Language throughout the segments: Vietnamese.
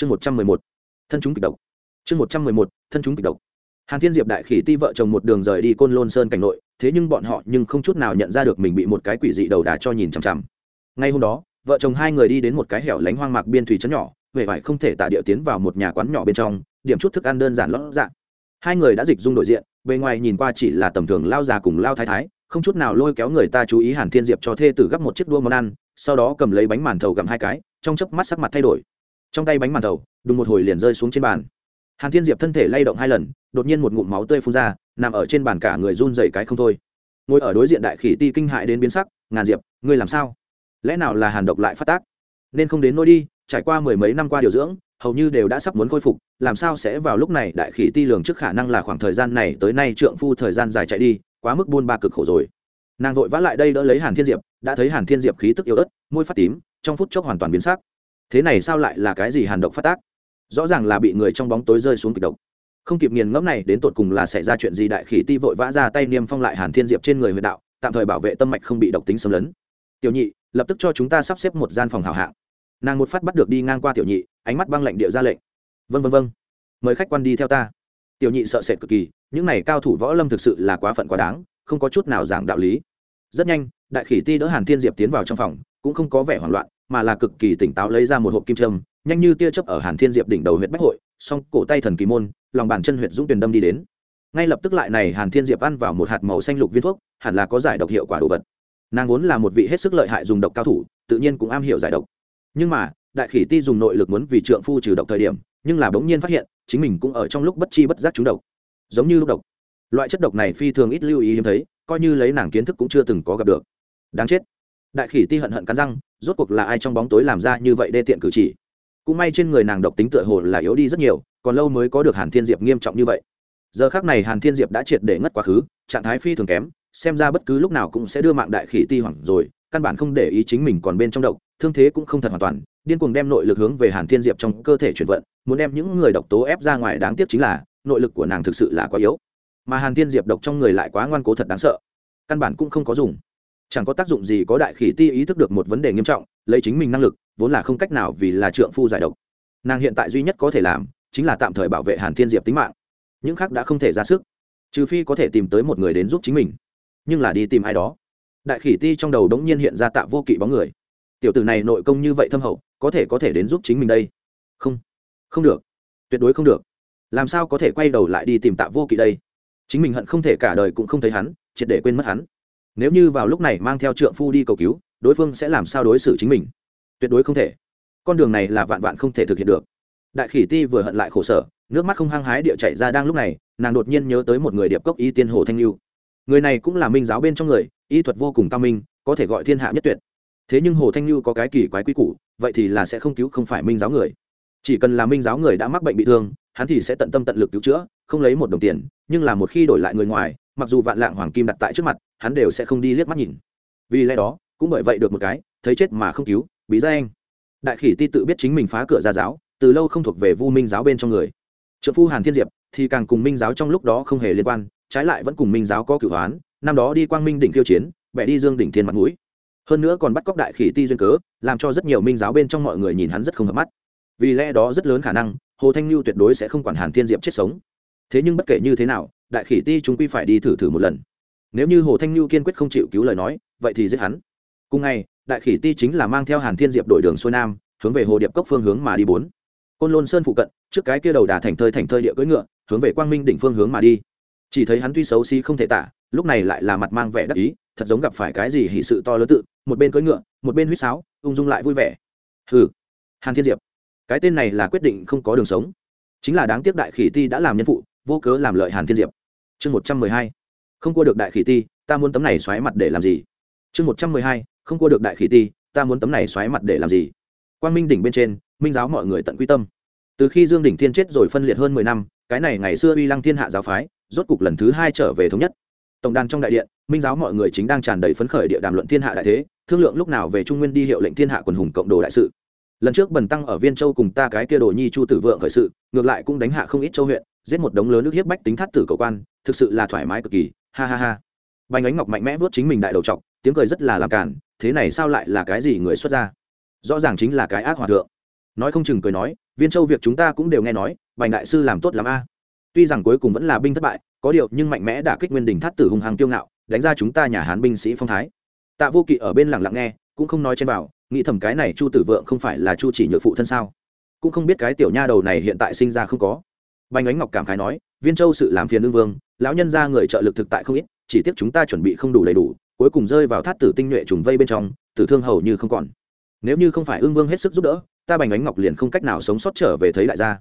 chương một trăm mười một, thân chúng kịch độc. Chương một trăm mười một, thân chúng kịch độc. Hàn thiên diệp đại khỉ ti vợ chồng một đường rời đi côn lôn sơn cảnh nội, thế nhưng bọn họ nhưng không chút nào nhận ra được mình bị một cái quỷ dị đầu đà cho nhìn chằm chằm. Ngay hôm đó, vợ chồng hai người đi đến một cái hẻo lánh hoang mạc biên thủy trấn nhỏ huệ vải không thể tạ địa tiến vào một nhà quán nhỏ bên trong, điểm chút thức ăn đơn giản lót dạng hai người đã dịch dung đội diện, bề ngoài nhìn qua chỉ là tầm thường lao già cùng lao thái thái, không chút nào lôi kéo người ta chú ý hàn thiên diệp cho thê tử gấp một chiếc đua món ăn, sau đó cầm lấy bánh màn thầu gặm hai cái, trong chớp mắt sắc mặt thay đổi trong tay bánh màn thầu, đùng một hồi liền rơi xuống trên bàn. Hàn thiên diệp thân thể lay động hai lần, đột nhiên một ngụm máu tươi phun ra, nằm ở trên bàn cả người run dày cái không thôi. Ngồi ở đối diện đại khỉ ti kinh hại đến biến sắc, ngàn diệp, ngươi làm sao? Lẽ nào là hàn độc lại phát tác? Nên không đến nôi đi, trải qua mười mấy năm qua điều dưỡng, hầu như đều đã sắp muốn khôi phục, làm sao sẽ vào lúc này đại khỉ ti lường trước khả năng là khoảng thời gian này tới nay trượng phu thời gian dài chạy đi, quá mức buôn ba cực khổ rồi. Nàng vội vã lại đây đỡ lấy hàn thiên diệp, đã thấy hàn thiên diệp khí tức yếu ớt, môi phát tím, trong phút chốc hoàn toàn biến sắc thế này sao lại là cái gì hàn độc phát tác? Rõ ràng là bị người trong bóng tối rơi xuống kịch độc. Không kịp nghiền ngẫm này, đến tột cùng là xảy ra chuyện gì đại khỉ ti vội vã ra tay niêm phong lại hàn thiên diệp trên người huyền đạo, tạm thời bảo vệ tâm mạch không bị độc tính xâm lấn. Tiểu nhị, lập tức cho chúng ta sắp xếp một gian phòng hào hạng. Nàng một phát bắt được đi ngang qua tiểu nhị, ánh mắt băng lạnh địa ra lệnh. Vân vân vân mời khách quan đi theo ta. Tiểu nhị sợ sệt cực kỳ, những này cao thủ võ lâm thực sự là quá phận quá đáng, không có chút nào giảng đạo lý. Rất nhanh, đại khỉ ti đỡ hàn thiên diệp tiến vào trong phòng, cũng không có vẻ hoảng loạn mà là cực kỳ tỉnh táo lấy ra một hộp kim trâm nhanh như tia chớp ở hàn thiên diệp đỉnh đầu huyện bách hội, song cổ tay thần kỳ môn, lòng bàn chân huyện dũng tuyền đâm đi đến. Ngay lập tức lại này hàn thiên diệp ăn vào một hạt màu xanh lục viên thuốc, hẳn là có giải độc hiệu quả đồ vật. Nàng vốn là một vị hết sức lợi hại dùng độc cao thủ, tự nhiên cũng am hiểu giải độc. Nhưng mà, đại khỉ ti dùng nội lực muốn vì trượng phu trừ độc thời điểm, nhưng là bỗng nhiên phát hiện, chính mình cũng ở trong lúc bất chi bất giác trúng độc. Giống như lúc độc. Loại chất độc này phi thường ít lưu ý hiếm thấy, coi như lấy nàng kiến thức cũng chưa từng có gặp được. Đáng chết đại khỉ ti hận hận cắn răng, rốt cuộc là ai trong bóng tối làm ra như vậy đê tiện cử chỉ? Cũng may trên người nàng độc tính tựa hồ là yếu đi rất nhiều, còn lâu mới có được hàn thiên diệp nghiêm trọng như vậy. Giờ khác này hàn thiên diệp đã triệt để ngất quá khứ, trạng thái phi thường kém, xem ra bất cứ lúc nào cũng sẽ đưa mạng đại khỉ ti hoảng rồi, căn bản không để ý chính mình còn bên trong độc, thương thế cũng không thật hoàn toàn, điên cuồng đem nội lực hướng về hàn thiên diệp trong cơ thể chuyển vận, muốn đem những người độc tố ép ra ngoài đáng tiếc chính là, nội lực của nàng thực sự là quá yếu. Mà hàn thiên diệp độc trong người lại quá ngoan cố thật đáng sợ, căn bản cũng không có dùng chẳng có tác dụng gì có đại khỉ ti ý thức được một vấn đề nghiêm trọng, lấy chính mình năng lực, vốn là không cách nào vì là trượng phu giải độc. Nàng hiện tại duy nhất có thể làm, chính là tạm thời bảo vệ hàn thiên diệp tính mạng. Những khác đã không thể ra sức, trừ phi có thể tìm tới một người đến giúp chính mình. Nhưng là đi tìm ai đó. Đại khỉ ti trong đầu đống nhiên hiện ra tạ vô kỵ bóng người. Tiểu tử này nội công như vậy thâm hậu, có thể có thể đến giúp chính mình đây? Không. Không được. Tuyệt đối không được. Làm sao có thể quay đầu lại đi tìm tạ vô kỵ đây? Chính mình hận không thể cả đời cũng không thấy hắn, triệt để quên mất hắn nếu như vào lúc này mang theo trượng phu đi cầu cứu, đối phương sẽ làm sao đối xử chính mình? Tuyệt đối không thể. Con đường này là vạn vạn không thể thực hiện được. Đại khỉ ti vừa hận lại khổ sở, nước mắt không hăng hái địa chạy ra đang lúc này, nàng đột nhiên nhớ tới một người điệp cốc y tiên hồ thanh lưu. Người này cũng là minh giáo bên trong người, y thuật vô cùng cao minh, có thể gọi thiên hạ nhất tuyệt. Thế nhưng hồ thanh lưu có cái kỳ quái quy củ, vậy thì là sẽ không cứu không phải minh giáo người. Chỉ cần là minh giáo người đã mắc bệnh bị thương, hắn thì sẽ tận tâm tận lực cứu chữa, không lấy một đồng tiền, nhưng là một khi đổi lại người ngoài, mặc dù vạn lạng hoàng kim đặt tại trước mặt hắn đều sẽ không đi liếc mắt nhìn. Vì lẽ đó, cũng bởi vậy được một cái, thấy chết mà không cứu, bí ra anh đại khỉ ti tự biết chính mình phá cửa ra giáo, từ lâu không thuộc về vu minh giáo bên trong người. Trợ phu hàn thiên diệp thì càng cùng minh giáo trong lúc đó không hề liên quan, trái lại vẫn cùng minh giáo có cửu hoán, năm đó đi quang minh đỉnh khiêu chiến, bẻ đi dương đỉnh thiên mặt mũi. Hơn nữa còn bắt cóc đại khỉ ti duyên cớ, làm cho rất nhiều minh giáo bên trong mọi người nhìn hắn rất không hợp mắt. Vì lẽ đó rất lớn khả năng, hồ thanh lưu tuyệt đối sẽ không quản hàn thiên diệp chết sống. Thế nhưng bất kể như thế nào, đại khỉ ti chúng quy phải đi thử thử một lần nếu như hồ thanh nhu kiên quyết không chịu cứu lời nói, vậy thì giết hắn. Cùng ngày, đại khỉ ti chính là mang theo hàn thiên diệp đổi đường xuôi nam, hướng về hồ điệp cốc phương hướng mà đi bốn. Côn lôn sơn phụ cận, trước cái kia đầu đà thành thơi thành thơi địa cưỡi ngựa, hướng về quang minh đỉnh phương hướng mà đi. Chỉ thấy hắn tuy xấu xí không thể tả, lúc này lại là mặt mang vẻ đắc ý, thật giống gặp phải cái gì hỉ sự to lớn tự, một bên cưỡi ngựa, một bên huýt sáo, ung dung lại vui vẻ. Hừ, hàn thiên diệp, cái tên này là quyết định không có đường sống. Chính là đáng tiếc đại khỉ ti đã làm nhân phụ, vô cớ làm lợi hàn thiên diệp. Chương một trăm mười hai không qua được đại khỉ ti, ta muốn tấm này xoáy mặt để làm gì? Chương một trăm mười hai, không qua được đại khỉ ti, ta muốn tấm này xoáy mặt để làm gì? Quang minh đỉnh bên trên, minh giáo mọi người tận quy tâm. Từ khi dương đỉnh thiên chết rồi phân liệt hơn mười năm, cái này ngày xưa uy lăng thiên hạ giáo phái, rốt cục lần thứ hai trở về thống nhất. Tổng đàn trong đại điện, minh giáo mọi người chính đang tràn đầy phấn khởi địa đàm luận thiên hạ đại thế, thương lượng lúc nào về trung nguyên đi hiệu lệnh thiên hạ quần hùng cộng đồ đại sự. Lần trước bần tăng ở viên châu cùng ta cái kia đồ nhi chu tử vượng khởi sự, ngược lại cũng đánh hạ không ít châu huyện, giết một đống lớn nước hiếp bách tính thắt tử cầu quan thực sự là thoải mái cực kỳ, ha ha ha. Bành ánh ngọc mạnh mẽ vớt chính mình đại đầu trọc, tiếng cười rất là làm cản, thế này sao lại là cái gì người xuất ra rõ ràng chính là cái ác hòa thượng. Nói không chừng cười nói, viên châu việc chúng ta cũng đều nghe nói, bành đại sư làm tốt lắm a. Tuy rằng cuối cùng vẫn là binh thất bại, có điều nhưng mạnh mẽ đã kích nguyên đình thắt tử hung hăng kiêu ngạo, đánh ra chúng ta nhà hán binh sĩ phong thái. Tạ vô kỵ ở bên lặng lặng nghe, cũng không nói trên bảo, nghĩ thầm cái này chu tử vượng không phải là chu chỉ nhược phụ thân sao? Cũng không biết cái tiểu nha đầu này hiện tại sinh ra không có. Bành ánh ngọc cảm khái nói viên châu sự làm phiền ương vương, lão nhân ra người trợ lực thực tại không ít, chỉ tiếc chúng ta chuẩn bị không đủ đầy đủ, cuối cùng rơi vào thát tử tinh nhuệ trùng vây bên trong, tử thương hầu như không còn. Nếu như không phải ương vương hết sức giúp đỡ, ta bành ánh ngọc liền không cách nào sống sót trở về thấy đại gia.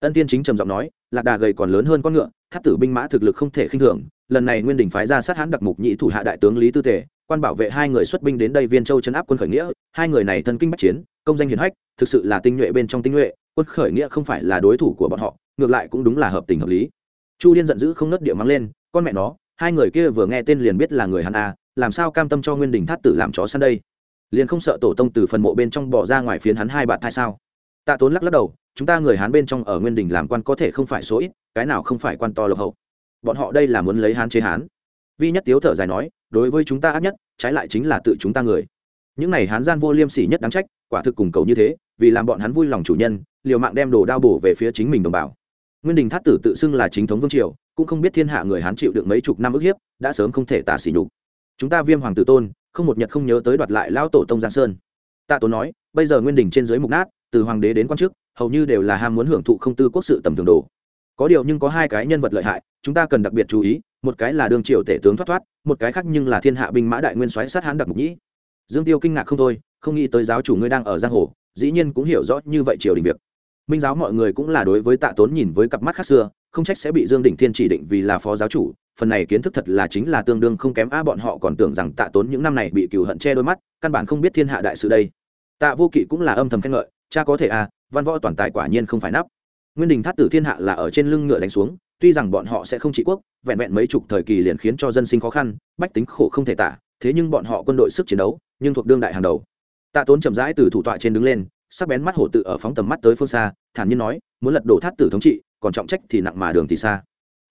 Ân tiên chính trầm giọng nói, lạc đà gầy còn lớn hơn con ngựa tháp tử binh mã thực lực không thể khinh thường, lần này nguyên đình phái ra sát hãn đặc mục nhị thủ hạ đại tướng lý tư tề, quan bảo vệ hai người xuất binh đến đây viên châu chấn áp quân khởi nghĩa, hai người này thân kinh bách chiến, công danh hiền hách, thực sự là tinh nhuệ bên trong tinh nhuệ, quân khởi nghĩa không phải là đối thủ của bọn họ, ngược lại cũng đúng là hợp tình hợp lý chu liên giận dữ không nớt địa mắng lên, con mẹ nó, hai người kia vừa nghe tên liền biết là người hắn a làm sao cam tâm cho nguyên đình thát tử làm chó săn đây? Liền không sợ tổ tông từ phần mộ bên trong bỏ ra ngoài phiến hắn hai bạn thai sao? Tạ tốn lắc lắc đầu, chúng ta người hán bên trong ở nguyên đình làm quan có thể không phải số ít, cái nào không phải quan to lộc hậu? Bọn họ đây là muốn lấy hán chế hán. Vi nhất tiếu thở dài nói, đối với chúng ta ác nhất, trái lại chính là tự chúng ta người. Những này hán gian vô liêm sỉ nhất đáng trách, quả thực cùng cầu như thế, vì làm bọn hắn vui lòng chủ nhân, liều mạng đem đồ đao bổ về phía chính mình đồng bào nguyên đình thát tử tự xưng là chính thống vương triều, cũng không biết thiên hạ người hán chịu được mấy chục năm ức hiếp, đã sớm không thể tả xỉ nhục. Chúng ta viêm hoàng tử tôn, không một nhật không nhớ tới đoạt lại lao tổ tông giang sơn. Tạ tốn nói, bây giờ nguyên đình trên dưới mục nát, từ hoàng đế đến quan chức, hầu như đều là ham muốn hưởng thụ không tư quốc sự tầm thường đồ. Có điều nhưng có hai cái nhân vật lợi hại, chúng ta cần đặc biệt chú ý, một cái là đương triều tể tướng thoát thoát, một cái khác nhưng là thiên hạ binh mã đại nguyên soái sát hán đặc mục nhĩ. Dương tiêu kinh ngạc không thôi, không nghĩ tới giáo chủ ngươi đang ở giang hồ, dĩ nhiên cũng hiểu rõ như vậy triều đình việc minh giáo mọi người cũng là đối với tạ tốn nhìn với cặp mắt khác xưa, không trách sẽ bị dương đỉnh thiên chỉ định vì là phó giáo chủ, phần này kiến thức thật là chính là tương đương không kém, a, bọn họ còn tưởng rằng tạ tốn những năm này bị cừu hận che đôi mắt, căn bản không biết thiên hạ đại sự đây. Tạ vô kỵ cũng là âm thầm khen ngợi, cha có thể a, văn võ toàn tài quả nhiên không phải nắp. Nguyên đình thát tử thiên hạ là ở trên lưng ngựa đánh xuống, tuy rằng bọn họ sẽ không trị quốc, vẹn vẹn mấy chục thời kỳ liền khiến cho dân sinh khó khăn, bách tính khổ không thể tả, thế nhưng bọn họ quân đội sức chiến đấu, nhưng thuộc đương đại hàng đầu. Tạ tốn chậm rãi từ thủ tọa trên đứng lên sắc bén mắt hổ tự ở phóng tầm mắt tới phương xa, thản nhiên nói, muốn lật đổ thát tử thống trị, còn trọng trách thì nặng mà đường thì xa.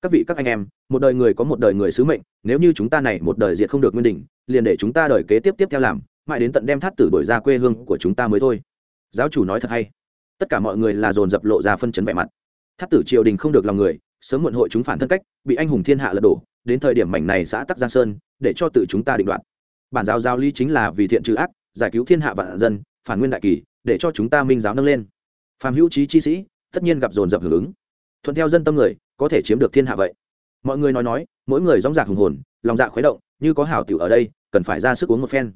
Các vị, các anh em, một đời người có một đời người sứ mệnh, nếu như chúng ta này một đời diệt không được nguyên đỉnh, liền để chúng ta đời kế tiếp tiếp theo làm, mãi đến tận đem thát tử đổi ra quê hương của chúng ta mới thôi. Giáo chủ nói thật hay. Tất cả mọi người là dồn dập lộ ra phân chấn vẻ mặt. Thát tử triều đình không được lòng người, sớm muộn hội chúng phản thân cách, bị anh hùng thiên hạ lật đổ, đến thời điểm mảnh này xã tắc giang sơn, để cho tự chúng ta định đoạt. Bản giáo giáo lý chính là vì thiện trừ ác, giải cứu thiên hạ vạn dân, phản nguyên đại kỳ để cho chúng ta minh giáo nâng lên. Phàm hữu trí chi sĩ, tất nhiên gặp dồn dập hưởng ứng. Thuận theo dân tâm người, có thể chiếm được thiên hạ vậy. Mọi người nói nói, mỗi người dóng dạc hùng hồn, lòng dạ khuấy động, như có hảo tiểu ở đây, cần phải ra sức uống một phen.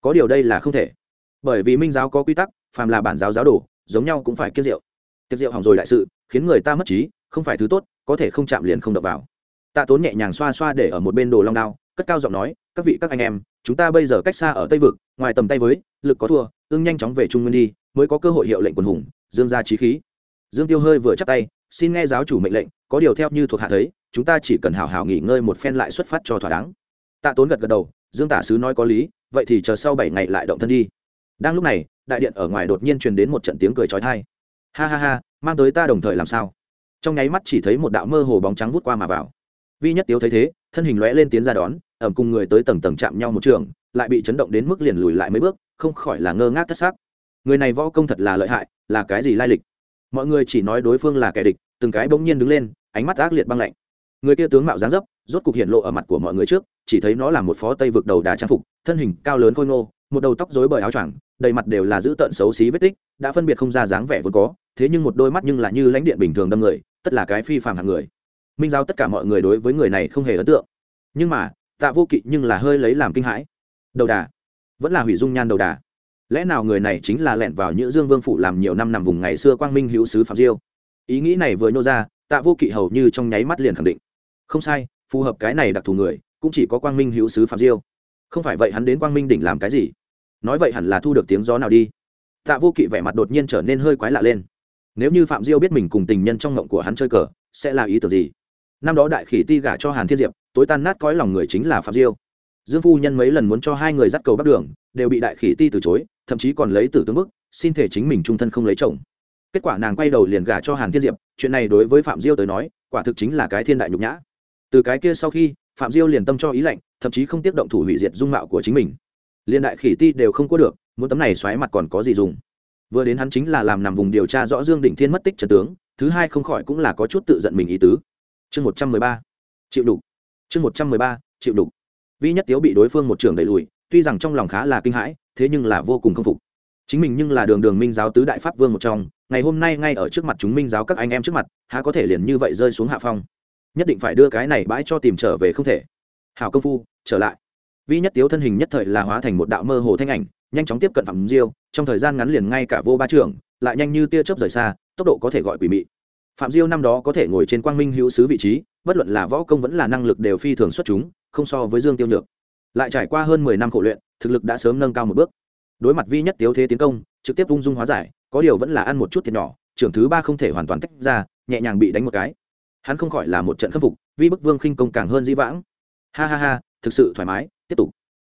Có điều đây là không thể. Bởi vì minh giáo có quy tắc, phàm là bản giáo giáo đồ, giống nhau cũng phải kiên rượu. Tiệc rượu hỏng rồi đại sự, khiến người ta mất trí, không phải thứ tốt, có thể không chạm liền không đập vào. Tạ tốn nhẹ nhàng xoa xoa để ở một bên đồ long đao, cất cao giọng nói, các vị các anh em chúng ta bây giờ cách xa ở tây vực, ngoài tầm tay với, lực có thua, ưng nhanh chóng về trung nguyên đi, mới có cơ hội hiệu lệnh quần hùng, dương ra trí khí. Dương tiêu hơi vừa chắc tay, xin nghe giáo chủ mệnh lệnh, có điều theo như thuộc hạ thấy, chúng ta chỉ cần hào hào nghỉ ngơi một phen lại xuất phát cho thỏa đáng. Tạ tốn gật gật đầu, dương tả sứ nói có lý, vậy thì chờ sau bảy ngày lại động thân đi. Đang lúc này, đại điện ở ngoài đột nhiên truyền đến một trận tiếng cười trói thai ha ha ha, mang tới ta đồng thời làm sao? Trong nháy mắt chỉ thấy một đạo mơ hồ bóng trắng vút qua mà vào. Vi nhất tiếu thấy thế, thân hình lóe lên tiến ra đón ẩm cùng người tới tầng tầng chạm nhau một trường, lại bị chấn động đến mức liền lùi lại mấy bước, không khỏi là ngơ ngác thất xác người này võ công thật là lợi hại, là cái gì lai lịch? Mọi người chỉ nói đối phương là kẻ địch, từng cái bỗng nhiên đứng lên, ánh mắt ác liệt băng lạnh. Người kia tướng mạo dáng dấp, rốt cục hiện lộ ở mặt của mọi người trước, chỉ thấy nó là một phó tây vực đầu đà trang phục, thân hình cao lớn khôi ngô, một đầu tóc rối bời áo choàng, đầy mặt đều là dữ tợn xấu xí vết tích, đã phân biệt không ra dáng vẻ vốn có, thế nhưng một đôi mắt nhưng là như lãnh điện bình thường đâm người, tất là cái phi phàm hạng người. Minh giao tất cả mọi người đối với người này không hề ấn tượng. Nhưng mà tạ vô kỵ nhưng là hơi lấy làm kinh hãi. Đầu đà. Vẫn là hủy dung nhan đầu đà. Lẽ nào người này chính là lẹn vào Nhữ dương vương phủ làm nhiều năm nằm vùng ngày xưa quang minh hữu sứ phạm diêu? Ý nghĩ này vừa nhô ra, tạ vô kỵ hầu như trong nháy mắt liền khẳng định. Không sai, phù hợp cái này đặc thù người, cũng chỉ có quang minh hữu sứ phạm diêu. Không phải vậy hắn đến quang minh đỉnh làm cái gì? Nói vậy hẳn là thu được tiếng gió nào đi? Tạ vô kỵ vẻ mặt đột nhiên trở nên hơi quái lạ lên. Nếu như phạm diêu biết mình cùng tình nhân trong ngộng của hắn chơi cờ, sẽ là ý tưởng gì? Năm đó đại khỉ ti gả cho hàn thiên diệp, tối tan nát cõi lòng người chính là phạm diêu. Dương phu nhân mấy lần muốn cho hai người dắt cầu bắt đường, đều bị đại khỉ ti từ chối, thậm chí còn lấy tử tướng bức, xin thể chính mình trung thân không lấy chồng. Kết quả nàng quay đầu liền gả cho hàn thiên diệp, chuyện này đối với phạm diêu tới nói, quả thực chính là cái thiên đại nhục nhã. Từ cái kia sau khi, phạm diêu liền tâm cho ý lệnh thậm chí không tiếp động thủ hủy diệt dung mạo của chính mình. Liên đại khỉ ti đều không có được, muốn tấm này xoáy mặt còn có gì dùng. Vừa đến hắn chính là làm nằm vùng điều tra rõ dương đỉnh thiên mất tích trần tướng, thứ hai không khỏi cũng là có chút tự giận mình ý tứ chương một trăm mười ba. Chịu đục. Chương một trăm mười ba, chịu đục. Vi nhất tiếu bị đối phương một trường đẩy lùi, tuy rằng trong lòng khá là kinh hãi, thế nhưng là vô cùng k phục. Chính mình nhưng là đường đường minh giáo tứ đại pháp vương một trong, ngày hôm nay ngay ở trước mặt chúng minh giáo các anh em trước mặt, há có thể liền như vậy rơi xuống hạ phong. Nhất định phải đưa cái này bãi cho tìm trở về không thể. Hảo công phu, trở lại. Vi nhất tiếu thân hình nhất thời là hóa thành một đạo mơ hồ thanh ảnh, nhanh chóng tiếp cận phạm diêu, trong thời gian ngắn liền ngay cả vô ba trưởng, lại nhanh như tia chớp rời xa, tốc độ có thể gọi quỷ mị phạm diêu năm đó có thể ngồi trên quang minh hữu sứ vị trí, bất luận là võ công vẫn là năng lực đều phi thường xuất chúng, không so với dương tiêu nhược. Lại trải qua hơn mười năm khổ luyện, thực lực đã sớm nâng cao một bước. Đối mặt vi nhất tiếu thế tiến công, trực tiếp ung dung hóa giải, có điều vẫn là ăn một chút thiệt nhỏ, trưởng thứ ba không thể hoàn toàn tách ra, nhẹ nhàng bị đánh một cái. Hắn không khỏi là một trận khâm phục, vi bức vương khinh công càng hơn dĩ vãng. Ha ha ha, thực sự thoải mái, tiếp tục.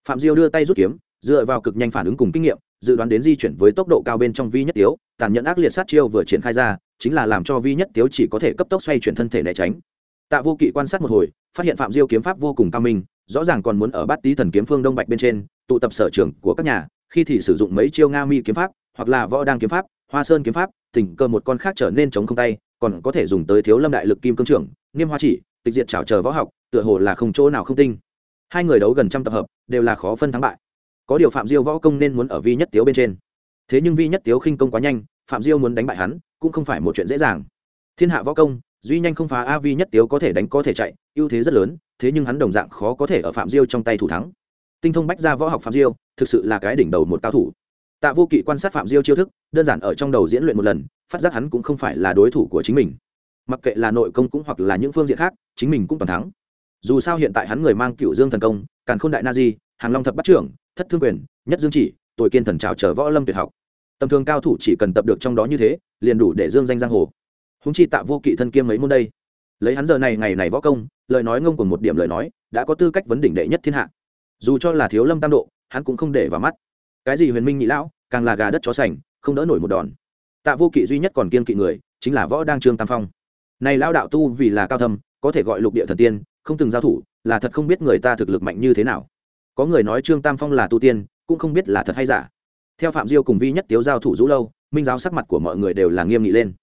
Phạm diêu đưa tay rút kiếm, dựa vào cực nhanh phản ứng cùng kinh nghiệm, dự đoán đến di chuyển với tốc độ cao bên trong vi nhất tiếu, tàn nhẫn ác liệt sát chiêu vừa triển khai ra chính là làm cho vi nhất tiếu chỉ có thể cấp tốc xoay chuyển thân thể né tránh. Tạ vô kỵ quan sát một hồi, phát hiện phạm diêu kiếm pháp vô cùng cao minh, rõ ràng còn muốn ở bát tý thần kiếm phương đông bạch bên trên, tụ tập sở trường của các nhà, khi thì sử dụng mấy chiêu nga mi kiếm pháp, hoặc là võ đăng kiếm pháp, hoa sơn kiếm pháp, tình cơ một con khác trở nên chống không tay, còn có thể dùng tới thiếu lâm đại lực kim cương trưởng, nghiêm hoa chỉ, tịch diệt trảo chờ võ học, tựa hồ là không chỗ nào không tinh. Hai người đấu gần trăm tập hợp, đều là khó phân thắng bại. Có điều phạm diêu võ công nên muốn ở vi nhất tiếu bên trên. Thế nhưng vi nhất tiếu khinh công quá nhanh phạm diêu muốn đánh bại hắn, cũng không phải một chuyện dễ dàng. Thiên hạ võ công, duy nhanh không phá a vi nhất tiếu có thể đánh có thể chạy, ưu thế rất lớn, thế nhưng hắn đồng dạng khó có thể ở phạm diêu trong tay thủ thắng. Tinh thông bách ra võ học phạm diêu, thực sự là cái đỉnh đầu một cao thủ. Tạ vô kỵ quan sát phạm diêu chiêu thức, đơn giản ở trong đầu diễn luyện một lần, phát giác hắn cũng không phải là đối thủ của chính mình. Mặc kệ là nội công cũng hoặc là những phương diện khác, chính mình cũng toàn thắng. Dù sao hiện tại hắn người mang cựu dương thần công, càn khôn đại na di, hàng long thập bắt trưởng, thất thương quyền, nhất dương chỉ tội kiên thần trào chờ võ lâm tuyệt học tầm thường cao thủ chỉ cần tập được trong đó như thế, liền đủ để dương danh giang hồ. Húng chi tạ vô kỵ thân kiêm mấy môn đây. Lấy hắn giờ này ngày này võ công, lời nói ngông cùng một điểm lời nói, đã có tư cách vấn đỉnh đệ nhất thiên hạ. Dù cho là thiếu lâm tam độ, hắn cũng không để vào mắt. Cái gì huyền minh nhị lão, càng là gà đất chó sành, không đỡ nổi một đòn. Tạ vô kỵ duy nhất còn kiên kỵ người, chính là võ đang trương tam phong. Này Lão đạo tu vì là cao thâm, có thể gọi lục địa thần tiên, không từng giao thủ, là thật không biết người ta thực lực mạnh như thế nào. Có người nói trương tam phong là tu tiên, cũng không biết là thật hay giả theo phạm diêu cùng vi nhất tiếu giao thủ rũ lâu, minh giáo sắc mặt của mọi người đều là nghiêm nghị lên.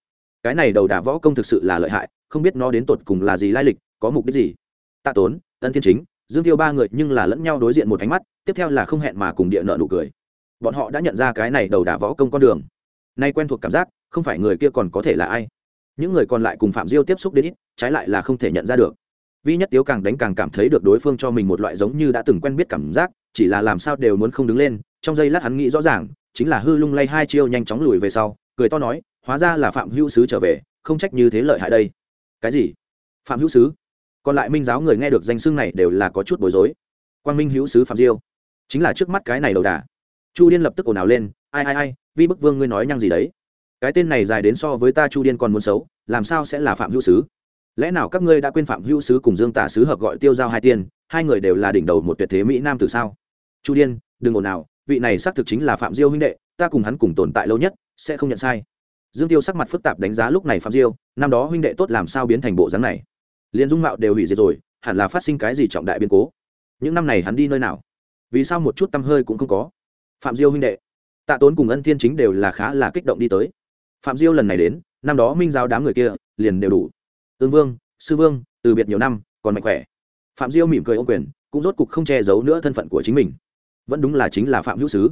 Cái này đầu đà võ công thực sự là lợi hại, không biết nó đến tột cùng là gì lai lịch, có mục đích gì? Tạ tốn, ân thiên chính, dương tiêu ba người nhưng là lẫn nhau đối diện một ánh mắt, tiếp theo là không hẹn mà cùng địa nợ nụ cười. Bọn họ đã nhận ra cái này đầu đà võ công con đường. Nay quen thuộc cảm giác, không phải người kia còn có thể là ai? Những người còn lại cùng phạm diêu tiếp xúc đến ít, trái lại là không thể nhận ra được vi nhất tiếu càng đánh càng cảm thấy được đối phương cho mình một loại giống như đã từng quen biết cảm giác, chỉ là làm sao đều muốn không đứng lên, trong giây lát hắn nghĩ rõ ràng, chính là hư lung lay hai chiêu nhanh chóng lùi về sau, cười to nói, hóa ra là phạm hữu sứ trở về, không trách như thế lợi hại đây. Cái gì? Phạm hữu sứ? Còn lại minh giáo người nghe được danh xưng này đều là có chút bối rối. Quang minh hữu sứ phạm diêu, chính là trước mắt cái này đầu đà. Chu điên lập tức ồn ào lên, ai ai ai vi bức vương ngươi nói nhăng gì đấy? Cái tên này dài đến so với ta chu điên còn muốn xấu, làm sao sẽ là phạm hữu sứ? Lẽ nào các ngươi đã quên phạm hữu sứ cùng dương tả sứ hợp gọi tiêu giao hai tiên, hai người đều là đỉnh đầu một tuyệt thế mỹ nam từ sao? Chu điên, đừng ồn nào vị này xác thực chính là phạm diêu huynh đệ, ta cùng hắn cùng tồn tại lâu nhất, sẽ không nhận sai. Dương tiêu sắc mặt phức tạp đánh giá lúc này phạm diêu, năm đó huynh đệ tốt làm sao biến thành bộ dáng này? Liền dung mạo đều hủy diệt rồi, hẳn là phát sinh cái gì trọng đại biến cố? Những năm này hắn đi nơi nào? Vì sao một chút tâm hơi cũng không có? Phạm diêu huynh đệ, tạ tốn cùng ân thiên chính đều là khá là kích động đi tới. Phạm diêu lần này đến, năm đó minh giáo đám người kia liền đều đủ ương vương, sư vương, từ biệt nhiều năm, còn mạnh khỏe. Phạm diêu mỉm cười ô quyền, cũng rốt cục không che giấu nữa thân phận của chính mình. Vẫn đúng là chính là phạm hữu sứ.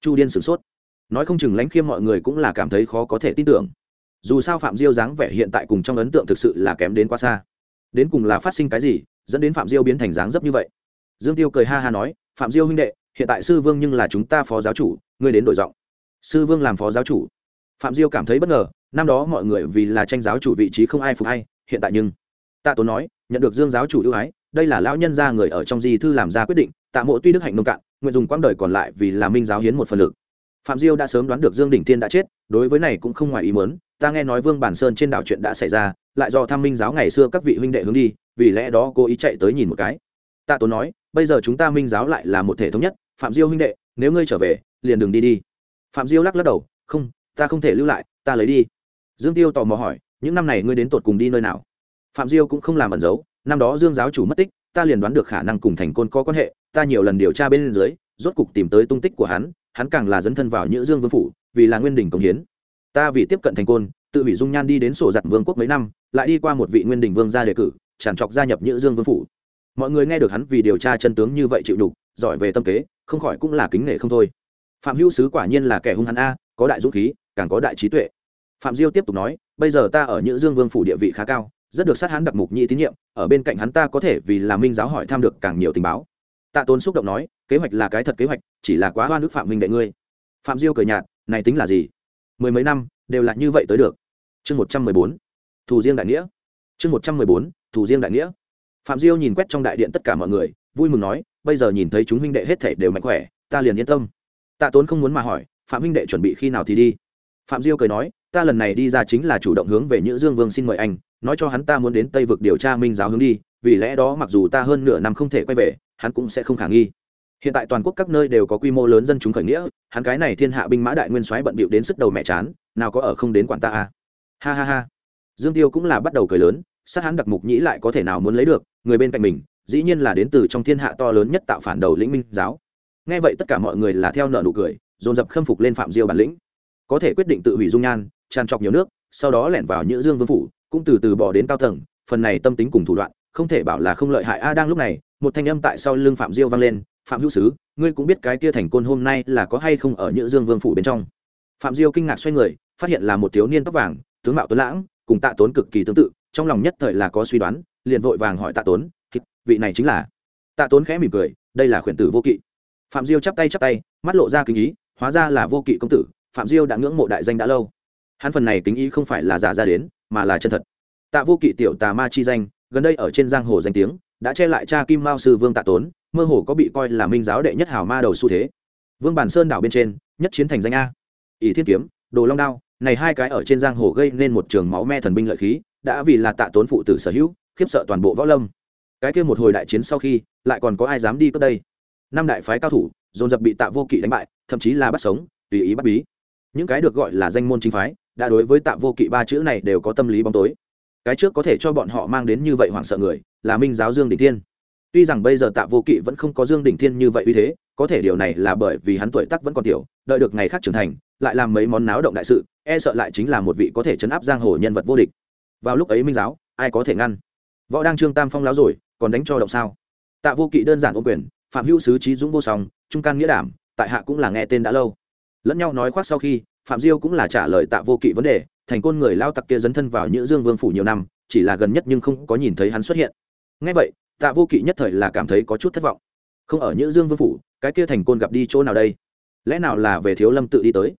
Chu điên sửng sốt. Nói không chừng lãnh khiêm mọi người cũng là cảm thấy khó có thể tin tưởng. Dù sao phạm diêu dáng vẻ hiện tại cùng trong ấn tượng thực sự là kém đến quá xa. Đến cùng là phát sinh cái gì, dẫn đến phạm diêu biến thành dáng dấp như vậy? Dương tiêu cười ha ha nói, phạm diêu huynh đệ, hiện tại sư vương nhưng là chúng ta phó giáo chủ, ngươi đến đổi giọng. Sư vương làm phó giáo chủ? Phạm diêu cảm thấy bất ngờ, năm đó mọi người vì là tranh giáo chủ vị trí không ai phục hay hiện tại nhưng tạ tốn nói, nhận được dương giáo chủ ưu ái, đây là lão nhân gia người ở trong di thư làm ra quyết định, tạ mộ tuy đức hạnh nông cạn, nguyện dùng quãng đời còn lại vì là minh giáo hiến một phần lực. Phạm diêu đã sớm đoán được dương đỉnh tiên đã chết, đối với này cũng không ngoài ý muốn, ta nghe nói vương bản sơn trên đảo chuyện đã xảy ra, lại do tham minh giáo ngày xưa các vị huynh đệ hướng đi, vì lẽ đó cô ý chạy tới nhìn một cái. Tạ tốn nói, bây giờ chúng ta minh giáo lại là một thể thống nhất, phạm diêu huynh đệ, nếu ngươi trở về, liền đừng đi đi. Phạm diêu lắc lắc đầu, không, ta không thể lưu lại, ta lấy đi. Dương tiêu tò mò hỏi những năm này ngươi đến tột cùng đi nơi nào? Phạm diêu cũng không làm ẩn giấu năm đó dương giáo chủ mất tích, ta liền đoán được khả năng cùng thành côn có quan hệ, ta nhiều lần điều tra bên dưới, rốt cục tìm tới tung tích của hắn hắn càng là dấn thân vào Nhữ dương vương phủ, vì là nguyên đình công hiến. Ta vì tiếp cận thành côn, tự hủy dung nhan đi đến sổ giặt vương quốc mấy năm, lại đi qua một vị nguyên đình vương ra đề cử, tràn trọc gia nhập nhữ dương vương phủ. Mọi người nghe được hắn vì điều tra chân tướng như vậy chịu đục, giỏi về tâm kế, không khỏi cũng là kính nể không thôi. Phạm hữu sứ quả nhiên là kẻ hung hắn a, có đại dũng khí, càng có đại trí tuệ. Phạm diêu tiếp tục nói bây giờ ta ở nhữ dương vương phủ địa vị khá cao, rất được sát hắn đặc mục nhị tín nhiệm, ở bên cạnh hắn ta có thể vì là minh giáo hỏi tham được càng nhiều tình báo. Tạ tôn xúc động nói, kế hoạch là cái thật kế hoạch, chỉ là quá hoa nước phạm minh đệ ngươi. Phạm diêu cười nhạt, này tính là gì? Mười mấy năm, đều là như vậy tới được. Chương một trăm mười bốn, thù riêng đại nghĩa. Chương một trăm mười bốn, thù riêng đại nghĩa. Phạm diêu nhìn quét trong đại điện tất cả mọi người, vui mừng nói, bây giờ nhìn thấy chúng huynh đệ hết thể đều mạnh khỏe, ta liền yên tâm. Tạ tốn không muốn mà hỏi, phạm huynh đệ chuẩn bị khi nào thì đi? Phạm diêu cười nói ta lần này đi ra chính là chủ động hướng về nhữ dương vương xin mời anh, nói cho hắn ta muốn đến tây vực điều tra minh giáo hướng đi, vì lẽ đó mặc dù ta hơn nửa năm không thể quay về, hắn cũng sẽ không khả nghi. Hiện tại toàn quốc các nơi đều có quy mô lớn dân chúng khởi nghĩa, hắn cái này thiên hạ binh mã đại nguyên soái bận bịu đến sức đầu mẹ chán, nào có ở không đến quản ta à? Ha ha ha. Dương tiêu cũng là bắt đầu cười lớn, sát hắn đặc mục nhĩ lại có thể nào muốn lấy được, người bên cạnh mình, dĩ nhiên là đến từ trong thiên hạ to lớn nhất tạo phản đầu lĩnh minh giáo. Nghe vậy tất cả mọi người là theo nợ nụ cười, dồn dập khâm phục lên phạm diêu bản lĩnh. Có thể quyết định tự hủy dung nhan tràn trọc nhiều nước, sau đó lẻn vào nhữ dương vương phủ, cũng từ từ bỏ đến cao tầng, phần này tâm tính cùng thủ đoạn, không thể bảo là không lợi hại. A đang lúc này, một thanh âm tại sau lưng phạm diêu vang lên, phạm hữu sứ, ngươi cũng biết cái kia thành côn hôm nay là có hay không ở nhữ dương vương phủ bên trong? Phạm diêu kinh ngạc xoay người, phát hiện là một thiếu niên tóc vàng, tướng mạo tuấn lãng, cùng tạ tốn cực kỳ tương tự, trong lòng nhất thời là có suy đoán, liền vội vàng hỏi tạ tốn vị này chính là? Tạ tốn khẽ mỉm cười, đây là khuyển tử vô kỵ. Phạm diêu chắp tay chắp tay, mắt lộ ra kinh ý, hóa ra là vô kỵ công tử, phạm diêu đã ngưỡng mộ đại danh đã lâu hắn phần này kính ý không phải là giả ra đến, mà là chân thật. Tạ vô kỵ tiểu tà ma chi danh, gần đây ở trên giang hồ danh tiếng, đã che lại cha kim mao sư vương tạ tốn, mơ hồ có bị coi là minh giáo đệ nhất hào ma đầu xu thế. Vương bản sơn đảo bên trên, nhất chiến thành danh a. Ỷ thiên kiếm, đồ long đao, này hai cái ở trên giang hồ gây nên một trường máu me thần binh lợi khí, đã vì là tạ tốn phụ tử sở hữu, khiếp sợ toàn bộ võ lâm. Cái kia một hồi đại chiến sau khi, lại còn có ai dám đi tới đây? Năm đại phái cao thủ, dồn dập bị tạ vô kỵ đánh bại, thậm chí là bắt sống, tùy ý bắt bí. Những cái được gọi là danh môn chính phái đã đối với tạ vô kỵ ba chữ này đều có tâm lý bóng tối. Cái trước có thể cho bọn họ mang đến như vậy hoảng sợ người, là minh giáo dương đỉnh thiên. Tuy rằng bây giờ tạ vô kỵ vẫn không có dương đỉnh thiên như vậy uy thế, có thể điều này là bởi vì hắn tuổi tác vẫn còn tiểu, đợi được ngày khác trưởng thành, lại làm mấy món náo động đại sự e sợ lại chính là một vị có thể chấn áp giang hồ nhân vật vô địch. Vào lúc ấy minh giáo, ai có thể ngăn? Võ đang trương tam phong láo rồi, còn đánh cho động sao? Tạ vô kỵ đơn giản ôm quyền, phạm hữu sứ trí dũng vô song, trung can nghĩa đảm, tại hạ cũng là nghe tên đã lâu. Lẫn nhau nói khoác sau khi phạm diêu cũng là trả lời tạ vô kỵ vấn đề, thành côn người lao tặc kia dấn thân vào nhữ dương vương phủ nhiều năm, chỉ là gần nhất nhưng không có nhìn thấy hắn xuất hiện. Ngay vậy, tạ vô kỵ nhất thời là cảm thấy có chút thất vọng. Không ở nhữ dương vương phủ, cái kia thành côn gặp đi chỗ nào đây? Lẽ nào là về thiếu lâm tự đi tới?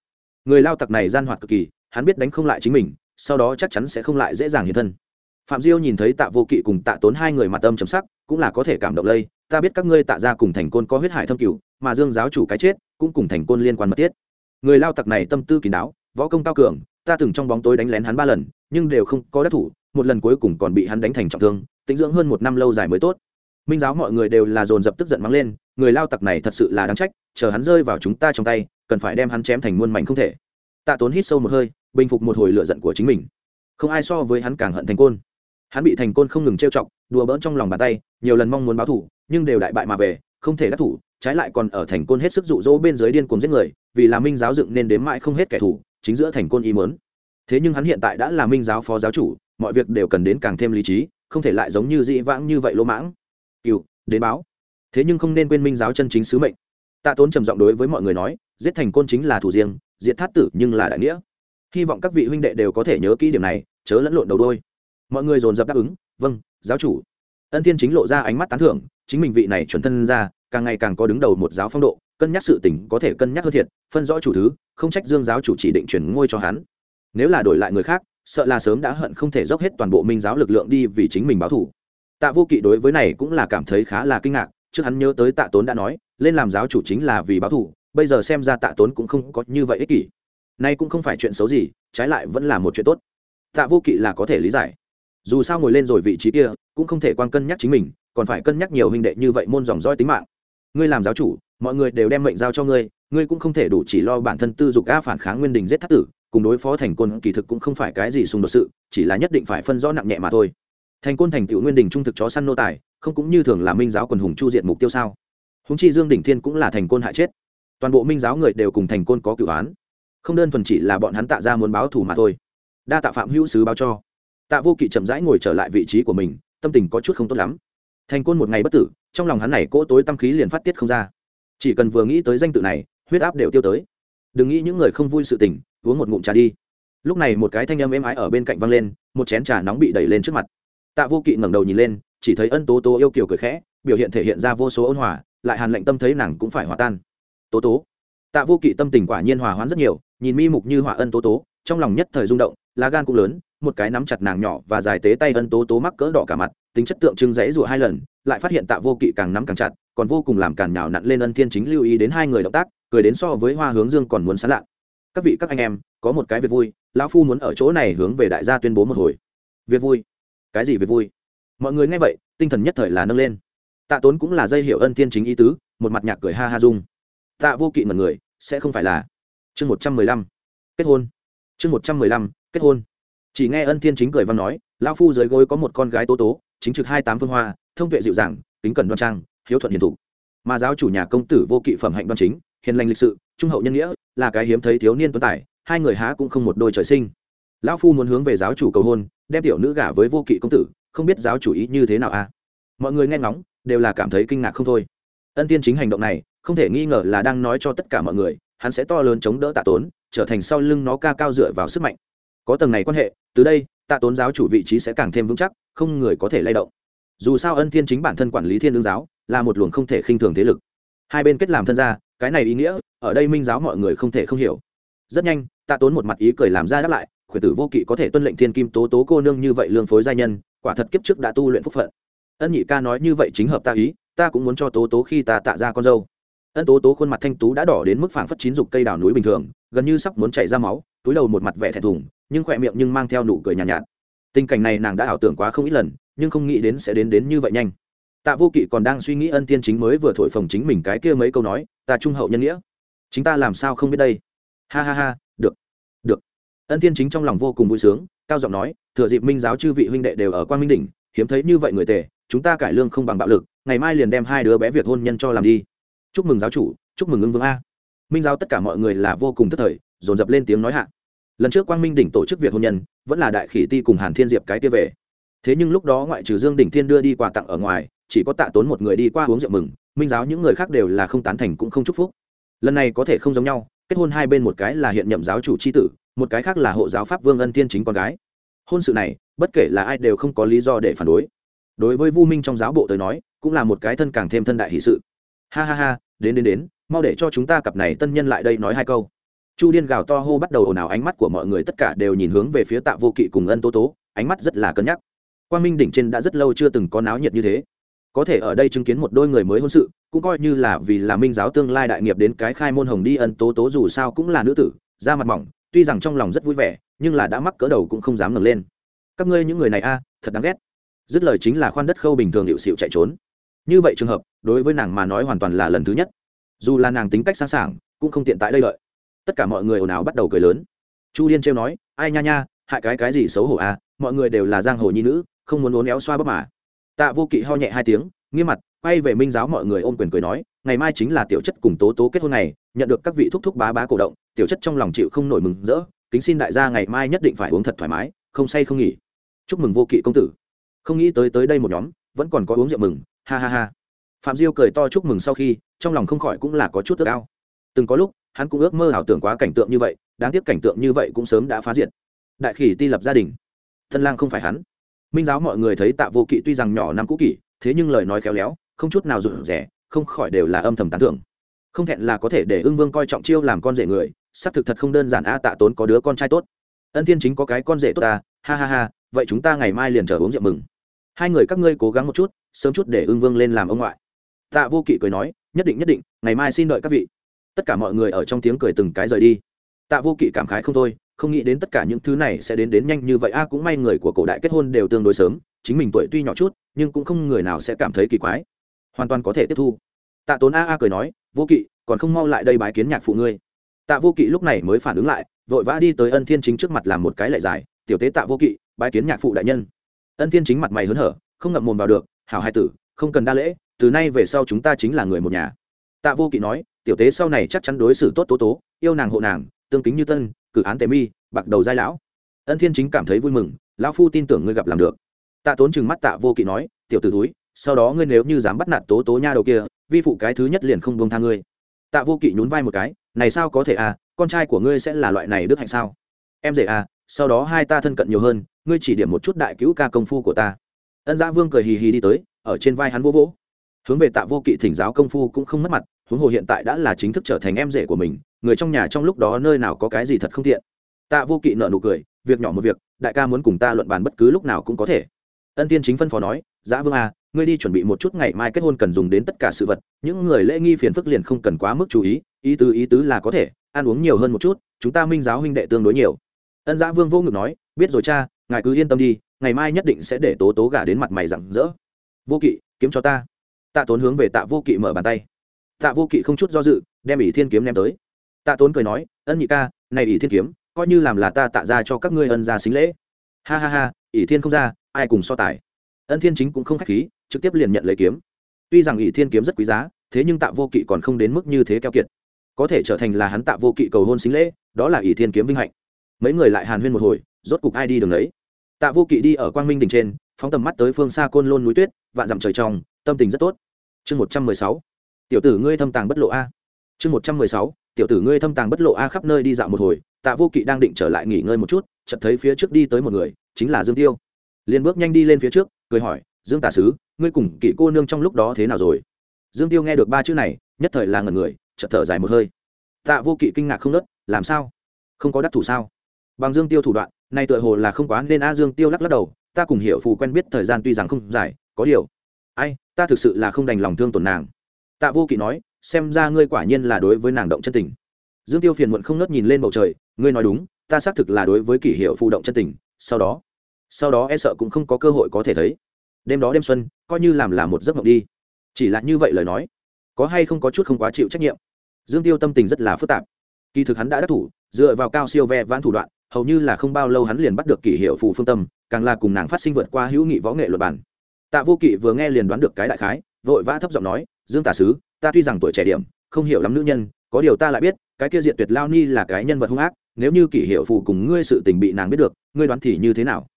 Người lao tặc này gian hoạt cực kỳ, hắn biết đánh không lại chính mình, sau đó chắc chắn sẽ không lại dễ dàng hiện thân. Phạm diêu nhìn thấy tạ vô kỵ cùng tạ tốn hai người mặt âm chấm sắc, cũng là có thể cảm động lây. Ta biết các ngươi tạ ra cùng thành côn có huyết hải thâm cửu, mà dương giáo chủ cái chết, cũng cùng thành côn liên quan mật thiết người lao tặc này tâm tư kín đáo, võ công cao cường, ta từng trong bóng tối đánh lén hắn ba lần, nhưng đều không có đắc thủ, một lần cuối cùng còn bị hắn đánh thành trọng thương, tĩnh dưỡng hơn một năm lâu dài mới tốt. Minh giáo mọi người đều là dồn dập tức giận mắng lên, người lao tặc này thật sự là đáng trách, chờ hắn rơi vào chúng ta trong tay, cần phải đem hắn chém thành muôn mảnh không thể. Tạ tốn hít sâu một hơi, bình phục một hồi lựa giận của chính mình. Không ai so với hắn càng hận thành côn. Hắn bị thành côn không ngừng trêu chọc, đùa bỡn trong lòng bàn tay, nhiều lần mong muốn báo thủ, nhưng đều đại bại mà về, không thể đắc thủ, trái lại còn ở thành côn hết sức rụ rỗ bên dưới điên cuồng giết người vì là minh giáo dựng nên đếm mãi không hết kẻ thù, chính giữa thành côn ý mớn thế nhưng hắn hiện tại đã là minh giáo phó giáo chủ, mọi việc đều cần đến càng thêm lý trí, không thể lại giống như dĩ vãng như vậy lỗ mãng. Cựu, đến báo. Thế nhưng không nên quên minh giáo chân chính sứ mệnh. Tạ tốn trầm giọng đối với mọi người nói, giết thành côn chính là thủ riêng, diệt thát tử nhưng là đại nghĩa. Hy vọng các vị huynh đệ đều có thể nhớ kỹ điểm này, chớ lẫn lộn đầu đôi mọi người dồn dập đáp ứng vâng giáo chủ. Ân thiên chính lộ ra ánh mắt tán thưởng, chính mình vị này chuẩn thân ra, càng ngày càng có đứng đầu một giáo phong độ cân nhắc sự tình có thể cân nhắc hơn thiệt, phân rõ chủ thứ, không trách dương giáo chủ chỉ định chuyển ngôi cho hắn. Nếu là đổi lại người khác, sợ là sớm đã hận không thể dốc hết toàn bộ minh giáo lực lượng đi vì chính mình báo thủ tạ vô kỵ đối với này cũng là cảm thấy khá là kinh ngạc, trước hắn nhớ tới tạ tốn đã nói, lên làm giáo chủ chính là vì báo thủ bây giờ xem ra tạ tốn cũng không có như vậy ích kỷ. Nay cũng không phải chuyện xấu gì, trái lại vẫn là một chuyện tốt. Tạ vô kỵ là có thể lý giải. Dù sao ngồi lên rồi vị trí kia, cũng không thể quan cân nhắc chính mình, còn phải cân nhắc nhiều huynh đệ như vậy môn dòng roi tính mạng. Ngươi làm giáo chủ mọi người đều đem mệnh giao cho ngươi ngươi cũng không thể đủ chỉ lo bản thân tư dục a phản kháng nguyên đình giết thắt tử, cùng đối phó thành quân kỳ thực cũng không phải cái gì xung đột sự, chỉ là nhất định phải phân rõ nặng nhẹ mà thôi. Thành quân thành tựu nguyên đình trung thực chó săn nô tài, không cũng như thường là minh giáo quần hùng chu diện mục tiêu sao? Húng chi dương đỉnh thiên cũng là thành côn hại chết. Toàn bộ minh giáo người đều cùng thành côn có cựu án. Không đơn thuần chỉ là bọn hắn tạ ra muốn báo thù mà thôi. Đa tạ phạm hữu sứ báo cho. Tạ vô kỵ chậm rãi ngồi trở lại vị trí của mình, tâm tình có chút không tốt lắm. Thành côn một ngày bất tử, trong lòng hắn này cỗ tối tâm khí liền phát tiết không ra chỉ cần vừa nghĩ tới danh tự này, huyết áp đều tiêu tới. Đừng nghĩ những người không vui sự tình, uống một ngụm trà đi. Lúc này một cái thanh âm êm ái ở bên cạnh văng lên, một chén trà nóng bị đẩy lên trước mặt. Tạ vô kỵ ngẩng đầu nhìn lên, chỉ thấy ân tố tố yêu kiều cười khẽ, biểu hiện thể hiện ra vô số ôn hòa, lại hàn lệnh tâm thấy nàng cũng phải hòa tan. Tố tố. Tạ vô kỵ tâm tình quả nhiên hòa hoãn rất nhiều, nhìn mi mục như hòa ân tố tố, trong lòng nhất thời rung động, lá gan cũng lớn, một cái nắm chặt nàng nhỏ và dài tế tay ân tố tố mắc cỡ đỏ cả mặt, tính chất tượng trưng rẽ rụa hai lần, lại phát hiện tạ vô kỵ càng nắm càng chặt còn vô cùng làm càn nhào nặn lên ân thiên chính lưu ý đến hai người động tác, cười đến so với hoa hướng dương còn muốn sán lạ các vị, các anh em, có một cái việc vui, lão phu muốn ở chỗ này hướng về đại gia tuyên bố một hồi. Việc vui? Cái gì việc vui? Mọi người nghe vậy, tinh thần nhất thời là nâng lên. Tạ tốn cũng là dây hiệu ân thiên chính ý tứ, một mặt nhạc cười ha ha dung. Tạ vô kỵ mật người, sẽ không phải là. Chương một trăm mười lăm, kết hôn. Chương một trăm mười lăm, kết hôn. Chỉ nghe ân thiên chính cười văn nói, lão phu dưới gối có một con gái tố tố, chính trực hai tám phương hoa, thông tuệ dịu dàng tính cẩn đoan trang hiếu thuận hiền thục. Mà giáo chủ nhà công tử vô kỵ phẩm hạnh đoan chính, hiền lành lịch sự, trung hậu nhân nghĩa, là cái hiếm thấy thiếu niên tuấn tài, hai người há cũng không một đôi trời sinh. Lão phu muốn hướng về giáo chủ cầu hôn, đem tiểu nữ gả với vô kỵ công tử, không biết giáo chủ ý như thế nào a à? mọi người nghe ngóng, đều là cảm thấy kinh ngạc không thôi. Ân tiên chính hành động này, không thể nghi ngờ là đang nói cho tất cả mọi người, hắn sẽ to lớn chống đỡ tạ tốn, trở thành sau lưng nó ca cao dựa vào sức mạnh. Có tầng này quan hệ, từ đây, tạ tốn giáo chủ vị trí sẽ càng thêm vững chắc, không người có thể lay động. Dù sao ân thiên chính bản thân quản lý thiên lương giáo là một luồng không thể khinh thường thế lực. Hai bên kết làm thân gia cái này ý nghĩa ở đây minh giáo mọi người không thể không hiểu. Rất nhanh tạ tốn một mặt ý cười làm ra đáp lại khuyển tử vô kỵ có thể tuân lệnh thiên kim tố tố cô nương như vậy lương phối gia nhân quả thật kiếp trước đã tu luyện phúc phận. Ân nhị ca nói như vậy chính hợp ta ý ta cũng muốn cho tố tố khi ta tạ ra con dâu. Ân tố tố khuôn mặt thanh tú đã đỏ đến mức phảng phất chín dục cây đào núi bình thường gần như sắp muốn chảy ra máu túi đầu một mặt vẻ thẹn thùng nhưng khỏe miệng nhưng mang theo nụ cười nhàn nhạt, nhạt. Tình cảnh này nàng đã ảo tưởng quá không ít lần nhưng không nghĩ đến sẽ đến đến như vậy nhanh tạ vô kỵ còn đang suy nghĩ ân tiên chính mới vừa thổi phồng chính mình cái kia mấy câu nói, ta trung hậu nhân nghĩa, chính ta làm sao không biết đây? Ha ha ha, được được. Ân tiên chính trong lòng vô cùng vui sướng, cao giọng nói, thừa dịp minh giáo chư vị huynh đệ đều ở quan minh đỉnh, hiếm thấy như vậy người tề, chúng ta cải lương không bằng bạo lực, ngày mai liền đem hai đứa bé việc hôn nhân cho làm đi. Chúc mừng giáo chủ, chúc mừng ưng vương a. Minh giáo tất cả mọi người là vô cùng tức thời, dồn dập lên tiếng nói hạ. Lần trước quang minh đỉnh tổ chức việc hôn nhân, vẫn là đại khỉ ti cùng hàn thiên diệp cái kia về. Thế nhưng lúc đó ngoại trừ dương đỉnh thiên đưa đi quà tặng ở ngoài chỉ có tạ tốn một người đi qua uống rượu mừng, minh giáo những người khác đều là không tán thành cũng không chúc phúc. Lần này có thể không giống nhau, kết hôn hai bên một cái là hiện nhậm giáo chủ c h i tử, một cái khác là hộ giáo pháp vương ân thiên chính con gái. Hôn sự này, bất kể là ai đều không có lý do để phản đối. Đối với vu minh trong giáo bộ tới nói, cũng là một cái thân càng thêm thân đại hỷ sự. Ha ha ha, đến đến đến, mau để cho chúng ta cặp này tân nhân lại đây nói hai câu. Chu điên gào to hô bắt đầu ồn ào ánh mắt của mọi người tất cả đều nhìn hướng về phía tạ vô kỵ cùng ân tố tố, ánh mắt rất là cân nhắc. Quan minh đỉnh trên đã rất lâu chưa từng có náo nhiệt như thế có thể ở đây chứng kiến một đôi người mới hôn sự, cũng coi như là vì là minh giáo tương lai đại nghiệp đến cái khai môn hồng đi ân tố tố dù sao cũng là nữ tử, da mặt mỏng, tuy rằng trong lòng rất vui vẻ, nhưng là đã mắc cỡ đầu cũng không dám ngẩng lên. Các ngươi những người này a à, thật đáng ghét. Dứt lời chính là khoan đất khâu bình thường hiệu xịu chạy trốn. Như vậy trường hợp, đối với nàng mà nói hoàn toàn là lần thứ nhất. Dù là nàng tính cách sẵn sàng cũng không tiện tại đây lợi. Tất cả mọi người ồn ào bắt đầu cười lớn. Chu điên trêu nói, ai nha nha, hại cái cái gì xấu hổ à mọi người đều là giang hồ nhi nữ, không muốn uốn éo xoa bắp mà tạ vô kỵ ho nhẹ hai tiếng, nghiêm mặt, quay về minh giáo mọi người ôm quyền cười nói, ngày mai chính là tiểu chất cùng tố tố kết hôn này nhận được các vị thúc thúc bá bá cổ động, tiểu chất trong lòng chịu không nổi mừng rỡ, kính xin đại gia ngày mai nhất định phải uống thật thoải mái, không say không nghỉ. Chúc mừng vô kỵ công tử. Không nghĩ tới tới đây một nhóm, vẫn còn có uống rượu mừng, ha ha ha. Phạm diêu cười to chúc mừng sau khi, trong lòng không khỏi cũng là có chút ước ao. Từng có lúc, hắn cũng ước mơ ảo tưởng quá cảnh tượng như vậy, đáng tiếc cảnh tượng như vậy cũng sớm đã phá diệt. Đại khỉ ti lập gia đình. Thân lang không phải hắn minh giáo mọi người thấy tạ vô kỵ tuy rằng nhỏ năm cũ kỷ, thế nhưng lời nói khéo léo, không chút nào rụt rẻ không khỏi đều là âm thầm tán thưởng. Không thẹn là có thể để ưng vương coi trọng chiêu làm con rể người, xác thực thật không đơn giản a, tạ tốn có đứa con trai tốt. Ân thiên chính có cái con rể tốt ta, ha ha ha, vậy chúng ta ngày mai liền chờ uống rượu mừng. Hai người các ngươi cố gắng một chút, sớm chút để ưng vương lên làm ông ngoại. Tạ vô kỵ cười nói, nhất định nhất định, ngày mai xin đợi các vị. Tất cả mọi người ở trong tiếng cười từng cái rời đi. Tạ vô kỵ cảm khái không thôi không nghĩ đến tất cả những thứ này sẽ đến đến nhanh như vậy. A, cũng may người của cổ đại kết hôn đều tương đối sớm, chính mình tuổi tuy nhỏ chút, nhưng cũng không người nào sẽ cảm thấy kỳ quái. Hoàn toàn có thể tiếp thu. Tạ tốn a a cười nói, vô kỵ, còn không mau lại đây bái kiến nhạc phụ ngươi. Tạ vô kỵ lúc này mới phản ứng lại, vội vã đi tới ân thiên chính trước mặt làm một cái lại dài tiểu tế tạ vô kỵ, bái kiến nhạc phụ đại nhân. Ân thiên chính mặt mày hớn hở, không ngậm mồm vào được, hảo hai tử, không cần đa lễ, từ nay về sau chúng ta chính là người một nhà. Tạ vô kỵ nói, tiểu tế sau này chắc chắn đối xử tốt tố tố, yêu nàng hộ nàng, tương kính như tân cử án tề mi, bạc đầu giai lão. Ân thiên chính cảm thấy vui mừng, lão phu tin tưởng ngươi gặp làm được. Tạ tốn chừng mắt tạ vô kỵ nói, tiểu t ử túi sau đó ngươi nếu như dám bắt nạt tố tố nha đầu kia, vi phụ cái thứ nhất liền không buông tha ngươi. Tạ vô kỵ nhún vai một cái, này sao có thể à con trai của ngươi sẽ là loại này đức hạnh sao? Em dễ à sau đó hai ta thân cận nhiều hơn, ngươi chỉ điểm một chút đại cứu ca công phu của ta. Ân giã vương cười hì hì đi tới, ở trên vai hắn vô vỗ. Hướng về tạ vô kỵ thỉnh giáo công phu cũng không mất mặt, huống hồ hiện tại đã là chính thức trở thành em rể của mình người trong nhà trong lúc đó nơi nào có cái gì thật không tiện. Tạ vô kỵ nợ nụ cười, việc nhỏ một việc, đại ca muốn cùng ta luận bàn bất cứ lúc nào cũng có thể. Ân tiên chính phân phó nói giã vương à ngươi đi chuẩn bị một chút ngày mai kết hôn cần dùng đến tất cả sự vật, những người lễ nghi phiền phức liền không cần quá mức chú ý ý tứ ý tứ là có thể, ăn uống nhiều hơn một chút, chúng ta minh giáo huynh đệ tương đối nhiều. Ân giã vương vô ngực nói, biết rồi cha, ngài cứ yên tâm đi, ngày mai nhất định sẽ để tố tố gả đến mặt mày rặng rỡ. Vô kỵ, kiếm cho ta. Tạ tốn hướng về tạ vô kỵ mở bàn tay. Tạ vô kỵ không chút do dự, đem ỷ thiên kiếm ném tới tạ tốn cười nói, ân nhị ca, này ỷ thiên kiếm, coi như làm là ta tạ ra cho các ngươi ân ra xính lễ. Ha ha ha, ỷ thiên không ra, ai cùng so tài? Ân thiên chính cũng không k h á c h khí, trực tiếp liền nhận lấy kiếm. Tuy rằng ỷ thiên kiếm rất quý giá, thế nhưng tạ vô kỵ còn không đến mức như thế keo kiệt. Có thể trở thành là hắn tạ vô kỵ cầu hôn xính lễ, đó là ỷ thiên kiếm vinh hạnh. Mấy người lại hàn huyên một hồi, rốt cục ai đi đường ấy tạ vô kỵ đi ở quang minh đỉnh trên, phóng tầm mắt tới phương xa côn lôn núi tuyết, vạn dặm trời trong, tâm tình rất tốt. Chương một trăm mười sáu. Tiểu tử ngươi thâm tàng bất lộ a. Chương một trăm mười sáu tiểu tử ngươi thâm tàng bất lộ a khắp nơi đi dạo một hồi, tạ vô kỵ đang định trở lại nghỉ ngơi một chút, chợt thấy phía trước đi tới một người, chính là dương tiêu. Liền bước nhanh đi lên phía trước, cười hỏi, dương tả sứ, ngươi cùng kỵ cô nương trong lúc đó thế nào rồi? Dương tiêu nghe được ba chữ này, nhất thời là ngần người, chợt thở dài một hơi. Tạ vô kỵ kinh ngạc không nớt, làm sao? Không có đắc thủ sao? Bằng dương tiêu thủ đoạn, nay tựa hồ là không quá nên a dương tiêu lắc lắc đầu, ta cùng hiểu phù quen biết thời gian tuy rằng không dài, có điều. Ai, ta thực sự là không đành lòng thương tổn nàng. Tạ vô kỵ nói xem ra ngươi quả nhiên là đối với nàng động chân tình. Dương tiêu phiền muộn không nớt nhìn lên bầu trời, ngươi nói đúng, ta xác thực là đối với kỷ hiệu phụ động chân tình, sau đó sau đó e sợ cũng không có cơ hội có thể thấy. Đêm đó đêm xuân, coi như làm là một giấc mộng đi. Chỉ là như vậy lời nói, có hay không có chút không quá chịu trách nhiệm? Dương tiêu tâm tình rất là phức tạp. Kỳ thực hắn đã đắc thủ, dựa vào cao siêu ve vãn thủ đoạn, hầu như là không bao lâu hắn liền bắt được kỷ hiệu phù phương tâm, càng là cùng nàng phát sinh vượt qua hữu nghị võ nghệ luật bản. Tạ vô kỵ vừa nghe liền đoán được cái đại khái, vội vã thấp giọng nói, dương tả sứ ta tuy rằng tuổi trẻ điểm, không hiểu lắm nữ nhân, có điều ta lại biết, cái kia diện tuyệt lao ni là cái nhân vật hung ác, nếu như kỷ hiệu phù cùng ngươi sự tình bị nàng biết được, ngươi đoán thì như thế nào?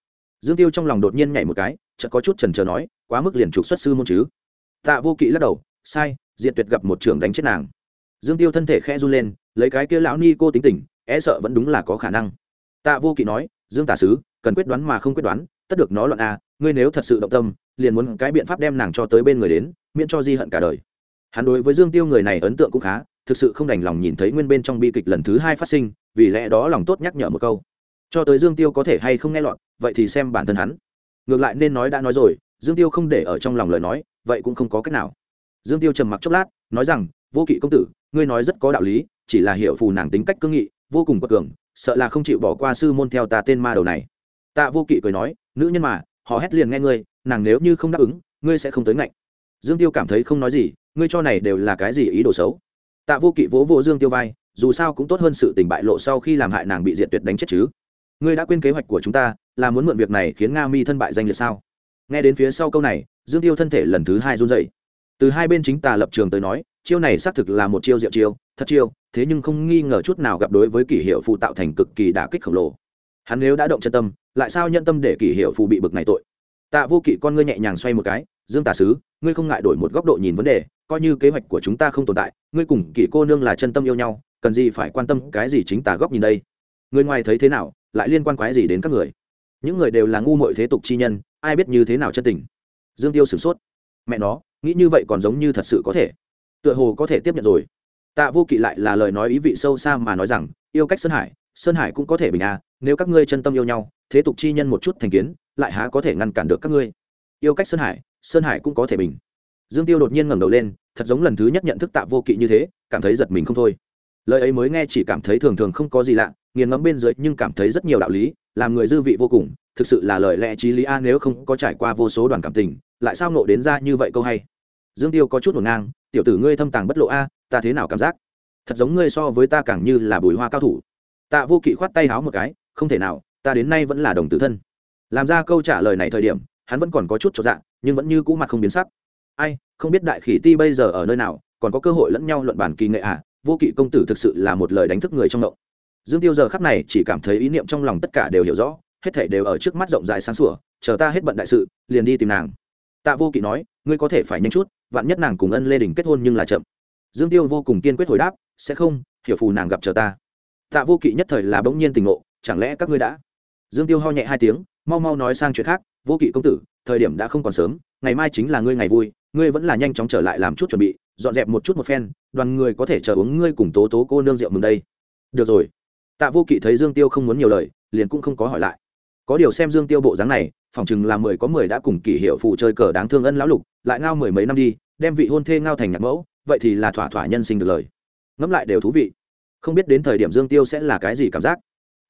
Dương tiêu trong lòng đột nhiên nhảy một cái, chợt có chút trần trờ nói, quá mức liền trục xuất sư môn chứ. Tạ vô kỵ lắc đầu, sai diện tuyệt gặp một trưởng đánh chết nàng. Dương tiêu thân thể khẽ run lên, lấy cái kia lão ni cô tính tình e sợ vẫn đúng là có khả năng. Tạ vô kỵ nói, dương tả sứ, cần quyết đoán mà không quyết đoán, tất được nó loạn a, ngươi nếu thật sự động tâm, liền muốn cái biện pháp đem nàng cho tới bên người đến, miễn cho di hận cả đời hắn đối với dương tiêu người này ấn tượng cũng khá, thực sự không đành lòng nhìn thấy nguyên bên trong bi kịch lần thứ hai phát sinh, vì lẽ đó lòng tốt nhắc nhở một câu. Cho tới dương tiêu có thể hay không nghe lọt, vậy thì xem bản thân hắn. Ngược lại nên nói đã nói rồi, dương tiêu không để ở trong lòng lời nói, vậy cũng không có cách nào. Dương tiêu trầm mặc chốc lát, nói rằng, vô kỵ công tử, ngươi nói rất có đạo lý, chỉ là hiệu phù nàng tính cách cương nghị, vô cùng bất cường, sợ là không chịu bỏ qua sư môn theo ta tên ma đầu này. Tạ vô kỵ cười nói, nữ nhân mà, họ hét liền nghe ngươi, nàng nếu như không đáp ứng, ngươi sẽ không tới ngạnh. Dương tiêu cảm thấy không nói gì ngươi cho này đều là cái gì ý đồ xấu? Tạ vô kỵ vỗ vỗ dương tiêu vai, dù sao cũng tốt hơn sự tình bại lộ sau khi làm hại nàng bị diệt tuyệt đánh chết chứ. Ngươi đã quên kế hoạch của chúng ta, là muốn mượn việc này khiến nga mi thân bại danh liệt sao? Nghe đến phía sau câu này, dương tiêu thân thể lần thứ hai run dậy từ hai bên chính tà lập trường tới nói, chiêu này xác thực là một chiêu diệu chiêu, thật chiêu, thế nhưng không nghi ngờ chút nào gặp đối với kỷ hiệu phụ tạo thành cực kỳ đả kích khổng lồ. Hắn nếu đã động chân tâm, lại sao nhận tâm để kỷ hiệu phụ bị bực này tội? Tạ vô kỵ con ngươi nhẹ nhàng xoay một cái, dương tà sứ ngươi không ngại đổi một góc độ nhìn vấn đề, coi như kế hoạch của chúng ta không tồn tại, ngươi cùng kỷ cô nương là chân tâm yêu nhau, cần gì phải quan tâm cái gì chính tà góc nhìn đây? Người ngoài thấy thế nào, lại liên quan quái gì đến các người? Những người đều là ngu mội thế tục chi nhân, ai biết như thế nào chân tình? Dương tiêu sửng sốt. Mẹ nó, nghĩ như vậy còn giống như thật sự có thể. Tựa hồ có thể tiếp nhận rồi. Tạ vô kỵ lại là lời nói ý vị sâu xa mà nói rằng, yêu cách sơn hải sơn hải cũng có thể bình à nếu các ngươi chân tâm yêu nhau, thế tục chi nhân một chút thành kiến, lại há có thể ngăn cản được các ngươi? Yêu cách sơn hải sơn hải cũng có thể bình. Dương tiêu đột nhiên ngẩng đầu lên, thật giống lần thứ nhất nhận thức tạ vô kỵ như thế, cảm thấy giật mình không thôi. Lời ấy mới nghe chỉ cảm thấy thường thường không có gì lạ, nghiền ngẫm bên dưới nhưng cảm thấy rất nhiều đạo lý, làm người dư vị vô cùng, thực sự là lời lẽ trí lý a, nếu không có trải qua vô số đoàn cảm tình, lại sao nộ đến ra như vậy câu hay? Dương tiêu có chút ngổn ngang, tiểu tử ngươi thâm tàng bất lộ a, ta thế nào cảm giác? Thật giống ngươi so với ta càng như là bùi hoa cao thủ. Tạ vô kỵ khoát tay háo một cái, không thể nào, ta đến nay vẫn là đồng tử thân. Làm ra câu trả lời này thời điểm hắn vẫn còn có chút cho dạng nhưng vẫn như cũ mặt không biến sắc. Ai, không biết đại khỉ ti bây giờ ở nơi nào, còn có cơ hội lẫn nhau luận bản kỳ nghệ à? Vô kỵ công tử thực sự là một lời đánh thức người trong động dương tiêu giờ khắc này chỉ cảm thấy ý niệm trong lòng tất cả đều hiểu rõ, hết thể đều ở trước mắt rộng rãi sáng sủa, chờ ta hết bận đại sự, liền đi tìm nàng. Tạ vô kỵ nói, ngươi có thể phải nhanh chút, vạn nhất nàng cùng ân lê đình kết hôn nhưng là chậm. Dương tiêu vô cùng kiên quyết hồi đáp, sẽ không, hiểu phù nàng gặp chờ ta. Tạ vô kỵ nhất thời là bỗng nhiên tình ngộ, chẳng lẽ các ngươi đã dương tiêu ho nhẹ hai tiếng, mau mau nói sang chuyện khác, vô kỵ công tử, thời điểm đã không còn sớm, ngày mai chính là ngươi ngày vui, ngươi vẫn là nhanh chóng trở lại làm chút chuẩn bị, dọn dẹp một chút một phen, đoàn người có thể chờ uống ngươi cùng tố tố cô nương rượu mừng đây. Được rồi. Tạ vô kỵ thấy dương tiêu không muốn nhiều lời, liền cũng không có hỏi lại. Có điều xem dương tiêu bộ dáng này phòng chừng là mười có mười đã cùng kỷ hiệu phụ chơi cờ đáng thương ân lão lục, lại ngao mười mấy năm đi, đem vị hôn thê ngao thành nhạc mẫu, vậy thì là thỏa thỏa nhân sinh được lời. Ngẫm lại đều thú vị. Không biết đến thời điểm dương tiêu sẽ là cái gì cảm giác.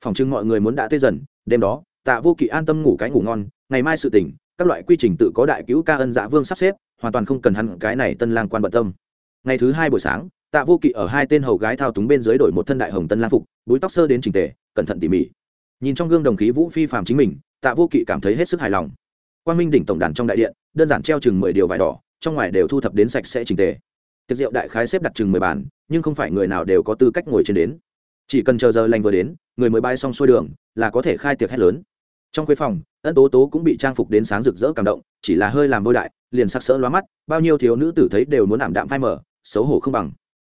Phòng chừng mọi người muốn đã tê dần đêm đó, tạ vô kỵ an tâm ngủ cái ngủ ngon, ngày mai sự tỉnh các loại quy trình tự có đại cứu ca ân dạ vương sắp xếp, hoàn toàn không cần hắn cái này tân lang quan bận tâm. Ngày thứ hai buổi sáng, tạ vô kỵ ở hai tên hầu gái thao túng bên dưới đổi một thân đại hồng tân lang phục, búi tóc sơ đến trình tề, cẩn thận tỉ mỉ. Nhìn trong gương đồng khí vũ phi phạm chính mình, tạ vô kỵ cảm thấy hết sức hài lòng. Quan minh đỉnh tổng đàn trong đại điện, đơn giản treo chừng mười điều vải đỏ, trong ngoài đều thu thập đến sạch sẽ trình tề. Tiệc rượu đại khái xếp đặt chừng mười bàn, nhưng không phải người nào đều có tư cách ngồi trên đến chỉ cần chờ giờ lành vừa đến, người mới bay xong xuôi đường, là có thể khai tiệc hết lớn. Trong khuê phòng, ân tố tố cũng bị trang phục đến sáng rực rỡ cảm động, chỉ là hơi làm vôi đại, liền sắc sỡ lóa mắt, bao nhiêu thiếu nữ tử thấy đều muốn ảm đạm phai mở xấu hổ không bằng.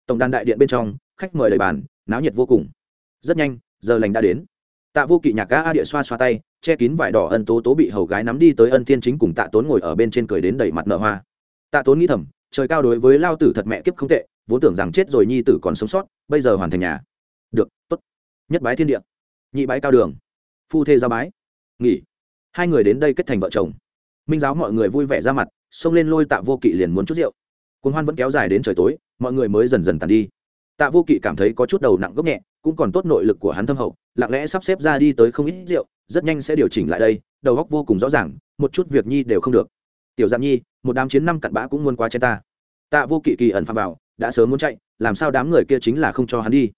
Tổng đàn đại điện bên trong, khách mời đầy bàn, náo nhiệt vô cùng. Rất nhanh, giờ lành đã đến. Tạ vô kỵ nhạc ca a địa xoa xoa tay, che kín vải đỏ ân tố tố bị hầu gái nắm đi tới ân thiên chính cùng tạ tốn ngồi ở bên trên cười đến đầy mặt nợ hoa. Tạ tốn nghĩ thầm, trời cao đối với lao tử thật mẹ kiếp không tệ, vốn tưởng rằng chết rồi nhi tử còn sống sót, bây giờ hoàn thành nhà được, tốt. Nhất bái thiên địa. Nhị bái cao đường. Phu thê giao bái. Nghỉ. Hai người đến đây kết thành vợ chồng. Minh giáo mọi người vui vẻ ra mặt, xông lên lôi tạ vô kỵ liền muốn chút rượu. Cuốn hoan vẫn kéo dài đến trời tối, mọi người mới dần dần tàn đi. Tạ vô kỵ cảm thấy có chút đầu nặng gốc nhẹ, cũng còn tốt nội lực của hắn thâm hậu, lặng lẽ sắp xếp ra đi tới không ít rượu, rất nhanh sẽ điều chỉnh lại đây, đầu góc vô cùng rõ ràng, một chút việc nhi đều không được. Tiểu giang nhi, một đám chiến năm cặn bã cũng muốn qua trên ta. Tạ vô kỵ kỳ ẩn phạm vào, đã sớm muốn chạy, làm sao đám người kia chính là không cho hắn đi?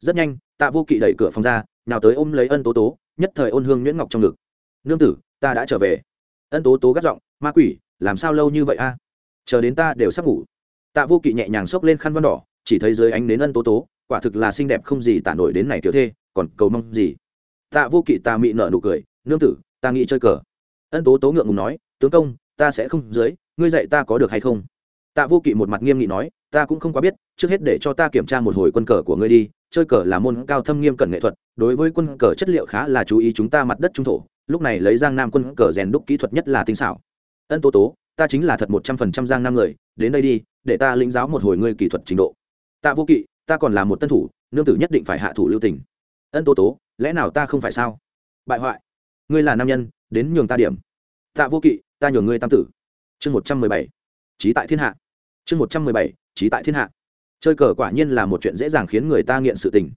Rất nhanh, tạ vô kỵ đẩy cửa phòng ra, nào tới ôm lấy ân tố tố, nhất thời ôn hương nhuyễn ngọc trong ngực. Nương tử, ta đã trở về. Ân tố tố gắt giọng, ma quỷ, làm sao lâu như vậy a? Chờ đến ta đều sắp ngủ. Tạ vô kỵ nhẹ nhàng xốc lên khăn văn đỏ, chỉ thấy dưới ánh đến ân tố tố, quả thực là xinh đẹp không gì tả nổi đến này kiểu thê, còn cầu mong gì? Tạ vô kỵ ta mị nở nụ cười, nương tử, ta nghĩ chơi cờ. Ân tố tố ngượng ngùng nói, tướng công, ta sẽ không dưới, ngươi dạy ta có được hay không? Tạ vô kỵ một mặt nghiêm nghị nói, ta cũng không quá biết, trước hết để cho ta kiểm tra một hồi quân cờ của ngươi đi chơi cờ là môn cao thâm nghiêm cẩn nghệ thuật, đối với quân cờ chất liệu khá là chú ý chúng ta mặt đất trung thổ, lúc này lấy giang nam quân cờ rèn đúc kỹ thuật nhất là tinh xảo. Ân tố tố, ta chính là thật một trăm phần trăm giang nam người, đến đây đi, để ta lĩnh giáo một hồi ngươi kỹ thuật trình độ. Tạ vô kỵ, ta còn là một tân thủ, nương tử nhất định phải hạ thủ lưu tình. Ân tố tố, lẽ nào ta không phải sao? Bại hoại. Ngươi là nam nhân, đến nhường ta điểm. Tạ vô kỵ, ta nhường ngươi tam tử. Chương một trăm mười bảy. Trí tại thiên hạ. Chương một trăm mười bảy trí tại thiên hạ chơi cờ quả nhiên là một chuyện dễ dàng khiến người ta nghiện sự tình.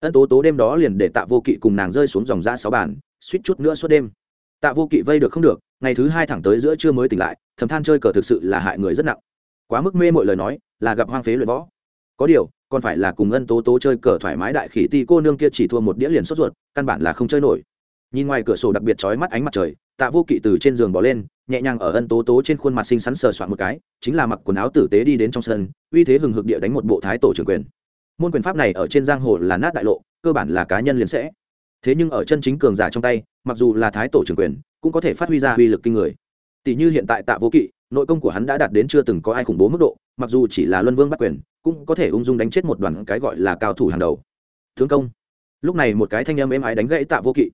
Ân tố tố đêm đó liền để tạ vô kỵ cùng nàng rơi xuống dòng ra sáu bàn, suýt chút nữa suốt đêm. Tạ vô kỵ vây được không được, ngày thứ hai thẳng tới giữa trưa mới tỉnh lại, thầm than chơi cờ thực sự là hại người rất nặng. Quá mức mê mọi lời nói, là gặp hoang phế luyện võ. Có điều, còn phải là cùng ân tố tố chơi cờ thoải mái đại khỉ ti cô nương kia chỉ thua một đĩa liền sốt ruột, căn bản là không chơi nổi nhìn ngoài cửa sổ đặc biệt chói mắt ánh mặt trời, tạ vô kỵ từ trên giường bỏ lên, nhẹ nhàng ở ân tố tố trên khuôn mặt xinh xắn sờ soạn một cái, chính là mặc quần áo tử tế đi đến trong sân, uy thế hừng hực địa đánh một bộ thái tổ trưởng quyền. Môn quyền pháp này ở trên giang hồ là nát đại lộ, cơ bản là cá nhân liền sẽ. Thế nhưng ở chân chính cường giả trong tay, mặc dù là thái tổ trưởng quyền, cũng có thể phát huy ra uy lực kinh người. Tỷ như hiện tại tạ vô kỵ, nội công của hắn đã đạt đến chưa từng có ai khủng bố mức độ, mặc dù chỉ là luân vương bắt quyền, cũng có thể ung dung đánh chết một đoàn cái gọi là cao thủ hàng đầu. Thương công. Lúc này một cái thanh âm êm ái đánh gãy tạ vô kỵ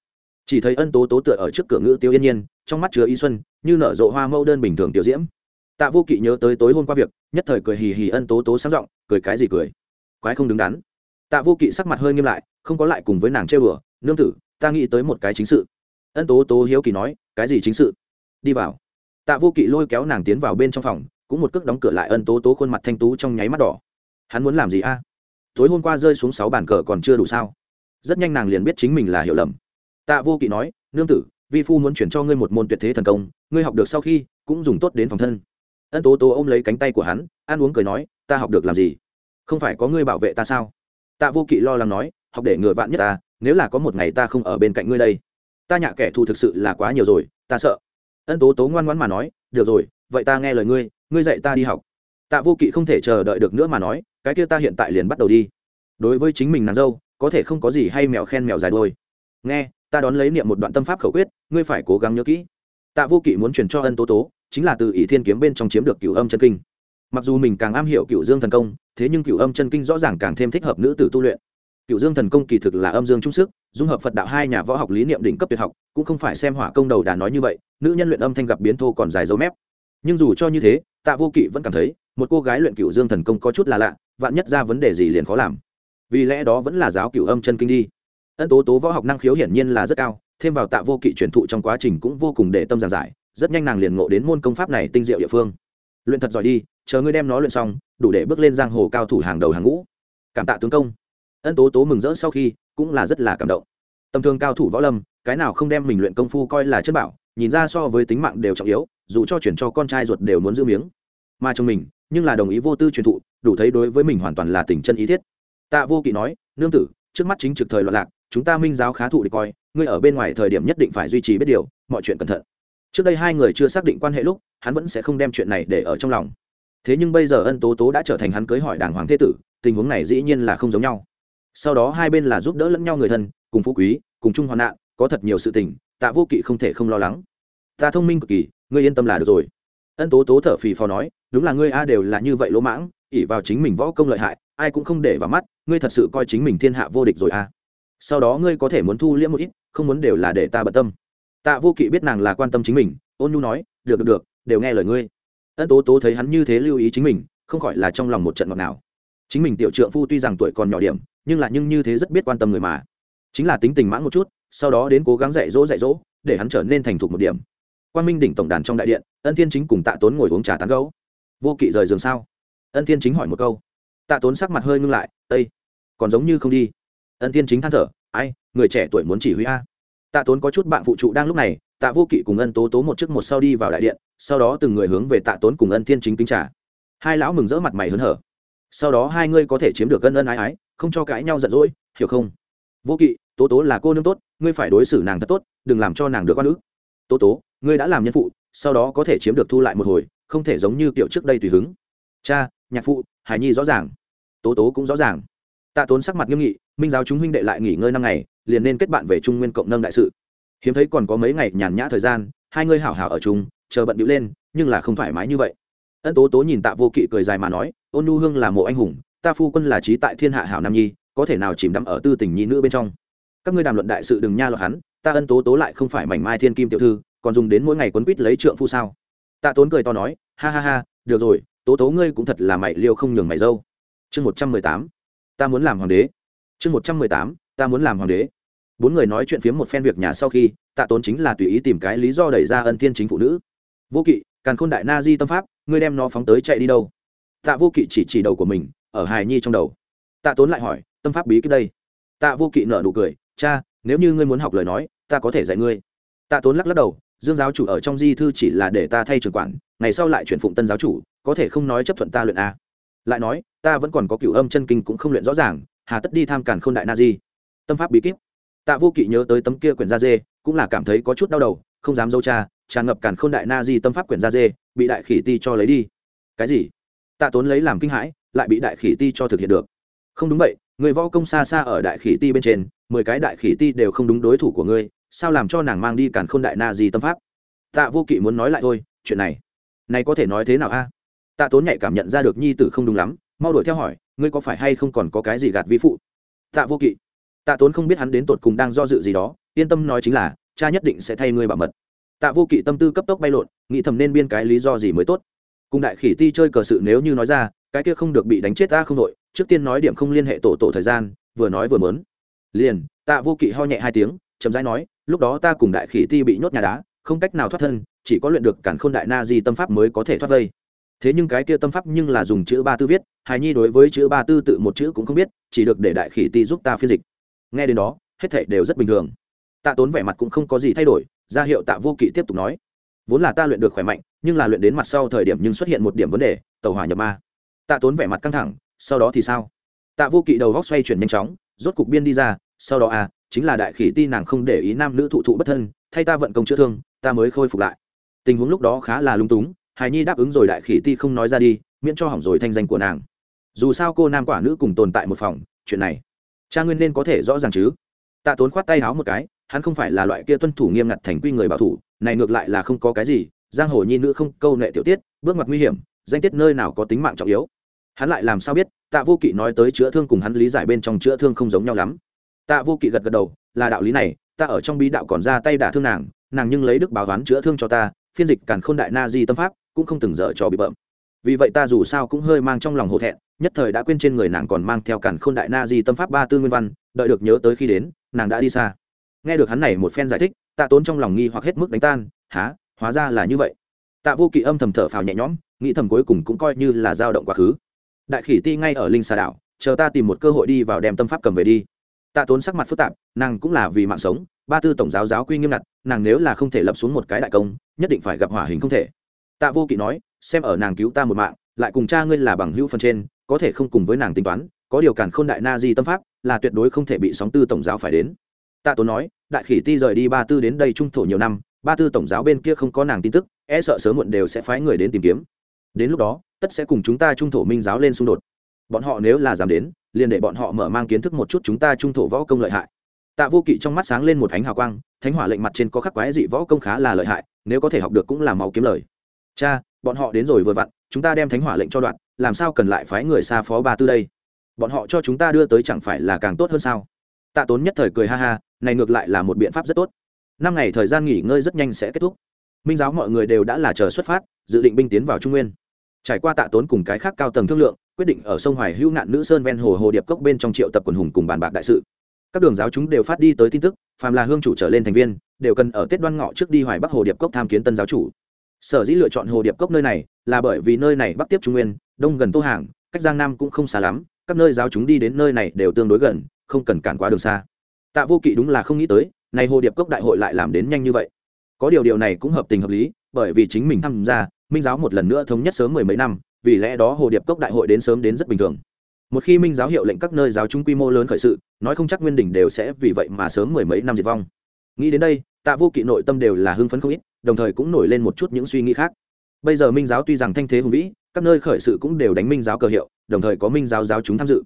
chỉ thấy ân tố tố tựa ở trước cửa ngữ tiêu yên nhiên, trong mắt chứa y xuân, như nở rộ hoa mẫu đơn bình thường tiểu diễm. Tạ vô kỵ nhớ tới tối hôm qua việc, nhất thời cười hì hì ân tố tố sáng giọng, cười cái gì cười? Quái không đứng đắn. Tạ vô kỵ sắc mặt hơi nghiêm lại, không có lại cùng với nàng chơi bừa nương tử, ta nghĩ tới một cái chính sự. Ân tố tố hiếu kỳ nói, cái gì chính sự? Đi vào. Tạ vô kỵ lôi kéo nàng tiến vào bên trong phòng, cũng một cước đóng cửa lại ân tố tố khuôn mặt thanh tú trong nháy mắt đỏ. Hắn muốn làm gì a? Tối hôm qua rơi xuống sáu bàn cờ còn chưa đủ sao? Rất nhanh nàng liền biết chính mình là hiểu lầm tạ vô kỵ nói, nương tử, vi phu muốn chuyển cho ngươi một môn tuyệt thế thần công, ngươi học được sau khi, cũng dùng tốt đến phòng thân. Ân tố tố ôm lấy cánh tay của hắn, ăn uống cười nói, ta học được làm gì? Không phải có ngươi bảo vệ ta sao? Tạ vô kỵ lo lắng nói, học để ngừa vạn nhất ta, nếu là có một ngày ta không ở bên cạnh ngươi đây, ta nhạ kẻ thù thực sự là quá nhiều rồi, ta sợ. Ân tố tố ngoan ngoãn mà nói, được rồi, vậy ta nghe lời ngươi ngươi dạy ta đi học. Tạ vô kỵ không thể chờ đợi được nữa mà nói, cái kia ta hiện tại liền bắt đầu đi. Đối với chính mình nàng dâu, có thể không có gì hay mèo khen mèo dài đôi nghe ta đón lấy niệm một đoạn tâm pháp khẩu quyết, ngươi phải cố gắng nhớ kỹ. Tạ vô kỵ muốn truyền cho ân tố tố, chính là từ ỷ thiên kiếm bên trong chiếm được cửu âm chân kinh. Mặc dù mình càng am hiểu cửu dương thần công, thế nhưng cửu âm chân kinh rõ ràng càng thêm thích hợp nữ tử tu luyện. Cửu dương thần công kỳ thực là âm dương trung sức, dung hợp phật đạo hai nhà võ học lý niệm đỉnh cấp tuyệt học, cũng không phải xem hỏa công đầu đà nói như vậy, nữ nhân luyện âm thanh gặp biến thô còn dài dấu mép. Nhưng dù cho như thế, tạ vô kỵ vẫn cảm thấy, một cô gái luyện cửu dương thần công có chút là lạ, vạn nhất ra vấn đề gì liền khó làm. Vì lẽ đó vẫn là giáo cửu âm chân kinh đi ân tố tố võ học năng khiếu hiển nhiên là rất cao, thêm vào tạ vô kỵ truyền thụ trong quá trình cũng vô cùng để tâm giảng giải, rất nhanh nàng liền ngộ đến môn công pháp này tinh diệu địa phương. Luyện thật giỏi đi, chờ ngươi đem nó luyện xong, đủ để bước lên giang hồ cao thủ hàng đầu hàng ngũ. Cảm tạ tướng công. Ân tố tố mừng rỡ sau khi, cũng là rất là cảm động. Tầm thường cao thủ võ lâm, cái nào không đem mình luyện công phu coi là chất bảo, nhìn ra so với tính mạng đều trọng yếu, dù cho chuyển cho con trai ruột đều muốn giữ miếng. Mà trong mình, nhưng là đồng ý vô tư truyền thụ, đủ thấy đối với mình hoàn toàn là tình chân ý thiết. Tạ vô kỵ nói, nương tử, trước mắt chính trực thời loạn lạc chúng ta minh giáo khá thụ để coi, ngươi ở bên ngoài thời điểm nhất định phải duy trì biết điều, mọi chuyện cẩn thận. Trước đây hai người chưa xác định quan hệ lúc, hắn vẫn sẽ không đem chuyện này để ở trong lòng. Thế nhưng bây giờ ân tố tố đã trở thành hắn cưới hỏi đàng hoàng thế tử, tình huống này dĩ nhiên là không giống nhau. Sau đó hai bên là giúp đỡ lẫn nhau người thân, cùng phú quý, cùng chung hoạn nạn, có thật nhiều sự tình, tạ vô kỵ không thể không lo lắng. Ta thông minh cực kỳ, ngươi yên tâm là được rồi. Ân tố tố thở phì phò nói, đúng là ngươi a đều là như vậy lỗ mãng ỉ vào chính mình võ công lợi hại, ai cũng không để vào mắt, ngươi thật sự coi chính mình thiên hạ vô địch rồi a sau đó ngươi có thể muốn thu liễm một ít, không muốn đều là để ta bận tâm. Tạ vô kỵ biết nàng là quan tâm chính mình, ôn nhu nói, được được được, đều nghe lời ngươi. Ân tố tố thấy hắn như thế lưu ý chính mình, không khỏi là trong lòng một trận ngọt nào chính mình tiểu trượng phu tuy rằng tuổi còn nhỏ điểm, nhưng là nhưng như thế rất biết quan tâm người mà. Chính là tính tình mãn một chút, sau đó đến cố gắng dạy dỗ dạy dỗ, để hắn trở nên thành thục một điểm. Quan minh đỉnh tổng đàn trong đại điện, ân thiên chính cùng tạ tốn ngồi uống trà tán gấu vô kỵ rời giường sao? Ân thiên chính hỏi một câu. Tạ tốn sắc mặt hơi ngưng lại ây còn giống như không đi ân thiên chính than thở, ai, người trẻ tuổi muốn chỉ huy a. Tạ tốn có chút bạn phụ trụ đang lúc này, tạ vô kỵ cùng ân tố tố một chiếc một sau đi vào đại điện, sau đó từng người hướng về tạ tốn cùng ân thiên chính kính trả hai lão mừng rỡ mặt mày hớn hở. Sau đó hai ngươi có thể chiếm được ân ân ái ái, không cho cãi nhau giận dỗi, hiểu không? Vô kỵ, tố tố là cô nương tốt, ngươi phải đối xử nàng thật tốt, đừng làm cho nàng được con nữ tố tố, ngươi đã làm nhân phụ, sau đó có thể chiếm được thu lại một hồi, không thể giống như kiểu trước đây tùy hứng. Cha, nhạc phụ hải nhi rõ ràng. Tố tố cũng rõ ràng tạ tốn sắc mặt nghiêm nghị, minh giáo chúng huynh đệ lại nghỉ ngơi năm ngày, liền nên kết bạn về trung nguyên cộng nâng đại sự. Hiếm thấy còn có mấy ngày nhàn nhã thời gian, hai ngươi hảo hảo ở chung, chờ bận điệu lên, nhưng là không thoải mái như vậy. Ân tố tố nhìn tạ vô kỵ cười dài mà nói, ôn nu hương là mộ anh hùng, ta phu quân là trí tại thiên hạ hảo nam nhi, có thể nào chìm đắm ở tư tình nhi nữ bên trong? Các ngươi đàm luận đại sự đừng nha lọt hắn, ta ân tố tố lại không phải mảnh mai thiên kim tiểu thư, còn dùng đến mỗi ngày quấn quýt lấy trượng phu sao? Tạ tốn cười to nói, ha ha ha, được rồi, tố tố ngươi cũng thật là mày liêu không nhường mày dâu. Chương một trăm mười tám ta muốn làm hoàng đế. Chương một trăm mười tám, ta muốn làm hoàng đế. Bốn người nói chuyện phiếm một phen việc nhà sau khi, tạ tốn chính là tùy ý tìm cái lý do đẩy ra ân thiên chính phụ nữ. Vô kỵ, càn khôn đại na di tâm pháp, ngươi đem nó phóng tới chạy đi đâu? Tạ vô kỵ chỉ chỉ đầu của mình, ở hài nhi trong đầu. Tạ tốn lại hỏi, tâm pháp bí kíp đây? Tạ vô kỵ nở nụ cười, cha, nếu như ngươi muốn học lời nói, ta có thể dạy ngươi. Tạ tốn lắc lắc đầu, dương giáo chủ ở trong di thư chỉ là để ta thay trường quản, ngày sau lại chuyển phụng tân giáo chủ, có thể không nói chấp thuận ta luyện a lại nói, ta vẫn còn có cửu âm chân kinh cũng không luyện rõ ràng, hà tất đi tham cản k h ô n đại na di. Tâm pháp bí kíp. Tạ vô kỵ nhớ tới tấm kia quyển da dê, cũng là cảm thấy có chút đau đầu, không dám dâu cha, tràn ngập cản k h ô n đại na di tâm pháp quyển da dê, bị đại khỉ ti cho lấy đi. Cái gì? Tạ tốn lấy làm kinh hãi, lại bị đại khỉ ti cho thực hiện được. Không đúng vậy, người võ công xa xa ở đại khỉ ti bên trên, mười cái đại khỉ ti đều không đúng đối thủ của ngươi, sao làm cho nàng mang đi cản k h ô n đại na di tâm pháp? Tạ vô kỵ muốn nói lại thôi, chuyện này này có thể nói thế nào a? Tạ tốn nhạy cảm nhận ra được nhi tử không đúng lắm, mau đuổi theo hỏi, ngươi có phải hay không còn có cái gì gạt vi phụ? Tạ vô kỵ. Tạ tốn không biết hắn đến tột cùng đang do dự gì đó, yên tâm nói chính là, cha nhất định sẽ thay ngươi bảo mật. Tạ vô kỵ tâm tư cấp tốc bay lộn, nghĩ thầm nên biên cái lý do gì mới tốt. Cùng đại khỉ ti chơi cờ sự nếu như nói ra, cái kia không được bị đánh chết ta không đội, trước tiên nói điểm không liên hệ tổ tổ thời gian, vừa nói vừa mớn. Liền, tạ vô kỵ ho nhẹ hai tiếng, chậm rãi nói, lúc đó ta cùng đại khỉ ti bị nhốt nhà đá, không cách nào thoát thân, chỉ có luyện được cản khôn đại na di tâm pháp mới có thể thoát vây thế nhưng cái kia tâm pháp nhưng là dùng chữ ba tư viết, hài nhi đối với chữ ba tư tự một chữ cũng không biết, chỉ được để đại khỉ ti giúp ta phiên dịch. Nghe đến đó, hết thảy đều rất bình thường. Tạ tốn vẻ mặt cũng không có gì thay đổi, ra hiệu tạ vô kỵ tiếp tục nói, vốn là ta luyện được khỏe mạnh, nhưng là luyện đến mặt sau thời điểm nhưng xuất hiện một điểm vấn đề tàu hỏa nhập ma. Tạ tốn vẻ mặt căng thẳng, sau đó thì sao? Tạ vô kỵ đầu góc xoay chuyển nhanh chóng, rốt cục biên đi ra, sau đó à chính là đại khỉ ti nàng không để ý nam nữ thụ thụ bất thân, thay ta vận công chữa thương, ta mới khôi phục lại. Tình huống lúc đó khá là lung túng hài nhi đáp ứng rồi đại khỉ ti không nói ra đi, miễn cho hỏng rồi thanh danh của nàng. Dù sao cô nam quả nữ cùng tồn tại một phòng, chuyện này, cha nguyên nên có thể rõ ràng chứ. Tạ tốn khoát tay háo một cái, hắn không phải là loại kia tuân thủ nghiêm ngặt thành quy người bảo thủ, này ngược lại là không có cái gì, giang hồ nhi nữ không câu nệ tiểu tiết, bước ngoặt nguy hiểm, danh tiết nơi nào có tính mạng trọng yếu. Hắn lại làm sao biết, tạ vô kỵ nói tới chữa thương cùng hắn lý giải bên trong chữa thương không giống nhau lắm. Tạ vô kỵ gật gật đầu, là đạo lý này, ta ở trong bí đạo còn ra tay đả thương nàng nàng nhưng lấy đức báo ván chữa thương cho ta, phiên dịch càn khôn đại na di tâm pháp cũng không từng dở cho bị bợm. Vì vậy ta dù sao cũng hơi mang trong lòng hổ thẹn, nhất thời đã quên trên người nàng còn mang theo cản khôn đại na di tâm pháp ba tư nguyên văn, đợi được nhớ tới khi đến, nàng đã đi xa. Nghe được hắn này một phen giải thích, tạ tốn trong lòng nghi hoặc hết mức đánh tan há hóa ra là như vậy. Tạ vô kỵ âm thầm thở phào nhẹ nhõm, nghĩ thầm cuối cùng cũng coi như là dao động quá khứ. Đại khỉ ti ngay ở linh xà đảo, chờ ta tìm một cơ hội đi vào đem tâm pháp cầm về đi. Tạ tốn sắc mặt phức tạp, nàng cũng là vì mạng sống, ba tư tổng giáo giáo quy nghiêm ngặt, nàng nếu là không thể lập xuống một cái đại công, nhất định phải gặp hỏa hình không thể tạ vô kỵ nói, xem ở nàng cứu ta một mạng, lại cùng cha ngươi là bằng hữu phần trên, có thể không cùng với nàng tính toán, có điều cản khôn đại na di tâm pháp, là tuyệt đối không thể bị sóng tư tổng giáo phải đến. Tạ tốn nói, đại khỉ ti rời đi ba tư đến đây trung thổ nhiều năm, ba tư tổng giáo bên kia không có nàng tin tức e sợ sớm muộn đều sẽ phái người đến tìm kiếm. Đến lúc đó, tất sẽ cùng chúng ta trung thổ minh giáo lên xung đột. Bọn họ nếu là dám đến, liền để bọn họ mở mang kiến thức một chút chúng ta trung thổ võ công lợi hại. Tạ vô kỵ trong mắt sáng lên một ánh hào quang, thánh hỏa lệnh mặt trên có khắc quái dị võ công khá là lợi hại, nếu có thể học được cũng là máu kiếm lời cha, bọn họ đến rồi vừa vặn, chúng ta đem thánh hỏa lệnh cho đoạn, làm sao cần lại phái người xa phó ba tư đây? Bọn họ cho chúng ta đưa tới chẳng phải là càng tốt hơn sao? Tạ tốn nhất thời cười ha ha, này ngược lại là một biện pháp rất tốt. Năm ngày thời gian nghỉ ngơi rất nhanh sẽ kết thúc. Minh giáo mọi người đều đã là chờ xuất phát, dự định binh tiến vào trung nguyên. Trải qua tạ tốn cùng cái khác cao tầng thương lượng, quyết định ở sông hoài hữu nạn nữ sơn ven hồ hồ điệp cốc bên trong triệu tập quần hùng cùng bàn bạc đại sự. Các đường giáo chúng đều phát đi tới tin tức, phàm là hương chủ trở lên thành viên, đều cần ở tết đoan ngọ trước đi hoài bắc hồ điệp cốc tham kiến tân giáo chủ sở dĩ lựa chọn hồ điệp cốc nơi này là bởi vì nơi này bắc tiếp trung nguyên, đông gần tô hàng, cách giang nam cũng không xa lắm, các nơi giáo chúng đi đến nơi này đều tương đối gần, không cần cản quá đường xa. Tạ vô kỵ đúng là không nghĩ tới, này hồ điệp cốc đại hội lại làm đến nhanh như vậy. Có điều điều này cũng hợp tình hợp lý, bởi vì chính mình tham gia, minh giáo một lần nữa thống nhất sớm mười mấy năm, vì lẽ đó hồ điệp cốc đại hội đến sớm đến rất bình thường. Một khi minh giáo hiệu lệnh các nơi giáo chúng quy mô lớn khởi sự, nói không chắc nguyên đỉnh đều sẽ vì vậy mà sớm mười mấy năm diệt vong. Nghĩ đến đây, tạ vô kỵ nội tâm đều là hưng phấn không ít đồng thời cũng nổi lên một chút những suy nghĩ khác. Bây giờ minh giáo tuy rằng thanh thế hùng vĩ, các nơi khởi sự cũng đều đánh minh giáo cờ hiệu, đồng thời có minh giáo giáo chúng tham dự.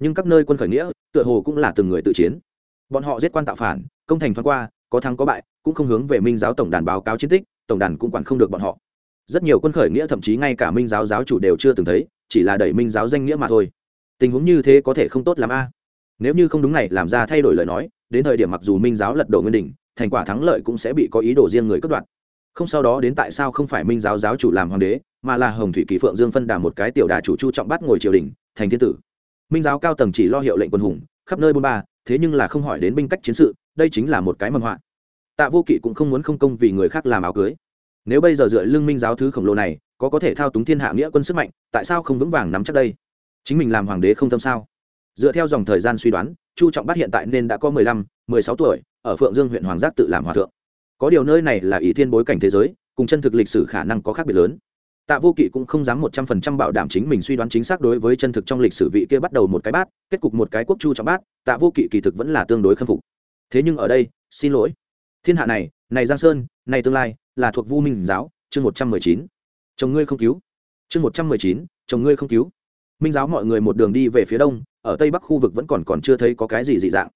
Nhưng các nơi quân khởi nghĩa, tựa hồ cũng là từng người tự chiến. Bọn họ giết quan tạo phản, công thành thoáng qua, có thắng có bại, cũng không hướng về minh giáo tổng đàn báo cáo chiến tích, tổng đàn cũng quản không được bọn họ. Rất nhiều quân khởi nghĩa thậm chí ngay cả minh giáo giáo chủ đều chưa từng thấy, chỉ là đẩy minh giáo danh nghĩa mà thôi. Tình huống như thế có thể không tốt l a. Nếu như không đúng này, làm ra thay đổi lời nói, đến thời điểm mặc dù minh giáo lật đổ nguyên đình thành quả thắng lợi cũng sẽ bị có ý đồ riêng người cất đoạt không sau đó đến tại sao không phải minh giáo giáo chủ làm hoàng đế, mà là hồng thủy kỳ phượng dương phân đà một cái tiểu đà chủ chu trọng bắt ngồi triều đình, thành thiên tử. Minh giáo cao tầng chỉ lo hiệu lệnh quân hùng, khắp nơi bôn ba, thế nhưng là không hỏi đến binh cách chiến sự, đây chính là một cái mầm họa. Tạ vô kỵ cũng không muốn không công vì người khác làm áo cưới. Nếu bây giờ dựa lưng minh giáo thứ khổng lồ này, có có thể thao túng thiên hạ nghĩa quân sức mạnh, tại sao không vững vàng nắm chắc đây? Chính mình làm hoàng đế không tâm sao? Dựa theo dòng thời gian suy đoán, chu trọng bát hiện tại nên đã có mười lăm, mười sáu tuổi, ở phượng dương huyện hoàng giác tự làm hòa thượng có điều nơi này là ý thiên bối cảnh thế giới, cùng chân thực lịch sử khả năng có khác biệt lớn. Tạ vô kỵ cũng không dám một trăm phần trăm bảo đảm chính mình suy đoán chính xác đối với chân thực trong lịch sử vị kia bắt đầu một cái bát, kết cục một cái quốc chu trọng bát, tạ vô kỵ kỳ thực vẫn là tương đối khâm phục. Thế nhưng ở đây, xin lỗi. Thiên hạ này này giang sơn, này tương lai, là thuộc vu minh giáo, chương một trăm mười chín. Chồng ngươi không cứu. Chương một trăm mười chín, chồng ngươi không cứu. Minh giáo mọi người một đường đi về phía đông, ở tây bắc khu vực vẫn còn còn chưa thấy có cái gì dị dạng.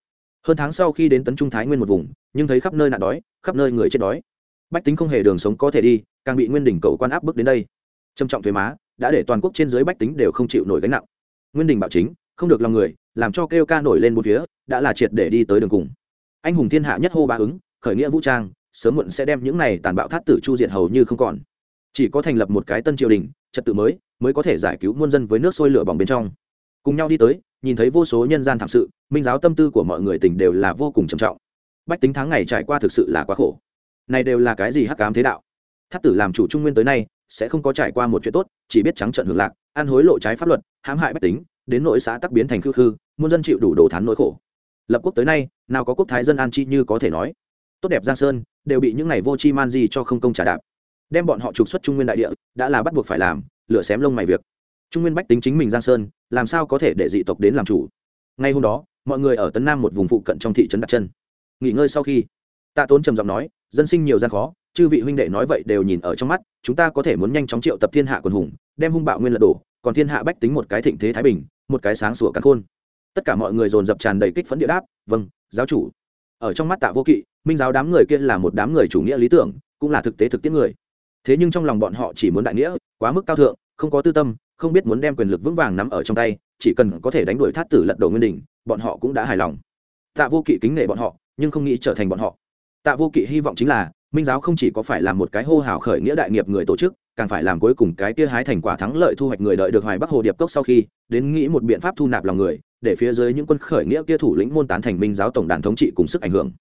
Hơn tháng sau khi đến tấn trung thái nguyên một vùng, nhưng thấy khắp nơi nạn đói khắp nơi người chết đói. Bách tính không hề đường sống có thể đi, càng bị nguyên đình cầu quan áp bức đến đây. Trầm trọng thuế má, đã để toàn quốc trên dưới bách tính đều không chịu nổi gánh nặng. Nguyên đình bạo chính, không được lòng người, làm cho kêu ca nổi lên một phía, đã là triệt để đi tới đường cùng. Anh hùng thiên hạ nhất hô ba ứng, khởi nghĩa vũ trang, sớm muộn sẽ đem những này tàn bạo thát tử chu diệt hầu như không còn. Chỉ có thành lập một cái tân triều đình, trật tự mới mới có thể giải cứu muôn dân với nước sôi lửa bỏng bên trong. Cùng nhau đi tới, nhìn thấy vô số nhân gian thảm sự, minh giáo tâm tư của mọi người tình đều là vô cùng trầm trọng bách tính tháng ngày trải qua thực sự là quá khổ. Này đều là cái gì hắc cám thế đạo? Thắt tử làm chủ trung nguyên tới nay, sẽ không có trải qua một chuyện tốt, chỉ biết trắng trận hưởng lạc, ăn hối lộ trái pháp luật, hãm hại bách tính, đến nội xã tắc biến thành khư khư, muôn dân chịu đủ đồ thán nỗi khổ. Lập quốc tới nay, nào có quốc thái dân an chi như có thể nói. Tốt đẹp giang sơn, đều bị những ngày vô chi man di cho không công trả đạp. Đem bọn họ trục xuất trung nguyên đại địa, đã là bắt buộc phải làm, lựa xém lông mày việc. Trung nguyên bách tính chính mình giang sơn, làm sao có thể để dị tộc đến làm chủ? Ngay hôm đó, mọi người ở tấn nam một vùng phụ cận trong thị trấn đặt chân nghỉ ngơi sau khi. Tạ tốn trầm giọng nói, dân sinh nhiều gian khó, chư vị huynh đệ nói vậy đều nhìn ở trong mắt, chúng ta có thể muốn nhanh chóng triệu tập thiên hạ quần hùng, đem hung bạo nguyên lật đổ, còn thiên hạ bách tính một cái thịnh thế thái bình, một cái sáng sủa cắn khôn. Tất cả mọi người dồn dập tràn đầy kích phấn địa đáp vâng giáo chủ. Ở trong mắt tạ vô kỵ, minh giáo đám người kia là một đám người chủ nghĩa lý tưởng, cũng là thực tế thực tiễn người. Thế nhưng trong lòng bọn họ chỉ muốn đại nghĩa, quá mức cao thượng, không có tư tâm, không biết muốn đem quyền lực vững vàng nắm ở trong tay, chỉ cần có thể đánh đuổi thát tử lật đổ nguyên đình bọn họ cũng đã hài lòng. Tạ vô kỵ kính nể bọn họ nhưng không nghĩ trở thành bọn họ. Tạ vô kỵ hy vọng chính là, minh giáo không chỉ có phải là một cái hô hào khởi nghĩa đại nghiệp người tổ chức, càng phải làm cuối cùng cái kia hái thành quả thắng lợi thu hoạch người đợi được hoài bắc hồ điệp cốc sau khi, đến nghĩ một biện pháp thu nạp lòng người, để phía dưới những quân khởi nghĩa kia thủ lĩnh môn tán thành minh giáo tổng đàn thống trị cùng sức ảnh hưởng.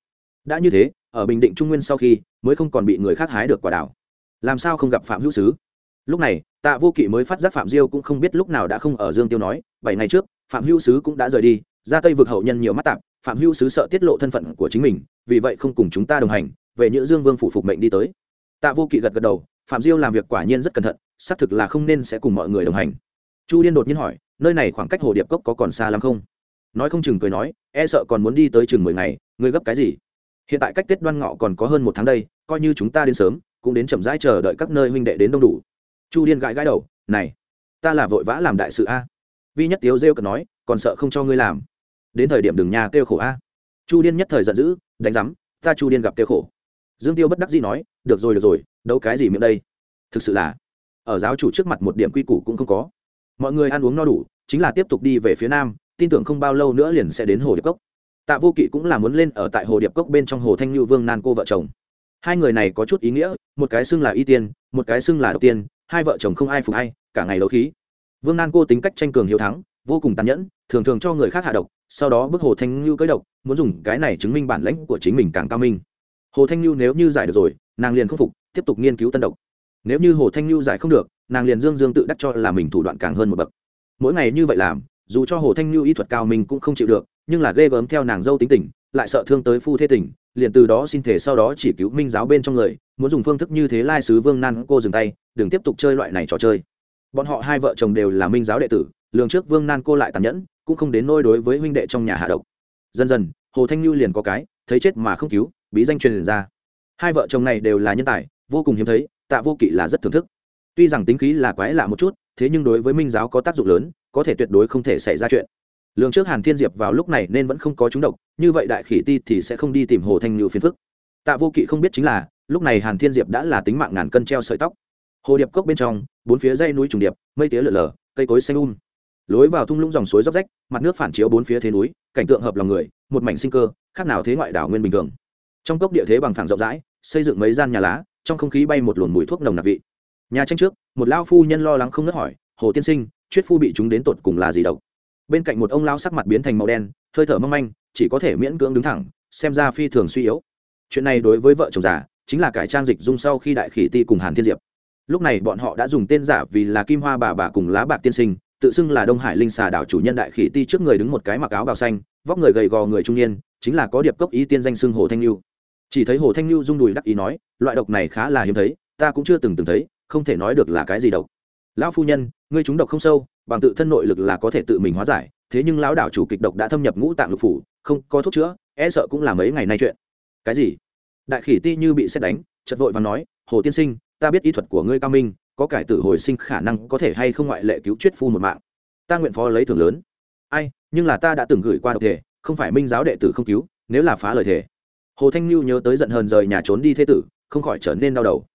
Đã như thế, ở bình định trung nguyên sau khi, mới không còn bị người khác hái được quả đảo. Làm sao không gặp phạm hữu sứ? Lúc này, tạ vô kỵ mới phát giác phạm diêu cũng không biết lúc nào đã không ở dương tiêu nói, bảy ngày trước, phạm hữu sứ cũng đã rời đi, ra tây vực hậu nhân nhiều mắt tạp phạm Hưu sứ sợ tiết lộ thân phận của chính mình, vì vậy không cùng chúng ta đồng hành, về nhữ dương vương phủ phục mệnh đi tới. Tạ vô kỵ gật gật đầu, phạm diêu làm việc quả nhiên rất cẩn thận, xác thực là không nên sẽ cùng mọi người đồng hành. Chu điên đột nhiên hỏi, nơi này khoảng cách hồ điệp cốc có còn xa lắm không? Nói không chừng cười nói e sợ còn muốn đi tới chừng mười ngày, ngươi gấp cái gì? Hiện tại cách tết đoan ngọ còn có hơn một tháng đây, coi như chúng ta đến sớm, cũng đến chậm rãi chờ đợi các nơi huynh đệ đến đông đủ. Chu điên gãi gãi đầu, này, ta là vội vã làm đại sự a. Vi nhất tiếu rêu cần nói, còn sợ không cho ngươi làm đến thời điểm đừng nhà kêu khổ a. Chu điên nhất thời giận dữ, đánh rắm ta chu điên gặp kêu khổ. Dương tiêu bất đắc dĩ nói, được rồi được rồi, đâu cái gì miệng đây? Thực sự là, ở giáo chủ trước mặt một điểm quy củ cũng không có. Mọi người ăn uống no đủ, chính là tiếp tục đi về phía nam, tin tưởng không bao lâu nữa liền sẽ đến hồ điệp cốc. Tạ vô kỵ cũng là muốn lên ở tại hồ điệp cốc bên trong hồ thanh như vương nan cô vợ chồng. Hai người này có chút ý nghĩa, một cái xưng là y tiên, một cái xưng là độc tiên, hai vợ chồng không ai phục hay, cả ngày đấu khí. Vương nan cô tính cách tranh cường hiếu thắng vô cùng tàn nhẫn, thường thường cho người khác hạ độc, sau đó bức hồ thanh như cưới độc, muốn dùng cái này chứng minh bản lãnh của chính mình càng cao minh. Hồ thanh như nếu như giải được rồi, nàng liền khắc phục, tiếp tục nghiên cứu tân độc. Nếu như hồ thanh như giải không được, nàng liền dương dương tự đắc cho là mình thủ đoạn càng hơn một bậc. Mỗi ngày như vậy làm, dù cho hồ thanh như y thuật cao mình cũng không chịu được, nhưng là ghê gớm theo nàng dâu tính tình, lại sợ thương tới phu thế tình, liền từ đó xin thể sau đó chỉ cứu minh giáo bên trong người, muốn dùng phương thức như thế lai sứ vương nan cô dừng tay, đừng tiếp tục chơi loại này trò chơi. Bọn họ hai vợ chồng đều là minh giáo đệ tử lường trước vương nan cô lại tàn nhẫn, cũng không đến nôi đối với huynh đệ trong nhà hạ độc. Dần dần, hồ thanh như liền có cái, thấy chết mà không cứu, bí danh truyền ra. Hai vợ chồng này đều là nhân tài, vô cùng hiếm thấy, tạ vô kỵ là rất thưởng thức. Tuy rằng tính khí là quái lạ một chút, thế nhưng đối với minh giáo có tác dụng lớn, có thể tuyệt đối không thể xảy ra chuyện. Lường trước hàn thiên diệp vào lúc này nên vẫn không có chúng độc, như vậy đại khỉ ti thì sẽ không đi tìm hồ thanh như phiền phức. Tạ vô kỵ không biết chính là, lúc này hàn thiên diệp đã là tính mạng ngàn cân treo sợi tóc. Hồ điệp cốc bên trong, bốn phía dây núi trùng điệp, mây tía lở lở, cây cối xanh um lối vào thung lũng dòng suối róc rách, mặt nước phản chiếu bốn phía thế núi, cảnh tượng hợp lòng người, một mảnh sinh cơ, khác nào thế ngoại đảo nguyên bình thường. Trong cốc địa thế bằng phẳng rộng rãi, xây dựng mấy gian nhà lá, trong không khí bay một luồng mùi thuốc nồng nặc vị. Nhà tranh trước, một lao phu nhân lo lắng không ngớt hỏi, hồ tiên sinh, chuyết phu bị chúng đến tột cùng là gì độc? Bên cạnh một ông lao sắc mặt biến thành màu đen, hơi thở mong manh, chỉ có thể miễn cưỡng đứng thẳng, xem ra phi thường suy yếu. Chuyện này đối với vợ chồng già, chính là cải trang dịch dung sau khi đại khỉ ti cùng hàn thiên diệp. Lúc này bọn họ đã dùng tên giả vì là kim hoa bà bà cùng lá bạc tiên sinh tự xưng là đông hải linh xà đảo chủ nhân đại khỉ ti trước người đứng một cái mặc áo bào xanh, vóc người gầy gò người trung niên, chính là có điệp cốc ý tiên danh xưng hồ thanh lưu chỉ thấy hồ thanh lưu rung đùi đắc ý nói, loại độc này khá là hiếm thấy, ta cũng chưa từng từng thấy, không thể nói được là cái gì độc. Lão phu nhân, ngươi chúng độc không sâu, bằng tự thân nội lực là có thể tự mình hóa giải, thế nhưng lão đảo chủ kịch độc đã thâm nhập ngũ tạng lục phủ, không có thuốc chữa e sợ cũng là mấy ngày nay chuyện. Cái gì? Đại khỉ ti như bị xét đánh chật vội và nói, hồ tiên sinh, ta biết y thuật của ngươi cao minh có cải tử hồi sinh khả năng có thể hay không ngoại lệ cứu chuyết phu một mạng. Ta nguyện phó lấy thưởng lớn. Ai, nhưng là ta đã từng gửi qua độc thể, không phải minh giáo đệ tử không cứu, nếu là phá lời thể. Hồ thanh lưu nhớ tới giận hờn rời nhà trốn đi thế tử, không khỏi trở nên đau đầu.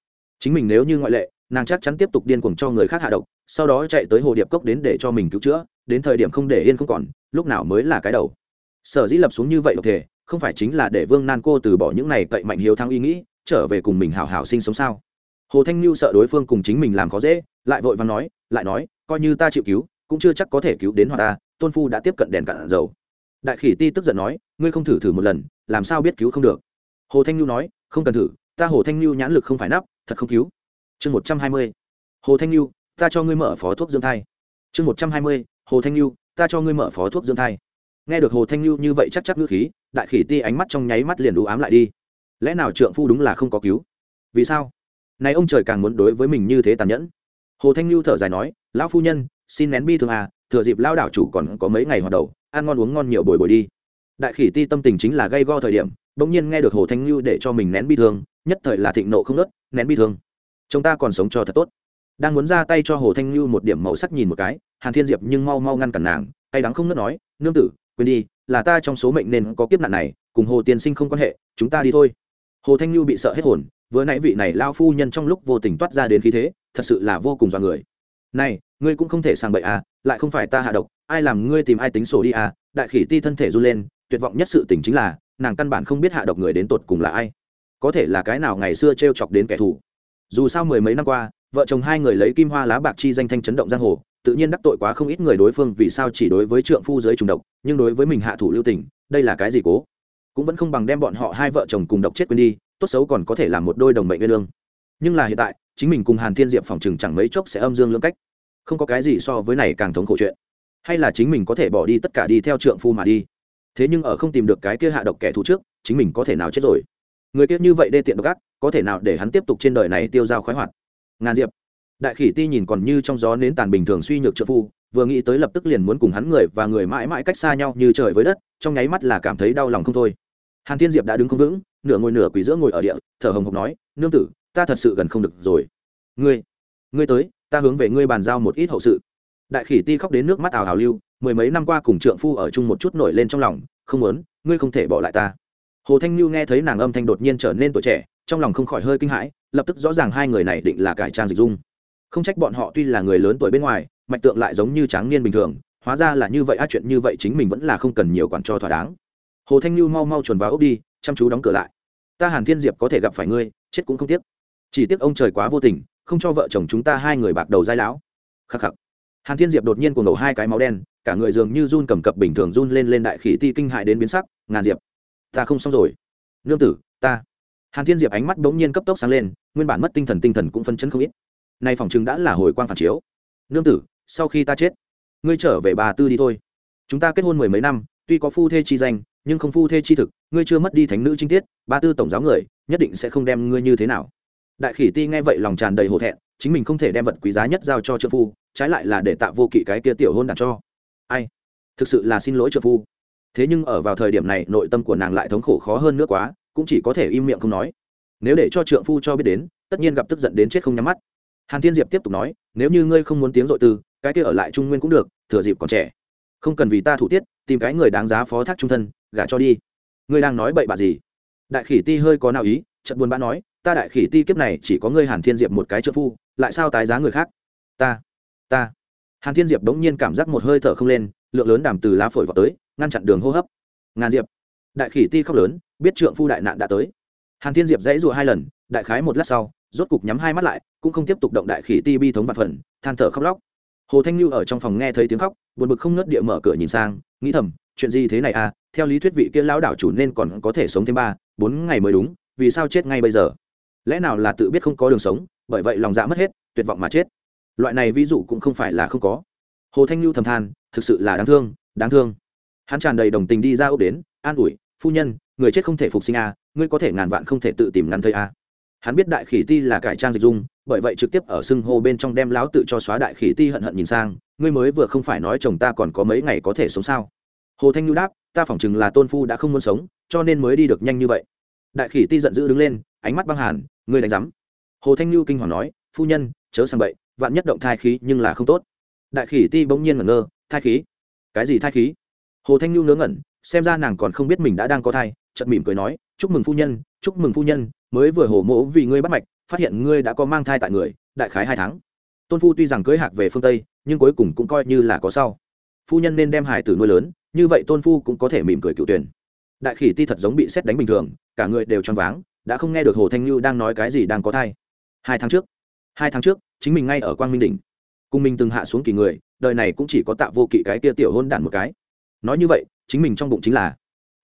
Chính mình nếu như ngoại lệ, nàng chắc chắn tiếp tục điên cuồng cho người khác hạ độc, sau đó chạy tới hồ điệp cốc đến để cho mình cứu chữa, đến thời điểm không để yên không còn, lúc nào mới là cái đầu. Sở dĩ lập xuống như vậy độc thể, không phải chính là để vương nan cô từ bỏ những này cậy mạnh hiếu thắng ý nghĩ, trở về cùng mình hảo hảo sinh sống sao? Hồ thanh lưu sợ đối phương cùng chính mình làm khó dễ, lại vội và nói, lại nói, coi như ta chịu cứu, cũng chưa chắc có thể cứu đến hoặc ta, tôn phu đã tiếp cận đèn cạn dầu. Đại khỉ ti tức giận nói, ngươi không thử thử một lần, làm sao biết cứu không được? Hồ thanh lưu nói, không cần thử, ta hồ thanh lưu nhãn lực không phải nắp, thật không cứu. Chương một trăm hai mươi, hồ thanh lưu ta cho ngươi mở phó thuốc dưỡng thai. Chương một trăm hai mươi, hồ thanh lưu ta cho ngươi mở phó thuốc dưỡng thai. Nghe được hồ thanh lưu như vậy chắc chắc ngữ khí, đại khỉ ti ánh mắt trong nháy mắt liền đủ ám lại đi. Lẽ nào trượng phu đúng là không có cứu? Vì sao? Này ông trời càng muốn đối với mình như thế tàn nhẫn. Hồ thanh lưu thở dài nói, lão phu nhân, xin nén bi thường à thừa dịp lao đảo chủ còn có mấy ngày hoạt đầu ăn ngon uống ngon nhiều bồi bồi đi. Đại khỉ ti tâm tình chính là gây go thời điểm, bỗng nhiên nghe được hồ thanh lưu để cho mình nén bi thương, nhất thời là thịnh nộ không nớt, nén bi thương. Chúng ta còn sống cho thật tốt. Đang muốn ra tay cho hồ thanh lưu một điểm màu sắc nhìn một cái, hàn thiên diệp nhưng mau mau ngăn cản nàng tay đắng không nớt nói, nương tử, quên đi, là ta trong số mệnh nên có kiếp nạn này, cùng hồ tiên sinh không quan hệ, chúng ta đi thôi. Hồ thanh lưu bị sợ hết hồn vừa nãy vị này lao phu nhân trong lúc vô tình toát ra đến khí thế, thật sự là vô cùng dọa người. Này, ngươi cũng không thể sang bậy à lại không phải ta hạ độc, ai làm ngươi tìm ai tính sổ đi à đại khỉ ti thân thể run lên, tuyệt vọng nhất sự tình chính là, nàng căn bản không biết hạ độc người đến tột cùng là ai. Có thể là cái nào ngày xưa t r e o chọc đến kẻ thù. Dù sao mười mấy năm qua, vợ chồng hai người lấy kim hoa lá bạc chi danh thanh chấn động giang hồ, tự nhiên đắc tội quá không ít người đối phương vì sao chỉ đối với trượng phu giới trùng độc, nhưng đối với mình hạ thủ lưu tình, đây là cái gì cố? Cũng vẫn không bằng đem bọn họ hai vợ chồng cùng độc chết quên đi tốt xấu còn có thể làm một đôi đồng mệnh nguyên lương nhưng là hiện tại, chính mình cùng hàn thiên diệp phòng chừng chẳng mấy chốc sẽ âm dương lưỡng cách. Không có cái gì so với này càng thống khổ chuyện. Hay là chính mình có thể bỏ đi tất cả đi theo trượng phu mà đi. Thế nhưng ở không tìm được cái kia hạ độc kẻ thù trước, chính mình có thể nào chết rồi? Người kia như vậy đê tiện độc ác, có thể nào để hắn tiếp tục trên đời này tiêu dao khoái hoạt? Ngàn diệp. Đại khỉ ti nhìn còn như trong gió nến tàn bình thường suy nhược trợ phu, vừa nghĩ tới lập tức liền muốn cùng hắn người và người mãi mãi cách xa nhau như trời với đất, trong nháy mắt là cảm thấy đau lòng không thôi hàn thiên diệp đã đứng không vững, nửa ngồi nửa quỳ giữa ngồi ở địa, thở hồng hộc nói, nương tử, ta thật sự gần không được rồi. Ngươi ngươi tới, ta hướng về ngươi bàn giao một ít hậu sự. Đại khỉ ti khóc đến nước mắt ào ào lưu, mười mấy năm qua cùng trượng phu ở chung một chút nổi lên trong lòng, không muốn, ngươi không thể bỏ lại ta. Hồ thanh lưu nghe thấy nàng âm thanh đột nhiên trở nên tuổi trẻ, trong lòng không khỏi hơi kinh hãi, lập tức rõ ràng hai người này định là cải trang dịch dung. Không trách bọn họ tuy là người lớn tuổi bên ngoài, mạch tượng lại giống như tráng niên bình thường, hóa ra là như vậy, á chuyện như vậy chính mình vẫn là không cần nhiều quản cho thỏa đáng hồ thanh lưu mau mau chuồn vào ốc đi, chăm chú đóng cửa lại. Ta hàn thiên diệp có thể gặp phải ngươi, chết cũng không tiếc. Chỉ tiếc ông trời quá vô tình, không cho vợ chồng chúng ta hai người bạc đầu dai lão. Khắc khắc. Hàn thiên diệp đột nhiên cuồng nổ hai cái máu đen, cả người dường như run cầm cập bình thường run lên lên đại khỉ ti kinh hại đến biến sắc, ngàn diệp, ta không xong rồi. Nương tử, ta. Hàn thiên diệp ánh mắt bỗng nhiên cấp tốc sáng lên, nguyên bản mất tinh thần tinh thần cũng phân chấn không ít. Nay phòng chứng đã là hồi quang phản chiếu. Nương tử, sau khi ta chết, ngươi trở về bà tư đi thôi. Chúng ta kết hôn mười mấy năm, tuy có phu thê chi danh nhưng không phu thê chi thực ngươi chưa mất đi thánh nữ trinh tiết ba tư tổng giáo người nhất định sẽ không đem ngươi như thế nào. Đại khỉ ti nghe vậy lòng tràn đầy hổ thẹn chính mình không thể đem vật quý giá nhất giao cho trợ phu trái lại là để tạ vô kỵ cái kia tiểu hôn đặt cho. Ai? Thực sự là xin lỗi trợ phu. Thế nhưng ở vào thời điểm này nội tâm của nàng lại thống khổ khó hơn nữa quá cũng chỉ có thể im miệng không nói. Nếu để cho trượng phu cho biết đến tất nhiên gặp tức giận đến chết không nhắm mắt. Hàn thiên diệp tiếp tục nói nếu như ngươi không muốn tiếng dội từ, cái kia ở lại trung nguyên cũng được thừa dịp còn trẻ. Không cần vì ta thủ tiết tìm cái người đáng giá phó thác trung thân, gả cho đi. Ngươi đang nói bậy bạ gì? Đại khỉ ti hơi có nào ý trận buồn bã nói, ta đại khỉ ti kiếp này chỉ có ngươi hàn thiên diệp một cái trợ phu, lại sao tái giá người khác? Ta ta. Hàn thiên diệp đống nhiên cảm giác một hơi thở không lên, lượng lớn đàm từ lá phổi vào tới, ngăn chặn đường hô hấp. Ngàn diệp. Đại khỉ ti khóc lớn, biết trượng phu đại nạn đã tới. Hàn thiên diệp dãy rụa hai lần, đại khái một lát sau, rốt cục nhắm hai mắt lại, cũng không tiếp tục động đại khỉ ti bi thống và phần, than thở khóc lóc hồ thanh lưu ở trong phòng nghe thấy tiếng khóc, buồn bực không ngớt địa mở cửa nhìn sang, nghĩ thầm, chuyện gì thế này à theo lý thuyết vị kia lão đảo chủ nên còn có thể sống thêm ba, bốn ngày mới đúng, vì sao chết ngay bây giờ? Lẽ nào là tự biết không có đường sống, bởi vậy lòng dạ mất hết, tuyệt vọng mà chết? Loại này ví dụ cũng không phải là không có. Hồ thanh lưu thầm than, thực sự là đáng thương đáng thương. Hắn tràn đầy đồng tình đi ra ốc đến, an ủi, phu nhân, người chết không thể phục sinh a ngươi có thể ngàn vạn không thể tự tìm ngắn thấy a à. hắn biết đại khỉ ti là cải trang dịch dung bởi vậy trực tiếp ở sưng hô bên trong đem láo tự cho xóa đại khỉ ti hận hận nhìn sang, ngươi mới vừa không phải nói chồng ta còn có mấy ngày có thể sống sao? Hồ thanh nhu đáp, ta phỏng chừng là tôn phu đã không muốn sống, cho nên mới đi được nhanh như vậy. Đại khỉ ti giận dữ đứng lên, ánh mắt băng hàn, ngươi đánh giám. Hồ thanh nhu kinh hoàng nói, phu nhân, chớ sang bậy, vạn nhất động thai khí nhưng là không tốt. Đại khỉ ti bỗng nhiên ngẩn ngơ, thai khí? Cái gì thai khí? Hồ thanh nhu ngớ ngẩn, xem ra nàng còn không biết mình đã đang có thai, chợt mỉm cười nói, chúc mừng phu nhân, chúc mừng phu nhân mới vừa hổ mỗ vì ngươi bắt mạch, phát hiện ngươi đã có mang thai tại người, đại khái hai tháng. Tôn phu tuy rằng cưới hạc về phương tây, nhưng cuối cùng cũng coi như là có sau. Phu nhân nên đem hải tử nuôi lớn, như vậy tôn phu cũng có thể mỉm cười cựu tuyển. Đại khỉ ti thật giống bị xét đánh bình thường, cả người đều choáng váng, đã không nghe được hồ thanh như đang nói cái gì đang có thai. Hai tháng trước, hai tháng trước, chính mình ngay ở quang minh đỉnh. Cùng mình từng hạ xuống kỳ người, đời này cũng chỉ có tạ vô kỵ cái kia tiểu hôn đản một cái. Nói như vậy, chính mình trong bụng chính là.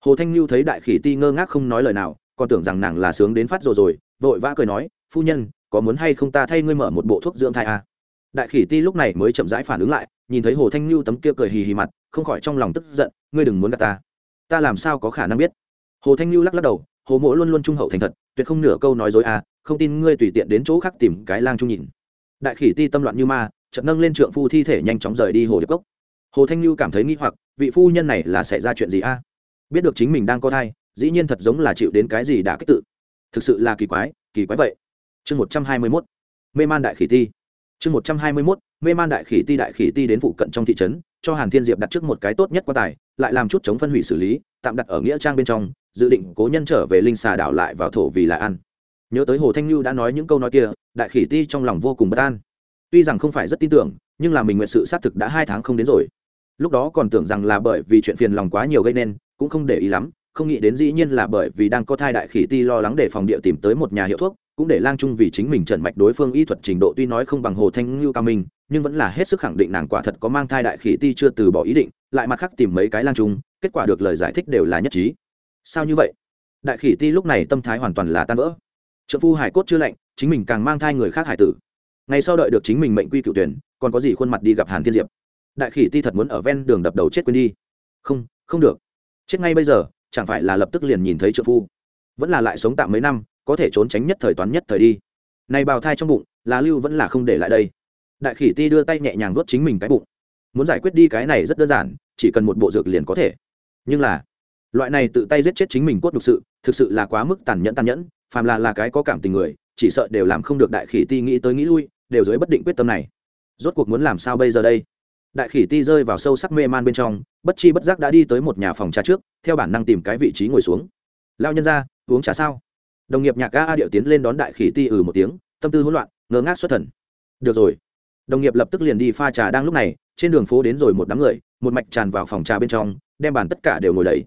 Hồ thanh như thấy đại khỉ ti ngơ ngác không nói lời nào còn tưởng rằng nàng là sướng đến phát rồi rồi, vội vã cười nói, phu nhân, có muốn hay không ta thay ngươi mở một bộ thuốc dưỡng thai à? đại khỉ ti lúc này mới chậm rãi phản ứng lại, nhìn thấy hồ thanh lưu tấm kia cười hì hì mặt, không khỏi trong lòng tức giận, ngươi đừng muốn gặp ta. Ta làm sao có khả năng biết? Hồ thanh lưu lắc lắc đầu, hồ mỗ luôn luôn trung hậu thành thật, tuyệt không nửa câu nói dối à không tin ngươi tùy tiện đến chỗ khác tìm cái lang trung nhìn. Đại khỉ ti tâm loạn như ma, chợt nâng lên trượng phu thi thể nhanh chóng rời đi hồ điệp cốc. Hồ thanh lưu cảm thấy nghi hoặc, vị phu nhân này là xảy ra chuyện gì a? Biết được chính mình đang có thai dĩ nhiên thật giống là chịu đến cái gì đã kích tự. Thực sự là kỳ quái kỳ quái vậy. Chương một trăm hai mươi mốt, mê man đại khỉ ti. Chương một trăm hai mươi mốt, mê man đại khỉ ti đại khỉ ti đến phụ cận trong thị trấn, cho hàn thiên diệp đặt trước một cái tốt nhất quan tài, lại làm chút chống phân hủy xử lý, tạm đặt ở nghĩa trang bên trong, dự định cố nhân trở về linh xà đảo lại vào thổ vì là ăn. Nhớ tới hồ thanh lưu đã nói những câu nói kia, đại khỉ ti trong lòng vô cùng bất an. Tuy rằng không phải rất tin tưởng, nhưng là mình nguyện sự xác thực đã hai tháng không đến rồi. Lúc đó còn tưởng rằng là bởi vì chuyện phiền lòng quá nhiều gây nên, cũng không để ý lắm không nghĩ đến dĩ nhiên là bởi vì đang có thai đại khỉ ti lo lắng để phòng địa tìm tới một nhà hiệu thuốc, cũng để lang trung vì chính mình trần mạch đối phương y thuật trình độ tuy nói không bằng hồ thanh ngưu cao minh, nhưng vẫn là hết sức khẳng định nàng quả thật có mang thai đại khỉ ti chưa từ bỏ ý định, lại mặt khác tìm mấy cái lang trung, kết quả được lời giải thích đều là nhất trí. Sao như vậy? Đại khỉ ti lúc này tâm thái hoàn toàn là tan vỡ. Trợ phu hải cốt chưa lạnh, chính mình càng mang thai người khác hải tử. Ngày sau đợi được chính mình mệnh quy cựu tuyển, còn có gì khuôn mặt đi gặp hàn thiên diệp. Đại khỉ ti thật muốn ở ven đường đập đầu chết quên đi. Không không được. Chết ngay bây giờ chẳng phải là lập tức liền nhìn thấy trợ phu. Vẫn là lại sống tạm mấy năm, có thể trốn tránh nhất thời toán nhất thời đi. Này bào thai trong bụng, là lưu vẫn là không để lại đây. Đại khỉ ti đưa tay nhẹ nhàng vớt chính mình cái bụng. Muốn giải quyết đi cái này rất đơn giản, chỉ cần một bộ dược liền có thể. Nhưng là, loại này tự tay giết chết chính mình cốt đục sự, thực sự là quá mức tàn nhẫn tàn nhẫn, phàm là là cái có cảm tình người, chỉ sợ đều làm không được đại khỉ ti nghĩ tới nghĩ lui, đều dưới bất định quyết tâm này. Rốt cuộc muốn làm sao bây giờ đây? Đại khỉ ti rơi vào sâu sắc mê man bên trong bất chi bất giác đã đi tới một nhà phòng trà trước theo bản năng tìm cái vị trí ngồi xuống. Lao nhân ra uống trà sao? Đồng nghiệp nhạc ga a điệu tiến lên đón đại khỉ ti ừ một tiếng tâm tư hỗn loạn ngơ ngác xuất thần. Được rồi. Đồng nghiệp lập tức liền đi pha trà đang lúc này trên đường phố đến rồi một đám người một mạch tràn vào phòng trà bên trong đem bàn tất cả đều ngồi đầy.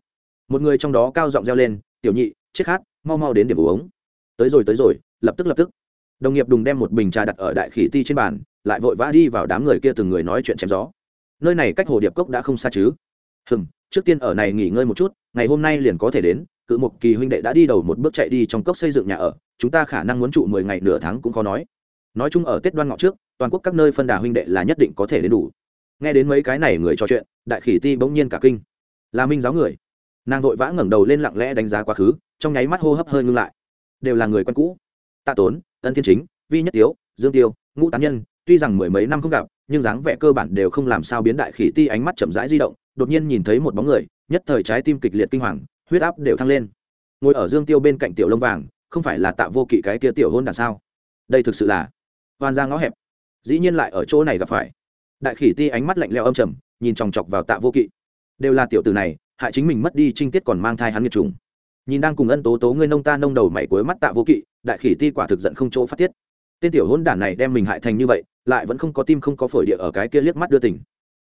Một người trong đó cao giọng reo lên tiểu nhị chết hát, mau mau đến điểm uống. Tới rồi tới rồi lập tức lập tức. Đồng nghiệp đùng đem một bình trà đặt ở đại khỉ ti trên bàn lại vội vã đi vào đám người kia từng người nói chuyện chém gió. Nơi này cách hồ điệp cốc đã không xa chứ? Hừm, trước tiên ở này nghỉ ngơi một chút, ngày hôm nay liền có thể đến, cự một kỳ huynh đệ đã đi đầu một bước chạy đi trong cốc xây dựng nhà ở, chúng ta khả năng muốn trụ mười ngày nửa tháng cũng khó nói. Nói chung ở tết đoan ngọ trước, toàn quốc các nơi phân đà huynh đệ là nhất định có thể đến đủ. Nghe đến mấy cái này người trò chuyện, đại khỉ ti bỗng nhiên cả kinh. Là minh giáo người. Nàng vội vã ngẩng đầu lên lặng lẽ đánh giá quá khứ, trong nháy mắt hô hấp hơi ngưng lại. Đều là người quen cũ. Tạ tốn, ân thiên chính, vi nhất tiếu, dương tiêu, ngũ tán nhân tuy rằng mười mấy năm không gặp, nhưng dáng vẻ cơ bản đều không làm sao biến đại khỉ ti ánh mắt chậm rãi di động, đột nhiên nhìn thấy một bóng người, nhất thời trái tim kịch liệt kinh hoàng, huyết áp đều thăng lên. Ngồi ở dương tiêu bên cạnh tiểu lông vàng, không phải là tạ vô kỵ cái kia tiểu hôn đằng sao? Đây thực sự là hoàn ra ngõ hẹp. Dĩ nhiên lại ở chỗ này gặp phải. Đại khỉ ti ánh mắt lạnh leo âm trầm, nhìn chòng chọc vào tạ vô kỵ. Đều là tiểu từ này, hại chính mình mất đi trinh tiết còn mang thai hắn nghiệt trùng. Nhìn đang cùng ân tố tố ngươi nông ta nông đầu mày cuối mắt tạ vô kỵ, đại khỉ ti quả thực giận không chỗ phát tiết tên tiểu hôn đản này đem mình hại thành như vậy, lại vẫn không có tim không có phổi địa ở cái kia liếc mắt đưa tình.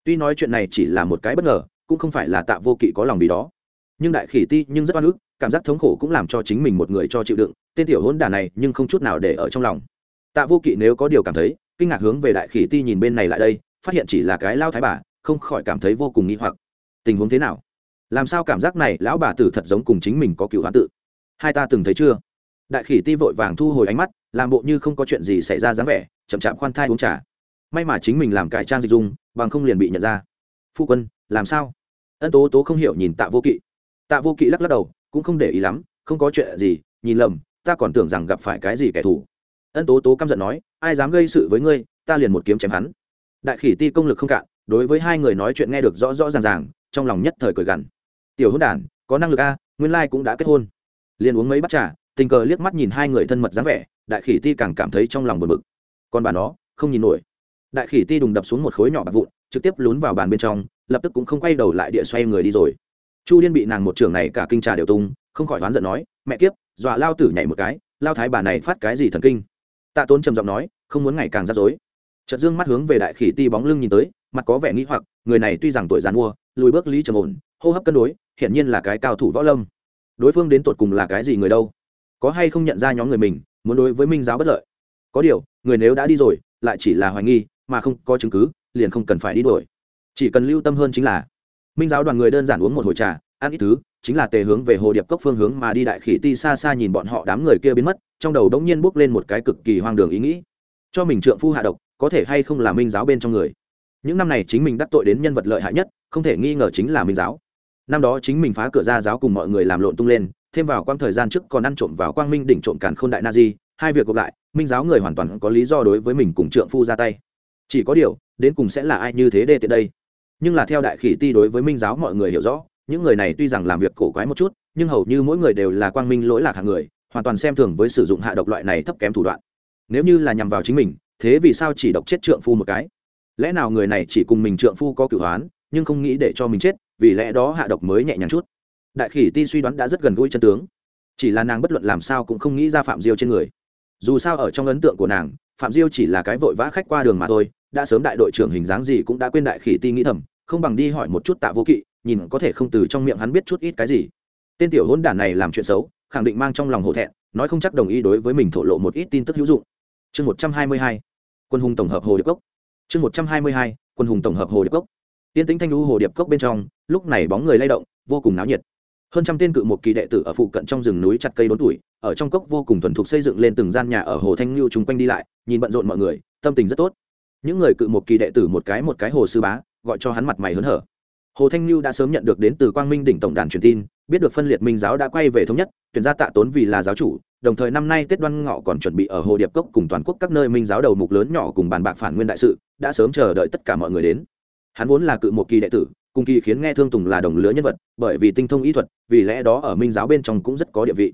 Tuy nói chuyện này chỉ là một cái bất ngờ, cũng không phải là tạ vô kỵ có lòng vì đó. Nhưng đại khỉ ti nhưng rất oan ức, cảm giác thống khổ cũng làm cho chính mình một người cho chịu đựng, tên tiểu hôn đản này nhưng không chút nào để ở trong lòng. Tạ vô kỵ nếu có điều cảm thấy, kinh ngạc hướng về đại khỉ ti nhìn bên này lại đây, phát hiện chỉ là cái lao thái bà, không khỏi cảm thấy vô cùng nghi hoặc. Tình huống thế nào? Làm sao cảm giác này lão bà tử thật giống cùng chính mình có cựu hoán tự? Hai ta từng thấy chưa? Đại khỉ ti vội vàng thu hồi ánh mắt làm bộ như không có chuyện gì xảy ra dáng vẻ, chậm chạp khoan thai uống trà. May mà chính mình làm cải trang dịch dung, bằng không liền bị nhận ra. Phu quân, làm sao? Ân tố tố không hiểu nhìn tạ vô kỵ. Tạ vô kỵ lắc lắc đầu, cũng không để ý lắm, không có chuyện gì, nhìn lầm, ta còn tưởng rằng gặp phải cái gì kẻ thù. Ân tố tố căm giận nói, ai dám gây sự với ngươi, ta liền một kiếm chém hắn. Đại khỉ ti công lực không cạn, đối với hai người nói chuyện nghe được rõ rõ ràng ràng, trong lòng nhất thời cười gằn. Tiểu hôn đản, có năng lực a, nguyên lai cũng đã kết hôn. Liền uống mấy bát trà tình cờ liếc mắt nhìn hai người thân mật dáng vẻ, đại khỉ ti càng cảm thấy trong lòng buồn bực. Còn bà nó, không nhìn nổi. Đại khỉ ti đùng đập xuống một khối nhỏ bạc vụn, trực tiếp lún vào bàn bên trong, lập tức cũng không quay đầu lại địa xoay người đi rồi. Chu liên bị nàng một trưởng này cả kinh trà đều tung, không khỏi oán giận nói, mẹ kiếp, dọa lao tử nhảy một cái, lao thái bà này phát cái gì thần kinh? Tạ tốn trầm giọng nói, không muốn ngày càng rắc rối. Chợt dương mắt hướng về đại khỉ ti bóng lưng nhìn tới, mặt có vẻ nghĩ hoặc, người này tuy rằng tuổi già mua lùi bước lý trầm ổn, hô hấp cân đối, hiển nhiên là cái cao thủ võ lâm. Đối phương đến tột cùng là cái gì người đâu? Có hay không nhận ra nhóm người mình, muốn đối với minh giáo bất lợi? Có điều, người nếu đã đi rồi, lại chỉ là hoài nghi, mà không có chứng cứ, liền không cần phải đi đuổi. Chỉ cần lưu tâm hơn chính là, minh giáo đoàn người đơn giản uống một hồi trà, ăn ít thứ, chính là tề hướng về hồ điệp cốc phương hướng mà đi đại khỉ ti xa xa nhìn bọn họ đám người kia biến mất, trong đầu đống nhiên bước lên một cái cực kỳ hoang đường ý nghĩ. Cho mình trượng phu hạ độc, có thể hay không là minh giáo bên trong người? Những năm này chính mình đắc tội đến nhân vật lợi hại nhất, không thể nghi ngờ chính là minh giáo. Năm đó chính mình phá cửa ra giáo cùng mọi người làm lộn tung lên thêm vào quang thời gian trước còn ăn trộm vào quang minh đỉnh trộm càn k h ô n đại na di, hai việc gộp lại, minh giáo người hoàn toàn có lý do đối với mình cùng trượng phu ra tay. Chỉ có điều, đến cùng sẽ là ai như thế đê tiện đây? Nhưng là theo đại khỉ ti đối với minh giáo mọi người hiểu rõ, những người này tuy rằng làm việc cổ quái một chút, nhưng hầu như mỗi người đều là quang minh lỗi lạc hạng người, hoàn toàn xem thường với sử dụng hạ độc loại này thấp kém thủ đoạn. Nếu như là nhằm vào chính mình, thế vì sao chỉ độc chết trượng phu một cái? Lẽ nào người này chỉ cùng mình trượng phu có cửu hoán, nhưng không nghĩ để cho mình chết, vì lẽ đó hạ độc mới nhẹ nhàng chút? Đại khỉ ti suy đoán đã rất gần gũi chân tướng. Chỉ là nàng bất luận làm sao cũng không nghĩ ra phạm diêu trên người. Dù sao ở trong ấn tượng của nàng, phạm diêu chỉ là cái vội vã khách qua đường mà thôi, đã sớm đại đội trưởng hình dáng gì cũng đã quên đại khỉ ti nghĩ thầm, không bằng đi hỏi một chút tạ vô kỵ, nhìn có thể không từ trong miệng hắn biết chút ít cái gì. Tên tiểu hôn đản này làm chuyện xấu, khẳng định mang trong lòng hổ thẹn, nói không chắc đồng ý đối với mình thổ lộ một ít tin tức hữu dụng. Chương một trăm hai mươi hai, quân hùng tổng hợp hồ điệp cốc. Chương một trăm hai mươi hai, quân hùng tổng hợp hồ điệp cốc. Tiên tính thanh lũ hồ điệp cốc bên trong, lúc này bóng người lay động, vô cùng náo nhiệt hơn trăm tên cự một kỳ đệ tử ở phụ cận trong rừng núi chặt cây đốn tuổi, ở trong cốc vô cùng thuần thục xây dựng lên từng gian nhà ở hồ thanh lưu chung quanh đi lại, nhìn bận rộn mọi người, tâm tình rất tốt. Những người cự một kỳ đệ tử một cái một cái hồ sư bá, gọi cho hắn mặt mày hớn hở. Hồ thanh lưu đã sớm nhận được đến từ quang minh đỉnh tổng đàn truyền tin, biết được phân liệt minh giáo đã quay về thống nhất, tuyển ra tạ tốn vì là giáo chủ, đồng thời năm nay tết đoan ngọ còn chuẩn bị ở hồ điệp cốc cùng toàn quốc các nơi minh giáo đầu mục lớn nhỏ cùng bàn bạc phản nguyên đại sự, đã sớm chờ đợi tất cả mọi người đến. Hắn vốn là cự một kỳ đệ tử cùng kỳ khiến nghe thương tùng là đồng lứa nhân vật, bởi vì tinh thông y thuật, vì lẽ đó ở minh giáo bên trong cũng rất có địa vị.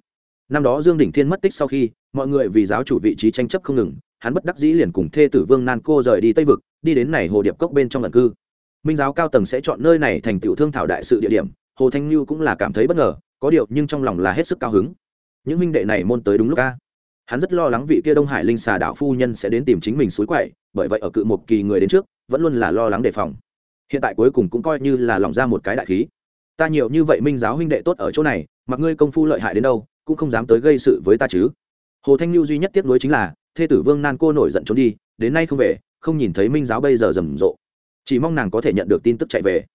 Năm đó dương đỉnh thiên mất tích sau khi, mọi người vì giáo chủ vị trí tranh chấp không ngừng, hắn bất đắc dĩ liền cùng thê tử vương nan cô rời đi tây vực, đi đến này hồ điệp cốc bên trong lần cư. Minh giáo cao tầng sẽ chọn nơi này thành tiểu thương thảo đại sự địa điểm, hồ thanh lưu cũng là cảm thấy bất ngờ, có điều nhưng trong lòng là hết sức cao hứng. Những minh đệ này môn tới đúng lúc ca hắn rất lo lắng vị kia đông hải linh xà đạo phu nhân sẽ đến tìm chính mình suối quậy, bởi vậy ở cự một kỳ người đến trước, vẫn luôn là lo lắng đề phòng hiện tại cuối cùng cũng coi như là lòng ra một cái đại khí. Ta nhiều như vậy minh giáo huynh đệ tốt ở chỗ này, mặc ngươi công phu lợi hại đến đâu, cũng không dám tới gây sự với ta chứ. Hồ thanh lưu duy nhất tiếp nối chính là, thê tử vương nan cô nổi giận trốn đi, đến nay không về, không nhìn thấy minh giáo bây giờ rầm rộ. Chỉ mong nàng có thể nhận được tin tức chạy về.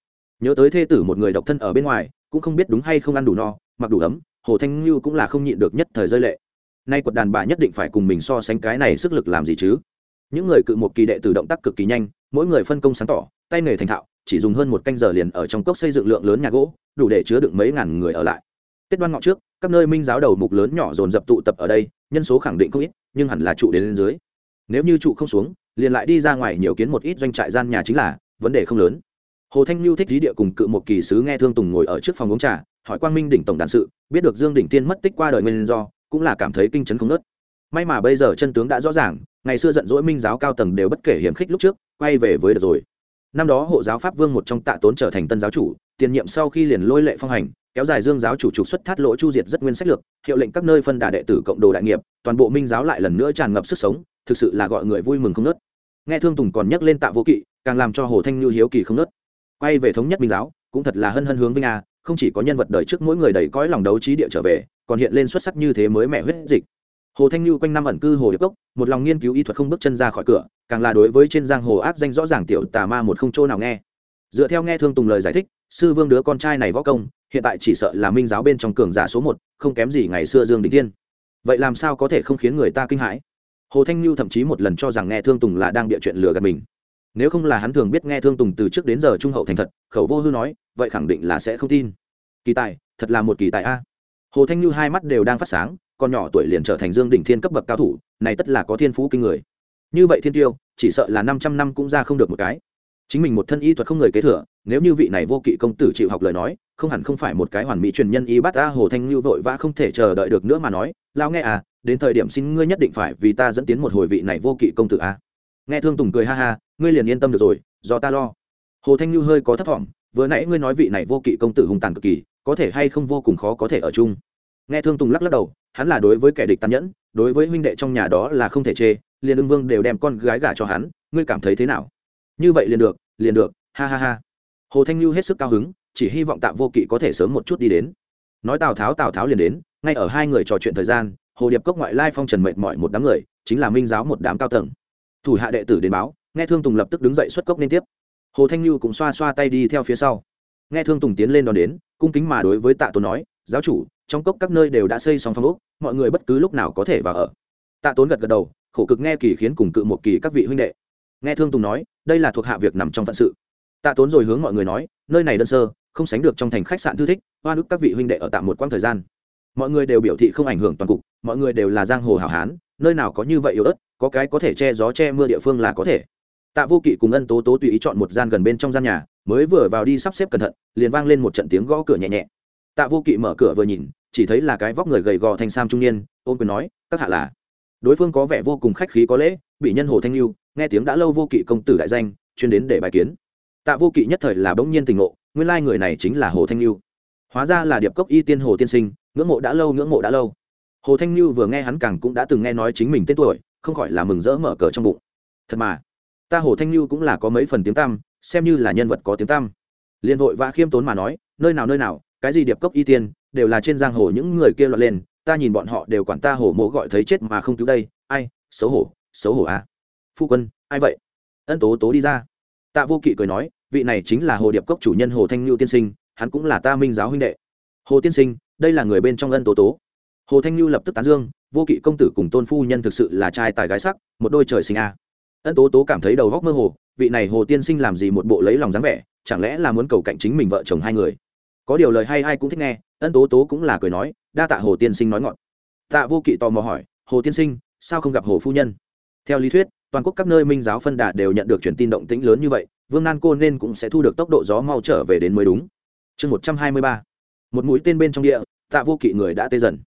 Nhớ tới thê tử một người độc thân ở bên ngoài, cũng không biết đúng hay không ăn đủ no, mặc đủ ấm, hồ thanh lưu cũng là không nhịn được nhất thời rơi lệ. Nay quật đàn bà nhất định phải cùng mình so sánh cái này sức lực làm gì chứ? Những người cự một kỳ đệ tử động tác cực kỳ nhanh, mỗi người phân công sáng tỏ, tay nghề thành thạo, chỉ dùng hơn một canh giờ liền ở trong cốc xây dựng lượng lớn nhà gỗ, đủ để chứa được mấy ngàn người ở lại. Tết đoan ngọ trước, các nơi minh giáo đầu mục lớn nhỏ dồn dập tụ tập ở đây, nhân số khẳng định không ít, nhưng hẳn là trụ đến lên dưới. Nếu như trụ không xuống, liền lại đi ra ngoài nhiều kiến một ít doanh trại gian nhà chính là vấn đề không lớn. Hồ thanh lưu thích lý địa cùng cự một kỳ sứ nghe thương tùng ngồi ở trước phòng uống trà, hỏi quang minh đỉnh tổng đàn sự, biết được dương đỉnh tiên mất tích qua đời nguyên do, cũng là cảm thấy kinh chấn không nớt. May mà bây giờ chân tướng đã rõ ràng ngày xưa giận dỗi minh giáo cao tầng đều bất kể hiểm khích lúc trước, quay về với được rồi. Năm đó hộ giáo pháp vương một trong tạ tốn trở thành tân giáo chủ, tiền nhiệm sau khi liền lôi lệ phong hành, kéo dài dương giáo chủ trục xuất thát lỗ chu diệt rất nguyên sách lược, hiệu lệnh các nơi phân đà đệ tử cộng đồ đại nghiệp, toàn bộ minh giáo lại lần nữa tràn ngập sức sống, thực sự là gọi người vui mừng không nớt nghe thương tùng còn nhắc lên tạ vô kỵ, càng làm cho hồ thanh như hiếu kỳ không nớt quay về thống nhất minh giáo, cũng thật là hân hân hướng vinh a, không chỉ có nhân vật đời trước mỗi người đầy cõi lòng đấu trí địa trở về, còn hiện lên xuất sắc như thế mới mẹ huyết dịch hồ thanh lưu quanh năm ẩn cư hồ điệp cốc, một lòng nghiên cứu y thuật không bước chân ra khỏi cửa, càng là đối với trên giang hồ ác danh rõ ràng tiểu tà ma một không chỗ nào nghe. Dựa theo nghe thương tùng lời giải thích, sư vương đứa con trai này võ công, hiện tại chỉ sợ là minh giáo bên trong cường giả số một, không kém gì ngày xưa dương đình thiên. Vậy làm sao có thể không khiến người ta kinh hãi? Hồ thanh lưu thậm chí một lần cho rằng nghe thương tùng là đang bịa chuyện lừa gạt mình. Nếu không là hắn thường biết nghe thương tùng từ trước đến giờ trung hậu thành thật, khẩu vô hư nói, vậy khẳng định là sẽ không tin. Kỳ tài, thật là một kỳ tài a. Hồ thanh như hai mắt đều đang phát sáng con nhỏ tuổi liền trở thành dương đỉnh thiên cấp bậc cao thủ, này tất là có thiên phú kinh người. Như vậy thiên tiêu, chỉ sợ là năm trăm năm cũng ra không được một cái. Chính mình một thân y thuật không người kế thừa, nếu như vị này vô kỵ công tử chịu học lời nói, không hẳn không phải một cái hoàn mỹ truyền nhân y bắt ta hồ thanh lưu vội vã không thể chờ đợi được nữa mà nói lao nghe à đến thời điểm xin ngươi nhất định phải vì ta dẫn tiến một hồi vị này vô kỵ công tử a. Nghe thương tùng cười ha ha, ngươi liền yên tâm được rồi, do ta lo. Hồ thanh lưu hơi có thất vọng vừa nãy ngươi nói vị này vô kỵ công tử hung tàn cực kỳ, có thể hay không vô cùng khó có thể ở chung. Nghe thương tùng lắc lắc đầu hắn là đối với kẻ địch tàn nhẫn, đối với huynh đệ trong nhà đó là không thể chê, liền ưng vương đều đem con gái gả cho hắn, ngươi cảm thấy thế nào? Như vậy liền được liền được, ha ha ha. Hồ thanh lưu hết sức cao hứng, chỉ hy vọng tạ vô kỵ có thể sớm một chút đi đến. Nói tào tháo tào tháo liền đến, ngay ở hai người trò chuyện thời gian, hồ điệp cốc ngoại lai phong trần mệt mỏi một đám người, chính là minh giáo một đám cao tầng. Thủ hạ đệ tử đến báo, nghe thương tùng lập tức đứng dậy xuất cốc liên tiếp. Hồ thanh lưu cũng xoa xoa tay đi theo phía sau. Nghe thương tùng tiến lên đón đến, cung kính mà đối với tạ Tôn nói, giáo chủ trong cốc các nơi đều đã xây xong phong ốc, mọi người bất cứ lúc nào có thể vào ở. Tạ tốn gật gật đầu, khổ cực nghe kỳ khiến cùng cự một kỳ các vị huynh đệ. Nghe thương tùng nói, đây là thuộc hạ việc nằm trong phận sự. Tạ tốn rồi hướng mọi người nói, nơi này đơn sơ, không sánh được trong thành khách sạn thư thích, hoa nước các vị huynh đệ ở tạm một quãng thời gian. Mọi người đều biểu thị không ảnh hưởng toàn cục, mọi người đều là giang hồ hảo hán, nơi nào có như vậy yếu ớt, có cái có thể che gió che mưa địa phương là có thể. Tạ vô kỵ cùng ân tố tố tùy ý chọn một gian gần bên trong gian nhà, mới vừa vào đi sắp xếp cẩn thận, liền vang lên một trận tiếng gõ cửa nhẹ nhẹ. Tạ vô kỵ mở cửa vừa nhìn chỉ thấy là cái vóc người gầy gò thanh sam trung niên ôm quyền nói, các hạ là. Đối phương có vẻ vô cùng khách khí có lễ, bị nhân hồ thanh lưu, nghe tiếng đã lâu vô kỵ công tử đại danh, chuyên đến để bài kiến. Tạ vô kỵ nhất thời là bỗng nhiên tình ngộ, nguyên lai người này chính là hồ thanh lưu. Hóa ra là điệp cốc y tiên hồ tiên sinh, ngưỡng mộ đã lâu, ngưỡng mộ đã lâu. Hồ thanh lưu vừa nghe hắn càng cũng đã từng nghe nói chính mình tên tuổi, không khỏi là mừng rỡ mở cờ trong bụng. Thật mà, ta hồ thanh lưu cũng là có mấy phần tiếng tăm, xem như là nhân vật có tiếng tăm. Liền vội và khiêm tốn mà nói, nơi nào nơi nào, cái gì điệp cốc y tiên đều là trên giang hồ những người kia loạn lên, ta nhìn bọn họ đều quản ta hồ mộ gọi thấy chết mà không cứu đây, ai, xấu hổ xấu hổ à. Phu quân, ai vậy? Ân tố tố đi ra. Tạ vô kỵ cười nói, vị này chính là hồ điệp cốc chủ nhân hồ thanh lưu tiên sinh, hắn cũng là ta minh giáo huynh đệ. Hồ tiên sinh, đây là người bên trong ân tố tố. Hồ thanh lưu lập tức tán dương, vô kỵ công tử cùng tôn phu nhân thực sự là trai tài gái sắc, một đôi trời sinh a ân tố tố cảm thấy đầu góc mơ hồ, vị này hồ tiên sinh làm gì một bộ lấy lòng dáng vẻ, chẳng lẽ là muốn cầu cạnh chính mình vợ chồng hai người? Có điều lời hay ai cũng thích nghe, ân tố tố cũng là cười nói, đa tạ hồ tiên sinh nói ngọn tạ vô kỵ tò mò hỏi, hồ tiên sinh, sao không gặp hồ phu nhân? Theo lý thuyết, toàn quốc các nơi minh giáo phân đà đều nhận được truyền tin động tĩnh lớn như vậy, vương nan cô nên cũng sẽ thu được tốc độ gió mau trở về đến mới đúng. Chương một trăm hai mươi ba, một mũi tên bên trong địa, tạ vô kỵ người đã tê dần.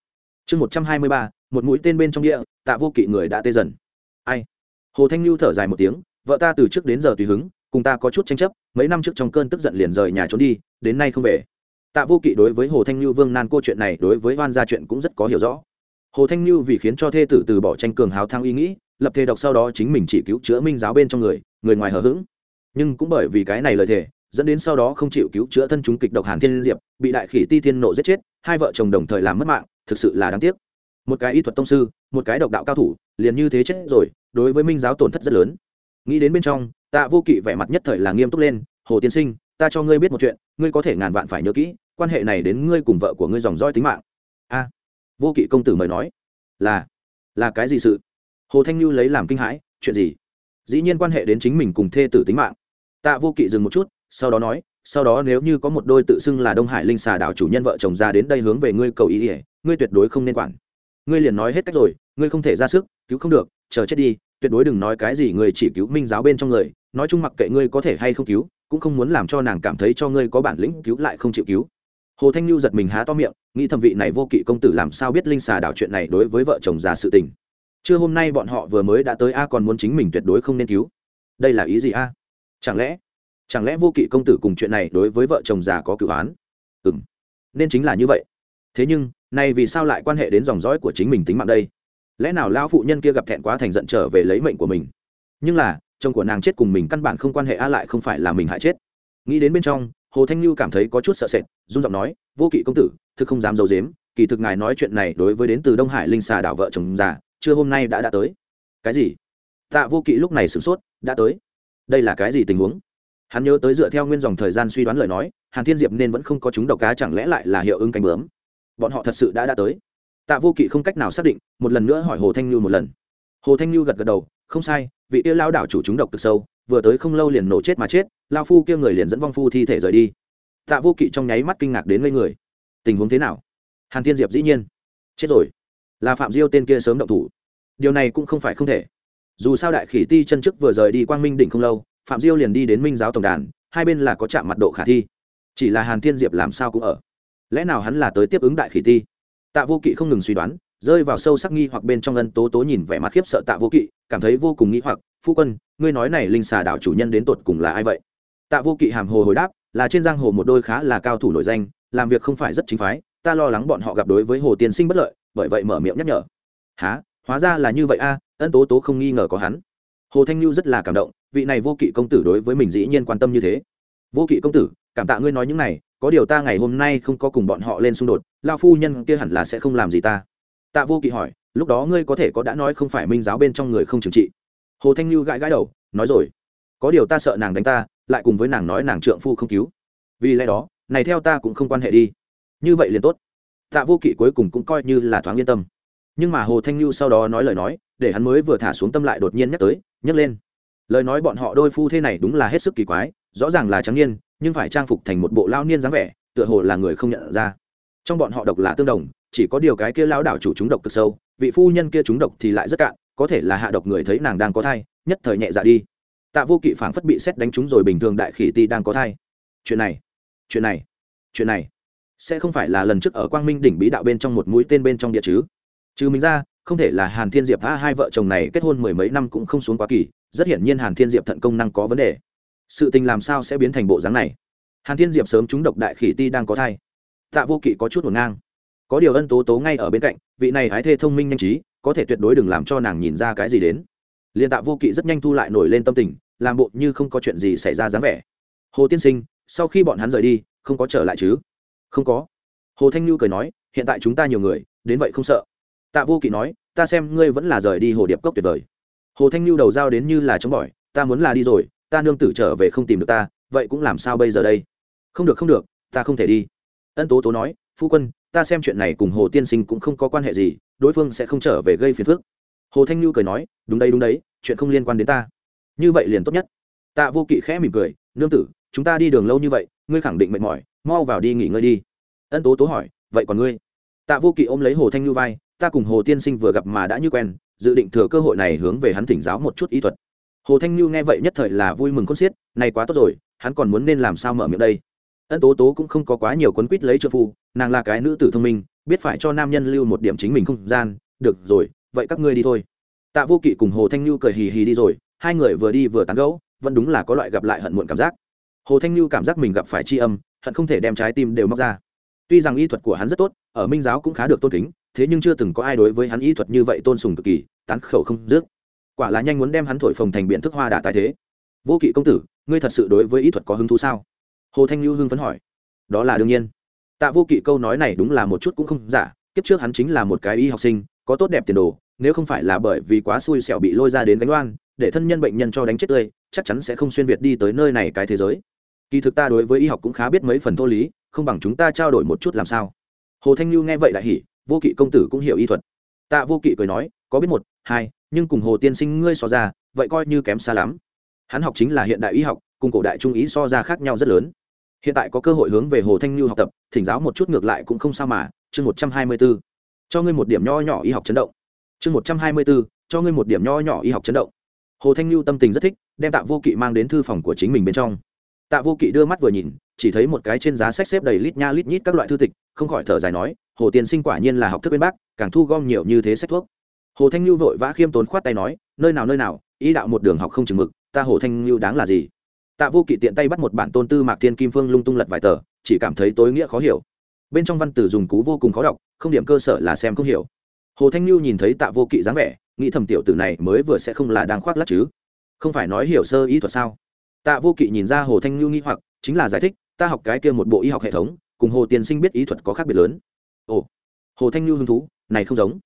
Chương một trăm hai mươi ba, một mũi tên bên trong địa, tạ vô kỵ người đã tê dần. Ai? Hồ thanh lưu thở dài một tiếng, vợ ta từ trước đến giờ tùy hứng, cùng ta có chút tranh chấp, mấy năm trước trong cơn tức giận liền rời nhà trốn đi, đến nay không về tạ vô kỵ đối với hồ thanh lưu vương nan cô chuyện này đối với oan gia chuyện cũng rất có hiểu rõ. Hồ thanh lưu vì khiến cho thê tử từ bỏ tranh cường hào thang ý nghĩ, lập thề độc sau đó chính mình chỉ cứu chữa minh giáo bên trong người người ngoài hờ hững. Nhưng cũng bởi vì cái này lời thề, dẫn đến sau đó không chịu cứu chữa thân chúng kịch độc hàn thiên diệp, bị đại khỉ ti thiên nộ giết chết, hai vợ chồng đồng thời làm mất mạng, thực sự là đáng tiếc. Một cái y thuật tông sư, một cái độc đạo cao thủ, liền như thế chết rồi, đối với minh giáo tổn thất rất lớn. Nghĩ đến bên trong, tạ vô kỵ vẻ mặt nhất thời là nghiêm túc lên, hồ tiên sinh, ta cho ngươi biết một chuyện, ngươi có thể ngàn vạn phải nhớ kỹ quan hệ này đến ngươi cùng vợ của ngươi dòng roi tính mạng. A, vô kỵ công tử mời nói, là là cái gì sự? Hồ thanh lưu lấy làm kinh hãi, chuyện gì? Dĩ nhiên quan hệ đến chính mình cùng thê tử tính mạng. Tạ vô kỵ dừng một chút, sau đó nói, sau đó nếu như có một đôi tự xưng là đông hải linh xà đảo chủ nhân vợ chồng ra đến đây hướng về ngươi cầu ý ỉa ngươi tuyệt đối không nên quản. Ngươi liền nói hết cách rồi, ngươi không thể ra sức, cứu không được, chờ chết đi, tuyệt đối đừng nói cái gì ngươi chỉ cứu minh giáo bên trong người, nói chung mặc kệ ngươi có thể hay không cứu, cũng không muốn làm cho nàng cảm thấy cho ngươi có bản lĩnh cứu lại không chịu cứu hồ thanh lưu giật mình há to miệng, nghĩ thẩm vị này vô kỵ công tử làm sao biết linh xà đảo chuyện này đối với vợ chồng già sự tình. Chưa hôm nay bọn họ vừa mới đã tới a còn muốn chính mình tuyệt đối không nên cứu. Đây là ý gì a? Chẳng lẽ chẳng lẽ vô kỵ công tử cùng chuyện này đối với vợ chồng già có cửu án? Ừ m nên chính là như vậy. Thế nhưng, nay vì sao lại quan hệ đến dòng dõi của chính mình tính mạng đây? Lẽ nào lão phụ nhân kia gặp thẹn quá thành giận trở về lấy mệnh của mình? Nhưng là, chồng của nàng chết cùng mình căn bản không quan hệ a lại không phải là mình hại chết. Nghĩ đến bên trong hồ thanh lưu cảm thấy có chút sợ sệt, run giọng nói, vô kỵ công tử, thực không dám d i ấ u dếm kỳ thực ngài nói chuyện này đối với đến từ đông hải linh xà đảo vợ chồng già, chưa hôm nay đã đã tới. Cái gì? Tạ vô kỵ lúc này sửng sốt, đã tới. Đây là cái gì tình huống? Hắn nhớ tới dựa theo nguyên dòng thời gian suy đoán lời nói, hàn thiên diệp nên vẫn không có chúng độc cá chẳng lẽ lại là hiệu ứng cánh bướm? Bọn họ thật sự đã đã tới. Tạ vô kỵ không cách nào xác định, một lần nữa hỏi hồ thanh lưu một lần. Hồ thanh lưu gật gật đầu, không sai, vị yêu lao đảo chủ chúng độc cực sâu vừa tới không lâu liền nổ chết mà chết lao phu kia người liền dẫn vong phu thi thể rời đi. Tạ vô kỵ trong nháy mắt kinh ngạc đến ngây người. Tình huống thế nào? Hàn thiên diệp dĩ nhiên. Chết rồi. Là phạm diêu tên kia sớm động thủ. Điều này cũng không phải không thể. Dù sao đại khỉ ti chân chức vừa rời đi quang minh đỉnh không lâu, phạm diêu liền đi đến minh giáo tổng đàn, hai bên là có chạm mặt độ khả thi. Chỉ là hàn thiên diệp làm sao cũng ở. Lẽ nào hắn là tới tiếp ứng đại khỉ ti? Tạ vô kỵ không ngừng suy đoán, rơi vào sâu sắc nghi hoặc bên trong ân tố tố nhìn vẻ mặt khiếp sợ tạ vô kỵ, cảm thấy vô cùng nghi hoặc phu quân, ngươi nói này linh xà đảo chủ nhân đến tột cùng là ai vậy? Tạ vô kỵ hàm hồ hồi đáp, là trên giang hồ một đôi khá là cao thủ nổi danh, làm việc không phải rất chính phái, ta lo lắng bọn họ gặp đối với hồ tiên sinh bất lợi, bởi vậy mở miệng nhắc nhở. Há hóa ra là như vậy a, ân tố tố không nghi ngờ có hắn. Hồ thanh lưu rất là cảm động, vị này vô kỵ công tử đối với mình dĩ nhiên quan tâm như thế. Vô kỵ công tử, cảm tạ ngươi nói những này, có điều ta ngày hôm nay không có cùng bọn họ lên xung đột lao phu nhân kia hẳn là sẽ không làm gì ta. Tạ vô kỵ hỏi, lúc đó ngươi có thể có đã nói không phải minh giáo bên trong người không trừng trị? Hồ thanh lưu gãi gãi đầu, nói rồi. Có điều ta sợ nàng đánh ta, lại cùng với nàng nói nàng trượng phu không cứu. Vì lẽ đó, này theo ta cũng không quan hệ đi. Như vậy liền tốt. Tạ vô kỵ cuối cùng cũng coi như là thoáng yên tâm. Nhưng mà hồ thanh lưu sau đó nói lời nói, để hắn mới vừa thả xuống tâm lại đột nhiên nhắc tới, nhắc lên. Lời nói bọn họ đôi phu thế này đúng là hết sức kỳ quái, rõ ràng là trắng niên, nhưng phải trang phục thành một bộ lao niên dáng vẻ, tựa hồ là người không nhận ra. Trong bọn họ độc là tương đồng, chỉ có điều cái kia lao đảo chủ chúng độc cực sâu, vị phu nhân kia chúng độc thì lại rất cạn có thể là hạ độc người thấy nàng đang có thai, nhất thời nhẹ dạ đi. Tạ vô kỵ phảng phất bị xét đánh trúng rồi bình thường đại khỉ ti đang có thai. Chuyện này chuyện này chuyện này, sẽ không phải là lần trước ở quang minh đỉnh bí đạo bên trong một mũi tên bên trong địa chứ? Chứ mình ra, không thể là hàn thiên diệp tha hai vợ chồng này kết hôn mười mấy năm cũng không xuống quá kỳ, rất hiển nhiên hàn thiên diệp thận công năng có vấn đề. Sự tình làm sao sẽ biến thành bộ dáng này? Hàn thiên diệp sớm trúng độc đại khỉ ti đang có thai. Tạ vô kỵ có chút ngổn ngang. Có điều ân tố tố ngay ở bên cạnh, vị này hái thê thông minh nhanh trí có thể tuyệt đối đừng làm cho nàng nhìn ra cái gì đến. Liên tạ vô kỵ rất nhanh thu lại nổi lên tâm tình, làm bộ như không có chuyện gì xảy ra dáng vẻ. Hồ tiên sinh, sau khi bọn hắn rời đi, không có trở lại chứ? Không có. Hồ thanh nhu cười nói, hiện tại chúng ta nhiều người, đến vậy không sợ. Tạ vô kỵ nói, ta xem ngươi vẫn là rời đi hồ điệp cốc tuyệt vời. Hồ thanh nhu đầu giao đến như là chống bỏi, ta muốn là đi rồi, ta nương tử trở về không tìm được ta, vậy cũng làm sao bây giờ đây? Không được không được, ta không thể đi. Ân tố tố nói phu quân, ta xem chuyện này cùng hồ tiên sinh cũng không có quan hệ gì, đối phương sẽ không trở về gây phiền phức. Hồ thanh nhu cười nói, đúng đấy đúng đấy, chuyện không liên quan đến ta. Như vậy liền tốt nhất. Tạ vô kỵ khẽ mỉm cười, nương tử, chúng ta đi đường lâu như vậy, ngươi khẳng định mệt mỏi, mau vào đi nghỉ ngơi đi. Ân tố tố hỏi, vậy còn ngươi? Tạ vô kỵ ôm lấy hồ thanh nhu vai, ta cùng hồ tiên sinh vừa gặp mà đã như quen, dự định thừa cơ hội này hướng về hắn thỉnh giáo một chút ý thuật. Hồ thanh nhu nghe vậy nhất thời là vui mừng con xiết, này quá tốt rồi, hắn còn muốn nên làm sao mở miệng đây? Ân tố tố cũng không có quá nhiều quấn quýt lấy trợ phu, nàng là cái nữ tử thông minh, biết phải cho nam nhân lưu một điểm chính mình không gian, được rồi, vậy các ngươi đi thôi. Tạ vô kỵ cùng hồ thanh nhu cười hì hì đi rồi, hai người vừa đi vừa tán gẫu, vẫn đúng là có loại gặp lại hận muộn cảm giác. Hồ thanh nhu cảm giác mình gặp phải tri âm, hận không thể đem trái tim đều móc ra. Tuy rằng y thuật của hắn rất tốt, ở minh giáo cũng khá được tôn kính, thế nhưng chưa từng có ai đối với hắn y thuật như vậy tôn sùng cực kỳ, tán khẩu không dứt. Quả là nhanh muốn đem hắn thổi phồng thành biện thức hoa đà tài thế. Vô kỵ công tử, ngươi thật sự đối với y thuật có hứng thú sao? Hồ thanh lưu hưng phấn hỏi. Đó là đương nhiên. Tạ vô kỵ câu nói này đúng là một chút cũng không giả kiếp trước hắn chính là một cái y học sinh có tốt đẹp tiền đồ nếu không phải là bởi vì quá xui xẻo bị lôi ra đến đánh oan, để thân nhân bệnh nhân cho đánh chết tươi chắc chắn sẽ không xuyên việt đi tới nơi này cái thế giới. Kỳ thực ta đối với y học cũng khá biết mấy phần thô lý không bằng chúng ta trao đổi một chút làm sao. Hồ thanh lưu nghe vậy lại hỉ vô kỵ công tử cũng hiểu y thuật. Tạ vô kỵ cười nói có biết một hai nhưng cùng hồ tiên sinh ngươi so ra vậy coi như kém xa lắm. Hắn học chính là hiện đại y học cùng cổ đại trung ý so ra khác nhau rất lớn hiện tại có cơ hội hướng về hồ thanh lưu học tập, thỉnh giáo một chút ngược lại cũng không sao mà, chương một trăm hai mươi b ố cho ngươi một điểm nho nhỏ y học chấn động. Chương một trăm hai mươi b ố cho ngươi một điểm nho nhỏ y học chấn động. Hồ thanh lưu tâm tình rất thích, đem tạ vô kỵ mang đến thư phòng của chính mình bên trong. Tạ vô kỵ đưa mắt vừa nhìn, chỉ thấy một cái trên giá sách xếp đầy lít nha lít nhít các loại thư tịch, không khỏi thở dài nói, hồ tiên sinh quả nhiên là học thức bên bác, càng thu gom nhiều như thế sách thuốc. Hồ thanh lưu vội vã khiêm tốn khoát tay nói, nơi nào nơi nào ý đạo một đường học không chừng mực, ta hồ thanh lưu đáng là gì? Tạ vô kỵ tiện tay bắt một bản tôn tư mạc thiên kim phương lung tung lật vài tờ, chỉ cảm thấy tối nghĩa khó hiểu. Bên trong văn tử dùng cú vô cùng khó đọc, không điểm cơ sở là xem không hiểu. Hồ thanh lưu nhìn thấy tạ vô kỵ dáng vẻ, nghĩ thầm tiểu tử này mới vừa sẽ không là đang khoác lắc chứ. Không phải nói hiểu sơ ý thuật sao? Tạ vô kỵ nhìn ra hồ thanh lưu nghĩ hoặc, chính là giải thích, ta học cái kia một bộ y học hệ thống, cùng hồ tiên sinh biết ý thuật có khác biệt lớn. Ồ, hồ thanh lưu hứng thú, này không giống.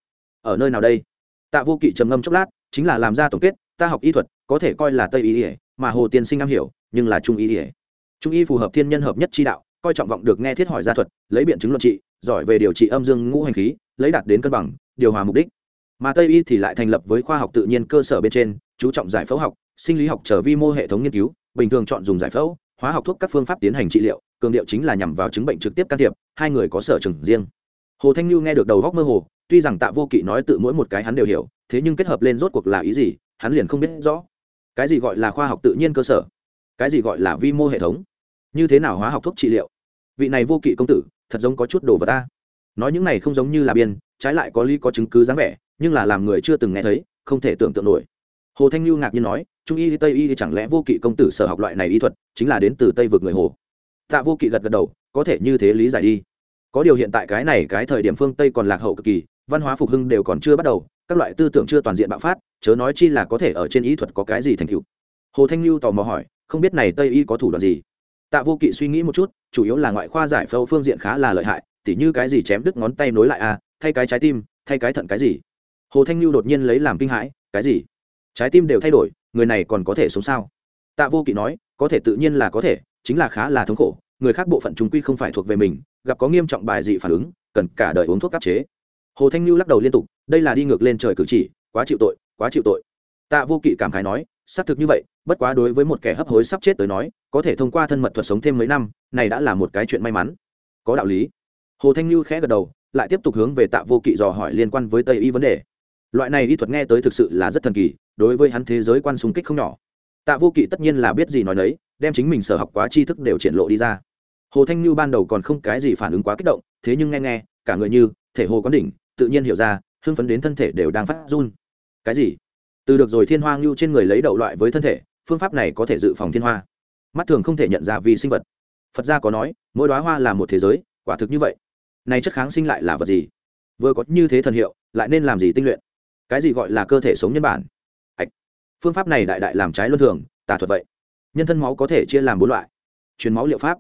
Ở nơi nào đây? Tạ vô kỵ trầm ngâm chốc lát, chính là làm ra tổng kết, ta học y thuật, có thể coi là tây y ỉa mà hồ tiên sinh am hiểu nhưng là trung y ỉa. Trung y phù hợp thiên nhân hợp nhất chi đạo, coi trọng vọng được nghe thiết hỏi gia thuật, lấy biện chứng luận trị, giỏi về điều trị âm dương ngũ hành khí, lấy đạt đến cân bằng, điều hòa mục đích. Mà tây y thì lại thành lập với khoa học tự nhiên cơ sở bên trên, chú trọng giải phẫu học, sinh lý học trở vi mô hệ thống nghiên cứu, bình thường chọn dùng giải phẫu, hóa học thuốc các phương pháp tiến hành trị liệu, cường điệu chính là nhằm vào chứng bệnh trực tiếp can thiệp, hai người có sở trường riêng. Hồ thanh lưu nghe được đầu góc mơ hồ, tuy rằng tạ vô kỵ nói tự mỗi một cái hắn đều hiểu, thế nhưng kết hợp lên rốt cuộc là ý gì, hắn liền không biết rõ. Cái gì gọi là khoa học tự nhiên cơ sở? Cái gì gọi là vi mô hệ thống? Như thế nào hóa học thuốc trị liệu? Vị này vô kỵ công tử, thật giống có chút đồ vật ta. Nói những này không giống như là biên, trái lại có lý có chứng cứ dáng vẻ, nhưng là làm người chưa từng nghe thấy, không thể tưởng tượng nổi. Hồ thanh lưu ngạc nhiên nói, trung y tây y thì chẳng lẽ vô kỵ công tử sở học loại này y thuật, chính là đến từ tây vực người hồ? Tạ vô kỵ gật gật đầu, có thể như thế lý giải đi. Có điều hiện tại cái này, cái thời điểm phương tây còn lạc hậu cực kỳ, văn hóa phục hưng đều còn chưa bắt đầu, các loại tư tưởng chưa toàn diện bạo phát, chớ nói chi là có thể ở trên y thuật có cái gì thành tựu. Hồ thanh lưu tò mò hỏi không biết này tây y có thủ đoạn gì. Tạ vô kỵ suy nghĩ một chút chủ yếu là ngoại khoa giải phẫu phương diện khá là lợi hại tỉ như cái gì chém đứt ngón tay nối lại a à, thay cái trái tim thay cái thận cái gì. Hồ thanh lưu đột nhiên lấy làm kinh hãi cái gì? Trái tim đều thay đổi người này còn có thể sống sao? Tạ vô kỵ nói có thể tự nhiên là có thể chính là khá là thống khổ người khác bộ phận chúng quy không phải thuộc về mình gặp có nghiêm trọng bài dị phản ứng cần cả đời uống thuốc áp chế. Hồ thanh lưu lắc đầu liên tục đây là đi ngược lên trời cử chỉ quá chịu tội quá chịu tội. Tạ vô kỵ cảm khái nói xác thực như vậy bất quá đối với một kẻ hấp hối sắp chết tới nói, có thể thông qua thân mật thuật sống thêm mấy năm, này đã là một cái chuyện may mắn. Có đạo lý. Hồ thanh lưu khẽ gật đầu, lại tiếp tục hướng về tạ vô kỵ dò hỏi liên quan với tây y vấn đề. Loại này y thuật nghe tới thực sự là rất thần kỳ, đối với hắn thế giới quan súng kích không nhỏ. Tạ vô kỵ tất nhiên là biết gì nói nấy, đem chính mình sở học quá tri thức đều triển lộ đi ra. Hồ thanh như ban đầu còn không cái gì phản ứng quá kích động, thế nhưng nghe nghe, cả người như thể hồ có đỉnh, tự nhiên hiểu ra, hưng phấn đến thân thể đều đang phát run. Cái gì? Từ được rồi thiên hoa ngưu trên người lấy đậu loại với thân thể phương pháp này có thể dự phòng thiên hoa. Mắt thường không thể nhận ra vì sinh vật. Phật gia có nói, mỗi đoá hoa là một thế giới, quả thực như vậy. Này chất kháng sinh lại là vật gì? Vừa có như thế thần hiệu, lại nên làm gì tinh luyện? Cái gì gọi là cơ thể sống nhân bản? Ảch. phương pháp này đại đại làm trái luân thường, tà thuật vậy. Nhân thân máu có thể chia làm bốn loại. Truyền máu liệu pháp.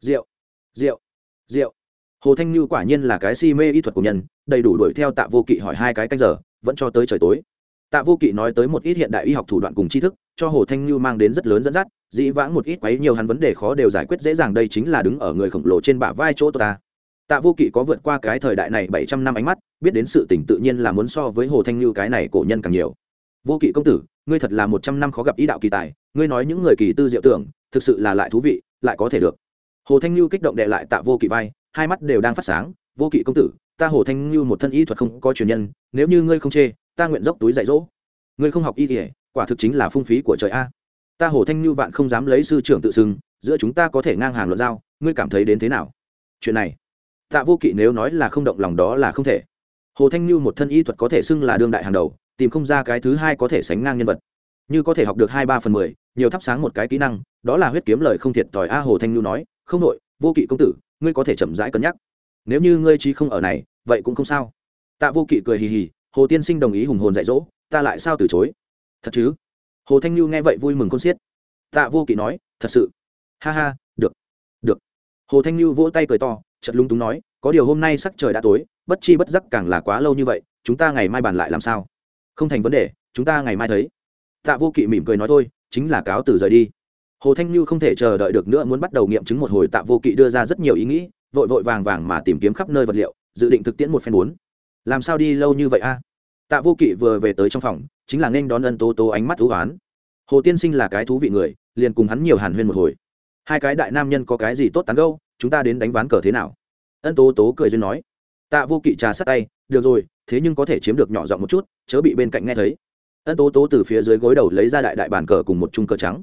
Rượu. Rượu. Rượu. Hồ thanh như quả nhiên là cái si mê y thuật của nhân, đầy đủ đuổi theo tạ vô kỵ hỏi hai cái canh giờ, vẫn cho tới trời tối. Tạ vô kỵ nói tới một ít hiện đại y học thủ đoạn cùng tri thức cho hồ thanh như mang đến rất lớn dẫn dắt, dĩ vãng một ít quấy nhiều hắn vấn đề khó đều giải quyết dễ dàng đây chính là đứng ở người khổng lồ trên bả vai chỗ ta. Tạ vô kỵ có vượt qua cái thời đại này bảy trăm năm ánh mắt, biết đến sự tỉnh tự nhiên là muốn so với hồ thanh như cái này cổ nhân càng nhiều. Vô kỵ công tử, ngươi thật là một trăm năm khó gặp ý đạo kỳ tài, ngươi nói những người kỳ tư diệu tưởng, thực sự là lại thú vị, lại có thể được. Hồ thanh như kích động đệ lại tạ vô kỵ vai, hai mắt đều đang phát sáng, vô kỵ công tử, ta hồ thanh như một thân y thuật không có truyền nhân, nếu như ngươi không chê, ta nguyện dốc túi dạy dỗ. Ngươi không học y kỉa quả thực chính là phung phí của trời a. Ta hồ thanh như vạn không dám lấy sư trưởng tự xưng, giữa chúng ta có thể ngang hàng luận giao, ngươi cảm thấy đến thế nào? Chuyện này, tạ vô kỵ nếu nói là không động lòng đó là không thể. Hồ thanh như một thân y thuật có thể xưng là đương đại hàng đầu, tìm không ra cái thứ hai có thể sánh ngang nhân vật. Như có thể học được hai ba phần mười, nhiều thắp sáng một cái kỹ năng, đó là huyết kiếm lời không thiệt thòi a, hồ thanh nhu nói, không nội, vô kỵ công tử, ngươi có thể chậm rãi cân nhắc. Nếu như ngươi trí không ở này, vậy cũng không sao. Tạ vô kỵ cười hì hì, hồ tiên sinh đồng ý hùng hồn dạy dỗ, ta lại sao từ chối? Thật chứ? Hồ thanh lưu nghe vậy vui mừng con xiết. Tạ vô kỵ nói, thật sự. Ha ha, được được. Hồ thanh lưu vỗ tay cười to chật lung túng nói, có điều hôm nay sắc trời đã tối, bất chi bất giắc càng là quá lâu như vậy, chúng ta ngày mai bàn lại làm sao? Không thành vấn đề, chúng ta ngày mai thấy. Tạ vô kỵ mỉm cười nói thôi, chính là cáo từ rời đi. Hồ thanh lưu không thể chờ đợi được nữa muốn bắt đầu nghiệm chứng một hồi tạ vô kỵ đưa ra rất nhiều ý nghĩ, vội vội vàng vàng mà tìm kiếm khắp nơi vật liệu, dự định thực tiễn một phen bốn. Làm sao đi lâu như vậy a? Tạ vô kỵ vừa về tới trong phòng chính là nên đón ân tố tố ánh mắt thú oán. Hồ tiên sinh là cái thú vị người, liền cùng hắn nhiều hàn huyên một hồi. Hai cái đại nam nhân có cái gì tốt tán gâu chúng ta đến đánh ván cờ thế nào? Ân tố tố cười duyên nói. Tạ vô kỵ trà sát tay, được rồi, thế nhưng có thể chiếm được nhỏ giọng một chút, chớ bị bên cạnh nghe thấy. Ân tố tố từ phía dưới gối đầu lấy ra đại đại bàn cờ cùng một chung cờ trắng.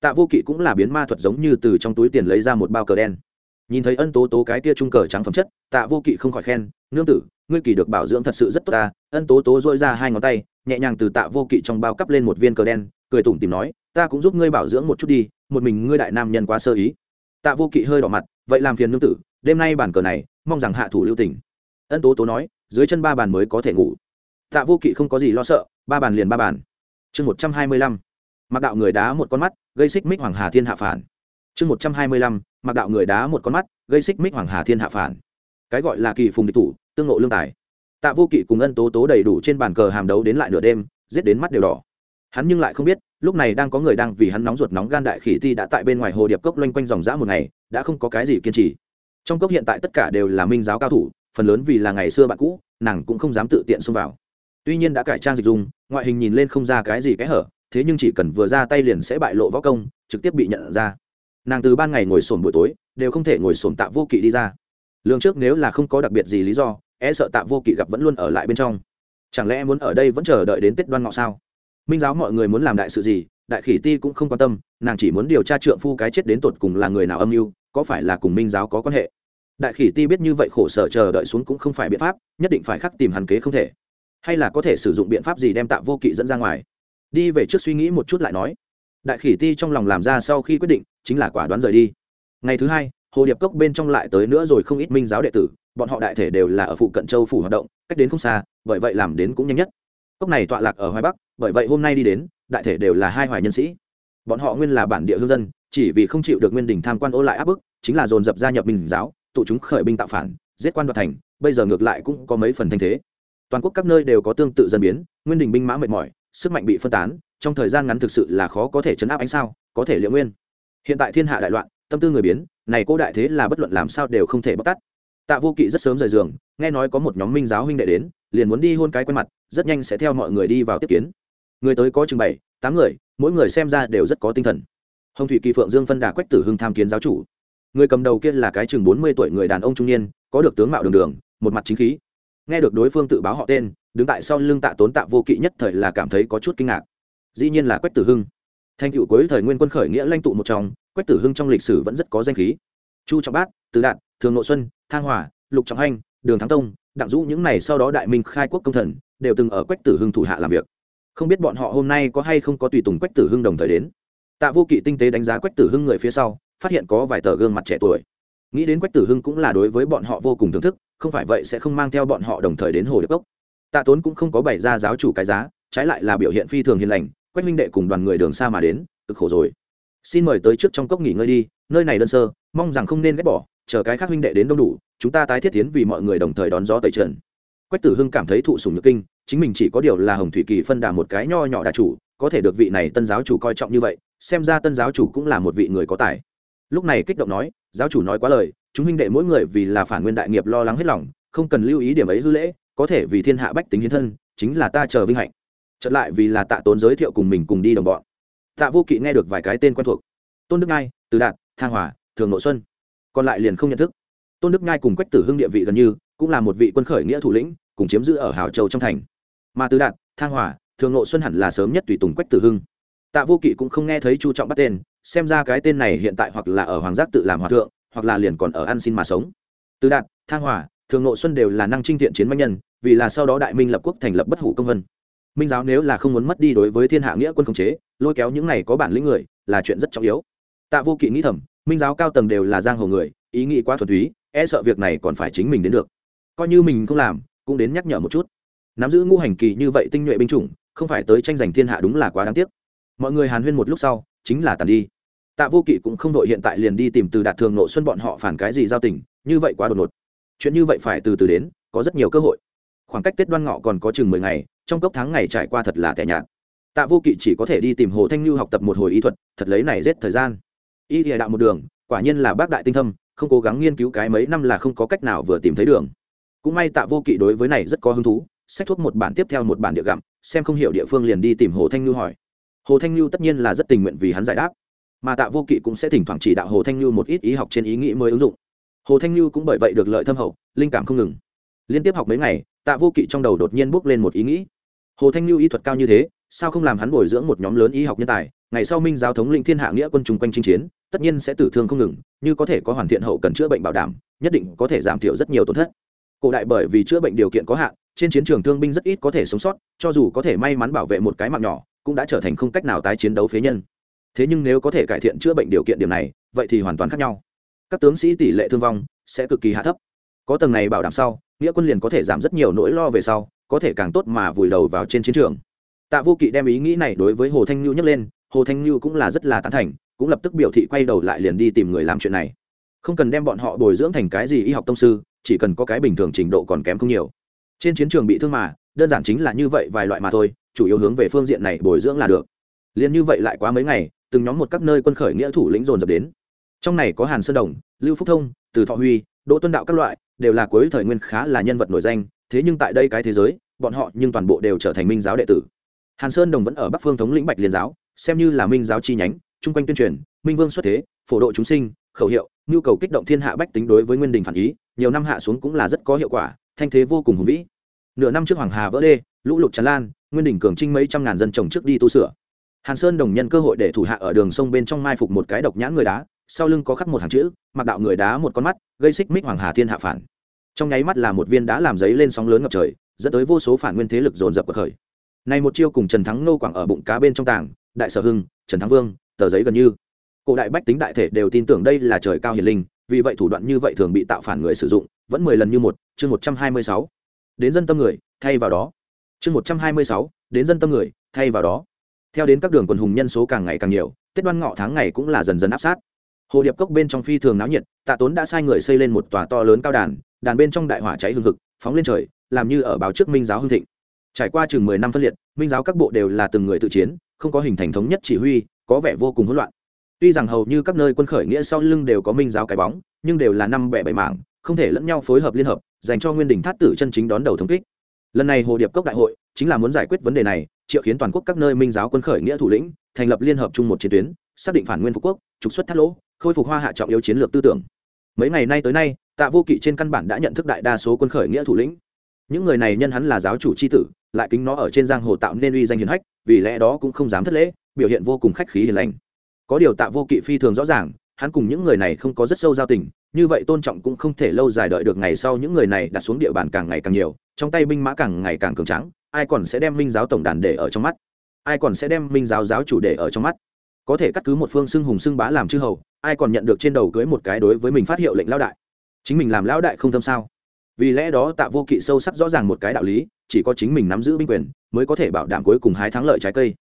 Tạ vô kỵ cũng là biến ma thuật giống như từ trong túi tiền lấy ra một bao cờ đen. Nhìn thấy ân tố tố cái tia chung cờ trắng phẩm chất, tạ vô kỵ không khỏi khen, nương tử, ngươi kỳ được bảo dưỡng thật sự rất tốt ta. Ân tố tố dội ra hai ngón tay nhẹ nhàng từ tạ vô kỵ trong bao cắp lên một viên cờ đen, cười tủm tìm nói, ta cũng giúp ngươi bảo dưỡng một chút đi, một mình ngươi đại nam nhân quá sơ ý. Tạ vô kỵ hơi đỏ mặt, vậy làm phiền nương tử, đêm nay bàn cờ này, mong rằng hạ thủ lưu tình. Ân tố tố nói, dưới chân ba bàn mới có thể ngủ. Tạ vô kỵ không có gì lo sợ, ba bàn liền ba bàn. Chương một trăm hai mươi lăm, mặc đạo người đá một con mắt, gây xích mích hoàng hà thiên hạ phản. Chương một trăm hai mươi lăm, mặc đạo người đá một con mắt, gây xích mích hoàng hà thiên hạ phản. Cái gọi là kỳ phùng địch thủ, tương ngộ lương tài tạ vô kỵ cùng ân tố tố đầy đủ trên bàn cờ hàm đấu đến lại nửa đêm, giết đến mắt đều đỏ. Hắn nhưng lại không biết, lúc này đang có người đang vì hắn nóng ruột nóng gan đại khỉ ti đã tại bên ngoài hồ điệp cốc loanh quanh dòng dã một ngày, đã không có cái gì kiên trì. Trong cốc hiện tại tất cả đều là minh giáo cao thủ, phần lớn vì là ngày xưa bạn cũ, nàng cũng không dám tự tiện xông vào. Tuy nhiên đã cải trang dịch dung, ngoại hình nhìn lên không ra cái gì cái hở, thế nhưng chỉ cần vừa ra tay liền sẽ bại lộ võ công, trực tiếp bị nhận ra. Nàng từ ban ngày ngồi sồn buổi tối, đều không thể ngồi sồn tạ vô kỵ đi ra. Lương trước nếu là không có đặc biệt gì lý do e sợ tạ vô kỵ gặp vẫn luôn ở lại bên trong. Chẳng lẽ muốn ở đây vẫn chờ đợi đến tết đoan ngọ sao? Minh giáo mọi người muốn làm đại sự gì, đại khỉ ti cũng không quan tâm, nàng chỉ muốn điều tra trượng phu cái chết đến tột cùng là người nào âm mưu, có phải là cùng minh giáo có quan hệ? Đại khỉ ti biết như vậy khổ sở chờ đợi xuống cũng không phải biện pháp, nhất định phải khắc tìm hàn kế không thể. Hay là có thể sử dụng biện pháp gì đem tạ vô kỵ dẫn ra ngoài? Đi về trước suy nghĩ một chút lại nói. Đại khỉ ti trong lòng làm ra sau khi quyết định, chính là quả đoán rời đi. Ngày thứ hai, hồ điệp cốc bên trong lại tới nữa rồi không ít minh giáo đệ tử bọn họ đại thể đều là ở phụ cận châu phủ hoạt động, cách đến không xa, bởi vậy làm đến cũng nhanh nhất. Cốc này tọa lạc ở hoài bắc, bởi vậy hôm nay đi đến, đại thể đều là hai hoài nhân sĩ. Bọn họ nguyên là bản địa hương dân, chỉ vì không chịu được nguyên đình tham quan ô lại áp bức, chính là dồn dập gia nhập minh giáo, tụ chúng khởi binh tạo phản, giết quan đoạt thành, bây giờ ngược lại cũng có mấy phần thanh thế. Toàn quốc các nơi đều có tương tự dân biến, nguyên đình binh mã mệt mỏi, sức mạnh bị phân tán, trong thời gian ngắn thực sự là khó có thể chấn áp ánh sao, có thể liệu nguyên. Hiện tại thiên hạ đại loạn, tâm tư người biến, này cô đại thế là bất luận làm sao đều không thể bóc tắt tạ vô kỵ rất sớm rời giường, nghe nói có một nhóm minh giáo huynh đệ đến, liền muốn đi hôn cái quen mặt, rất nhanh sẽ theo mọi người đi vào tiếp kiến. Người tới có chừng bảy, tám người, mỗi người xem ra đều rất có tinh thần. Hồng thủy kỳ phượng dương phân đà quách tử hưng tham kiến giáo chủ. Người cầm đầu kia là cái chừng bốn mươi tuổi người đàn ông trung niên, có được tướng mạo đường đường, một mặt chính khí. Nghe được đối phương tự báo họ tên, đứng tại sau lưng tạ tốn tạ vô kỵ nhất thời là cảm thấy có chút kinh ngạc. Dĩ nhiên là quách tử hưng. Thành cựu cuối thời nguyên quân khởi nghĩa lãnh tụ một trong, quách tử hưng trong lịch sử vẫn rất có danh khí. Chu trọng bát, Từ đạt, thường nội xuân thang hòa, lục trọng hanh, đường thắng tông, đặng dũ những này sau đó đại minh khai quốc công thần, đều từng ở quách tử hưng thủ hạ làm việc. Không biết bọn họ hôm nay có hay không có tùy tùng quách tử hưng đồng thời đến. Tạ vô kỵ tinh tế đánh giá quách tử hưng người phía sau, phát hiện có vài tờ gương mặt trẻ tuổi. Nghĩ đến quách tử hưng cũng là đối với bọn họ vô cùng thưởng thức, không phải vậy sẽ không mang theo bọn họ đồng thời đến hồ đức cốc. Tạ tốn cũng không có bày ra giáo chủ cái giá, trái lại là biểu hiện phi thường hiền lành, quách minh đệ cùng đoàn người đường xa mà đến, cực khổ rồi. Xin mời tới trước trong cốc nghỉ ngơi đi, nơi này đơn sơ, mong rằng không nên ghét bỏ chờ cái khác huynh đệ đến đông đủ, chúng ta tái thiết tiến vì mọi người đồng thời đón gió tẩy trần. Quách tử hưng cảm thấy thụ sùng nhược kinh, chính mình chỉ có điều là hồng thủy kỳ phân đà một cái nho nhỏ đà chủ, có thể được vị này tân giáo chủ coi trọng như vậy, xem ra tân giáo chủ cũng là một vị người có tài. Lúc này kích động nói, giáo chủ nói quá lời, chúng huynh đệ mỗi người vì là phản nguyên đại nghiệp lo lắng hết lòng, không cần lưu ý điểm ấy hư lễ, có thể vì thiên hạ bách tính hiến thân, chính là ta chờ vinh hạnh. Chợt lại vì là tạ tốn giới thiệu cùng mình cùng đi đồng bọn. Tạ vô kỵ nghe được vài cái tên quen thuộc. Tôn đức ngai, từ đạt, thang hòa, thường nội xuân còn lại liền không nhận thức. Tôn đức ngai cùng quách tử hưng địa vị gần như, cũng là một vị quân khởi nghĩa thủ lĩnh, cùng chiếm giữ ở hào châu trong thành. Mà tứ đạt, thang hòa thường nội xuân hẳn là sớm nhất tùy tùng quách tử hưng. Tạ vô kỵ cũng không nghe thấy chu trọng bắt tên, xem ra cái tên này hiện tại hoặc là ở hoàng giác tự làm hòa thượng, hoặc là liền còn ở ăn xin mà sống. Tứ đạt, thang hòa thường nội xuân đều là năng trinh thiện chiến bách nhân, vì là sau đó đại minh lập quốc thành lập bất hủ công vân. Minh giáo nếu là không muốn mất đi đối với thiên hạ nghĩa quân khống chế, lôi kéo những này có bản lĩnh người, là chuyện rất trọng yếu. Tạ vô kỵ nghĩ thầm minh giáo cao tầng đều là giang hồ người, ý nghĩ quá thuần túy e sợ việc này còn phải chính mình đến được. Coi như mình không làm, cũng đến nhắc nhở một chút. Nắm giữ ngũ hành kỳ như vậy tinh nhuệ binh chủng, không phải tới tranh giành thiên hạ đúng là quá đáng tiếc. Mọi người hàn huyên một lúc sau, chính là tàn đi. Tạ vô kỵ cũng không đội hiện tại liền đi tìm từ đạt thường, nội xuân bọn họ phản cái gì giao tình, như vậy quá đột ngột. Chuyện như vậy phải từ từ đến, có rất nhiều cơ hội. Khoảng cách tết đoan ngọ còn có chừng mười ngày, trong cốc tháng ngày trải qua thật là tẻ nhạt. Tạ vô kỵ chỉ có thể đi tìm hồ thanh như học tập một hồi y thuật, thật lấy này giết thời gian y địa đạo một đường, quả nhiên là bác đại tinh thâm, không cố gắng nghiên cứu cái mấy năm là không có cách nào vừa tìm thấy đường. Cũng may tạ vô kỵ đối với này rất có hứng thú sách thuốc một bản tiếp theo một bản địa gặm, xem không hiểu địa phương liền đi tìm hồ thanh lưu hỏi. Hồ thanh lưu tất nhiên là rất tình nguyện vì hắn giải đáp, mà tạ vô kỵ cũng sẽ thỉnh thoảng chỉ đạo hồ thanh lưu một ít ý học trên ý nghĩ mới ứng dụng. Hồ thanh lưu cũng bởi vậy được lợi thâm hậu, linh cảm không ngừng. Liên tiếp học mấy ngày, tạ vô kỵ trong đầu đột nhiên bước lên một ý nghĩ. Hồ thanh lưu y thuật cao như thế, sao không làm hắn bồi dưỡng một nhóm lớn y học nhân tài, ngày sau minh giáo thống lĩnh thiên hạ nghĩa quân chung quanh chinh chiến tất nhiên sẽ tử thương không ngừng, như có thể có hoàn thiện hậu cần chữa bệnh bảo đảm, nhất định có thể giảm thiểu rất nhiều tổn thất. Cổ đại bởi vì chữa bệnh điều kiện có hạn, trên chiến trường thương binh rất ít có thể sống sót, cho dù có thể may mắn bảo vệ một cái mạng nhỏ, cũng đã trở thành không cách nào tái chiến đấu phế nhân. Thế nhưng nếu có thể cải thiện chữa bệnh điều kiện điểm này, vậy thì hoàn toàn khác nhau. Các tướng sĩ tỷ lệ thương vong sẽ cực kỳ hạ thấp. Có tầng này bảo đảm sau, nghĩa quân liền có thể giảm rất nhiều nỗi lo về sau, có thể càng tốt mà vùi đầu vào trên chiến trường. Tạ vô kỵ đem ý nghĩ này đối với hồ thanh nhu nhắc lên, hồ thanh nhu cũng là rất là tán thành cũng lập tức biểu thị quay đầu lại liền đi tìm người làm chuyện này. Không cần đem bọn họ bồi dưỡng thành cái gì y học tông sư, chỉ cần có cái bình thường trình độ còn kém không nhiều. Trên chiến trường bị thương mà, đơn giản chính là như vậy vài loại mà thôi, chủ yếu hướng về phương diện này bồi dưỡng là được. Liền như vậy lại quá mấy ngày, từng nhóm một các nơi quân khởi nghĩa thủ lĩnh dồn dập đến. Trong này có hàn sơn đồng, lưu phúc thông, từ thọ huy, đỗ tuân đạo các loại, đều là cuối thời nguyên khá là nhân vật nổi danh, thế nhưng tại đây cái thế giới, bọn họ nhưng toàn bộ đều trở thành minh giáo đệ tử. Hàn sơn đồng vẫn ở bắc phương thống lĩnh bạch liên giáo, xem như là minh giáo chi nhánh chung quanh tuyên truyền, minh vương xuất thế, phổ độ chúng sinh, khẩu hiệu, nhu cầu kích động thiên hạ bách tính đối với nguyên đình phản ý, nhiều năm hạ xuống cũng là rất có hiệu quả, thanh thế vô cùng hùng vĩ. Nửa năm trước hoàng hà vỡ đê, lũ lụt tràn lan, nguyên đình cường trinh mấy trăm ngàn dân trồng trước đi tu sửa. Hàn sơn đồng nhân cơ hội để thủ hạ ở đường sông bên trong mai phục một cái độc nhãn người đá, sau lưng có khắc một hàng chữ, mặc đạo người đá một con mắt, gây xích mích hoàng hà thiên hạ phản. Trong nháy mắt là một viên đá làm giấy lên sóng lớn ngập trời, dẫn tới vô số phản nguyên thế lực dồn dập bậc khởi. Này một chiêu cùng trần thắng nô quảng ở bụng cá bên trong tảng đại sở hưng, trần thắng vương tờ giấy gần như. Cổ đại bách tính đại thể đều tin tưởng đây là trời cao hiền linh, vì vậy thủ đoạn như vậy thường bị tạo phản người sử dụng, vẫn mười lần như một, chương một trăm hai mươi sáu. Đến dân tâm người, thay vào đó. Chương một trăm hai mươi sáu, đến dân tâm người, thay vào đó. Theo đến các đường quần hùng nhân số càng ngày càng nhiều, tết đoan ngọ tháng ngày cũng là dần dần áp sát. Hồ điệp cốc bên trong phi thường náo nhiệt, tạ tốn đã sai người xây lên một tòa to lớn cao đàn đàn bên trong đại hỏa cháy hương thực phóng lên trời, làm như ở báo trước minh giáo hương thịnh. Trải qua chừng mười năm phân liệt, minh giáo các bộ đều là từng người tự chiến, không có hình thành thống nhất chỉ huy có vẻ vô cùng hỗn loạn. Tuy rằng hầu như các nơi quân khởi nghĩa sau lưng đều có minh giáo cái bóng, nhưng đều là năm bẻ bảy mảng, không thể lẫn nhau phối hợp liên hợp, dành cho nguyên đình thát tử chân chính đón đầu thống kích. Lần này hồ điệp cốc đại hội chính là muốn giải quyết vấn đề này, triệu khiến toàn quốc các nơi minh giáo quân khởi nghĩa thủ lĩnh, thành lập liên hợp chung một chiến tuyến, xác định phản nguyên phục quốc, trục xuất thắt lỗ, khôi phục hoa hạ trọng yếu chiến lược tư tưởng. Mấy ngày nay tới nay, tạ vô kỵ trên căn bản đã nhận thức đại đa số quân khởi nghĩa thủ lĩnh. Những người này nhân hắn là giáo chủ c h i tử, lại kính nó ở trên giang hồ tạo nên uy danh hiền hách, vì lẽ đó cũng không dám thất lễ biểu hiện vô cùng khách khí hiền lành. Có điều tạ vô kỵ phi thường rõ ràng, hắn cùng những người này không có rất sâu giao tình, như vậy tôn trọng cũng không thể lâu dài đợi được ngày sau những người này đặt xuống địa bàn càng ngày càng nhiều, trong tay binh mã càng ngày càng cường trắng ai còn sẽ đem minh giáo tổng đàn để ở trong mắt? Ai còn sẽ đem minh giáo giáo chủ để ở trong mắt? Có thể cắt cứ một phương xưng hùng xưng bá làm chư hầu, ai còn nhận được trên đầu cưới một cái đối với mình phát hiệu lệnh lao đại? Chính mình làm lão đại không thâm sao? Vì lẽ đó tạ vô kỵ sâu sắc rõ ràng một cái đạo lý, chỉ có chính mình nắm giữ binh quyền, mới có thể bảo đảm cuối cùng hái thắng lợi trái cây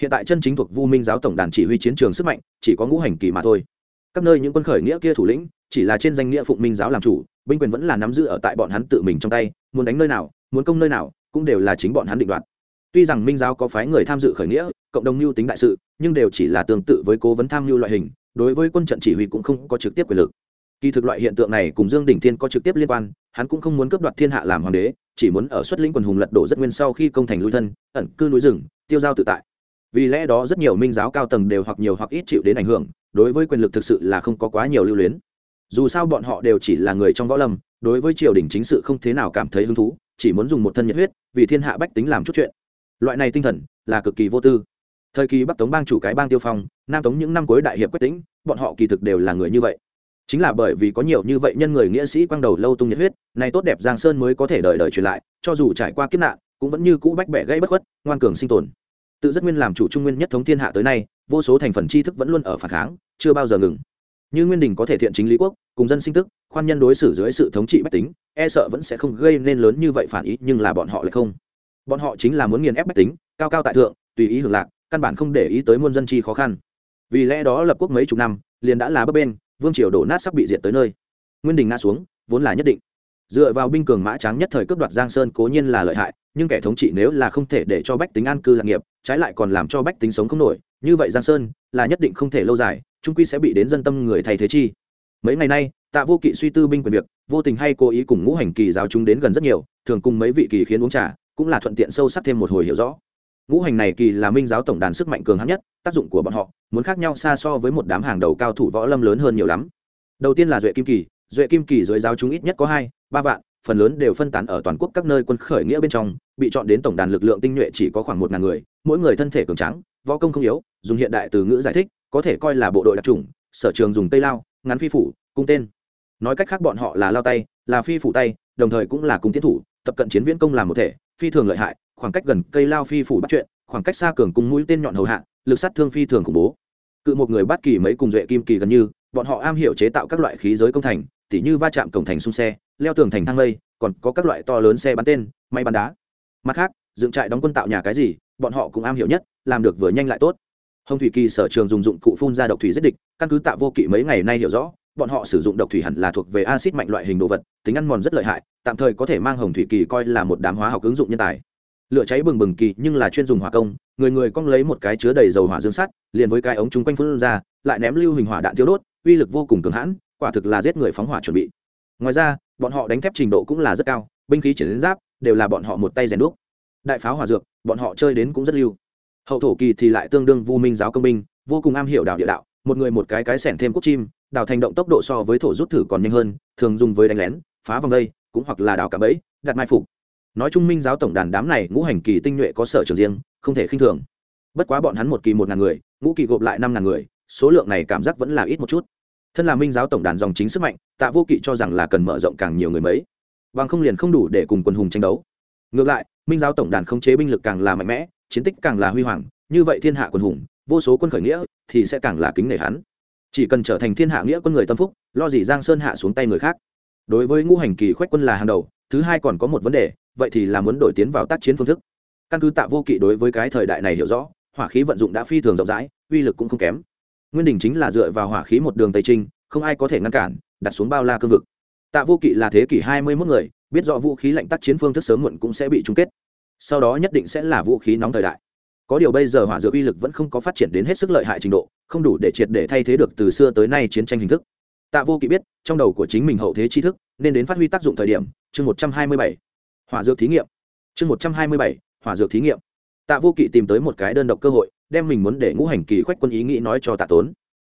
hiện tại chân chính thuộc vu minh giáo tổng đàn chỉ huy chiến trường sức mạnh, chỉ có ngũ hành kỳ mà thôi. Các nơi những quân khởi nghĩa kia thủ lĩnh, chỉ là trên danh nghĩa phụng minh giáo làm chủ, binh quyền vẫn là nắm giữ ở tại bọn hắn tự mình trong tay, muốn đánh nơi nào, muốn công nơi nào, cũng đều là chính bọn hắn định đoạt. Tuy rằng minh giáo có phái người tham dự khởi nghĩa, cộng đồng mưu tính đại sự, nhưng đều chỉ là tương tự với cố vấn tham mưu loại hình, đối với quân trận chỉ huy cũng không có trực tiếp quyền lực. Kỳ thực loại hiện tượng này cùng dương đỉnh thiên có trực tiếp liên quan, hắn cũng không muốn cướp đoạt thiên hạ làm hoàng đế, chỉ muốn ở xuất lĩnh quần hùng lật đổ rất nguyên sau khi công thành lui thân, ẩn cư núi rừng, tiêu giao tự tại vì lẽ đó rất nhiều minh giáo cao tầng đều hoặc nhiều hoặc ít chịu đến ảnh hưởng, đối với quyền lực thực sự là không có quá nhiều lưu luyến. Dù sao bọn họ đều chỉ là người trong võ lâm, đối với triều đình chính sự không thế nào cảm thấy hứng thú, chỉ muốn dùng một thân nhiệt huyết, vì thiên hạ bách tính làm chút chuyện. Loại này tinh thần là cực kỳ vô tư. Thời kỳ bắc tống bang chủ cái bang tiêu phong, nam tống những năm cuối đại hiệp quyết tính bọn họ kỳ thực đều là người như vậy. Chính là bởi vì có nhiều như vậy nhân người nghĩa sĩ quang đầu lâu tung nhiệt huyết, nay tốt đẹp giang sơn mới có thể đợi đợi truyền lại, cho dù trải qua kiếp nạn, cũng vẫn như cũ bách bẻ gây bất khuất, ngoan cường sinh tồn tự rất nguyên làm chủ trung nguyên nhất thống thiên hạ tới nay, vô số thành phần tri thức vẫn luôn ở phản kháng, chưa bao giờ ngừng. Như nguyên đình có thể thiện chính lý quốc, cùng dân sinh tức, khoan nhân đối xử dưới sự thống trị bách tính e sợ vẫn sẽ không gây nên lớn như vậy phản ý, nhưng là bọn họ lại không. Bọn họ chính là muốn nghiền ép bách tính, cao cao tại thượng, tùy ý hưởng lạc, căn bản không để ý tới muôn dân chi khó khăn. Vì lẽ đó lập quốc mấy chục năm, liền đã là bấp bên vương triều đổ nát sắp bị diệt tới nơi. Nguyên đình ngã xuống, vốn là nhất định dựa vào binh cường mã tráng nhất thời cướp đoạt giang sơn cố nhiên là lợi hại, nhưng kẻ thống trị nếu là không thể để cho bách tính an cư lạc nghiệp, trái lại còn làm cho bách tính sống không nổi. Như vậy giang sơn là nhất định không thể lâu dài, trung quy sẽ bị đến dân tâm người thay thế chi. Mấy ngày nay, tạ vô kỵ suy tư binh quyền việc, vô tình hay cố ý cùng ngũ hành kỳ giáo chúng đến gần rất nhiều, thường cùng mấy vị kỳ khiến uống trà, cũng là thuận tiện sâu sắc thêm một hồi hiểu rõ. Ngũ hành này kỳ là minh giáo tổng đàn sức mạnh cường hãn nhất, tác dụng của bọn họ, muốn khác nhau xa so với một đám hàng đầu cao thủ võ lâm lớn hơn nhiều lắm. Đầu tiên là duệ kim kỳ, duệ kim kỳ dưới giáo chúng ít nhất có hai ba vạn, phần lớn đều phân tán ở toàn quốc các nơi quân khởi nghĩa bên trong, bị chọn đến tổng đàn lực lượng tinh nhuệ chỉ có khoảng một ngàn người, mỗi người thân thể cường trắng võ công không yếu, dùng hiện đại từ ngữ giải thích, có thể coi là bộ đội đặc trùng sở trường dùng tây lao, ngắn phi phủ, cung tên. Nói cách khác bọn họ là lao tay, là phi phủ tay, đồng thời cũng là cung tiến thủ, tập cận chiến viễn công làm một thể, phi thường lợi hại, khoảng cách gần cây lao phi phủ bắt chuyện, khoảng cách xa cường cung mũi tên nhọn hầu hạ, lực sát thương phi thường khủng bố. Cự một người bắt kỳ mấy cùng duệ kim kỳ gần như, bọn họ am hiểu chế tạo các loại khí giới công thành, tỉ như va chạm cổng thành xung xe leo tường thành thang lây, còn có các loại to lớn xe bắn tên may bắn đá. Mặt khác, dựng trại đóng quân tạo nhà cái gì, bọn họ cũng am hiểu nhất, làm được vừa nhanh lại tốt. Hồng thủy kỳ sở trường dùng dụng cụ phun ra độc thủy giết địch, căn cứ tạo vô kỵ mấy ngày nay hiểu rõ, bọn họ sử dụng độc thủy hẳn là thuộc về acid mạnh loại hình đồ vật, tính ăn mòn rất lợi hại, tạm thời có thể mang hồng thủy kỳ coi là một đám hóa học ứng dụng nhân tài. Lửa cháy bừng bừng kỳ, nhưng là chuyên dùng hỏa công, người người cong lấy một cái chứa đầy dầu hỏa dương sắt, liền với cái ống chung quanh phun ra, lại ném lưu hình hỏa đạn tiêu đốt, uy lực vô cùng cường hãn, quả thực là giết người phóng hỏa chuẩn bị ngoài ra, bọn họ đánh thép trình độ cũng là rất cao, binh khí triển đến giáp đều là bọn họ một tay rèn đúc. Đại pháo hỏa dược, bọn họ chơi đến cũng rất lưu. Hậu thổ kỳ thì lại tương đương vu minh giáo công binh, vô cùng am hiểu đào địa đạo, một người một cái cái sẻn thêm cúc chim đào thành động tốc độ so với thổ rút thử còn nhanh hơn, thường dùng với đánh lén, phá vòng đây, cũng hoặc là đào cả bẫy, đặt mai phục. Nói chung minh giáo tổng đàn đám này ngũ hành kỳ tinh nhuệ có sở trường riêng, không thể khinh thường. Bất quá bọn hắn một kỳ một ngàn người, ngũ kỳ gộp lại năm ngàn người, số lượng này cảm giác vẫn là ít một chút thân là minh giáo tổng đàn dòng chính sức mạnh, tạ vô kỵ cho rằng là cần mở rộng càng nhiều người mấy. Vàng không liền không đủ để cùng quân hùng tranh đấu. Ngược lại, minh giáo tổng đàn không chế binh lực càng là mạnh mẽ, chiến tích càng là huy hoàng, như vậy thiên hạ quân hùng, vô số quân khởi nghĩa thì sẽ càng là kính nể hắn. Chỉ cần trở thành thiên hạ nghĩa quân người tâm phúc, lo gì giang sơn hạ xuống tay người khác. Đối với ngũ hành kỳ khoách quân là hàng đầu, thứ hai còn có một vấn đề, vậy thì là muốn đổi tiến vào tác chiến phương thức. Căn cứ tạ vô kỵ đối với cái thời đại này hiểu rõ, hỏa khí vận dụng đã phi thường rộng rãi, uy lực cũng không kém nguyên đình chính là dựa vào hỏa khí một đường tây trinh, không ai có thể ngăn cản, đặt xuống bao la cương vực. Tạ vô kỵ là thế kỷ hai mươi mốt người, biết rõ vũ khí lạnh tác chiến phương thức sớm muộn cũng sẽ bị chung kết. Sau đó nhất định sẽ là vũ khí nóng thời đại. Có điều bây giờ hỏa dược uy lực vẫn không có phát triển đến hết sức lợi hại trình độ, không đủ để triệt để thay thế được từ xưa tới nay chiến tranh hình thức. Tạ vô kỵ biết, trong đầu của chính mình hậu thế tri thức, nên đến phát huy tác dụng thời điểm, chương một trăm hai mươi bảy. Hỏa dược thí nghiệm. Chương một trăm hai mươi bảy, hỏa dược thí nghiệm. Tạ vô kỵ tìm tới một cái đơn độc cơ hội đem mình muốn để ngũ hành kỳ khoách quân ý nghĩ nói cho tạ tốn.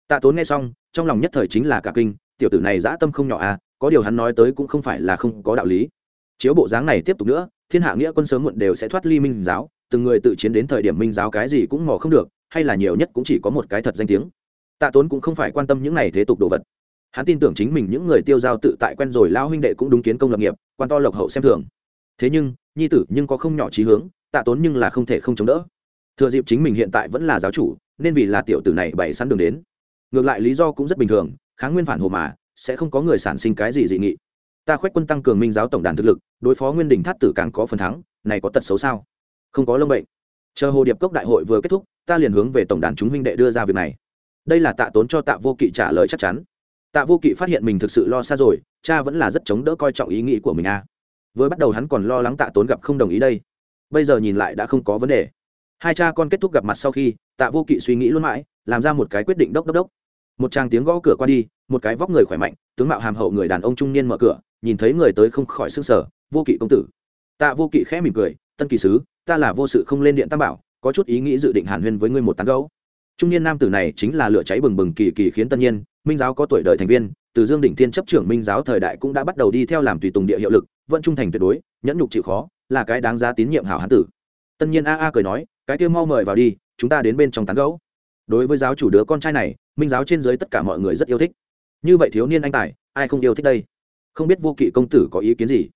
Tạ tốn nghe xong, trong lòng nhất thời chính là cả kinh, tiểu tử này dã tâm không nhỏ à có điều hắn nói tới cũng không phải là không có đạo lý. Chiếu bộ dáng này tiếp tục nữa, thiên hạ nghĩa quân sớm muộn đều sẽ thoát ly minh giáo, từng người tự chiến đến thời điểm minh giáo cái gì cũng mò không được, hay là nhiều nhất cũng chỉ có một cái thật danh tiếng. Tạ tốn cũng không phải quan tâm những này thế tục đồ vật. Hắn tin tưởng chính mình những người tiêu giao tự tại quen rồi lao huynh đệ cũng đúng kiến công lập nghiệp, quan to lộc hậu xem thường. Thế nhưng, nhi tử nhưng có không nhỏ trí hướng, tạ tốn nhưng là không thể không chống đỡ thừa dịp chính mình hiện tại vẫn là giáo chủ, nên vì là tiểu tử này bày sẵn đường đến. Ngược lại lý do cũng rất bình thường, kháng nguyên phản hồ mà, sẽ không có người sản sinh cái gì dị nghị. Ta khoét quân tăng cường minh giáo tổng đàn thực lực, đối phó nguyên đình thát tử càng có phần thắng, này có tật xấu sao? Không có lông bệnh. Chờ hồ điệp cốc đại hội vừa kết thúc, ta liền hướng về tổng đàn chúng huynh đệ đưa ra việc này. Đây là tạ tốn cho tạ vô kỵ trả lời chắc chắn. Tạ vô kỵ phát hiện mình thực sự lo xa rồi, cha vẫn là rất chống đỡ coi trọng ý nghĩ của mình a à. vừa bắt đầu hắn còn lo lắng tạ tốn gặp không đồng ý đây. Bây giờ nhìn lại đã không có vấn đề hai cha con kết thúc gặp mặt sau khi, tạ vô kỵ suy nghĩ luôn mãi, làm ra một cái quyết định đốc đốc đốc. Một tràng tiếng gõ cửa qua đi, một cái vóc người khỏe mạnh, tướng mạo hàm hậu người đàn ông trung niên mở cửa, nhìn thấy người tới không khỏi s ư n g sở vô kỵ công tử. Tạ vô kỵ khẽ mỉm cười, tân kỳ sứ, ta là vô sự không lên điện tam bảo, có chút ý nghĩ dự định hàn huyên với ngươi một tán gấu trung niên nam tử này chính là lửa cháy bừng bừng kỳ kỳ khiến tân nhiên, minh giáo có tuổi đời thành viên, từ dương đỉnh thiên chấp trưởng minh giáo thời đại cũng đã bắt đầu đi theo làm tùy tùng địa hiệu lực vẫn trung thành tuyệt đối, nhẫn nhục chịu khó, là cái đáng giá tín nhiệm hảo hán tử. Tân nhiên a a cười nói cái kia mau mời vào đi, chúng ta đến bên trong tán gấu đối với giáo chủ đứa con trai này, minh giáo trên dưới tất cả mọi người rất yêu thích. Như vậy thiếu niên anh tài, ai không yêu thích đây? Không biết vô kỵ công tử có ý kiến gì?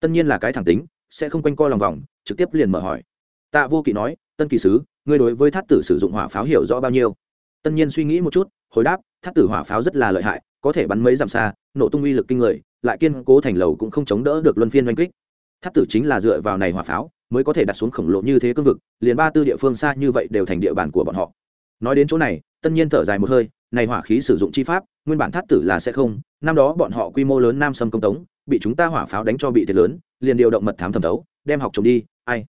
Tất nhiên là cái thẳng tính, sẽ không quanh co lòng vòng, trực tiếp liền mở hỏi. Tạ vô kỵ nói, tân kỳ sứ, ngươi đối với thát tử sử dụng hỏa pháo hiểu rõ bao nhiêu? Tân nhiên suy nghĩ một chút, hồi đáp, thát tử hỏa pháo rất là lợi hại, có thể bắn mấy dặm xa, nổ tung uy lực kinh người, lại kiên cố thành lầu cũng không chống đỡ được luân phiên oanh kích. Thát tử chính là dựa vào này hỏa pháo mới có thể đặt xuống khổng lồ như thế cương vực, liền ba tư địa phương xa như vậy đều thành địa bàn của bọn họ. Nói đến chỗ này tân nhiên thở dài một hơi, này hỏa khí sử dụng chi pháp, nguyên bản thát tử là sẽ không, năm đó bọn họ quy mô lớn nam sâm công tống, bị chúng ta hỏa pháo đánh cho bị thiệt lớn, liền điều động mật thám thẩm thấu, đem học trồng đi, ai?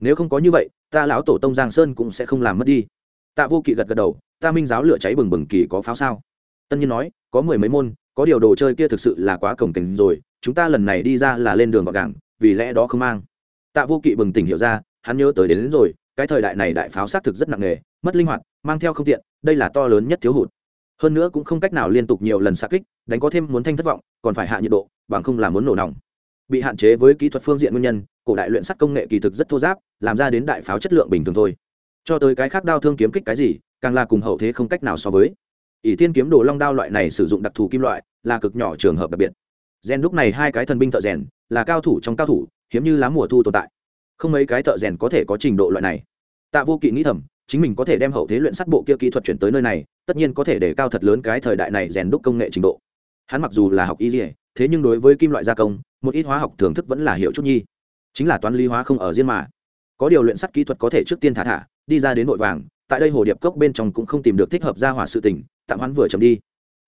Nếu không có như vậy, ta lão tổ tông giang sơn cũng sẽ không làm mất đi. Tạ vô kỵ gật gật đầu, ta minh giáo lửa cháy bừng bừng kỳ có pháo sao? Tân nhiên nói, có mười mấy môn, có điều đồ chơi kia thực sự là quá cổng tình rồi, chúng ta lần này đi ra là lên đường gọn gàng, vì lẽ đó không mang tạ vô kỵ bừng tỉnh hiểu ra hắn nhớ tới đến, đến rồi cái thời đại này đại pháo xác thực rất nặng nề mất linh hoạt mang theo không tiện đây là to lớn nhất thiếu hụt. Hơn nữa cũng không cách nào liên tục nhiều lần xa kích đánh có thêm muốn thanh thất vọng còn phải hạ nhiệt độ bằng không là muốn nổ nòng. Bị hạn chế với kỹ thuật phương diện nguyên nhân cổ đại luyện sắt công nghệ kỳ thực rất thô giáp làm ra đến đại pháo chất lượng bình thường thôi. Cho tới cái khác đao thương kiếm kích cái gì càng là cùng hậu thế không cách nào so với. Ỷ thiên kiếm đồ long đao loại này sử dụng đặc thù kim loại là cực nhỏ trường hợp đặc biệt. Rèn lúc này hai cái thần binh thợ rèn là cao thủ trong cao thủ hiếm như lá mùa thu tồn tại. Không mấy cái thợ rèn có thể có trình độ loại này. Tạ vô kỵ nghĩ thầm, chính mình có thể đem hậu thế luyện sắt bộ kia kỹ thuật chuyển tới nơi này, tất nhiên có thể để cao thật lớn cái thời đại này rèn đúc công nghệ trình độ. Hắn mặc dù là học y dỉa thế nhưng đối với kim loại gia công, một ít hóa học thưởng thức vẫn là hiệu chút nhi. Chính là toán lý hóa không ở riêng mà. Có điều luyện sắt kỹ thuật có thể trước tiên thả thả, đi ra đến nội vàng, tại đây hồ điệp cốc bên trong cũng không tìm được thích hợp ra hỏa sự tình, tạm hoãn vừa chấm đi.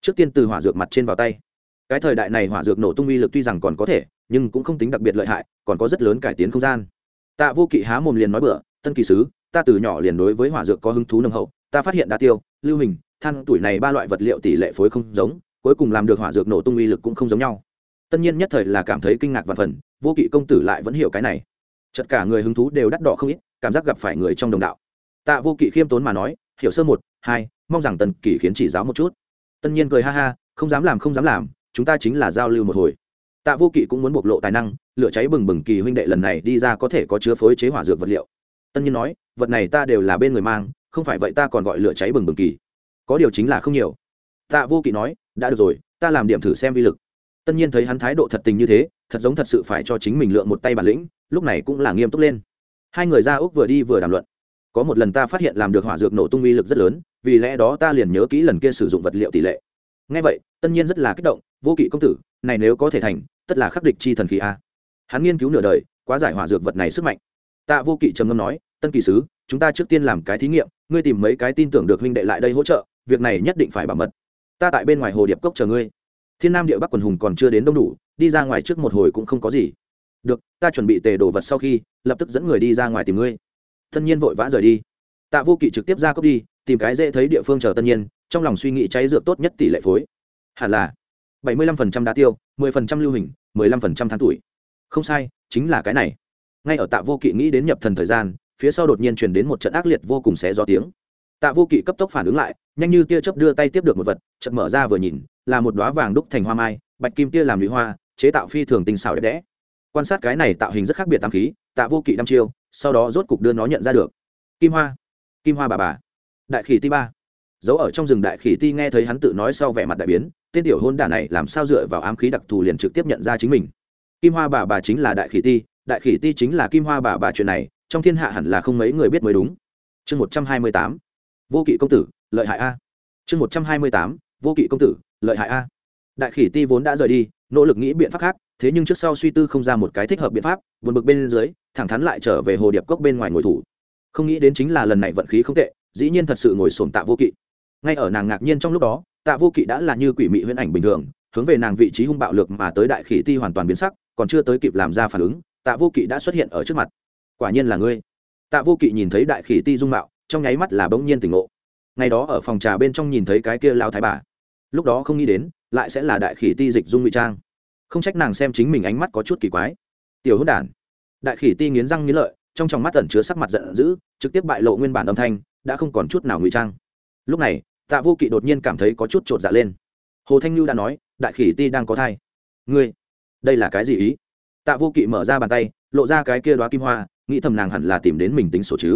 Trước tiên từ hỏa dược mặt trên vào tay. Cái thời đại này hỏa dược nổ tung uy lực tuy rằng còn có thể nhưng cũng không tính đặc biệt lợi hại còn có rất lớn cải tiến không gian. Tạ vô kỵ há mồm liền nói bừa, tân kỳ sứ ta từ nhỏ liền đối với hỏa dược có hứng thú nồng hậu ta phát hiện đá tiêu lưu hình than tuổi này ba loại vật liệu tỷ lệ phối không giống cuối cùng làm được hỏa dược nổ tung uy lực cũng không giống nhau. Tất nhiên nhất thời là cảm thấy kinh ngạc và phần vô kỵ công tử lại vẫn hiểu cái này. Chật cả người hứng thú đều đắt đỏ không ít cảm giác gặp phải người trong đồng đạo. Tạ vô kỵ khiêm tốn mà nói hiểu sơ một hai mong rằng tần kỳ khiến chỉ giáo một chút. Tân nhiên cười ha ha không dám làm không dám làm chúng ta chính là giao lưu một hồi tạ vô kỵ cũng muốn bộc lộ tài năng, lửa cháy bừng bừng kỳ huynh đệ lần này đi ra có thể có chứa phối chế hỏa dược vật liệu. Tân nhiên nói, vật này ta đều là bên người mang, không phải vậy ta còn gọi lửa cháy bừng bừng kỳ. Có điều chính là không nhiều. Tạ vô kỵ nói, đã được rồi, ta làm điểm thử xem vi lực. Tân nhiên thấy hắn thái độ thật tình như thế, thật giống thật sự phải cho chính mình lượng một tay bản lĩnh, lúc này cũng là nghiêm túc lên. Hai người ra úc vừa đi vừa đàm luận. Có một lần ta phát hiện làm được hỏa dược nổ tung uy lực rất lớn, vì lẽ đó ta liền nhớ kỹ lần kia sử dụng vật liệu tỷ lệ. Ngay vậy, tân nhiên rất là kích động, vô kỵ công tử, này nếu có thể thành tất là khắc địch chi thần khí a. Hắn nghiên cứu nửa đời, quá giải hỏa dược vật này sức mạnh. Tạ vô kỵ trầm ngâm nói, tân kỳ sứ, chúng ta trước tiên làm cái thí nghiệm, ngươi tìm mấy cái tin tưởng được huynh đệ lại đây hỗ trợ, việc này nhất định phải bảo mật. Ta tại bên ngoài hồ điệp cốc chờ ngươi. Thiên nam địa bắc quần hùng còn chưa đến đông đủ, đi ra ngoài trước một hồi cũng không có gì. Được, ta chuẩn bị tề đồ vật sau khi, lập tức dẫn người đi ra ngoài tìm ngươi. Tân nhiên vội vã rời đi. Tạ vô kỵ trực tiếp ra cốc đi, tìm cái dễ thấy địa phương chờ tân nhiên, trong lòng suy nghĩ cháy dược tốt nhất tỷ lệ phối. Hẳn là bảy mươi lăm phần trăm đá tiêu, mười phần trăm lưu hình, mười lăm phần trăm tháng tuổi. Không sai, chính là cái này. Ngay ở tạ vô kỵ nghĩ đến nhập thần thời gian, phía sau đột nhiên truyền đến một trận ác liệt vô cùng xé gió tiếng. Tạ vô kỵ cấp tốc phản ứng lại, nhanh như tia chớp đưa tay tiếp được một vật, chợt mở ra vừa nhìn, là một đóa vàng đúc thành hoa mai, bạch kim tia làm lụy hoa, chế tạo phi thường tinh xảo đẹp đẽ. Quan sát cái này tạo hình rất khác biệt tam khí, tạ vô kỵ đăm chiêu, sau đó rốt cục đưa nó nhận ra được. Kim hoa kim hoa bà bà. Đại khỉ ti ba. Giấu ở trong rừng đại khỉ ti nghe thấy hắn tự nói sau vẻ mặt đại biến tên tiểu hôn đả này làm sao dựa vào ám khí đặc thù liền trực tiếp nhận ra chính mình? Kim hoa bà bà chính là đại khỉ ti, đại khỉ ti chính là kim hoa bà bà chuyện này, trong thiên hạ hẳn là không mấy người biết mới đúng. Chương một trăm hai mươi tám, vô kỵ công tử, lợi hại a. Chương một trăm hai mươi tám, vô kỵ công tử, lợi hại a. Đại khỉ ti vốn đã rời đi, nỗ lực nghĩ biện pháp khác, thế nhưng trước sau suy tư không ra một cái thích hợp biện pháp, buồn bực bên dưới, thẳng thắn lại trở về hồ điệp cốc bên ngoài ngồi thủ. Không nghĩ đến chính là lần này vận khí không tệ, dĩ nhiên thật sự ngồi sồn tạ vô kỵ. Ngay ở nàng ngạc nhiên trong lúc đó tạ vô kỵ đã là như quỷ mị huyễn ảnh bình thường, hướng về nàng vị trí hung bạo lực mà tới đại khỉ ti hoàn toàn biến sắc, còn chưa tới kịp làm ra phản ứng, tạ vô kỵ đã xuất hiện ở trước mặt. Quả nhiên là ngươi. Tạ vô kỵ nhìn thấy đại khỉ ti dung mạo, trong nháy mắt là bỗng nhiên tỉnh ngộ. Ngày đó ở phòng trà bên trong nhìn thấy cái kia lao thái bà. Lúc đó không nghĩ đến, lại sẽ là đại khỉ ti dịch dung ngụy trang. Không trách nàng xem chính mình ánh mắt có chút kỳ quái. Tiểu hốt đản. Đại khỉ ti nghiến răng nghiến lợi, trong tròng mắt tẩn chứa sắc mặt giận dữ, trực tiếp bại lộ nguyên bản âm thanh, đã không còn chút nào ngụy trang. Lúc này tạ vô kỵ đột nhiên cảm thấy có chút t r ộ t dạ lên. Hồ thanh lưu đã nói, đại khỉ ti đang có thai. Ngươi, đây là cái gì ý? Tạ vô kỵ mở ra bàn tay, lộ ra cái kia đoá kim hoa, nghĩ thầm nàng hẳn là tìm đến mình tính sổ chứ.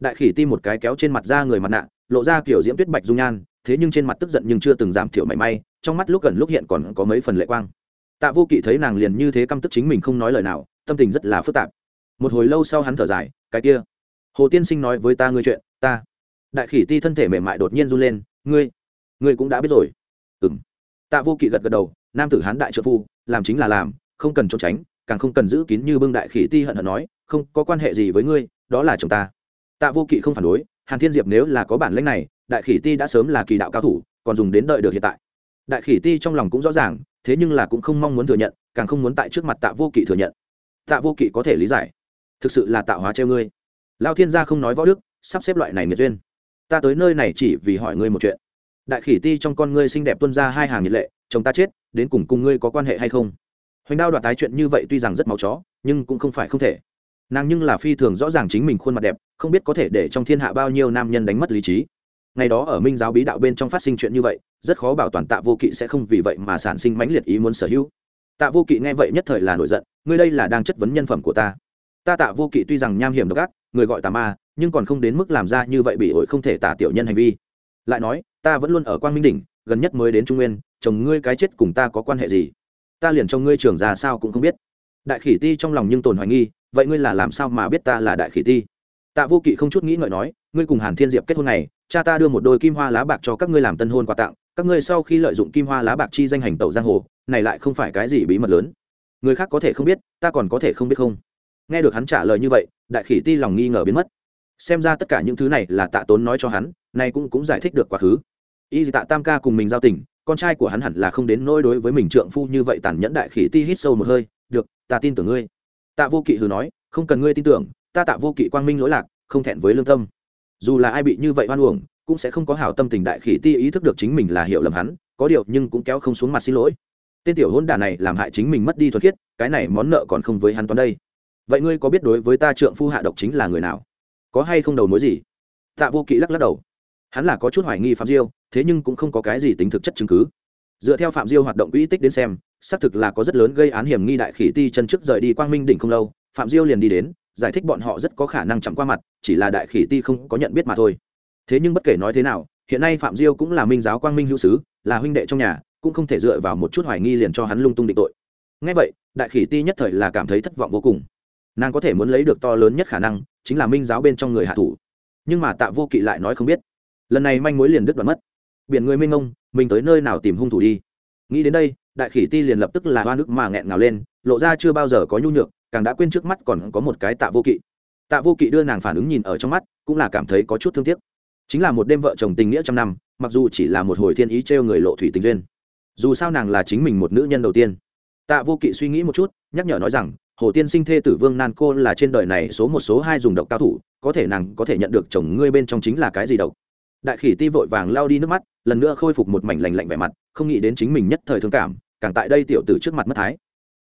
Đại khỉ ti một cái kéo trên mặt ra người mặt nạ, lộ ra kiểu diễm tuyết bạch dung nhan, thế nhưng trên mặt tức giận nhưng chưa từng giảm thiểu mảy may, trong mắt lúc gần lúc hiện còn có mấy phần lệ quang. Tạ vô kỵ thấy nàng liền như thế căm tức chính mình không nói lời nào, tâm tình rất là phức tạp. Một hồi lâu sau hắn thở dài, cái kia, hồ tiên sinh nói với ta ngươi chuyện, ta đại khỉ ti thân thể mềm mại đột nhiên run lên, ngươi ngươi cũng đã biết rồi. Ừ m tạ vô kỵ gật gật đầu, nam tử hán đại trợ phu, làm chính là làm, không cần trốn tránh, càng không cần giữ kín như bưng đại khỉ ti hận hận nói, không có quan hệ gì với ngươi, đó là chồng ta. Tạ vô kỵ không phản đối, hàn thiên diệp nếu là có bản lãnh này, đại khỉ ti đã sớm là kỳ đạo cao thủ, còn dùng đến đợi được hiện tại. Đại khỉ ti trong lòng cũng rõ ràng, thế nhưng là cũng không mong muốn thừa nhận, càng không muốn tại trước mặt tạ vô kỵ thừa nhận. Tạ vô kỵ có thể lý giải. Thực sự là tạo hóa treo ngươi. Lao thiên gia không nói võ đức, sắp xếp loại này nghiệt duyên ta tới nơi này chỉ vì hỏi ngươi một chuyện. Đại khỉ ti trong con ngươi xinh đẹp tuân ra hai hàng nhiệt lệ, chồng ta chết, đến cùng cùng ngươi có quan hệ hay không? Hoành đao đoạt tái chuyện như vậy tuy rằng rất máu chó, nhưng cũng không phải không thể. Nàng nhưng là phi thường rõ ràng chính mình khuôn mặt đẹp, không biết có thể để trong thiên hạ bao nhiêu nam nhân đánh mất lý trí. Ngày đó ở minh giáo bí đạo bên trong phát sinh chuyện như vậy, rất khó bảo toàn tạ vô kỵ sẽ không vì vậy mà sản sinh mãnh liệt ý muốn sở hữu. Tạ vô kỵ nghe vậy nhất thời là nổi giận, ngươi đây là đang chất vấn nhân phẩm của ta. Ta tạ vô kỵ tuy rằng nham hiểm độc ác, người gọi tà ma nhưng còn không đến mức làm ra như vậy bị ổi không thể tả tiểu nhân hành vi. Lại nói, ta vẫn luôn ở quan minh đỉnh, gần nhất mới đến trung nguyên, chồng ngươi cái chết cùng ta có quan hệ gì? Ta liền cho ngươi trưởng già sao cũng không biết. Đại khỉ ti trong lòng nhưng tồn hoài nghi, vậy ngươi là làm sao mà biết ta là đại khỉ ti? Tạ vô kỵ không chút nghĩ ngợi nói, ngươi cùng hàn thiên diệp kết hôn này, cha ta đưa một đôi kim hoa lá bạc cho các ngươi làm tân hôn quà tặng, các ngươi sau khi lợi dụng kim hoa lá bạc chi danh hành tẩu giang hồ, này lại không phải cái gì bí mật lớn. Người khác có thể không biết, ta còn có thể không biết không? Nghe được hắn trả lời như vậy, đại khỉ ti lòng nghi ngờ biến mất xem ra tất cả những thứ này là tạ tốn nói cho hắn, nay cũng cũng giải thích được quá khứ. Y tạ tam ca cùng mình giao tình, con trai của hắn hẳn là không đến nỗi đối với mình trượng phu như vậy tàn nhẫn đại khỉ ti hít sâu một hơi, được, ta tin tưởng ngươi. Tạ vô kỵ hừ nói, không cần ngươi tin tưởng, ta tạ vô kỵ quang minh lỗi lạc, không thẹn với lương tâm. Dù là ai bị như vậy hoan uổng, cũng sẽ không có hảo tâm tình đại khỉ ti ý thức được chính mình là hiểu lầm hắn, có điều nhưng cũng kéo không xuống mặt xin lỗi. Tên tiểu hôn đả này làm hại chính mình mất đi thuật khiết, cái này món nợ còn không với hắn toán đây. Vậy ngươi có biết đối với ta trượng phu hạ độc chính là người nào? Có hay không đầu mối gì? Tạ vô kỵ lắc lắc đầu. Hắn là có chút hoài nghi phạm diêu, thế nhưng cũng không có cái gì tính thực chất chứng cứ. Dựa theo phạm diêu hoạt động quỹ tích đến xem, xác thực là có rất lớn gây án hiểm nghi đại khỉ ti chân trước rời đi quang minh đỉnh không lâu, phạm diêu liền đi đến, giải thích bọn họ rất có khả năng chậm qua mặt, chỉ là đại khỉ ti không có nhận biết mà thôi. Thế nhưng bất kể nói thế nào, hiện nay phạm diêu cũng là minh giáo quang minh hữu sứ, là huynh đệ trong nhà, cũng không thể dựa vào một chút hoài nghi liền cho hắn lung tung định tội. Ngay vậy, đại khỉ ti nhất thời là cảm thấy thất vọng vô cùng. Nàng có thể muốn lấy được to lớn nhất khả năng chính là minh giáo bên trong người hạ thủ. Nhưng mà tạ vô kỵ lại nói không biết. Lần này manh mối liền đứt đoạn mất. Biển người minh ông mình tới nơi nào tìm hung thủ đi? Nghĩ đến đây, đại khỉ ti liền lập tức là hoa nước mà nghẹn ngào lên, lộ ra chưa bao giờ có nhu nhược, càng đã quên trước mắt còn có một cái tạ vô kỵ. Tạ vô kỵ đưa nàng phản ứng nhìn ở trong mắt, cũng là cảm thấy có chút thương tiếc. Chính là một đêm vợ chồng tình nghĩa trăm năm, mặc dù chỉ là một hồi thiên ý trêu người lộ thủy tình duyên, dù sao nàng là chính mình một nữ nhân đầu tiên. Tạ vô kỵ suy nghĩ một chút, nhắc nhở nói rằng hồ tiên sinh thê tử vương nan cô là trên đời này số một số hai dùng độc cao thủ, có thể nàng có thể nhận được chồng ngươi bên trong chính là cái gì độc? Đại khỉ ti vội vàng lao đi nước mắt, lần nữa khôi phục một mảnh lành lạnh vẻ mặt, không nghĩ đến chính mình nhất thời thương cảm, càng tại đây tiểu tử trước mặt mất thái.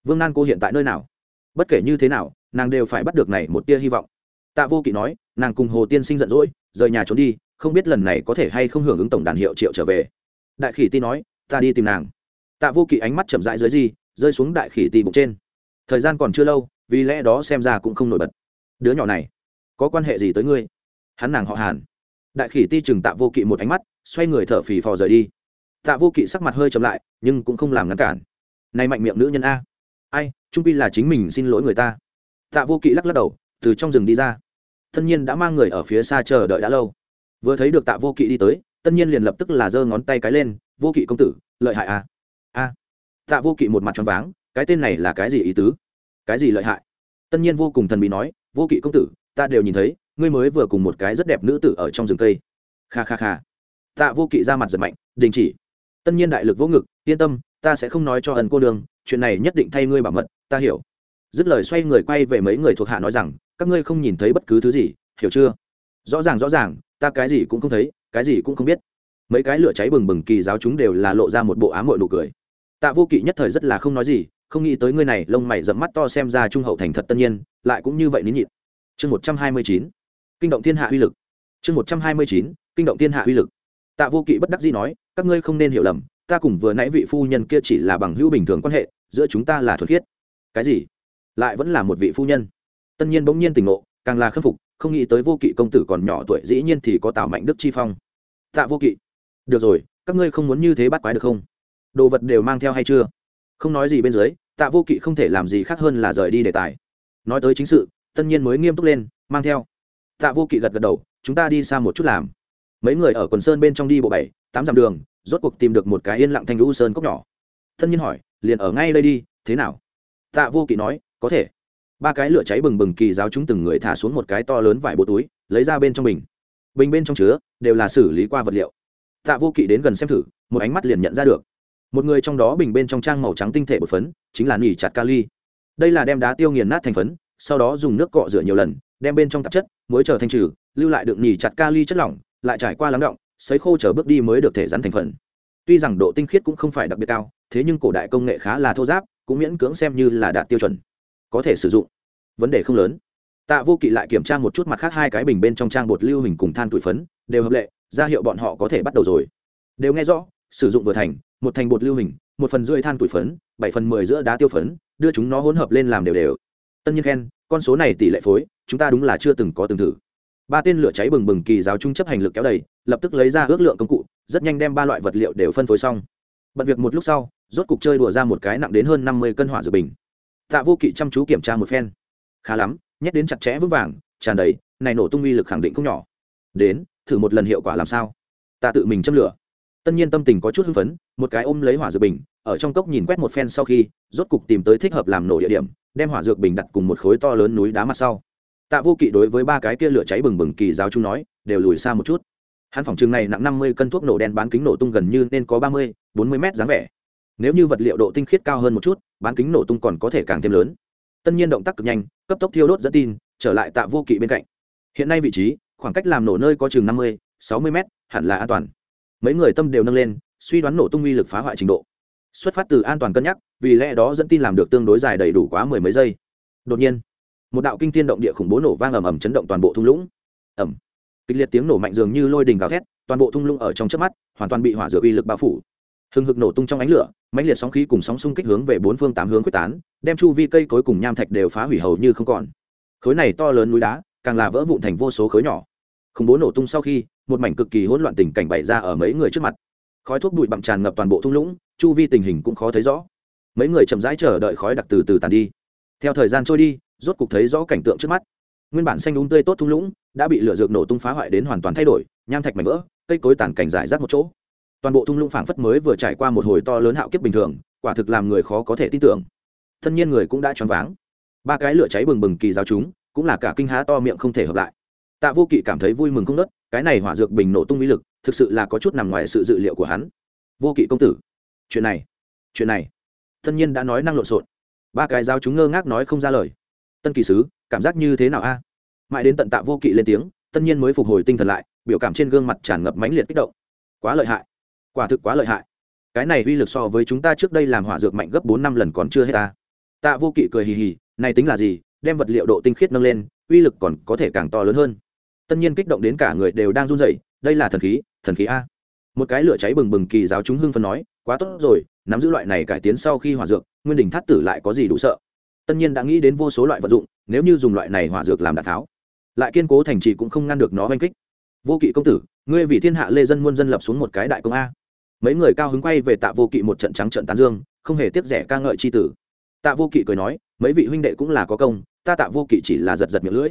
Vương nan cô hiện tại nơi nào? Bất kể như thế nào, nàng đều phải bắt được này một tia hy vọng. Tạ vô kỵ nói, nàng cùng hồ tiên sinh giận dỗi, rời nhà trốn đi, không biết lần này có thể hay không hưởng ứng tổng đàn hiệu triệu trở về. Đại khỉ ti nói, ta đi tìm nàng. Tạ vô kỵ ánh mắt chậm rãi dưới gì, rơi xuống đại khỉ ti bụng trên thời gian còn chưa lâu, vì lẽ đó xem ra cũng không nổi bật. Đứa nhỏ này, có quan hệ gì tới ngươi? Hắn nàng họ hàn. Đại khỉ ti chừng tạ vô kỵ một ánh mắt, xoay người thở phì phò rời đi. Tạ vô kỵ sắc mặt hơi chậm lại, nhưng cũng không làm ngăn cản. Nay mạnh miệng nữ nhân a. Ai, trung pi là chính mình xin lỗi người ta. Tạ vô kỵ lắc lắc đầu, từ trong rừng đi ra. Tân nhiên đã mang người ở phía xa chờ đợi đã lâu. Vừa thấy được tạ vô kỵ đi tới tân nhiên liền lập tức là giơ ngón tay cái lên, vô kỵ công tử, lợi hại a. A. Tạ vô kỵ một mặt tròn váng cái tên này là cái gì ý tứ? Cái gì lợi hại? Tân nhiên vô cùng thần bí nói, vô kỵ công tử, ta đều nhìn thấy, ngươi mới vừa cùng một cái rất đẹp nữ tử ở trong rừng cây. Kha kha kha. Tạ vô kỵ ra mặt giật mạnh, đình chỉ. Tân nhiên đại lực vô ngực, yên tâm, ta sẽ không nói cho ẩn cô đường chuyện này nhất định thay ngươi bảo mật, ta hiểu. Dứt lời xoay người quay về mấy người thuộc hạ nói rằng, các ngươi không nhìn thấy bất cứ thứ gì, hiểu chưa? Rõ ràng rõ ràng, ta cái gì cũng không thấy, cái gì cũng không biết. Mấy cái lửa cháy bừng bừng kỳ giáo chúng đều là lộ ra một bộ ám mội nụ cười. Tạ vô kỵ nhất thời rất là không nói gì không nghĩ tới ngươi này, lông mày dẫm mắt to xem ra trung hậu thành thật tân nhiên, lại cũng như vậy nín nhịn. Chương một trăm hai mươi chín, kinh động thiên hạ uy lực. Chương một trăm hai mươi chín, kinh động thiên hạ uy lực. Tạ vô kỵ bất đắc dĩ nói, các ngươi không nên hiểu lầm, ta cùng vừa nãy vị phu nhân kia chỉ là bằng hữu bình thường quan hệ, giữa chúng ta là thuật khiết. Cái gì? Lại vẫn là một vị phu nhân. Tân nhiên bỗng nhiên tỉnh ngộ, càng là khâm phục, không nghĩ tới vô kỵ công tử còn nhỏ tuổi, dĩ nhiên thì có tào mạnh đức chi phong. Tạ vô kỵ, được rồi, các ngươi không muốn như thế bắt quái được không? Đồ vật đều mang theo hay chưa? Không nói gì bên dưới, tạ vô kỵ không thể làm gì khác hơn là rời đi đề tài. Nói tới chính sự tân nhiên mới nghiêm túc lên, mang theo. Tạ vô kỵ gật gật đầu, chúng ta đi xa một chút làm. Mấy người ở quần sơn bên trong đi bộ bảy, tám dặm đường, rốt cuộc tìm được một cái yên lặng thanh lũ sơn cốc nhỏ. Tân nhiên hỏi, liền ở ngay đây đi, thế nào? Tạ vô kỵ nói, có thể. Ba cái lửa cháy bừng bừng kỳ giáo chúng từng người thả xuống một cái to lớn vải bộ túi, lấy ra bên trong bình. Bình bên trong chứa, đều là xử lý qua vật liệu. Tạ vô kỵ đến gần xem thử, một ánh mắt liền nhận ra được một người trong đó bình bên trong trang màu trắng tinh thể bột phấn, chính là nỉ chặt kali đây là đem đá tiêu nghiền nát thành phấn, sau đó dùng nước cọ rửa nhiều lần, đem bên trong tạp chất mới chờ thanh trừ, lưu lại được nỉ chặt kali chất lỏng, lại trải qua lắng động, sấy khô chờ bước đi mới được thể rắn thành phần tuy rằng độ tinh khiết cũng không phải đặc biệt cao, thế nhưng cổ đại công nghệ khá là thô giáp, cũng miễn cưỡng xem như là đạt tiêu chuẩn. Có thể sử dụng. Vấn đề không lớn. Tạ vô kỵ lại kiểm tra một chút mặt khác hai cái bình bên trong trang bột lưu hình cùng than tuổi phấn, đều hợp lệ, ra hiệu bọn họ có thể bắt đầu rồi. Đều nghe rõ sử dụng vừa thành, một thành bột lưu hình, một phần rưỡi than tuổi phấn, bảy phần mười giữa đá tiêu phấn, đưa chúng nó hỗn hợp lên làm đều đều. Tân nhiên khen, con số này tỷ lệ phối, chúng ta đúng là chưa từng có từng thử. Ba tên lửa cháy bừng bừng kỳ giáo trung chấp hành lực kéo đầy, lập tức lấy ra ước lượng công cụ, rất nhanh đem ba loại vật liệu đều phân phối xong. Bật việc một lúc sau, rốt cục chơi đùa ra một cái nặng đến hơn năm mươi cân hỏa dược bình. Tạ vô kỵ chăm chú kiểm tra một phen. Khá lắm, nhét đến chặt chẽ vững vàng, tràn đầy, này nổ tung uy lực khẳng định không nhỏ. Đến, thử một lần hiệu quả làm sao? Ta tự mình châm lửa tân nhiên tâm tình có chút hưng phấn, một cái ôm lấy hỏa dược bình, ở trong cốc nhìn quét một phen sau khi, rốt cục tìm tới thích hợp làm nổ địa điểm, đem hỏa dược bình đặt cùng một khối to lớn núi đá mặt sau. Tạ vô kỵ đối với ba cái kia lửa cháy bừng bừng kỳ giáo chúng nói, đều lùi xa một chút. Hắn phòng trường này nặng năm mươi cân thuốc nổ đen bán kính nổ tung gần như nên có ba mươi, bốn mươi mét dáng vẻ. Nếu như vật liệu độ tinh khiết cao hơn một chút, bán kính nổ tung còn có thể càng thêm lớn. Tân nhiên động tác cực nhanh, cấp tốc thiêu đốt dẫn tin, trở lại tạ vô kỵ bên cạnh. Hiện nay vị trí, khoảng cách làm nổ nơi có chừng năm mươi, sáu mươi mét, hẳn là an toàn mấy người tâm đều nâng lên, suy đoán nổ tung uy lực phá hoại trình độ. Xuất phát từ an toàn cân nhắc, vì lẽ đó dẫn tin làm được tương đối dài đầy đủ quá mười mấy giây. Đột nhiên, một đạo kinh tiên động địa khủng bố nổ vang ầm ầm chấn động toàn bộ thung lũng. Ẩm kịch liệt tiếng nổ mạnh dường như lôi đình gào thét, toàn bộ thung lũng ở trong chớp mắt, hoàn toàn bị hỏa dược uy lực bao phủ. Hừng hực nổ tung trong ánh lửa, mãnh liệt sóng khí cùng sóng xung kích hướng về bốn phương tám hướng quyết tán, đem chu vi cây cối cùng nham thạch đều phá hủy hầu như không còn. Khối này to lớn núi đá, càng là vỡ vụn thành vô số khối nhỏ. Khủng bố nổ tung sau khi một mảnh cực kỳ hỗn loạn tình cảnh bày ra ở mấy người trước mặt. Khói thuốc bụi bặm tràn ngập toàn bộ thung lũng, chu vi tình hình cũng khó thấy rõ. Mấy người chậm rãi chờ đợi khói đặc từ từ tàn đi. Theo thời gian trôi đi, rốt cục thấy rõ cảnh tượng trước mắt. Nguyên bản xanh đúng um tươi tốt thung lũng đã bị lửa dược nổ tung phá hoại đến hoàn toàn thay đổi, nham thạch mảnh vỡ, cây cối tàn cảnh rải rác một chỗ. Toàn bộ thung lũng phảng phất mới vừa trải qua một hồi to lớn hạo kiếp bình thường, quả thực làm người khó có thể tin tưởng. Thân nhiên người cũng đã choáng váng. Ba cái lửa cháy bừng bừng kỳ giáo chúng, cũng là cả kinh há to miệng không thể hợp lại. Tạ vô kỵ cảm thấy vui mừng không nớt cái này hỏa dược bình nổ tung uy lực, thực sự là có chút nằm ngoài sự dự liệu của hắn. Vô kỵ công tử, chuyện này chuyện này. Tân nhiên đã nói năng lộn xộn. Ba cái giáo chúng ngơ ngác nói không ra lời. Tân kỳ sứ, cảm giác như thế nào a? Mãi đến tận tạ vô kỵ lên tiếng, tân nhiên mới phục hồi tinh thần lại, biểu cảm trên gương mặt tràn ngập mãnh liệt kích động. Quá lợi hại. Quả thực quá lợi hại. Cái này uy lực so với chúng ta trước đây làm hỏa dược mạnh gấp bốn năm lần còn chưa hết ta tạ vô kỵ cười hì hì, này tính là gì? Đem vật liệu độ tinh khiết nâng lên, uy lực còn có thể càng to lớn hơn tân nhiên kích động đến cả người đều đang run rẩy, đây là thần khí thần khí a. Một cái lửa cháy bừng bừng kỳ giáo chúng hưng phân nói, quá tốt rồi, nắm giữ loại này cải tiến sau khi hỏa dược, nguyên đình thắt tử lại có gì đủ sợ? Tân nhiên đã nghĩ đến vô số loại vật dụng, nếu như dùng loại này hỏa dược làm đạn tháo, lại kiên cố thành trì cũng không ngăn được nó oanh kích. Vô kỵ công tử, ngươi vì thiên hạ lê dân muôn dân lập xuống một cái đại công a. Mấy người cao hứng quay về tạ vô kỵ một trận trắng trận tán dương, không hề tiếc rẻ ca ngợi c h i tử. Tạ vô kỵ cười nói, mấy vị huynh đệ cũng là có công, ta tạ vô kỵ chỉ là giật giật miệng lưỡi.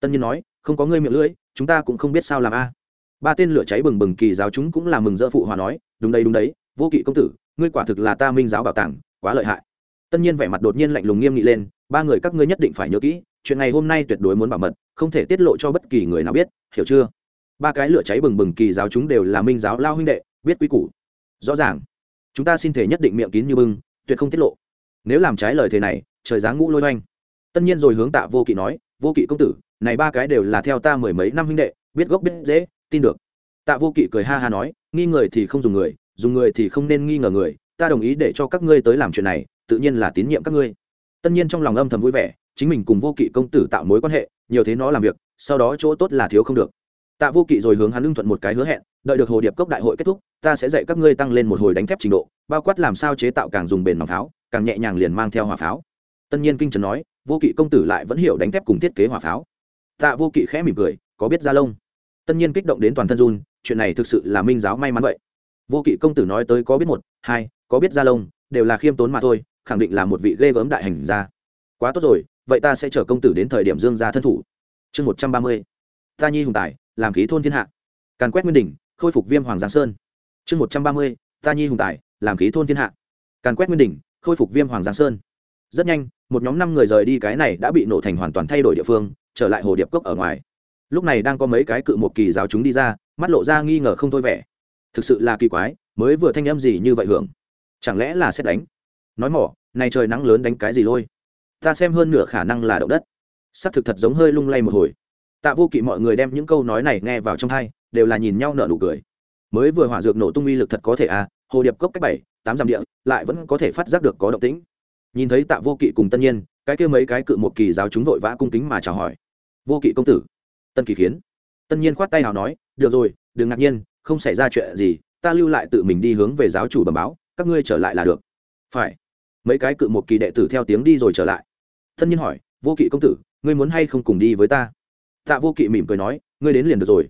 Tân nhiên nói không có ngươi miệng lưỡi, chúng ta cũng không biết sao làm a. Ba tên lửa cháy bừng bừng kỳ giáo chúng cũng là mừng dỡ phụ hòa nói, đúng đấy đúng đấy, vô kỵ công tử, ngươi quả thực là ta minh giáo bảo tàng, quá lợi hại. Tân nhiên vẻ mặt đột nhiên lạnh lùng nghiêm nghị lên, ba người các ngươi nhất định phải nhớ kỹ, chuyện ngày hôm nay tuyệt đối muốn bảo mật, không thể tiết lộ cho bất kỳ người nào biết, hiểu chưa? Ba cái lửa cháy bừng bừng kỳ giáo chúng đều là minh giáo lao huynh đệ, biết quy củ. Rõ ràng, chúng ta xin thể nhất định miệng kín như bưng, tuyệt không tiết lộ. Nếu làm trái lời thế này, trời giá ngũ lôi oanh tân nhiên rồi hướng tạ vô kỵ nói, vô kỵ công tử này ba cái đều là theo ta mười mấy năm huynh đệ, biết gốc biết dễ tin được. Tạ vô kỵ cười ha ha nói, nghi người thì không dùng người dùng người thì không nên nghi ngờ người, ta đồng ý để cho các ngươi tới làm chuyện này, tự nhiên là tín nhiệm các ngươi. Tất nhiên trong lòng âm thầm vui vẻ, chính mình cùng vô kỵ công tử tạo mối quan hệ, nhiều thế nó làm việc, sau đó chỗ tốt là thiếu không được. Tạ vô kỵ rồi hướng hắn lưng thuận một cái hứa hẹn, đợi được hồ điệp cốc đại hội kết thúc, ta sẽ dạy các ngươi tăng lên một hồi đánh thép trình độ, bao quát làm sao chế tạo càng dùng bền bằng pháo, càng nhẹ nhàng liền mang theo hỏa pháo. Tân nhiên kinh trần nói, vô kỵ công tử lại vẫn hiểu đánh thép cùng thiết kế hỏa pháo tạ vô kỵ khẽ mỉm cười, có biết ra lông tân nhiên kích động đến toàn thân run, chuyện này thực sự là minh giáo may mắn vậy. Vô kỵ công tử nói tới có biết một, hai, có biết ra lông đều là khiêm tốn mà thôi, khẳng định là một vị ghê gớm đại hành gia. Quá tốt rồi, vậy ta sẽ chở công tử đến thời điểm dương gia thân thủ. Chương một trăm ba mươi, ta nhi hùng tài, làm khí thôn thiên hạ. Càn quét nguyên đỉnh, khôi phục viêm hoàng giang sơn. Chương một trăm ba mươi, ta nhi hùng tài, làm khí thôn thiên hạ. Càn quét nguyên đỉnh, khôi phục viêm hoàng giang sơn. Rất nhanh, một nhóm năm người rời đi cái này đã bị nổ thành hoàn toàn thay đổi địa phương trở lại hồ điệp cốc ở ngoài. Lúc này đang có mấy cái cự một kỳ giáo chúng đi ra, mắt lộ ra nghi ngờ không thôi vẻ. Thực sự là kỳ quái, mới vừa thanh âm gì như vậy hưởng? Chẳng lẽ là xét đánh? Nói mỏ, này trời nắng lớn đánh cái gì lôi? Ta xem hơn nửa khả năng là động đất. S ắ c thực thật giống hơi lung lay một hồi. Tạ vô kỵ mọi người đem những câu nói này nghe vào trong hai, đều là nhìn nhau nở nụ cười. Mới vừa hỏa dược nổ tung uy lực thật có thể à hồ điệp cốc cách bảy, tám dặm địa, lại vẫn có thể phát giác được có động tĩnh. Nhìn thấy tạ vô kỵ cùng tân nhiên, cái kia mấy cái cự một kỳ giáo chúng vội vã cung kính mà chào hỏi vô kỵ công tử. Tân kỳ khiến. Tân nhiên khoát tay nào nói, được rồi, đừng ngạc nhiên, không xảy ra chuyện gì, ta lưu lại tự mình đi hướng về giáo chủ bẩm báo, các ngươi trở lại là được. Phải. Mấy cái cự một kỳ đệ tử theo tiếng đi rồi trở lại. Tân nhiên hỏi, vô kỵ công tử, ngươi muốn hay không cùng đi với ta? Tạ vô kỵ mỉm cười nói, ngươi đến liền được rồi.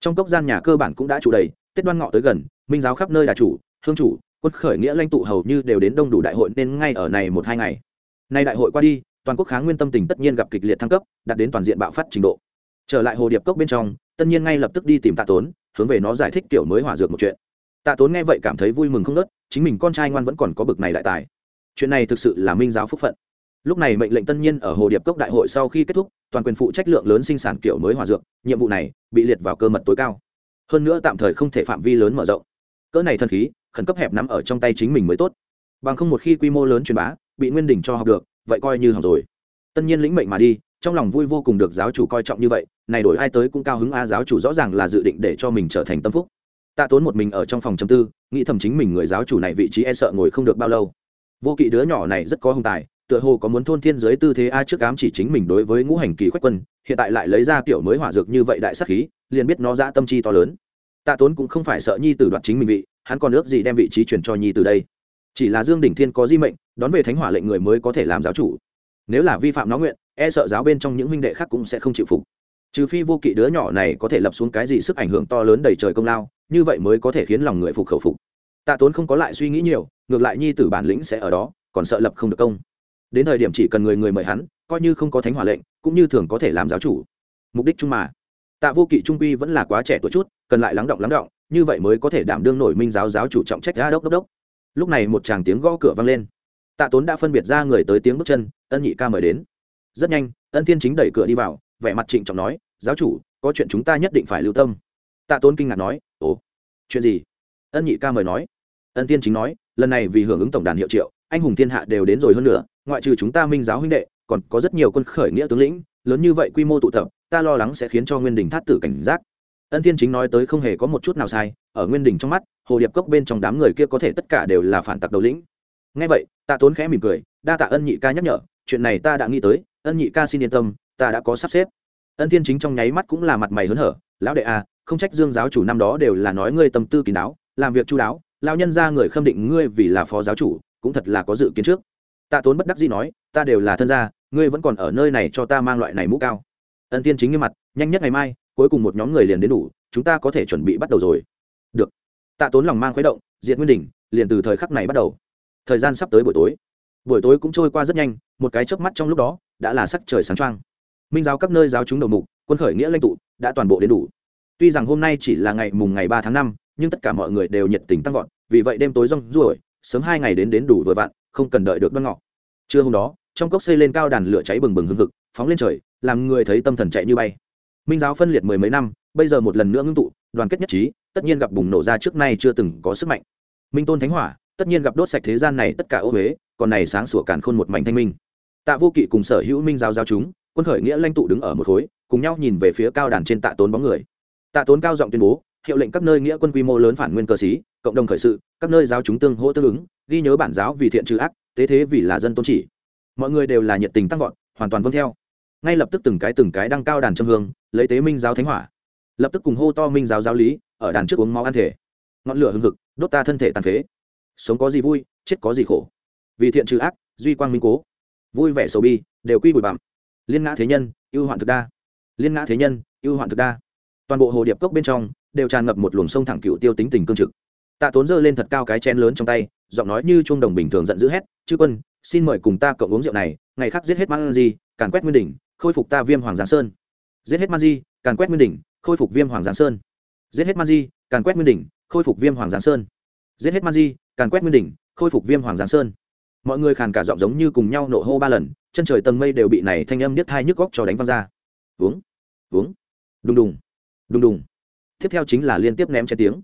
Trong cốc gian nhà cơ bản cũng đã trụ đầy tết đoan ngọ tới gần, minh giáo khắp nơi đà chủ, hương chủ, quân khởi nghĩa lãnh tụ hầu như đều đến đông đủ đại hội nên ngay ở này một hai ngày. Nay đại hội qua đi toàn quốc kháng nguyên tâm tình tất nhiên gặp kịch liệt thăng cấp, đạt đến toàn diện bạo phát trình độ. Trở lại hồ điệp cốc bên trong, tất nhiên ngay lập tức đi tìm tạ tốn, hướng về nó giải thích kiểu mới hỏa dược một chuyện. Tạ tốn nghe vậy cảm thấy vui mừng không nớt chính mình con trai ngoan vẫn còn có bực này đại tài. Chuyện này thực sự là minh giáo phúc phận. Lúc này mệnh lệnh tân nhiên ở hồ điệp cốc đại hội sau khi kết thúc, toàn quyền phụ trách lượng lớn sinh sản kiểu mới hỏa dược, nhiệm vụ này bị liệt vào cơ mật tối cao. Hơn nữa tạm thời không thể phạm vi lớn mở rộng. Cỡ này thần khí, khẩn cấp hẹp nắm ở trong tay chính mình mới tốt. Bằng không một khi quy mô lớn truyền bá, bị nguyên đỉnh cho học được vậy coi như hỏng rồi. Tân nhiên lĩnh mệnh mà đi, trong lòng vui vô cùng được giáo chủ coi trọng như vậy, này đổi ai tới cũng cao hứng a, giáo chủ rõ ràng là dự định để cho mình trở thành tâm phúc. Tạ tốn một mình ở trong phòng chấm tư, nghĩ thầm chính mình người giáo chủ này vị trí e sợ ngồi không được bao lâu. Vô kỵ đứa nhỏ này rất có hùng tài, tựa hồ có muốn thôn thiên giới tư thế a trước cám chỉ chính mình đối với ngũ hành kỳ khoách quân, hiện tại lại lấy ra tiểu mới hỏa dược như vậy đại sắc khí, liền biết nó ra tâm chi to lớn. Tạ tốn cũng không phải sợ nhi tử đoạt chính mình vị, hắn còn ước gì đem vị trí chuyển cho nhi từ đây. Chỉ là dương đỉnh thiên có di mệnh đón về thánh hỏa lệnh người mới có thể làm giáo chủ. Nếu là vi phạm nó nguyện e sợ giáo bên trong những huynh đệ khác cũng sẽ không chịu phục. Trừ phi vô kỵ đứa nhỏ này có thể lập xuống cái gì sức ảnh hưởng to lớn đầy trời công lao, như vậy mới có thể khiến lòng người phục khẩu phục. Tạ tốn không có lại suy nghĩ nhiều, ngược lại nhi tử bản lĩnh sẽ ở đó, còn sợ lập không được công. Đến thời điểm chỉ cần người người mời hắn, coi như không có thánh hỏa lệnh, cũng như thường có thể làm giáo chủ. Mục đích chung mà. Tạ vô kỵ trung quy vẫn là quá trẻ tuổi chút, cần lại lắng động lắng động, như vậy mới có thể đảm đương nổi minh giáo giáo chủ trọng trách. Ga đốc đốc đốc. Lúc này một chàng tiếng gõ cửa vang lên tạ tốn đã phân biệt ra người tới tiếng bước chân, ân nhị ca mời đến. Rất nhanh, ân thiên chính đẩy cửa đi vào, vẻ mặt trịnh trọng nói, giáo chủ, có chuyện chúng ta nhất định phải lưu tâm. Tạ tốn kinh ngạc nói, ồ, chuyện gì? Ân nhị ca mời nói, ân thiên chính nói, lần này vì hưởng ứng tổng đàn hiệu triệu, anh hùng thiên hạ đều đến rồi hơn nữa, ngoại trừ chúng ta minh giáo huynh đệ, còn có rất nhiều quân khởi nghĩa tướng lĩnh, lớn như vậy quy mô tụ tập, ta lo lắng sẽ khiến cho nguyên đình thát tử cảnh giác. Ân thiên chính nói tới không hề có một chút nào sai, ở nguyên đình trong mắt, hồ điệp cốc bên trong đám người kia có thể tất cả đều là phản tặc đầu lĩnh. Ngay vậy Tạ tốn khẽ mỉm cười đa tạ ân nhị ca nhắc nhở chuyện này ta đã nghĩ tới ân nhị ca xin yên tâm ta đã có sắp xếp. Ân thiên chính trong nháy mắt cũng là mặt mày hớn hở lão đệ a à, không trách dương giáo chủ năm đó đều là nói ngươi tâm tư kín đáo làm việc chu đáo lao nhân ra người khâm định ngươi vì là phó giáo chủ cũng thật là có dự kiến trước. Tạ tốn bất đắc dĩ nói ta đều là thân gia ngươi vẫn còn ở nơi này cho ta mang loại này mũ cao. Ân tiên chính nghiêm mặt nhanh nhất ngày mai cuối cùng một nhóm người liền đến đủ chúng ta có thể chuẩn bị bắt đầu rồi. Được. Tạ tốn lòng mang khuấy động diện nguyên đỉnh liền từ thời khắc này bắt đầu thời gian sắp tới buổi tối. Buổi tối cũng trôi qua rất nhanh, một cái chớp mắt trong lúc đó, đã là sắc trời sáng trăng minh giáo các nơi giáo chúng đầu mục, quân khởi nghĩa lãnh tụ, đã toàn bộ đến đủ. Tuy rằng hôm nay chỉ là ngày mùng ngày ba tháng năm, nhưng tất cả mọi người đều nhiệt tình tăng vọt, vì vậy đêm tối rong ruổi, sớm hai ngày đến đến đủ vừa vặn, không cần đợi được đoan ngọ. Trưa hôm đó, trong cốc xây lên cao đàn lửa cháy bừng bừng hưng hực, phóng lên trời, làm người thấy tâm thần chạy như bay. Minh giáo phân liệt mười mấy năm, bây giờ một lần nữa ngưng tụ, đoàn kết nhất trí, tất nhiên gặp bùng nổ ra trước nay chưa từng có sức mạnh. Minh tôn thánh hỏa tất nhiên gặp đốt sạch thế gian này tất cả ô huế, còn này sáng sủa càn khôn một mảnh thanh minh. Tạ vô kỵ cùng sở hữu minh giáo giáo chúng, quân khởi nghĩa lãnh tụ đứng ở một khối, cùng nhau nhìn về phía cao đàn trên tạ tốn bóng người. Tạ tốn cao giọng tuyên bố, hiệu lệnh các nơi nghĩa quân quy mô lớn phản nguyên cơ sĩ, cộng đồng khởi sự, các nơi giáo chúng tương hỗ tương ứng, ghi nhớ bản giáo vì thiện trừ ác, tế thế vì là dân tôn chỉ. Mọi người đều là nhiệt tình tăng vọt, hoàn toàn vâng theo. Ngay lập tức từng cái từng cái đăng cao đàn châm hương, lấy tế minh giáo thánh hỏa. Lập tức cùng hô to minh giáo giáo lý, ở đàn trước uống máu ăn thể. Ngọn lửa hừng hực, đốt ta thân thể tàn phế sống có gì vui, chết có gì khổ. Vì thiện trừ ác, duy quang minh cố. Vui vẻ sầu bi, đều quy bụi bặm. Liên ngã thế nhân, ưu hoạn thực đa. Liên ngã thế nhân, ưu hoạn thực đa. Toàn bộ hồ điệp cốc bên trong, đều tràn ngập một luồng sông thẳng cựu tiêu tính tình cương trực. Tạ tốn giơ lên thật cao cái chén lớn trong tay, giọng nói như chuông đồng bình thường giận dữ hét, chư quân, xin mời cùng ta cộng uống rượu này, ngày khác giết hết man di, càn quét nguyên đỉnh, khôi phục ta viêm hoàng giáng sơn. Giết hết man di, càn quét nguyên đỉnh, khôi phục viêm hoàng giáng sơn. Giết hết man di, càn quét nguyên đỉnh, khôi phục viêm hoàng giáng sơn. Giết hết man di càn quét nguyên đỉnh, khôi phục viêm hoàng giáng sơn. Mọi người khàn cả giọng giống như cùng nhau nộ hô ba lần, chân trời tầng mây đều bị này thanh âm niết hai nhức góc cho đánh văng ra. Uống uống đùng đùng đùng đùng. Tiếp theo chính là liên tiếp ném chén tiếng.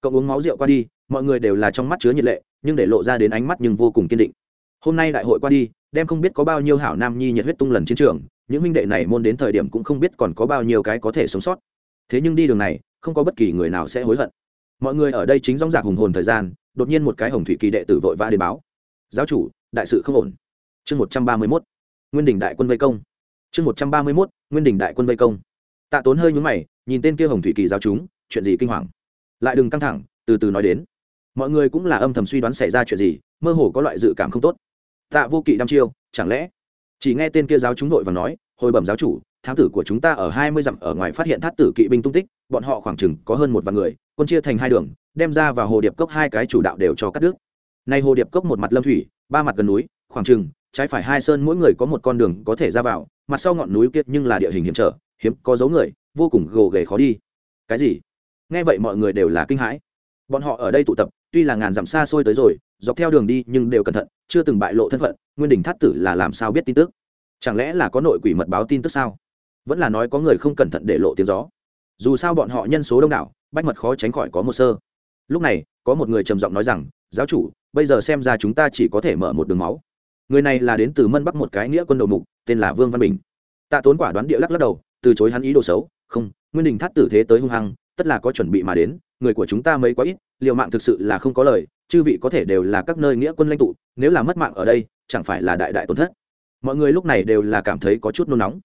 Cậu uống máu rượu qua đi, mọi người đều là trong mắt chứa nhiệt lệ, nhưng để lộ ra đến ánh mắt nhưng vô cùng kiên định. Hôm nay đại hội qua đi, đem không biết có bao nhiêu hảo nam nhi nhiệt huyết tung lần chiến trường, những huynh đệ này môn đến thời điểm cũng không biết còn có bao nhiêu cái có thể sống sót. Thế nhưng đi đường này, không có bất kỳ người nào sẽ hối hận. Mọi người ở đây chính dóng dạc hùng hồn thời gian đột nhiên một cái hồng thủy kỳ đệ tử vội vã đến báo. Giáo chủ, đại sự không ổn. Chương một trăm ba mươi mốt. Nguyên đình đại quân vây công. Chương một trăm ba mươi mốt, nguyên đình đại quân vây công. Tạ tốn hơi nhúng mày, nhìn tên kia hồng thủy kỳ giáo chúng, chuyện gì kinh hoàng? Lại đừng căng thẳng, từ từ nói đến. Mọi người cũng là âm thầm suy đoán xảy ra chuyện gì, mơ hồ có loại dự cảm không tốt. Tạ vô kỵ đăm chiêu, chẳng lẽ? Chỉ nghe tên kia giáo chúng vội và nói, hồi bẩm giáo chủ, thám tử của chúng ta ở hai mươi dặm ở ngoài phát hiện thát tử kỵ binh tung tích, bọn họ khoảng chừng có hơn một vạn người quân chia thành hai đường, đem ra và hồ điệp cốc hai cái chủ đạo đều cho cắt đứt. Nay hồ điệp cốc một mặt lâm thủy, ba mặt gần núi, khoảng trừng trái phải hai sơn mỗi người có một con đường có thể ra vào, mặt sau ngọn núi kiệt nhưng là địa hình hiểm trở, hiếm có dấu người, vô cùng gồ ghề khó đi. Cái gì? Nghe vậy mọi người đều là kinh hãi. Bọn họ ở đây tụ tập, tuy là ngàn dặm xa xôi tới rồi, dọc theo đường đi nhưng đều cẩn thận, chưa từng bại lộ thân phận, nguyên đình thát tử là làm sao biết tin tức? Chẳng lẽ là có nội quỷ mật báo tin tức sao? Vẫn là nói có người không cẩn thận để lộ tiếng gió. Dù sao bọn họ nhân số đông đảo bách mật khó tránh khỏi có một sơ. Lúc này, có một người trầm giọng nói rằng, giáo chủ, bây giờ xem ra chúng ta chỉ có thể mở một đường máu. Người này là đến từ mân bắc một cái nghĩa quân đầu mục, tên là vương văn bình. Tạ tốn quả đoán địa lắc lắc đầu, từ chối hắn ý đồ xấu, không, nguyên đình thắt tử thế tới hung hăng, tất là có chuẩn bị mà đến, người của chúng ta mấy quá ít, liều mạng thực sự là không có lời, chư vị có thể đều là các nơi nghĩa quân lãnh tụ, nếu là mất mạng ở đây, chẳng phải là đại đại tổn thất. Mọi người lúc này đều là cảm thấy có chút nôn nóng.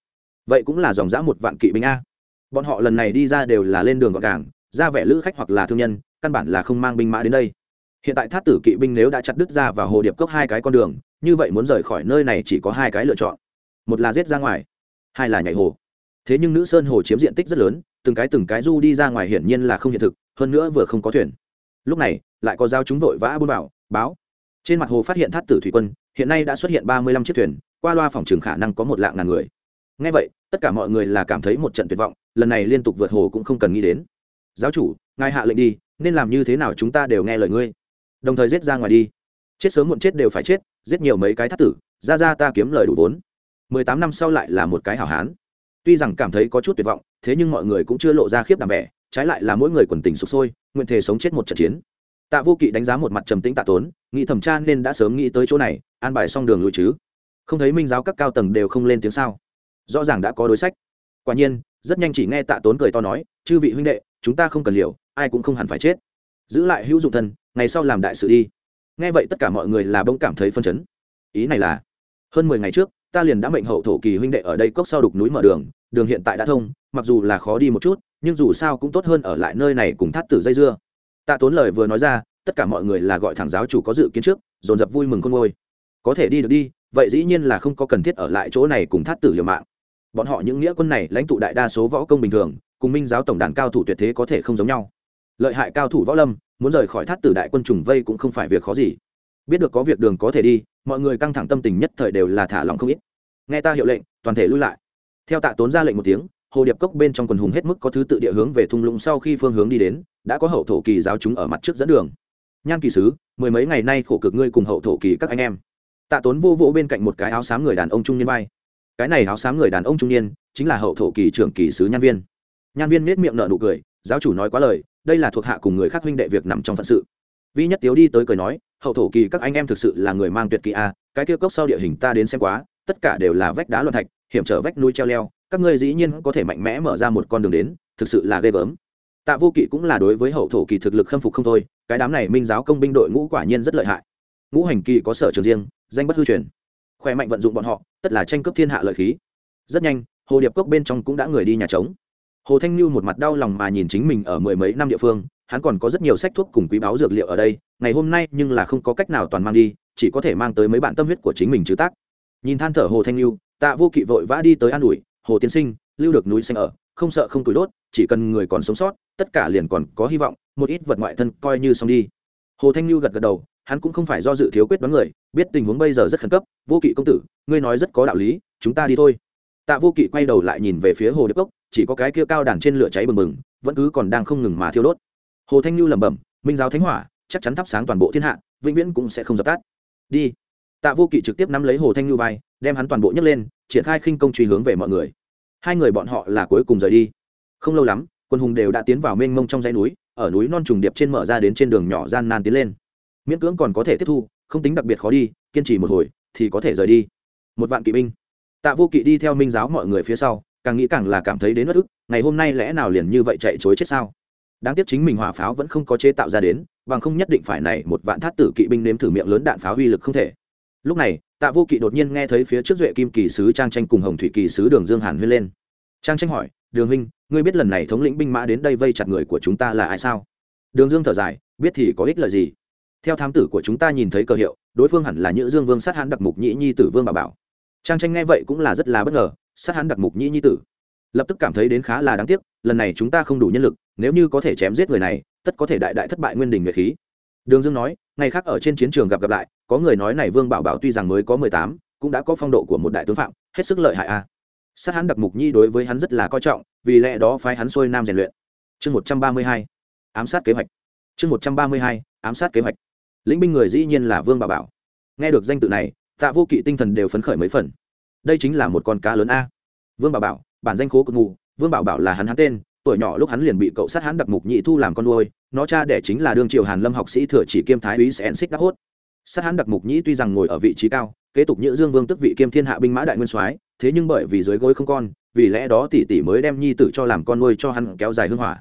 Vậy cũng là dòng dã một vạn kỵ binh a. Bọn họ lần này đi ra đều là lên đường gọn gàng ra vẻ lữ khách hoặc là thương nhân, căn bản là không mang binh mã đến đây. Hiện tại thát tử kỵ binh nếu đã chặt đứt ra và hồ điệp cốc hai cái con đường, như vậy muốn rời khỏi nơi này chỉ có hai cái lựa chọn. Một là giết ra ngoài, hai là nhảy hồ. Thế nhưng nữ sơn hồ chiếm diện tích rất lớn, từng cái từng cái du đi ra ngoài hiển nhiên là không hiện thực, hơn nữa vừa không có thuyền. Lúc này, lại có giao chúng vội vã buôn bảo, báo. Trên mặt hồ phát hiện thát tử thủy quân, hiện nay đã xuất hiện ba mươi lăm chiếc thuyền, qua loa phòng trường khả năng có một lạng ngàn người. Ngay vậy, tất cả mọi người là cảm thấy một trận tuyệt vọng, lần này liên tục vượt hồ cũng không cần nghĩ đến giáo chủ, ngài hạ lệnh đi, nên làm như thế nào chúng ta đều nghe lời ngươi. Đồng thời giết ra ngoài đi. Chết sớm muộn chết đều phải chết, giết nhiều mấy cái thắt tử, ra ra ta kiếm lời đủ vốn. Mười tám năm sau lại là một cái hảo hán. Tuy rằng cảm thấy có chút tuyệt vọng, thế nhưng mọi người cũng chưa lộ ra khiếp đảm vẻ, trái lại là mỗi người quần tình sụp sôi, nguyện thể sống chết một trận chiến. Tạ vô kỵ đánh giá một mặt trầm tĩnh tạ tốn, nghĩ thẩm tra nên đã sớm nghĩ tới chỗ này, an bài xong đường lùi chứ. Không thấy minh giáo các cao tầng đều không lên tiếng sao? Rõ ràng đã có đối sách. Quả nhiên, rất nhanh chỉ nghe tạ tốn cười to nói, chư vị huynh đệ chúng ta không cần liều, ai cũng không hẳn phải chết. Giữ lại hữu dụng thân, ngày sau làm đại sự đi. Nghe vậy tất cả mọi người là bỗng cảm thấy phân chấn. Ý này là, hơn mười ngày trước, ta liền đã mệnh hậu thổ kỳ huynh đệ ở đây cốc sau đục núi mở đường đường hiện tại đã thông, mặc dù là khó đi một chút, nhưng dù sao cũng tốt hơn ở lại nơi này cùng thắt tử dây dưa. Tạ tốn lời vừa nói ra, tất cả mọi người là gọi thẳng giáo chủ có dự kiến trước, dồn dập vui mừng con ngôi có thể đi được đi, vậy dĩ nhiên là không có cần thiết ở lại chỗ này cùng thắt tử liều mạng. Bọn họ những nghĩa quân này lãnh tụ đại đa số võ công bình thường cùng minh giáo tổng đàn cao thủ tuyệt thế có thể không giống nhau. Lợi hại cao thủ võ lâm, muốn rời khỏi thắt tử đại quân trùng vây cũng không phải việc khó gì. Biết được có việc đường có thể đi, mọi người căng thẳng tâm tình nhất thời đều là thả lòng không ít. Nghe ta hiệu lệnh, toàn thể lui lại. Theo tạ tốn ra lệnh một tiếng, hồ điệp cốc bên trong quần hùng hết mức có thứ tự địa hướng về thung lũng sau khi phương hướng đi đến, đã có hậu thổ kỳ giáo chúng ở mặt trước dẫn đường. Nhan kỳ sứ, mười mấy ngày nay khổ cực ngươi cùng hậu thổ kỳ các anh em. Tạ tốn vô vỗ bên cạnh một cái áo xám người đàn ông trung niên vai cái này áo xám người đàn ông trung niên, chính là hậu thổ kỳ trưởng kỳ sứ nhan viên nhan viên nết miệng nợ nụ cười, giáo chủ nói quá lời, đây là thuộc hạ cùng người khác huynh đệ việc nằm trong phận sự. Vi nhất tiếu đi tới cười nói, hậu thổ kỳ các anh em thực sự là người mang tuyệt kỳ a, cái kia cốc sau địa hình ta đến xem quá, tất cả đều là vách đá loạn thạch, hiểm trở vách núi treo leo, các ngươi dĩ nhiên có thể mạnh mẽ mở ra một con đường đến, thực sự là ghê gớm. Tạ vô kỵ cũng là đối với hậu thổ kỳ thực lực khâm phục không thôi, cái đám này minh giáo công binh đội ngũ quả nhiên rất lợi hại. Ngũ hành kỳ có sở trường riêng, danh bất hư truyền. Khỏe mạnh vận dụng bọn họ, tất là tranh cướp thiên hạ lợi khí. Rất nhanh, hồ điệp cốc bên trong cũng đã người đi nhà trống hồ thanh lưu một mặt đau lòng mà nhìn chính mình ở mười mấy năm địa phương, hắn còn có rất nhiều sách thuốc cùng quý báo dược liệu ở đây, ngày hôm nay nhưng là không có cách nào toàn mang đi, chỉ có thể mang tới mấy bạn tâm huyết của chính mình chứ tác. Nhìn than thở hồ thanh lưu tạ vô kỵ vội vã đi tới an ủi, hồ tiên sinh, lưu được núi xanh ở, không sợ không tuổi đốt, chỉ cần người còn sống sót, tất cả liền còn có hy vọng, một ít vật ngoại thân coi như xong đi. Hồ thanh lưu gật gật đầu, hắn cũng không phải do dự thiếu quyết đoán người, biết tình huống bây giờ rất khẩn cấp, vô kỵ công tử, ngươi nói rất có đạo lý, chúng ta đi thôi. Tạ vô kỵ quay đầu lại nhìn về phía hồ đức cốc chỉ có cái kia cao đàn trên lửa cháy bừng bừng, vẫn cứ còn đang không ngừng mà thiêu đốt. Hồ thanh lưu lẩm bẩm, minh giáo thánh hỏa, chắc chắn thắp sáng toàn bộ thiên hạ, vĩnh viễn cũng sẽ không dập tắt. Đi. Tạ vô kỵ trực tiếp nắm lấy hồ thanh lưu vai, đem hắn toàn bộ nhấc lên, triển khai khinh công truy hướng về mọi người. Hai người bọn họ là cuối cùng rời đi. Không lâu lắm, quân hùng đều đã tiến vào mênh mông trong dãy núi, ở núi non trùng điệp trên mở ra đến trên đường nhỏ gian nan tiến lên. Miễn cưỡng còn có thể tiếp thu, không tính đặc biệt khó đi, kiên trì một hồi thì có thể rời đi. Một vạn kỵ binh. Tạ vô kỵ đi theo minh giáo mọi người phía sau càng nghĩ càng là cảm thấy đến bất ức, ngày hôm nay lẽ nào liền như vậy chạy chối chết sao? Đáng tiếc chính mình hỏa pháo vẫn không có chế tạo ra đến, bằng không nhất định phải này một vạn thát tử kỵ binh nếm thử miệng lớn đạn pháo uy lực không thể. Lúc này, tạ vô kỵ đột nhiên nghe thấy phía trước duệ kim kỳ sứ trang tranh cùng hồng thủy kỳ sứ đường dương hàn huyên lên. Trang tranh hỏi, đường huynh, ngươi biết lần này thống lĩnh binh mã đến đây vây chặt người của chúng ta là ai sao? Đường dương thở dài, biết thì có ích lợi gì? Theo thám tử của chúng ta nhìn thấy cơ hiệu, đối phương hẳn là nhữ dương vương sát hãn đặc mục nhĩ nhi tử vương bà bảo. Trang tranh nghe vậy cũng là rất là bất ngờ sát hắn đặc mục nhĩ nhi tử. Lập tức cảm thấy đến khá là đáng tiếc, lần này chúng ta không đủ nhân lực, nếu như có thể chém giết người này, tất có thể đại đại thất bại nguyên đình nguyệt khí. Đường dương nói, ngày khác ở trên chiến trường gặp gặp lại, có người nói này vương bảo bảo tuy rằng mới có mười tám, cũng đã có phong độ của một đại tướng phạm, hết sức lợi hại a. Sát hắn đặc mục nhi đối với hắn rất là coi trọng, vì lẽ đó phái hắn xuôi nam rèn luyện. Chương một trăm ba mươi hai, ám sát kế hoạch. Chương một trăm ba mươi hai, ám sát kế hoạch. Lĩnh binh người dĩ nhiên là vương bảo bảo. Nghe được danh tự này, tạ vô kỵ tinh thần đều phấn khởi mấy phần đây chính là một con cá lớn a. Vương bảo bảo bản danh khố cực ngụ vương bảo bảo là hắn hắn tên tuổi nhỏ lúc hắn liền bị cậu sát hắn đặc mục nhị thu làm con nuôi nó cha đẻ chính là đương triều hàn lâm học sĩ thừa chỉ kiêm thái úy sẽ xích đắc hốt. Sát hắn đặc mục nhị tuy rằng ngồi ở vị trí cao kế tục nhữ dương vương tức vị kiêm thiên hạ binh mã đại nguyên soái thế nhưng bởi vì dưới gối không con vì lẽ đó tỷ tỷ mới đem nhi tử cho làm con nuôi cho hắn kéo dài hương hỏa.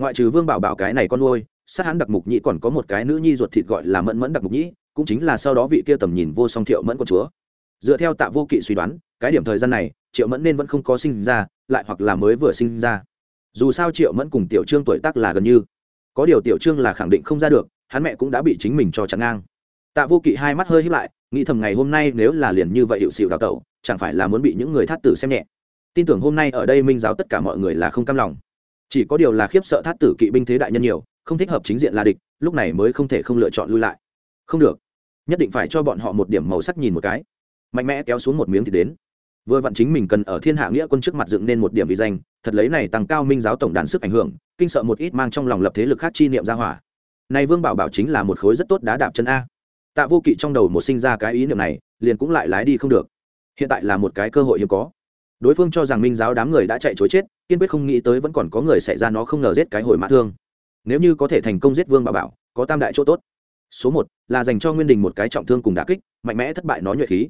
Ngoại trừ vương bảo bảo cái này con nuôi sát hắn đặc mục nhị còn có một cái nữ nhi ruột thịt gọi là mẫn mẫn đặc mục nhị, cũng chính là sau đó vị kia tầm nhìn vô song thiệu mẫn con chúa dựa theo tạ vô kỵ suy đoán, cái điểm thời gian này, triệu mẫn nên vẫn không có sinh ra, lại hoặc là mới vừa sinh ra. Dù sao triệu mẫn cùng tiểu trương tuổi tác là gần như. Có điều tiểu trương là khẳng định không ra được, hắn mẹ cũng đã bị chính mình cho chặn ngang. Tạ vô kỵ hai mắt hơi hít lại, nghĩ thầm ngày hôm nay nếu là liền như vậy hiệu xịu đào tẩu, chẳng phải là muốn bị những người thát tử xem nhẹ. Tin tưởng hôm nay ở đây minh giáo tất cả mọi người là không cam lòng. Chỉ có điều là khiếp sợ thát tử kỵ binh thế đại nhân nhiều, không thích hợp chính diện là địch, lúc này mới không thể không lựa chọn lui lại. Không được. Nhất định phải cho bọn họ một điểm màu sắc nhìn một cái mạnh mẽ kéo xuống một miếng thì đến. Vừa vặn chính mình cần ở thiên hạ nghĩa quân trước mặt dựng nên một điểm vị danh, thật lấy này tăng cao minh giáo tổng đàn sức ảnh hưởng, kinh sợ một ít mang trong lòng lập thế lực khác chi niệm ra hỏa. Này vương bảo bảo chính là một khối rất tốt đá đạp chân a. Tạ vô kỵ trong đầu một sinh ra cái ý niệm này, liền cũng lại lái đi không được. Hiện tại là một cái cơ hội hiếm có. Đối phương cho rằng minh giáo đám người đã chạy chối chết, kiên quyết không nghĩ tới vẫn còn có người xảy ra nó không ngờ giết cái hồi mã thương. Nếu như có thể thành công giết vương bảo bảo, có tam đại chỗ tốt. Số một là dành cho nguyên đình một cái trọng thương cùng đà kích, mạnh mẽ thất bại nó nhuệ khí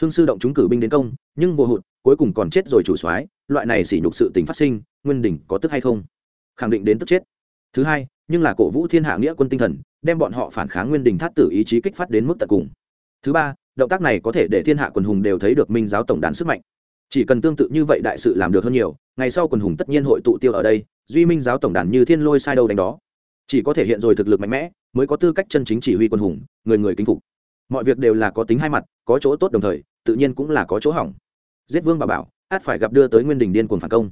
hương sư động chúng cử binh đến công, nhưng vô hụt, cuối cùng còn chết rồi chủ soái, loại này sỉ nhục sự tình phát sinh, nguyên đình có tức hay không? Khẳng định đến tức chết. Thứ hai, nhưng là cổ vũ thiên hạ nghĩa quân tinh thần, đem bọn họ phản kháng nguyên đình thát tử ý chí kích phát đến mức tận cùng. Thứ ba, động tác này có thể để thiên hạ quần hùng đều thấy được minh giáo tổng đàn sức mạnh. Chỉ cần tương tự như vậy đại sự làm được hơn nhiều, ngày sau quần hùng tất nhiên hội tụ tiêu ở đây, duy minh giáo tổng đàn như thiên lôi sai đâu đánh đó. Chỉ có thể hiện rồi thực lực mạnh mẽ, mới có tư cách chân chính chỉ huy quân hùng, người người kính phục mọi việc đều là có tính hai mặt, có chỗ tốt đồng thời, tự nhiên cũng là có chỗ hỏng. Giết vương bà bảo, át phải gặp đưa tới nguyên đình điên cuồng phản công.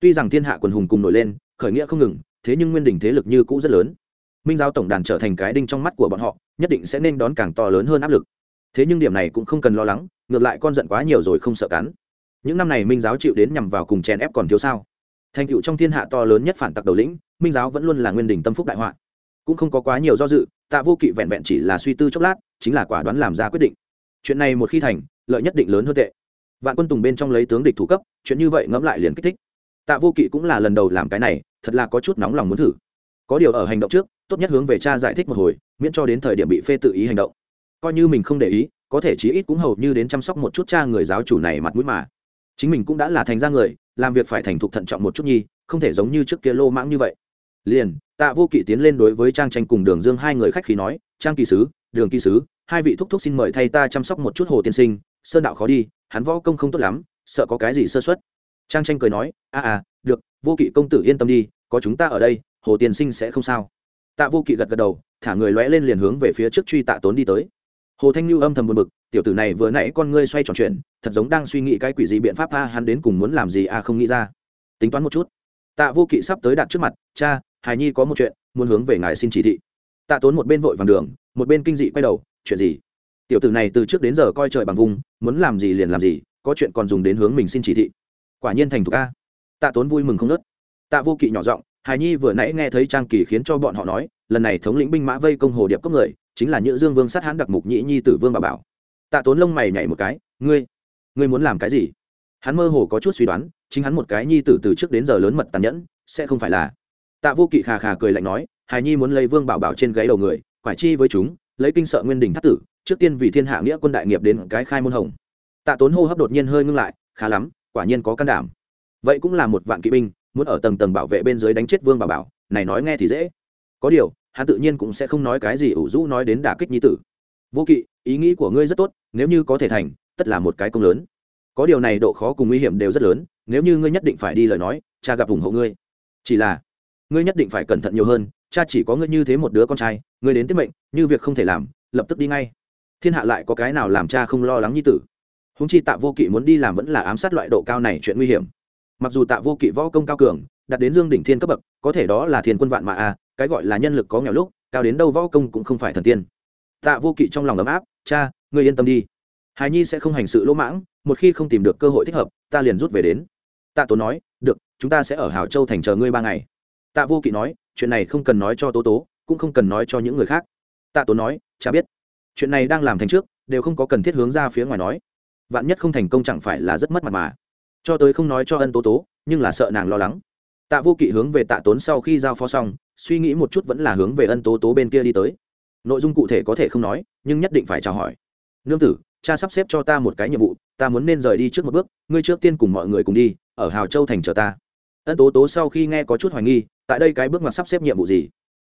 Tuy rằng thiên hạ quần hùng cùng nổi lên, khởi nghĩa không ngừng, thế nhưng nguyên đình thế lực như cũ rất lớn. Minh giáo tổng đàn trở thành cái đinh trong mắt của bọn họ, nhất định sẽ nên đón càng to lớn hơn áp lực. Thế nhưng điểm này cũng không cần lo lắng, ngược lại con giận quá nhiều rồi không sợ cắn. Những năm này minh giáo chịu đến nhằm vào cùng chèn ép còn thiếu sao. Thành tựu trong thiên hạ to lớn nhất phản tặc đầu lĩnh, minh giáo vẫn luôn là nguyên đình tâm phúc đại họa. Cũng không có quá nhiều do dự tạ vô kỵ vẹn vẹn chỉ là suy tư chốc lát, chính là quả đoán làm ra quyết định. Chuyện này một khi thành, lợi nhất định lớn hơn tệ. Vạn quân tùng bên trong lấy tướng địch thủ cấp, chuyện như vậy ngẫm lại liền kích thích. Tạ vô kỵ cũng là lần đầu làm cái này, thật là có chút nóng lòng muốn thử. Có điều ở hành động trước, tốt nhất hướng về cha giải thích một hồi, miễn cho đến thời điểm bị phê tự ý hành động. Coi như mình không để ý, có thể chí ít cũng hầu như đến chăm sóc một chút cha người giáo chủ này mặt mũi mà. Chính mình cũng đã là thành ra người, làm việc phải thành thục thận trọng một chút nhi, không thể giống như trước kia lô mãng như vậy. Liền tạ vô kỵ tiến lên đối với trang tranh cùng đường dương hai người khách khí nói, trang kỳ sứ, đường kỳ sứ, hai vị thúc thúc xin mời thay ta chăm sóc một chút hồ tiên sinh, sơn đạo khó đi, hắn võ công không tốt lắm, sợ có cái gì sơ xuất trang tranh cười nói, a à được, vô kỵ công tử yên tâm đi, có chúng ta ở đây, hồ tiên sinh sẽ không sao. Tạ vô kỵ gật gật đầu, thả người lóe lên liền hướng về phía trước truy tạ tốn đi tới. Hồ thanh lưu âm thầm buồn bực, tiểu tử này vừa nãy con ngươi xoay tròn chuyện thật giống đang suy nghĩ cái quỷ gì biện pháp a hắn đến cùng muốn làm gì a không nghĩ ra. Tính toán một chút. Tạ vô kỵ sắp tới đặt trước mặt, cha hài nhi có một chuyện muốn hướng về ngài xin chỉ thị. Tạ tốn một bên vội vàng đường, một bên kinh dị quay đầu, chuyện gì? Tiểu tử này từ trước đến giờ coi trời bằng vùng, muốn làm gì liền làm gì, có chuyện còn dùng đến hướng mình xin chỉ thị. Quả nhiên thành thục a. Tạ tốn vui mừng không nớt tạ vô kỵ nhỏ giọng hài nhi vừa nãy nghe thấy trang kỳ khiến cho bọn họ nói, lần này thống lĩnh binh mã vây công hồ điệp cốc người, chính là nhữ dương vương sát hãn đặc mục nhĩ nhi tử vương bà bảo. Tạ tốn lông mày nhảy một cái, ngươi ngươi muốn làm cái gì? Hắn mơ hồ có chút suy đoán, chính hắn một cái nhi tử từ trước đến giờ lớn mật tàn nhẫn, sẽ không phải là tạ vô kỵ khà khà cười lạnh nói, hài nhi muốn lấy vương bảo bảo trên gáy đầu người quải chi với chúng, lấy kinh sợ nguyên đình thất tử, trước tiên vì thiên hạ nghĩa quân đại nghiệp đến cái khai môn hồng. Tạ tốn hô hấp đột nhiên hơi ngưng lại, khá lắm, quả nhiên có can đảm. Vậy cũng là một vạn kỵ binh, muốn ở tầng tầng bảo vệ bên dưới đánh chết vương bảo bảo, này nói nghe thì dễ. Có điều, hắn tự nhiên cũng sẽ không nói cái gì ủ rũ nói đến đả kích nhi tử. Vô kỵ, ý nghĩ của ngươi rất tốt, nếu như có thể thành, tất là một cái công lớn. Có điều này độ khó cùng nguy hiểm đều rất lớn, nếu như ngươi nhất định phải đi lời nói, cha gặp ủng hộ ngươi. Chỉ là ngươi nhất định phải cẩn thận nhiều hơn, cha chỉ có ngươi như thế một đứa con trai, ngươi đến tiết mệnh, như việc không thể làm, lập tức đi ngay. Thiên hạ lại có cái nào làm cha không lo lắng như tử? Húng chi tạ vô kỵ muốn đi làm vẫn là ám sát loại độ cao này chuyện nguy hiểm. Mặc dù tạ vô kỵ võ công cao cường đặt đến dương đỉnh thiên cấp bậc, có thể đó là thiên quân vạn mà a cái gọi là nhân lực có nghèo lúc, cao đến đâu võ công cũng không phải thần tiên. Tạ vô kỵ trong lòng ấm áp, cha, ngươi yên tâm đi. Hài nhi sẽ không hành sự lỗ mãng, một khi không tìm được cơ hội thích hợp, ta liền rút về đến. Tạ Tốn nói, được, chúng ta sẽ ở hào châu thành chờ ngươi ba ngày tạ vô kỵ nói, chuyện này không cần nói cho tố tố, cũng không cần nói cho những người khác. Tạ tố nói cha biết. Chuyện này đang làm thành trước, đều không có cần thiết hướng ra phía ngoài nói. Vạn nhất không thành công chẳng phải là rất mất mặt mà. Cho tới không nói cho ân tố tố, nhưng là sợ nàng lo lắng. Tạ vô kỵ hướng về tạ tốn sau khi giao phó xong, suy nghĩ một chút vẫn là hướng về ân tố tố bên kia đi tới. Nội dung cụ thể có thể không nói, nhưng nhất định phải chào hỏi. Nương tử, cha sắp xếp cho ta một cái nhiệm vụ, ta muốn nên rời đi trước một bước, ngươi trước tiên cùng mọi người cùng đi, ở hào châu thành chờ ta. Ân tố tố sau khi nghe có chút hoài nghi tại đây cái bước ngoặt sắp xếp nhiệm vụ gì?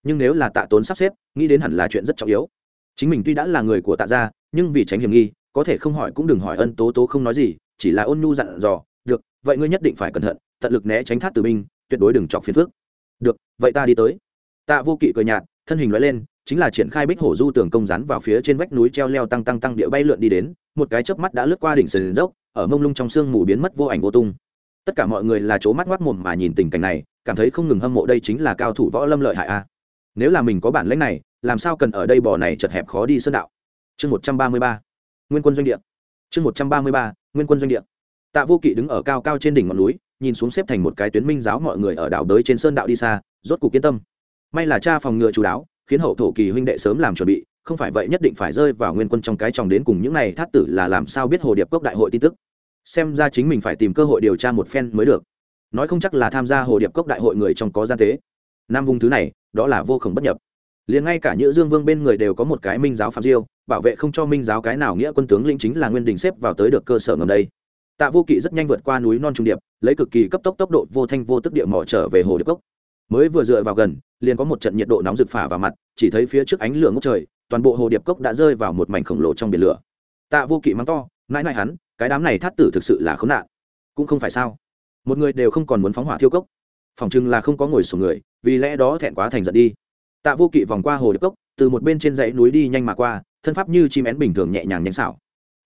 Nhưng nếu là tạ tốn sắp xếp, nghĩ đến hẳn là chuyện rất trọng yếu. Chính mình tuy đã là người của tạ gia, nhưng vì tránh hiểm nghi, có thể không hỏi cũng đừng hỏi ân tố tố không nói gì, chỉ là ôn nhu dặn dò, được, vậy ngươi nhất định phải cẩn thận, tận lực né tránh thát từ binh, tuyệt đối đừng chọc phiền phước. Được, vậy ta đi tới. Tạ vô kỵ cười nhạt, thân hình loại lên, chính là triển khai bích hổ du tường công rắn vào phía trên vách núi treo leo tăng tăng tăng địa bay lượn đi đến, một cái chớp mắt đã lướt qua đỉnh sườn dốc, ở mông lung trong sương mù biến mất vô ảnh vô tung. Tất cả mọi người là chỗ mắt ngoác mồm mà nhìn tình cảnh này cảm thấy không ngừng hâm mộ đây chính là cao thủ võ lâm lợi hại a. Nếu là mình có bản lãnh này, làm sao cần ở đây bò này chật hẹp khó đi sơn đạo? Chương một trăm ba mươi ba. Nguyên quân doanh địa. Chương một trăm ba mươi ba, nguyên quân doanh địa. Tạ vô kỵ đứng ở cao cao trên đỉnh ngọn núi, nhìn xuống xếp thành một cái tuyến minh giáo mọi người ở đảo đới trên sơn đạo đi xa, rốt cuộc yên tâm. May là cha phòng ngừa chú đáo, khiến hậu thổ kỳ huynh đệ sớm làm chuẩn bị, không phải vậy nhất định phải rơi vào nguyên quân trong cái tròng đến cùng những này thát tử là làm sao biết hồ điệp cốc đại hội tin tức. Xem ra chính mình phải tìm cơ hội điều tra một phen mới được nói không chắc là tham gia hồ điệp cốc đại hội người trong có gian tế. Nam vùng thứ này, đó là vô khổng bất nhập. Liền ngay cả nhữ dương vương bên người đều có một cái minh giáo phạm diêu, bảo vệ không cho minh giáo cái nào nghĩa quân tướng lĩnh chính là nguyên đình xếp vào tới được cơ sở ngầm đây. Tạ vô kỵ rất nhanh vượt qua núi non trung điệp, lấy cực kỳ cấp tốc tốc độ vô thanh vô tức địa mỏ trở về hồ điệp cốc. Mới vừa dựa vào gần, liền có một trận nhiệt độ nóng rực phả vào mặt, chỉ thấy phía trước ánh lửa ngốc trời, toàn bộ hồ điệp cốc đã rơi vào một mảnh khổng lồ trong biển lửa. Tạ vô kỵ mắng to mãi mãi hắn, cái đám này thát tử thực sự là khốn nạn. Cũng không phải sao một người đều không còn muốn phóng hỏa thiêu cốc. Phòng chừng là không có ngồi sổ người, vì lẽ đó thẹn quá thành giận đi. Tạ vô kỵ vòng qua hồ điệp cốc, từ một bên trên dãy núi đi nhanh mà qua, thân pháp như chim én bình thường nhẹ nhàng nhanh xảo.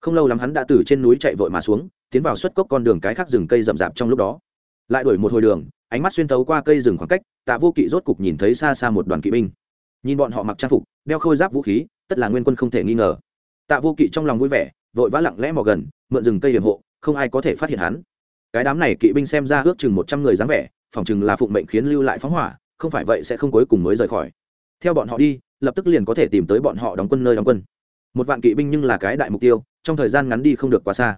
Không lâu lắm hắn đã từ trên núi chạy vội mà xuống, tiến vào xuất cốc con đường cái khác rừng cây rậm rạp trong lúc đó. Lại đuổi một hồi đường, ánh mắt xuyên tấu qua cây rừng khoảng cách, tạ vô kỵ rốt cục nhìn thấy xa xa một đoàn kỵ binh. Nhìn bọn họ mặc trang phục, đeo khôi giáp vũ khí, tất là nguyên quân không thể nghi ngờ. Tạ vô kỵ trong lòng vui vẻ, vội vã lặng lẽ mò gần, mượn rừng cây hiểm hộ, không ai có thể phát hiện hắn cái đám này kỵ binh xem ra ước chừng một trăm người dáng vẻ, phòng chừng là phụng mệnh khiến lưu lại phóng hỏa, không phải vậy sẽ không cuối cùng mới rời khỏi. Theo bọn họ đi, lập tức liền có thể tìm tới bọn họ đóng quân nơi đóng quân. Một vạn kỵ binh nhưng là cái đại mục tiêu, trong thời gian ngắn đi không được quá xa.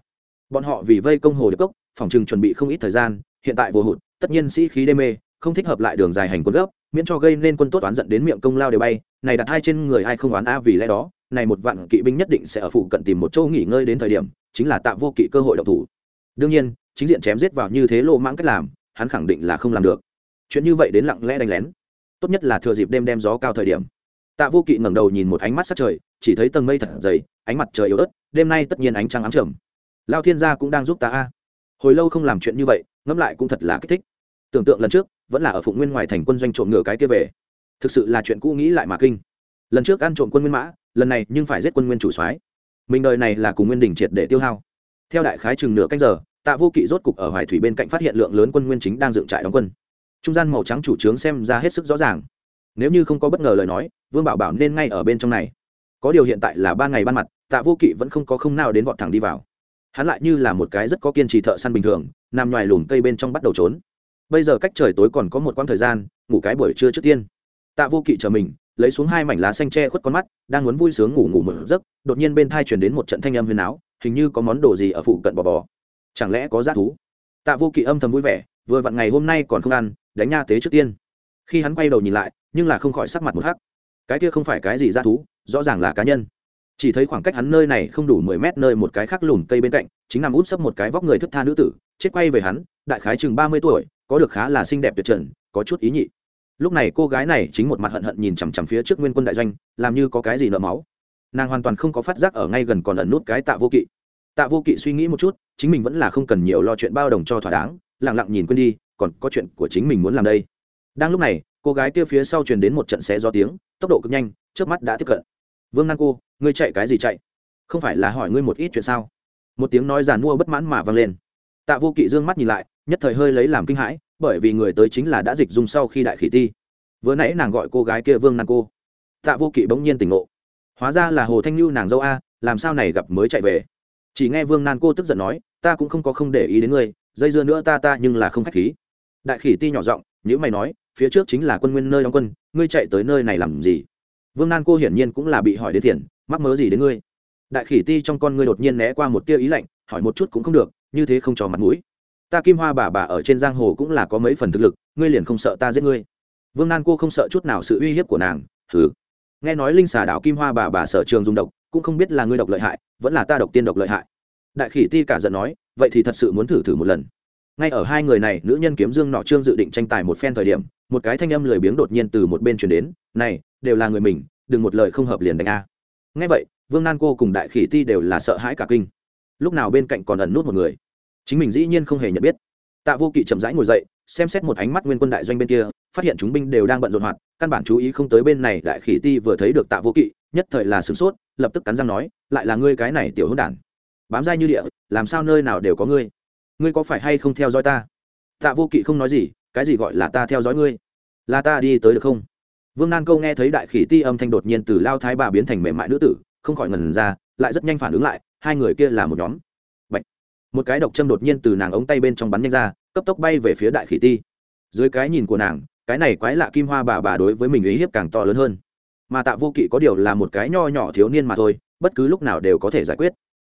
Bọn họ vì vây công hồ điệp cốc, phòng chừng chuẩn bị không ít thời gian, hiện tại vô hụt, tất nhiên sĩ khí đê mê, không thích hợp lại đường dài hành quân gấp, miễn cho gây nên quân tốt oán giận đến miệng công lao đều bay, này đặt hai trên người ai không oán a vì lẽ đó, này một vạn kỵ binh nhất định sẽ ở phụ cận tìm một chỗ nghỉ ngơi đến thời điểm, chính là tạo vô kỵ cơ hội động thủ. Đương nhiên chính diện chém giết vào như thế lô mãng cách làm, hắn khẳng định là không làm được. Chuyện như vậy đến lặng lẽ đánh lén. Tốt nhất là thừa dịp đêm đem gió cao thời điểm. Tạ vô kỵ ngẩng đầu nhìn một ánh mắt sắc trời, chỉ thấy tầng mây thật dày, ánh mặt trời yếu ớt, đêm nay tất nhiên ánh trăng ám trầm. Lao thiên gia cũng đang giúp ta a. Hồi lâu không làm chuyện như vậy, ngẫm lại cũng thật là kích thích. Tưởng tượng lần trước, vẫn là ở phụng nguyên ngoài thành quân doanh trộm ngựa cái kia về. Thực sự là chuyện cũ nghĩ lại mà kinh. Lần trước ăn trộm quân nguyên mã, lần này nhưng phải giết quân nguyên chủ soái. Mình đời này là cùng nguyên đình triệt để tiêu hao. Theo đại khái chừng nửa canh giờ tạ vô kỵ rốt cục ở hoài thủy bên cạnh phát hiện lượng lớn quân nguyên chính đang dựng trại đóng quân. Trung gian màu trắng chủ trướng xem ra hết sức rõ ràng. Nếu như không có bất ngờ lời nói, vương bảo bảo nên ngay ở bên trong này. Có điều hiện tại là ban ngày ban mặt, tạ vô kỵ vẫn không có không nào đến vọt thẳng đi vào. Hắn lại như là một cái rất có kiên trì thợ săn bình thường, nằm ngoài lùm cây bên trong bắt đầu trốn. Bây giờ cách trời tối còn có một quãng thời gian, ngủ cái buổi trưa trước tiên. Tạ vô kỵ chờ mình, lấy xuống hai mảnh lá xanh tre khuất con mắt, đang muốn vui sướng ngủ ngủ một giấc, đột nhiên bên thai chuyển đến một trận thanh âm huyền áo, hình như có món đồ gì ở phụ cận bò bò chẳng lẽ có g thú? Tạ vô kỵ âm thầm vui vẻ, vừa vặn ngày hôm nay còn không ăn, đánh nha tế trước tiên. Khi hắn quay đầu nhìn lại, nhưng là không khỏi sắc mặt một hắc. Cái kia không phải cái gì g thú, rõ ràng là cá nhân. Chỉ thấy khoảng cách hắn nơi này không đủ mười mét nơi một cái khác lùm cây bên cạnh, chính nằm út sấp một cái vóc người thức tha nữ tử, chết quay về hắn, đại khái chừng ba mươi tuổi, có được khá là xinh đẹp tuyệt trần, có chút ý nhị. Lúc này cô gái này chính một mặt hận hận nhìn chằm chằm phía trước nguyên quân đại doanh, làm như có cái gì nợ máu. Nàng hoàn toàn không có phát giác ở ngay gần còn ẩn nút cái tạ vô kỵ tạ vô kỵ suy nghĩ một chút, chính mình vẫn là không cần nhiều lo chuyện bao đồng cho thỏa đáng lẳng lặng nhìn quên đi, còn có chuyện của chính mình muốn làm đây. Đang lúc này, cô gái kia phía sau truyền đến một trận xé gió tiếng, tốc độ cực nhanh trước mắt đã tiếp cận. Vương nan cô, ngươi chạy cái gì chạy? Không phải là hỏi ngươi một ít chuyện sao? Một tiếng nói giàn mua bất mãn mà vang lên. Tạ vô kỵ dương mắt nhìn lại, nhất thời hơi lấy làm kinh hãi, bởi vì người tới chính là đã dịch dung sau khi đại khỉ ti. Vừa nãy nàng gọi cô gái kia vương nan cô. Tạ vô kỵ bỗng nhiên tỉnh ngộ. Hóa ra là hồ thanh lưu nàng dâu a, làm sao này gặp mới chạy về? Chỉ nghe vương nan cô tức giận nói, ta cũng không có không để ý đến ngươi, dây dưa nữa ta ta nhưng là không khách khí. Đại khỉ ti nhỏ giọng nhữ mày nói, phía trước chính là quân nguyên nơi đóng quân, ngươi chạy tới nơi này làm gì? Vương nan cô hiển nhiên cũng là bị hỏi đến tiền mắc mớ gì đến ngươi? Đại khỉ ti trong con ngươi đột nhiên né qua một tia ý lạnh, hỏi một chút cũng không được, như thế không cho mặt mũi. Ta kim hoa bà bà ở trên giang hồ cũng là có mấy phần thực lực, ngươi liền không sợ ta giết ngươi? Vương nan cô không sợ chút nào sự uy hiếp của nàng thử nghe nói linh xà đảo kim hoa bà bà sở trường dùng độc cũng không biết là ngươi độc lợi hại, vẫn là ta độc tiên độc lợi hại. Đại khỉ ti cả giận nói, vậy thì thật sự muốn thử thử một lần. Ngay ở hai người này, nữ nhân kiếm dương nọ trương dự định tranh tài một phen thời điểm, một cái thanh âm lười biếng đột nhiên từ một bên truyền đến, này, đều là người mình, đừng một lời không hợp liền đánh a. Ngay vậy, vương nan cô cùng đại khỉ ti đều là sợ hãi cả kinh. Lúc nào bên cạnh còn ẩn nút một người. Chính mình dĩ nhiên không hề nhận biết tạ vô kỵ chậm rãi ngồi dậy, xem xét một ánh mắt nguyên quân đại doanh bên kia, phát hiện chúng binh đều đang bận rộn hoạt, căn bản chú ý không tới bên này đại khỉ ti vừa thấy được tạ vô kỵ, nhất thời là sửng sốt, lập tức cắn răng nói, lại là ngươi cái này tiểu hỗn đản. Bám dai như địa, làm sao nơi nào đều có ngươi? Ngươi có phải hay không theo dõi ta? Tạ vô kỵ không nói gì, cái gì gọi là ta theo dõi ngươi? Là ta đi tới được không? Vương nan câu nghe thấy đại khỉ ti âm thanh đột nhiên từ lao thái bà biến thành mềm mại nữ tử, không khỏi ngần ra, lại rất nhanh phản ứng lại, hai người kia là một nhóm một cái độc châm đột nhiên từ nàng ống tay bên trong bắn nhanh ra, cấp tốc bay về phía đại khỉ ti. Dưới cái nhìn của nàng, cái này quái lạ kim hoa bà bà đối với mình ý hiếp càng to lớn hơn. Mà tạ vô kỵ có điều là một cái nho nhỏ thiếu niên mà thôi, bất cứ lúc nào đều có thể giải quyết.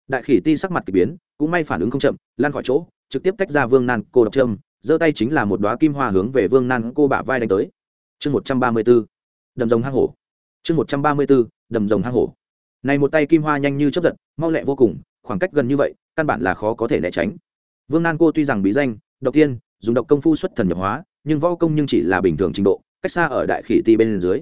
Đại khỉ ti sắc mặt k ỳ biến, cũng may phản ứng không chậm lan khỏi chỗ, trực tiếp tách ra vương nan cô độc trâm giơ tay chính là một đoá kim hoa hướng về vương nan cô bả vai đánh tới. Chương một trăm ba mươi b ố đầm rồng hang hổ. Chương một trăm ba mươi b ố đầm rồng hang hổ. Này một tay kim hoa nhanh như chấp giật, mau lẹ vô cùng, khoảng cách gần như vậy căn bản là khó có thể né tránh. Vương nan cô tuy rằng bí danh, độc tiên, dùng độc công phu xuất thần nhập hóa, nhưng võ công nhưng chỉ là bình thường trình độ, cách xa ở đại khỉ ti bên dưới.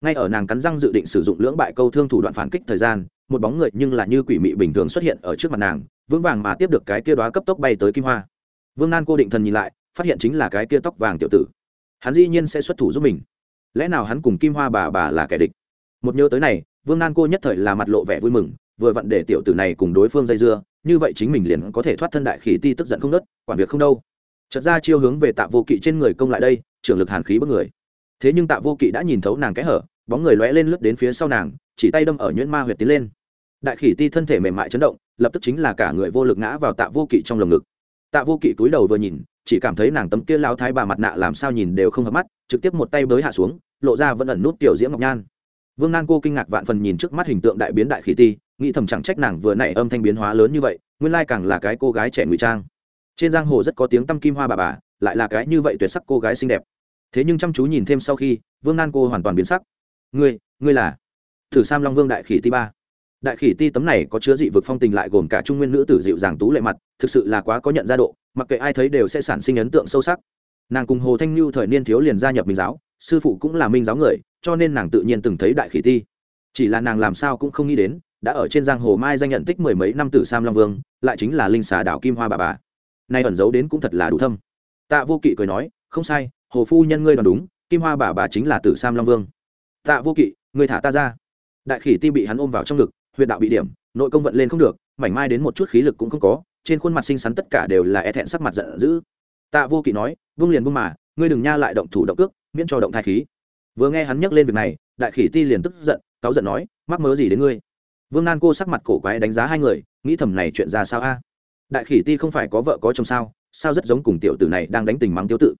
Ngay ở nàng cắn răng dự định sử dụng lưỡng bại câu thương thủ đoạn phản kích thời gian, một bóng người nhưng là như quỷ mị bình thường xuất hiện ở trước mặt nàng, vững vàng mà tiếp được cái kia đóa cấp tốc bay tới kim hoa. Vương nan cô định thần nhìn lại, phát hiện chính là cái kia tóc vàng tiểu tử. Hắn dĩ nhiên sẽ xuất thủ giúp mình. Lẽ nào hắn cùng kim hoa bà bà là kẻ địch? Một nhớ tới này, vương nan cô nhất thời là mặt lộ vẻ vui mừng, vừa vặn để tiểu tử này cùng đối phương dây dưa như vậy chính mình liền có thể thoát thân đại khí ti tức giận không nớt, quản việc không đâu. Chợt ra chiêu hướng về tạ vô kỵ trên người công lại đây, trưởng lực hàn khí bất người. Thế nhưng tạ vô kỵ đã nhìn thấu nàng kẽ hở, bóng người lóe lên lướt đến phía sau nàng, chỉ tay đâm ở nhuyễn ma huyệt tiến lên. Đại khỉ ti thân thể mềm mại chấn động, lập tức chính là cả người vô lực ngã vào tạ vô kỵ trong lồng ngực. Tạ vô kỵ cúi đầu vừa nhìn, chỉ cảm thấy nàng tấm kia lao thái bà mặt nạ làm sao nhìn đều không hợp mắt, trực tiếp một tay bới hạ xuống, lộ ra vẫn ẩn nút tiểu diễm ngọc nhan. Vương nan cô kinh ngạc vạn phần nhìn trước mắt hình tượng đại biến đại khỉ ti nghĩ thầm chẳng trách nàng vừa nãy âm thanh biến hóa lớn như vậy, nguyên lai càng là cái cô gái trẻ ngụy trang. Trên giang hồ rất có tiếng tăm kim hoa bà bà, lại là cái như vậy tuyệt sắc cô gái xinh đẹp. Thế nhưng chăm chú nhìn thêm sau khi, vương nan cô hoàn toàn biến sắc. Ngươi ngươi là? Thử sam long vương đại khỉ ti ba. Đại khỉ ti tấm này có chứa dị vực phong tình lại gồm cả trung nguyên nữ tử dịu dàng tú lệ mặt, thực sự là quá có nhận ra độ, mặc kệ ai thấy đều sẽ sản sinh ấn tượng sâu sắc. Nàng cùng hồ thanh lưu thời niên thiếu liền gia nhập minh giáo, sư phụ cũng là minh giáo người, cho nên nàng tự nhiên từng thấy đại khỉ ti. Chỉ là nàng làm sao cũng không nghĩ đến đã ở trên giang hồ mai danh nhận tích mười mấy năm tử sam long vương, lại chính là linh xà đảo kim hoa bà bà. Nay ẩn giấu đến cũng thật là đủ thâm. Tạ vô kỵ cười nói, không sai, hồ phu nhân ngươi đoán đúng, kim hoa bà bà chính là tử sam long vương. Tạ vô kỵ, ngươi thả ta ra. Đại khỉ ti bị hắn ôm vào trong ngực, huyệt đạo bị điểm, nội công vận lên không được, mảnh mai đến một chút khí lực cũng không có, trên khuôn mặt xinh xắn tất cả đều là e thẹn sắc mặt giận dữ. Tạ vô kỵ nói vương liền vương mà, ngươi đừng nha lại động thủ động cước, miễn cho động thai khí. Vừa nghe hắn nhắc lên việc này, đại khỉ ti liền tức giận, cáu giận nói, mắc mớ gì đến ngươi? Vương nan cô sắc mặt cổ quái đánh giá hai người, nghĩ thầm này chuyện ra sao a? Đại khỉ ti không phải có vợ có chồng sao? Sao rất giống cùng tiểu tử này đang đánh tình mắng tiêu tự?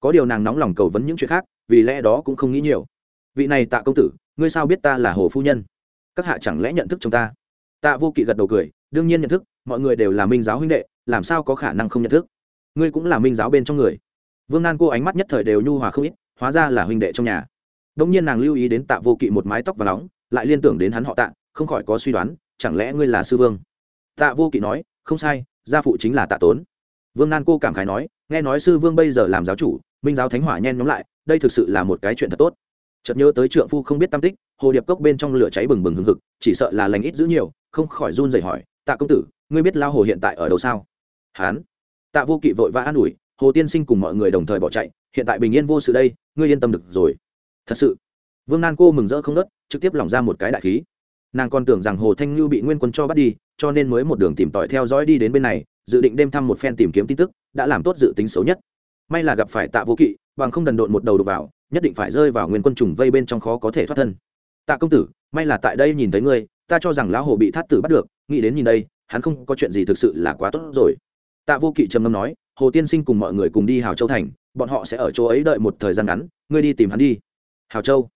Có điều nàng nóng lòng cầu vấn những chuyện khác, vì lẽ đó cũng không nghĩ nhiều. Vị này tạ công tử, ngươi sao biết ta là hồ phu nhân? Các hạ chẳng lẽ nhận thức chúng ta? Tạ vô kỵ gật đầu cười, đương nhiên nhận thức, mọi người đều là minh giáo huynh đệ, làm sao có khả năng không nhận thức? Ngươi cũng là minh giáo bên trong người. Vương nan cô ánh mắt nhất thời đều nhu hòa không ít, hóa ra là huynh đệ trong nhà. Đông nhiên nàng lưu ý đến tạ vô kỵ một mái tóc và nóng, lại liên tưởng đến hắn họ tạ không khỏi có suy đoán, chẳng lẽ ngươi là sư vương? Tạ vô kỵ nói, không sai, gia phụ chính là tạ tốn. Vương nan cô cảm khái nói, nghe nói sư vương bây giờ làm giáo chủ, minh giáo thánh hỏa nhen nhóm lại, đây thực sự là một cái chuyện thật tốt. Chợt nhớ tới trượng phu không biết tam tích, hồ điệp cốc bên trong lửa cháy bừng bừng hừng hực, chỉ sợ là lành ít giữ nhiều, không khỏi run rẩy hỏi, tạ công tử, ngươi biết lao hồ hiện tại ở đâu sao? Hán. Tạ vô kỵ vội vã an ủi, hồ tiên sinh cùng mọi người đồng thời bỏ chạy, hiện tại bình yên vô sự đây, ngươi yên tâm được rồi. Thật sự? Vương nan cô mừng rỡ không nớt trực tiếp lỏng ra một cái đại khí nàng còn tưởng rằng hồ thanh ngưu bị nguyên quân cho bắt đi, cho nên mới một đường tìm tòi theo dõi đi đến bên này, dự định đêm thăm một phen tìm kiếm tin tức, đã làm tốt dự tính xấu nhất. May là gặp phải tạ vô kỵ, bằng không đần độn một đầu đục vào, nhất định phải rơi vào nguyên quân trùng vây bên trong khó có thể thoát thân. Tạ công tử, may là tại đây nhìn thấy ngươi, ta cho rằng lão hồ bị thát tử bắt được, nghĩ đến nhìn đây, hắn không có chuyện gì thực sự là quá tốt rồi. Tạ vô kỵ trầm ngâm nói, hồ tiên sinh cùng mọi người cùng đi hào châu thành, bọn họ sẽ ở chỗ ấy đợi một thời gian ngắn, ngươi đi tìm hắn đi. Hào châu.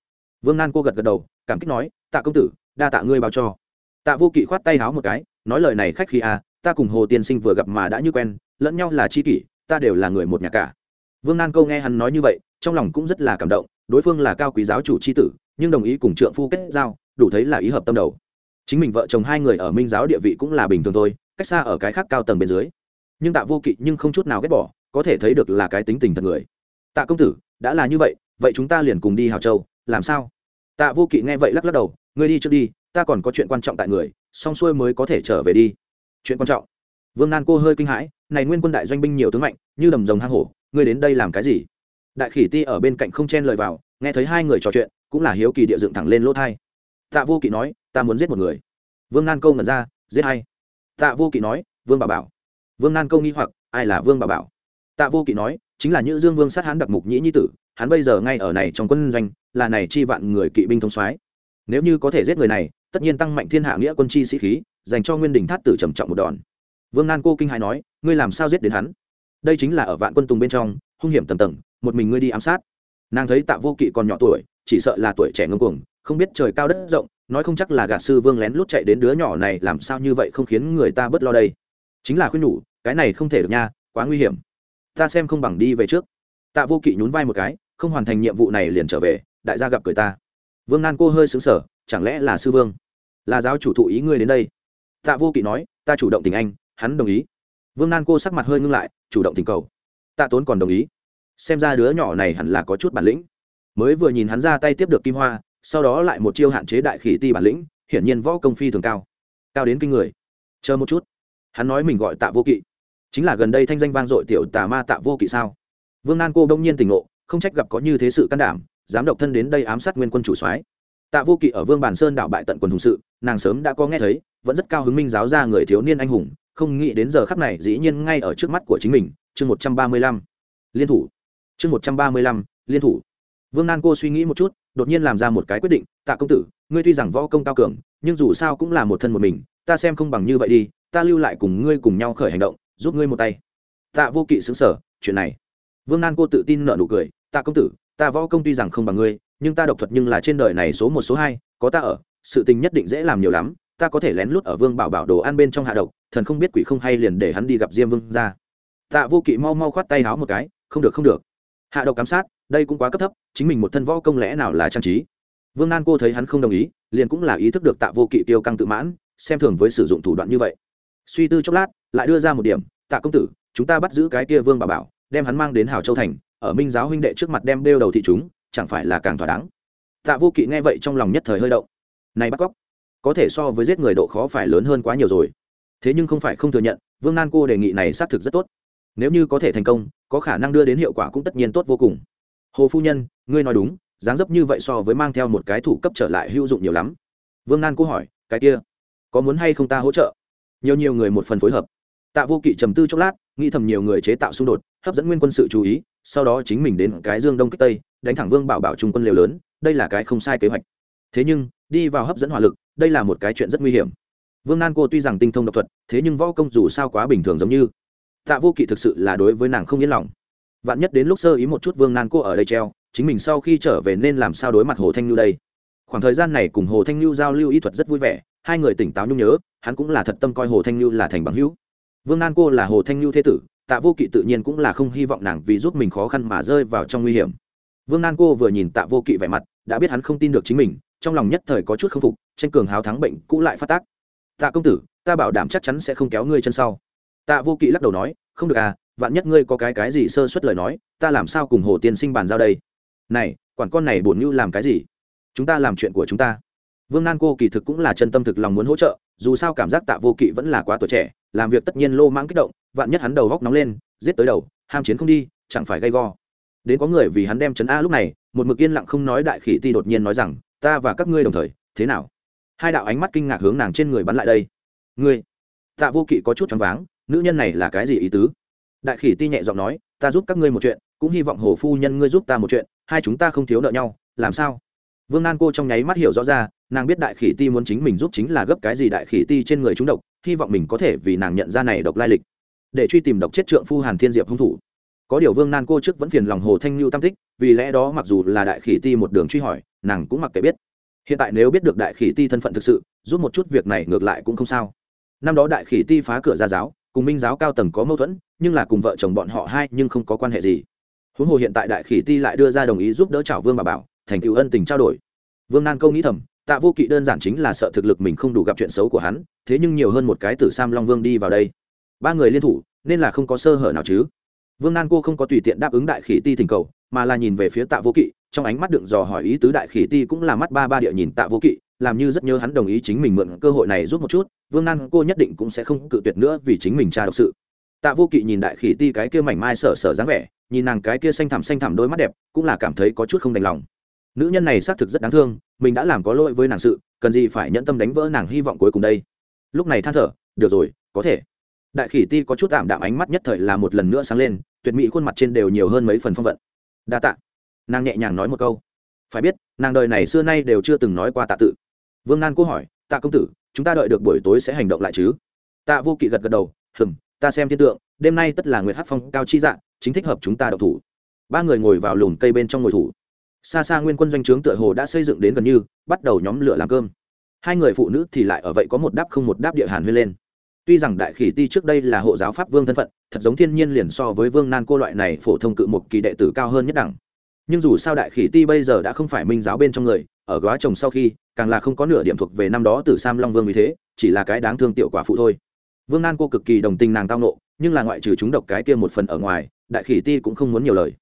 Vương nan cô gật gật đầu, cảm kích nói, tạ công tử đa tạ ngươi báo cho. Tạ vô kỵ khoát tay háo một cái, nói lời này khách khi à ta cùng hồ tiên sinh vừa gặp mà đã như quen, lẫn nhau là chi kỷ, ta đều là người một nhà cả. Vương nan câu nghe hắn nói như vậy, trong lòng cũng rất là cảm động, đối phương là cao quý giáo chủ c h i tử, nhưng đồng ý cùng trượng phu kết giao, đủ thấy là ý hợp tâm đầu. Chính mình vợ chồng hai người ở minh giáo địa vị cũng là bình thường thôi, cách xa ở cái khác cao tầng bên dưới. Nhưng tạ vô kỵ nhưng không chút nào ghét bỏ, có thể thấy được là cái tính tình thật người. Tạ công tử, đã là như vậy vậy chúng ta liền cùng đi hào châu, làm sao? Tạ vô kỵ nghe vậy lắc lắc đầu ngươi đi trước đi, ta còn có chuyện quan trọng tại người, xong xuôi mới có thể trở về đi. Chuyện quan trọng. Vương nan cô hơi kinh hãi, này nguyên quân đại doanh binh nhiều tướng mạnh, như đầm rồng hang hổ, ngươi đến đây làm cái gì? Đại khỉ ti ở bên cạnh không chen lời vào, nghe thấy hai người trò chuyện, cũng là hiếu kỳ địa dựng thẳng lên lỗ thai. Tạ vô kỵ nói, ta muốn giết một người. Vương nan câu ngẩn ra, giết hay tạ vô kỵ nói, vương bà bảo. Vương nan câu nghi hoặc, ai là vương bà bảo? Tạ vô kỵ nói, chính là Nữ dương vương sát hán đặc mục nhĩ nhi tử, hắn bây giờ ngay ở này trong quân doanh, là này chi vạn người kỵ binh thông soái nếu như có thể giết người này, tất nhiên tăng mạnh thiên hạ nghĩa quân chi sĩ khí, dành cho nguyên đình thát tử trầm trọng một đòn. Vương nan cô kinh hài nói, ngươi làm sao giết đến hắn? Đây chính là ở vạn quân tùng bên trong, hung hiểm tầm tầng, một mình ngươi đi ám sát. Nàng thấy tạ vô kỵ còn nhỏ tuổi, chỉ sợ là tuổi trẻ ngông cuồng, không biết trời cao đất rộng, nói không chắc là gạt sư vương lén lút chạy đến đứa nhỏ này, làm sao như vậy không khiến người ta bớt lo đây? Chính là khuyên nhủ, cái này không thể được nha, quá nguy hiểm. Ta xem không bằng đi về trước. Tạ vô kỵ nhún vai một cái, không hoàn thành nhiệm vụ này liền trở về, đại gia gặp cười ta vương nan cô hơi xứng sở chẳng lẽ là sư vương? Là giáo chủ thụ ý ngươi đến đây? Tạ vô kỵ nói, ta chủ động tình anh, hắn đồng ý. Vương nan cô sắc mặt hơi ngưng lại, chủ động tình cầu. Tạ tốn còn đồng ý. Xem ra đứa nhỏ này hẳn là có chút bản lĩnh. Mới vừa nhìn hắn ra tay tiếp được kim hoa, sau đó lại một chiêu hạn chế đại khỉ ti bản lĩnh, hiển nhiên võ công phi thường cao. Cao đến kinh người. Chờ một chút. Hắn nói mình gọi tạ vô kỵ. Chính là gần đây thanh danh vang dội tiểu tà ma tạ vô kỵ sao? Vương nan cô đông nhiên tỉnh ngộ, không trách gặp có như thế sự can đảm dám độc thân đến đây ám sát nguyên quân chủ soái. Tạ vô kỵ ở vương bản sơn đảo bại tận quần hùng sự, nàng sớm đã có nghe thấy, vẫn rất cao hứng minh giáo ra người thiếu niên anh hùng, không nghĩ đến giờ khắc này dĩ nhiên ngay ở trước mắt của chính mình, chương một trăm ba mươi lăm. Liên thủ. Chương một trăm ba mươi lăm, liên thủ. Vương nan cô suy nghĩ một chút, đột nhiên làm ra một cái quyết định, tạ công tử, ngươi tuy rằng võ công cao cường, nhưng dù sao cũng là một thân một mình, ta xem không bằng như vậy đi, ta lưu lại cùng ngươi cùng nhau khởi hành động, giúp ngươi một tay. Tạ vô kỵ xứng sở chuyện này. Vương nan cô tự tin nợ nụ cười, tạ công tử ta võ công tuy rằng không bằng ngươi, nhưng ta độc thuật nhưng là trên đời này số một, số hai, có ta ở, sự tình nhất định dễ làm nhiều lắm, ta có thể lén lút ở vương bảo bảo đồ ăn bên trong hạ độc, thần không biết quỷ không hay liền để hắn đi gặp diêm vương ra. Tạ vô kỵ mau mau khoát tay háo một cái, không được không được. Hạ độc giám sát, đây cũng quá cấp thấp, chính mình một thân võ công lẽ nào là trang trí? Vương nan cô thấy hắn không đồng ý, liền cũng là ý thức được tạ vô kỵ tiêu căng tự mãn, xem thường với sử dụng thủ đoạn như vậy. Suy tư chốc lát, lại đưa ra một điểm, tạ công tử, chúng ta bắt giữ cái kia vương Bảo bảo, đem hắn mang đến hào châu thành ở minh giáo huynh đệ trước mặt đem đeo đầu thị chúng, chẳng phải là càng thỏa đáng? Tạ vô kỵ nghe vậy trong lòng nhất thời hơi động. Này bắt cóc, có thể so với giết người độ khó phải lớn hơn quá nhiều rồi. Thế nhưng không phải không thừa nhận, vương nan cô đề nghị này xác thực rất tốt. Nếu như có thể thành công, có khả năng đưa đến hiệu quả cũng tất nhiên tốt vô cùng. Hồ phu nhân, ngươi nói đúng, dáng dấp như vậy so với mang theo một cái thủ cấp trở lại hữu dụng nhiều lắm. Vương nan cô hỏi, cái kia, có muốn hay không ta hỗ trợ? Nhiều nhiều người một phần phối hợp. Tạ vô kỵ trầm tư chốc lát, nghĩ thầm nhiều người chế tạo xung đột, hấp dẫn nguyên quân sự chú ý sau đó chính mình đến cái dương đông kích tây, đánh thẳng vương bảo bảo trung quân liều lớn, đây là cái không sai kế hoạch. Thế nhưng, đi vào hấp dẫn hỏa lực, đây là một cái chuyện rất nguy hiểm. Vương nan cô tuy rằng tinh thông độc thuật, thế nhưng võ công dù sao quá bình thường giống như. Tạ vô kỵ thực sự là đối với nàng không yên lòng. Vạn nhất đến lúc sơ ý một chút vương nan cô ở đây treo, chính mình sau khi trở về nên làm sao đối mặt hồ thanh lưu đây? Khoảng thời gian này cùng hồ thanh lưu giao lưu y thuật rất vui vẻ, hai người tỉnh táo nhung nhớ, hắn cũng là thật tâm coi hồ thanh lưu là thành bằng hữu. Vương nan cô là hồ thanh lưu thế tử tạ vô kỵ tự nhiên cũng là không hy vọng nàng vì giúp mình khó khăn mà rơi vào trong nguy hiểm. Vương nan cô vừa nhìn tạ vô kỵ vẻ mặt, đã biết hắn không tin được chính mình, trong lòng nhất thời có chút k phục, tranh cường háo thắng bệnh cũ lại phát tác. Tạ công tử, ta bảo đảm chắc chắn sẽ không kéo ngươi chân sau. Tạ vô kỵ lắc đầu nói, không được à vạn nhất ngươi có cái cái gì sơ suất lời nói, ta làm sao cùng hồ tiên sinh bàn giao đây? Này, quản con này bổn như làm cái gì? Chúng ta làm chuyện của chúng ta. Vương nan cô kỳ thực cũng là chân tâm thực lòng muốn hỗ trợ, dù sao cảm giác tạ vô kỵ vẫn là quá tuổi trẻ làm việc tất nhiên lô mãng kích động, vạn nhất hắn đầu góc nóng lên, giết tới đầu, ham chiến không đi, chẳng phải gây go. Đến có người vì hắn đem chấn a lúc này, một mực yên lặng không nói đại khỉ ti đột nhiên nói rằng, ta và các ngươi đồng thời, thế nào? Hai đạo ánh mắt kinh ngạc hướng nàng trên người bắn lại đây. Ngươi? Tạ vô kỵ có chút choáng váng, nữ nhân này là cái gì ý tứ? Đại khỉ ti nhẹ giọng nói, ta giúp các ngươi một chuyện, cũng hy vọng hồ phu nhân ngươi giúp ta một chuyện, hai chúng ta không thiếu nợ nhau, làm sao? Vương nan cô trong nháy mắt hiểu rõ ra nàng biết đại khỉ ti muốn chính mình giúp chính là gấp cái gì đại khỉ ti trên người chúng độc, hy vọng mình có thể vì nàng nhận ra này độc lai lịch. Để truy tìm độc chết trượng phu hàn thiên diệp hung thủ. Có điều vương nan cô trước vẫn phiền lòng hồ thanh lưu tam tích, vì lẽ đó mặc dù là đại khỉ ti một đường truy hỏi, nàng cũng mặc kệ biết. Hiện tại nếu biết được đại khỉ ti thân phận thực sự, giúp một chút việc này ngược lại cũng không sao. Năm đó đại khỉ ti phá cửa ra giáo, cùng minh giáo cao tầng có mâu thuẫn, nhưng là cùng vợ chồng bọn họ hai nhưng không có quan hệ gì. Huống hồ hiện tại đại khỉ ti lại đưa ra đồng ý giúp đỡ chảo vương bà bảo, thành tựu ân tình trao đổi. Vương nan câu nghĩ thầm tạ vô kỵ đơn giản chính là sợ thực lực mình không đủ gặp chuyện xấu của hắn, thế nhưng nhiều hơn một cái tử sam long vương đi vào đây. Ba người liên thủ, nên là không có sơ hở nào chứ. Vương nan cô không có tùy tiện đáp ứng đại khỉ ti thỉnh cầu, mà là nhìn về phía tạ vô kỵ, trong ánh mắt đựng dò hỏi ý tứ đại khỉ ti cũng là mắt ba ba địa nhìn tạ vô kỵ, làm như rất nhớ hắn đồng ý chính mình mượn cơ hội này giúp một chút, vương nan cô nhất định cũng sẽ không cự tuyệt nữa vì chính mình tra độc sự. Tạ vô kỵ nhìn đại khỉ ti cái kia mảnh mai sở sở dáng vẻ, nhìn nàng cái kia xanh thẳm xanh thẳm đôi mắt đẹp, cũng là cảm thấy có chút không đành lòng nữ nhân này xác thực rất đáng thương, mình đã làm có lỗi với nàng sự, cần gì phải nhẫn tâm đánh vỡ nàng hy vọng cuối cùng đây? Lúc này than thở, được rồi, có thể. Đại khỉ ti có chút tạm đạm ánh mắt nhất thời là một lần nữa sáng lên, tuyệt mỹ khuôn mặt trên đều nhiều hơn mấy phần phong vận. Đa tạ. Nàng nhẹ nhàng nói một câu. Phải biết, nàng đời này xưa nay đều chưa từng nói qua tạ tự. Vương nan cố hỏi, tạ công tử, chúng ta đợi được buổi tối sẽ hành động lại chứ? Tạ vô kỵ gật gật đầu hừm ta xem thiên tượng, đêm nay tất là nguyệt hát phong cao chi dạng chính thích hợp chúng ta đậu thủ. Ba người ngồi vào lùm cây bên trong ngồi thủ xa xa nguyên quân doanh trướng tựa hồ đã xây dựng đến gần như, bắt đầu nhóm lửa làm cơm. Hai người phụ nữ thì lại ở vậy có một đáp không một đáp địa hàn huyên lên. Tuy rằng đại khỉ ti trước đây là hộ giáo pháp vương thân phận, thật giống thiên nhiên liền so với vương nan cô loại này phổ thông cự một kỳ đệ tử cao hơn nhất đẳng. Nhưng dù sao đại khỉ ti bây giờ đã không phải minh giáo bên trong người, ở góa chồng sau khi, càng là không có nửa điểm thuộc về năm đó từ sam long vương vì thế, chỉ là cái đáng thương tiểu quả phụ thôi. Vương nan cô cực kỳ đồng tình nàng tao nộ, nhưng là ngoại trừ chúng độc cái kia một phần ở ngoài, đại khỉ ti cũng không muốn nhiều lời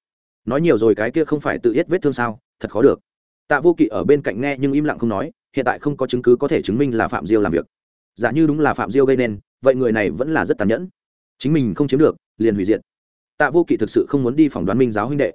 nói nhiều rồi cái kia không phải tự yết vết thương sao, thật khó được. Tạ vô kỵ ở bên cạnh nghe nhưng im lặng không nói, hiện tại không có chứng cứ có thể chứng minh là phạm diêu làm việc. Giả như đúng là phạm diêu gây nên, vậy người này vẫn là rất tàn nhẫn. Chính mình không chiếm được, liền hủy diệt. Tạ vô kỵ thực sự không muốn đi phỏng đoán minh giáo huynh đệ.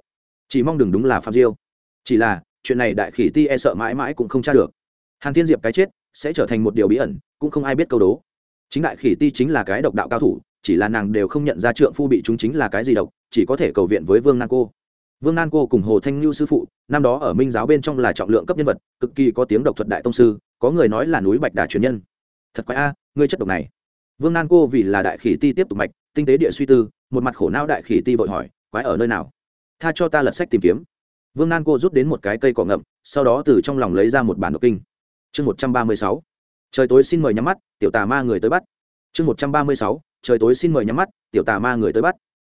Chỉ mong đừng đúng là phạm diêu. Chỉ là, chuyện này đại khỉ ti e sợ mãi mãi cũng không tra được. Hàn thiên diệp cái chết sẽ trở thành một điều bí ẩn, cũng không ai biết câu đố. Chính đại khỉ ti chính là cái độc đạo cao thủ, chỉ là nàng đều không nhận ra trượng phu bị chúng chính là cái gì độc, chỉ có thể cầu viện với vương nan cô vương nan cô cùng hồ thanh lưu sư phụ, năm đó ở minh giáo bên trong là trọng lượng cấp nhân vật, cực kỳ có tiếng độc thuật đại tông sư, có người nói là núi bạch đà truyền nhân. Thật quái a, ngươi chất độc này. Vương nan cô vì là đại khỉ ti tiếp tục mạch, tinh tế địa suy tư, một mặt khổ não đại khỉ ti vội hỏi, quái ở nơi nào? Tha cho ta lật sách tìm kiếm. Vương nan cô rút đến một cái cây cỏ ngậm, sau đó từ trong lòng lấy ra một bản độc kinh. Chương một trăm ba mươi sáu. Trời tối xin mời nhắm mắt, tiểu tà ma người tới bắt. Chương một trăm ba mươi sáu. Trời tối xin mời nhắm mắt, tiểu tà ma người tới bắt.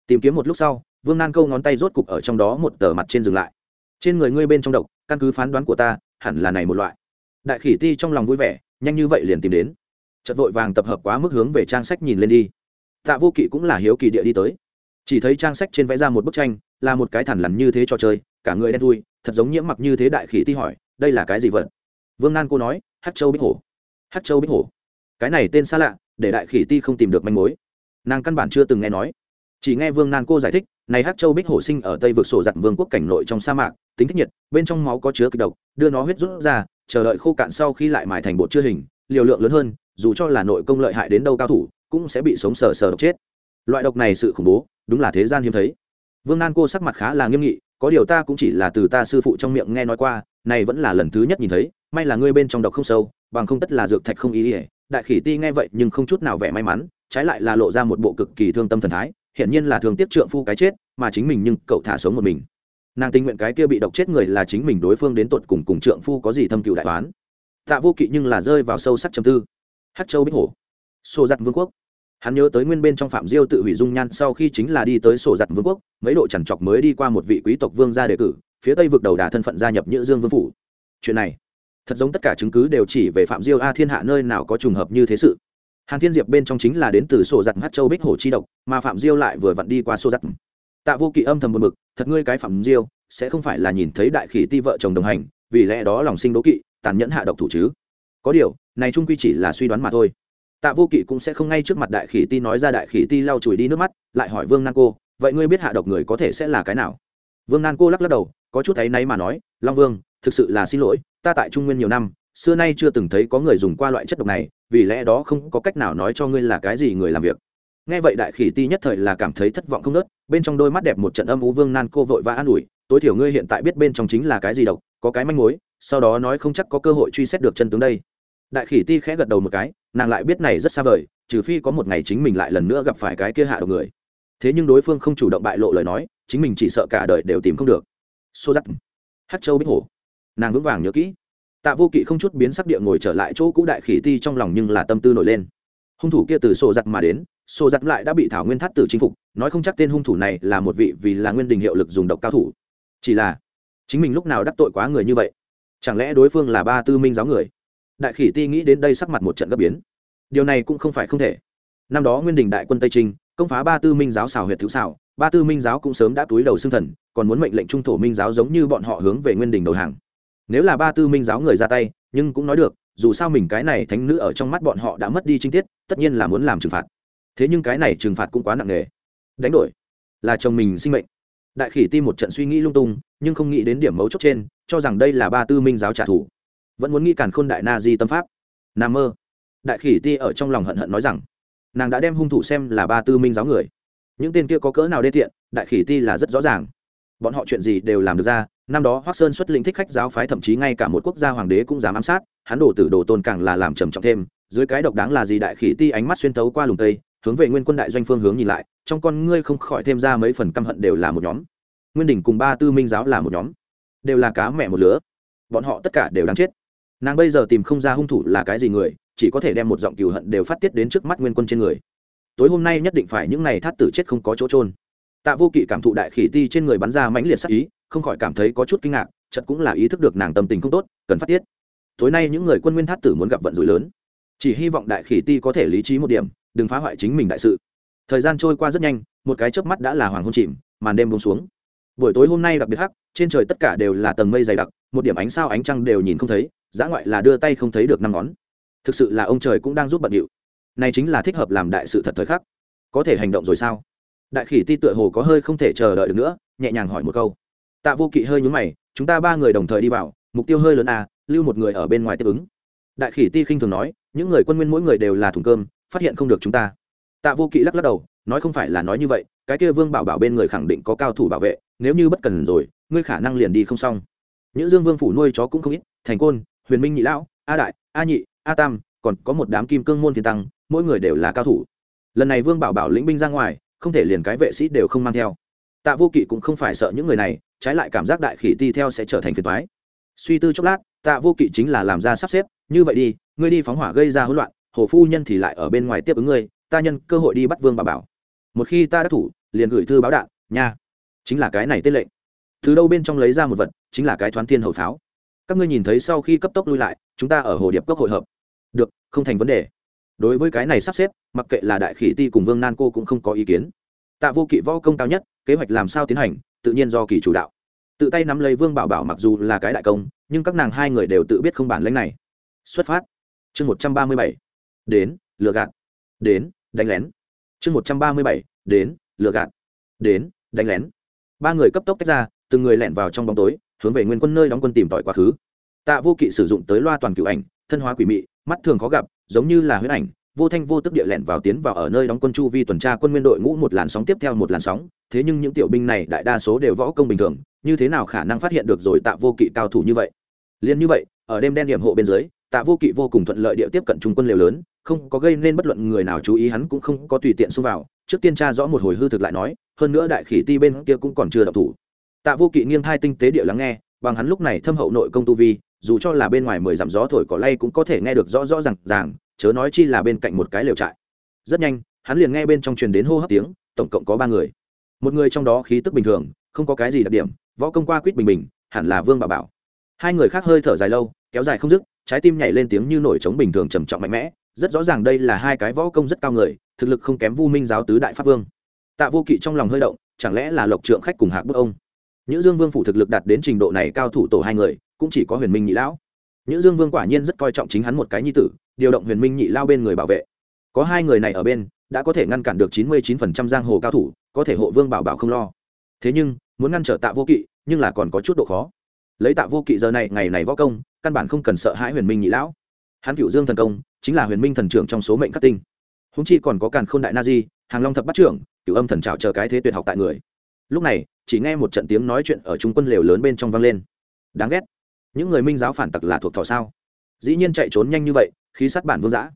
Tìm kiếm một lúc sau vương nan câu ngón tay rốt cục ở trong đó một tờ mặt trên dừng lại. Trên người ngươi bên trong độc, căn cứ phán đoán của ta, hẳn là này một loại. Đại khỉ ti trong lòng vui vẻ, nhanh như vậy liền tìm đến. Chật vội vàng tập hợp quá mức hướng về trang sách nhìn lên đi. Tạ vô kỵ cũng là hiếu kỳ địa đi tới. Chỉ thấy trang sách trên vẽ ra một bức tranh, là một cái thản lằn như thế cho chơi, cả người đen thui, thật giống nhiễm mặc như thế đại khỉ ti hỏi, đây là cái gì vật? Vương nan cô nói hát châu bích hổ. Hát châu bích hổ? Cái này tên xa lạ, để đại khỉ ti không tìm được manh mối. Nàng căn bản chưa từng nghe nói chỉ nghe vương nan cô giải thích, này hát châu bích hổ sinh ở tây vực sổ giặt vương quốc cảnh nội trong sa mạc, tính thích nhiệt, bên trong máu có chứa kịch độc, đưa nó huyết rút ra, chờ đợi khô cạn sau khi lại mài thành bột chưa hình, liều lượng lớn hơn, dù cho là nội công lợi hại đến đâu cao thủ, cũng sẽ bị sống sờ sờ độc chết. Loại độc này sự khủng bố, đúng là thế gian hiếm thấy. Vương nan cô sắc mặt khá là nghiêm nghị, có điều ta cũng chỉ là từ ta sư phụ trong miệng nghe nói qua, này vẫn là lần thứ nhất nhìn thấy, may là ngươi bên trong độc không sâu, bằng không tất là dược thạch không ý ỉa đại khỉ ti nghe vậy nhưng không chút nào vẻ may mắn, trái lại là lộ ra một bộ cực kỳ thương tâm thần thái hiển nhiên là thường tiếp trượng phu cái chết, mà chính mình nhưng cậu thả sống một mình. Nàng tình nguyện cái kia bị độc chết người là chính mình đối phương đến tột cùng cùng trượng phu có gì thâm cựu đại toán tạ vô kỵ nhưng là rơi vào sâu sắc chầm tư. Hát châu bích hổ sổ giặt vương quốc. Hắn nhớ tới nguyên bên trong phạm diêu tự hủy dung nhan sau khi chính là đi tới sổ giặt vương quốc, mấy độ chẳng chọc mới đi qua một vị quý tộc vương gia đề cử, phía tây vực đầu đà thân phận gia nhập nhữ dương vương phủ. Chuyện này, thật giống tất cả chứng cứ đều chỉ về phạm diêu a thiên hạ nơi nào có trùng hợp như thế sự hàn thiên diệp bên trong chính là đến từ sổ giặt hát châu bích hổ chi độc, mà phạm diêu lại vừa vặn đi qua sổ giặt. Tạ vô kỵ âm thầm một mực thật ngươi cái phạm diêu, sẽ không phải là nhìn thấy đại khỉ ti vợ chồng đồng hành, vì lẽ đó lòng sinh đố kỵ, tàn nhẫn hạ độc thủ chứ? Có điều, này trung quy chỉ là suy đoán mà thôi. Tạ vô kỵ cũng sẽ không ngay trước mặt đại khỉ ti nói ra đại khỉ ti lau chùi đi nước mắt, lại hỏi vương nan cô, vậy ngươi biết hạ độc người có thể sẽ là cái nào? Vương nan cô lắc lắc đầu, có chút thấy náy mà nói, long vương, thực sự là xin lỗi, ta tại trung nguyên nhiều năm xưa nay chưa từng thấy có người dùng qua loại chất độc này, vì lẽ đó không có cách nào nói cho ngươi là cái gì người làm việc. Nghe vậy đại khỉ ti nhất thời là cảm thấy thất vọng không nớt, bên trong đôi mắt đẹp một trận âm ú vương nan cô vội và an ủi, tối thiểu ngươi hiện tại biết bên trong chính là cái gì độc, có cái manh mối, sau đó nói không chắc có cơ hội truy xét được chân tướng đây. Đại khỉ ti khẽ gật đầu một cái, nàng lại biết này rất xa vời, trừ phi có một ngày chính mình lại lần nữa gặp phải cái kia hạ độc người. Thế nhưng đối phương không chủ động bại lộ lời nói, chính mình chỉ sợ cả đời đều tìm không được. Xô dắt hát châu bích hổ. Nàng vững vàng nhớ kỹ tạ vô kỵ không chút biến sắc địa ngồi trở lại chỗ cũ đại khỉ ti trong lòng nhưng là tâm tư nổi lên. Hung thủ kia từ sổ giặt mà đến, sổ giặt lại đã bị thảo nguyên thắt tử chinh phục, nói không chắc tên hung thủ này là một vị vì là nguyên đình hiệu lực dùng độc cao thủ. Chỉ là, chính mình lúc nào đắc tội quá người như vậy? Chẳng lẽ đối phương là ba tư minh giáo người? Đại khỉ ti nghĩ đến đây sắc mặt một trận gấp biến. Điều này cũng không phải không thể. Năm đó nguyên đình đại quân tây trinh, công phá ba tư minh giáo xào huyệt thiếu xào, ba tư minh giáo cũng sớm đã túi đầu xương thần, còn muốn mệnh lệnh trung thổ minh giáo giống như bọn họ hướng về nguyên đình đầu hàng nếu là ba tư minh giáo người ra tay, nhưng cũng nói được, dù sao mình cái này thánh nữ ở trong mắt bọn họ đã mất đi trinh tiết, tất nhiên là muốn làm trừng phạt. Thế nhưng cái này trừng phạt cũng quá nặng nề. Đánh đổi, là chồng mình sinh mệnh. Đại khỉ ti một trận suy nghĩ lung tung, nhưng không nghĩ đến điểm mấu chốt trên, cho rằng đây là ba tư minh giáo trả thù. Vẫn muốn nghĩ càn khôn đại na di tâm pháp. N mơ. Đại khỉ ti ở trong lòng hận hận nói rằng, nàng đã đem hung thủ xem là ba tư minh giáo người. Những tên kia có cỡ nào đê tiện, đại khỉ ti là rất rõ ràng. Bọn họ chuyện gì đều làm được ra năm đó hoác sơn xuất lĩnh thích khách giáo phái, thậm chí ngay cả một quốc gia hoàng đế cũng dám ám sát, hắn đổ tử đồ tôn càng là làm trầm trọng thêm, dưới cái độc đáng là gì đại khỉ ti ánh mắt xuyên tấu qua lùng tây, hướng về nguyên quân đại doanh phương hướng nhìn lại, trong con ngươi không khỏi thêm ra mấy phần căm hận đều là một nhóm. Nguyên đỉnh cùng ba tư minh giáo là một nhóm, đều là cá mẹ một lứa, bọn họ tất cả đều đáng chết. Nàng bây giờ tìm không ra hung thủ là cái gì người, chỉ có thể đem một giọng cừu hận đều phát tiết đến trước mắt nguyên quân trên người. Tối hôm nay nhất định phải những này thắt tử chết không có chỗ trôn tạ vô kỵ cảm thụ đại khỉ ti trên người bắn ra mãnh liệt sắc ý không khỏi cảm thấy có chút kinh ngạc chật cũng là ý thức được nàng tâm tình không tốt, cần phát tiết. Tối nay những người quân nguyên thát tử muốn gặp vận rủi lớn. Chỉ hy vọng đại khỉ ti có thể lý trí một điểm, đừng phá hoại chính mình đại sự. Thời gian trôi qua rất nhanh, một cái chớp mắt đã là hoàng hôn chìm, màn đêm buông xuống. Buổi tối hôm nay đặc biệt hắc, trên trời tất cả đều là tầng mây dày đặc, một điểm ánh sao ánh trăng đều nhìn không thấy, dã ngoại là đưa tay không thấy được năm ngón. Thực sự là ông trời cũng đang giúp bận điệu. Này chính là thích hợp làm đại sự thật thời khắc. Có thể hành động rồi sao? Đại khỉ ti tựa hồ có hơi không thể chờ đợi được nữa, nhẹ nhàng hỏi một câu tạ vô kỵ hơi nhúng mày chúng ta ba người đồng thời đi vào mục tiêu hơi lớn à lưu một người ở bên ngoài tiếp ứng đại khỉ ti khinh thường nói những người quân nguyên mỗi người đều là thùng cơm phát hiện không được chúng ta tạ vô kỵ lắc lắc đầu nói không phải là nói như vậy cái kia vương bảo bảo bên người khẳng định có cao thủ bảo vệ nếu như bất cần rồi ngươi khả năng liền đi không xong Những Dương Vương phủ nuôi chó cũng không ít, Thành Côn, Huyền Minh Nhị lão, A Đại, A Nhị, A Tam, còn có một đám kim cương môn thiên tăng, mỗi người đều là cao thủ. Lần này Vương Bảo Bảo lĩnh binh ra ngoài, không thể liền cái vệ sĩ đều không mang theo. Tạ Vô Kỵ cũng không phải sợ những người này, trái lại cảm giác đại khỉ ti theo sẽ trở thành phiền toái. Suy tư chốc lát, Tạ Vô Kỵ chính là làm ra sắp xếp, như vậy đi, ngươi đi phóng hỏa gây ra hỗn loạn, hồ phu nhân thì lại ở bên ngoài tiếp ứng ngươi, ta nhân cơ hội đi bắt Vương bà Bảo. Một khi ta đã thủ, liền gửi thư báo đạn, nha. Chính là cái này tên lệnh. Từ đâu bên trong lấy ra một vật, chính là cái thoán thiên hầu pháo các ngươi nhìn thấy sau khi cấp tốc lui lại chúng ta ở hồ điệp cấp hội hợp được không thành vấn đề đối với cái này sắp xếp mặc kệ là đại khỉ ti cùng vương nan cô cũng không có ý kiến tạ vô kỵ võ công cao nhất, kế hoạch làm sao tiến hành, tự nhiên do kỳ chủ đạo. Tự tay nắm lấy vương bảo bảo mặc dù là cái đại công, nhưng các nàng hai người đều tự biết không bản lãnh này. Xuất phát. Chương một trăm ba mươi bảy. Đến, lừa gạt. Đến, đánh lén. Chương một trăm ba mươi bảy. Đến, lừa gạt. Đến, đánh lén. Ba người cấp tốc tách ra, từng người lẻn vào trong bóng tối, hướng về nguyên quân nơi đóng quân tìm tỏi quá khứ. Tạ vô kỵ sử dụng tới loa toàn cựu ảnh, thân hóa quỷ mị, mắt thường khó gặp, giống như là huyết ảnh vô thanh vô tức địa lẹn vào tiến vào ở nơi đóng quân chu vi tuần tra quân nguyên đội ngũ một làn sóng tiếp theo một làn sóng. Thế nhưng những tiểu binh này đại đa số đều võ công bình thường, như thế nào khả năng phát hiện được rồi tạ vô kỵ cao thủ như vậy? Liền như vậy, ở đêm đen điểm hộ bên dưới, tạ vô kỵ vô cùng thuận lợi địa tiếp cận trung quân liều lớn, không có gây nên bất luận người nào chú ý, hắn cũng không có tùy tiện xông vào. Trước tiên tra rõ một hồi hư thực lại nói, hơn nữa đại khỉ ti bên kia cũng còn chưa đọc thủ. Tạ vô kỵ nghiêng thai tinh tế địa lắng nghe, bằng hắn lúc này thâm hậu nội công tu vi, dù cho là bên ngoài mười dặm gió thổi cỏ lay cũng có thể nghe được rõ rõ r à n g ràng chớ nói chi là bên cạnh một cái lều trại. Rất nhanh hắn liền nghe bên trong truyền đến hô hấp tiếng tổng cộng có ba người. Một người trong đó khí tức bình thường không có cái gì đặc điểm võ công qua quýt bình bình hẳn là vương bà bảo. Hai người khác hơi thở dài lâu kéo dài không dứt trái tim nhảy lên tiếng như nổi trống bình thường trầm trọng mạnh mẽ rất rõ ràng đây là hai cái võ công rất cao người thực lực không kém vu minh giáo tứ đại pháp vương. Tạ vô kỵ trong lòng hơi động chẳng lẽ là lộc trượng khách cùng hạc bức ông? Nhữ Dương Vương phủ thực lực đạt đến trình độ này cao thủ tổ hai người, cũng chỉ có Huyền Minh Nhị lão. Nhữ Dương Vương quả nhiên rất coi trọng chính hắn một cái nhi tử, điều động Huyền Minh Nhị lao bên người bảo vệ. Có hai người này ở bên, đã có thể ngăn cản được chín mươi 99% giang hồ cao thủ, có thể hộ Vương bảo bảo không lo. Thế nhưng, muốn ngăn trở Tạ Vô Kỵ, nhưng là còn có chút độ khó. Lấy Tạ Vô Kỵ giờ này ngày này võ công, căn bản không cần sợ hãi Huyền Minh Nhị lão. Hắn Cựu Dương thần công, chính là Huyền Minh thần trưởng trong số mệnh các tinh. Húng chi còn có Càn Khôn đại na di, Hàng Long thập bát trưởng, Cựu Âm thần trào chờ cái thế tuyệt học tại người. Lúc này, chỉ nghe một trận tiếng nói chuyện ở trung quân lều lớn bên trong vang lên đáng ghét những người minh giáo phản tặc là thuộc thọ sao dĩ nhiên chạy trốn nhanh như vậy khí sát bản vương giã.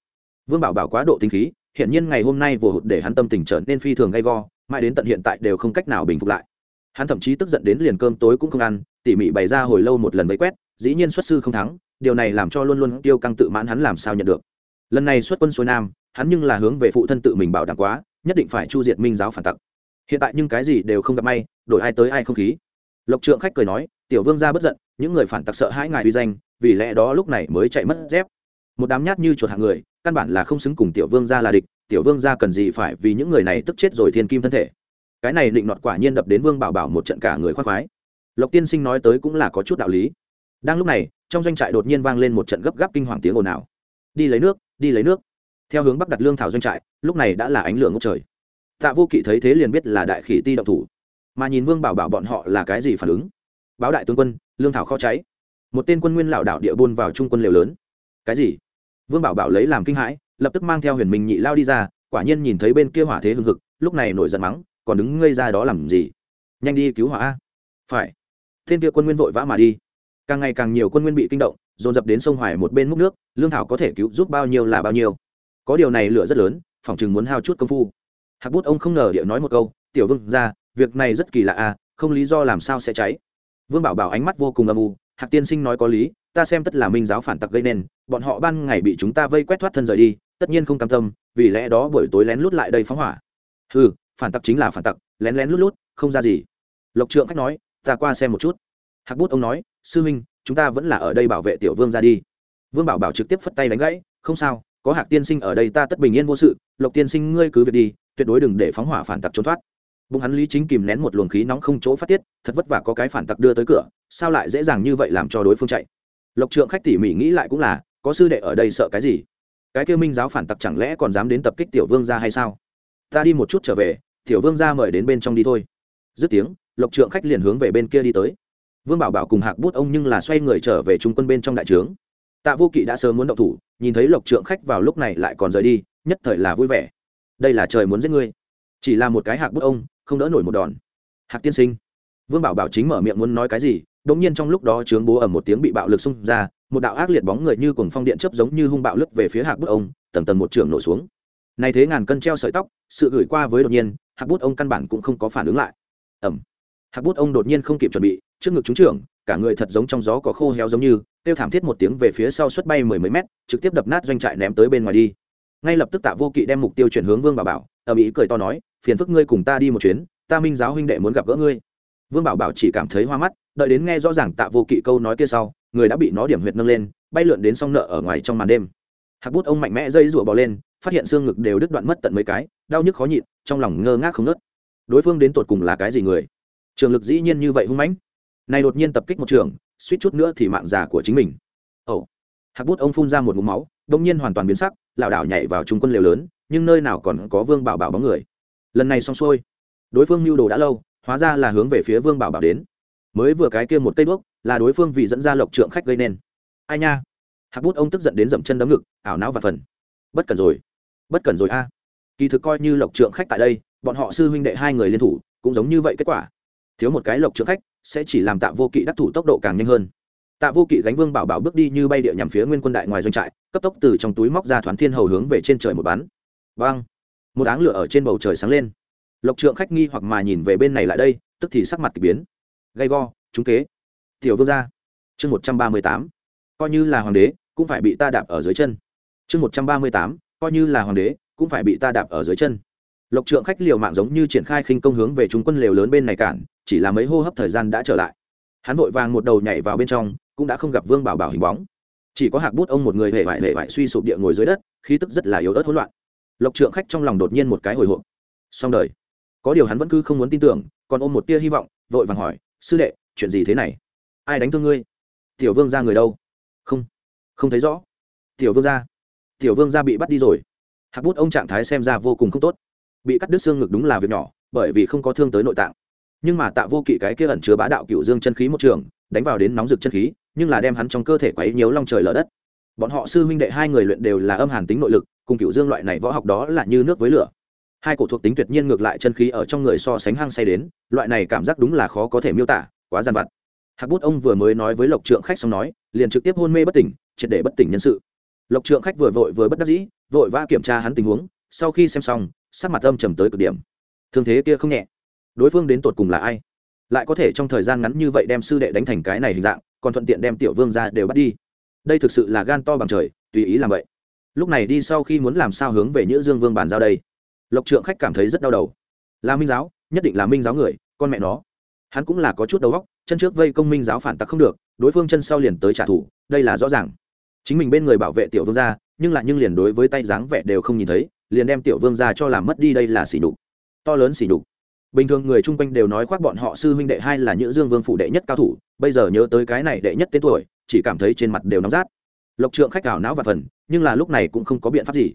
Vương bảo bảo quá độ tinh khí hiện nhiên ngày hôm nay vừa hụt để hắn tâm tình trở nên phi thường gay go, mãi đến tận hiện tại đều không cách nào bình phục lại. Hắn thậm chí tức giận đến liền cơm tối cũng không ăn, tỉ mỉ bày ra hồi lâu một lần vây quét, dĩ nhiên xuất sư không thắng, điều này làm cho luôn luôn tiêu căng tự mãn hắn làm sao nhận được. Lần này xuất quân xuôi nam, hắn nhưng là hướng về phụ thân tự mình bảo đảm quá, nhất định phải chu diệt minh giáo phản tặc. Hiện tại nhưng cái gì đều không gặp may, đổi ai tới ai không khí. Lộc trượng khách cười nói, tiểu vương ra bất giận, những người phản tặc sợ hãi ngài uy danh, vì lẽ đó lúc này mới chạy mất dép một đám nhát như chuột hạng người, căn bản là không xứng cùng tiểu vương gia là địch, tiểu vương gia cần gì phải vì những người này tức chết rồi thiên kim thân thể. Cái này định nọt quả nhiên đập đến vương bảo bảo một trận cả người khoác khoái. Lộc tiên sinh nói tới cũng là có chút đạo lý. Đang lúc này, trong doanh trại đột nhiên vang lên một trận gấp gáp kinh hoàng tiếng ồn ào. Đi lấy nước, đi lấy nước. Theo hướng bắc đặt lương thảo doanh trại, lúc này đã là ánh lửa ngốc trời. Tạ vô kỵ thấy thế liền biết là đại khỉ ti động thủ. Mà nhìn vương bảo bảo bọn họ là cái gì phản ứng? Báo đại tướng quân, lương thảo kho cháy. Một tên quân nguyên lảo đảo địa buôn vào trung quân liều lớn cái gì? Vương bảo bảo lấy làm kinh hãi, lập tức mang theo huyền minh nhị lao đi ra, quả nhiên nhìn thấy bên kia hỏa thế hưng hực, lúc này nổi giận mắng, còn đứng ngây ra đó làm gì? Nhanh đi cứu hỏa a. Phải. Tên kia quân nguyên vội vã mà đi. Càng ngày càng nhiều quân nguyên bị kinh động, dồn dập đến sông hoài một bên múc nước, lương thảo có thể cứu giúp bao nhiêu là bao nhiêu. Có điều này lửa rất lớn phỏng chừng muốn hao chút công phu. Hạc bút ông không ngờ địa nói một câu, tiểu vương ra việc này rất kỳ lạ à không lý do làm sao sẽ cháy. Vương bảo bảo ánh mắt vô cùng âm u, hạc tiên sinh nói có lý ta xem tất là minh giáo phản tặc gây nên, bọn họ ban ngày bị chúng ta vây quét thoát thân rời đi, tất nhiên không cam tâm, vì lẽ đó buổi tối lén lút lại đây phóng hỏa. Ừ phản tặc chính là phản tặc, lén lén lút lút, không ra gì. Lộc trượng khách nói, ta qua xem một chút. Hạc bút ông nói, sư huynh, chúng ta vẫn là ở đây bảo vệ tiểu vương ra đi. Vương bảo bảo trực tiếp phất tay đánh gãy, không sao, có hạc tiên sinh ở đây ta tất bình yên vô sự, lộc tiên sinh ngươi cứ việc đi, tuyệt đối đừng để phóng hỏa phản tặc trốn thoát. Bụng hắn lý chính kìm nén một luồng khí nóng không chỗ phát tiết, thật vất vả có cái phản tặc đưa tới cửa, sao lại dễ dàng như vậy làm cho đối phương chạy? Lộc trượng khách tỉ mỉ nghĩ lại cũng là, có sư đệ ở đây sợ cái gì? Cái kêu minh giáo phản tặc chẳng lẽ còn dám đến tập kích tiểu vương ra hay sao? Ta đi một chút trở về, tiểu vương ra mời đến bên trong đi thôi. Dứt tiếng, lộc trượng khách liền hướng về bên kia đi tới. Vương bảo bảo cùng hạc bút ông nhưng là xoay người trở về trung quân bên trong đại trướng. Tạ vô kỵ đã sớm muốn động thủ, nhìn thấy lộc trượng khách vào lúc này lại còn rời đi, nhất thời là vui vẻ. Đây là trời muốn giết ngươi. Chỉ là một cái hạc bút ông, không đỡ nổi một đòn. Hạc tiên sinh. Vương bảo bảo chính mở miệng muốn nói cái gì đột nhiên trong lúc đó trướng bố ở một tiếng bị bạo lực xung ra, một đạo ác liệt bóng người như cuồng phong điện chớp giống như hung bạo lướt về phía hạc bút ông, tầng tầng một trường nổ xuống. Này thế ngàn cân treo sợi tóc, sự gửi qua với đột nhiên, hạc bút ông căn bản cũng không có phản ứng lại. Ầm. Hạc bút ông đột nhiên không kịp chuẩn bị, trước ngực trúng trưởng, cả người thật giống trong gió có khô héo giống như, kêu thảm thiết một tiếng về phía sau xuất bay mười mấy mét, trực tiếp đập nát doanh trại ném tới bên ngoài đi. Ngay lập tức tạ vô kỵ đem mục tiêu chuyển hướng vương bảo bảo, ầm ĩ cười to nói, phiền phức ngươi cùng ta đi một chuyến, ta minh giáo huynh đệ muốn gặp gỡ ngươi. Vương bảo bảo chỉ cảm thấy hoa mắt đợi đến nghe rõ ràng tạ vô kỵ câu nói kia sau, người đã bị nó điểm huyệt nâng lên, bay lượn đến song nợ ở ngoài trong màn đêm. Hạc bút ông mạnh mẽ dây rụa bò lên, phát hiện xương ngực đều đứt đoạn mất tận mấy cái, đau nhức khó nhịn, trong lòng ngơ ngác không nớt đối phương đến tột cùng là cái gì người? Trường lực dĩ nhiên như vậy hung mãnh. Này đột nhiên tập kích một trường, suýt chút nữa thì mạng già của chính mình. Ồ. Oh. hạc bút ông phun ra một mũ máu đông nhiên hoàn toàn biến sắc, lảo đảo nhảy vào trung quân liều lớn, nhưng nơi nào còn có vương bảo bảo bóng người. Lần này xong xuôi. Đối phương mưu đồ đã lâu, hóa ra là hướng về phía vương bảo bảo đến mới vừa cái kia một cây đuốc, là đối phương vì dẫn ra lộc trượng khách gây nên. Ai nha? Hạc bút ông tức giận đến dậm chân đấm ngực, ảo não và phần. Bất cần rồi. Bất cần rồi a. Kỳ thực coi như lộc trượng khách tại đây, bọn họ sư huynh đệ hai người liên thủ, cũng giống như vậy kết quả. Thiếu một cái lộc trượng khách, sẽ chỉ làm tạ vô kỵ đắc thủ tốc độ càng nhanh hơn. Tạ vô kỵ gánh vương bảo bảo bước đi như bay địa nhằm phía nguyên quân đại ngoài doanh trại, cấp tốc từ trong túi móc ra thoáng thiên hầu hướng về trên trời một bắn. Vang một áng lửa ở trên bầu trời sáng lên. Lộc trượng khách nghi hoặc mà nhìn về bên này lại đây, tức thì sắc mặt k ỳ biến gay go, trúng kế. Tiểu vương gia. Chương một trăm ba mươi tám. Coi như là hoàng đế, cũng phải bị ta đạp ở dưới chân. Chương một trăm ba mươi tám. Coi như là hoàng đế, cũng phải bị ta đạp ở dưới chân. Lộc trượng khách liều mạng giống như triển khai khinh công hướng về chúng quân lều lớn bên này cản, chỉ là mấy hô hấp thời gian đã trở lại. Hắn vội vàng một đầu nhảy vào bên trong, cũng đã không gặp vương bảo bảo hình bóng. Chỉ có hạc bút ông một người hề vải hề vải suy sụp địa ngồi dưới đất, khí tức rất là yếu ớt hỗn loạn. Lộc trượng khách trong lòng đột nhiên một cái hồi hộp. Xong đời. Có điều hắn vẫn cứ không muốn tin tưởng, còn ôm một tia hy vọng, vội vàng hỏi sư đệ, chuyện gì thế này? Ai đánh thương ngươi? Tiểu vương ra người đâu? Không không thấy rõ. Tiểu vương ra tiểu vương ra bị bắt đi rồi. Hạc bút ông trạng thái xem ra vô cùng không tốt. Bị cắt đứt xương ngực đúng là việc nhỏ, bởi vì không có thương tới nội tạng. Nhưng mà tạ vô kỵ cái kia ẩn chứa bá đạo cựu dương chân khí một trường, đánh vào đến nóng rực chân khí, nhưng là đem hắn trong cơ thể quấy nhiều long trời lở đất. Bọn họ sư huynh đệ hai người luyện đều là âm hàn tính nội lực, cùng cựu dương loại này võ học đó là như nước với lửa hai cổ thuộc tính tuyệt nhiên ngược lại chân khí ở trong người so sánh hăng say đến, loại này cảm giác đúng là khó có thể miêu tả, quá gian vặt. Hạc bút ông vừa mới nói với lộc trượng khách xong nói, liền trực tiếp hôn mê bất tỉnh, triệt để bất tỉnh nhân sự. Lộc trượng khách vừa vội vừa bất đắc dĩ, vội vã kiểm tra hắn tình huống, sau khi xem xong, sắc mặt âm trầm tới cực điểm. Thương thế kia không nhẹ. Đối phương đến tột cùng là ai? Lại có thể trong thời gian ngắn như vậy đem sư đệ đánh thành cái này hình dạng, còn thuận tiện đem tiểu vương ra đều bắt đi. Đây thực sự là gan to bằng trời, tùy ý làm vậy. Lúc này đi sau khi muốn làm sao hướng về nhữ dương vương bàn giao đây? Lộc trượng khách cảm thấy rất đau đầu. Là minh giáo, nhất định là minh giáo người, con mẹ nó. Hắn cũng là có chút đầu óc, chân trước vây công minh giáo phản tặc không được, đối phương chân sau liền tới trả thù, đây là rõ ràng. Chính mình bên người bảo vệ tiểu vương gia, nhưng lại nhưng liền đối với tay dáng vẻ đều không nhìn thấy, liền đem tiểu vương gia cho làm mất đi đây là xỉ đục to lớn xỉ đục bình thường người chung quanh đều nói khoác bọn họ sư huynh đệ hai là nhữ dương vương phủ đệ nhất cao thủ, bây giờ nhớ tới cái này đệ nhất tên tuổi, chỉ cảm thấy trên mặt đều nóng rát. Lộc trượng khách ảo não và phần, nhưng là lúc này cũng không có biện pháp gì.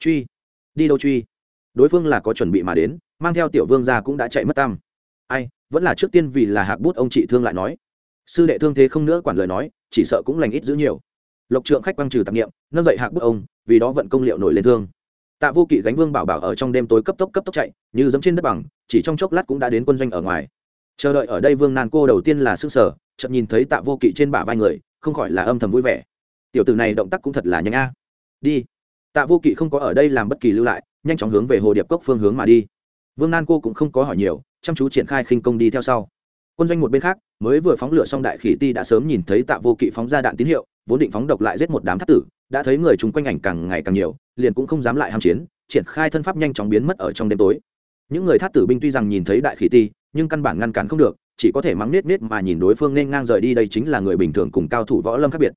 Truy. Đi đâu truy? Đối phương là có chuẩn bị mà đến, mang theo tiểu vương ra cũng đã chạy mất tam ai, vẫn là trước tiên vì là hạc bút ông chị thương lại nói. Sư đệ thương thế không nữa quản lời nói, chỉ sợ cũng lành ít giữ nhiều. Lộc trượng khách quang trừ tạp nghiệm nâng dậy hạc bút ông, vì đó vận công liệu nổi lên thương. Tạ vô kỵ gánh vương bảo bảo ở trong đêm tối cấp tốc cấp tốc chạy, như dẫm trên đất bằng, chỉ trong chốc lát cũng đã đến quân doanh ở ngoài. Chờ đợi ở đây vương nan cô đầu tiên là s ư sở chậm nhìn thấy tạ vô kỵ trên bả vai người, không khỏi là âm thầm vui vẻ. Tiểu tử này động tác cũng thật là nhanh a. Đi. Tạ vô kỵ không có ở đây làm bất kỳ lưu lại nhanh chóng hướng về hồ điệp cốc phương hướng mà đi. Vương nan cô cũng không có hỏi nhiều, chăm chú triển khai khinh công đi theo sau. Quân doanh một bên khác, mới vừa phóng lửa xong đại khỉ ti đã sớm nhìn thấy tạ vô kỵ phóng ra đạn tín hiệu, vốn định phóng độc lại giết một đám thất tử, đã thấy người chung quanh ảnh càng ngày càng nhiều, liền cũng không dám lại ham chiến, triển khai thân pháp nhanh chóng biến mất ở trong đêm tối. Những người thát tử binh tuy rằng nhìn thấy đại khỉ ti, nhưng căn bản ngăn cản không được, chỉ có thể mắng nết nết mà nhìn đối phương nên ngang rời đi, đây chính là người bình thường cùng cao thủ võ lâm khác biệt.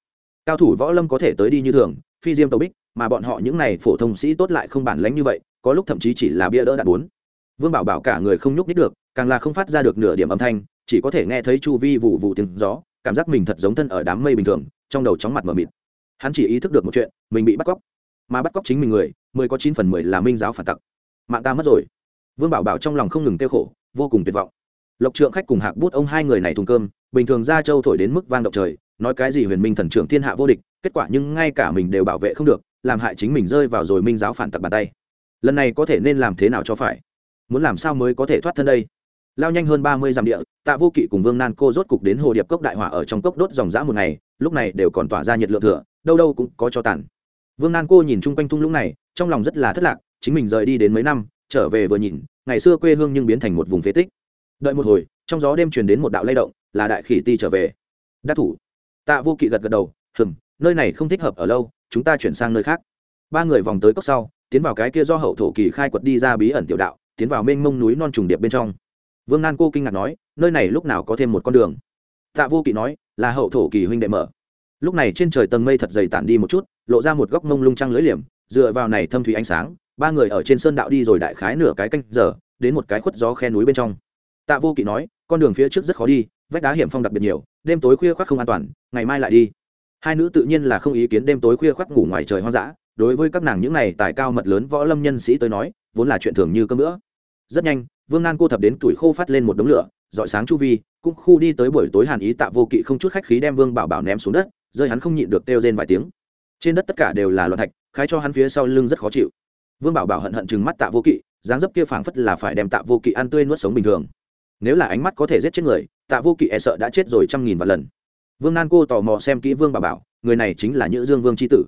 Cao thủ võ lâm có thể tới đi như thường, phi diêm tàu bích mà bọn họ những này phổ thông sĩ tốt lại không bản lánh như vậy, có lúc thậm chí chỉ là bia đỡ đạn bốn. Vương bảo bảo cả người không nhúc nít được, càng là không phát ra được nửa điểm âm thanh, chỉ có thể nghe thấy chu vi vụ vụ tiếng gió, cảm giác mình thật giống thân ở đám mây bình thường, trong đầu chóng mặt mờ mịt. Hắn chỉ ý thức được một chuyện, mình bị bắt cóc. Mà bắt cóc chính mình người, mười có chín phần mười là minh giáo phản tặc. Mạng ta mất rồi. Vương bảo bảo trong lòng không ngừng tiêu khổ, vô cùng tuyệt vọng. Lộc trượng khách cùng hạc bút ông hai người này thùng cơm, bình thường ra châu thổi đến mức vang động trời, nói cái gì huyền minh thần trưởng thiên hạ vô địch, kết quả nhưng ngay cả mình đều bảo vệ không được làm hại chính mình rơi vào rồi minh giáo phản tặc bàn tay. Lần này có thể nên làm thế nào cho phải? Muốn làm sao mới có thể thoát thân đây? Lao nhanh hơn ba mươi dặm địa, tạ vô kỵ cùng vương nan cô rốt cục đến hồ điệp cốc đại hỏa ở trong cốc đốt dòng dã một ngày, lúc này đều còn tỏa ra nhiệt lượng thừa, đâu đâu cũng có cho tàn. Vương nan cô nhìn chung quanh thung lũng này, trong lòng rất là thất lạc, chính mình rời đi đến mấy năm, trở về vừa nhìn, ngày xưa quê hương nhưng biến thành một vùng phế tích. Đợi một hồi, trong gió đêm truyền đến một đạo lay động, là đại khỉ ti trở về. Đắc thủ. Tạ vô kỵ gật gật đầu, hừm, nơi này không thích hợp ở lâu chúng ta chuyển sang nơi khác. Ba người vòng tới cốc sau, tiến vào cái kia do hậu thổ kỳ khai quật đi ra bí ẩn tiểu đạo, tiến vào mênh mông núi non trùng điệp bên trong. Vương nan cô kinh ngạc nói, nơi này lúc nào có thêm một con đường? Tạ vô kỵ nói, là hậu thổ kỳ huynh đệ mở. Lúc này trên trời tầng mây thật dày tản đi một chút, lộ ra một góc mông lung trăng lưỡi liềm, dựa vào này thâm thủy ánh sáng, ba người ở trên sơn đạo đi rồi đại khái nửa cái canh giờ, đến một cái khuất gió khe núi bên trong. Tạ vô kỵ nói, con đường phía trước rất khó đi, vách đá hiểm phong đặc biệt nhiều, đêm tối khuya khoác không an toàn, ngày mai lại đi hai nữ tự nhiên là không ý kiến đêm tối khuya khoác ngủ ngoài trời hoang dã. Đối với các nàng những này tài cao mật lớn võ lâm nhân sĩ tới nói, vốn là chuyện thường như cơm nữa rất nhanh, vương nan cô thập đến tuổi khô phát lên một đống lửa, dọi sáng chu vi, cũng khu đi tới buổi tối hàn ý tạ vô kỵ không chút khách khí đem vương bảo bảo ném xuống đất, rơi hắn không nhịn được kêu rên vài tiếng. Trên đất tất cả đều là loạn thạch, khái cho hắn phía sau lưng rất khó chịu. Vương bảo bảo hận hận chừng mắt tạ vô kỵ, dáng dấp kia phảng phất là phải đem tạ vô kỵ ăn tươi nuốt sống bình thường. Nếu là ánh mắt có thể giết chết người, tạ vô kỵ e sợ đã chết rồi trăm nghìn vạn lần vương nan cô tò mò xem kỹ vương bảo bảo, người này chính là nhữ dương vương c h i tử.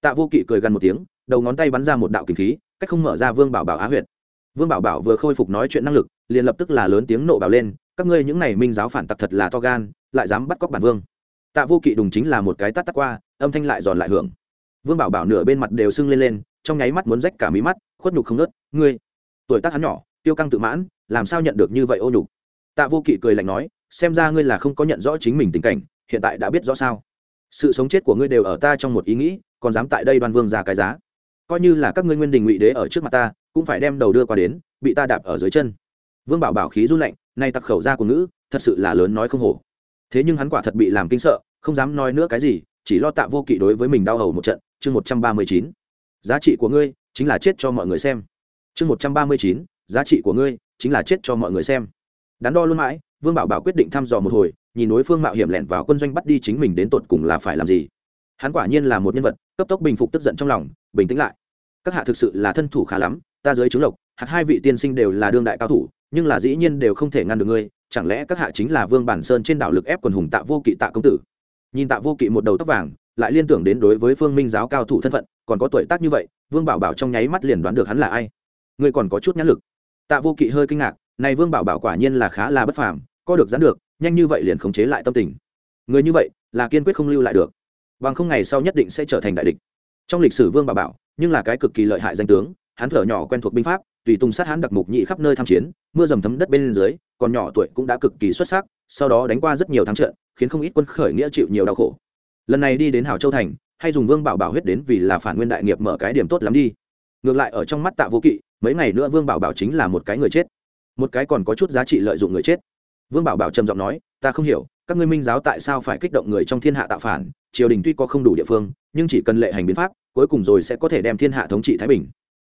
Tạ vô kỵ cười gần một tiếng, đầu ngón tay bắn ra một đạo kinh khí, cách không mở ra vương bảo bảo á huyệt. Vương bảo bảo vừa khôi phục nói chuyện năng lực, liền lập tức là lớn tiếng nộ bảo lên, các ngươi những này minh giáo phản tặc thật là to gan, lại dám bắt cóc bản vương. Tạ vô kỵ đùng chính là một cái tắt tắt qua, âm thanh lại giòn lại hưởng. Vương bảo bảo nửa bên mặt đều sưng lên lên, trong nháy mắt muốn rách cả mí mắt, khuất nhục không nớt ngươi, tuổi tác hắn nhỏ, tiêu căng tự mãn, làm sao nhận được như vậy ô nhục? Tạ vô kỵ cười lạnh nói, xem ra ngươi là không có nhận rõ chính mình tình cảnh hiện tại đã biết rõ sao? Sự sống chết của ngươi đều ở ta trong một ý nghĩ, còn dám tại đây đoan vương ra cái giá. Coi như là các ngươi nguyên đình ngụy đế ở trước mặt ta, cũng phải đem đầu đưa qua đến, bị ta đạp ở dưới chân. Vương bảo bảo khí run lạnh, nay tặc khẩu ra của ngữ, thật sự là lớn nói không hổ. Thế nhưng hắn quả thật bị làm kinh sợ, không dám nói nữa cái gì, chỉ lo tạ vô kỵ đối với mình đau hầu một trận. Chương một trăm ba mươi chín. Giá trị của ngươi chính là chết cho mọi người xem. Chương một trăm ba mươi chín. Giá trị của ngươi chính là chết cho mọi người xem. Đắn đo luôn mãi, vương bảo bảo quyết định thăm dò một hồi nhìn đối phương mạo hiểm lẻn vào quân doanh bắt đi chính mình đến tột cùng là phải làm gì. Hắn quả nhiên là một nhân vật, cấp tốc bình phục tức giận trong lòng, bình tĩnh lại. Các hạ thực sự là thân thủ khá lắm, ta dưới chứng lộc, hạt hai vị tiên sinh đều là đương đại cao thủ, nhưng là dĩ nhiên đều không thể ngăn được ngươi, chẳng lẽ các hạ chính là vương bản sơn trên đảo lực ép quần hùng tạ vô kỵ tạ công tử? Nhìn tạ vô kỵ một đầu tóc vàng, lại liên tưởng đến đối với phương minh giáo cao thủ thân phận, còn có tuổi tác như vậy, vương bảo bảo trong nháy mắt liền đoán được hắn là ai. Ngươi còn có chút nhãn lực. Tạ vô kỵ hơi kinh ngạc, này vương bảo bảo quả nhiên là khá là bất phàm, có được dán được nhanh như vậy liền khống chế lại tâm tình. Người như vậy là kiên quyết không lưu lại được. Bằng không ngày sau nhất định sẽ trở thành đại địch. Trong lịch sử vương bảo bảo, nhưng là cái cực kỳ lợi hại danh tướng, hắn thở nhỏ quen thuộc binh pháp, tùy tung sát hắn đặc mục nhị khắp nơi tham chiến, mưa dầm thấm đất bên dưới, còn nhỏ tuổi cũng đã cực kỳ xuất sắc, sau đó đánh qua rất nhiều thắng trận, khiến không ít quân khởi nghĩa chịu nhiều đau khổ. Lần này đi đến hào châu thành, hay dùng vương bảo bảo huyết đến vì là phản nguyên đại nghiệp mở cái điểm tốt lắm đi. Ngược lại ở trong mắt tạ vô kỵ, mấy ngày nữa vương bảo bảo chính là một cái người chết. Một cái còn có chút giá trị lợi dụng người chết vương bảo bảo trầm giọng nói, ta không hiểu, các ngươi minh giáo tại sao phải kích động người trong thiên hạ tạo phản? Triều đình tuy có không đủ địa phương, nhưng chỉ cần lệ hành biến pháp, cuối cùng rồi sẽ có thể đem thiên hạ thống trị thái bình.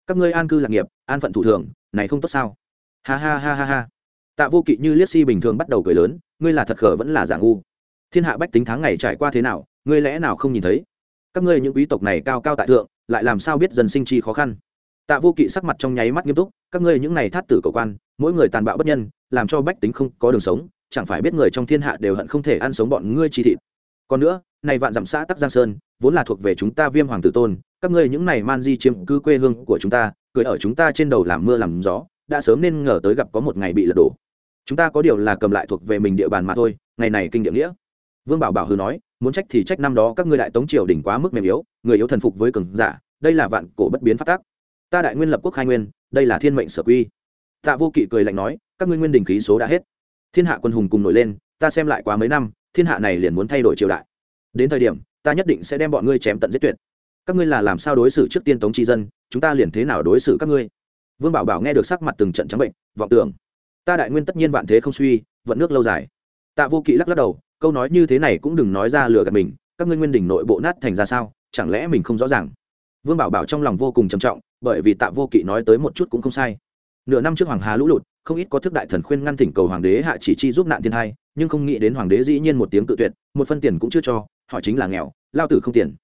Các ngươi an cư lạc nghiệp, an phận thủ thường, này không tốt sao? Ha ha ha ha ha. Tạ vô kỵ như liếc si bình thường bắt đầu cười lớn, ngươi là thật khờ vẫn là giả ngu. Thiên hạ bách tính tháng ngày trải qua thế nào, ngươi lẽ nào không nhìn thấy? Các ngươi những quý tộc này cao cao tại thượng, lại làm sao biết dần sinh chi khó khăn? Tạ vô kỵ sắc mặt trong nháy mắt nghiêm túc, các ngươi những này thát tử cầu quan mỗi người tàn bạo bất nhân, làm cho bách tính không có đường sống, chẳng phải biết người trong thiên hạ đều hận không thể ăn sống bọn ngươi chi thịt. Còn nữa, này vạn dặm xã tắc giang sơn, vốn là thuộc về chúng ta viêm hoàng tử tôn, các ngươi những này man di chiếm cứ quê hương của chúng ta cười ở chúng ta trên đầu làm mưa làm gió, đã sớm nên ngờ tới gặp có một ngày bị lật đổ. Chúng ta có điều là cầm lại thuộc về mình địa bàn mà thôi, ngày này kinh địa nghĩa. Vương bảo bảo hư nói, muốn trách thì trách năm đó các ngươi đại tống triều đỉnh quá mức mềm yếu, người yếu thần phục với cường giả, đây là vạn cổ bất biến phát tác ta đại nguyên lập quốc khai nguyên, đây là thiên mệnh sở quy tạ vô kỵ cười lạnh nói, các ngươi nguyên đình khí số đã hết. Thiên hạ quân hùng cùng nổi lên, ta xem lại quá mấy năm, thiên hạ này liền muốn thay đổi triều đại. Đến thời điểm, ta nhất định sẽ đem bọn ngươi chém tận giết tuyệt. Các ngươi là làm sao đối xử trước tiên tống tri dân, chúng ta liền thế nào đối xử các ngươi? Vương bảo bảo nghe được sắc mặt từng trận trắng bệnh, vọng tưởng. Ta đại nguyên tất nhiên vạn thế không suy, vận nước lâu dài. Tạ vô kỵ lắc lắc đầu, câu nói như thế này cũng đừng nói ra lừa gạt mình, các ngươi nguyên đỉnh nội bộ nát thành ra sao, chẳng lẽ mình không rõ ràng? Vương bảo bảo trong lòng vô cùng trầm trọng, bởi vì tạ vô kỵ nói tới một chút cũng không sai nửa năm trước hoàng hà lũ lụt, không ít có thức đại thần khuyên ngăn thỉnh cầu hoàng đế hạ chỉ chi giúp nạn thiên hai nhưng không nghĩ đến hoàng đế dĩ nhiên một tiếng tự tuyệt, một phân tiền cũng chưa cho, họ chính là nghèo, lao tử không tiền.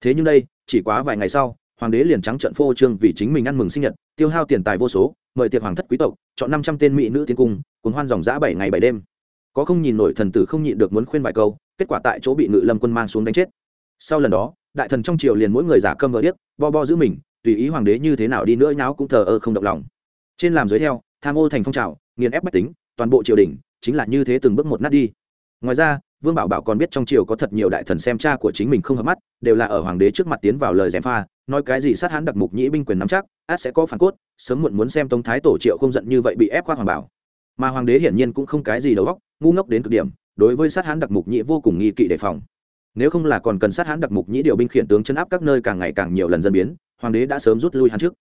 Thế nhưng đây, chỉ quá vài ngày sau, hoàng đế liền trắng trận phô trương vì chính mình ăn mừng sinh nhật, tiêu hao tiền tài vô số, mời tiệc hoàng thất quý tộc, chọn năm trăm tên mỹ nữ tiến cung, cuốn hoan dòng dã bảy ngày bảy đêm. Có không nhìn nổi thần tử không nhịn được muốn khuyên vài câu, kết quả tại chỗ bị ngự lâm quân mang xuống đánh chết. Sau lần đó, đại thần trong triều liền mỗi người giả câm vỡ điếc, bo bo giữ mình, tùy ý hoàng đế như thế nào đi nữa nháo cũng thờ ơ không động lòng trên làm dưới theo, tham ô thành phong trào, nghiền ép bách tính, toàn bộ triều đình, chính là như thế từng bước một nát đi. Ngoài ra, vương bảo bảo còn biết trong triều có thật nhiều đại thần xem cha của chính mình không hợp mắt, đều là ở hoàng đế trước mặt tiến vào lời gièm pha, nói cái gì sát hán đặc mục nhĩ binh quyền nắm chắc, át sẽ có phản cốt, sớm muộn muốn xem tống thái tổ triệu không giận như vậy bị ép khoác hoàng bảo. Mà hoàng đế hiển nhiên cũng không cái gì đầu óc, ngu ngốc đến cực điểm, đối với sát hán đặc mục nhĩ vô cùng nghi kỵ đề phòng. Nếu không là còn cần sát hán đặc mục nhĩ điều binh khiển tướng chấn áp các nơi càng ngày càng nhiều lần dân biến, hoàng đế đã sớm rút lui hắn trước.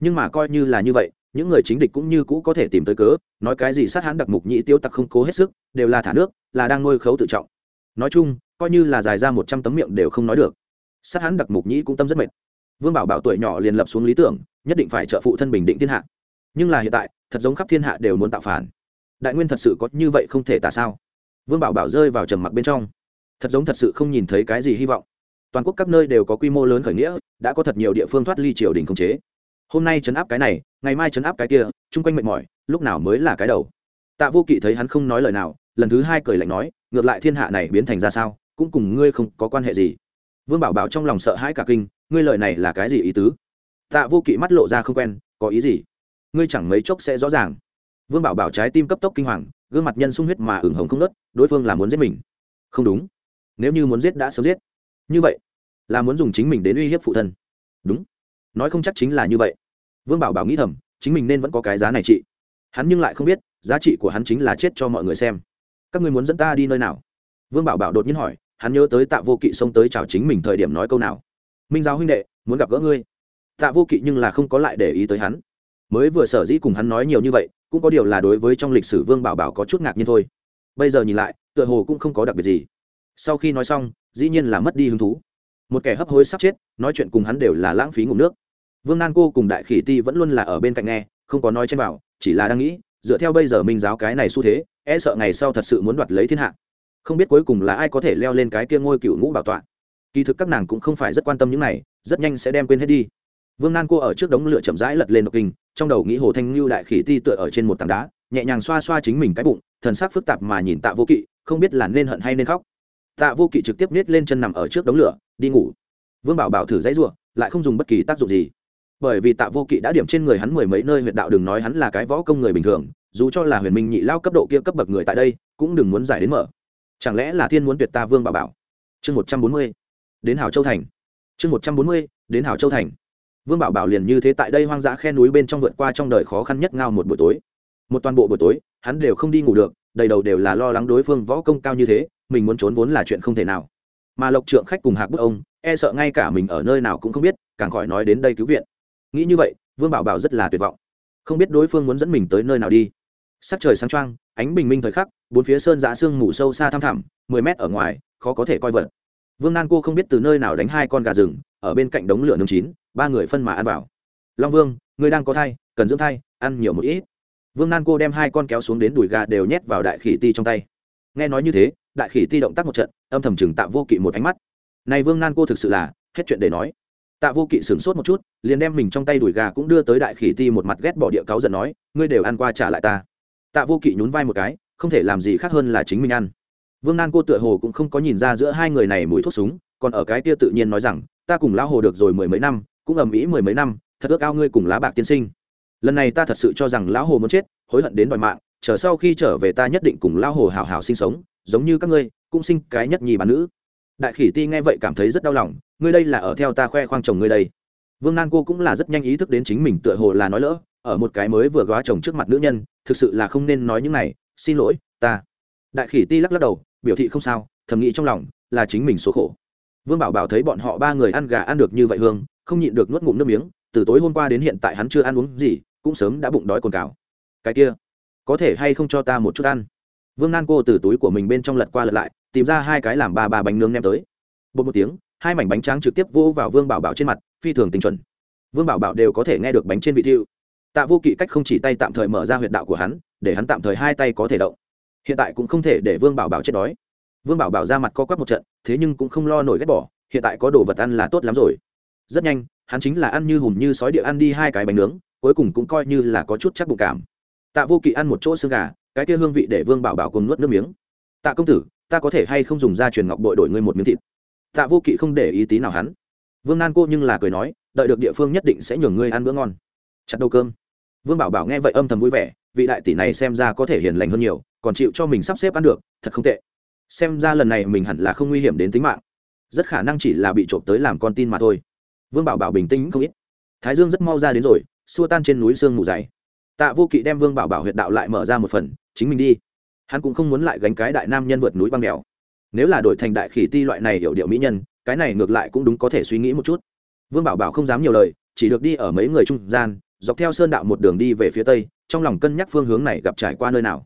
Nhưng mà coi như là như vậy những người chính địch cũng như cũ có thể tìm tới cớ, nói cái gì sát hãn đặc mục nhĩ tiêu tặc không cố hết sức, đều là thả nước, là đang nuôi khấu tự trọng. Nói chung, coi như là dài ra một trăm tấm miệng đều không nói được. Sát hãn đặc mục nhĩ cũng tâm rất mệt. Vương bảo bảo tuổi nhỏ liền lập xuống lý tưởng, nhất định phải trợ phụ thân bình định thiên hạ. Nhưng là hiện tại, thật giống khắp thiên hạ đều muốn tạo phản. Đại nguyên thật sự có như vậy không thể tả sao? Vương bảo bảo rơi vào trầm mặc bên trong. Thật giống thật sự không nhìn thấy cái gì hy vọng. Toàn quốc các nơi đều có quy mô lớn khởi nghĩa, đã có thật nhiều địa phương thoát ly triều đình khống chế. Hôm nay chấn áp cái này ngày mai chấn áp cái kia, chung quanh mệt mỏi, lúc nào mới là cái đầu? Tạ vô kỵ thấy hắn không nói lời nào, lần thứ hai cười lạnh nói, ngược lại thiên hạ này biến thành ra sao, cũng cùng ngươi không có quan hệ gì. Vương bảo bảo trong lòng sợ hãi cả kinh, ngươi lời này là cái gì ý tứ? Tạ vô kỵ mắt lộ ra không quen, có ý gì? Ngươi chẳng mấy chốc sẽ rõ ràng. Vương bảo bảo trái tim cấp tốc kinh hoàng, gương mặt nhân sung huyết mà ửng hồng không nớt đối phương là muốn giết mình. Không đúng. Nếu như muốn giết đã sớm giết. Như vậy, là muốn dùng chính mình đến uy hiếp phụ thân. Đúng. Nói không chắc chính là như vậy vương bảo bảo nghĩ thầm, chính mình nên vẫn có cái giá này chị. Hắn nhưng lại không biết, giá trị của hắn chính là chết cho mọi người xem. Các ngươi muốn dẫn ta đi nơi nào? Vương bảo bảo đột nhiên hỏi, hắn nhớ tới tạ vô kỵ xông tới chào chính mình thời điểm nói câu nào? Minh giáo huynh đệ, muốn gặp gỡ ngươi. Tạ vô kỵ nhưng là không có lại để ý tới hắn. Mới vừa sở dĩ cùng hắn nói nhiều như vậy, cũng có điều là đối với trong lịch sử vương bảo bảo có chút ngạc nhiên thôi. Bây giờ nhìn lại, tựa hồ cũng không có đặc biệt gì. Sau khi nói xong, dĩ nhiên là mất đi hứng thú. Một kẻ hấp hối sắp chết, nói chuyện cùng hắn đều là lãng phí ngủ nước vương nan cô cùng đại khỉ ti vẫn luôn là ở bên cạnh nghe, không có nói trên bảo chỉ là đang nghĩ, dựa theo bây giờ minh giáo cái này xu thế e sợ ngày sau thật sự muốn đoạt lấy thiên hạ. Không biết cuối cùng là ai có thể leo lên cái kia ngôi cựu ngũ bảo tọa. Kỳ thực các nàng cũng không phải rất quan tâm những này, rất nhanh sẽ đem quên hết đi. Vương nan cô ở trước đống lửa chậm rãi lật lên độc kinh, trong đầu nghĩ hồ thanh lưu đại khỉ ti tựa ở trên một tảng đá, nhẹ nhàng xoa xoa chính mình cái bụng, thần sắc phức tạp mà nhìn tạ vô kỵ, không biết là nên hận hay nên khóc. Tạ vô kỵ trực tiếp nết lên chân nằm ở trước đống lửa, đi ngủ. Vương bảo bảo thử dãy ruộng lại không dùng bất kỳ tác dụng gì bởi vì tạ vô kỵ đã điểm trên người hắn mười mấy nơi huyện đạo, đừng nói hắn là cái võ công người bình thường, dù cho là huyền minh nhị lao cấp độ kia cấp bậc người tại đây, cũng đừng muốn giải đến mở. Chẳng lẽ là thiên muốn tuyệt ta vương bảo bảo? Chương một trăm bốn mươi, đến hảo châu thành. Chương một trăm bốn mươi, đến hảo châu thành. Vương bảo bảo liền như thế tại đây hoang dã khe núi bên trong vượt qua trong đời khó khăn nhất ngao một buổi tối. Một toàn bộ buổi tối, hắn đều không đi ngủ được, đầy đầu đều là lo lắng đối phương võ công cao như thế, mình muốn trốn vốn là chuyện không thể nào. Mà lộc trượng khách cùng hạc bức ông e sợ ngay cả mình ở nơi nào cũng không biết, càng khỏi nói đến đây cứu viện nghĩ như vậy, vương bảo bảo rất là tuyệt vọng. Không biết đối phương muốn dẫn mình tới nơi nào đi. Sắc trời sáng trăng ánh bình minh thời khắc, bốn phía sơn giã sương mù sâu xa thăm thẳm, mười mét ở ngoài, khó có thể coi vật. Vương nan cô không biết từ nơi nào đánh hai con gà rừng, ở bên cạnh đống lửa nướng chín, ba người phân mà ăn vào. Long vương, người đang có thai, cần dưỡng thai, ăn nhiều một ít. Vương nan cô đem hai con kéo xuống đến đùi gà đều nhét vào đại khỉ ti trong tay. Nghe nói như thế, đại khỉ ti động tác một trận, âm thầm chừng tạ vô kỵ một ánh mắt. Này vương nan cô thực sự là, hết chuyện để nói tạ vô kỵ sửng sốt một chút, liền đem mình trong tay đùi gà cũng đưa tới đại khỉ ti một mặt ghét bỏ địa cáo giận nói, ngươi đều ăn qua trả lại ta. Tạ vô kỵ nhún vai một cái, không thể làm gì khác hơn là chính mình ăn. Vương nan cô tựa hồ cũng không có nhìn ra giữa hai người này mùi thuốc súng, còn ở cái kia tự nhiên nói rằng, ta cùng lão hồ được rồi mười mấy năm, cũng ầm ĩ mười mấy năm, thật ước ao ngươi cùng lá bạc tiên sinh. Lần này ta thật sự cho rằng lão hồ muốn chết, hối hận đến đòi mạng, chờ sau khi trở về ta nhất định cùng lão hồ hào hào sinh sống, giống như các ngươi, cũng sinh cái nhất nhì bán nữ. Đại khỉ ti nghe vậy cảm thấy rất đau lòng ngươi đây là ở theo ta khoe khoang chồng ngươi đây. Vương nan cô cũng là rất nhanh ý thức đến chính mình tựa hồ là nói lỡ, ở một cái mới vừa góa chồng trước mặt nữ nhân, thực sự là không nên nói những này, xin lỗi, ta. Đại khỉ ti lắc lắc đầu, biểu thị không sao, thầm nghĩ trong lòng, là chính mình số khổ. Vương bảo bảo thấy bọn họ ba người ăn gà ăn được như vậy hương, không nhịn được nuốt ngụm nước miếng, từ tối hôm qua đến hiện tại hắn chưa ăn uống gì, cũng sớm đã bụng đói cồn cào. Cái kia, có thể hay không cho ta một chút ăn? Vương nan cô từ túi của mình bên trong lật qua lật lại, tìm ra hai cái làm ba ba bánh nướng nem tới. Bột một tiếng hai mảnh bánh tráng trực tiếp vô vào vương bảo bảo trên mặt, phi thường tinh chuẩn. Vương bảo bảo đều có thể nghe được bánh trên vị thiệu. Tạ vô kỵ cách không chỉ tay tạm thời mở ra huyệt đạo của hắn, để hắn tạm thời hai tay có thể động. Hiện tại cũng không thể để vương bảo bảo chết đói. Vương bảo bảo ra mặt co quắp một trận, thế nhưng cũng không lo nổi ghét bỏ, hiện tại có đồ vật ăn là tốt lắm rồi. Rất nhanh, hắn chính là ăn như hùm như sói địa ăn đi hai cái bánh nướng, cuối cùng cũng coi như là có chút chắc bụng cảm. Tạ vô kỵ ăn một chỗ xương gà, cái kia hương vị để vương bảo bảo cùng nuốt nước miếng. Tạ công tử, ta có thể hay không dùng da truyền ngọc bội đổi ngươi một miếng thịt? Tạ vô kỵ không để ý tí nào hắn. Vương nan cô nhưng là cười nói, đợi được địa phương nhất định sẽ nhường ngươi ăn bữa ngon. Chặt đầu cơm. Vương bảo bảo nghe vậy âm thầm vui vẻ, vị đại tỷ này xem ra có thể hiền lành hơn nhiều, còn chịu cho mình sắp xếp ăn được, thật không tệ. Xem ra lần này mình hẳn là không nguy hiểm đến tính mạng. Rất khả năng chỉ là bị trộm tới làm con tin mà thôi. Vương bảo bảo bình tĩnh không ít. Thái dương rất mau ra đến rồi, xua tan trên núi sương mù dày. Tạ vô kỵ đem vương bảo bảo huyệt đạo lại mở ra một phần, chính mình đi. Hắn cũng không muốn lại gánh cái đại nam nhân vượt núi băng đèo nếu là đổi thành đại khỉ ti loại này hiểu điệu mỹ nhân, cái này ngược lại cũng đúng có thể suy nghĩ một chút. Vương bảo bảo không dám nhiều lời, chỉ được đi ở mấy người trung gian, dọc theo sơn đạo một đường đi về phía tây, trong lòng cân nhắc phương hướng này gặp trải qua nơi nào.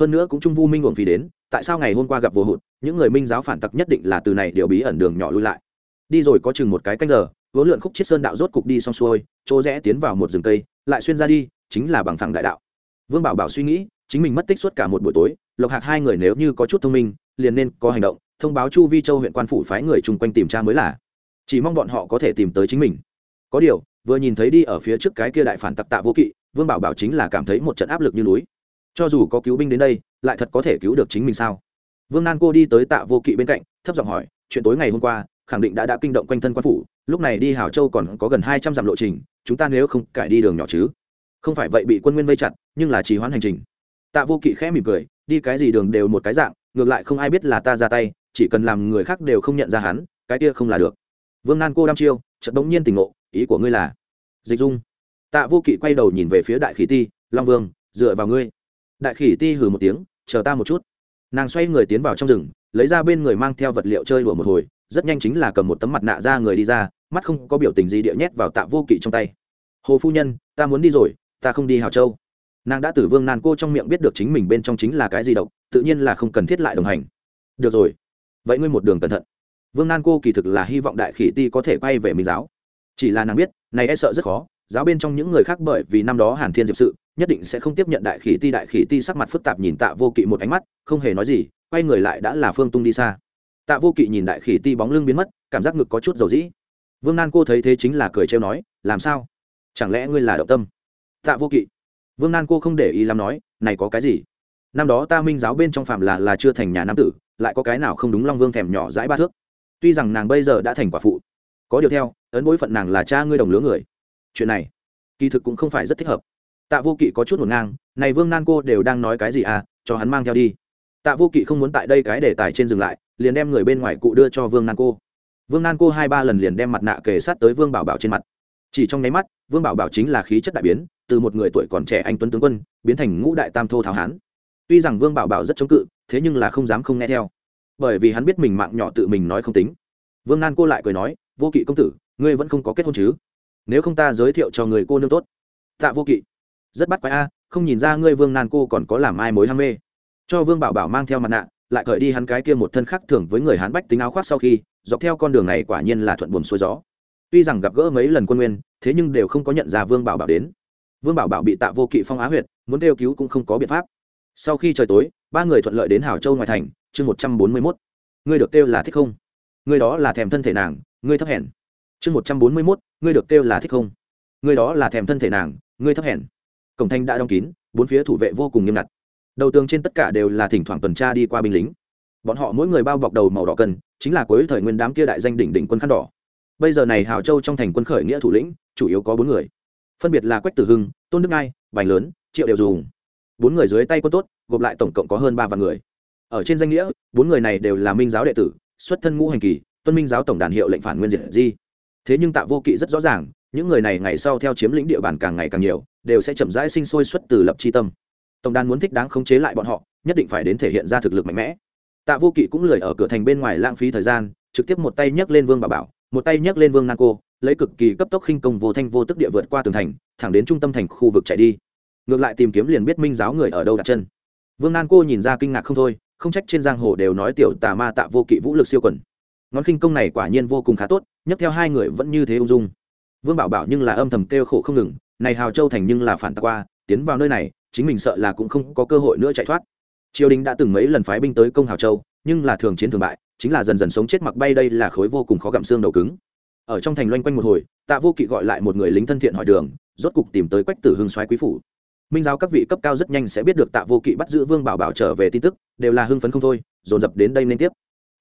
Hơn nữa cũng trung vu minh uổng phí đến, tại sao ngày hôm qua gặp vô hụt, những người minh giáo phản tặc nhất định là từ này điều bí ẩn đường nhỏ lui lại. Đi rồi có chừng một cái canh giờ, vốn lượn khúc chiết sơn đạo rốt cục đi xong xuôi, chỗ rẽ tiến vào một rừng cây, lại xuyên ra đi, chính là bằng phẳng đại đạo. Vương bảo bảo suy nghĩ, chính mình mất tích suốt cả một buổi tối, lộc hạc hai người nếu như có chút thông minh liền nên có hành động, thông báo chu vi châu huyện quan phủ phái người chung quanh tìm tra mới là. Chỉ mong bọn họ có thể tìm tới chính mình. Có điều, vừa nhìn thấy đi ở phía trước cái kia đại phản tặc tạ vô kỵ, vương bảo bảo chính là cảm thấy một trận áp lực như núi. Cho dù có cứu binh đến đây, lại thật có thể cứu được chính mình sao? Vương nan cô đi tới tạ vô kỵ bên cạnh, thấp giọng hỏi, chuyện tối ngày hôm qua, khẳng định đã đã kinh động quanh thân quan phủ, lúc này đi hảo châu còn có gần hai trăm dặm lộ trình, chúng ta nếu không cải đi đường nhỏ chứ? Không phải vậy bị quân nguyên vây chặt, nhưng là trì hoãn hành trình. Tạ vô kỵ khẽ mỉm cười, đi cái gì đường đều một cái dạng ngược lại không ai biết là ta ra tay, chỉ cần làm người khác đều không nhận ra hắn, cái kia không là được. Vương nan cô đăm chiêu, chợt bỗng nhiên tỉnh ngộ, ý của ngươi là? Dịch dung. Tạ vô kỵ quay đầu nhìn về phía đại khỉ ti, long vương, dựa vào ngươi. Đại khỉ ti hừ một tiếng, chờ ta một chút. Nàng xoay người tiến vào trong rừng, lấy ra bên người mang theo vật liệu chơi đùa một hồi, rất nhanh chính là cầm một tấm mặt nạ ra người đi ra, mắt không có biểu tình gì địa nhét vào tạ vô kỵ trong tay. Hồ phu nhân, ta muốn đi rồi, ta không đi hào châu nàng đã từ vương nan cô trong miệng biết được chính mình bên trong chính là cái gì độc, tự nhiên là không cần thiết lại đồng hành. Được rồi. Vậy ngươi một đường cẩn thận. Vương nan cô kỳ thực là hy vọng đại khỉ ti có thể quay về minh giáo. Chỉ là nàng biết, này e sợ rất khó, giáo bên trong những người khác bởi vì năm đó hàn thiên diệp sự, nhất định sẽ không tiếp nhận đại khỉ ti, đại khỉ ti sắc mặt phức tạp nhìn tạ vô kỵ một ánh mắt, không hề nói gì, quay người lại đã là phương tung đi xa. Tạ vô kỵ nhìn đại khỉ ti bóng lưng biến mất, cảm giác ngực có chút dầu dĩ. Vương nan cô thấy thế chính là cười trêu nói, làm sao? Chẳng lẽ ngươi là động tâm? Tạ vô kỵ vương nan cô không để ý lắm nói, này có cái gì? Năm đó ta minh giáo bên trong phạm là là chưa thành nhà nam tử, lại có cái nào không đúng long vương thèm nhỏ dãi ba thước. Tuy rằng nàng bây giờ đã thành quả phụ, có điều theo, ấn bối phận nàng là cha ngươi đồng lứa người. Chuyện này, kỳ thực cũng không phải rất thích hợp. Tạ vô kỵ có chút ngổn ngang, này vương nan cô đều đang nói cái gì à? Cho hắn mang theo đi. Tạ vô kỵ không muốn tại đây cái đề tài trên dừng lại, liền đem người bên ngoài cụ đưa cho vương nan cô. Vương nan cô hai ba lần liền đem mặt nạ kề sát tới vương bảo bảo trên mặt. Chỉ trong nháy mắt, vương bảo bảo chính là khí chất đại biến từ một người tuổi còn trẻ anh tuấn tướng quân, biến thành ngũ đại tam thô tháo hán. Tuy rằng vương bảo bảo rất chống cự, thế nhưng là không dám không nghe theo. Bởi vì hắn biết mình mạng nhỏ tự mình nói không tính. Vương nan cô lại cười nói, vô kỵ công tử, ngươi vẫn không có kết hôn chứ? Nếu không ta giới thiệu cho người cô nương tốt. Tạ vô kỵ. Rất bắt quái a, không nhìn ra ngươi vương nan cô còn có làm ai mối ham mê. Cho vương bảo bảo mang theo mặt nạ, lại cởi đi hắn cái kia một thân khác thường với người hán bách tính áo khoác sau khi, dọc theo con đường này quả nhiên là thuận buồn xuôi gió. Tuy rằng gặp gỡ mấy lần quân nguyên, thế nhưng đều không có nhận ra vương bảo bảo đến vương bảo bảo bị tạ vô kỵ phong á huyệt, muốn kêu cứu cũng không có biện pháp. Sau khi trời tối, ba người thuận lợi đến hảo châu ngoài thành, chương một trăm bốn mươi mốt. Ngươi được kêu là thích không? Ngươi đó là thèm thân thể nàng, ngươi thấp hèn. Chương một trăm bốn mươi mốt, ngươi được kêu là thích không? Ngươi đó là thèm thân thể nàng, ngươi thấp hèn. Cổng thanh đã đóng kín, bốn phía thủ vệ vô cùng nghiêm ngặt. Đầu tường trên tất cả đều là thỉnh thoảng tuần tra đi qua binh lính. Bọn họ mỗi người bao bọc đầu màu đỏ cần, chính là cuối thời nguyên đám kia đại danh đỉnh đỉnh quân khăn đỏ. Bây giờ này hào châu trong thành quân khởi nghĩa thủ lĩnh, chủ yếu có bốn người phân biệt là quách tử hưng tôn đức ngai bành lớn triệu đều dùng bốn người dưới tay quân tốt gộp lại tổng cộng có hơn ba vạn người ở trên danh nghĩa bốn người này đều là minh giáo đệ tử xuất thân ngũ hành kỳ tuân minh giáo tổng đàn hiệu lệnh phản nguyên diệt di thế nhưng tạ vô kỵ rất rõ ràng những người này ngày sau theo chiếm lĩnh địa bàn càng ngày càng nhiều đều sẽ chậm rãi sinh sôi xuất từ lập c tâm tổng đàn muốn thích đáng khống chế lại bọn họ nhất định phải đến thể hiện ra thực lực mạnh mẽ tạ vô kỵ cũng lười ở cửa thành bên ngoài lãng phí thời gian trực tiếp một tay nhấc lên vương bà bảo một tay nhấc lên vương nan cô, lấy cực kỳ cấp tốc khinh công vô thanh vô tức địa vượt qua tường thành, thẳng đến trung tâm thành khu vực chạy đi. Ngược lại tìm kiếm liền biết minh giáo người ở đâu đặt chân. Vương nan cô nhìn ra kinh ngạc không thôi, không trách trên giang hồ đều nói tiểu tà ma tạ vô kỵ vũ lực siêu quần. Ngón khinh công này quả nhiên vô cùng khá tốt, nhấc theo hai người vẫn như thế ung dung. Vương bảo bảo nhưng là âm thầm kêu khổ không ngừng, này hào châu thành nhưng là phản tạc qua, tiến vào nơi này, chính mình sợ là cũng không có cơ hội nữa chạy thoát. Triều đình đã từng mấy lần phái binh tới công hào châu, nhưng là thường chiến thường bại chính là dần dần sống chết mặc bay đây là khối vô cùng khó gặm xương đầu cứng. Ở trong thành loanh quanh một hồi, tạ vô kỵ gọi lại một người lính thân thiện hỏi đường, rốt cục tìm tới quách tử hưng xoáy quý phủ. Minh giáo các vị cấp cao rất nhanh sẽ biết được tạ vô kỵ bắt giữ vương bảo bảo trở về tin tức, đều là hưng phấn không thôi, dồn dập đến đây nên tiếp.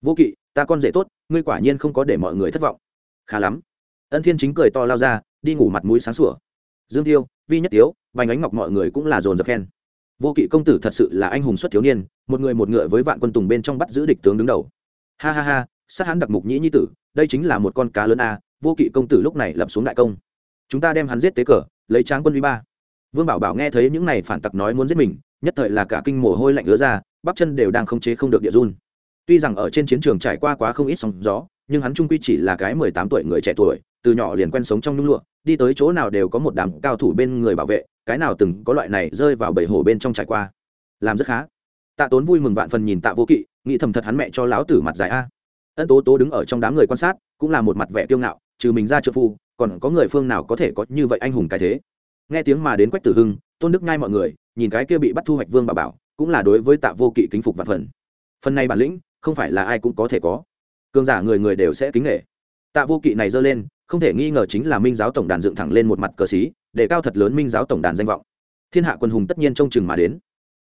Vô kỵ, ta con rể tốt, ngươi quả nhiên không có để mọi người thất vọng. Khá lắm. Ân thiên chính cười to lao ra, đi ngủ mặt mũi sáng sủa. Dương tiêu, vi nhất tiếu, vành ánh ngọc mọi người cũng là dồn dập khen. Vô kỵ công tử thật sự là anh hùng xuất thiếu niên, một người một ngựa với vạn quân tùng bên trong bắt giữ địch tướng đứng đầu ha ha ha, sát hắn đặc mục nhĩ nhi tử, đây chính là một con cá lớn a, vô kỵ công tử lúc này lập xuống đại công. Chúng ta đem hắn giết tế cờ, lấy tráng quân vi ba. Vương bảo bảo nghe thấy những này phản tặc nói muốn giết mình, nhất thời là cả kinh mồ hôi lạnh ứa ra, bắp chân đều đang không chế không được địa run. Tuy rằng ở trên chiến trường trải qua quá không ít sóng gió, nhưng hắn trung quy chỉ là cái mười tám tuổi người trẻ tuổi, từ nhỏ liền quen sống trong nhung lụa, đi tới chỗ nào đều có một đám cao thủ bên người bảo vệ, cái nào từng có loại này rơi vào bầy hổ bên trong trải qua. Làm rất khá tạ tốn vui mừng vạn phần nhìn tạ vô kỵ, nghĩ thầm thật hắn mẹ cho láo tử mặt dài a. Ân tố tố đứng ở trong đám người quan sát, cũng là một mặt vẻ kiêu ngạo, trừ mình ra trợ phu, còn có người phương nào có thể có như vậy anh hùng cái thế? Nghe tiếng mà đến quách tử hưng, tôn đức ngay mọi người, nhìn cái kia bị bắt thu hoạch vương bà bảo, cũng là đối với tạ vô kỵ kính phục vạn phần. Phần này bản lĩnh, không phải là ai cũng có thể có. Cường giả người người đều sẽ kính nghệ tạ vô kỵ này dơ lên, không thể nghi ngờ chính là minh giáo tổng đàn dựng thẳng lên một mặt cờ xí, để cao thật lớn minh giáo tổng đàn danh vọng. Thiên hạ quân hùng tất nhiên trông chừng mà đến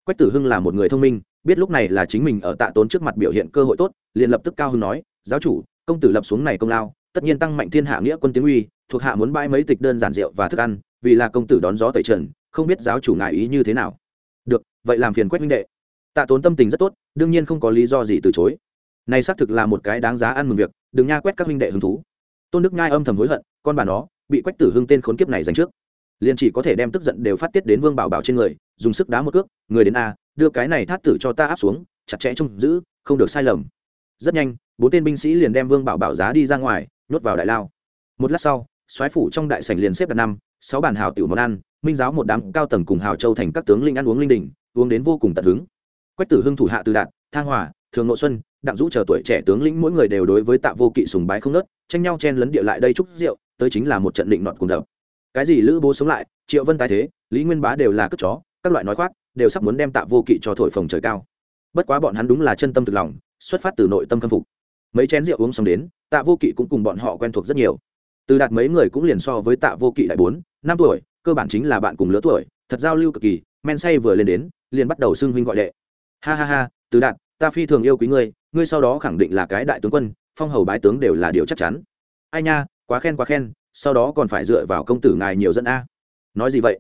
quách tử hưng là một người thông minh, biết lúc này là chính mình ở tạ tốn trước mặt biểu hiện cơ hội tốt, liền lập tức cao hưng nói, giáo chủ, công tử lập xuống này công lao, tất nhiên tăng mạnh thiên hạ nghĩa quân tiếng uy, thuộc hạ muốn bãi mấy tịch đơn giản rượu và thức ăn, vì là công tử đón gió tẩy trần, không biết giáo chủ ngại ý như thế nào. Được, vậy làm phiền quách minh đệ. Tạ tốn tâm tình rất tốt, đương nhiên không có lý do gì từ chối. Này xác thực là một cái đáng giá ăn mừng việc, đừng nha quét các minh đệ hứng thú. Tôn đức ngai âm thầm hối hận, con bà nó, bị quách tử hưng tên khốn kiếp này dành trước liền chỉ có thể đem tức giận đều phát tiết đến vương bảo bảo trên người, dùng sức đá một cước, người đến a, đưa cái này thát tử cho ta áp xuống, chặt chẽ trông giữ, không được sai lầm. Rất nhanh, bốn tên binh sĩ liền đem vương bảo bảo giá đi ra ngoài, nhốt vào đại lao. Một lát sau, soái phủ trong đại sảnh liền xếp đặt năm, sáu bàn hào tiểu món ăn, minh giáo một đám cao tầng cùng hào châu thành các tướng linh ăn uống linh đình, uống đến vô cùng tận hứng. Quách tử hưng thủ hạ từ đạt, thang hòa, thường nội xuân, đặng dũ chờ tuổi trẻ tướng lĩnh mỗi người đều đối với tạ vô kỵ sùng bái không nớt, tranh nhau chen lấn địa lại đây chúc rượu, tới chính là một trận định nọt cùng đập cái gì lữ bố sống lại, triệu vân tái thế, lý nguyên bá đều là cất chó, các loại nói khoác, đều sắp muốn đem tạ vô kỵ cho thổi phồng trời cao. Bất quá bọn hắn đúng là chân tâm thực lòng, xuất phát từ nội tâm khâm phục. Mấy chén rượu uống xong đến, tạ vô kỵ cũng cùng bọn họ quen thuộc rất nhiều. Từ đạt mấy người cũng liền so với tạ vô kỵ đại bốn, năm tuổi, cơ bản chính là bạn cùng lứa tuổi, thật giao lưu cực kỳ, men say vừa lên đến, liền bắt đầu xưng huynh gọi đệ. Ha ha ha, từ đạt, ta phi thường yêu quý ngươi ngươi sau đó khẳng định là cái đại tướng quân, phong hầu bái tướng đều là điều chắc chắn. Ai nha, quá khen quá khen sau đó còn phải dựa vào công tử ngài nhiều dẫn a. Nói gì vậy?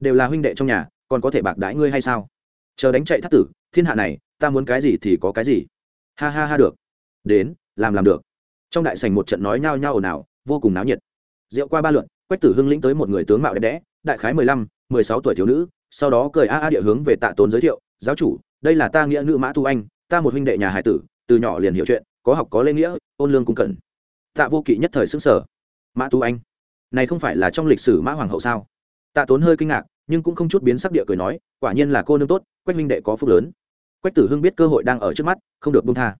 Đều là huynh đệ trong nhà, còn có thể bạc đãi ngươi hay sao? Chờ đánh chạy thắt tử, thiên hạ này, ta muốn cái gì thì có cái gì. Ha ha ha được. Đến, làm làm được. Trong đại sảnh một trận nói nhao nhao ồn ào, vô cùng náo nhiệt. Rượu qua ba lượn, quách tử hưng lĩnh tới một người tướng mạo đẹp đẽ, đại khái mười lăm, mười sáu tuổi thiếu nữ, sau đó cười a a địa hướng về tạ tốn giới thiệu, giáo chủ, đây là ta nghĩa nữ mã tu anh, ta một huynh đệ nhà hải tử, từ nhỏ liền hiểu chuyện, có học có lễ nghĩa, ôn lương cũng cần. Tạ vô kỵ nhất thời xứng sở mã tu anh. Này không phải là trong lịch sử mã hoàng hậu sao? Tạ tốn hơi kinh ngạc, nhưng cũng không chút biến sắc địa cười nói, quả nhiên là cô nương tốt, quách Minh đệ có phúc lớn. Quách tử hưng biết cơ hội đang ở trước mắt, không được buông tha.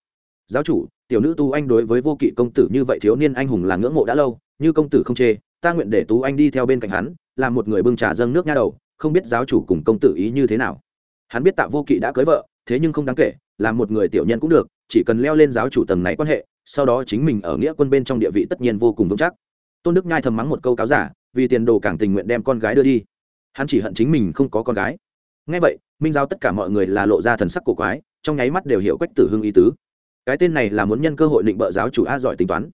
Giáo chủ, tiểu nữ tu anh đối với vô kỵ công tử như vậy thiếu niên anh hùng là ngưỡng mộ đã lâu, như công tử không chê, ta nguyện để tú anh đi theo bên cạnh hắn là một người bưng trà dâng nước nha đầu, không biết giáo chủ cùng công tử ý như thế nào. Hắn biết tạ vô kỵ đã cưới vợ, thế nhưng không đáng kể là một người tiểu nhân cũng được, chỉ cần leo lên giáo chủ tầng này quan hệ, sau đó chính mình ở nghĩa quân bên trong địa vị tất nhiên vô cùng vững chắc tôn đức nhai thầm mắng một câu cáo giả, vì tiền đồ càng tình nguyện đem con gái đưa đi. Hắn chỉ hận chính mình không có con gái. Ngay vậy, minh giao tất cả mọi người là lộ ra thần sắc cổ quái, trong nháy mắt đều hiểu quách tử hưng ý tứ. Cái tên này là muốn nhân cơ hội định bợ giáo chủ a giỏi tính toán.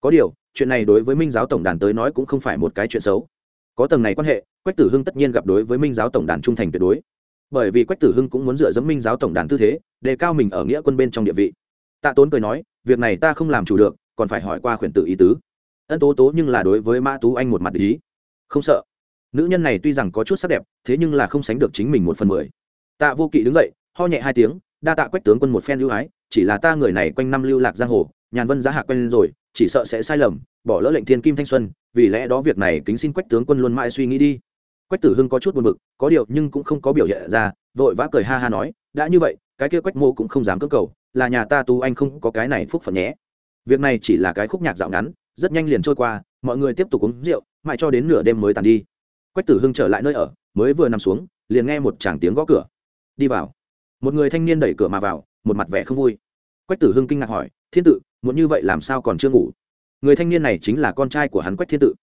Có điều, chuyện này đối với minh giáo tổng đàn tới nói cũng không phải một cái chuyện xấu. Có tầng này quan hệ, quách tử hưng tất nhiên gặp đối với minh giáo tổng đàn trung thành tuyệt đối. Bởi vì quách tử hưng cũng muốn dựa dẫm minh giáo tổng đàn tư thế, đề cao mình ở nghĩa quân bên trong địa vị. Tạ tốn cười nói, việc này ta không làm chủ được, còn phải hỏi qua khuyển tử ý tứ ân tố tố nhưng là đối với mã tú anh một mặt ý. Không sợ. Nữ nhân này tuy rằng có chút sắc đẹp, thế nhưng là không sánh được chính mình một phần mười. Tạ vô kỵ đứng dậy, ho nhẹ hai tiếng, đa tạ quách tướng quân một phen lưu ái, chỉ là ta người này quanh năm lưu lạc giang hồ, nhàn vân giá hạ quen rồi, chỉ sợ sẽ sai lầm, bỏ lỡ lệnh thiên kim thanh xuân, vì lẽ đó việc này kính xin quách tướng quân luôn mãi suy nghĩ đi. Quách tử hưng có chút buồn bực, có điều nhưng cũng không có biểu hiện ra, vội vã cười ha ha nói, đã như vậy, cái kia quách mô cũng không dám cơ cầu, là nhà ta tu anh không có cái này phúc phận nhé. Việc này chỉ là cái khúc nhạc dạo ngắn rất nhanh liền trôi qua, mọi người tiếp tục uống rượu, mãi cho đến nửa đêm mới tàn đi. Quách tử hưng trở lại nơi ở, mới vừa nằm xuống, liền nghe một chàng tiếng gõ cửa. Đi vào. Một người thanh niên đẩy cửa mà vào, một mặt vẻ không vui. Quách tử hưng kinh ngạc hỏi, thiên tự muốn như vậy làm sao còn chưa ngủ? Người thanh niên này chính là con trai của hắn quách thiên tự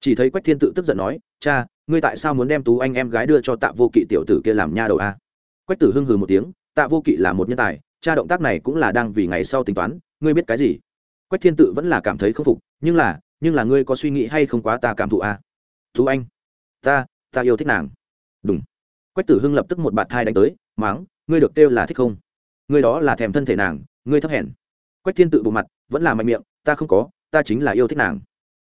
chỉ thấy quách thiên tự tức giận nói, cha, ngươi tại sao muốn đem tú anh em gái đưa cho tạ vô kỵ tiểu tử kia làm nha đầu a? Quách tử hưng hừ một tiếng, tạ vô kỵ là một nhân tài, cha động tác này cũng là đang vì ngày sau tính toán, ngươi biết cái gì? Quách thiên tự vẫn là cảm thấy không phục, nhưng là nhưng là ngươi có suy nghĩ hay không quá ta cảm thụ à? tú anh, ta ta yêu thích nàng. Đúng quách tử hưng lập tức một bạt thai đánh tới máng ngươi được kêu là thích không? Ngươi đó là thèm thân thể nàng, ngươi thấp hèn. Quách thiên tự bộ mặt, vẫn là mạnh miệng, ta không có, ta chính là yêu thích nàng.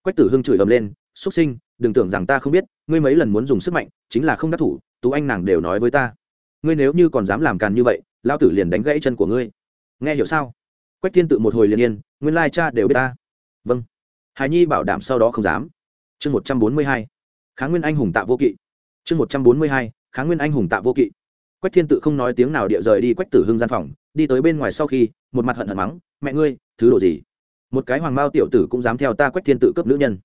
Quách tử hưng chửi ầm lên xuất sinh, đừng tưởng rằng ta không biết, ngươi mấy lần muốn dùng sức mạnh, chính là không đắc thủ, tú anh nàng đều nói với ta. Ngươi nếu như còn dám làm càn như vậy lao tử liền đánh gãy chân của ngươi. Nghe hiểu sao? Quách thiên tự một hồi liền yên nguyên lai cha đều biết ta. Vâng. Hài nhi bảo đảm sau đó không dám. Chương một trăm bốn mươi hai. Kháng nguyên anh hùng tạ vô kỵ. Chương một trăm bốn mươi hai. Kháng nguyên anh hùng tạ vô kỵ. Quách thiên tự không nói tiếng nào địa rời đi quách tử hưng gian phòng, đi tới bên ngoài sau khi, một mặt hận hận mắng, mẹ ngươi, thứ đồ gì? Một cái hoàng mao tiểu tử cũng dám theo ta quách thiên tự cướp nữ nhân.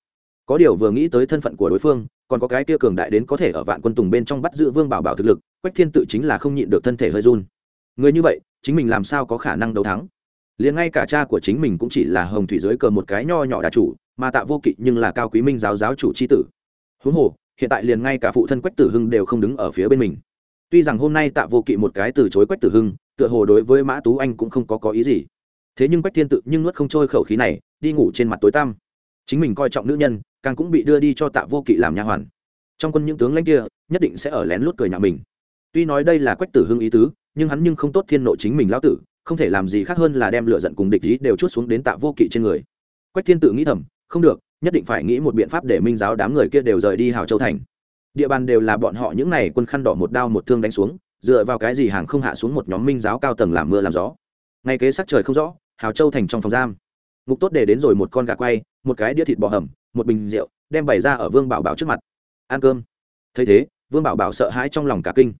Có điều vừa nghĩ tới thân phận của đối phương, còn có cái kia cường đại đến có thể ở vạn quân tùng bên trong bắt giữ vương bảo bảo thực lực, quách thiên tự chính là không nhịn được thân thể hơi run. Người như vậy, chính mình làm sao có khả năng đấu thắng? Liền ngay cả cha của chính mình cũng chỉ là hồng thủy dưới cờ một cái nho nhỏ đà chủ, mà tạ vô kỵ nhưng là cao quý minh giáo giáo chủ c h i tử. Huống hồ, hiện tại liền ngay cả phụ thân quách tử hưng đều không đứng ở phía bên mình. Tuy rằng hôm nay tạ vô kỵ một cái từ chối quách tử hưng, tựa hồ đối với mã tú anh cũng không có có ý gì. Thế nhưng quách thiên tự nhưng nuốt không trôi khẩu khí này, đi ngủ trên mặt tối tăm. Chính mình coi trọng nữ nhân, càng cũng bị đưa đi cho tạ vô kỵ làm nha hoàn. Trong quân những tướng lãnh kia, nhất định sẽ ở lén lút cười nhạo mình. Tuy nói đây là quách tử hưng ý tứ, nhưng hắn nhưng không tốt thiên nội chính mình lão tử không thể làm gì khác hơn là đem lửa giận cùng địch ý đều chút xuống đến tạ vô kỵ trên người. Quách thiên tự nghĩ thầm, không được, nhất định phải nghĩ một biện pháp để minh giáo đám người kia đều rời đi hào châu thành. Địa bàn đều là bọn họ những n à y quân khăn đỏ một đao một thương đánh xuống, dựa vào cái gì hàng không hạ xuống một nhóm minh giáo cao tầng làm mưa làm gió. Ngay kế sắc trời không rõ, hào châu thành trong phòng giam. Ngục tốt để đến rồi một con gà quay, một cái đĩa thịt bò hầm, một bình rượu, đem bày ra ở vương bảo bảo trước mặt. Ăn cơm. Thấy thế, vương bảo bảo sợ hãi trong lòng cả kinh.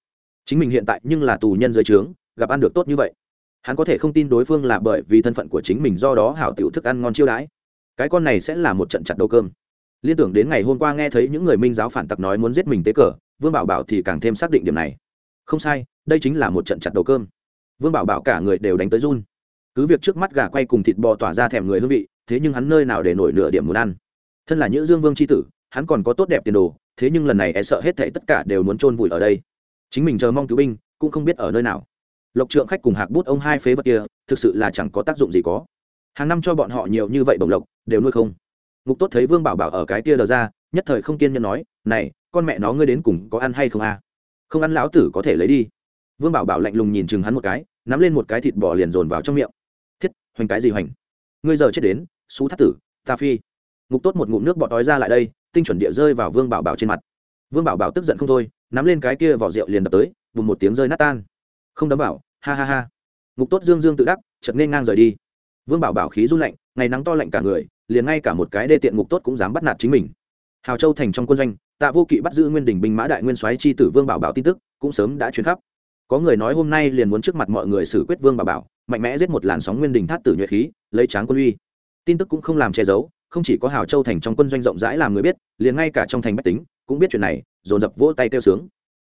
Chính mình hiện tại nhưng là tù nhân dưới trướng, gặp ăn được tốt như vậy hắn có thể không tin đối phương là bởi vì thân phận của chính mình do đó hảo tiểu thức ăn ngon chiêu đãi. Cái con này sẽ là một trận chặt đầu cơm. Liên tưởng đến ngày hôm qua nghe thấy những người minh giáo phản tặc nói muốn giết mình tế cờ, vương bảo bảo thì càng thêm xác định điểm này. Không sai, đây chính là một trận chặt đầu cơm. Vương bảo bảo cả người đều đánh tới run. Cứ việc trước mắt gà quay cùng thịt bò tỏa ra thèm người hương vị, thế nhưng hắn nơi nào để nổi nửa điểm muốn ăn. Thân là Nhữ dương vương c h i tử, hắn còn có tốt đẹp tiền đồ, thế nhưng lần này e sợ hết thảy tất cả đều muốn chôn vùi ở đây. Chính mình chờ mong cứu binh, cũng không biết ở nơi nào lộc trượng khách cùng hạc bút ông hai phế vật kia, thực sự là chẳng có tác dụng gì có. Hàng năm cho bọn họ nhiều như vậy bổng lộc, đều nuôi không. Ngục tốt thấy vương bảo bảo ở cái kia đờ ra, nhất thời không kiên nhẫn nói, này, con mẹ nó ngươi đến cùng có ăn hay không a? À? không ăn lão tử có thể lấy đi. Vương bảo bảo lạnh lùng nhìn chừng hắn một cái, nắm lên một cái thịt bò liền dồn vào trong miệng. Thiết, hoành cái gì hoành? Ngươi giờ chết đến, xú thắt tử, ta phi. Ngục tốt một ngụm nước bọt đói ra lại đây, tinh chuẩn địa rơi vào vương bảo bảo trên mặt. Vương bảo bảo tức giận không thôi, nắm lên cái kia vỏ rượu liền đập tới vùng một tiếng rơi nát tan không đấm vào, ha ha ha. Ngục tốt dương dương tự đắc chật nên ngang rời đi. Vương bảo bảo khí run lạnh, ngày nắng to lạnh cả người, liền ngay cả một cái đê tiện ngục tốt cũng dám bắt nạt chính mình. Hào châu thành trong quân doanh, tạ vô kỵ bắt giữ nguyên đình binh mã đại nguyên soái chi tử vương bảo bảo tin tức, cũng sớm đã truyền khắp. Có người nói hôm nay liền muốn trước mặt mọi người xử quyết vương bảo bảo, mạnh mẽ giết một làn sóng nguyên đình thát tử nhuệ khí, lấy tráng quân uy. Tin tức cũng không làm che giấu, không chỉ có hào châu thành trong quân doanh rộng rãi làm người biết, liền ngay cả trong thành bách tính cũng biết chuyện này, dồn dập vỗ tay kêu sướng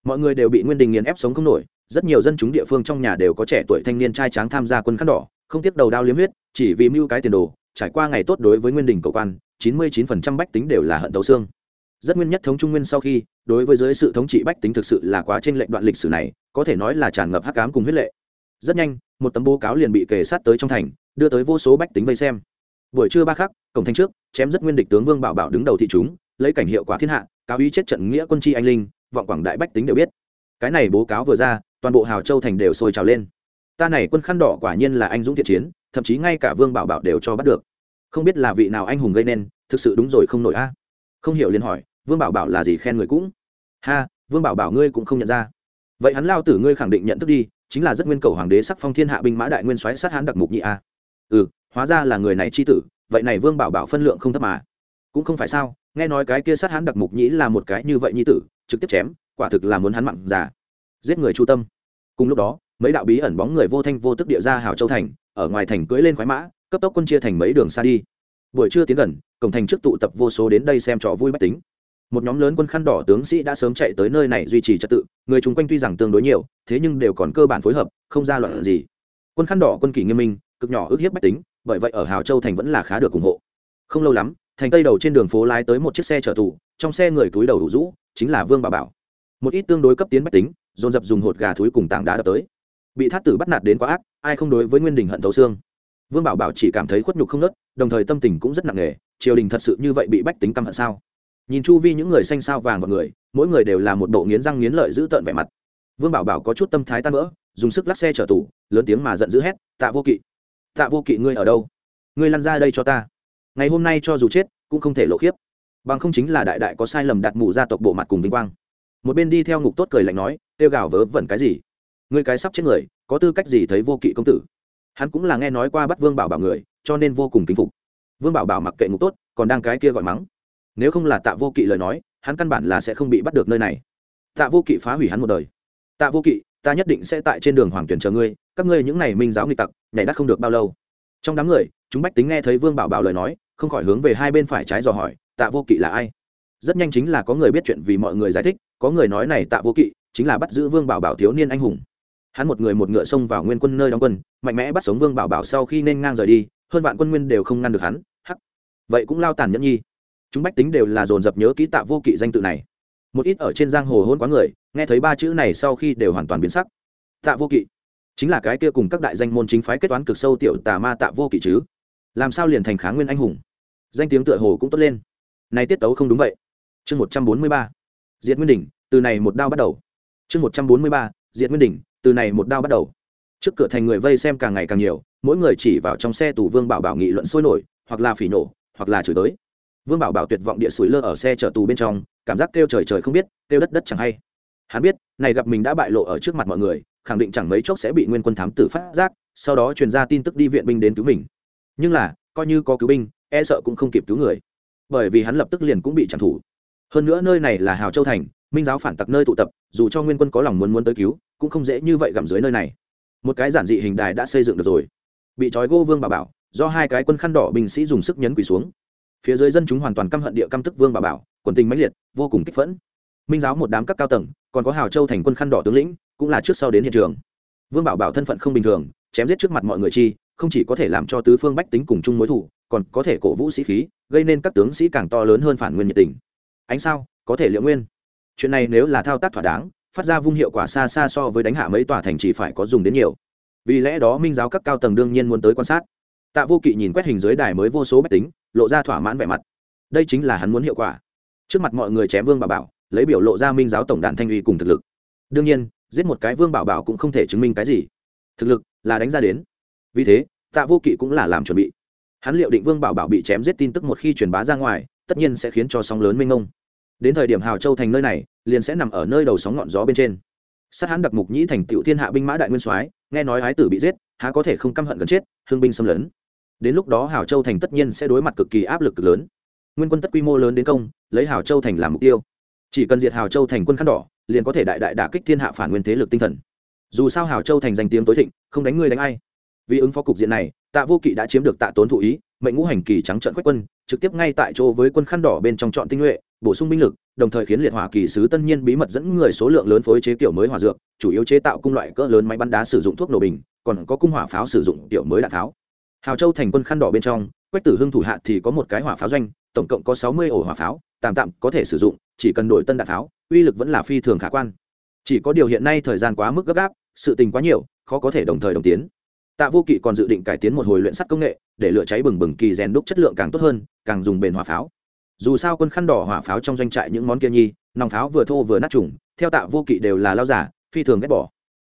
mọi người đều bị nguyên đình nghiền ép sống không nổi rất nhiều dân chúng địa phương trong nhà đều có trẻ tuổi thanh niên trai tráng tham gia quân khăn đỏ không tiếp đầu đao liếm huyết chỉ vì mưu cái tiền đồ trải qua ngày tốt đối với nguyên đình cầu quan chín mươi chín phần trăm bách tính đều là hận tấu xương rất nguyên nhất thống trung nguyên sau khi đối với dưới sự thống trị bách tính thực sự là quá trên lệnh đoạn lịch sử này có thể nói là tràn ngập hắc cám cùng huyết lệ rất nhanh một tấm bố cáo liền bị kề sát tới trong thành đưa tới vô số bách tính vây xem buổi trưa ba khắc cổng thanh trước chém rất nguyên địch tướng vương bảo bảo đứng đầu thị chúng lấy cảnh hiệu quả thiên hạ cáo ý chết trận nghĩa quân chi anh linh vọng quảng đại bách tính đều biết. Cái này bố cáo vừa ra, toàn bộ hào châu thành đều sôi trào lên. Ta này quân khăn đỏ quả nhiên là anh dũng thiện chiến, thậm chí ngay cả vương bảo bảo đều cho bắt được. Không biết là vị nào anh hùng gây nên, thực sự đúng rồi không nổi a. Không hiểu liền hỏi, vương bảo bảo là gì khen người cũng? Ha, vương bảo bảo ngươi cũng không nhận ra. Vậy hắn lao tử ngươi khẳng định nhận thức đi, chính là rất nguyên cầu hoàng đế sắc phong thiên hạ binh mã đại nguyên soái sát hán đặc mục nhị a. Ừ hóa ra là người này chi tử, vậy này vương bảo bảo phân lượng không thấp mà. Cũng không phải sao, nghe nói cái kia sát hán đặc mục nhĩ là một cái như vậy nhi tử trực tiếp chém, quả thực là muốn hắn mặn già. Giết người chu tâm. Cùng lúc đó, mấy đạo bí ẩn bóng người vô thanh vô tức địa ra hào châu thành, ở ngoài thành cưỡi lên khoái mã, cấp tốc quân chia thành mấy đường xa đi. Buổi trưa tiến gần, cổng thành trước tụ tập vô số đến đây xem trò vui bách tính. Một nhóm lớn quân khăn đỏ tướng sĩ đã sớm chạy tới nơi này duy trì trật tự, người chung quanh tuy rằng tương đối nhiều, thế nhưng đều còn cơ bản phối hợp, không ra loạn gì. Quân khăn đỏ quân kỷ nghiêm minh, cực nhỏ ước hiếp bách tính, bởi vậy ở hào châu thành vẫn là khá được ủng hộ. Không lâu lắm, thành tây đầu trên đường phố lái tới một chiếc xe chở tù trong xe người túi đầu đủ rũ, chính là vương bà bảo. Một ít tương đối cấp tiến bách tính, dồn dập dùng hột gà thúi cùng tảng đá đập tới. Bị thát tử bắt nạt đến quá ác, ai không đối với nguyên đình hận thấu xương. Vương bảo bảo chỉ cảm thấy khuất nhục không nớt, đồng thời tâm tình cũng rất nặng nề, triều đình thật sự như vậy bị bách tính căm hận sao? Nhìn chu vi những người xanh sao vàng vào người, mỗi người đều là một bộ nghiến răng nghiến lợi giữ tợn vẻ mặt. Vương bảo bảo có chút tâm thái tan vỡ, dùng sức lắc xe chở tủ lớn tiếng mà giận dữ hét, tạ vô kỵ! Tạ vô kỵ ngươi ở đâu? Ngươi lăn ra đây cho ta. Ngày hôm nay cho dù chết, cũng không thể lộ khiếp bằng không chính là đại đại có sai lầm đặt mụ gia tộc bộ mặt cùng vinh quang. Một bên đi theo ngục tốt cười lạnh nói, tiêu gào vớ vẩn cái gì? Ngươi cái sắp chết người, có tư cách gì thấy vô kỵ công tử? Hắn cũng là nghe nói qua bắt vương bảo bảo người, cho nên vô cùng kính phục. Vương bảo bảo mặc kệ ngục tốt, còn đang cái kia gọi mắng. Nếu không là tạ vô kỵ lời nói, hắn căn bản là sẽ không bị bắt được nơi này. Tạ vô kỵ phá hủy hắn một đời. Tạ vô kỵ, ta nhất định sẽ tại trên đường hoàng tuyển chờ ngươi, các ngươi những này minh giáo nghịch tặc, nhảy đắt không được bao lâu trong đám người, chúng bách tính nghe thấy vương bảo bảo lời nói, không khỏi hướng về hai bên phải trái dò hỏi, tạ vô kỵ là ai? Rất nhanh chính là có người biết chuyện vì mọi người giải thích, có người nói này tạ vô kỵ chính là bắt giữ vương bảo bảo thiếu niên anh hùng. Hắn một người một ngựa xông vào nguyên quân nơi đóng quân, mạnh mẽ bắt sống vương bảo bảo sau khi nên ngang rời đi, hơn vạn quân nguyên đều không ngăn được hắn. Hắc. Vậy cũng lao tàn nhẫn nhi. Chúng bách tính đều là dồn dập nhớ ký tạ vô kỵ danh tự này. Một ít ở trên giang hồ hôn quá người, nghe thấy ba chữ này sau khi đều hoàn toàn biến sắc. Tạ vô kỵ chính là cái kia cùng các đại danh môn chính phái kết toán cực sâu tiểu tà ma tạ vô kỵ chứ. Làm sao liền thành kháng nguyên anh hùng? Danh tiếng tựa hồ cũng tốt lên. Này tiết tấu không đúng vậy. Chương một trăm bốn mươi ba. Diệt nguyên đỉnh, từ này một đao bắt đầu. Chương một trăm bốn mươi ba. Diệt nguyên đỉnh, từ này một đao bắt đầu. Trước cửa thành người vây xem càng ngày càng nhiều, mỗi người chỉ vào trong xe tù vương bảo bảo nghị luận sôi nổi, hoặc là phỉ nổ, hoặc là chửi tới vương bảo bảo tuyệt vọng địa sủi lơ ở xe chở tù bên trong, cảm giác kêu trời trời không biết, kêu đất đất chẳng hay. Hắn biết, này gặp mình đã bại lộ ở trước mặt mọi người khẳng định chẳng mấy chốc sẽ bị nguyên quân thám tử phát giác, sau đó truyền ra tin tức đi viện binh đến cứu mình. Nhưng là, coi như có cứu binh e sợ cũng không kịp cứu người. Bởi vì hắn lập tức liền cũng bị trả thủ hơn nữa nơi này là hào châu thành, minh giáo phản tặc nơi tụ tập, dù cho nguyên quân có lòng muốn muốn tới cứu, cũng không dễ như vậy gặm dưới nơi này. Một cái giản dị hình đài đã xây dựng được rồi. Bị trói gô vương bà bảo, do hai cái quân khăn đỏ binh sĩ dùng sức nhấn quỳ xuống. Phía dưới dân chúng hoàn toàn căm hận địa căm tức vương bà bảo, quần tình mãnh liệt, vô cùng kích phẫn. Minh giáo một đám các cao tầng, còn có hào châu thành quân khăn đỏ tướng lĩnh cũng là trước sau đến hiện trường. Vương bảo bảo thân phận không bình thường, chém giết trước mặt mọi người chi, không chỉ có thể làm cho tứ phương bách tính cùng chung mối thủ còn có thể cổ vũ sĩ khí, gây nên các tướng sĩ càng to lớn hơn phản nguyên nhiệt tình. Ánh sao, có thể liệu nguyên. Chuyện này nếu là thao tác thỏa đáng, phát ra vung hiệu quả xa xa so với đánh hạ mấy tòa thành chỉ phải có dùng đến nhiều. Vì lẽ đó minh giáo các cao tầng đương nhiên muốn tới quan sát. Tạ vô kỵ nhìn quét hình dưới đài mới vô số bách tính, lộ ra thỏa mãn vẻ mặt. Đây chính là hắn muốn hiệu quả. Trước mặt mọi người chém vương bà bảo, lấy biểu lộ ra minh giáo tổng đàn thanh uy cùng thực lực. Đương nhiên giết một cái vương bảo bảo cũng không thể chứng minh cái gì. Thực lực là đánh ra đến. Vì thế, tạ vô kỵ cũng là làm chuẩn bị. Hắn liệu định vương bảo bảo bị chém giết tin tức một khi truyền bá ra ngoài, tất nhiên sẽ khiến cho sóng lớn mênh mông. Đến thời điểm hào châu thành nơi này, liền sẽ nằm ở nơi đầu sóng ngọn gió bên trên. Sát hắn đặc mục nhĩ thành tựu thiên hạ binh mã đại nguyên soái, nghe nói ái tử bị giết, há có thể không căm hận gần chết hương binh xâm lấn. Đến lúc đó hào châu thành tất nhiên sẽ đối mặt cực kỳ áp lực cực lớn. Nguyên quân tất quy mô lớn đến công, lấy hào châu thành làm mục tiêu. Chỉ cần diệt hào châu thành quân khăn đỏ liền có thể đại đại đả kích thiên hạ phản nguyên thế lực tinh thần. Dù sao hào châu thành danh tiếng tối thịnh, không đánh người đánh ai. Vì ứng phó cục diện này, tạ vô kỵ đã chiếm được tạ tốn thụ ý, mệnh ngũ hành kỳ trắng trận quách quân, trực tiếp ngay tại chỗ với quân khăn đỏ bên trong chọn tinh nhuệ, bổ sung binh lực, đồng thời khiến liệt hỏa kỳ sứ tân nhiên bí mật dẫn người số lượng lớn phối chế kiểu mới hỏa dược, chủ yếu chế tạo cung loại cỡ lớn máy bắn đá sử dụng thuốc nổ bình, còn có cung hỏa pháo sử dụng kiểu mới đạn pháo. Hào châu thành quân khăn đỏ bên trong, quách tử hưng thủ hạ thì có một cái hỏa pháo doanh, tổng cộng có sáu mươi ổ hỏa pháo, tạm tạm có thể sử dụng, chỉ cần đổi tân đạn pháo uy lực vẫn là phi thường khả quan. Chỉ có điều hiện nay thời gian quá mức gấp gáp, sự tình quá nhiều, khó có thể đồng thời đồng tiến. Tạ vô kỵ còn dự định cải tiến một hồi luyện sắt công nghệ, để lửa cháy bừng bừng kỳ rèn đúc chất lượng càng tốt hơn, càng dùng bền hỏa pháo. Dù sao quân khăn đỏ hỏa pháo trong doanh trại những món kia nhi, nòng pháo vừa thô vừa nát trùng theo tạ vô kỵ đều là lao giả, phi thường ghét bỏ.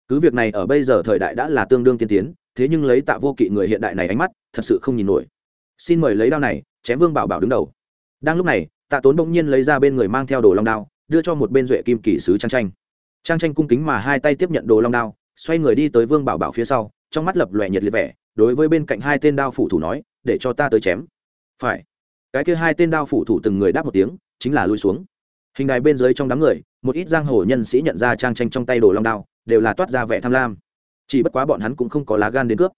Cứ việc này ở bây giờ thời đại đã là tương đương tiên tiến, thế nhưng lấy tạ vô kỵ người hiện đại này ánh mắt, thật sự không nhìn nổi. Xin mời lấy đao này, chém vương bảo bảo đứng đầu. Đang lúc này, tạ tốn bỗng nhiên lấy ra bên người mang theo đồ long đao đưa cho một bên duệ kim kỷ sứ trang tranh. Trang tranh cung kính mà hai tay tiếp nhận đồ long đao, xoay người đi tới vương bảo bảo phía sau, trong mắt lập lòe nhiệt liệt vẻ, đối với bên cạnh hai tên đao phủ thủ nói, để cho ta tới chém. Phải. Cái kia hai tên đao phủ thủ từng người đáp một tiếng, chính là lui xuống. Hình đài bên dưới trong đám người, một ít giang hồ nhân sĩ nhận ra trang tranh trong tay đồ long đao, đều là toát ra vẻ tham lam. Chỉ bất quá bọn hắn cũng không có lá gan đến cướp.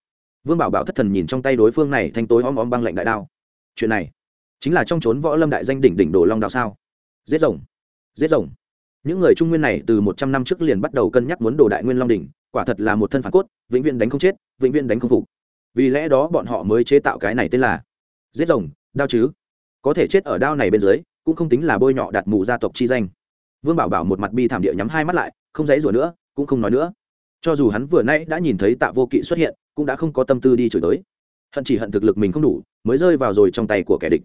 Vương bảo bảo thất thần nhìn trong tay đối phương này thanh tối om om băng lạnh đại đao. Chuyện này chính là trong trốn võ lâm đại danh đỉnh đỉnh đồ long đao sao? Giết rồng giết rồng. Những người trung nguyên này từ một trăm năm trước liền bắt đầu cân nhắc muốn đồ đại nguyên long đỉnh, quả thật là một thân phản cốt, vĩnh viễn đánh không chết, vĩnh viễn đánh không phục. Vì lẽ đó bọn họ mới chế tạo cái này tên là giết rồng, đao chứ. Có thể chết ở đao này bên dưới, cũng không tính là bôi nhọ đặt mù gia tộc chi danh. Vương bảo bảo một mặt bi thảm địa nhắm hai mắt lại, không dãy rủa nữa, cũng không nói nữa. Cho dù hắn vừa nãy đã nhìn thấy tạ vô kỵ xuất hiện, cũng đã không có tâm tư đi chửi tới hận chỉ hận thực lực mình không đủ, mới rơi vào rồi trong tay của kẻ địch.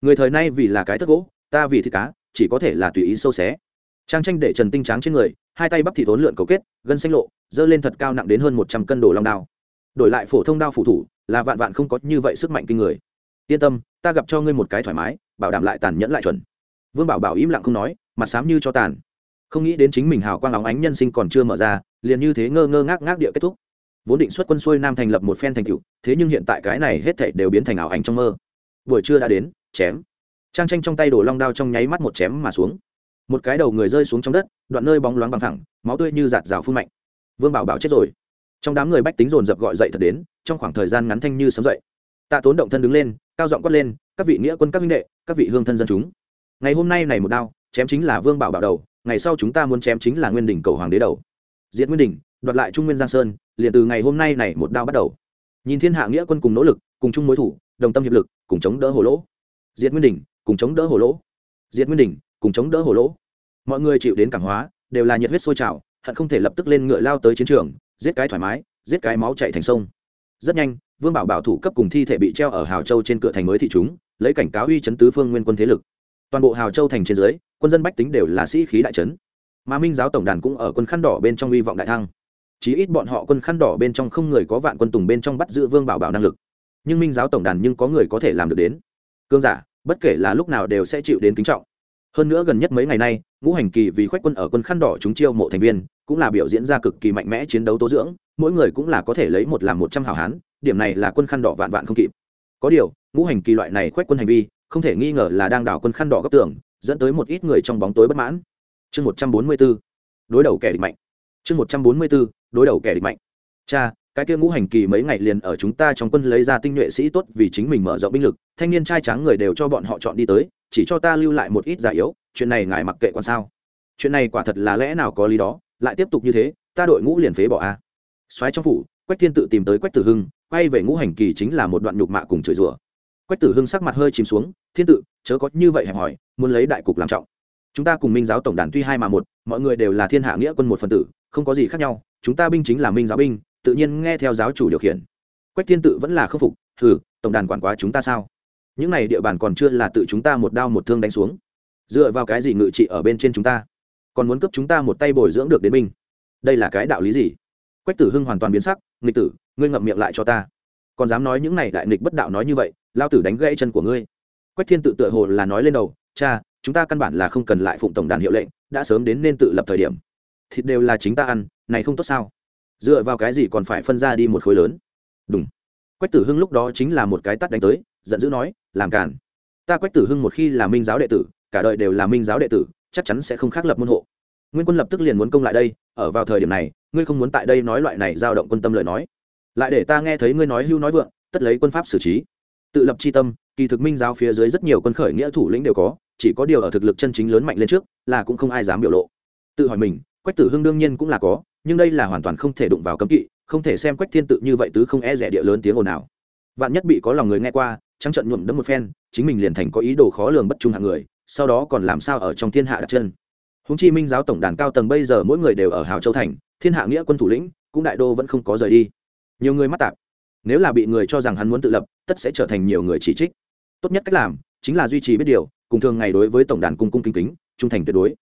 Người thời nay vì là cái thất gỗ, ta vì thịt cá chỉ có thể là tùy ý sâu xé. Trang tranh để trần tinh tráng trên người, hai tay bắp thịt vốn lượn cầu kết, gân xanh lộ, dơ lên thật cao nặng đến hơn một trăm cân đồ long đao. Đổi lại phổ thông đao phủ thủ, là vạn vạn không có như vậy sức mạnh kinh người. Yên tâm, ta gặp cho ngươi một cái thoải mái, bảo đảm lại tàn nhẫn lại chuẩn. Vương bảo bảo im lặng không nói, mặt sám như cho tàn. Không nghĩ đến chính mình hào quang óng ánh nhân sinh còn chưa mở ra, liền như thế ngơ ngơ ngác ngác địa kết thúc. Vốn định xuất quân xuôi nam thành lập một phen thành cựu thế nhưng hiện tại cái này hết thảy đều biến thành ảo ảnh trong mơ. Buổi trưa đã đến, chém trang tranh trong tay đổ long đao trong nháy mắt một chém mà xuống. Một cái đầu người rơi xuống trong đất, đoạn nơi bóng loáng bằng thẳng, máu tươi như giạt rào phun mạnh. Vương bảo bảo chết rồi. Trong đám người bách tính dồn dập gọi dậy thật đến, trong khoảng thời gian ngắn thanh như sấm dậy. Tạ tốn động thân đứng lên, cao giọng quát lên, các vị nghĩa quân, các minh đệ, các vị hương thân dân chúng. Ngày hôm nay này một đao, chém chính là vương bảo bảo đầu, ngày sau chúng ta muốn chém chính là nguyên đỉnh cầu hoàng đế đầu. Diệt nguyên đỉnh đoạt lại trung nguyên giang sơn, liền từ ngày hôm nay này một đao bắt đầu. Nhìn thiên hạ nghĩa quân cùng nỗ lực, cùng chung mối thủ, đồng tâm hiệp lực, cùng chống đỡ hồ lỗ. Diệt nguyên đỉnh cùng chống đỡ hồ lỗ. Diệt nguyên đỉnh, cùng chống đỡ hồ lỗ. Mọi người chịu đến cảm hóa, đều là nhiệt huyết sôi trào, hận không thể lập tức lên ngựa lao tới chiến trường, giết cái thoải mái, giết cái máu chạy thành sông. Rất nhanh, vương bảo bảo thủ cấp cùng thi thể bị treo ở hào châu trên cửa thành mới thị chúng, lấy cảnh cáo uy chấn tứ phương nguyên quân thế lực. Toàn bộ hào châu thành trên dưới, quân dân bách tính đều là sĩ khí đại trấn mà minh giáo tổng đàn cũng ở quân khăn đỏ bên trong uy vọng đại thăng. Chí ít bọn họ quân khăn đỏ bên trong không người có vạn quân tùng bên trong bắt giữ vương bảo bảo năng lực. Nhưng minh giáo tổng đàn nhưng có người có thể làm được đến. Cương giả bất kể là lúc nào đều sẽ chịu đến kính trọng. Hơn nữa gần nhất mấy ngày nay, ngũ hành kỳ vì khoách quân ở quân khăn đỏ chúng chiêu mộ thành viên, cũng là biểu diễn ra cực kỳ mạnh mẽ chiến đấu tố dưỡng, mỗi người cũng là có thể lấy một làm một trăm hào hán, điểm này là quân khăn đỏ vạn vạn không kịp. Có điều, ngũ hành kỳ loại này khoách quân hành vi, không thể nghi ngờ là đang đảo quân khăn đỏ gấp tường, dẫn tới một ít người trong bóng tối bất mãn. Chương một trăm bốn mươi b ố đối đầu kẻ địch mạnh. Chương một trăm bốn mươi b ố đối đầu kẻ địch mạnh. Cha cái kia ngũ hành kỳ mấy ngày liền ở chúng ta trong quân lấy ra tinh nhuệ sĩ tốt vì chính mình mở rộng binh lực, thanh niên trai tráng người đều cho bọn họ chọn đi tới, chỉ cho ta lưu lại một ít giả yếu, chuyện này ngài mặc kệ còn sao. Chuyện này quả thật là lẽ nào có lý đó, lại tiếp tục như thế, ta đội ngũ liền phế bỏ a. Xoáy trong phủ, quách thiên tự tìm tới quách tử hưng, quay về ngũ hành kỳ chính là một đoạn nhục mạ cùng chửi rủa. Quách tử hưng sắc mặt hơi chìm xuống, thiên tự, chớ có như vậy hẹp hỏi muốn lấy đại cục làm trọng. Chúng ta cùng minh giáo tổng đàn tuy hai mà một, mọi người đều là thiên hạ nghĩa quân một phần tử, không có gì khác nhau, chúng ta binh chính là minh giáo binh tự nhiên nghe theo giáo chủ điều khiển. Quách thiên tự vẫn là khâm phục thử tổng đàn quản quá chúng ta sao? Những này địa bàn còn chưa là tự chúng ta một đao một thương đánh xuống. Dựa vào cái gì ngự trị ở bên trên chúng ta? Còn muốn cấp chúng ta một tay bồi dưỡng được đến binh? Đây là cái đạo lý gì? Quách tử hưng hoàn toàn biến sắc, nghịch tử, ngươi ngậm miệng lại cho ta. Còn dám nói những này đại nghịch bất đạo nói như vậy, lao tử đánh gãy chân của ngươi. Quách thiên tự tựa hồ là nói lên đầu, cha, chúng ta căn bản là không cần lại phụng tổng đàn hiệu lệnh, đã sớm đến nên tự lập thời điểm. Thịt đều là chính ta ăn, này không tốt sao? Dựa vào cái gì còn phải phân ra đi một khối lớn? Đúng. Quách tử hưng lúc đó chính là một cái tắt đánh tới, giận dữ nói, làm cản ta quách tử hưng một khi là minh giáo đệ tử, cả đời đều là minh giáo đệ tử, chắc chắn sẽ không khác lập môn hộ. Nguyên quân lập tức liền muốn công lại đây, ở vào thời điểm này, ngươi không muốn tại đây nói loại này giao động quân tâm lời nói. Lại để ta nghe thấy ngươi nói hưu nói vượng, tất lấy quân pháp xử trí. Tự lập c h i tâm, kỳ thực minh giáo phía dưới rất nhiều quân khởi nghĩa thủ lĩnh đều có, chỉ có điều ở thực lực chân chính lớn mạnh lên trước, là cũng không ai dám biểu lộ. Tự hỏi mình, quách tử hưng đương nhiên cũng là có nhưng đây là hoàn toàn không thể đụng vào cấm kỵ, không thể xem quách thiên tự như vậy tứ không e rẻ địa lớn tiếng ồn nào vạn nhất bị có lòng người nghe qua, trắng trận nhuộm đấm một phen, chính mình liền thành có ý đồ khó lường bất trung hạng người, sau đó còn làm sao ở trong thiên hạ đặt chân. Húng chi minh giáo tổng đàn cao tầng bây giờ mỗi người đều ở hào châu thành, thiên hạ nghĩa quân thủ lĩnh, cũng đại đô vẫn không có rời đi. Nhiều người mắc tạp. Nếu là bị người cho rằng hắn muốn tự lập, tất sẽ trở thành nhiều người chỉ trích. Tốt nhất cách làm, chính là duy trì biết điều, cùng thường ngày đối với tổng đàn cung cung kính kính, trung thành tuyệt đối.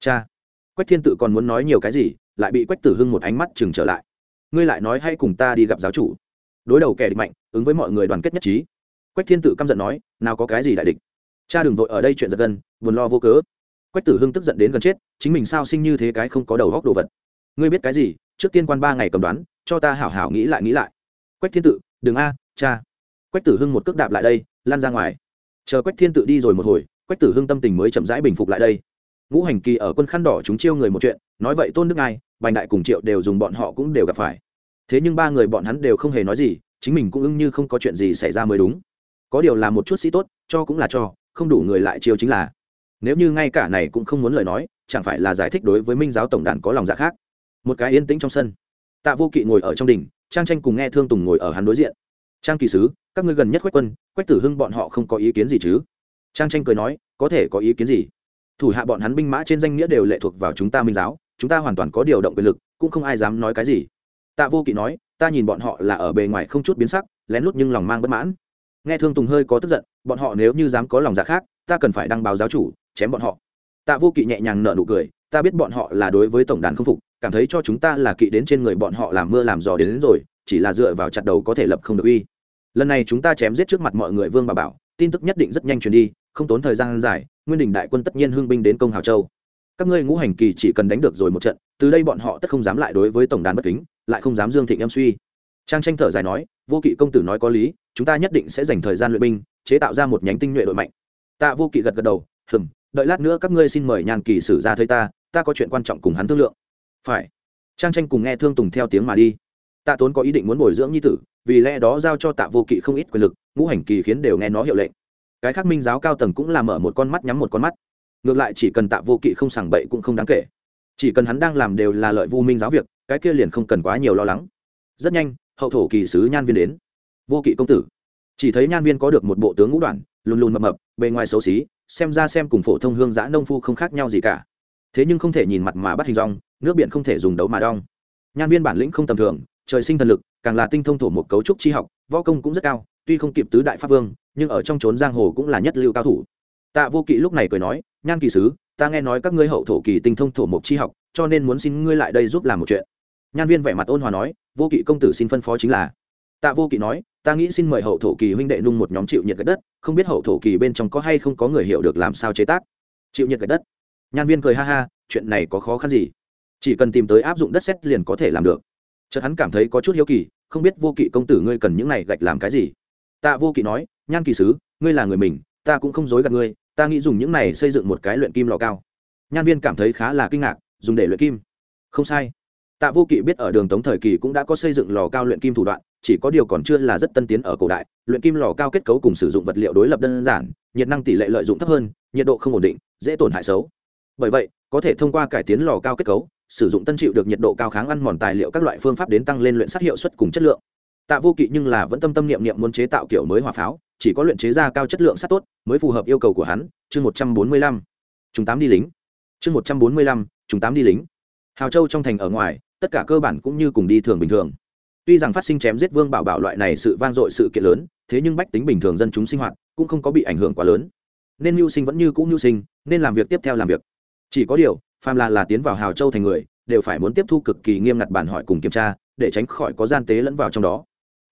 Cha quách thiên tự còn muốn nói nhiều cái gì, lại bị quách tử hưng một ánh mắt chừng trở lại. Ngươi lại nói hay cùng ta đi gặp giáo chủ. Đối đầu kẻ địch mạnh, ứng với mọi người đoàn kết nhất trí. Quách thiên tự căm giận nói, nào có cái gì đại địch. Cha đừng vội ở đây chuyện giật gân, buồn lo vô cớ. Quách tử hưng tức giận đến gần chết, chính mình sao sinh như thế cái không có đầu góc đồ vật. Ngươi biết cái gì, trước tiên quan ba ngày cầm đoán, cho ta hảo hảo nghĩ lại nghĩ lại. Quách thiên tự, đừng a, cha. Quách tử hưng một cước đạp lại đây lan ra ngoài. Chờ quách thiên tự đi rồi một hồi, quách tử hưng tâm tình mới chậm rãi bình phục lại đây ngũ hành kỳ ở quân khăn đỏ chúng chiêu người một chuyện, nói vậy tôn đức ai bành đại cùng triệu đều dùng bọn họ cũng đều gặp phải. Thế nhưng ba người bọn hắn đều không hề nói gì, chính mình cũng ưng như không có chuyện gì xảy ra mới đúng. Có điều là một chút sĩ tốt, cho cũng là cho, không đủ người lại chiêu chính là. Nếu như ngay cả này cũng không muốn lời nói, chẳng phải là giải thích đối với minh giáo tổng đàn có lòng dạ khác? Một cái yên tĩnh trong sân. Tạ vô kỵ ngồi ở trong đình trang tranh cùng nghe thương tùng ngồi ở hắn đối diện. Trang kỳ sứ, các ngươi gần nhất quách quân, quách tử hưng bọn họ không có ý kiến gì chứ? Trang tranh cười nói, có thể có ý kiến gì? Thủ hạ bọn hắn binh mã trên danh nghĩa đều lệ thuộc vào chúng ta minh giáo chúng ta hoàn toàn có điều động quyền lực cũng không ai dám nói cái gì. Tạ vô kỵ nói ta nhìn bọn họ là ở bề ngoài không chút biến sắc lén lút nhưng lòng mang bất mãn. Nghe thương tùng hơi có tức giận bọn họ nếu như dám có lòng dạ khác ta cần phải đăng báo giáo chủ chém bọn họ. Tạ vô kỵ nhẹ nhàng nở nụ cười ta biết bọn họ là đối với tổng đàn không phục cảm thấy cho chúng ta là kỵ đến trên người bọn họ làm mưa làm gió đến, đến rồi chỉ là dựa vào chặt đầu có thể lập không được uy. Lần này chúng ta chém giết trước mặt mọi người vương bà bảo tin tức nhất định rất nhanh truyền đi không tốn thời gian dài nguyên đình đại quân tất nhiên hưng binh đến công hào châu. Các ngươi ngũ hành kỳ chỉ cần đánh được rồi một trận, từ đây bọn họ tất không dám lại đối với tổng đàn bất kính, lại không dám dương thịnh em suy. Trang tranh thở dài nói, vô kỵ công tử nói có lý, chúng ta nhất định sẽ dành thời gian luyện binh, chế tạo ra một nhánh tinh nhuệ đội mạnh. Tạ vô kỵ gật gật đầu, hừm, đợi lát nữa các ngươi xin mời nhàn kỳ sử ra thấy ta ta có chuyện quan trọng cùng hắn thương lượng. Phải. Trang tranh cùng nghe thương tùng theo tiếng mà đi. Tạ tốn có ý định muốn bồi dưỡng nhi tử, vì lẽ đó giao cho tạ vô kỵ không ít quyền lực, ngũ hành kỳ khiến đều nghe nó hiệu lệnh cái khác minh giáo cao tầng cũng làm mở một con mắt nhắm một con mắt. Ngược lại chỉ cần tạ vô kỵ không sảng bậy cũng không đáng kể. Chỉ cần hắn đang làm đều là lợi vu minh giáo việc cái kia liền không cần quá nhiều lo lắng. Rất nhanh hậu thổ kỳ sứ nhan viên đến. Vô kỵ công tử. Chỉ thấy nhan viên có được một bộ tướng ngũ đoạn, lùn lùn mập mập bề ngoài xấu xí xem ra xem cùng phổ thông hương giã nông phu không khác nhau gì cả. Thế nhưng không thể nhìn mặt mà bắt hình rong nước biển không thể dùng đấu mà đong. Nhan viên bản lĩnh không tầm thường trời sinh thần lực càng là tinh thông thổ một cấu trúc tri học võ công cũng rất cao tuy không kịp tứ đại pháp vương nhưng ở trong trốn giang hồ cũng là nhất lưu cao thủ. Tạ vô kỵ lúc này cười nói, nhan kỳ sứ, ta nghe nói các ngươi hậu thổ kỳ tinh thông thổ mộc chi học, cho nên muốn xin ngươi lại đây giúp làm một chuyện. Nhan viên vẻ mặt ôn hòa nói, vô kỵ công tử xin phân phó chính là. Tạ vô kỵ nói, ta nghĩ xin mời hậu thổ kỳ huynh đệ nung một nhóm chịu nhiệt gạch đất, không biết hậu thổ kỳ bên trong có hay không có người hiểu được làm sao chế tác. Chịu nhiệt gạch đất? Nhan viên cười ha ha, chuyện này có khó khăn gì? Chỉ cần tìm tới áp dụng đất xét liền có thể làm được. Chợt hắn cảm thấy có chút hiếu kỳ, không biết vô kỵ công tử ngươi cần những này gạch làm cái gì? Tạ vô kỵ nói, nhan kỳ sứ, ngươi là người mình, ta cũng không dối gạt ngươi, ta nghĩ dùng những này xây dựng một cái luyện kim lò cao. Nhan viên cảm thấy khá là kinh ngạc, dùng để luyện kim. Không sai. Tạ vô kỵ biết ở đường tống thời kỳ cũng đã có xây dựng lò cao luyện kim thủ đoạn, chỉ có điều còn chưa là rất tân tiến ở cổ đại, luyện kim lò cao kết cấu cùng sử dụng vật liệu đối lập đơn giản, nhiệt năng tỷ lệ lợi dụng thấp hơn, nhiệt độ không ổn định, dễ tổn hại xấu. Bởi vậy, có thể thông qua cải tiến lò cao kết cấu, sử dụng tân chịu được nhiệt độ cao kháng ăn mòn tài liệu các loại phương pháp đến tăng lên luyện sát hiệu suất cùng chất lượng tạ vô kỵ nhưng là vẫn tâm tâm niệm niệm muốn chế tạo kiểu mới hỏa pháo, chỉ có luyện chế ra cao chất lượng sắt tốt mới phù hợp yêu cầu của hắn. Chương một trăm bốn mươi lăm, chúng tám đi lính. Chương một trăm bốn mươi lăm, chúng tám đi lính. Hào châu trong thành ở ngoài, tất cả cơ bản cũng như cùng đi thường bình thường. Tuy rằng phát sinh chém giết vương bảo bảo loại này sự vang dội sự kiện lớn, thế nhưng bách tính bình thường dân chúng sinh hoạt cũng không có bị ảnh hưởng quá lớn. Nên mưu sinh vẫn như cũ mưu sinh, nên làm việc tiếp theo làm việc. Chỉ có điều, phàm là là tiến vào hào châu thành người, đều phải muốn tiếp thu cực kỳ nghiêm ngặt bản hỏi cùng kiểm tra, để tránh khỏi có gian tế lẫn vào trong đó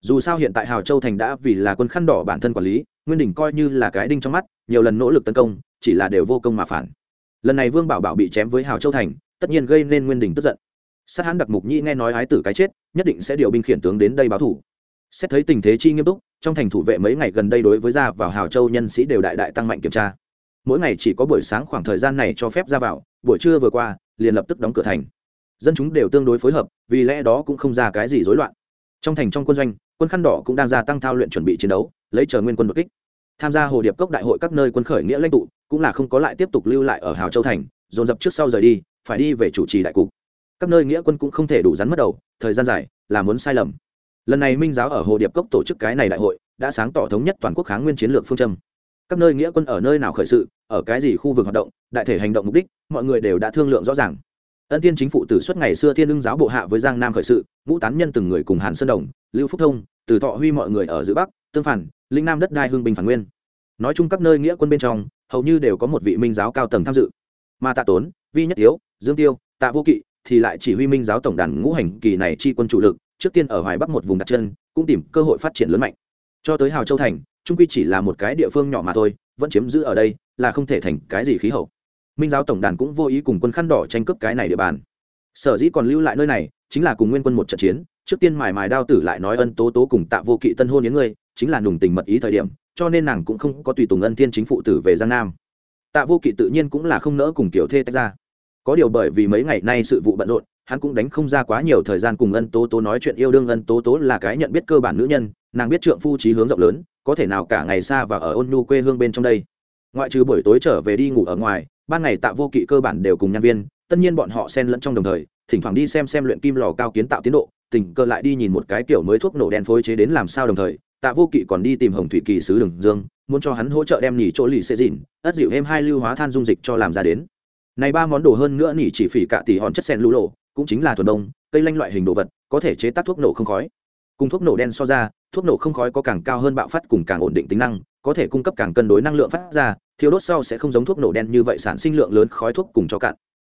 dù sao hiện tại hào châu thành đã vì là quân khăn đỏ bản thân quản lý, nguyên đình coi như là cái đinh trong mắt, nhiều lần nỗ lực tấn công, chỉ là đều vô công mà phản. Lần này vương bảo bảo bị chém với hào châu thành, tất nhiên gây nên nguyên đình tức giận. Sát hãn đặc mục nhĩ nghe nói ái tử cái chết, nhất định sẽ điều binh khiển tướng đến đây báo thủ. Xét thấy tình thế chi nghiêm túc, trong thành thủ vệ mấy ngày gần đây đối với ra vào hào châu nhân sĩ đều đại đại tăng mạnh kiểm tra. Mỗi ngày chỉ có buổi sáng khoảng thời gian này cho phép ra vào, buổi trưa vừa qua, liền lập tức đóng cửa thành. Dân chúng đều tương đối phối hợp, vì lẽ đó cũng không ra cái gì rối loạn trong thành trong quân doanh, quân khăn đỏ cũng đang gia tăng thao luyện chuẩn bị chiến đấu, lấy chờ nguyên quân đột kích. Tham gia hồ điệp cốc đại hội các nơi quân khởi nghĩa lãnh tụ, cũng là không có lại tiếp tục lưu lại ở hào châu thành, dồn dập trước sau rời đi, phải đi về chủ trì đại cục. Các nơi nghĩa quân cũng không thể đủ rắn mất đầu, thời gian dài là muốn sai lầm. Lần này minh giáo ở hồ điệp cốc tổ chức cái này đại hội, đã sáng tỏ thống nhất toàn quốc kháng nguyên chiến lược phương châm. Các nơi nghĩa quân ở nơi nào khởi sự, ở cái gì khu vực hoạt động, đại thể hành động mục đích, mọi người đều đã thương lượng rõ ràng ân Thiên chính phủ từ suốt ngày xưa thiên ưng giáo bộ hạ với giang nam khởi sự, ngũ tán nhân từng người cùng hàn sơn đồng, lưu phúc thông, từ thọ huy mọi người ở giữa bắc, tương phản, linh nam đất đai hương bình phản nguyên. Nói chung các nơi nghĩa quân bên trong, hầu như đều có một vị minh giáo cao tầng tham dự. Mà tạ tốn, vi nhất tiếu, dương tiêu, tạ vô kỵ thì lại chỉ huy minh giáo tổng đàn ngũ hành kỳ này chi quân chủ lực, trước tiên ở hoài bắc một vùng đặt chân, cũng tìm cơ hội phát triển lớn mạnh. Cho tới hào châu thành trung quy chỉ là một cái địa phương nhỏ mà thôi, vẫn chiếm giữ ở đây là không thể thành cái gì khí hậu minh giáo tổng đàn cũng vô ý cùng quân khăn đỏ tranh cướp cái này địa bàn. Sở dĩ còn lưu lại nơi này, chính là cùng nguyên quân một trận chiến, trước tiên mài mài đao tử lại nói ân tố tố cùng tạ vô kỵ tân hôn những người chính là nùng tình mật ý thời điểm, cho nên nàng cũng không có tùy tùng ân thiên chính phụ tử về giang nam. Tạ vô kỵ tự nhiên cũng là không nỡ cùng kiểu thê tách ra. Có điều bởi vì mấy ngày nay sự vụ bận rộn, hắn cũng đánh không ra quá nhiều thời gian cùng ân tố tố nói chuyện yêu đương ân tố tố là cái nhận biết cơ bản nữ nhân, nàng biết trượng phu trí hướng rộng lớn, có thể nào cả ngày xa và ở ôn nhu quê hương bên trong đây ngoại trừ buổi tối trở về đi ngủ ở ngoài, ban ngày tạ vô kỵ cơ bản đều cùng nhân viên, tất nhiên bọn họ xen lẫn trong đồng thời, thỉnh thoảng đi xem xem luyện kim lò cao kiến tạo tiến độ, tình cờ lại đi nhìn một cái kiểu mới thuốc nổ đen phối chế đến làm sao đồng thời, tạ vô kỵ còn đi tìm hồng thủy kỳ sứ đường dương, muốn cho hắn hỗ trợ đem nỉ chỗ lì xê dịn, ất dịu thêm hai lưu hóa than dung dịch cho làm ra đến. Này ba món đồ hơn nữa nỉ chỉ phỉ cả tỷ hòn chất sen lũ lộ, cũng chính là thuần đông, cây lanh loại hình đồ vật, có thể chế tác thuốc nổ không khói. Cùng thuốc nổ đen so ra, thuốc nổ không khói có càng cao hơn bạo phát cùng càng ổn định tính năng có thể cung cấp càng cân đối năng lượng phát ra thiếu đốt sau sẽ không giống thuốc nổ đen như vậy sản sinh lượng lớn khói thuốc cùng cho cạn.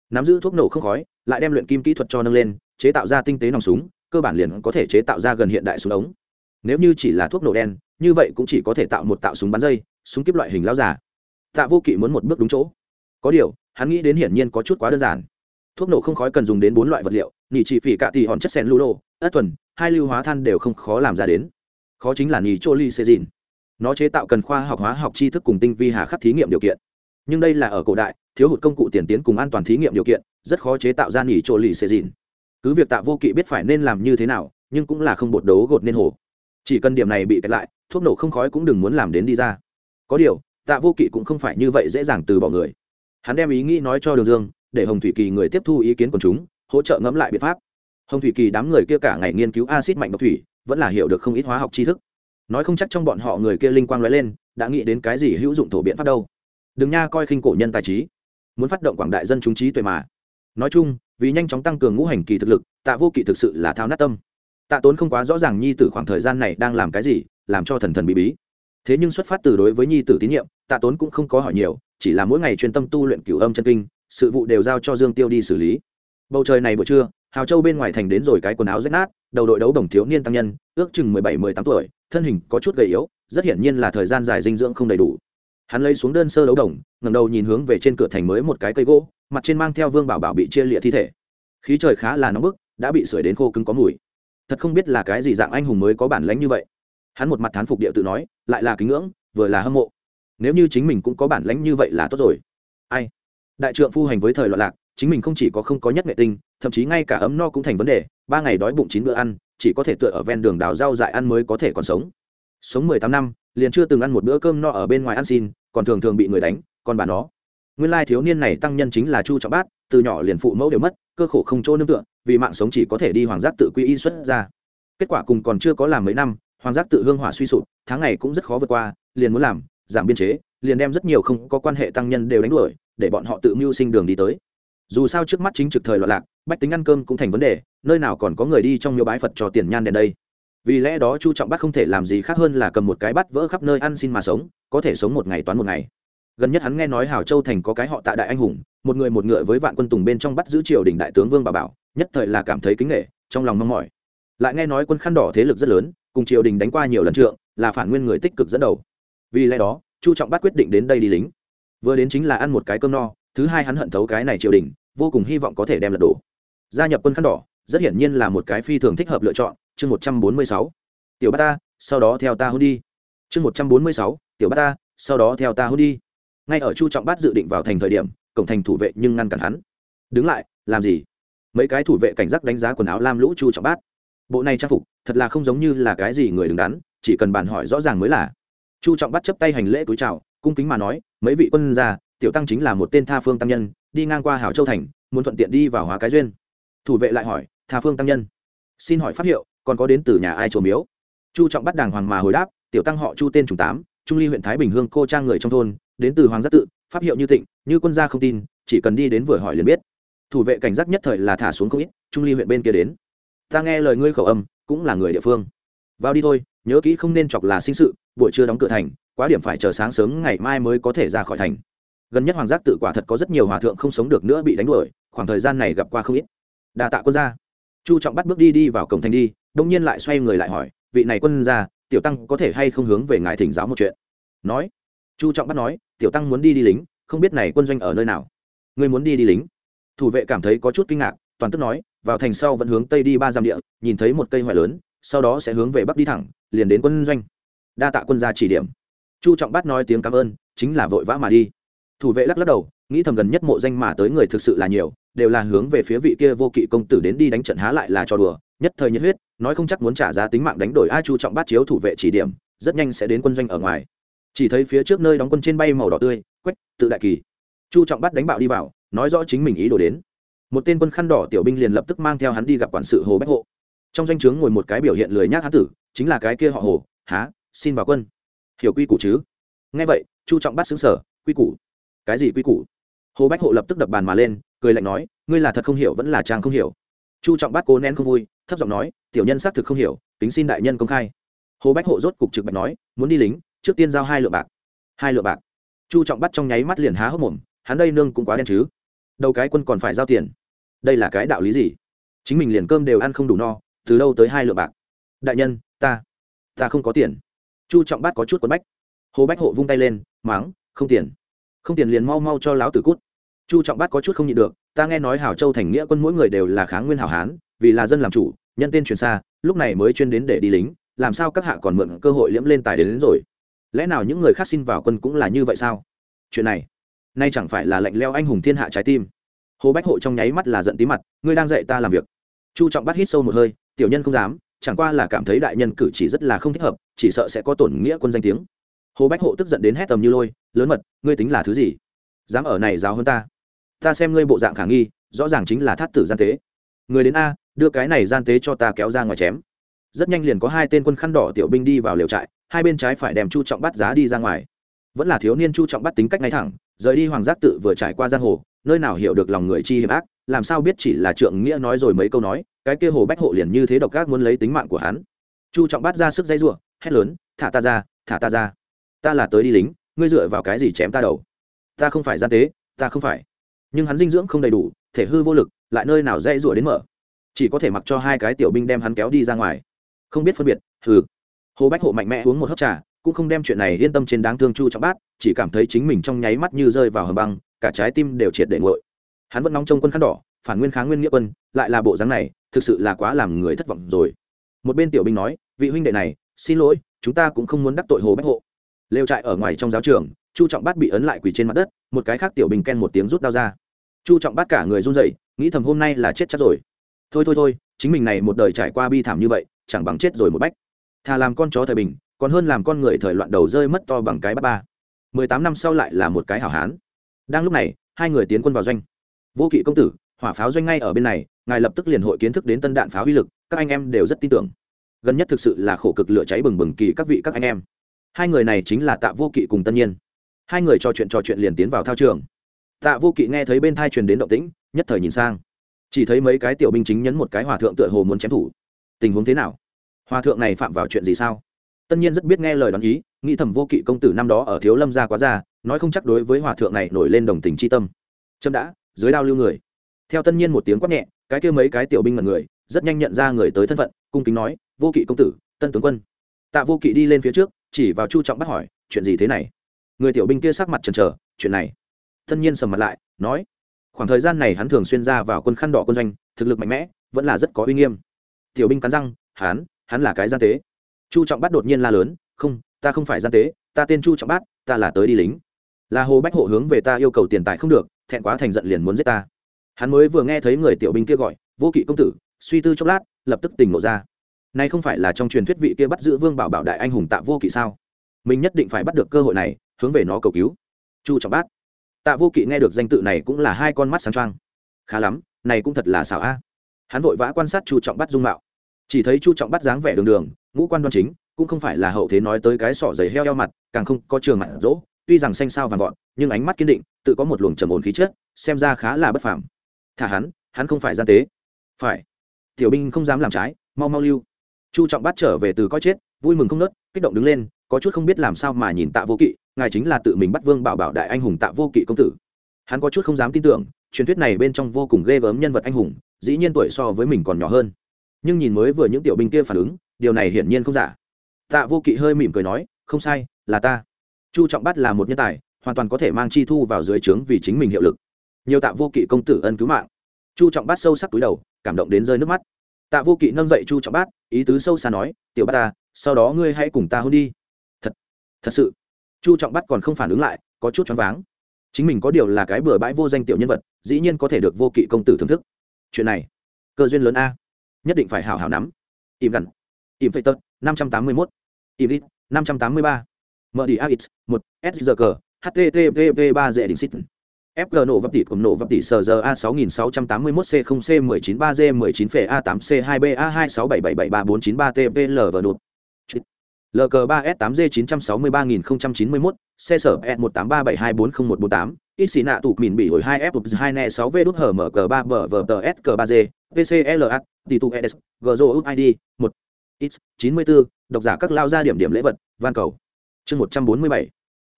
Nắm giữ thuốc nổ không khói lại đem luyện kim kỹ thuật cho nâng lên chế tạo ra tinh tế nòng súng cơ bản liền có thể chế tạo ra gần hiện đại súng ống. Nếu như chỉ là thuốc nổ đen như vậy cũng chỉ có thể tạo một tạo súng bắn dây súng kíp loại hình lao giả tạ vô kỵ muốn một bước đúng chỗ. Có điều hắn nghĩ đến hiển nhiên có chút quá đơn giản. Thuốc nổ không khói cần dùng đến bốn loại vật liệu nhì chỉ phỉ cạ tì hòn chất sen đồ, ất tuần hai lưu hóa than đều không khó làm ra đến. Khó chính là nhì chô xê dìn nó chế tạo cần khoa học hóa học tri thức cùng tinh vi hà khắc thí nghiệm điều kiện. Nhưng đây là ở cổ đại, thiếu hụt công cụ tiền tiến cùng an toàn thí nghiệm điều kiện, rất khó chế tạo ra nghỉ trộn lì xê dìn cứ việc tạ vô kỵ biết phải nên làm như thế nào, nhưng cũng là không bột đấu gột nên hồ. Chỉ cần điểm này bị kẹt lại, thuốc nổ không khói cũng đừng muốn làm đến đi ra. Có điều, tạ vô kỵ cũng không phải như vậy dễ dàng từ bỏ người. Hắn đem ý nghĩ nói cho đường dương, để hồng thủy kỳ người tiếp thu ý kiến của chúng, hỗ trợ ngẫm lại biện pháp. Hồng thủy kỳ đám người kia cả ngày nghiên cứu acid mạnh độc thủy, vẫn là hiểu được không ít hóa học tri thức nói không chắc trong bọn họ người kia linh quang nói lên, đã nghĩ đến cái gì hữu dụng thổ biện pháp đâu. Đừng nha, coi khinh cổ nhân tài trí. Muốn phát động quảng đại dân chúng trí tuệ mà. Nói chung, vì nhanh chóng tăng cường ngũ hành kỳ thực lực, tạ vô kỵ thực sự là thao nát tâm. Tạ tốn không quá rõ ràng nhi tử khoảng thời gian này đang làm cái gì, làm cho thần thần bí bí. Thế nhưng xuất phát từ đối với nhi tử tín nhiệm, tạ tốn cũng không có hỏi nhiều, chỉ là mỗi ngày chuyên tâm tu luyện cửu âm chân kinh, sự vụ đều giao cho dương tiêu đi xử lý. Bầu trời này buổi trưa, hào châu bên ngoài thành đến rồi cái quần áo rách nát, đầu đội đấu đồng thiếu niên tăng nhân, ước chừng mười bảy, mười tám tuổi thân hình có chút gầy yếu, rất hiển nhiên là thời gian dài dinh dưỡng không đầy đủ. Hắn lấy xuống đơn sơ đấu đồng ngầm đầu nhìn hướng về trên cửa thành mới một cái cây gỗ, mặt trên mang theo vương bảo bảo bị chia lịa thi thể. Khí trời khá là nóng bức, đã bị sưởi đến khô cứng có mùi. Thật không biết là cái gì dạng anh hùng mới có bản lánh như vậy. Hắn một mặt thán phục địa tự nói, lại là kính ngưỡng, vừa là hâm mộ. Nếu như chính mình cũng có bản lánh như vậy là tốt rồi. Ai? Đại trượng phu hành với thời loạn lạc, chính mình không chỉ có không có nhất nghệ tinh, thậm chí ngay cả ấm no cũng thành vấn đề, ba ngày đói bụng chín bữa ăn chỉ có thể tựa ở ven đường đào rau dại ăn mới có thể còn sống. Sống mười tám năm, liền chưa từng ăn một bữa cơm no ở bên ngoài ăn xin, còn thường thường bị người đánh, còn bà nó. Nguyên lai thiếu niên này tăng nhân chính là chu trọng bát, từ nhỏ liền phụ mẫu đều mất, cơ khổ không chỗ nương tựa, vì mạng sống chỉ có thể đi hoàng giác tự quy y xuất ra. Kết quả cùng còn chưa có làm mấy năm, hoàng giác tự hương hỏa suy sụp, tháng ngày cũng rất khó vượt qua, liền muốn làm, giảm biên chế, liền đem rất nhiều không có quan hệ tăng nhân đều đánh đuổi, để bọn họ tự mưu sinh đường đi tới dù sao trước mắt chính trực thời loạn lạc, bách tính ăn cơm cũng thành vấn đề, nơi nào còn có người đi trong miếu bái phật cho tiền nhan đèn đây? Vì lẽ đó chu trọng bắt không thể làm gì khác hơn là cầm một cái bắt vỡ khắp nơi ăn xin mà sống, có thể sống một ngày toán một ngày. Gần nhất hắn nghe nói hào châu thành có cái họ tạ đại anh hùng, một người một ngựa với vạn quân tùng bên trong bắt giữ triều đình đại tướng vương bà bảo, nhất thời là cảm thấy kính nghệ trong lòng mong mỏi. Lại nghe nói quân khăn đỏ thế lực rất lớn, cùng triều đình đánh qua nhiều lần trượng, là phản nguyên người tích cực dẫn đầu. Vì lẽ đó, chu trọng bắt quyết định đến đây đi lính. Vừa đến chính là ăn một cái cơm no thứ hai hắn hận thấu cái này triều đình, vô cùng hy vọng có thể đem lật đổ. Gia nhập quân khăn đỏ, rất hiển nhiên là một cái phi thường thích hợp lựa chọn. Chương một trăm bốn mươi sáu. Tiểu bát ta, sau đó theo ta hôn đi. Chương một trăm bốn mươi sáu. Tiểu bát ta, sau đó theo ta hôn đi. Ngay ở chu trọng bát dự định vào thành thời điểm, cổng thành thủ vệ nhưng ngăn cản hắn. Đứng lại, làm gì? Mấy cái thủ vệ cảnh giác đánh giá quần áo lam lũ chu trọng bát. Bộ này trang phục, thật là không giống như là cái gì người đứng đắn, chỉ cần bàn hỏi rõ ràng mới là. Chu trọng bắt chấp tay hành lễ túi chào, cung kính mà nói, mấy vị quân gia tiểu tăng chính là một tên tha phương tăng nhân, đi ngang qua hảo châu thành, muốn thuận tiện đi vào hóa cái duyên. Thủ vệ lại hỏi, tha phương tăng nhân? Xin hỏi pháp hiệu, còn có đến từ nhà ai trổ miếu? Chu trọng bắt đàng hoàng mà hồi đáp, tiểu tăng họ chu tên trùng tám, trung ly huyện thái bình hương cô trang người trong thôn, đến từ hoàng giác tự pháp hiệu như tịnh như quân gia không tin, chỉ cần đi đến vừa hỏi liền biết. Thủ vệ cảnh giác nhất thời là thả xuống không ít, trung ly huyện bên kia đến. Ta nghe lời ngươi khẩu âm, cũng là người địa phương. Vào đi thôi, nhớ kỹ không nên chọc là sinh sự, buổi trưa đóng cửa thành, quá điểm phải chờ sáng sớm ngày mai mới có thể ra khỏi thành gần nhất hoàng giác tự quả thật có rất nhiều hòa thượng không sống được nữa bị đánh đuổi, khoảng thời gian này gặp qua không ít. Đà tạ quân gia. Chu trọng bắt bước đi đi vào cổng thành đi, đông nhiên lại xoay người lại hỏi, vị này quân gia, tiểu tăng có thể hay không hướng về ngài thỉnh giáo một chuyện? Nói. Chu trọng bắt nói, tiểu tăng muốn đi đi lính, không biết này quân doanh ở nơi nào. Người muốn đi đi lính. Thủ vệ cảm thấy có chút kinh ngạc, toàn tức nói, vào thành sau vẫn hướng tây đi ba dặm địa, nhìn thấy một cây hoại lớn, sau đó sẽ hướng về bắc đi thẳng, liền đến quân doanh. Đa tạ quân gia chỉ điểm. Chu trọng bát nói tiếng cảm ơn, chính là vội vã mà đi thủ vệ lắc lắc đầu, nghĩ thầm gần nhất mộ danh mà tới người thực sự là nhiều, đều là hướng về phía vị kia vô kỵ công tử đến đi đánh trận há lại là cho đùa, nhất thời nhiệt huyết, nói không chắc muốn trả giá tính mạng đánh đổi a chu trọng bát chiếu thủ vệ chỉ điểm, rất nhanh sẽ đến quân doanh ở ngoài. Chỉ thấy phía trước nơi đóng quân trên bay màu đỏ tươi, quách, tự đại kỳ. Chu trọng bát đánh bạo đi vào, nói rõ chính mình ý đồ đến. Một tên quân khăn đỏ tiểu binh liền lập tức mang theo hắn đi gặp quản sự hồ bách hộ. Trong danh o chướng ngồi một cái biểu hiện lười nhác hán tử, chính là cái kia họ hồ, há, xin vào quân. Hiểu quy củ chứ? Nghe vậy, chu trọng bát xứng sở quy củ cái gì quy củ? Hồ bách hộ lập tức đập bàn mà lên, cười lạnh nói, ngươi là thật không hiểu vẫn là trang không hiểu. Chu trọng Bát cố nén không vui, thấp giọng nói, tiểu nhân xác thực không hiểu tính xin đại nhân công khai. Hồ bách hộ rốt cục trực bạch nói, muốn đi lính, trước tiên giao hai lượng bạc. Hai lượng bạc. Chu trọng bắt trong nháy mắt liền há hốc mồm, hắn đây nương cũng quá đen chứ. Đâu cái quân còn phải giao tiền. Đây là cái đạo lý gì? Chính mình liền cơm đều ăn không đủ no, từ đâu tới hai lượng bạc? Đại nhân, ta ta không có tiền. Chu trọng bát có chút quấn bách. Hồ bách hộ vung tay lên máng không tiền không tiền liền mau mau cho lão tử cút. Chu trọng bát có chút không nhịn được ta nghe nói hảo châu thành nghĩa quân mỗi người đều là kháng nguyên hảo hán vì là dân làm chủ nhân tên truyền xa lúc này mới chuyên đến để đi lính làm sao các hạ còn mượn cơ hội liễm lên tài đến, đến rồi? Lẽ nào những người khác xin vào quân cũng là như vậy sao? Chuyện này nay chẳng phải là lệnh leo anh hùng thiên hạ trái tim. Hồ bách hộ trong nháy mắt là giận tí mặt ngươi đang dạy ta làm việc. Chu trọng bắt hít sâu một hơi tiểu nhân không dám chẳng qua là cảm thấy đại nhân cử chỉ rất là không thích hợp chỉ sợ sẽ có tổn nghĩa quân danh tiếng hồ bách hộ tức giận đến hét tầm như lôi, lớn mật, ngươi tính là thứ gì? Dám ở này giáo hơn ta? Ta xem ngươi bộ dạng khả nghi, rõ ràng chính là thát tử gian tế. Người đến a, đưa cái này gian tế cho ta kéo ra ngoài chém. Rất nhanh liền có hai tên quân khăn đỏ tiểu binh đi vào liều trại, hai bên trái phải đem chu trọng bắt giá đi ra ngoài. Vẫn là thiếu niên chu trọng bắt tính cách ngay thẳng, rời đi hoàng giác tự vừa trải qua giang hồ, nơi nào hiểu được lòng người chi hiểm ác, làm sao biết chỉ là trượng nghĩa nói rồi mấy câu nói, cái kia hồ bách hộ liền như thế độc ác muốn lấy tính mạng của hắn. Chu trọng bắt ra sức dây giụa hét lớn, thả ta ra, thả ta ra ta là tới đi lính, ngươi dựa vào cái gì chém ta đầu? Ta không phải gian tế, ta không phải. Nhưng hắn dinh dưỡng không đầy đủ, thể hư vô lực, lại nơi nào dễ rủa đến mở? Chỉ có thể mặc cho hai cái tiểu binh đem hắn kéo đi ra ngoài. Không biết phân biệt, hừ. Hồ bách hộ mạnh mẽ uống một hớp trà, cũng không đem chuyện này yên tâm trên đáng thương chu trọng bát, chỉ cảm thấy chính mình trong nháy mắt như rơi vào hầm băng, cả trái tim đều triệt để ngội hắn vẫn nóng trong quân khăn đỏ, phản nguyên kháng nguyên nghĩa quân, lại là bộ dáng này, thực sự là quá làm người thất vọng rồi. Một bên tiểu binh nói, vị huynh đệ này, xin lỗi, chúng ta cũng không muốn đắc tội hồ bách hộ lều trại ở ngoài trong giáo trường, chu trọng bát bị ấn lại quỳ trên mặt đất, một cái khác tiểu bình ken một tiếng rút đao ra. Chu trọng bát cả người run rẩy, nghĩ thầm hôm nay là chết chắc rồi. Thôi thôi thôi, chính mình này một đời trải qua bi thảm như vậy, chẳng bằng chết rồi một bách. Thà làm con chó thời bình, còn hơn làm con người thời loạn đầu rơi mất to bằng cái bát ba. Mười tám năm sau lại là một cái hảo hán. Đang lúc này, hai người tiến quân vào doanh. Vô kỵ công tử, hỏa pháo doanh ngay ở bên này, ngài lập tức liền hội kiến thức đến tân đạn pháo uy lực, các anh em đều rất tin tưởng. Gần nhất thực sự là khổ cực lửa cháy bừng bừng kỳ các vị các anh em hai người này chính là tạ vô kỵ cùng tân nhiên. Hai người trò chuyện trò chuyện liền tiến vào thao trường. Tạ vô kỵ nghe thấy bên thai truyền đến động tĩnh, nhất thời nhìn sang. Chỉ thấy mấy cái tiểu binh chính nhấn một cái hòa thượng tựa hồ muốn chém thủ. Tình huống thế nào? Hòa thượng này phạm vào chuyện gì sao? Tân nhiên rất biết nghe lời đoán ý, nghĩ thầm vô kỵ công tử năm đó ở thiếu lâm gia quá già, nói không chắc đối với hòa thượng này nổi lên đồng tình c h i tâm. Trâm đã, dưới đao lưu người. Theo tân nhiên một tiếng quát nhẹ, cái kia mấy cái tiểu binh mật người, rất nhanh nhận ra người tới thân phận, cung kính nói, vô kỵ công tử, tân tướng quân. Tạ vô kỵ đi lên phía trước chỉ vào chu trọng bắt hỏi, chuyện gì thế này? Người tiểu binh kia sắc mặt trần trở chuyện này? Tân nhiên sầm mặt lại, nói, khoảng thời gian này hắn thường xuyên ra vào quân khăn đỏ quân doanh, thực lực mạnh mẽ, vẫn là rất có uy nghiêm. Tiểu binh cắn răng, hắn hắn là cái gian tế. Chu trọng bắt đột nhiên la lớn, không, ta không phải gian tế, ta tên chu trọng bát ta là tới đi lính. Là hồ bách hộ hướng về ta yêu cầu tiền tài không được, thẹn quá thành giận liền muốn giết ta. Hắn mới vừa nghe thấy người tiểu binh kia gọi, vô kỵ công tử, suy tư chốc lát, lập tức tỉnh ngộ ra nay không phải là trong truyền thuyết vị kia bắt giữ vương bảo bảo đại anh hùng tạ vô kỵ sao? Mình nhất định phải bắt được cơ hội này, hướng về nó cầu cứu. Chu trọng bát. Tạ vô kỵ nghe được danh tự này cũng là hai con mắt sáng trăng khá lắm, này cũng thật là xảo a. Hắn vội vã quan sát chu trọng bắt dung mạo. Chỉ thấy chu trọng bắt dáng vẻ đường đường, ngũ quan đoan chính, cũng không phải là hậu thế nói tới cái sỏ giày heo heo mặt, càng không có trường mặt rỗ, tuy rằng xanh sao vàng vọt, nhưng ánh mắt kiên định, tự có một luồng trầm ổn khí chất, xem ra khá là bất phàm. Thả hắn hắn không phải gian tế. Phải. Tiểu binh không dám làm trái, mau mau lưu chu trọng bắt trở về từ coi chết, vui mừng không nớt, kích động đứng lên, có chút không biết làm sao mà nhìn tạ vô kỵ, ngài chính là tự mình bắt vương bảo bảo đại anh hùng tạ vô kỵ công tử. Hắn có chút không dám tin tưởng, truyền thuyết này bên trong vô cùng ghê gớm nhân vật anh hùng, dĩ nhiên tuổi so với mình còn nhỏ hơn. Nhưng nhìn mới vừa những tiểu binh kia phản ứng, điều này hiển nhiên không giả. Tạ vô kỵ hơi mỉm cười nói, không sai, là ta. Chu trọng bắt là một nhân tài, hoàn toàn có thể mang chi thu vào dưới trướng vì chính mình hiệu lực. Nhiều tạ vô kỵ công tử ân cứu mạng. Chu trọng bát sâu sắc túi đầu, cảm động đến rơi nước mắt. Tạ vô kỵ nâng dậy chu trọng bát ý tứ sâu xa nói, tiểu bát ta, sau đó ngươi hãy cùng ta hôn đi. Thật thật sự. Chu trọng bát còn không phản ứng lại, có chút choáng váng. Chính mình có điều là cái bừa bãi vô danh tiểu nhân vật, dĩ nhiên có thể được vô kỵ công tử thưởng thức. Chuyện này, cơ duyên lớn a. Nhất định phải hào hào nắm. Im gần im phây tật, năm trăm tám mươi mốt. Im lít năm trăm tám mươi ba. Mở đi ax một sgg http ba dễ đình xít FG nổ vấp tỷ cùng nổ vấp tỷ sờ giờ A 6681 C0 C 19 3 G 19 phệ A 8 C 2 B A 267773 493 TPL và đột. LK3S8G963091, xe sở E18372401148, ít xì nạ tụ mìn bị hồi 2 f 2 ne 6 v đút hở mở cờ 3 bờ vờ tờ s cờ 3 g vcla tỷ tụ eds gzo id 1 x 94 độc giả các lao ra điểm điểm lễ vật van cầu. Chương 147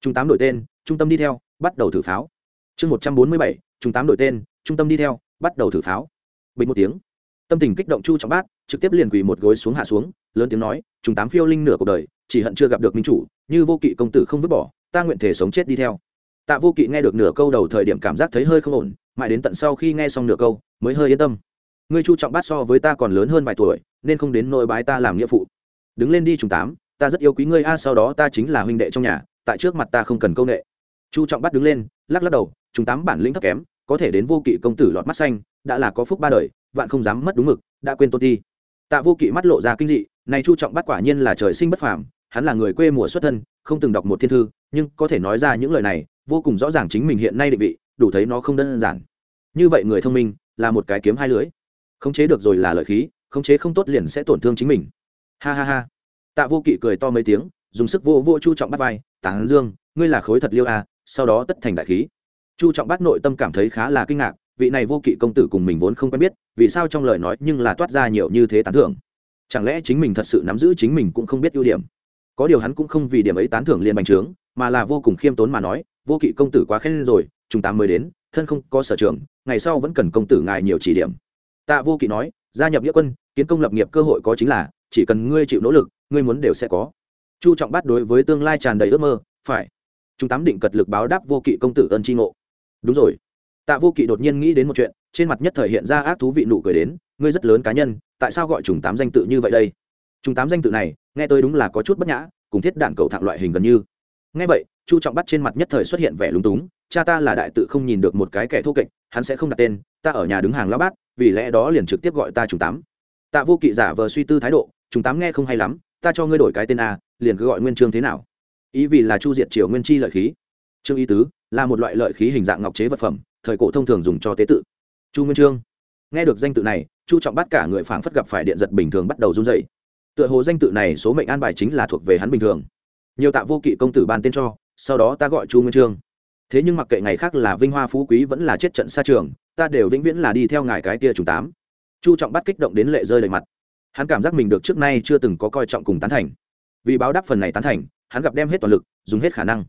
trung tám đổi tên trung tâm đi theo bắt đầu thử pháo chương 147 trung tám đổi tên, trung tâm đi theo, bắt đầu thử pháo. Bình một tiếng. Tâm tình kích động chu trọng bát trực tiếp liền quỳ một gối xuống hạ xuống, lớn tiếng nói chúng tám phiêu linh nửa cuộc đời, chỉ hận chưa gặp được minh chủ, như vô kỵ công tử không vứt bỏ, ta nguyện thể sống chết đi theo. Tạ vô kỵ nghe được nửa câu đầu thời điểm cảm giác thấy hơi không ổn, mãi đến tận sau khi nghe xong nửa câu, mới hơi yên tâm. Ngươi chu trọng bát so với ta còn lớn hơn vài tuổi, nên không đến nỗi bái ta làm nghĩa phụ. Đứng lên đi chúng tám, ta rất yêu quý ngươi, a, sau đó ta chính là huynh đệ trong nhà, tại trước mặt ta không cần công nghệ chu trọng bát đứng lên, lắc lắc đầu chúng tám bản lĩnh thấp kém, có thể đến vô kỵ công tử lọt mắt xanh, đã là có phúc ba đời, vạn không dám mất đúng mực, đã quên tôn ti. Tạ vô kỵ mắt lộ ra kinh dị, này chu trọng bắt quả nhiên là trời sinh bất phàm, hắn là người quê mùa xuất thân, không từng đọc một thiên thư, nhưng có thể nói ra những lời này, vô cùng rõ ràng chính mình hiện nay định vị, đủ thấy nó không đơn giản. Như vậy người thông minh, là một cái kiếm hai lưới. Khống chế được rồi là lợi khí, khống chế không tốt liền sẽ tổn thương chính mình. Ha ha ha. Tạ vô kỵ cười to mấy tiếng, dùng sức vô vô chu trọng bắt vai, tán dương, ngươi là khối thật liêu à sau đó tất thành đại khí chu trọng Bát nội tâm cảm thấy khá là kinh ngạc, vị này vô kỵ công tử cùng mình vốn không quen biết, vì sao trong lời nói nhưng là toát ra nhiều như thế tán thưởng? Chẳng lẽ chính mình thật sự nắm giữ chính mình cũng không biết ưu điểm? Có điều hắn cũng không vì điểm ấy tán thưởng liền bành trướng, mà là vô cùng khiêm tốn mà nói, vô kỵ công tử quá khen rồi, chúng ta mới đến, thân không có sở trường, ngày sau vẫn cần công tử ngài nhiều chỉ điểm. Tạ vô kỵ nói, gia nhập nghĩa quân, kiến công lập nghiệp cơ hội có chính là, chỉ cần ngươi chịu nỗ lực, ngươi muốn đều sẽ có. Chu trọng bắt đối với tương lai tràn đầy ước mơ, phải, chúng tám định cật lực báo đáp vô kỵ công tử ân tri ngộ đúng rồi. Tạ vô kỵ đột nhiên nghĩ đến một chuyện, trên mặt nhất thời hiện ra ác thú vị nụ cười đến, ngươi rất lớn cá nhân, tại sao gọi trùng tám danh tự như vậy đây? Trùng tám danh tự này, nghe tôi đúng là có chút bất nhã, cùng thiết đạn cầu thạng loại hình gần như. Nghe vậy, chu trọng bắt trên mặt nhất thời xuất hiện vẻ lúng túng, cha ta là đại tự không nhìn được một cái kẻ thô kệch, hắn sẽ không đặt tên, ta ở nhà đứng hàng lao bát, vì lẽ đó liền trực tiếp gọi ta trùng tám. Tạ vô kỵ giả vờ suy tư thái độ, trùng tám nghe không hay lắm, ta cho ngươi đổi cái tên a, liền cứ gọi nguyên trương thế nào? Ý vì là chu diệt triều nguyên chi lợi khí. Trương y tứ là một loại lợi khí hình dạng ngọc chế vật phẩm, thời cổ thông thường dùng cho tế tự. Chu nguyên trương. Nghe được danh tự này, chu trọng bắt cả người phảng phất gặp phải điện giật bình thường bắt đầu run dậy tựa hồ danh tự này số mệnh an bài chính là thuộc về hắn bình thường. Nhiều tạ vô kỵ công tử ban tên cho, sau đó ta gọi chu nguyên trương. Thế nhưng mặc kệ ngày khác là vinh hoa phú quý vẫn là chết trận xa trường, ta đều vĩnh viễn là đi theo ngài cái tia trùng tám. Chu trọng bắt kích động đến lệ rơi đầy mặt. Hắn cảm giác mình được trước nay chưa từng có coi trọng cùng tán thành. Vì báo đáp phần này tán thành, hắn gặp đem hết toàn lực, dùng hết khả năng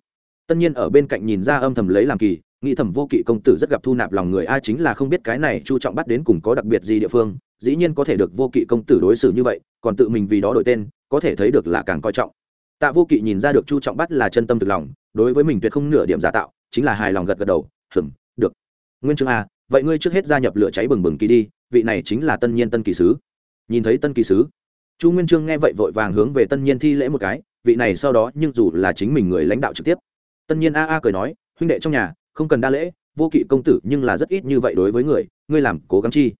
tất nhiên ở bên cạnh nhìn ra âm thầm lấy làm kỳ, nghĩ thầm vô kỵ công tử rất gặp thu nạp lòng người ai chính là không biết cái này chu trọng bắt đến cùng có đặc biệt gì địa phương, dĩ nhiên có thể được vô kỵ công tử đối xử như vậy, còn tự mình vì đó đổi tên, có thể thấy được là càng coi trọng. Tạ vô kỵ nhìn ra được chu trọng bắt là chân tâm thực lòng, đối với mình tuyệt không nửa điểm giả tạo, chính là hài lòng gật gật đầu, hừm, được. Nguyên chương a, vậy ngươi trước hết gia nhập lửa cháy bừng bừng kỳ đi, vị này chính là tân nhiên tân kỳ sứ. Nhìn thấy tân kỳ sứ, chu nguyên trương nghe vậy vội vàng hướng về tân nhiên thi lễ một cái, vị này sau đó nhưng dù là chính mình người lãnh đạo trực tiếp tân nhiên a a cười nói, huynh đệ trong nhà, không cần đa lễ, vô kỵ công tử nhưng là rất ít như vậy đối với người, ngươi làm cố gắng chi.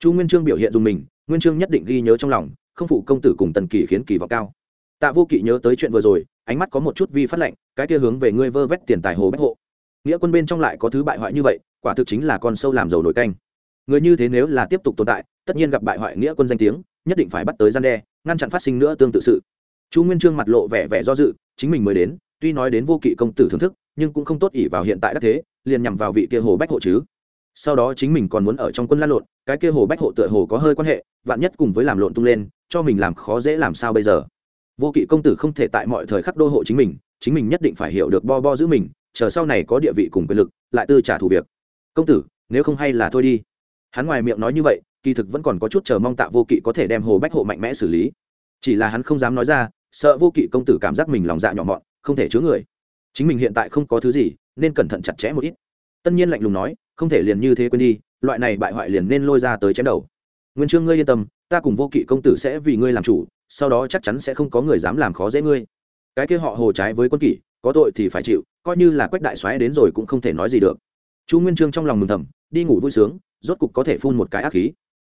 Chu nguyên trương biểu hiện dùng mình, nguyên trương nhất định ghi nhớ trong lòng, không phụ công tử cùng tần kỳ khiến kỳ vọng cao. Tạ vô kỵ nhớ tới chuyện vừa rồi, ánh mắt có một chút vi phát lệnh cái kia hướng về ngươi vơ vét tiền tài hồ bách hộ. Nghĩa quân bên trong lại có thứ bại hoại như vậy, quả thực chính là con sâu làm dầu nổi canh. Người như thế nếu là tiếp tục tồn tại, tất nhiên gặp bại hoại nghĩa quân danh tiếng, nhất định phải bắt tới gian đe, ngăn chặn phát sinh nữa tương tự sự. Chu nguyên trương mặt lộ vẻ vẻ do dự, chính mình mới đến tuy nói đến vô kỵ công tử thưởng thức, nhưng cũng không tốt ỉ vào hiện tại đắc thế, liền nhằm vào vị kia hồ bách hộ chứ. Sau đó chính mình còn muốn ở trong quân lan lộn, cái kia hồ bách hộ tựa hồ có hơi quan hệ, vạn nhất cùng với làm lộn tung lên, cho mình làm khó dễ làm sao bây giờ? Vô kỵ công tử không thể tại mọi thời khắc đô hộ chính mình chính mình nhất định phải hiểu được bo bo giữ mình, chờ sau này có địa vị cùng quyền lực, lại tư trả thù việc. Công tử, nếu không hay là thôi đi. Hắn ngoài miệng nói như vậy, kỳ thực vẫn còn có chút chờ mong tạ vô kỵ có thể đem hồ bách hộ mạnh mẽ xử lý. Chỉ là hắn không dám nói ra, sợ vô kỵ công tử cảm giác mình lòng dạ nhỏ mọn không thể chứa người. Chính mình hiện tại không có thứ gì, nên cẩn thận chặt chẽ một ít. Tất nhiên lạnh lùng nói, không thể liền như thế quên đi, loại này bại hoại liền nên lôi ra tới chém đầu. Nguyên trương ngươi yên tâm, ta cùng vô kỵ công tử sẽ vì ngươi làm chủ, sau đó chắc chắn sẽ không có người dám làm khó dễ ngươi. Cái kia họ hồ trái với quân kỷ, có tội thì phải chịu, coi như là quách đại xoáy đến rồi cũng không thể nói gì được. Chu nguyên trương trong lòng mừng thầm, đi ngủ vui sướng, rốt cục có thể phun một cái ác khí.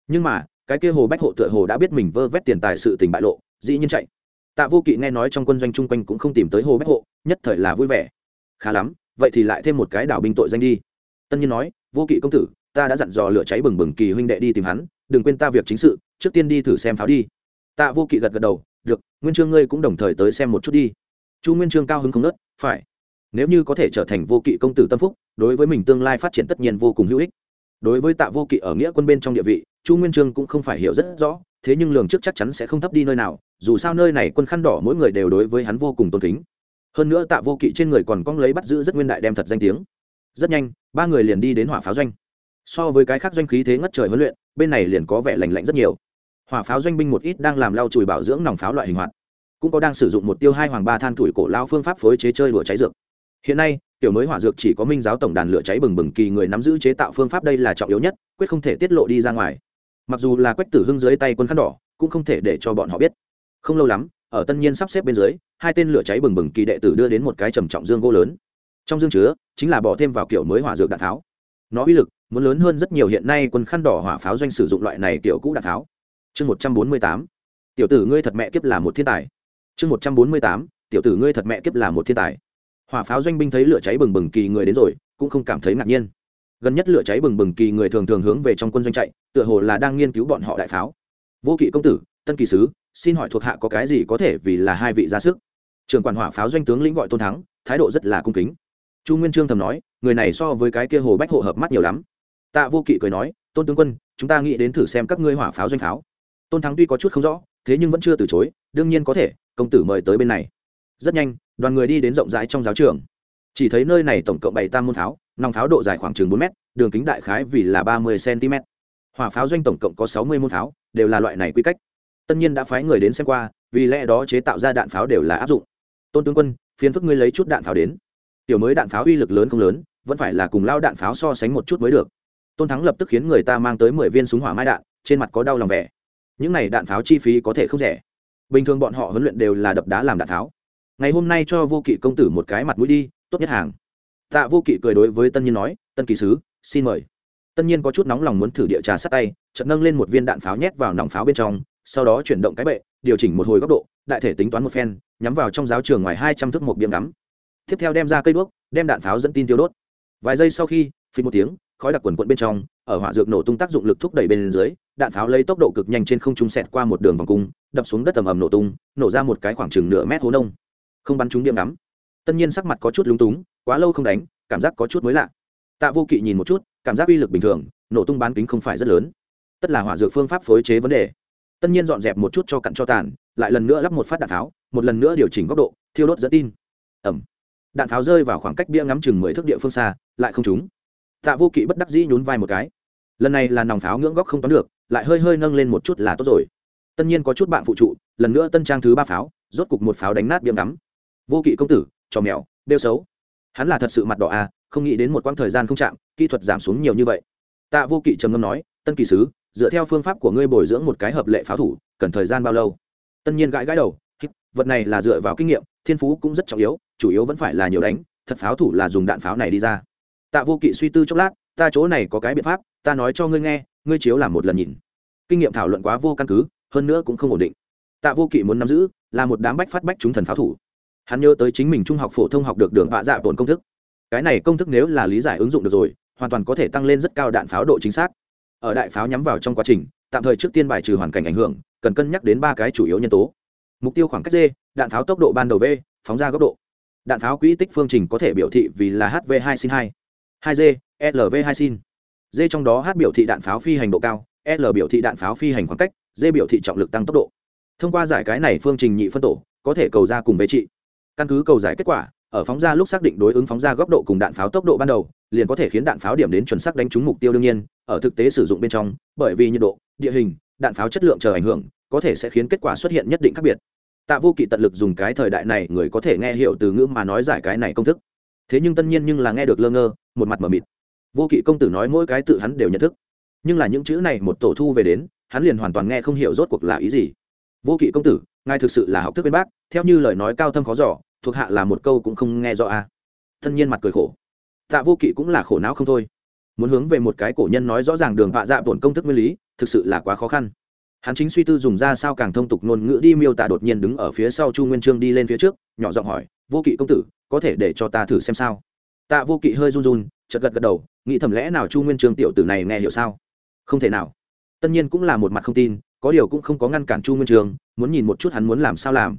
Nhưng mà, cái kia hồ bách hộ tựa hồ đã biết mình vơ vét tiền tài sự tình bại lộ, dĩ nhiên chạy tạ vô kỵ nghe nói trong quân doanh chung quanh cũng không tìm tới hồ bách hộ, nhất thời là vui vẻ. Khá lắm, vậy thì lại thêm một cái đảo binh tội danh đi. Tân nhiên nói, vô kỵ công tử, ta đã dặn dò lửa cháy bừng bừng kỳ huynh đệ đi tìm hắn, đừng quên ta việc chính sự, trước tiên đi thử xem pháo đi. Tạ vô kỵ gật gật đầu, được, nguyên trương ngươi cũng đồng thời tới xem một chút đi. Chu nguyên trương cao hứng không nớt, phải. Nếu như có thể trở thành vô kỵ công tử tâm phúc, đối với mình tương lai phát triển tất nhiên vô cùng hữu ích. Đối với tạ vô kỵ ở nghĩa quân bên trong địa vị, chu nguyên trương cũng không phải hiểu rất rõ thế nhưng lường trước chắc chắn sẽ không thấp đi nơi nào, dù sao nơi này quân khăn đỏ mỗi người đều đối với hắn vô cùng tôn kính. Hơn nữa tạ vô kỵ trên người còn cong lấy bắt giữ rất nguyên đại đem thật danh tiếng. Rất nhanh, ba người liền đi đến hỏa pháo doanh. So với cái khác doanh khí thế ngất trời huấn luyện, bên này liền có vẻ lành lạnh rất nhiều. Hỏa pháo doanh binh một ít đang làm lau chùi bảo dưỡng nòng pháo loại hình hoạt, cũng có đang sử dụng một tiêu hai hoàng ba than tuổi cổ lao phương pháp phối chế chơi lửa cháy dược. Hiện nay, tiểu mới hỏa dược chỉ có minh giáo tổng đàn lửa cháy bừng bừng kỳ người nắm giữ chế tạo phương pháp đây là trọng yếu nhất, quyết không thể tiết lộ đi ra ngoài mặc dù là quách tử hưng dưới tay quân khăn đỏ, cũng không thể để cho bọn họ biết. Không lâu lắm, ở tân nhiên sắp xếp bên dưới, hai tên lửa cháy bừng bừng kỳ đệ tử đưa đến một cái trầm trọng dương gỗ lớn. Trong dương chứa, chính là bỏ thêm vào kiểu mới hỏa dược đạn tháo. Nó uy lực, muốn lớn hơn rất nhiều hiện nay quân khăn đỏ hỏa pháo doanh sử dụng loại này kiểu cũ đạn tháo. Chương một trăm bốn mươi tám. Tiểu tử ngươi thật mẹ kiếp là một thiên tài. Chương một trăm bốn mươi tám. Tiểu tử ngươi thật mẹ kiếp là một thiên tài. Hỏa pháo doanh binh thấy lửa cháy bừng bừng kỳ người đến rồi, cũng không cảm thấy ngạc nhiên gần nhất lửa cháy bừng bừng kỳ người thường thường hướng về trong quân doanh chạy, tựa hồ là đang nghiên cứu bọn họ đại pháo. Vô kỵ công tử, tân kỳ sứ, xin hỏi thuộc hạ có cái gì có thể vì là hai vị ra sức? Trường quản hỏa pháo doanh tướng lĩnh gọi tôn thắng, thái độ rất là cung kính. Chu nguyên trương thầm nói, người này so với cái kia hồ bách hộ hợp mắt nhiều lắm. Tạ vô kỵ cười nói, tôn tướng quân, chúng ta nghĩ đến thử xem các ngươi hỏa pháo doanh pháo. Tôn thắng tuy có chút không rõ, thế nhưng vẫn chưa từ chối, đương nhiên có thể, công tử mời tới bên này. Rất nhanh, đoàn người đi đến rộng rãi trong giáo trường. Chỉ thấy nơi này tổng cộng bảy tam môn pháo nòng pháo độ dài khoảng chừng bốn m đường kính đại khái vì là ba mươi cm hỏa pháo doanh tổng cộng có sáu mươi môn pháo, đều là loại này quy cách. Tất nhiên đã phái người đến xem qua, vì lẽ đó chế tạo ra đạn pháo đều là áp dụng. Tôn tướng quân phiến phức ngươi lấy chút đạn pháo đến. Tiểu mới đạn pháo uy lực lớn không lớn, vẫn phải là cùng lao đạn pháo so sánh một chút mới được. Tôn thắng lập tức khiến người ta mang tới mười viên súng hỏa mai đạn, trên mặt có đau lòng vẻ. Những này đạn pháo chi phí có thể không rẻ. Bình thường bọn họ huấn luyện đều là đập đá làm đạn pháo. Ngày hôm nay cho vô kỵ công tử một cái mặt mũi đi, tốt nhất hàng tạ vô kỵ cười đối với tân nhiên nói, tân kỳ sứ, xin mời. Tân nhiên có chút nóng lòng muốn thử địa trà sát tay, chợt nâng lên một viên đạn pháo nhét vào nòng pháo bên trong, sau đó chuyển động cái bệ, điều chỉnh một hồi góc độ, đại thể tính toán một phen, nhắm vào trong giáo trường ngoài hai trăm thước một biếm ngắm. Tiếp theo đem ra cây đuốc, đem đạn pháo dẫn tin tiêu đốt. Vài giây sau khi phí một tiếng, khói đặc quần quận bên trong, ở hỏa dược nổ tung tác dụng lực thúc đẩy bên dưới, đạn pháo lấy tốc độ cực nhanh trên không trung xẹt qua một đường vòng cung, đập xuống đất tầm ầm nổ tung, nổ ra một cái khoảng chừng nửa mét hố nông. Không bắn trúng điểm ngắm. Tân nhiên sắc mặt có chút lúng túng quá lâu không đánh, cảm giác có chút mới lạ. Tạ vô kỵ nhìn một chút, cảm giác uy lực bình thường, nổ tung bán kính không phải rất lớn. Tất là hỏa dược phương pháp phối chế vấn đề. Tất nhiên dọn dẹp một chút cho cặn cho tàn, lại lần nữa lắp một phát đạn pháo một lần nữa điều chỉnh góc độ, thiêu đốt dẫn tin. Ẩm đạn pháo rơi vào khoảng cách bia ngắm chừng mười thước địa phương xa, lại không trúng. Tạ vô kỵ bất đắc dĩ nhún vai một cái. Lần này là nòng pháo ngưỡng góc không toán được, lại hơi hơi nâng lên một chút là tốt rồi. Tất nhiên có chút bạn phụ trụ, lần nữa tân trang thứ ba pháo, rốt cục một pháo đánh nát bia ngắm. Vô kỵ công tử, trò mèo đeo xấu hắn là thật sự mặt đỏ à không nghĩ đến một quãng thời gian không chạm, kỹ thuật giảm xuống nhiều như vậy. Tạ vô kỵ trầm ngâm nói, tân kỳ sứ, dựa theo phương pháp của ngươi bồi dưỡng một cái hợp lệ pháo thủ, cần thời gian bao lâu? Tân nhiên gãi gãi đầu vật này là dựa vào kinh nghiệm, thiên phú cũng rất trọng yếu, chủ yếu vẫn phải là nhiều đánh, thật pháo thủ là dùng đạn pháo này đi ra. Tạ vô kỵ suy tư chốc lát, ta chỗ này có cái biện pháp, ta nói cho ngươi nghe, ngươi chiếu làm một lần nhìn. Kinh nghiệm thảo luận quá vô căn cứ, hơn nữa cũng không ổn định. Tạ vô kỵ muốn nắm giữ, là một đám bách phát bách chúng thần pháo thủ hắn nhớ tới chính mình trung học phổ thông học được đường vạ dạ tổn công thức. Cái này công thức nếu là lý giải ứng dụng được rồi, hoàn toàn có thể tăng lên rất cao đạn pháo độ chính xác. Ở đại pháo nhắm vào trong quá trình, tạm thời trước tiên bài trừ hoàn cảnh ảnh hưởng, cần cân nhắc đến ba cái chủ yếu nhân tố. Mục tiêu khoảng cách d, đạn pháo tốc độ ban đầu v, phóng ra góc độ. Đạn pháo quỹ tích phương trình có thể biểu thị vì là hv 2 sin 2 2 g lv 2 sin. D trong đó h biểu thị đạn pháo phi hành độ cao, l biểu thị đạn pháo phi hành khoảng cách, d biểu thị trọng lực tăng tốc độ. Thông qua giải cái này phương trình nhị phân tổ, có thể cầu ra cùng với trị căn cứ cầu giải kết quả, ở phóng ra lúc xác định đối ứng phóng ra góc độ cùng đạn pháo tốc độ ban đầu, liền có thể khiến đạn pháo điểm đến chuẩn xác đánh trúng mục tiêu đương nhiên, ở thực tế sử dụng bên trong, bởi vì nhiệt độ, địa hình, đạn pháo chất lượng chờ ảnh hưởng, có thể sẽ khiến kết quả xuất hiện nhất định khác biệt. Tạ vô kỵ tận lực dùng cái thời đại này, người có thể nghe hiểu từ ngữ mà nói giải cái này công thức. Thế nhưng tất nhiên nhưng là nghe được lơ ngơ, một mặt mờ mịt. Vô kỵ công tử nói mỗi cái tự hắn đều nhận thức. Nhưng là những chữ này một tổ thu về đến, hắn liền hoàn toàn nghe không hiểu rốt cuộc là ý gì. Vô kỵ công tử, ngài thực sự là học thức bên bác, theo như lời nói cao thâm khó giỏ thuộc hạ là một câu cũng không nghe rõ a à. thân nhiên mặt cười khổ. Tạ vô kỵ cũng là khổ não không thôi. Muốn hướng về một cái cổ nhân nói rõ ràng đường vạ dạ bổn công thức nguyên lý, thực sự là quá khó khăn. Hắn chính suy tư dùng ra sao càng thông tục ngôn ngữ đi miêu tả đột nhiên đứng ở phía sau chu nguyên trương đi lên phía trước, nhỏ giọng hỏi, vô kỵ công tử, có thể để cho ta thử xem sao? Tạ vô kỵ hơi run run chật gật gật đầu, nghĩ thầm lẽ nào chu nguyên trương tiểu tử này nghe hiểu sao? Không thể nào. Tất nhiên cũng là một mặt không tin, có điều cũng không có ngăn cản chu nguyên trương, muốn nhìn một chút hắn muốn làm sao làm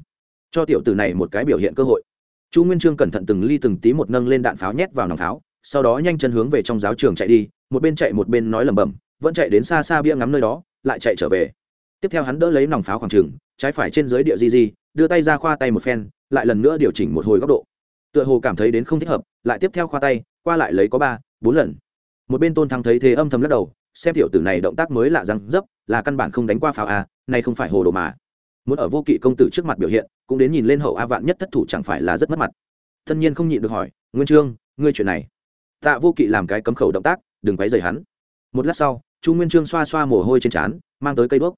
cho tiểu tử này một cái biểu hiện cơ hội. Chu nguyên trương cẩn thận từng ly từng tí một nâng lên đạn pháo nhét vào nòng pháo sau đó nhanh chân hướng về trong giáo trường chạy đi một bên chạy một bên nói lẩm bẩm vẫn chạy đến xa xa bia ngắm nơi đó lại chạy trở về. Tiếp theo hắn đỡ lấy nòng pháo khoảng trường, trái phải trên dưới địa di di đưa tay ra khoa tay một phen lại lần nữa điều chỉnh một hồi góc độ. Tựa hồ cảm thấy đến không thích hợp lại tiếp theo khoa tay qua lại lấy có ba bốn lần. Một bên tôn thắng thấy thế âm thầm lắc đầu xem tiểu tử này động tác mới lạ răng dấp là căn bản không đánh qua pháo à, này không phải hồ đồ mà muốn ở vô kỵ công tử trước mặt biểu hiện, cũng đến nhìn lên hậu a vạn nhất thất thủ chẳng phải là rất mất mặt. Thân nhiên không nhịn được hỏi, nguyên trương, ngươi chuyện này? Tạ vô kỵ làm cái cấm khẩu động tác, đừng quấy rầy hắn. Một lát sau, chu nguyên trương xoa xoa mồ hôi trên trán, mang tới cây đuốc.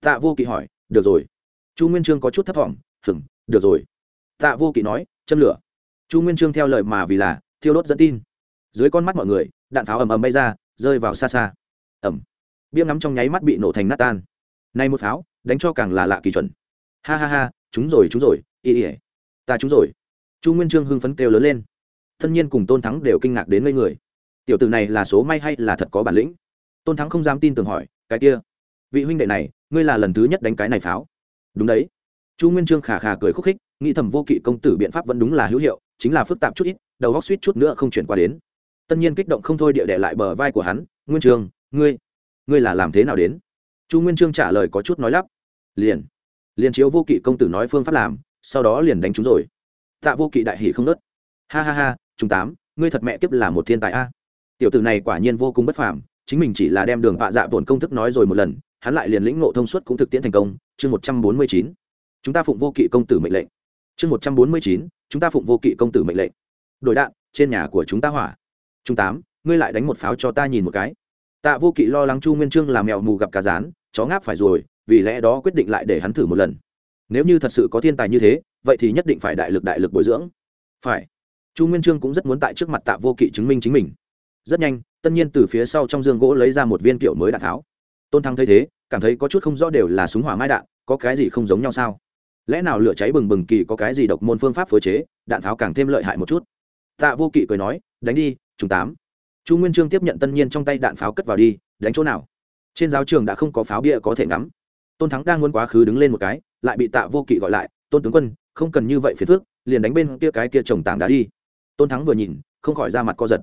Tạ vô kỵ hỏi, được rồi. Chu nguyên trương có chút thấp thỏm hửng được rồi. Tạ vô kỵ nói, châm lửa. Chu nguyên trương theo lời mà vì là, thiêu đốt dẫn tin. Dưới con mắt mọi người, đạn pháo ầm ầm bay ra, rơi vào xa xa. Ẩm. Bia ngắm trong nháy mắt bị nổ thành nát tan. Nay một pháo đánh cho càng là lạ kỳ chuẩn. Ha ha ha chúng rồi chúng rồi, y ỉa ta chúng rồi. Chu nguyên trương hưng phấn kêu lớn lên. Thân nhiên cùng tôn thắng đều kinh ngạc đến ngây người. Tiểu tử này là số may hay là thật có bản lĩnh? Tôn thắng không dám tin tưởng hỏi, cái kia, vị huynh đệ này, ngươi là lần thứ nhất đánh cái này pháo. Đúng đấy. Chu nguyên trương khà khà cười khúc khích, nghĩ thầm vô kỵ công tử biện pháp vẫn đúng là hữu hiệu, chính là phức tạp chút ít, đầu góc suýt chút nữa không chuyển qua đến. Tân nhiên kích động không thôi địa đệ lại bờ vai của hắn, nguyên trương, ngươi ngươi là làm thế nào đến? Chu nguyên trương trả lời có chút nói lắp. Liền. Liền chiếu vô kỵ công tử nói phương pháp làm, sau đó liền đánh chúng rồi. Tạ vô kỵ đại hỷ không nớt. Ha ha ha chúng tám, ngươi thật mẹ kiếp là một thiên tài a. Tiểu tử này quả nhiên vô cùng bất phàm, chính mình chỉ là đem đường vạ dạ vồn công thức nói rồi một lần, hắn lại liền lĩnh ngộ thông suốt cũng thực tiễn thành công. Chương một trăm bốn mươi chín. Chúng ta phụng vô kỵ công tử mệnh lệnh. Chương một trăm bốn mươi chín. Chúng ta phụng vô kỵ công tử mệnh lệnh. Đổi đạn, trên nhà của chúng ta hỏa. Chúng tám, ngươi lại đánh một pháo cho ta nhìn một cái tạ vô kỵ lo lắng chu nguyên trương làm mèo mù gặp cá rán, chó ngáp phải rồi, vì lẽ đó quyết định lại để hắn thử một lần. Nếu như thật sự có thiên tài như thế, vậy thì nhất định phải đại lực đại lực bồi dưỡng. Phải. Chu nguyên trương cũng rất muốn tại trước mặt tạ vô kỵ chứng minh chính mình. Rất nhanh, tất nhiên từ phía sau trong giường gỗ lấy ra một viên kiểu mới đạn tháo. Tôn thắng thấy thế, cảm thấy có chút không rõ đều là súng hỏa mai đạn, có cái gì không giống nhau sao? Lẽ nào lửa cháy bừng bừng kỳ có cái gì độc môn phương pháp phối chế, đạn tháo càng thêm lợi hại một chút? Tạ vô kỵ cười nói, đánh đi, chúng tám chu nguyên trương tiếp nhận tân nhiên trong tay đạn pháo cất vào đi, đánh chỗ nào? Trên giáo trường đã không có pháo bia có thể ngắm. Tôn thắng đang muốn quá khứ đứng lên một cái, lại bị tạ vô kỵ gọi lại, tôn tướng quân, không cần như vậy phiền phước liền đánh bên kia cái kia trồng tảng đá đi. Tôn thắng vừa nhìn, không khỏi ra mặt co giật.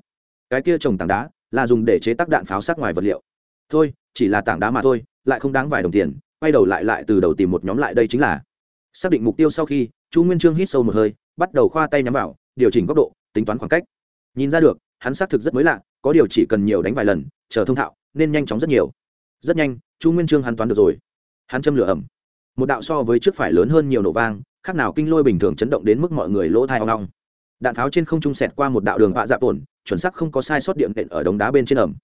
Cái kia trồng tảng đá là dùng để chế tác đạn pháo sát ngoài vật liệu. Thôi, chỉ là tảng đá mà thôi, lại không đáng vài đồng tiền, quay đầu lại lại từ đầu tìm một nhóm lại đây chính là. Xác định mục tiêu sau khi, chu nguyên trương hít sâu một hơi, bắt đầu khoa tay nhắm vào, điều chỉnh góc độ, tính toán khoảng cách. Nhìn ra được, hắn xác thực rất mới lạ có điều chỉ cần nhiều đánh vài lần, chờ thông thạo, nên nhanh chóng rất nhiều. Rất nhanh, chu nguyên trương hắn toán được rồi. Hắn châm lửa ẩm. Một đạo so với trước phải lớn hơn nhiều nổ vang, khác nào kinh lôi bình thường chấn động đến mức mọi người lỗ thai hoang long đạn pháo trên không trung sẹt qua một đạo đường vạ dạ tổn, chuẩn xác không có sai sót điện đệm ở đống đá bên trên ẩm.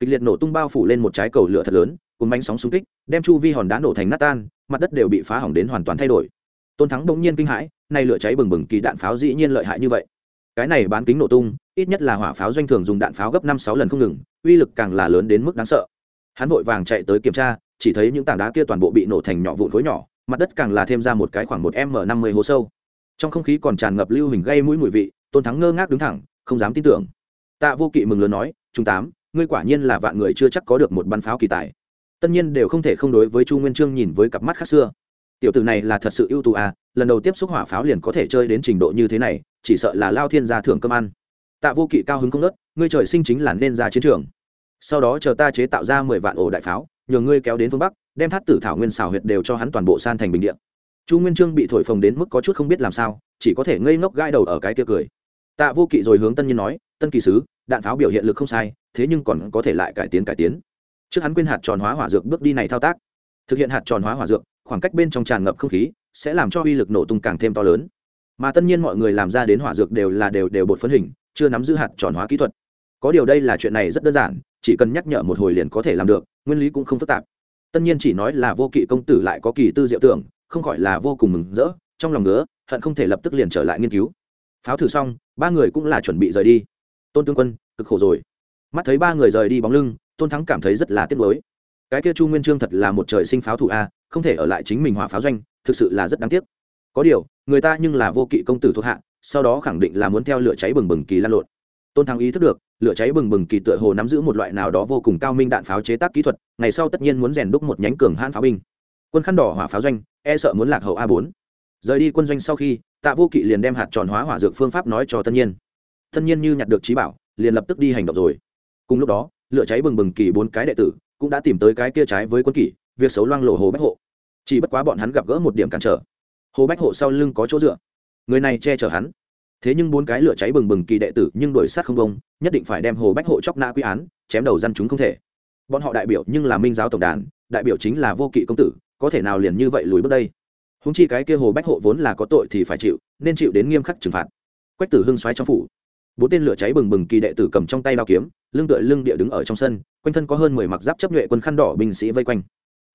Kịch liệt nổ tung bao phủ lên một trái cầu lửa thật lớn cùng bánh sóng xung kích, đem chu vi hòn đá nổ thành nát tan, mặt đất đều bị phá hỏng đến hoàn toàn thay đổi. Tôn thắng bỗng nhiên kinh hãi, nay lửa cháy bừng bừng, kỳ đạn pháo dĩ nhiên lợi hại như vậy. Cái này bán kính nổ tung ít nhất là hỏa pháo doanh thường dùng đạn pháo gấp năm sáu lần không ngừng, uy lực càng là lớn đến mức đáng sợ. Hắn vội vàng chạy tới kiểm tra, chỉ thấy những tảng đá kia toàn bộ bị nổ thành nhỏ vụn khối nhỏ, mặt đất càng là thêm ra một cái khoảng một m năm mươi hố sâu. Trong không khí còn tràn ngập lưu hình gây mũi mùi vị, tôn thắng ngơ ngác đứng thẳng, không dám tin tưởng. Tạ vô kỵ mừng lớn nói, trung tám, ngươi quả nhiên là vạn người chưa chắc có được một bắn pháo kỳ tài. Tất nhiên đều không thể không đối với chu nguyên trương nhìn với cặp mắt khác xưa. Tiểu tử này là thật sự ưu tú à lần đầu tiếp xúc hỏa pháo liền có thể chơi đến trình độ như thế này, chỉ sợ là lao thiên gia thưởng cơm ăn tạ vô kỵ cao hứng không nớt ngươi trời sinh chính là nên ra chiến trường. Sau đó chờ ta chế tạo ra mười vạn ổ đại pháo, nhờ ngươi kéo đến phương bắc, đem thắt tử thảo nguyên xào huyệt đều cho hắn toàn bộ san thành bình điện chu nguyên trương bị thổi phồng đến mức có chút không biết làm sao, chỉ có thể ngây ngốc gai đầu ở cái kia cười. Tạ vô kỵ rồi hướng tân nhân nói, tân kỳ sứ, đạn pháo biểu hiện lực không sai, thế nhưng còn có thể lại cải tiến cải tiến. Trước hắn quên hạt tròn hóa hỏa dược bước đi này thao tác. Thực hiện hạt tròn hóa hỏa dược, khoảng cách bên trong tràn ngập không khí, sẽ làm cho uy lực nổ tung càng thêm to lớn. Mà tất nhiên mọi người làm ra đến hỏa dược đều là đều đều bột phấn hình chưa nắm giữ hạt tròn hóa kỹ thuật. Có điều đây là chuyện này rất đơn giản, chỉ cần nhắc nhở một hồi liền có thể làm được, nguyên lý cũng không phức tạp. Tất nhiên chỉ nói là vô kỵ công tử lại có kỳ tư diệu tưởng, không gọi là vô cùng mừng rỡ, trong lòng ngứa, hận không thể lập tức liền trở lại nghiên cứu. Pháo thử xong, ba người cũng là chuẩn bị rời đi. Tôn tương quân, cực khổ rồi. Mắt thấy ba người rời đi bóng lưng, tôn thắng cảm thấy rất là tiếc nuối. Cái kia chu nguyên trương thật là một trời sinh pháo thủ a, không thể ở lại chính mình hỏa pháo doanh, thực sự là rất đáng tiếc. Có điều, người ta nhưng là vô kỵ công tử thuộc hạ sau đó khẳng định là muốn theo lửa cháy bừng bừng kỳ lan lộn. Tôn thắng ý thức được, lửa cháy bừng bừng kỳ tựa hồ nắm giữ một loại nào đó vô cùng cao minh đạn pháo chế tác kỹ thuật, ngày sau tất nhiên muốn rèn đúc một nhánh cường hãn pháo binh. Quân khăn đỏ hỏa pháo doanh e sợ muốn lạc hậu a bốn. Rời đi quân doanh sau khi, tạ vô kỵ liền đem hạt tròn hóa hỏa dược phương pháp nói cho tân nhiên. Tân nhiên như nhặt được trí bảo, liền lập tức đi hành động rồi. Cùng lúc đó, lửa cháy bừng bừng kỳ bốn cái đệ tử cũng đã tìm tới cái kia trái với quân kỷ, việc xấu loang lộ hồ bách hộ. Chỉ bất quá bọn hắn gặp gỡ một điểm cản trở. Hồ bách hộ sau lưng có chỗ dựa người này che chở hắn. Thế nhưng bốn cái lửa cháy bừng bừng kỳ đệ tử nhưng đuổi sát không công nhất định phải đem hồ bách hộ chóc nã quy án, chém đầu dân chúng không thể. Bọn họ đại biểu nhưng là minh giáo tổng đàn, đại biểu chính là vô kỵ công tử, có thể nào liền như vậy lùi bước đây? Húng chi cái kia hồ bách hộ vốn là có tội thì phải chịu, nên chịu đến nghiêm khắc trừng phạt. Quách tử hưng xoáy trong phủ. Bốn tên lửa cháy bừng bừng kỳ đệ tử cầm trong tay đao kiếm, lưng tựa lưng địa đứng ở trong sân, quanh thân có hơn mười mặc giáp chấp nhuệ quân khăn đỏ binh sĩ vây quanh.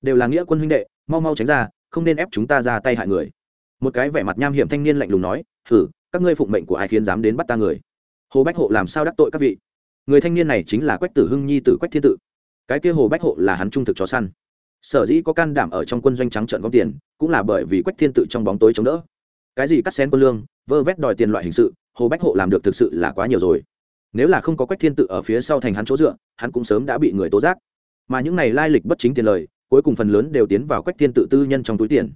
Đều là nghĩa quân huynh đệ, mau mau tránh ra, không nên ép chúng ta ra tay hại người một cái vẻ mặt nham hiểm thanh niên lạnh lùng nói thử các ngươi phụng mệnh của ai khiến dám đến bắt ta người? Hồ bách hộ làm sao đắc tội các vị? Người thanh niên này chính là quách tử hưng nhi tử quách thiên tự. Cái kia hồ bách hộ là hắn trung thực chó săn. Sở dĩ có can đảm ở trong quân doanh trắng trợn góp tiền, cũng là bởi vì quách thiên tự trong bóng tối chống đỡ. Cái gì cắt xén quân lương, vơ vét đòi tiền loại hình sự, hồ bách hộ làm được thực sự là quá nhiều rồi. Nếu là không có quách thiên tự ở phía sau thành hắn chỗ dựa, hắn cũng sớm đã bị người tố giác. Mà những này lai lịch bất chính tiền lời, cuối cùng phần lớn đều tiến vào quách thiên tự tư nhân trong túi tiền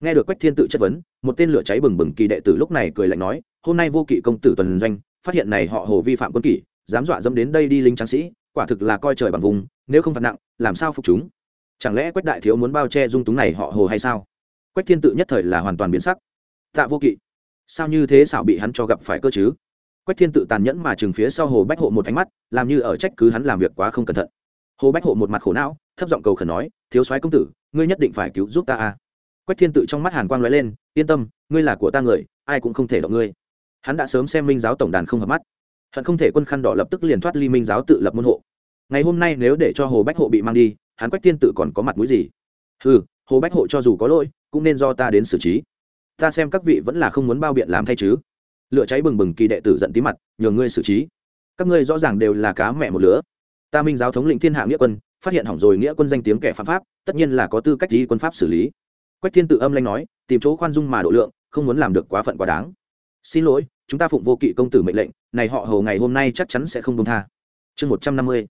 nghe được quách thiên tự chất vấn, một tên lửa cháy bừng bừng kỳ đệ tử lúc này cười lạnh nói, hôm nay vô kỵ công tử tuần doanh, phát hiện này họ hồ vi phạm quân kỷ, dám dọa dẫm đến đây đi lính tráng sĩ, quả thực là coi trời bằng vùng, nếu không phạt nặng, làm sao phục chúng? Chẳng lẽ quách đại thiếu muốn bao che dung túng này họ hồ hay sao? Quách thiên tự nhất thời là hoàn toàn biến sắc. Tạ vô kỵ, sao như thế xảo bị hắn cho gặp phải cơ chứ? Quách thiên tự tàn nhẫn mà chừng phía sau hồ bách hộ một ánh mắt, làm như ở trách cứ hắn làm việc quá không cẩn thận. Hồ bách hộ một mặt khổ não, thấp giọng cầu khẩn nói, thiếu soái công tử, ngươi nhất định phải cứu giúp ta a quách thiên tự trong mắt hàn quang lóe lên, yên tâm, ngươi là của ta người, ai cũng không thể động ngươi. Hắn đã sớm xem minh giáo tổng đàn không hợp mắt. Hận không thể quân khăn đỏ lập tức liền thoát ly minh giáo tự lập môn hộ. Ngày hôm nay nếu để cho hồ bách hộ bị mang đi, hắn quách thiên tự còn có mặt mũi gì? Ừ hồ bách hộ cho dù có lỗi, cũng nên do ta đến xử trí. Ta xem các vị vẫn là không muốn bao biện làm thay chứ. Lửa cháy bừng bừng, kỳ đệ tử giận tí mặt nhường ngươi xử trí. Các ngươi rõ ràng đều là cá mẹ một lứa. Ta minh giáo thống lĩnh thiên hạ nghĩa quân, phát hiện hỏng rồi nghĩa quân danh tiếng kẻ phạm pháp, tất nhiên là có tư cách đi quân pháp xử lý quách thiên tự âm lanh nói, tìm chỗ khoan dung mà độ lượng, không muốn làm được quá phận quá đáng. Xin lỗi, chúng ta phụng vô kỵ công tử mệnh lệnh, này họ hầu ngày hôm nay chắc chắn sẽ không công tha. Chương một trăm năm mươi,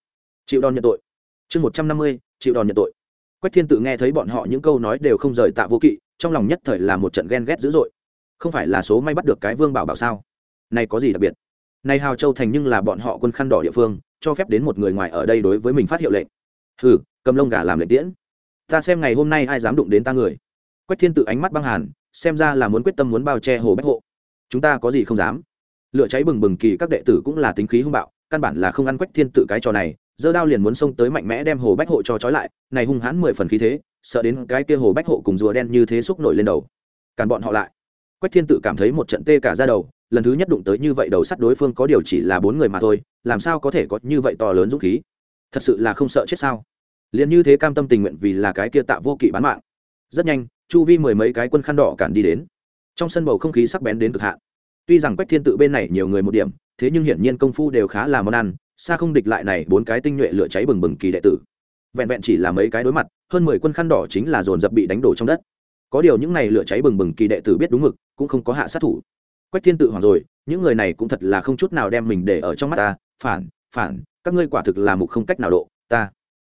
chịu đòn nhận tội. Chương một trăm năm mươi, chịu đòn nhận tội. Quách thiên tự nghe thấy bọn họ những câu nói đều không rời tạ vô kỵ, trong lòng nhất thời là một trận ghen ghét dữ dội. Không phải là số may bắt được cái vương bảo bảo sao? Này có gì đặc biệt? Này hào châu thành nhưng là bọn họ quân khăn đỏ địa phương, cho phép đến một người ngoài ở đây đối với mình phát hiệu lệnh. Hừ, cầm lông gà làm lệnh tiễn. Ta xem ngày hôm nay ai dám đụng đến ta người quách thiên tự ánh mắt băng hàn, xem ra là muốn quyết tâm muốn bao che hồ bách hộ. Chúng ta có gì không dám? Lửa cháy bừng bừng kỳ các đệ tử cũng là tính khí hung bạo, căn bản là không ăn quách thiên tự cái trò này dơ đao liền muốn xông tới mạnh mẽ đem hồ bách hộ cho trói lại, này hung hãn mười phần khí thế, sợ đến cái kia hồ bách hộ cùng rùa đen như thế xúc nổi lên đầu. Càn bọn họ lại. Quách thiên tự cảm thấy một trận tê cả ra đầu, lần thứ nhất đụng tới như vậy đầu sắt đối phương có điều chỉ là bốn người mà thôi, làm sao có thể có như vậy to lớn dũng khí? Thật sự là không sợ chết sao? Liền như thế cam tâm tình nguyện vì là cái kia tạ vô kỵ bán mạng. Rất nhanh chu vi mười mấy cái quân khăn đỏ cản đi đến. Trong sân bầu không khí sắc bén đến cực hạn. Tuy rằng quách thiên tự bên này nhiều người một điểm, thế nhưng hiển nhiên công phu đều khá là món ăn, xa không địch lại này bốn cái tinh nhuệ lửa cháy bừng bừng kỳ đệ tử. Vẹn vẹn chỉ là mấy cái đối mặt, hơn mười quân khăn đỏ chính là dồn dập bị đánh đổ trong đất. Có điều những này lửa cháy bừng bừng kỳ đệ tử biết đúng mực, cũng không có hạ sát thủ. Quách thiên tự hoảng rồi, những người này cũng thật là không chút nào đem mình để ở trong mắt ta. Phản phản, các ngươi quả thực là mục không cách nào độ, ta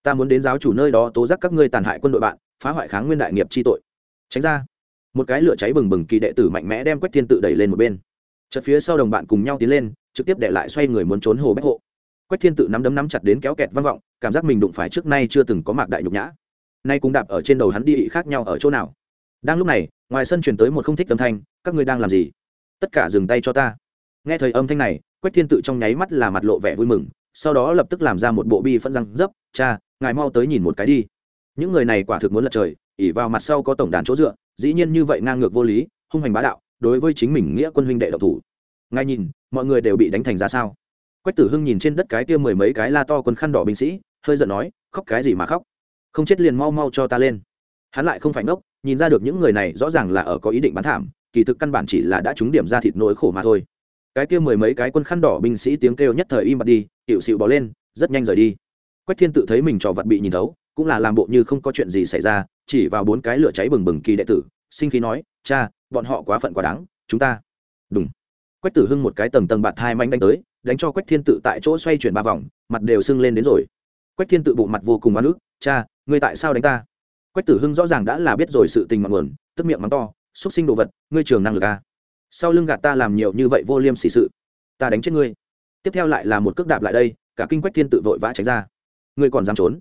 ta muốn đến giáo chủ nơi đó tố giác các ngươi tàn hại quân đội bạn, phá hoại kháng nguyên đại nghiệp chi tội tránh ra. Một cái lửa cháy bừng bừng kỳ đệ tử mạnh mẽ đem quách thiên tự đẩy lên một bên. Chợt phía sau đồng bạn cùng nhau tiến lên, trực tiếp để lại xoay người muốn trốn hồ bách hộ. Quách thiên tự nắm đấm nắm chặt đến kéo kẹt vang vọng, cảm giác mình đụng phải trước nay chưa từng có mạc đại nhục nhã. Nay cũng đạp ở trên đầu hắn đi khác nhau ở chỗ nào. Đang lúc này, ngoài sân truyền tới một không thích âm thanh, các ngươi đang làm gì? Tất cả dừng tay cho ta. Nghe thời âm thanh này, quách thiên tự trong nháy mắt là mặt lộ vẻ vui mừng, sau đó lập tức làm ra một bộ bi phân răng dấp, cha, ngài mau tới nhìn một cái đi. Những người này quả thực muốn lật trời ỉ vào mặt sau có tổng đàn chỗ dựa, dĩ nhiên như vậy ngang ngược vô lý, hung hành bá đạo, đối với chính mình nghĩa quân huynh đệ độc thủ. Ngài nhìn, mọi người đều bị đánh thành ra sao? Quách tử hưng nhìn trên đất cái kia mười mấy cái la to quân khăn đỏ binh sĩ, hơi giận nói, khóc cái gì mà khóc? Không chết liền mau mau cho ta lên. Hắn lại không phải ngốc, nhìn ra được những người này rõ ràng là ở có ý định bán thảm, kỳ thực căn bản chỉ là đã trúng điểm ra thịt nỗi khổ mà thôi. Cái kia mười mấy cái quân khăn đỏ binh sĩ tiếng kêu nhất thời im bặt đi hiệu xịu bỏ lên, rất nhanh rời đi. Quách thiên tự thấy mình trò vật bị nhìn thấu, cũng là làm bộ như không có chuyện gì xảy ra chỉ vào bốn cái lửa cháy bừng bừng kỳ đệ tử, sinh khí nói, cha, bọn họ quá phận quá đáng, chúng ta đúng quách tử hưng một cái tầng tầng bạt hai manh đánh tới, đánh cho quách thiên tự tại chỗ xoay chuyển ba vòng, mặt đều sưng lên đến rồi. Quách thiên tự bụng mặt vô cùng oan ức, cha, ngươi tại sao đánh ta? Quách tử hưng rõ ràng đã là biết rồi sự tình mặn nguồn, tức miệng mắng to, xúc sinh đồ vật, ngươi trường năng lực a sau lưng gạt ta làm nhiều như vậy vô liêm sỉ sự, ta đánh chết ngươi. Tiếp theo lại là một cước đạp lại đây, cả kinh quách thiên tự vội vã tránh ra. Ngươi còn dám trốn?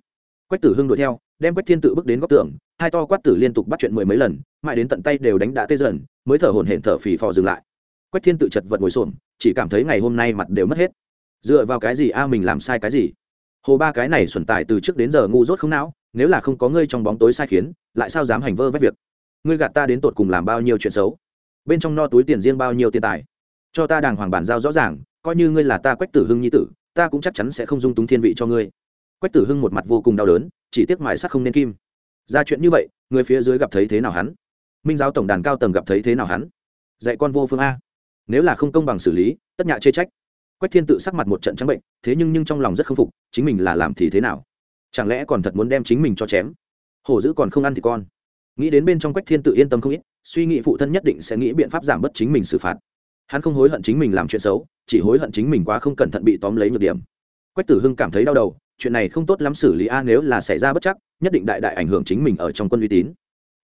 Quách tử hưng đuổi theo, đem quách thiên tự bước đến góc tường, hai to quát tử liên tục bắt chuyện mười mấy lần, mãi đến tận tay đều đánh đã tê dần, mới thở hổn hển thở phì phò dừng lại. Quách thiên tự chật vật ngồi xổm, chỉ cảm thấy ngày hôm nay mặt đều mất hết. Dựa vào cái gì a, mình làm sai cái gì? Hồ ba cái này xuẩn tài từ trước đến giờ ngu dốt không não, nếu là không có ngươi trong bóng tối sai khiến, lại sao dám hành vơ vét việc? Ngươi gạt ta đến tột cùng làm bao nhiêu chuyện xấu? Bên trong no túi tiền riêng bao nhiêu tiền tài? Cho ta đàng hoàng bản giao rõ ràng, coi như ngươi là ta quách tử hưng nhi tử, ta cũng chắc chắn sẽ không dung túng thiên vị cho ngươi quách tử hưng một mặt vô cùng đau đớn, chỉ tiếc mài sắc không nên kim. Ra chuyện như vậy, người phía dưới gặp thấy thế nào hắn? Minh giáo tổng đàn cao tầng gặp thấy thế nào hắn? Dạy con vô phương a. Nếu là không công bằng xử lý, tất nhạ chê trách. Quách thiên tự sắc mặt một trận trắng bệnh, thế nhưng nhưng trong lòng rất k phục, chính mình là làm thì thế nào? Chẳng lẽ còn thật muốn đem chính mình cho chém? Hổ dữ còn không ăn thì con. Nghĩ đến bên trong quách thiên tự yên tâm không ít, suy nghĩ phụ thân nhất định sẽ nghĩ biện pháp giảm bớt chính mình xử phạt. Hắn không hối hận chính mình làm chuyện xấu, chỉ hối hận chính mình quá không cẩn thận bị tóm lấy nhược điểm. Quách tử hưng cảm thấy đau đầu chuyện này không tốt lắm xử lý a, nếu là xảy ra bất chắc, nhất định đại đại ảnh hưởng chính mình ở trong quân uy tín.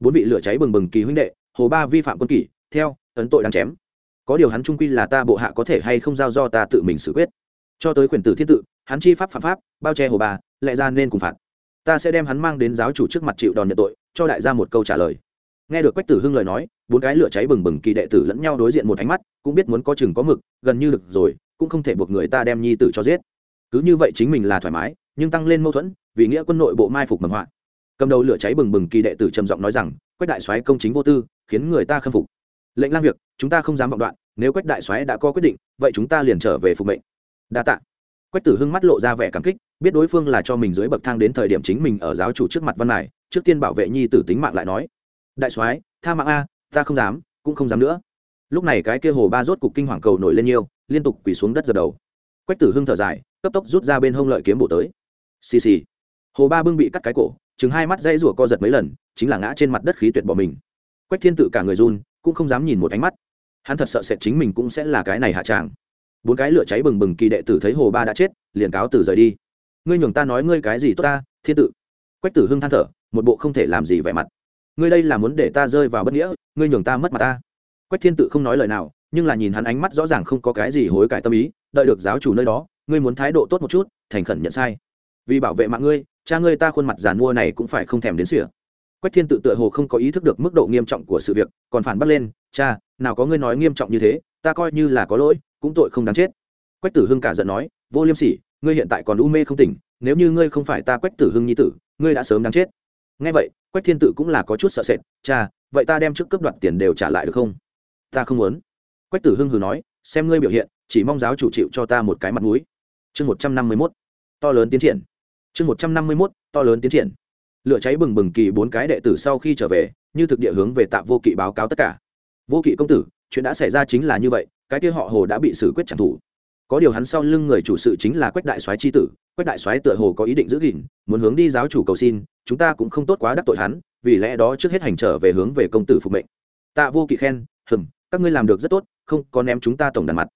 Bốn vị lửa cháy bừng bừng kỳ huynh đệ, hồ ba vi phạm quân kỷ, theo, ấn tội đáng chém. Có điều hắn trung quy là ta bộ hạ có thể hay không giao do ta tự mình xử quyết. Cho tới quyền tử thiên tự, hắn chi pháp phạm pháp, bao che hồ ba, lẽ ra nên cùng phạt. Ta sẽ đem hắn mang đến giáo chủ trước mặt chịu đòn nhận tội, cho đại gia một câu trả lời. Nghe được quách tử hưng lời nói, bốn cái lửa cháy bừng bừng kỳ đệ tử lẫn nhau đối diện một ánh mắt, cũng biết muốn có chừng có mực, gần như được rồi, cũng không thể buộc người ta đem nhi tử cho giết. Cứ như vậy chính mình là thoải mái nhưng tăng lên mâu thuẫn, vì nghĩa quân nội bộ mai phục mầm họa. Cầm đầu lửa cháy bừng bừng kỳ đệ tử trầm giọng nói rằng, quách đại soái công chính vô tư, khiến người ta khâm phục. Lệnh lang việc, chúng ta không dám vọng đoạn, nếu quách đại soái đã có quyết định, vậy chúng ta liền trở về phục mệnh. Đa tạ. Quách tử hưng mắt lộ ra vẻ cảm kích, biết đối phương là cho mình dưới bậc thang đến thời điểm chính mình ở giáo chủ trước mặt văn này, trước tiên bảo vệ nhi tử tính mạng lại nói, đại soái, tha mạng a, ta không dám, cũng không dám nữa. Lúc này cái kia hồ ba rốt cục kinh hoàng cầu nổi lên nhiều, liên tục quỳ xuống đất dập đầu. Quách tử hưng thở dài, cấp tốc rút ra bên hông lợi kiếm bổ tới xì xì. Hồ ba bưng bị cắt cái cổ, chừng hai mắt dãy rủa co giật mấy lần, chính là ngã trên mặt đất khí tuyệt bỏ mình. Quách thiên tự cả người run, cũng không dám nhìn một ánh mắt. Hắn thật sợ sệt chính mình cũng sẽ là cái này hạ tràng bốn cái lửa cháy bừng bừng kỳ đệ tử thấy hồ ba đã chết, liền cáo từ rời đi. Ngươi nhường ta nói ngươi cái gì tốt ta, thiên tự. Quách tử hưng than thở, một bộ không thể làm gì vẻ mặt. Ngươi đây là muốn để ta rơi vào bất nghĩa, ngươi nhường ta mất mặt ta. Quách thiên tự không nói lời nào, nhưng là nhìn hắn ánh mắt rõ ràng không có cái gì hối cải tâm ý, đợi được giáo chủ nơi đó, ngươi muốn thái độ tốt một chút, thành khẩn nhận sai vì bảo vệ mạng ngươi, cha ngươi ta khuôn mặt giàn mua này cũng phải không thèm đến sỉa. Quách thiên tự tựa hồ không có ý thức được mức độ nghiêm trọng của sự việc, còn phản bắt lên, cha, nào có ngươi nói nghiêm trọng như thế, ta coi như là có lỗi, cũng tội không đáng chết. Quách tử hưng cả giận nói, vô liêm sỉ, ngươi hiện tại còn u mê không tỉnh, nếu như ngươi không phải ta quách tử hưng nhi tử, ngươi đã sớm đáng chết. Ngay vậy, quách thiên tự cũng là có chút sợ sệt, cha, vậy ta đem trước cấp đoạt tiền đều trả lại được không? Ta không muốn. Quách tử hưng hừ nói, xem ngươi biểu hiện, chỉ mong giáo chủ chịu cho ta một cái mặt mũi. Chương một trăm năm mươi mốt. To lớn tiến triển chương một trăm năm mươi mốt, to lớn tiến triển. Lửa cháy bừng bừng kỳ bốn cái đệ tử sau khi trở về, như thực địa hướng về tạ vô kỵ báo cáo tất cả. Vô kỵ công tử, chuyện đã xảy ra chính là như vậy, cái kia họ hồ đã bị xử quyết trả thủ có điều hắn sau lưng người chủ sự chính là quách đại soái chi tử. Quách đại soái tựa hồ có ý định giữ gìn, muốn hướng đi giáo chủ cầu xin, chúng ta cũng không tốt quá đắc tội hắn, vì lẽ đó trước hết hành trở về hướng về công tử phục mệnh. Tạ vô kỵ khen, hừm, các ngươi làm được rất tốt, không có ném chúng ta tổng đàn mặt.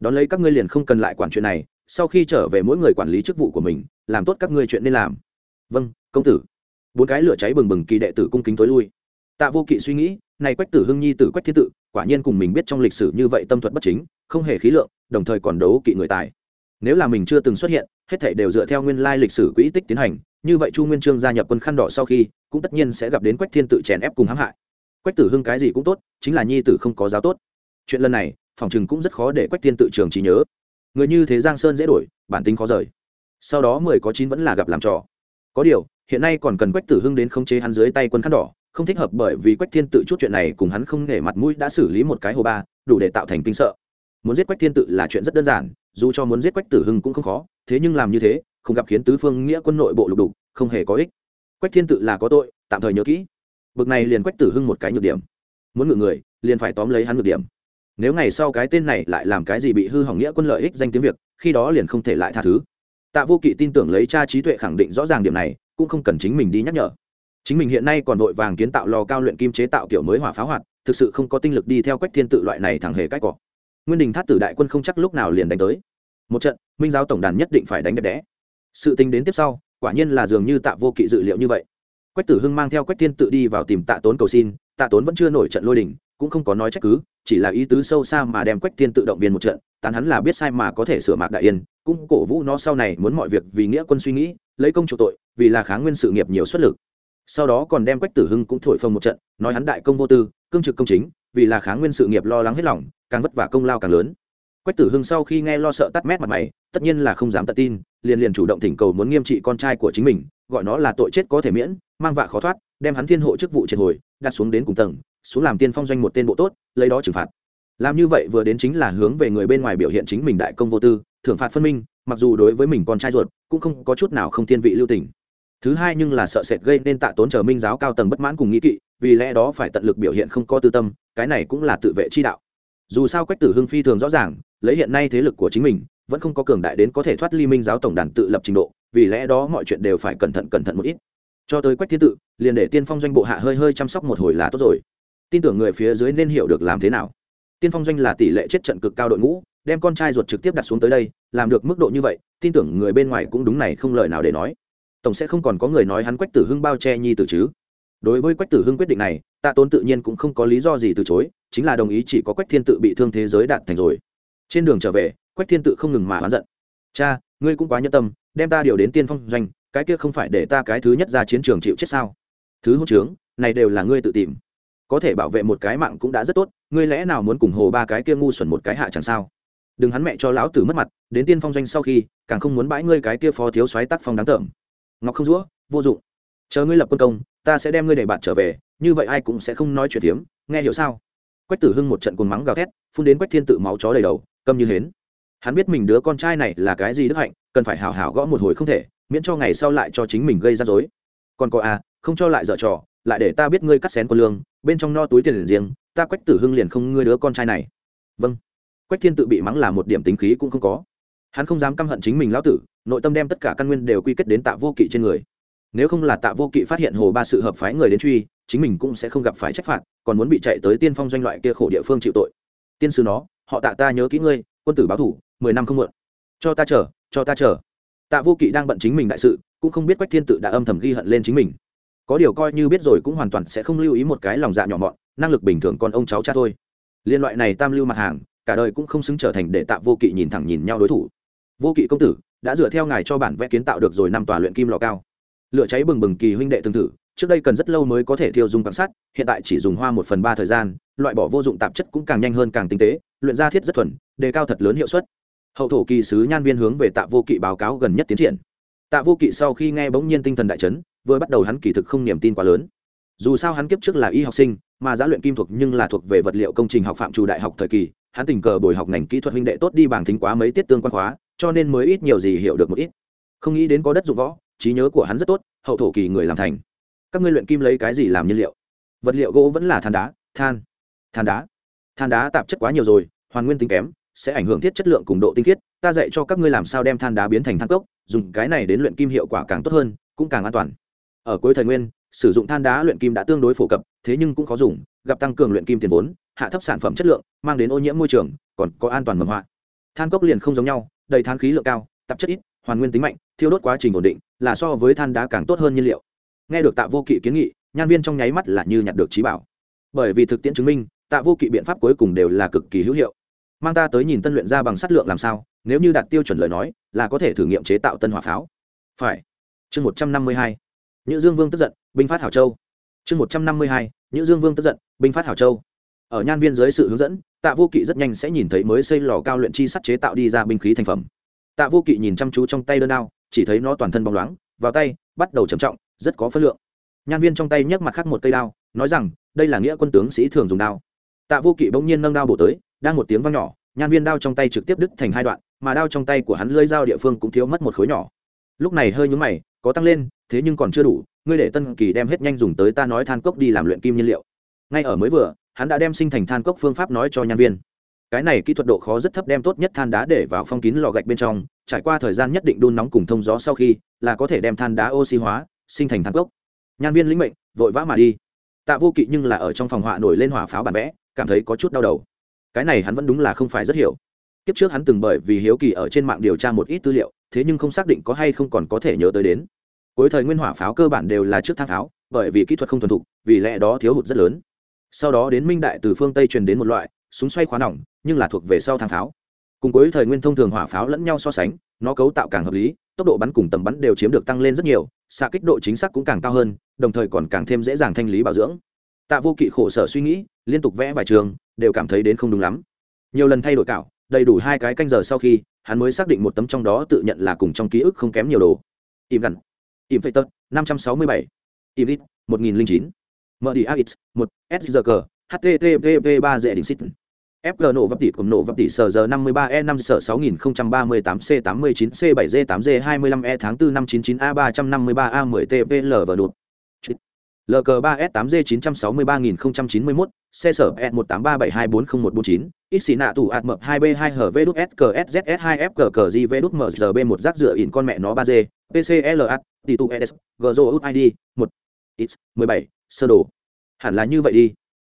Đón lấy các ngươi liền không cần lại quản chuyện này sau khi trở về mỗi người quản lý chức vụ của mình, làm tốt các ngươi chuyện nên làm. Vâng công tử. Bốn cái lửa cháy bừng bừng kỳ đệ tử cung kính tối lui. Tạ vô kỵ suy nghĩ, này quách tử hưng nhi tử quách thiên tự, quả nhiên cùng mình biết trong lịch sử như vậy tâm thuật bất chính, không hề khí lượng, đồng thời còn đấu kỵ người tài. Nếu là mình chưa từng xuất hiện, hết thảy đều dựa theo nguyên lai lịch sử quỹ tích tiến hành, như vậy chu nguyên trương gia nhập quân khăn đỏ sau khi, cũng tất nhiên sẽ gặp đến quách thiên tự chèn ép cùng hãm hại. Quách tử hưng cái gì cũng tốt, chính là nhi tử không có giáo tốt. Chuyện lần này, phòng chừng cũng rất khó để quách thiên tự trường trí nhớ người như thế giang sơn dễ đổi, bản tính khó rời. Sau đó mười có chín vẫn là gặp làm trò. Có điều, hiện nay còn cần quách tử hưng đến khống chế hắn dưới tay quân khăn đỏ, không thích hợp bởi vì quách thiên tự chút chuyện này cùng hắn không nể mặt mũi đã xử lý một cái hồ ba, đủ để tạo thành kinh sợ. Muốn giết quách thiên tự là chuyện rất đơn giản, dù cho muốn giết quách tử hưng cũng không khó, thế nhưng làm như thế, không gặp khiến tứ phương nghĩa quân nội bộ lục đục, không hề có ích. Quách thiên tự là có tội, tạm thời nhớ kỹ. Bực này liền quách tử hưng một cái nhược điểm. Muốn ngự người, liền phải tóm lấy hắn nhược điểm nếu ngày sau cái tên này lại làm cái gì bị hư hỏng nghĩa quân lợi ích danh tiếng việc, khi đó liền không thể lại tha thứ. Tạ vô kỵ tin tưởng lấy cha trí tuệ khẳng định rõ ràng điểm này, cũng không cần chính mình đi nhắc nhở. Chính mình hiện nay còn vội vàng kiến tạo lò cao luyện kim chế tạo kiểu mới hỏa pháo hoạt, thực sự không có tinh lực đi theo quách thiên tự loại này thẳng hề cách cỏ. Nguyên đình thát tử đại quân không chắc lúc nào liền đánh tới. Một trận, minh giáo tổng đàn nhất định phải đánh đẹp đẽ. Sự tính đến tiếp sau, quả nhiên là dường như tạ vô kỵ dự liệu như vậy. Quách tử hưng mang theo quách thiên tự đi vào tìm tạ tốn cầu xin, tạ tốn vẫn chưa nổi trận lôi đình cũng không có nói trách cứ, chỉ là ý tứ sâu xa mà đem quách thiên tự động viên một trận, tán hắn là biết sai mà có thể sửa mạc đại yên, cũng cổ vũ nó sau này muốn mọi việc vì nghĩa quân suy nghĩ, lấy công chủ tội, vì là kháng nguyên sự nghiệp nhiều xuất lực. Sau đó còn đem quách tử hưng cũng thổi phồng một trận, nói hắn đại công vô tư, cương trực công chính, vì là kháng nguyên sự nghiệp lo lắng hết lòng, càng vất vả công lao càng lớn. Quách tử hưng sau khi nghe lo sợ tắt mét mặt mày, tất nhiên là không dám tự tin, liền liền chủ động thỉnh cầu muốn nghiêm trị con trai của chính mình, gọi nó là tội chết có thể miễn, mang vạ khó thoát, đem hắn thiên hộ chức vụ triệt hồi, đặt xuống đến cùng tầng xuống làm tiên phong doanh một tên bộ tốt, lấy đó trừng phạt. Làm như vậy vừa đến chính là hướng về người bên ngoài biểu hiện chính mình đại công vô tư, thưởng phạt phân minh, mặc dù đối với mình con trai ruột, cũng không có chút nào không thiên vị lưu tình. Thứ hai nhưng là sợ sệt gây nên tạ tốn chờ minh giáo cao tầng bất mãn cùng nghĩ kỵ, vì lẽ đó phải tận lực biểu hiện không có tư tâm, cái này cũng là tự vệ chi đạo. Dù sao quách tử hưng phi thường rõ ràng, lấy hiện nay thế lực của chính mình, vẫn không có cường đại đến có thể thoát ly minh giáo tổng đàn tự lập trình độ, vì lẽ đó mọi chuyện đều phải cẩn thận cẩn thận một ít. Cho tới quách thiên tự, liền để tiên phong doanh bộ hạ hơi hơi chăm sóc một hồi là tốt rồi tin tưởng người phía dưới nên hiểu được làm thế nào. Tiên phong doanh là tỷ lệ chết trận cực cao đội ngũ, đem con trai ruột trực tiếp đặt xuống tới đây, làm được mức độ như vậy, tin tưởng người bên ngoài cũng đúng này không lời nào để nói. Tổng sẽ không còn có người nói hắn quách tử hưng bao che nhi tử chứ. Đối với quách tử hưng quyết định này, tạ tốn tự nhiên cũng không có lý do gì từ chối, chính là đồng ý chỉ có quách thiên tự bị thương thế giới đạt thành rồi. Trên đường trở về, quách thiên tự không ngừng mà oán giận. Cha, ngươi cũng quá nhân tâm, đem ta điều đến tiên phong doanh, cái kia không phải để ta cái thứ nhất ra chiến trường chịu chết sao? Thứ hỗn trướng, này đều là ngươi tự tìm có thể bảo vệ một cái mạng cũng đã rất tốt, ngươi lẽ nào muốn cùng hồ ba cái kia ngu xuẩn một cái hạ chẳng sao? Đừng hắn mẹ cho lão tử mất mặt, đến tiên phong doanh sau khi, càng không muốn bãi ngươi cái kia phó thiếu soái tác phong đáng tởm. Ngọc không rũa vô dụng. Chờ ngươi lập quân công, ta sẽ đem ngươi để bạn trở về, như vậy ai cũng sẽ không nói chuyện tiếm nghe hiểu sao? Quách tử hưng một trận cuồng mắng gào thét, phun đến quách thiên tự máu chó đầy đầu, câm như hến. Hắn biết mình đứa con trai này là cái gì đức hạnh, cần phải hảo hảo gõ một hồi không thể, miễn cho ngày sau lại cho chính mình gây ra dối còn có à không cho lại dở trò, lại để ta biết ngươi cắt xén quân lương bên trong no túi tiền riêng, ta quách tử hưng liền không ngươi đứa con trai này. Vâng. Quách thiên tự bị mắng là một điểm tính khí cũng không có. Hắn không dám căm hận chính mình lão tử, nội tâm đem tất cả căn nguyên đều quy kết đến tạ vô kỵ trên người. Nếu không là tạ vô kỵ phát hiện hồ ba sự hợp phái người đến truy, chính mình cũng sẽ không gặp phải trách phạt, còn muốn bị chạy tới tiên phong doanh loại kia khổ địa phương chịu tội. Tiên sư nó, họ tạ ta nhớ kỹ ngươi, quân tử báo thủ, mười năm không muộn. Cho ta chờ, cho ta chờ. Tạ vô kỵ đang bận chính mình đại sự, cũng không biết quách thiên tự đã âm thầm ghi hận lên chính mình có điều coi như biết rồi cũng hoàn toàn sẽ không lưu ý một cái lòng dạ nhỏ mọn, năng lực bình thường còn ông cháu cha thôi. Liên loại này tam lưu mặt hàng, cả đời cũng không xứng trở thành để tạ vô kỵ nhìn thẳng nhìn nhau đối thủ. Vô kỵ công tử, đã dựa theo ngài cho bản vẽ kiến tạo được rồi năm tòa luyện kim lò cao. Lửa cháy bừng bừng kỳ huynh đệ tương tự, trước đây cần rất lâu mới có thể thiêu dùng quan sát hiện tại chỉ dùng hoa một phần ba thời gian, loại bỏ vô dụng tạp chất cũng càng nhanh hơn càng tinh tế, luyện ra thiết rất thuần, đề cao thật lớn hiệu suất. Hậu thổ kỳ sứ nhan viên hướng về tạ vô kỵ báo cáo gần nhất tiến triển. Tạ vô kỵ sau khi nghe bỗng nhiên tinh thần đại chấn vừa bắt đầu hắn kỳ thực không niềm tin quá lớn. Dù sao hắn kiếp trước là y học sinh, mà giá luyện kim thuộc nhưng là thuộc về vật liệu công trình học phạm trù đại học thời kỳ, hắn tình cờ bồi học ngành kỹ thuật huynh đệ tốt đi bảng thính quá mấy tiết tương quan khóa, cho nên mới ít nhiều gì hiểu được một ít. Không nghĩ đến có đất dụng võ, trí nhớ của hắn rất tốt, hậu thổ kỳ người làm thành. Các ngươi luyện kim lấy cái gì làm nhiên liệu? Vật liệu gỗ vẫn là than đá, than. Than đá. Than đá tạp chất quá nhiều rồi, hoàn nguyên tính kém, sẽ ảnh hưởng thiết chất lượng cùng độ tinh khiết. Ta dạy cho các ngươi làm sao đem than đá biến thành than cốc, dùng cái này đến luyện kim hiệu quả càng tốt hơn, cũng càng an toàn ở cuối thời nguyên, sử dụng than đá luyện kim đã tương đối phổ cập, thế nhưng cũng khó dùng, gặp tăng cường luyện kim tiền vốn, hạ thấp sản phẩm chất lượng, mang đến ô nhiễm môi trường, còn có an toàn mầm họa. Than cốc liền không giống nhau, đầy than khí lượng cao, tạp chất ít, hoàn nguyên tính mạnh, thiêu đốt quá trình ổn định, là so với than đá càng tốt hơn nhiên liệu. Nghe được tạ vô kỵ kiến nghị, nhan viên trong nháy mắt là như nhặt được trí bảo. Bởi vì thực tiễn chứng minh, tạ vô kỵ biện pháp cuối cùng đều là cực kỳ hữu hiệu. Mang ta tới nhìn tân luyện ra bằng sắt lượng làm sao, nếu như đạt tiêu chuẩn lời nói, là có thể thử nghiệm chế tạo tân hỏa pháo. Phải. Chương một trăm năm mươi hai nhữ dương vương tức giận, binh phát hảo châu. Chương một trăm năm mươi hai, nhữ dương vương tức giận, binh phát hảo châu. Ở nhan viên dưới sự hướng dẫn, tạ vô kỵ rất nhanh sẽ nhìn thấy mới xây lò cao luyện chi sắt chế tạo đi ra binh khí thành phẩm. Tạ vô kỵ nhìn chăm chú trong tay đơn đao, chỉ thấy nó toàn thân bóng loáng, vào tay, bắt đầu trầm trọng, rất có phân lượng. Nhan viên trong tay nhấc mặt khác một cây đao, nói rằng, đây là nghĩa quân tướng sĩ thường dùng đao. Tạ vô kỵ bỗng nhiên nâng đao bổ tới, đang một tiếng vang nhỏ, nhan viên đao trong tay trực tiếp đứt thành hai đoạn, mà đao trong tay của hắn lưỡi dao địa phương cũng thiếu mất một khối nhỏ. Lúc này hơi nhướng mày có tăng lên, thế nhưng còn chưa đủ, ngươi để tân kỳ đem hết nhanh dùng tới ta nói than cốc đi làm luyện kim nhiên liệu. Ngay ở mới vừa, hắn đã đem sinh thành than cốc phương pháp nói cho nhân viên. Cái này kỹ thuật độ khó rất thấp đem tốt nhất than đá để vào phong kín lò gạch bên trong, trải qua thời gian nhất định đun nóng cùng thông gió sau khi, là có thể đem than đá oxy hóa, sinh thành than cốc. Nhan viên lĩnh mệnh, vội vã mà đi. Tạ vô kỵ nhưng là ở trong phòng họa nổi lên hỏa pháo bản vẽ, cảm thấy có chút đau đầu. Cái này hắn vẫn đúng là không phải rất hiểu. Kiếp trước hắn từng bởi vì hiếu kỳ ở trên mạng điều tra một ít tư liệu, thế nhưng không xác định có hay không còn có thể nhớ tới đến cuối thời nguyên hỏa pháo cơ bản đều là trước thang pháo, bởi vì kỹ thuật không thuần thục, vì lẽ đó thiếu hụt rất lớn. Sau đó đến minh đại từ phương tây truyền đến một loại, súng xoay khóa nòng, nhưng là thuộc về sau thang pháo. Cùng cuối thời nguyên thông thường hỏa pháo lẫn nhau so sánh, nó cấu tạo càng hợp lý, tốc độ bắn cùng tầm bắn đều chiếm được tăng lên rất nhiều, xạ kích độ chính xác cũng càng cao hơn, đồng thời còn càng thêm dễ dàng thanh lý bảo dưỡng. Tạ vô kỵ khổ sở suy nghĩ, liên tục vẽ vài trường, đều cảm thấy đến không đúng lắm. Nhiều lần thay đổi cạo đầy đủ hai cái canh giờ sau khi, hắn mới xác định một tấm trong đó tự nhận là cùng trong ký ức không kém nhiều đồ. Im gắn im phê tật năm trăm sáu mươi bảy im lít một nghìn linh chín mdi ax một sgg http ba dễ đỉnh xít FG nổ vấp tỷ cùng nổ vấp tỷ sở giờ 53E5 sở 6038 C 89 C 7 D 8 D 25 E tháng 4 năm 99A353A10TPL và đột. LK3S8G963091, xe sở e một tám ba bảy hai bốn không một bốn chín, ít xì nạ tù ạt mập hai b hai hở V đút SKSZS2FGG V đút MRB1 rác rửa in con mẹ nó 3G, PCLA, tỷ tụ ES, GZO ID, một X, 17, sơ đồ. Hẳn là như vậy đi.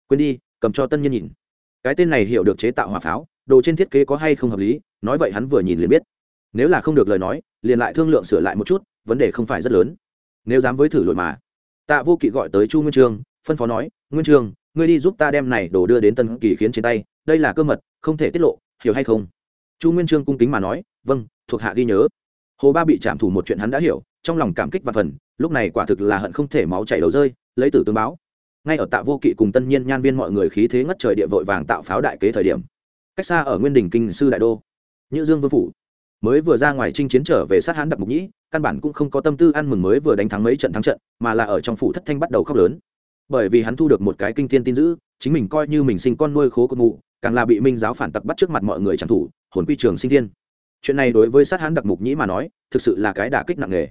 Quên đi, cầm cho tân nhân nhìn cái tên này hiểu được chế tạo hỏa pháo đồ trên thiết kế có hay không hợp lý nói vậy hắn vừa nhìn liền biết nếu là không được lời nói liền lại thương lượng sửa lại một chút vấn đề không phải rất lớn nếu dám với thử lội mà tạ vô kỵ gọi tới chu nguyên trương phân phó nói nguyên trương ngươi đi giúp ta đem này đồ đưa đến tân kỳ khiến trên tay, đây là cơ mật, không thể tiết lộ, hiểu hay không? Chu nguyên trương cung kính mà nói vâng thuộc hạ ghi nhớ. Hồ ba bị trảm thủ một chuyện hắn đã hiểu, trong lòng cảm kích và phần, lúc này quả thực là hận không thể máu chảy đầu rơi, lấy tử tương báo. Ngay ở tạ vô kỵ cùng tân nhiên nhan viên mọi người khí thế ngất trời địa vội vàng tạo pháo đại kế thời điểm, cách xa ở nguyên đình kinh sư đại đô như dương vương phủ, mới vừa ra ngoài chinh chiến trở về sát hãn đặc mục nhĩ, căn bản cũng không có tâm tư ăn mừng mới vừa đánh thắng mấy trận thắng trận, mà là ở trong phủ thất thanh bắt đầu khóc lớn bởi vì hắn thu được một cái kinh thiên tin dữ, chính mình coi như mình sinh con nuôi khố cột mụ, càng là bị minh giáo phản tặc bắt trước mặt mọi người chẳng thủ, hồn quy trường sinh thiên. Chuyện này đối với sát hắn đặc mục nhĩ mà nói, thực sự là cái đả kích nặng nề.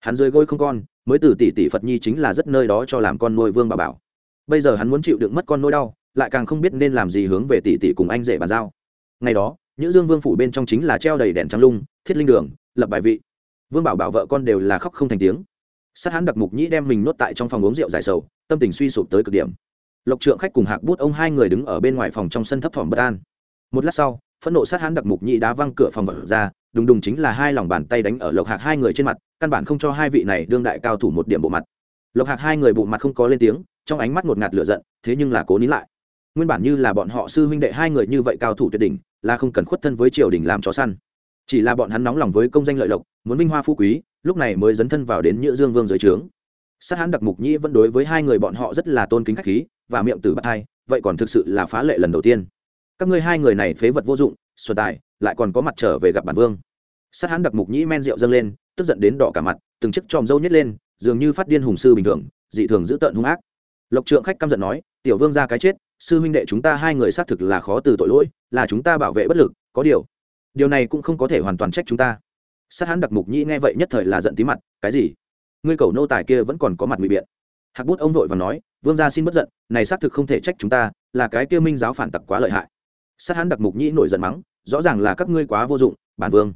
Hắn rơi gôi không con, mới từ tỷ tỷ phật nhi chính là rất nơi đó cho làm con nuôi vương bà bảo. Bây giờ hắn muốn chịu đựng mất con nỗi đau, lại càng không biết nên làm gì hướng về tỷ tỷ cùng anh rể bàn giao. Ngày đó nữ dương vương phủ bên trong chính là treo đầy đèn trắng lung, thiết linh đường, lập bài vị. Vương bảo bảo vợ con đều là khóc không thành tiếng sát hắn đặc mục nhĩ đem mình nuốt tại trong phòng uống rượu dài sầu, tâm tình suy sụp tới cực điểm. Lộc trượng khách cùng hạc bút ông hai người đứng ở bên ngoài phòng trong sân thấp thỏm bất an. Một lát sau, phẫn nộ sát hắn đặc mục nhĩ đá văng cửa phòng vật ra, đùng đùng chính là hai lòng bàn tay đánh ở lộc hạc hai người trên mặt, căn bản không cho hai vị này đương đại cao thủ một điểm bộ mặt. Lộc hạc hai người bộ mặt không có lên tiếng, trong ánh mắt ngột ngạt lửa giận, thế nhưng là cố nín lại. Nguyên bản như là bọn họ sư huynh đệ hai người như vậy cao thủ tuyệt đỉnh, là không cần khuất thân với triều đình làm chó săn chỉ là bọn hắn nóng lòng với công danh lợi lộc, muốn vinh hoa phú quý, lúc này mới dấn thân vào đến nhựa dương vương dưới trướng. Sát hán đặc mục nhĩ vẫn đối với hai người bọn họ rất là tôn kính khách khí và miệng tử bắt hai, vậy còn thực sự là phá lệ lần đầu tiên. Các ngươi hai người này phế vật vô dụng, xuân tài, lại còn có mặt trở về gặp bản vương. Sát hán đặc mục nhĩ men rượu dâng lên, tức giận đến đỏ cả mặt, từng chiếc tròm râu nhét lên, dường như phát điên hùng sư bình thường, dị thường giữ tợn hung ác. Lộc trượng khách căm giận nói, tiểu vương ra cái chết, sư huynh đệ chúng ta hai người xác thực là khó từ tội lỗi, là chúng ta bảo vệ bất lực, có điều điều này cũng không có thể hoàn toàn trách chúng ta. Sát hán đặc mục nhĩ nghe vậy nhất thời là giận tí mặt, cái gì? Ngươi cầu nô tài kia vẫn còn có mặt ngụy biện. Hạc bút ông vội và nói, vương gia xin bất giận, này xác thực không thể trách chúng ta, là cái kia minh giáo phản tặc quá lợi hại. Sát hán đặc mục nhĩ nổi giận mắng, rõ ràng là các ngươi quá vô dụng, bản vương.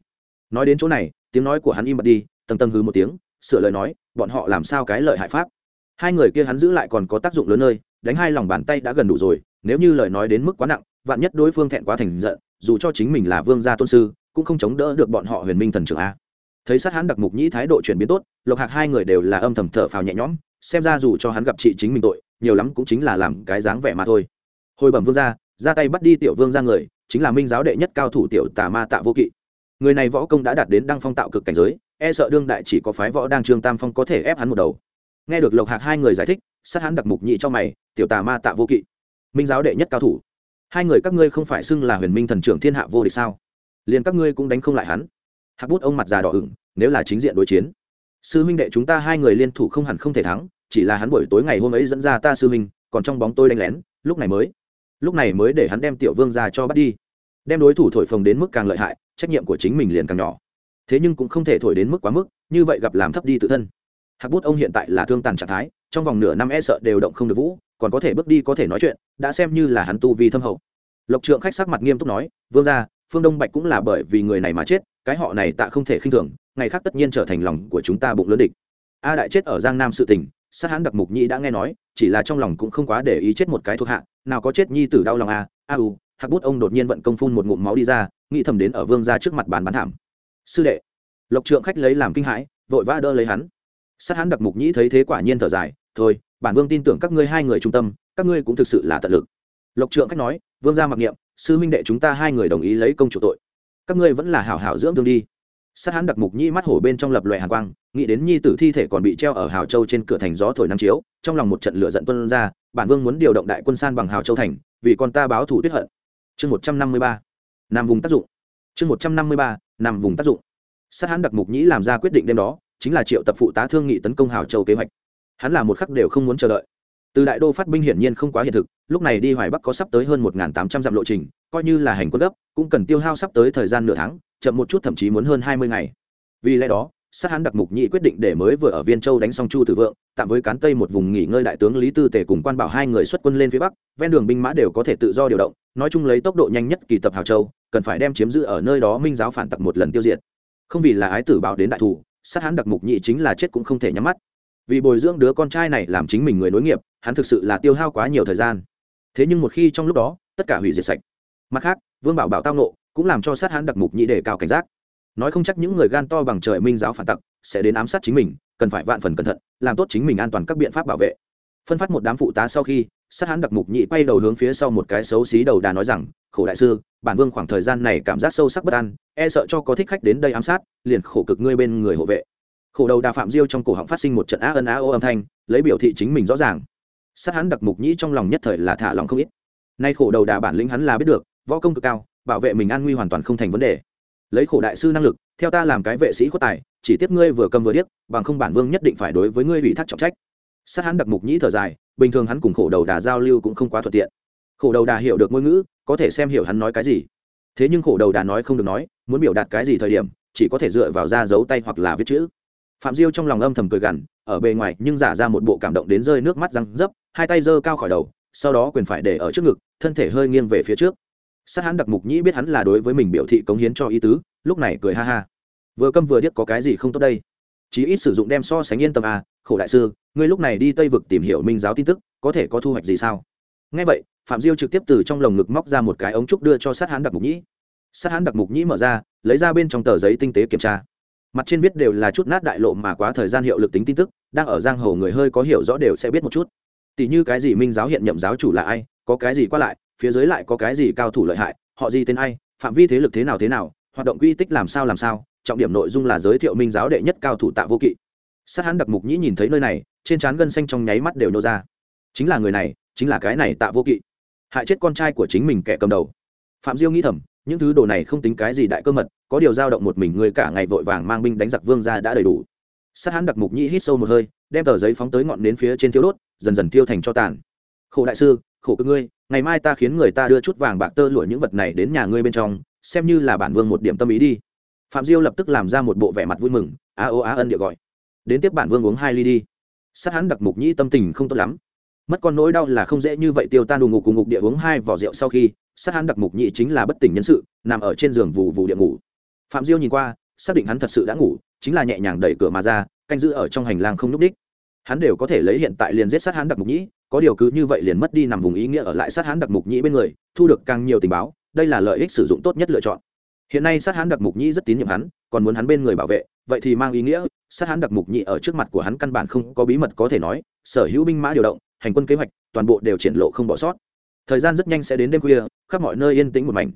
Nói đến chỗ này, tiếng nói của hắn im bật đi, tầng tầng hư một tiếng, sửa lời nói, bọn họ làm sao cái lợi hại pháp? Hai người kia hắn giữ lại còn có tác dụng lớn nơi, đánh hai lòng bàn tay đã gần đủ rồi, nếu như lời nói đến mức quá nặng, vạn nhất đối phương thẹn quá thành giận dù cho chính mình là vương gia tôn sư, cũng không chống đỡ được bọn họ huyền minh thần trưởng a. Thấy sát hắn đặc mục nhĩ thái độ chuyển biến tốt, lộc hạc hai người đều là âm thầm thở phào nhẹ nhõm, xem ra dù cho hắn gặp chị chính mình tội, nhiều lắm cũng chính là làm cái dáng vẻ mà thôi. Hồi bẩm vương gia, ra tay bắt đi tiểu vương ra người, chính là minh giáo đệ nhất cao thủ tiểu tà ma tạ vô kỵ. Người này võ công đã đạt đến đăng phong tạo cực cảnh giới e sợ đương đại chỉ có phái võ đang trương tam phong có thể ép hắn một đầu. Nghe được lộc hạc hai người giải thích, sát hắn đặc mục nhị cho mày, tiểu tà ma tạ vô kỵ. Minh giáo đệ nhất cao thủ hai người các ngươi không phải xưng là huyền minh thần trưởng thiên hạ vô địch sao? Liền các ngươi cũng đánh không lại hắn. Hạc bút ông mặt già đỏ ửng, nếu là chính diện đối chiến, sư huynh đệ chúng ta hai người liên thủ không hẳn không thể thắng, chỉ là hắn buổi tối ngày hôm ấy dẫn ra ta sư huynh, còn trong bóng tôi đánh lén, lúc này mới, lúc này mới để hắn đem tiểu vương ra cho bắt đi. Đem đối thủ thổi phồng đến mức càng lợi hại, trách nhiệm của chính mình liền càng nhỏ. Thế nhưng cũng không thể thổi đến mức quá mức, như vậy gặp làm thấp đi tự thân. Hạc bút ông hiện tại là thương tàn trạng thái, trong vòng nửa năm e sợ đều động không được vũ còn có thể bước đi có thể nói chuyện, đã xem như là hắn tu vi thâm hậu. Lộc trượng khách sắc mặt nghiêm túc nói, vương gia, phương đông bạch cũng là bởi vì người này mà chết, cái họ này tạ không thể khinh thường, ngày khác tất nhiên trở thành lòng của chúng ta bụng lớn địch. A đại chết ở giang nam sự tình, sát hãn đặc mục nhĩ đã nghe nói, chỉ là trong lòng cũng không quá để ý chết một cái thuộc hạ, nào có chết nhi tử đau lòng a a u, hạc bút ông đột nhiên vận công phun một ngụm máu đi ra, nghĩ thầm đến ở vương gia trước mặt bàn bán thảm. Sư đệ. Lộc trượng khách lấy làm kinh hãi, vội vã đỡ lấy hắn. Sát hãn đặc mục nhĩ thấy thế quả nhiên thở dài, thôi bản vương tin tưởng các ngươi hai người trung tâm, các ngươi cũng thực sự là tận lực. Lộc trượng khách nói, vương gia mặc niệm, sư huynh đệ chúng ta hai người đồng ý lấy công chủ tội. Các ngươi vẫn là hảo hảo dưỡng thương đi. Sát hán đặc mục nhĩ mắt hổ bên trong lập loại hàn quang, nghĩ đến nhi tử thi thể còn bị treo ở hào châu trên cửa thành gió thổi năm chiếu, trong lòng một trận lửa giận tuân ra, bản vương muốn điều động đại quân san bằng hào châu thành, vì con ta báo thủ tuyết hận. Chương một trăm năm mươi ba nằm vùng tác dụng. Chương một trăm năm mươi ba nằm vùng tác dụng. Sát hán đặc mục nhĩ làm ra quyết định đêm đó, chính là triệu tập phụ tá thương nghị tấn công hào châu kế hoạch hắn là một khắc đều không muốn chờ đợi. Từ đại đô phát binh hiển nhiên không quá hiện thực, lúc này đi hoài bắc có sắp tới hơn một tám trăm dặm lộ trình, coi như là hành quân gấp, cũng cần tiêu hao sắp tới thời gian nửa tháng, chậm một chút thậm chí muốn hơn hai mươi ngày. Vì lẽ đó, sát hán đặc mục nhị quyết định để mới vừa ở viên châu đánh xong chu tử vượng, tạm với cán tây một vùng nghỉ ngơi đại tướng lý tư tề cùng quan bảo hai người xuất quân lên phía bắc, ven đường binh mã đều có thể tự do điều động, nói chung lấy tốc độ nhanh nhất kỳ tập hào châu, cần phải đem chiếm giữ ở nơi đó minh giáo phản tặc một lần tiêu diệt. Không vì là ái tử báo đến đại thủ, sát hán đặc mục nhị chính là chết cũng không thể nhắm mắt vì bồi dưỡng đứa con trai này làm chính mình người nối nghiệp, hắn thực sự là tiêu hao quá nhiều thời gian. Thế nhưng một khi trong lúc đó, tất cả hủy diệt sạch. Mặt khác, vương bảo bảo tao nộ cũng làm cho sát hán đặc mục nhị đề cao cảnh giác. Nói không chắc những người gan to bằng trời minh giáo phản tặc sẽ đến ám sát chính mình, cần phải vạn phần cẩn thận, làm tốt chính mình an toàn các biện pháp bảo vệ. Phân phát một đám phụ tá sau khi, sát hán đặc mục nhị quay đầu hướng phía sau một cái xấu xí đầu đà nói rằng, khổ đại sư, bản vương khoảng thời gian này cảm giác sâu sắc bất an e sợ cho có thích khách đến đây ám sát, liền khổ cực ngươi bên người hộ vệ khổ đầu đà phạm diêu trong cổ họng phát sinh một trận á ân á ô âm thanh, lấy biểu thị chính mình rõ ràng. Sát hán đặc mục nhĩ trong lòng nhất thời là thả lòng không ít. Nay khổ đầu đà bản lĩnh hắn là biết được, võ công cực cao, bảo vệ mình an nguy hoàn toàn không thành vấn đề. Lấy khổ đại sư năng lực, theo ta làm cái vệ sĩ có tài, chỉ tiếp ngươi vừa cầm vừa điếc, bằng không bản vương nhất định phải đối với ngươi ủy thác trọng trách. Sát hắn đặc mục nhĩ thở dài, bình thường hắn cùng khổ đầu đà giao lưu cũng không quá thuận tiện. Khổ đầu đà hiểu được ngôn ngữ, có thể xem hiểu hắn nói cái gì. Thế nhưng khổ đầu đà nói không được nói, muốn biểu đạt cái gì thời điểm, chỉ có thể dựa vào da giấu tay hoặc là viết chữ phạm diêu trong lòng âm thầm cười gằn, ở bề ngoài nhưng giả ra một bộ cảm động đến rơi nước mắt răng dấp, hai tay giơ cao khỏi đầu, sau đó quyền phải để ở trước ngực, thân thể hơi nghiêng về phía trước. Sát hắn đặc mục nhĩ biết hắn là đối với mình biểu thị cống hiến cho ý tứ, lúc này cười ha ha. Vừa câm vừa điếc có cái gì không tốt đây? Chí ít sử dụng đem so sánh yên tâm à khổ đại sư, ngươi lúc này đi tây vực tìm hiểu minh giáo tin tức, có thể có thu hoạch gì sao? Ngay vậy, phạm diêu trực tiếp từ trong lồng ngực móc ra một cái ống trúc đưa cho sát hán đặc mục nhĩ. Sát hán đặc mục nhĩ mở ra, lấy ra bên trong tờ giấy tinh tế kiểm tra mặt trên viết đều là chút nát đại lộ mà quá thời gian hiệu lực tính tin tức, đang ở giang hồ người hơi có hiểu rõ đều sẽ biết một chút. Tỷ như cái gì minh giáo hiện nhậm giáo chủ là ai, có cái gì qua lại, phía dưới lại có cái gì cao thủ lợi hại, họ gì tên ai, phạm vi thế lực thế nào thế nào, hoạt động quy tích làm sao làm sao, trọng điểm nội dung là giới thiệu minh giáo đệ nhất cao thủ tạ vô kỵ. Sát hán đặc mục nhĩ nhìn thấy nơi này, trên trán gân xanh trong nháy mắt đều nô ra. Chính là người này, chính là cái này tạ vô kỵ. Hại chết con trai của chính mình kẻ cầm đầu. Phạm diêu nghĩ thầm, những thứ đồ này không tính cái gì đại cơ mật có điều dao động một mình ngươi cả ngày vội vàng mang binh đánh giặc vương ra đã đầy đủ. Sát hán đặc mục nhĩ hít sâu một hơi, đem tờ giấy phóng tới ngọn đến phía trên thiêu đốt, dần dần tiêu thành cho tàn. Khổ đại sư, khổ cơ ngươi, ngày mai ta khiến người ta đưa chút vàng bạc tơ lụa những vật này đến nhà ngươi bên trong, xem như là bản vương một điểm tâm ý đi. Phạm diêu lập tức làm ra một bộ vẻ mặt vui mừng, a ô á ân địa gọi. Đến tiếp bản vương uống hai ly đi. Sát hắn đặc mục nhĩ tâm tình không tốt lắm. Mất con nỗi đau là không dễ như vậy tiêu tan đủ ngục cùng ngục địa uống hai vỏ rượu sau khi, sát hắn đặc mục nhĩ chính là bất tỉnh nhân sự, nằm ở trên giường vù vù địa ngủ phạm diêu nhìn qua, xác định hắn thật sự đã ngủ, chính là nhẹ nhàng đẩy cửa mà ra, canh giữ ở trong hành lang không n ú c đích. Hắn đều có thể lấy hiện tại liền giết sát hắn đặc mục nhĩ, có điều cứ như vậy liền mất đi nằm vùng ý nghĩa ở lại sát hắn đặc mục nhĩ bên người, thu được càng nhiều tình báo, đây là lợi ích sử dụng tốt nhất lựa chọn. Hiện nay sát hắn đặc mục nhĩ rất tín nhiệm hắn, còn muốn hắn bên người bảo vệ, vậy thì mang ý nghĩa, sát hắn đặc mục nhĩ ở trước mặt của hắn căn bản không có bí mật có thể nói, sở hữu binh mã điều động, hành quân kế hoạch, toàn bộ đều triển lộ không bỏ sót. Thời gian rất nhanh sẽ đến đêm khuya, khắp mọi nơi yên tĩnh một mảnh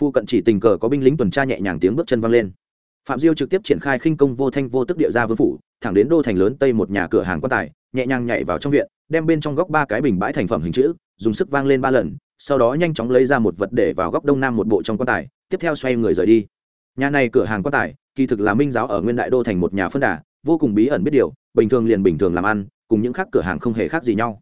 phu cận chỉ tình cờ có binh lính tuần tra nhẹ nhàng tiếng bước chân vang lên. Phạm diêu trực tiếp triển khai khinh công vô thanh vô tức địa ra vương phủ, thẳng đến đô thành lớn tây một nhà cửa hàng quan tài, nhẹ nhàng nhảy vào trong viện, đem bên trong góc ba cái bình bãi thành phẩm hình chữ, dùng sức vang lên ba lần, sau đó nhanh chóng lấy ra một vật để vào góc đông nam một bộ trong quan tài, tiếp theo xoay người rời đi. Nhà này cửa hàng quan tài, kỳ thực là minh giáo ở nguyên đại đô thành một nhà phân đà, vô cùng bí ẩn biết điều, bình thường liền bình thường làm ăn, cùng những khác cửa hàng không hề khác gì nhau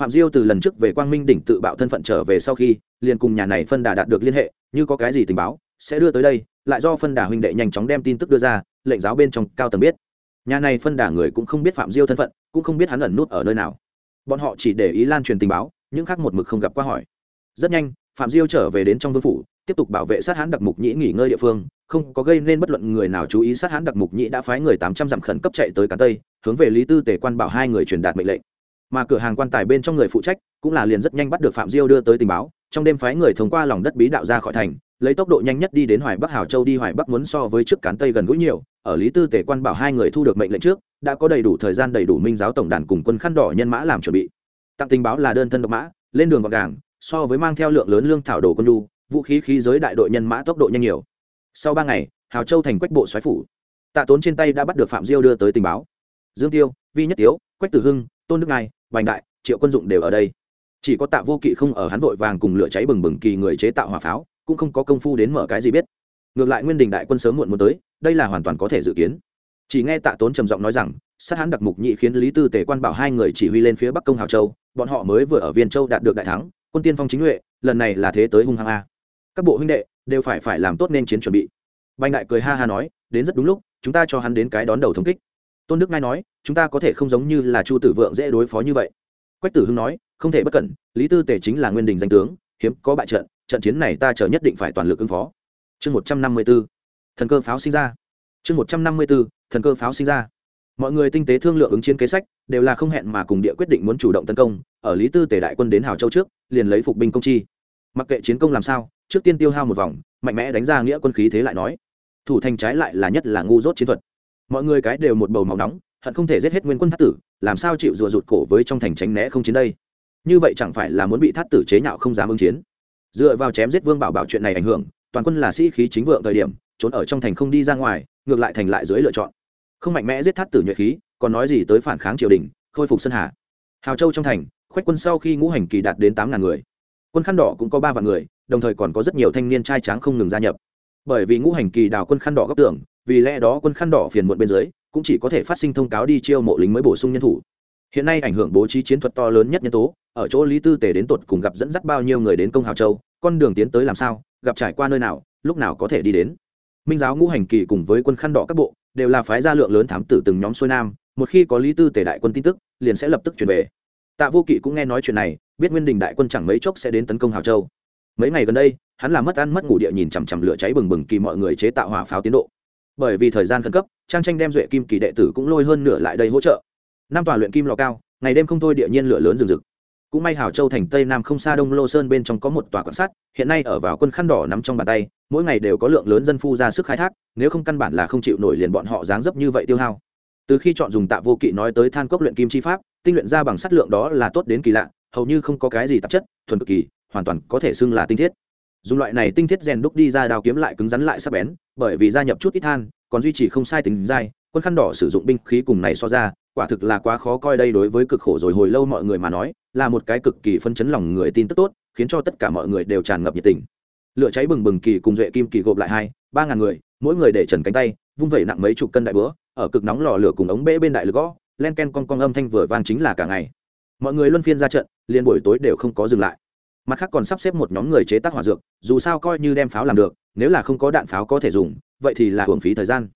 phạm diêu từ lần trước về quang minh đỉnh tự bạo thân phận trở về sau khi, liền cùng nhà này phân đà đạt được liên hệ, như có cái gì tình báo, sẽ đưa tới đây, lại do phân đà huynh đệ nhanh chóng đem tin tức đưa ra, lệnh giáo bên trong cao tầng biết. Nhà này phân đà người cũng không biết phạm diêu thân phận, cũng không biết hắn ẩn nút ở nơi nào. Bọn họ chỉ để ý lan truyền tình báo, những khác một mực không gặp qua hỏi. Rất nhanh, phạm diêu trở về đến trong vương phủ, tiếp tục bảo vệ sát hãn đặc mục nhĩ nghỉ ngơi địa phương, không có gây nên bất luận người nào chú ý sát hãn đặc mục nhĩ đã phái người tám trăm dặm khẩn cấp chạy tới cả tây, hướng về lý tư tể quan bảo hai người truyền đạt mệnh lệnh mà cửa hàng quan tài bên trong người phụ trách cũng là liền rất nhanh bắt được phạm diêu đưa tới tình báo. Trong đêm phái người thông qua lòng đất bí đạo ra khỏi thành, lấy tốc độ nhanh nhất đi đến hoài bắc hào châu đi. Hoài bắc muốn so với trước cán tây gần gũi nhiều. Ở lý tư tể quan bảo hai người thu được mệnh lệnh trước, đã có đầy đủ thời gian đầy đủ minh giáo tổng đàn cùng quân khăn đỏ nhân mã làm chuẩn bị. Tặng tình báo là đơn thân độc mã, lên đường gọn gàng, so với mang theo lượng lớn lương thảo đồ quân lu vũ khí khí giới đại đội nhân mã tốc độ nhanh nhiều. Sau ba ngày, hào châu thành quách bộ xoáy phủ. Tạ tốn trên tay đã bắt được phạm diêu đưa tới tình báo. Dương tiêu, vi nhất tiếu, quách tử hưng, tôn đức ngai vành đại triệu quân dụng đều ở đây. Chỉ có tạ vô kỵ không ở hắn vội vàng cùng lửa cháy bừng bừng kỳ người chế tạo hỏa pháo cũng không có công phu đến mở cái gì biết. Ngược lại nguyên đình đại quân sớm muộn muốn tới đây là hoàn toàn có thể dự kiến. Chỉ nghe tạ tốn trầm giọng nói rằng sát hắn đặc mục nhị khiến lý tư tề quan bảo hai người chỉ huy lên phía bắc công hào châu bọn họ mới vừa ở viên châu đạt được đại thắng quân tiên phong chính huệ, lần này là thế tới hung hăng a. Các bộ huynh đệ đều phải phải làm tốt nên chiến chuẩn bị. Bành đại cười ha ha nói đến rất đúng lúc chúng ta cho hắn đến cái đón đầu thống kích tôn đức ngay nói, chúng ta có thể không giống như là chu tử vượng dễ đối phó như vậy. Quách tử hưng nói, không thể bất cẩn, lý tư tề chính là nguyên đình danh tướng, hiếm có bại trận trận chiến này ta chờ nhất định phải toàn lực ứng phó. Chương một trăm năm mươi b ố thần cơ pháo sinh ra. Chương một trăm năm mươi b ố thần cơ pháo sinh ra. Mọi người tinh tế thương lượng ứng chiến kế sách, đều là không hẹn mà cùng địa quyết định muốn chủ động tấn công, ở lý tư tề đại quân đến hào châu trước, liền lấy phục binh công chi. Mặc kệ chiến công làm sao, trước tiên tiêu hao một vòng, mạnh mẽ đánh ra nghĩa quân khí thế lại nói. Thủ thành trái lại là nhất là ngu dốt chiến thuật mọi người cái đều một bầu máu nóng, hận không thể giết hết nguyên quân thắt tử, làm sao chịu rùa rụt cổ với trong thành tránh né không chiến đây? Như vậy chẳng phải là muốn bị thắt tử chế nhạo không dám ứng chiến? Dựa vào chém giết vương bảo bảo chuyện này ảnh hưởng, toàn quân là sĩ khí chính vượng thời điểm, trốn ở trong thành không đi ra ngoài, ngược lại thành lại dưới lựa chọn. Không mạnh mẽ giết thắt tử nhuệ khí, còn nói gì tới phản kháng triều đình, khôi phục sơn hà hào châu trong thành khoách quân sau khi ngũ hành kỳ đạt đến tám ngàn người. Quân khăn đỏ cũng có ba vạn người, đồng thời còn có rất nhiều thanh niên trai tráng không ngừng gia nhập. Bởi vì ngũ hành kỳ đào quân khăn đỏ góc tưởng vì lẽ đó quân khăn đỏ phiền muộn bên dưới, cũng chỉ có thể phát sinh thông cáo đi chiêu mộ lính mới bổ sung nhân thủ. Hiện nay ảnh hưởng bố trí chiến thuật to lớn nhất nhân tố, ở chỗ lý tư tề đến tột cùng gặp dẫn dắt bao nhiêu người đến công hào châu, con đường tiến tới làm sao, gặp trải qua nơi nào, lúc nào có thể đi đến. Minh giáo ngũ hành kỳ cùng với quân khăn đỏ các bộ, đều là phái gia lượng lớn thám tử từng nhóm xuôi nam, một khi có lý tư tề đại quân tin tức, liền sẽ lập tức chuyển về. Tạ vô kỵ cũng nghe nói chuyện này, biết nguyên đình đại quân chẳng mấy chốc sẽ đến tấn công hào châu. Mấy ngày gần đây, hắn làm mất ăn mất ngủ địa nhìn chằm chằm lửa cháy bừng bừng kỳ mọi người chế tạo hỏa pháo tiến độ bởi vì thời gian khẩn cấp, trang tranh đem duệ kim kỳ đệ tử cũng lôi hơn nửa lại đây hỗ trợ. Năm tòa luyện kim lò cao, ngày đêm không thôi địa nhiên lửa lớn rừng rực. Cũng may hào châu thành tây nam không xa đông lô sơn bên trong có một tòa quan sát, hiện nay ở vào quân khăn đỏ nắm trong bàn tay, mỗi ngày đều có lượng lớn dân phu ra sức khai thác, nếu không căn bản là không chịu nổi liền bọn họ dáng dấp như vậy tiêu hao. Từ khi chọn dùng tạ vô kỵ nói tới than cốc luyện kim chi pháp, tinh luyện ra bằng sắt lượng đó là tốt đến kỳ lạ, hầu như không có cái gì tạp chất, thuần cực kỳ, hoàn toàn có thể xưng là tinh thiết. Dùng loại này tinh thiết rèn đúc đi ra đao kiếm lại cứng rắn lại sắc bén bởi vì gia nhập chút ít than, còn duy trì không sai tính dai, quân khăn đỏ sử dụng binh khí cùng này so ra, quả thực là quá khó coi đây đối với cực khổ rồi hồi lâu mọi người mà nói, là một cái cực kỳ phân chấn lòng người tin tức tốt, khiến cho tất cả mọi người đều tràn ngập nhiệt tình. Lửa cháy bừng bừng kỳ cùng duệ kim kỳ gộp lại hai, ba ngàn người, mỗi người để trần cánh tay, vung vẩy nặng mấy chục cân đại bữa ở cực nóng lò lửa cùng ống bể bên đại lực gõ, len ken con con âm thanh vừa vang chính là cả ngày. Mọi người luân phiên ra trận, liền buổi tối đều không có dừng lại mặt khác còn sắp xếp một nhóm người chế tác hỏa dược, dù sao coi như đem pháo làm được, nếu là không có đạn pháo có thể dùng, vậy thì là hưởng phí thời gian.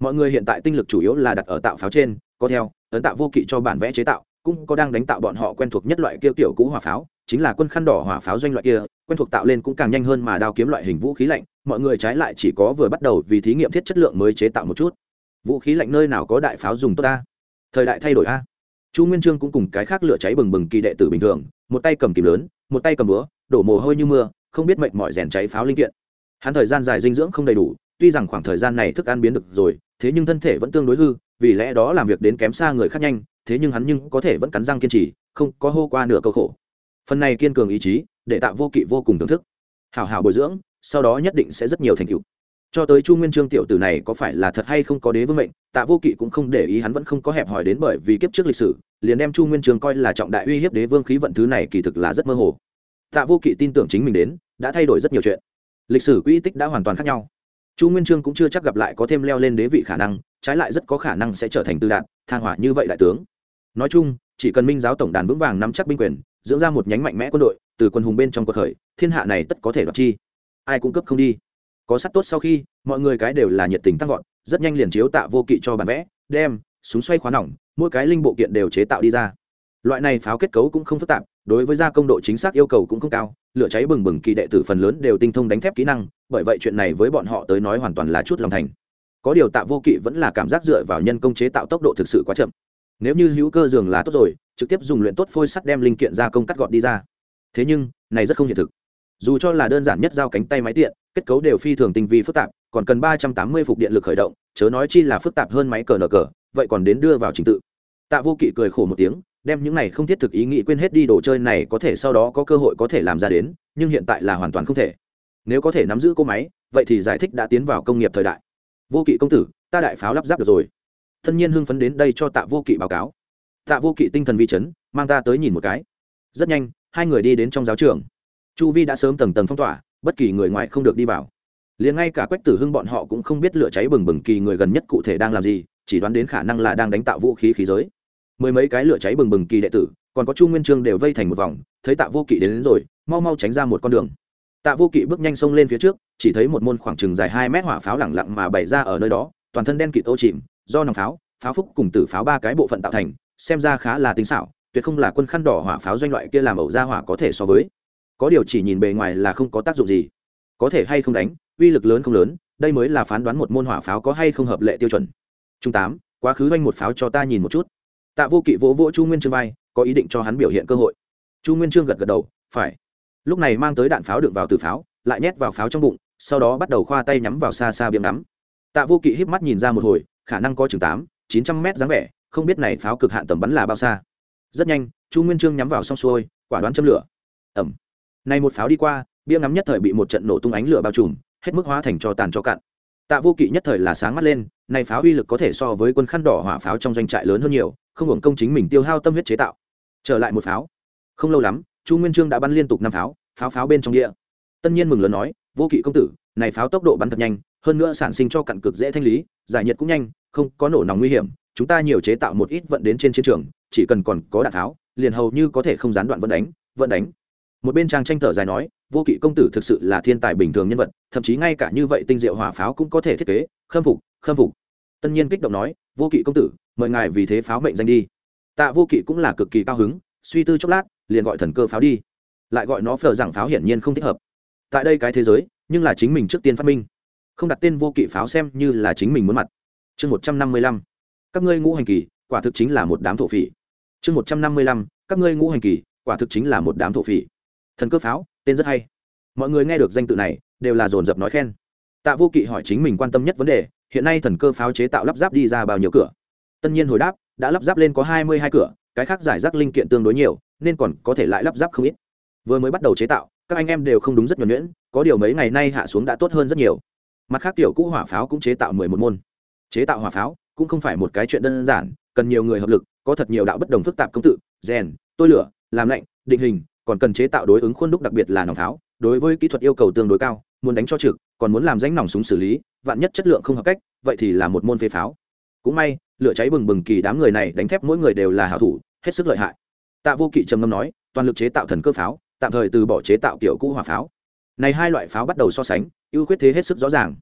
Mọi người hiện tại tinh lực chủ yếu là đặt ở tạo pháo trên, có theo, ấn tạo vô kỵ cho bản vẽ chế tạo, cũng có đang đánh tạo bọn họ quen thuộc nhất loại kia kiểu cũ hỏa pháo, chính là quân khăn đỏ hỏa pháo doanh loại kia, quen thuộc tạo lên cũng càng nhanh hơn mà đao kiếm loại hình vũ khí lạnh, mọi người trái lại chỉ có vừa bắt đầu vì thí nghiệm thiết chất lượng mới chế tạo một chút. Vũ khí lạnh nơi nào có đại pháo dùng tốt ta? Thời đại thay đổi a. Chu nguyên trương cũng cùng cái khác lửa cháy bừng bừng kỳ đệ tử bình thường, một tay cầm kìm lớn một tay cầm búa, đổ mồ hôi như mưa, không biết mệnh mọi rèn cháy pháo linh kiện. Hắn thời gian dài dinh dưỡng không đầy đủ, tuy rằng khoảng thời gian này thức ăn biến được rồi, thế nhưng thân thể vẫn tương đối hư, vì lẽ đó làm việc đến kém xa người khác nhanh, thế nhưng hắn nhưng có thể vẫn cắn răng kiên trì, không có hô qua nửa câu khổ. Phần này kiên cường ý chí, để tạo vô kỵ vô cùng thưởng thức. Hảo hảo bồi dưỡng, sau đó nhất định sẽ rất nhiều thành tựu cho tới chu nguyên trương tiểu tử này có phải là thật hay không có đế vương mệnh, tạ vô kỵ cũng không để ý, hắn vẫn không có hẹp hỏi đến bởi vì kiếp trước lịch sử, liền đem chu nguyên trương coi là trọng đại uy hiếp đế vương khí vận thứ này kỳ thực là rất mơ hồ. Tạ vô kỵ tin tưởng chính mình đến, đã thay đổi rất nhiều chuyện. Lịch sử quỹ tích đã hoàn toàn khác nhau. Chu nguyên trương cũng chưa chắc gặp lại có thêm leo lên đế vị khả năng, trái lại rất có khả năng sẽ trở thành tư đạn thang hỏa như vậy đại tướng. Nói chung, chỉ cần minh giáo tổng đàn vững vàng nắm chắc binh quyền, dưỡng ra một nhánh mạnh mẽ quân đội, từ quân hùng bên trong cuộc khởi, thiên hạ này tất có thể đoạt chi. Ai cũng cấp không đi có sắt tốt sau khi, mọi người cái đều là nhiệt tình tăng vọt, rất nhanh liền chiếu tạ vô kỵ cho bản vẽ, đem, súng xoay khóa nỏng mỗi cái linh bộ kiện đều chế tạo đi ra. Loại này pháo kết cấu cũng không phức tạp, đối với gia công độ chính xác yêu cầu cũng không cao, lửa cháy bừng bừng kỳ đệ tử phần lớn đều tinh thông đánh thép kỹ năng, bởi vậy chuyện này với bọn họ tới nói hoàn toàn là chút lòng thành. Có điều tạ vô kỵ vẫn là cảm giác dựa vào nhân công chế tạo tốc độ thực sự quá chậm. Nếu như hữu cơ giường là tốt rồi, trực tiếp dùng luyện tốt phôi sắt đem linh kiện gia công cắt gọt đi ra. Thế nhưng, này rất không hiện thực dù cho là đơn giản nhất giao cánh tay máy tiện, kết cấu đều phi thường tinh vi phức tạp, còn cần ba trăm tám mươi phục điện lực khởi động, chớ nói chi là phức tạp hơn máy cờ nờ cờ, vậy còn đến đưa vào trình tự. Tạ vô kỵ cười khổ một tiếng, đem những này không thiết thực ý nghĩ quên hết đi, đồ chơi này có thể sau đó có cơ hội có thể làm ra đến, nhưng hiện tại là hoàn toàn không thể. Nếu có thể nắm giữ cô máy, vậy thì giải thích đã tiến vào công nghiệp thời đại. Vô kỵ công tử, ta đại pháo lắp ráp được rồi. Thân nhiên hưng phấn đến đây cho tạ vô kỵ báo cáo. Tạ vô kỵ tinh thần vi chấn, mang ta tới nhìn một cái. Rất nhanh, hai người đi đến trong giáo trường chu vi đã sớm tầng tầng phong tỏa bất kỳ người ngoài không được đi vào. Liền ngay cả quách tử hưng bọn họ cũng không biết lửa cháy bừng bừng kỳ người gần nhất cụ thể đang làm gì chỉ đoán đến khả năng là đang đánh tạo vũ khí khí giới. Mười mấy cái lửa cháy bừng bừng kỳ đệ tử còn có chu nguyên trương đều vây thành một vòng thấy tạ vô kỵ đến, đến rồi mau mau tránh ra một con đường. Tạ vô kỵ bước nhanh xông lên phía trước chỉ thấy một môn khoảng chừng dài hai mét hỏa pháo lẳng lặng mà bày ra ở nơi đó toàn thân đen kịt ô chìm do nòng pháo pháo phúc cùng tử pháo ba cái bộ phận tạo thành xem ra khá là tinh xảo tuyệt không là quân khăn đỏ hỏa pháo doanh loại kia làm ẩu ra hỏa có thể so với có điều chỉ nhìn bề ngoài là không có tác dụng gì. Có thể hay không đánh, uy lực lớn không lớn, đây mới là phán đoán một môn hỏa pháo có hay không hợp lệ tiêu chuẩn. Trung tám, quá khứ doanh một pháo cho ta nhìn một chút. Tạ vô kỵ vỗ vỗ chu nguyên trương vai, có ý định cho hắn biểu hiện cơ hội. Chu nguyên trương gật gật đầu, phải. Lúc này mang tới đạn pháo đựng vào từ pháo, lại nhét vào pháo trong bụng, sau đó bắt đầu khoa tay nhắm vào xa xa biếng đắm tạ vô kỵ híp mắt nhìn ra một hồi, khả năng có chừng tám, chín trăm mét dáng vẻ, không biết này pháo cực hạn tầm bắn là bao xa. Rất nhanh, chu nguyên trương nhắm vào xong xuôi, quả đoán châm lửa. Ẩm này một pháo đi qua, bia ngắm nhất thời bị một trận nổ tung ánh lửa bao trùm, hết mức hóa thành cho tàn cho cạn. Tạ vô kỵ nhất thời là sáng mắt lên này pháo uy lực có thể so với quân khăn đỏ hỏa pháo trong doanh trại lớn hơn nhiều, không hưởng công chính mình tiêu hao tâm huyết chế tạo. Trở lại một pháo. Không lâu lắm, chu nguyên trương đã bắn liên tục năm pháo pháo pháo bên trong địa. Tân nhiên mừng lớn nói, vô kỵ công tử, này pháo tốc độ bắn thật nhanh, hơn nữa sản sinh cho cặn cực dễ thanh lý, giải nhiệt cũng nhanh, không có nổ nòng nguy hiểm, chúng ta nhiều chế tạo một ít vận đến trên chiến trường, chỉ cần còn có đạn pháo, liền hầu như có thể không gián đoạn vận đánh vận đánh một bên trang tranh thở dài nói, vô kỵ công tử thực sự là thiên tài bình thường nhân vật, thậm chí ngay cả như vậy tinh diệu hỏa pháo cũng có thể thiết kế, khâm phục khâm phục. Tân nhiên kích động nói, vô kỵ công tử, mời ngài vì thế pháo mệnh danh đi. Tạ vô kỵ cũng là cực kỳ cao hứng, suy tư chốc lát, liền gọi thần cơ pháo đi. Lại gọi nó phờ rằng pháo hiển nhiên không thích hợp. Tại đây cái thế giới, nhưng là chính mình trước tiên phát minh. Không đặt tên vô kỵ pháo xem như là chính mình muốn mặt. Chương một trăm năm mươi lăm, các ngươi ngũ hành kỳ, quả thực chính là một đám thổ phỉ. Chương một trăm năm mươi lăm, các ngươi ngũ hành kỳ, quả thực chính là một đám thổ phỉ thần cơ pháo, tên rất hay. Mọi người nghe được danh tự này, đều là dồn dập nói khen. Tạ vô kỵ hỏi chính mình quan tâm nhất vấn đề, hiện nay thần cơ pháo chế tạo lắp ráp đi ra bao nhiêu cửa? Tân nhiên hồi đáp, đã lắp ráp lên có hai mươi hai cửa, cái khác giải rác linh kiện tương đối nhiều, nên còn có thể lại lắp ráp không ít. Vừa mới bắt đầu chế tạo, các anh em đều không đúng rất nhuẩn nhuyễn, có điều mấy ngày nay hạ xuống đã tốt hơn rất nhiều. Mặt khác tiểu cũ hỏa pháo cũng chế tạo mười một môn. Chế tạo hỏa pháo cũng không phải một cái chuyện đơn giản, cần nhiều người hợp lực, có thật nhiều đạo bất đồng phức tạp công tự, rèn, tôi lửa, làm lạnh, định hình còn cần chế tạo đối ứng khuôn đúc đặc biệt là nòng pháo đối với kỹ thuật yêu cầu tương đối cao, muốn đánh cho trực, còn muốn làm ránh nòng súng xử lý, vạn nhất chất lượng không hợp cách, vậy thì là một môn phế pháo. Cũng may, lửa cháy bừng bừng kỳ đám người này đánh thép mỗi người đều là hảo thủ, hết sức lợi hại. Tạ vô kỵ trầm ngâm nói, toàn lực chế tạo thần cơ pháo, tạm thời từ bỏ chế tạo kiểu cũ hỏa pháo. Này hai loại pháo bắt đầu so sánh, ưu khuyết thế hết sức rõ ràng.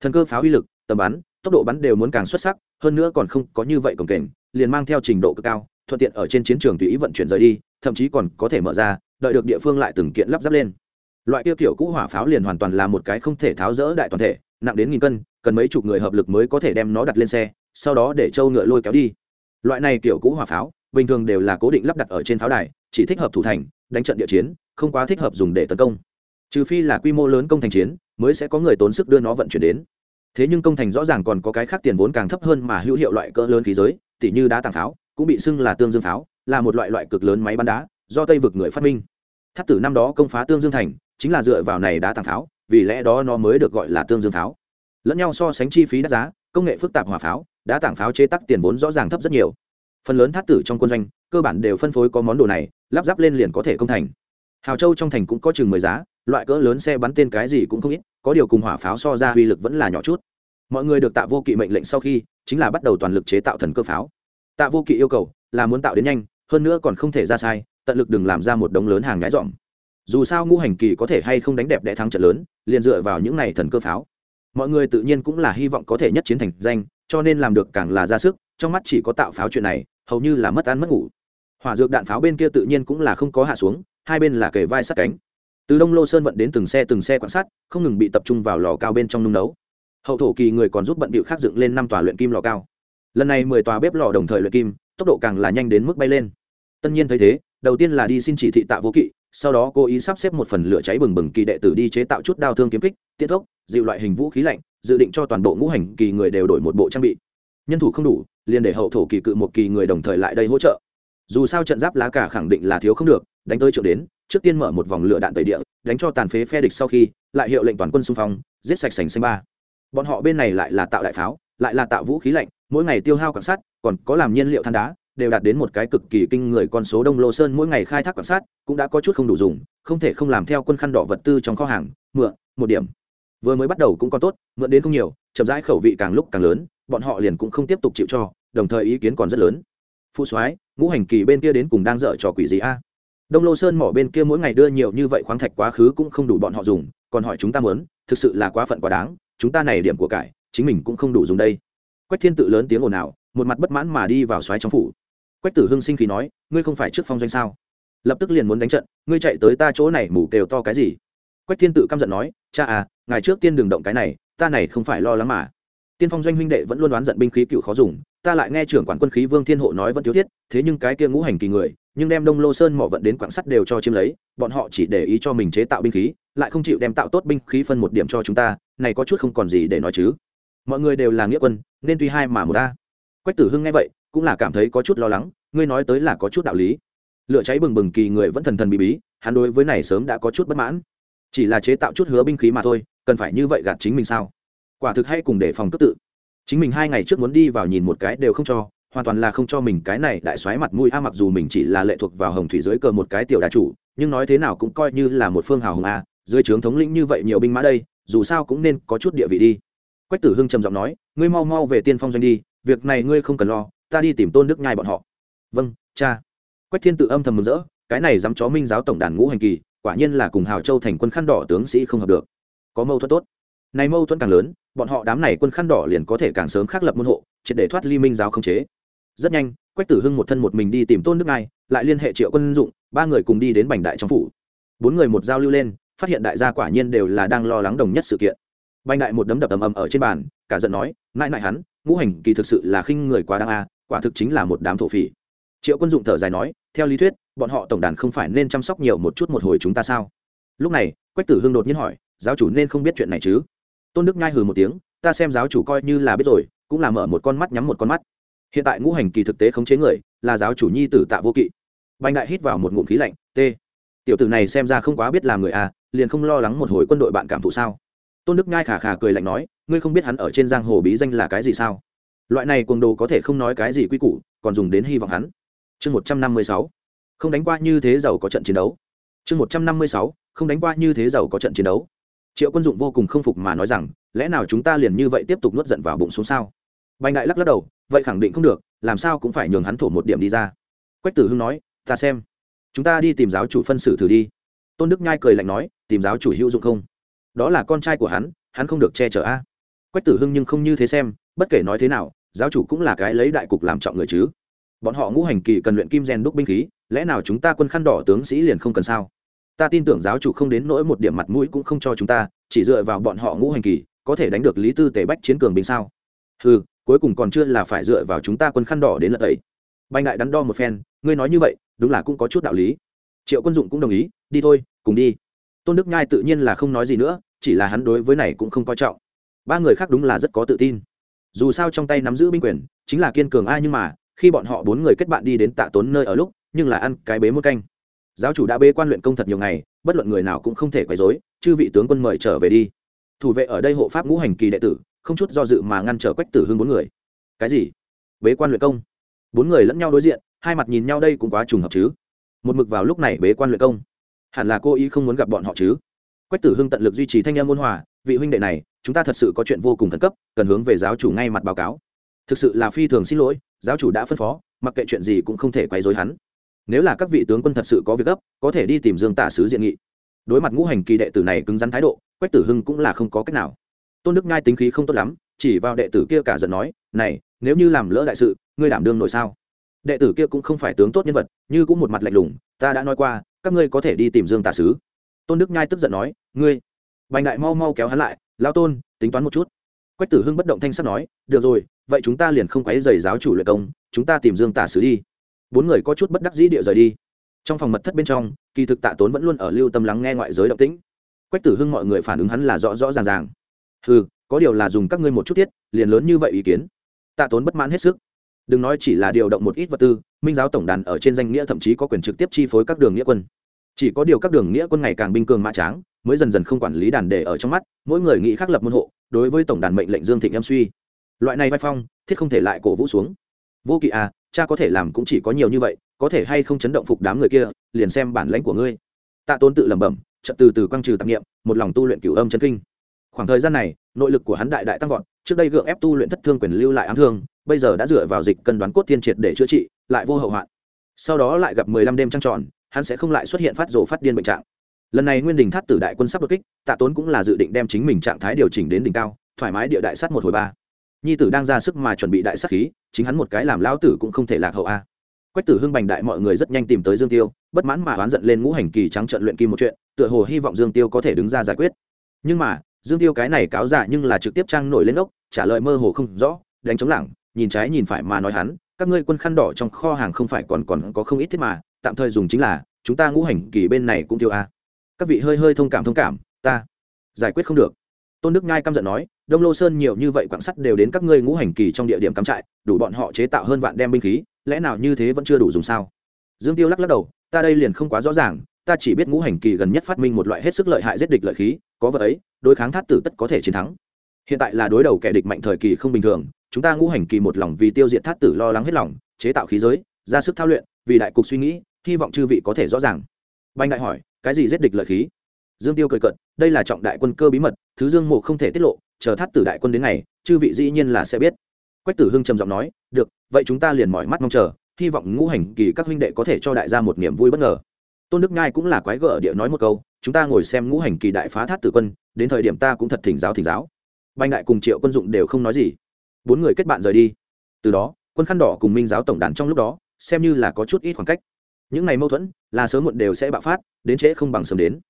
Thần cơ pháo uy lực, tầm bắn, tốc độ bắn đều muốn càng xuất sắc, hơn nữa còn không có như vậy cồng kềnh, liền mang theo trình độ cực cao, thuận tiện ở trên chiến trường tùy ý vận chuyển rời đi thậm chí còn có thể mở ra, đợi được địa phương lại từng kiện lắp ráp lên. Loại kia kiểu cũ hỏa pháo liền hoàn toàn là một cái không thể tháo rỡ đại toàn thể, nặng đến nghìn cân, cần mấy chục người hợp lực mới có thể đem nó đặt lên xe, sau đó để trâu ngựa lôi kéo đi. Loại này kiểu cũ hỏa pháo, bình thường đều là cố định lắp đặt ở trên pháo đài, chỉ thích hợp thủ thành, đánh trận địa chiến, không quá thích hợp dùng để tấn công. Trừ phi là quy mô lớn công thành chiến, mới sẽ có người tốn sức đưa nó vận chuyển đến. Thế nhưng công thành rõ ràng còn có cái khác tiền vốn càng thấp hơn mà hữu hiệu loại cỡ lớn khí giới, tỉ như đá tàng pháo, cũng bị xưng là tương dương pháo là một loại loại cực lớn máy bắn đá, do tây vực người phát minh. Tháp tử năm đó công phá tương dương thành, chính là dựa vào này đá tàng pháo, vì lẽ đó nó mới được gọi là tương dương pháo. Lẫn nhau so sánh chi phí đắt giá, công nghệ phức tạp hỏa pháo, đá tảng pháo chế tắc tiền vốn rõ ràng thấp rất nhiều. Phần lớn tháp tử trong quân doanh, cơ bản đều phân phối có món đồ này, lắp ráp lên liền có thể công thành. Hào châu trong thành cũng có chừng mười giá, loại cỡ lớn xe bắn tên cái gì cũng không ít, có điều cùng hỏa pháo so ra uy lực vẫn là nhỏ chút. Mọi người được tạ vô kỵ mệnh lệnh sau khi, chính là bắt đầu toàn lực chế tạo thần cơ pháo. Tạ vô kỵ yêu cầu là muốn tạo đến nhanh hơn nữa còn không thể ra sai, tận lực đừng làm ra một đống lớn hàng nhái dọn dù sao ngũ hành kỳ có thể hay không đánh đẹp đẽ thắng trận lớn, liền dựa vào những này thần cơ pháo. Mọi người tự nhiên cũng là hy vọng có thể nhất chiến thành danh, cho nên làm được càng là ra sức, trong mắt chỉ có tạo pháo chuyện này, hầu như là mất ăn mất ngủ. Hỏa dược đạn pháo bên kia tự nhiên cũng là không có hạ xuống, hai bên là kề vai sát cánh. Từ đông lô sơn vận đến từng xe từng xe quan sát, không ngừng bị tập trung vào lò cao bên trong nung nấu. Hậu thổ kỳ người còn giúp bận bịu khác dựng lên năm tòa luyện kim lò cao. Lần này mười tòa bếp lò đồng thời luyện kim, tốc độ càng là nhanh đến mức bay lên tất nhiên thấy thế, đầu tiên là đi xin chỉ thị tạ vô kỵ, sau đó cố ý sắp xếp một phần lửa cháy bừng bừng kỳ đệ tử đi chế tạo chút đao thương kiếm kích, tiết thốc dịu loại hình vũ khí lạnh, dự định cho toàn bộ ngũ hành kỳ người đều đổi một bộ trang bị. Nhân thủ không đủ, liền để hậu thổ kỳ cự một kỳ người đồng thời lại đây hỗ trợ. Dù sao trận giáp lá cả khẳng định là thiếu không được, đánh tới trượng đến, trước tiên mở một vòng lửa đạn tẩy địa, đánh cho tàn phế phe địch sau khi, lại hiệu lệnh toàn quân xung phong, giết sạch sành xanh ba. Bọn họ bên này lại là tạo đại pháo, lại là tạo vũ khí lạnh, mỗi ngày tiêu hao cảnh sát còn có làm nhiên liệu than đá đều đạt đến một cái cực kỳ kinh người con số đông lô sơn mỗi ngày khai thác quan sát, cũng đã có chút không đủ dùng, không thể không làm theo quân khăn đỏ vật tư trong kho hàng, mượn, một điểm. Vừa mới bắt đầu cũng còn tốt, mượn đến không nhiều, chậm rãi khẩu vị càng lúc càng lớn, bọn họ liền cũng không tiếp tục chịu cho, đồng thời ý kiến còn rất lớn. Phụ soái, ngũ hành kỳ bên kia đến cùng đang dở trò quỷ gì a? Đông lô sơn mỏ bên kia mỗi ngày đưa nhiều như vậy khoáng thạch quá khứ cũng không đủ bọn họ dùng, còn hỏi chúng ta muốn, thực sự là quá phận quá đáng, chúng ta này điểm của cải, chính mình cũng không đủ dùng đây. Quách thiên tự lớn tiếng ồn ào, một mặt bất mãn mà đi vào xoáy trong phủ quách tử hưng sinh khí nói, ngươi không phải trước phong doanh sao? Lập tức liền muốn đánh trận, ngươi chạy tới ta chỗ này mủ kêu to cái gì? Quách thiên tự căm giận nói, cha à ngày trước tiên đừng động cái này, ta này không phải lo lắng mà. Tiên phong doanh huynh đệ vẫn luôn đoán giận binh khí cựu khó dùng, ta lại nghe trưởng quản quân khí vương thiên hộ nói vẫn thiếu thiết, thế nhưng cái kia ngũ hành kỳ người, nhưng đem đông lô sơn mỏ vận đến quảng sắt đều cho chiếm lấy, bọn họ chỉ để ý cho mình chế tạo binh khí, lại không chịu đem tạo tốt binh khí phân một điểm cho chúng ta, này có chút không còn gì để nói chứ. Mọi người đều là nghĩa quân, nên tuy hai mà một ta. Quách tử hưng nghe vậy cũng là cảm thấy có chút lo lắng, ngươi nói tới là có chút đạo lý. Lửa cháy bừng bừng kỳ người vẫn thần thần bí bí, hắn đối với này sớm đã có chút bất mãn. Chỉ là chế tạo chút hứa binh khí mà thôi, cần phải như vậy gạt chính mình sao? Quả thực hay cùng để phòng cấp tự. Chính mình hai ngày trước muốn đi vào nhìn một cái đều không cho, hoàn toàn là không cho mình cái này đại xoáy mặt mũi. A, mặc dù mình chỉ là lệ thuộc vào hồng thủy dưới cờ một cái tiểu đà chủ, nhưng nói thế nào cũng coi như là một phương hào hùng a, dưới trướng thống lĩnh như vậy nhiều binh mã đây, dù sao cũng nên có chút địa vị đi. Quách tử hưng trầm giọng nói, ngươi mau mau về tiên phong doanh đi, việc này ngươi không cần lo ta đi tìm tôn đức nhai bọn họ. Vâng cha. Quách thiên tự âm thầm mừng rỡ, cái này dám chó minh giáo tổng đàn ngũ hành kỳ, quả nhiên là cùng hào châu thành quân khăn đỏ tướng sĩ không hợp được. Có mâu thuẫn tốt. Này mâu thuẫn càng lớn, bọn họ đám này quân khăn đỏ liền có thể càng sớm khắc lập môn hộ, triệt để thoát ly minh giáo không chế. Rất nhanh, quách tử hưng một thân một mình đi tìm tôn đức ngai lại liên hệ triệu quân dụng, ba người cùng đi đến bành đại trong phủ. Bốn người một giao lưu lên, phát hiện đại gia quả nhiên đều là đang lo lắng đồng nhất sự kiện. Bành đại một đấm đập ầm ầm ở trên bàn, cả giận nói, mãi mãi hắn, ngũ hành kỳ thực sự là khinh người quá đáng a quả thực chính là một đám thổ phỉ. Triệu quân dụng thở dài nói, theo lý thuyết, bọn họ tổng đàn không phải nên chăm sóc nhiều một chút một hồi chúng ta sao? Lúc này, quách tử hưng đột nhiên hỏi, giáo chủ nên không biết chuyện này chứ? Tôn đức nhai hừ một tiếng, ta xem giáo chủ coi như là biết rồi, cũng là mở một con mắt nhắm một con mắt. Hiện tại ngũ hành kỳ thực tế khống chế người, là giáo chủ nhi tử tạ vô kỵ. Bành đại hít vào một ngụm khí lạnh, t, tiểu tử này xem ra không quá biết làm người à liền không lo lắng một hồi quân đội bạn cảm thụ sao? Tôn đức nhai khả khả cười lạnh nói, ngươi không biết hắn ở trên giang hồ bí danh là cái gì sao? Loại này cuồng đồ có thể không nói cái gì quy củ, còn dùng đến hy vọng hắn. Chương một trăm năm mươi sáu. Không đánh qua như thế giàu có trận chiến đấu. Chương một trăm năm mươi sáu. Không đánh qua như thế giàu có trận chiến đấu. Triệu quân dụng vô cùng không phục mà nói rằng, lẽ nào chúng ta liền như vậy tiếp tục nuốt giận vào bụng xuống sao? Bành đại lắc lắc đầu, vậy khẳng định không được, làm sao cũng phải nhường hắn thổ một điểm đi ra. Quách tử hưng nói, ta xem, chúng ta đi tìm giáo chủ phân xử thử đi. Tôn đức nhai cười lạnh nói, tìm giáo chủ hữu dụng không? Đó là con trai của hắn hắn không được che chở a. Quách tử hưng nhưng không như thế xem, bất kể nói thế nào giáo chủ cũng là cái lấy đại cục làm trọng người chứ. Bọn họ ngũ hành kỳ cần luyện kim rèn đúc binh khí, lẽ nào chúng ta quân khăn đỏ tướng sĩ liền không cần sao? Ta tin tưởng giáo chủ không đến nỗi một điểm mặt mũi cũng không cho chúng ta, chỉ dựa vào bọn họ ngũ hành kỳ, có thể đánh được lý tư tề bách chiến cường binh sao? Ừ cuối cùng còn chưa là phải dựa vào chúng ta quân khăn đỏ đến lật ấy. Banh đại đắn đo một phen, ngươi nói như vậy, đúng là cũng có chút đạo lý. Triệu quân dụng cũng đồng ý, đi thôi, cùng đi. Tôn đức nhai tự nhiên là không nói gì nữa, chỉ là hắn đối với này cũng không coi trọng. Ba người khác đúng là rất có tự tin dù sao trong tay nắm giữ binh quyền, chính là kiên cường ai nhưng mà, khi bọn họ bốn người kết bạn đi đến tạ tốn nơi ở lúc, nhưng là ăn cái bế một canh. Giáo chủ đã bế quan luyện công thật nhiều ngày, bất luận người nào cũng không thể quấy dối chư vị tướng quân mời trở về đi. Thủ vệ ở đây hộ pháp ngũ hành kỳ đệ tử, không chút do dự mà ngăn trở quách tử hưng bốn người. Cái gì? Bế quan luyện công? Bốn người lẫn nhau đối diện, hai mặt nhìn nhau đây cũng quá trùng hợp chứ. Một mực vào lúc này bế quan luyện công. Hẳn là cô ý không muốn gặp bọn họ chứ. Quách tử hưng tận lực duy trì thanh em ôn hòa vị huynh đệ này, chúng ta thật sự có chuyện vô cùng khẩn cấp, cần hướng về giáo chủ ngay mặt báo cáo. Thực sự là phi thường xin lỗi, giáo chủ đã phân phó, mặc kệ chuyện gì cũng không thể quấy dối hắn. Nếu là các vị tướng quân thật sự có việc gấp, có thể đi tìm dương tả sứ diện nghị. Đối mặt ngũ hành kỳ đệ tử này cứng rắn thái độ, quách tử hưng cũng là không có cách nào. Tôn đức ngai tính khí không tốt lắm, chỉ vào đệ tử kia cả giận nói, này, nếu như làm lỡ đại sự, ngươi đảm đương nổi sao? Đệ tử kia cũng không phải tướng tốt nhân vật, như cũng một mặt lạnh lùng, ta đã nói qua, các ngươi có thể đi tìm dương tả sứ. Tôn đức nhai tức giận nói, ngươi bành đại mau mau kéo hắn lại, lao tôn, tính toán một chút. Quách tử hưng bất động thanh sắt nói, được rồi, vậy chúng ta liền không quấy rầy giáo chủ luyện công, chúng ta tìm dương tả sứ đi. Bốn người có chút bất đắc dĩ địa rời đi. Trong phòng mật thất bên trong, kỳ thực tạ tốn vẫn luôn ở lưu tâm lắng nghe ngoại giới động tĩnh. Quách tử hưng mọi người phản ứng hắn là rõ rõ ràng ràng. Ừ có điều là dùng các ngươi một chút tiết liền lớn như vậy ý kiến. Tạ tốn bất mãn hết sức. Đừng nói chỉ là điều động một ít vật tư, minh giáo tổng đàn ở trên danh nghĩa thậm chí có quyền trực tiếp chi phối các đường nghĩa quân. Chỉ có điều các đường nghĩa quân ngày càng binh cường mã tráng mới dần dần không quản lý đàn để ở trong mắt, mỗi người nghĩ khắc lập môn hộ, đối với tổng đàn mệnh lệnh dương thịnh em suy. Loại này vai phong, thiết không thể lại cổ vũ xuống. Vô kỵ à cha có thể làm cũng chỉ có nhiều như vậy, có thể hay không chấn động phục đám người kia, liền xem bản lãnh của ngươi. Tạ tôn tự lẩm bẩm chậm từ từ quang trừ tạp nghiệm một lòng tu luyện cửu âm chân kinh. Khoảng thời gian này, nội lực của hắn đại đại tăng vọt, trước đây gượng ép tu luyện thất thương quyền lưu lại ám thương, bây giờ đã dựa vào dịch cân đoán cốt thiên triệt để chữa trị, lại vô hậu hoạn. Sau đó lại gặp mười lăm đêm trăng tròn, hắn sẽ không lại xuất hiện phát rồ phát điên bệnh trạng lần này nguyên đình thắt tử đại quân sắp đột kích, tạ tốn cũng là dự định đem chính mình trạng thái điều chỉnh đến đỉnh cao, thoải mái địa đại sát một hồi ba. Nhi tử đang ra sức mà chuẩn bị đại sát khí, chính hắn một cái làm lão tử cũng không thể lạc hậu a. Quách tử hưng bành đại mọi người rất nhanh tìm tới dương tiêu, bất mãn mà oán giận lên ngũ hành kỳ trắng trận luyện kim một chuyện, tựa hồ hy vọng dương tiêu có thể đứng ra giải quyết. Nhưng mà, dương tiêu cái này cáo giả nhưng là trực tiếp trang nổi lên ốc, trả lời mơ hồ không rõ, đánh chống lảng nhìn trái nhìn phải mà nói hắn, các ngươi quân khăn đỏ trong kho hàng không phải còn còn có không ít thiết mà, tạm thời dùng chính là, chúng ta ngũ hành kỳ bên này cũng tiêu a các vị hơi hơi thông cảm thông cảm, ta giải quyết không được. Tôn đức nhai căm giận nói, đông lô sơn nhiều như vậy quảng sắt đều đến các ngươi ngũ hành kỳ trong địa điểm cắm trại, đủ bọn họ chế tạo hơn vạn đem binh khí, lẽ nào như thế vẫn chưa đủ dùng sao? Dương tiêu lắc lắc đầu, ta đây liền không quá rõ ràng, ta chỉ biết ngũ hành kỳ gần nhất phát minh một loại hết sức lợi hại giết địch lợi khí, có vật ấy, đối kháng thát tử tất có thể chiến thắng. Hiện tại là đối đầu kẻ địch mạnh thời kỳ không bình thường, chúng ta ngũ hành kỳ một lòng vì tiêu diệt thát tử lo lắng hết lòng, chế tạo khí giới, ra sức thao luyện, vì đại cục suy nghĩ, hy vọng chư vị có thể rõ ràng. Banh đại hỏi cái gì giết địch lợi khí? Dương tiêu cười cận đây là trọng đại quân cơ bí mật, thứ dương mộ không thể tiết lộ, chờ thắt tử đại quân đến ngày, chư vị dĩ nhiên là sẽ biết. Quách tử hưng trầm giọng nói, được, vậy chúng ta liền mỏi mắt mong chờ, hy vọng ngũ hành kỳ các huynh đệ có thể cho đại gia một niềm vui bất ngờ. Tôn đức nhai cũng là quái gở địa nói một câu, chúng ta ngồi xem ngũ hành kỳ đại phá thát tử quân, đến thời điểm ta cũng thật thỉnh giáo thỉnh giáo. Banh đại cùng triệu quân dụng đều không nói gì. Bốn người kết bạn rời đi. Từ đó, quân khăn đỏ cùng minh giáo tổng đàn trong lúc đó, xem như là có chút ít khoảng cách những ngày mâu thuẫn, là sớm muộn đều sẽ bạo phát, đến trễ không bằng sớm đến.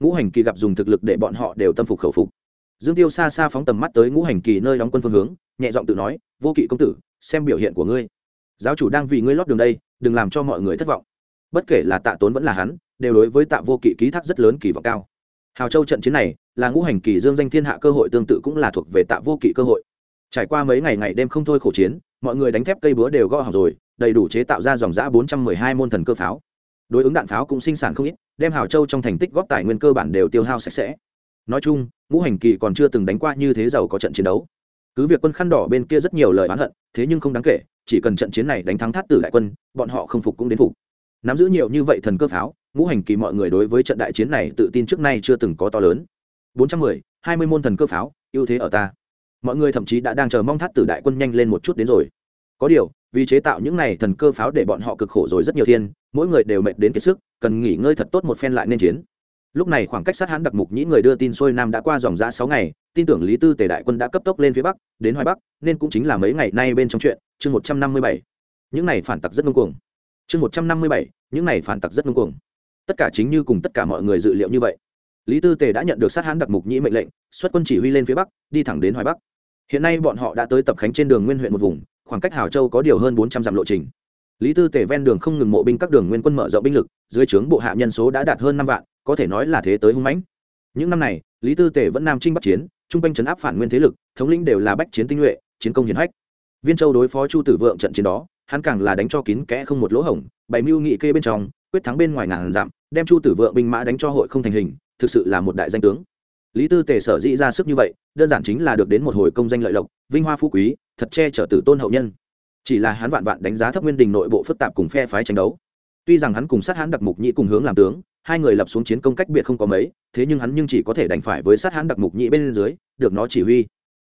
Ngũ hành kỳ gặp dùng thực lực để bọn họ đều tâm phục khẩu phục. Dương tiêu xa xa phóng tầm mắt tới ngũ hành kỳ nơi đóng quân phương hướng, nhẹ giọng tự nói, vô kỵ công tử, xem biểu hiện của ngươi. Giáo chủ đang vì ngươi lót đường đây, đừng làm cho mọi người thất vọng. Bất kể là tạ tốn vẫn là hắn, đều đối với tạ vô kỵ ký thác rất lớn kỳ vọng cao. Hào châu trận chiến này, là ngũ hành kỳ dương danh thiên hạ cơ hội tương tự cũng là thuộc về tạ vô kỵ cơ hội. Trải qua mấy ngày ngày đêm không thôi khổ chiến, mọi người đánh thép cây búa đều gõ hỏng rồi đầy đủ chế tạo ra dòng giã bốn trăm mười hai môn thần cơ pháo. Đối ứng đạn pháo cũng sinh sản không ít, đem hào châu trong thành tích góp tài nguyên cơ bản đều tiêu hao sạch sẽ. Nói chung, ngũ hành kỳ còn chưa từng đánh qua như thế giàu có trận chiến đấu. Cứ việc quân khăn đỏ bên kia rất nhiều lời oán hận, thế nhưng không đáng kể, chỉ cần trận chiến này đánh thắng thát tử đại quân, bọn họ không phục cũng đến phục. Nắm giữ nhiều như vậy thần cơ pháo, ngũ hành kỳ mọi người đối với trận đại chiến này tự tin trước nay chưa từng có to lớn. bốn trăm mười, hai mươi môn thần cơ pháo, ưu thế ở ta. Mọi người thậm chí đã đang chờ mong thát tử đại quân nhanh lên một chút đến rồi. Có điều vì chế tạo những này thần cơ pháo để bọn họ cực khổ rồi rất nhiều thiên, mỗi người đều mệt đến kiệt sức, cần nghỉ ngơi thật tốt một phen lại nên chiến. Lúc này khoảng cách sát hãn đặc mục nhĩ người đưa tin xuôi nam đã qua dòng giã sáu ngày, tin tưởng lý tư tề đại quân đã cấp tốc lên phía bắc, đến hoài bắc, nên cũng chính là mấy ngày nay bên trong chuyện, chương một trăm năm mươi bảy. Những này phản tặc rất ngông cuồng. Chương một trăm năm mươi bảy, những này phản tặc rất ngông cuồng. Tất cả chính như cùng tất cả mọi người dự liệu như vậy. Lý tư tề đã nhận được sát hãn đặc mục nhĩ mệnh lệnh, xuất quân chỉ huy lên phía bắc, đi thẳng đến hoài bắc. Hiện nay bọn họ đã tới tập khánh trên đường nguyên huyện một vùng khoảng cách hào châu có điều hơn bốn trăm dặm lộ trình. Lý tư tề ven đường không ngừng mộ binh các đường nguyên quân mở rộng binh lực, dưới trướng bộ hạ nhân số đã đạt hơn năm vạn, có thể nói là thế tới hung mãnh. Những năm này, lý tư tề vẫn nam trinh bắc chiến, trung quanh chấn áp phản nguyên thế lực, thống lĩnh đều là bách chiến tinh nhuệ, chiến công hiển hách. Viên châu đối phó chu tử vượng trận chiến đó, hắn càng là đánh cho kín kẽ không một lỗ hổng bảy mưu nghị kê bên trong, quyết thắng bên ngoài ngàn dặm, đem chu tử vượng binh mã đánh cho hội không thành hình, thực sự là một đại danh tướng. Lý tư tề sở dĩ ra sức như vậy, đơn giản chính là được đến một hồi công danh lợi lộc, vinh hoa phú quý thật che chở tử tôn hậu nhân. Chỉ là hắn vạn vạn đánh giá thấp nguyên đình nội bộ phức tạp cùng phe phái tranh đấu. Tuy rằng hắn cùng sát hắn đặc mục nhĩ cùng hướng làm tướng, hai người lập xuống chiến công cách biệt không có mấy, thế nhưng hắn nhưng chỉ có thể đánh phải với sát hắn đặc mục nhĩ bên dưới, được nó chỉ huy.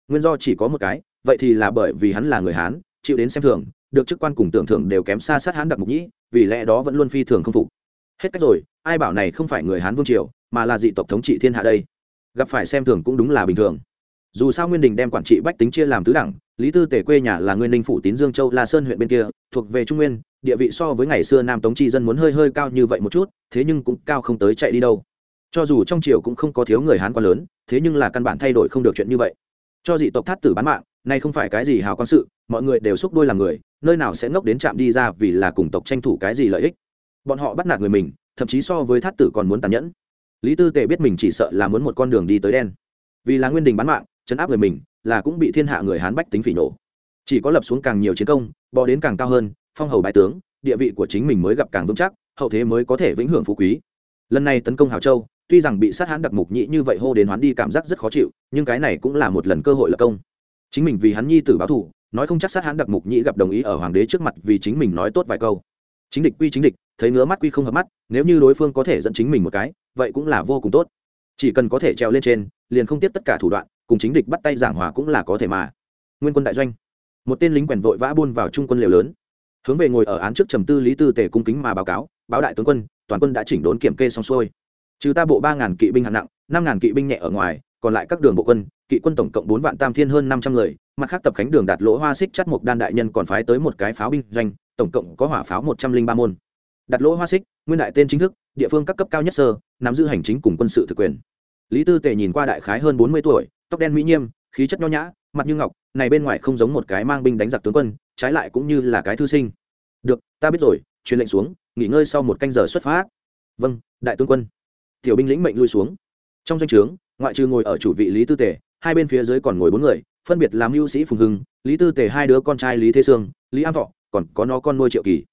Nguyên do chỉ có một cái, vậy thì là bởi vì hắn là người hán, chịu đến xem thường, được chức quan cùng tưởng thưởng đều kém xa sát hắn đặc mục nhĩ vì lẽ đó vẫn luôn phi thường không phục. Hết cách rồi, ai bảo này không phải người hán vương triều, mà là dị tộc thống trị thiên hạ đây. Gặp phải xem thường cũng đúng là bình thường dù sao nguyên đình đem quản trị bách tính chia làm tứ đẳng, lý tư tể quê nhà là nguyên ninh phủ tín dương châu la sơn huyện bên kia, thuộc về trung nguyên, địa vị so với ngày xưa nam tống tri dân muốn hơi hơi cao như vậy một chút, thế nhưng cũng cao không tới chạy đi đâu. Cho dù trong triều cũng không có thiếu người hán quá lớn, thế nhưng là căn bản thay đổi không được chuyện như vậy. Cho dị tộc thắt tử bán mạng, nay không phải cái gì hào quan sự, mọi người đều xúc đôi làm người, nơi nào sẽ ngốc đến chạm đi ra vì là cùng tộc tranh thủ cái gì lợi ích. Bọn họ bắt nạt người mình, thậm chí so với thát tử còn muốn tàn nhẫn. Lý tư tề biết mình chỉ sợ là muốn một con đường đi tới đen. Vì là nguyên đình bán mạng chấn áp người mình, là cũng bị thiên hạ người hán bách tính phỉ nổ chỉ có lập xuống càng nhiều chiến công, bò đến càng cao hơn, phong hầu bái tướng, địa vị của chính mình mới gặp càng vững chắc, hậu thế mới có thể vĩnh hưởng phú quý. Lần này tấn công hào châu, tuy rằng bị sát hãn đặc mục nhị như vậy hô đến hoán đi cảm giác rất khó chịu, nhưng cái này cũng là một lần cơ hội lập công. Chính mình vì hắn nhi tử báo thù, nói không chắc sát hãn đặc mục nhị gặp đồng ý ở hoàng đế trước mặt vì chính mình nói tốt vài câu. Chính địch quy chính địch, thấy ngứa mắt quy không hợp mắt, nếu như đối phương có thể dẫn chính mình một cái, vậy cũng là vô cùng tốt. Chỉ cần có thể treo lên trên, liền không tiếp tất cả thủ đoạn cùng chính địch bắt tay giảng hòa cũng là có thể mà. Nguyên quân đại doanh. Một tên lính quèn vội vã buôn vào trung quân liều lớn. Hướng về ngồi ở án trước trầm tư lý tư tể cung kính mà báo cáo, báo đại tướng quân, toàn quân đã chỉnh đốn kiểm kê xong xuôi. Trừ ta bộ ba ngàn kỵ binh hạng nặng, năm ngàn kỵ binh nhẹ ở ngoài, còn lại các đường bộ quân, kỵ quân tổng cộng bốn vạn tam thiên hơn năm trăm người, mặt khác tập khánh đường đạt lỗ hoa xích chắt một đan đại nhân còn phái tới một cái pháo binh doanh, tổng cộng có hỏa pháo một trăm linh ba môn. Đặt lỗ hoa xích, nguyên đại tên chính thức, địa phương các cấp cao nhất sơ, nắm giữ hành chính cùng quân sự thực quyền. Lý tư tề nhìn qua đại khái hơn bốn mươi tuổi tóc đen mỹ nghiêm khí chất nho nhã, mặt như ngọc, này bên ngoài không giống một cái mang binh đánh giặc tướng quân, trái lại cũng như là cái thư sinh. Được, ta biết rồi, truyền lệnh xuống, nghỉ ngơi sau một canh giờ xuất phát. Vâng đại tướng quân. Tiểu binh lĩnh mệnh lui xuống. Trong doanh trướng, ngoại trừ ngồi ở chủ vị lý tư tề, hai bên phía dưới còn ngồi bốn người, phân biệt làm mưu sĩ phùng hưng, lý tư tề hai đứa con trai lý thế sương, lý an thọ, còn có nó con nuôi triệu kỳ.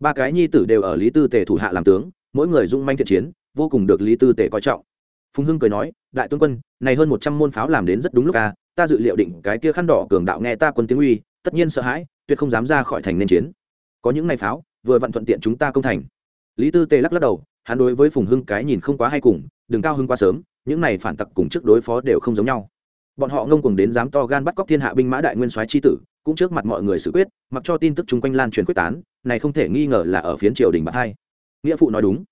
Ba cái nhi tử đều ở lý tư tề thủ hạ làm tướng, mỗi người dung manh thiện chiến, vô cùng được lý tư tề coi trọng phùng hưng cười nói, đại tướng quân, này hơn một trăm môn pháo làm đến rất đúng lúc à ta dự liệu định cái kia khăn đỏ cường đạo nghe ta quân tiếng uy, tất nhiên sợ hãi, tuyệt không dám ra khỏi thành nên chiến. Có những ngày pháo, vừa vặn thuận tiện chúng ta công thành. Lý tư tề lắc lắc đầu, hắn đối với phùng hưng cái nhìn không quá hay cùng, đừng cao hưng quá sớm, những này phản tặc cùng trước đối phó đều không giống nhau. Bọn họ ngông cuồng đến dám to gan bắt cóc thiên hạ binh mã đại nguyên soái chi tử, cũng trước mặt mọi người xử quyết, mặc cho tin tức chung quanh lan truyền quyết tán, này không thể nghi ngờ là ở phiến triều đình bạc hai. Nghĩa phụ nói đúng.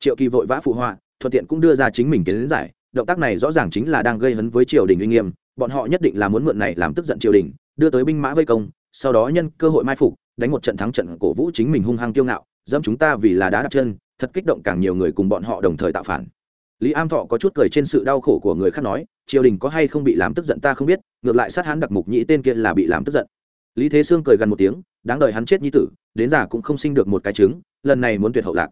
Triệu kỳ vội vã phụ họa thuận tiện cũng đưa ra chính mình kiến giải, động tác này rõ ràng chính là đang gây hấn với triều đình uy nghiêm, bọn họ nhất định là muốn mượn này làm tức giận triều đình, đưa tới binh mã vây công, sau đó nhân cơ hội mai phục, đánh một trận thắng trận cổ vũ chính mình hung hăng tiêu ngạo, dẫm chúng ta vì là đá đặt chân, thật kích động càng nhiều người cùng bọn họ đồng thời tạo phản. Lý am thọ có chút cười trên sự đau khổ của người khác nói, triều đình có hay không bị làm tức giận ta không biết, ngược lại sát hắn đặc mục nhĩ tên kia là bị làm tức giận. Lý thế sương cười gần một tiếng, đáng đời hắn chết như tử, đến già cũng không sinh được một cái trứng, lần này muốn tuyệt hậu lạc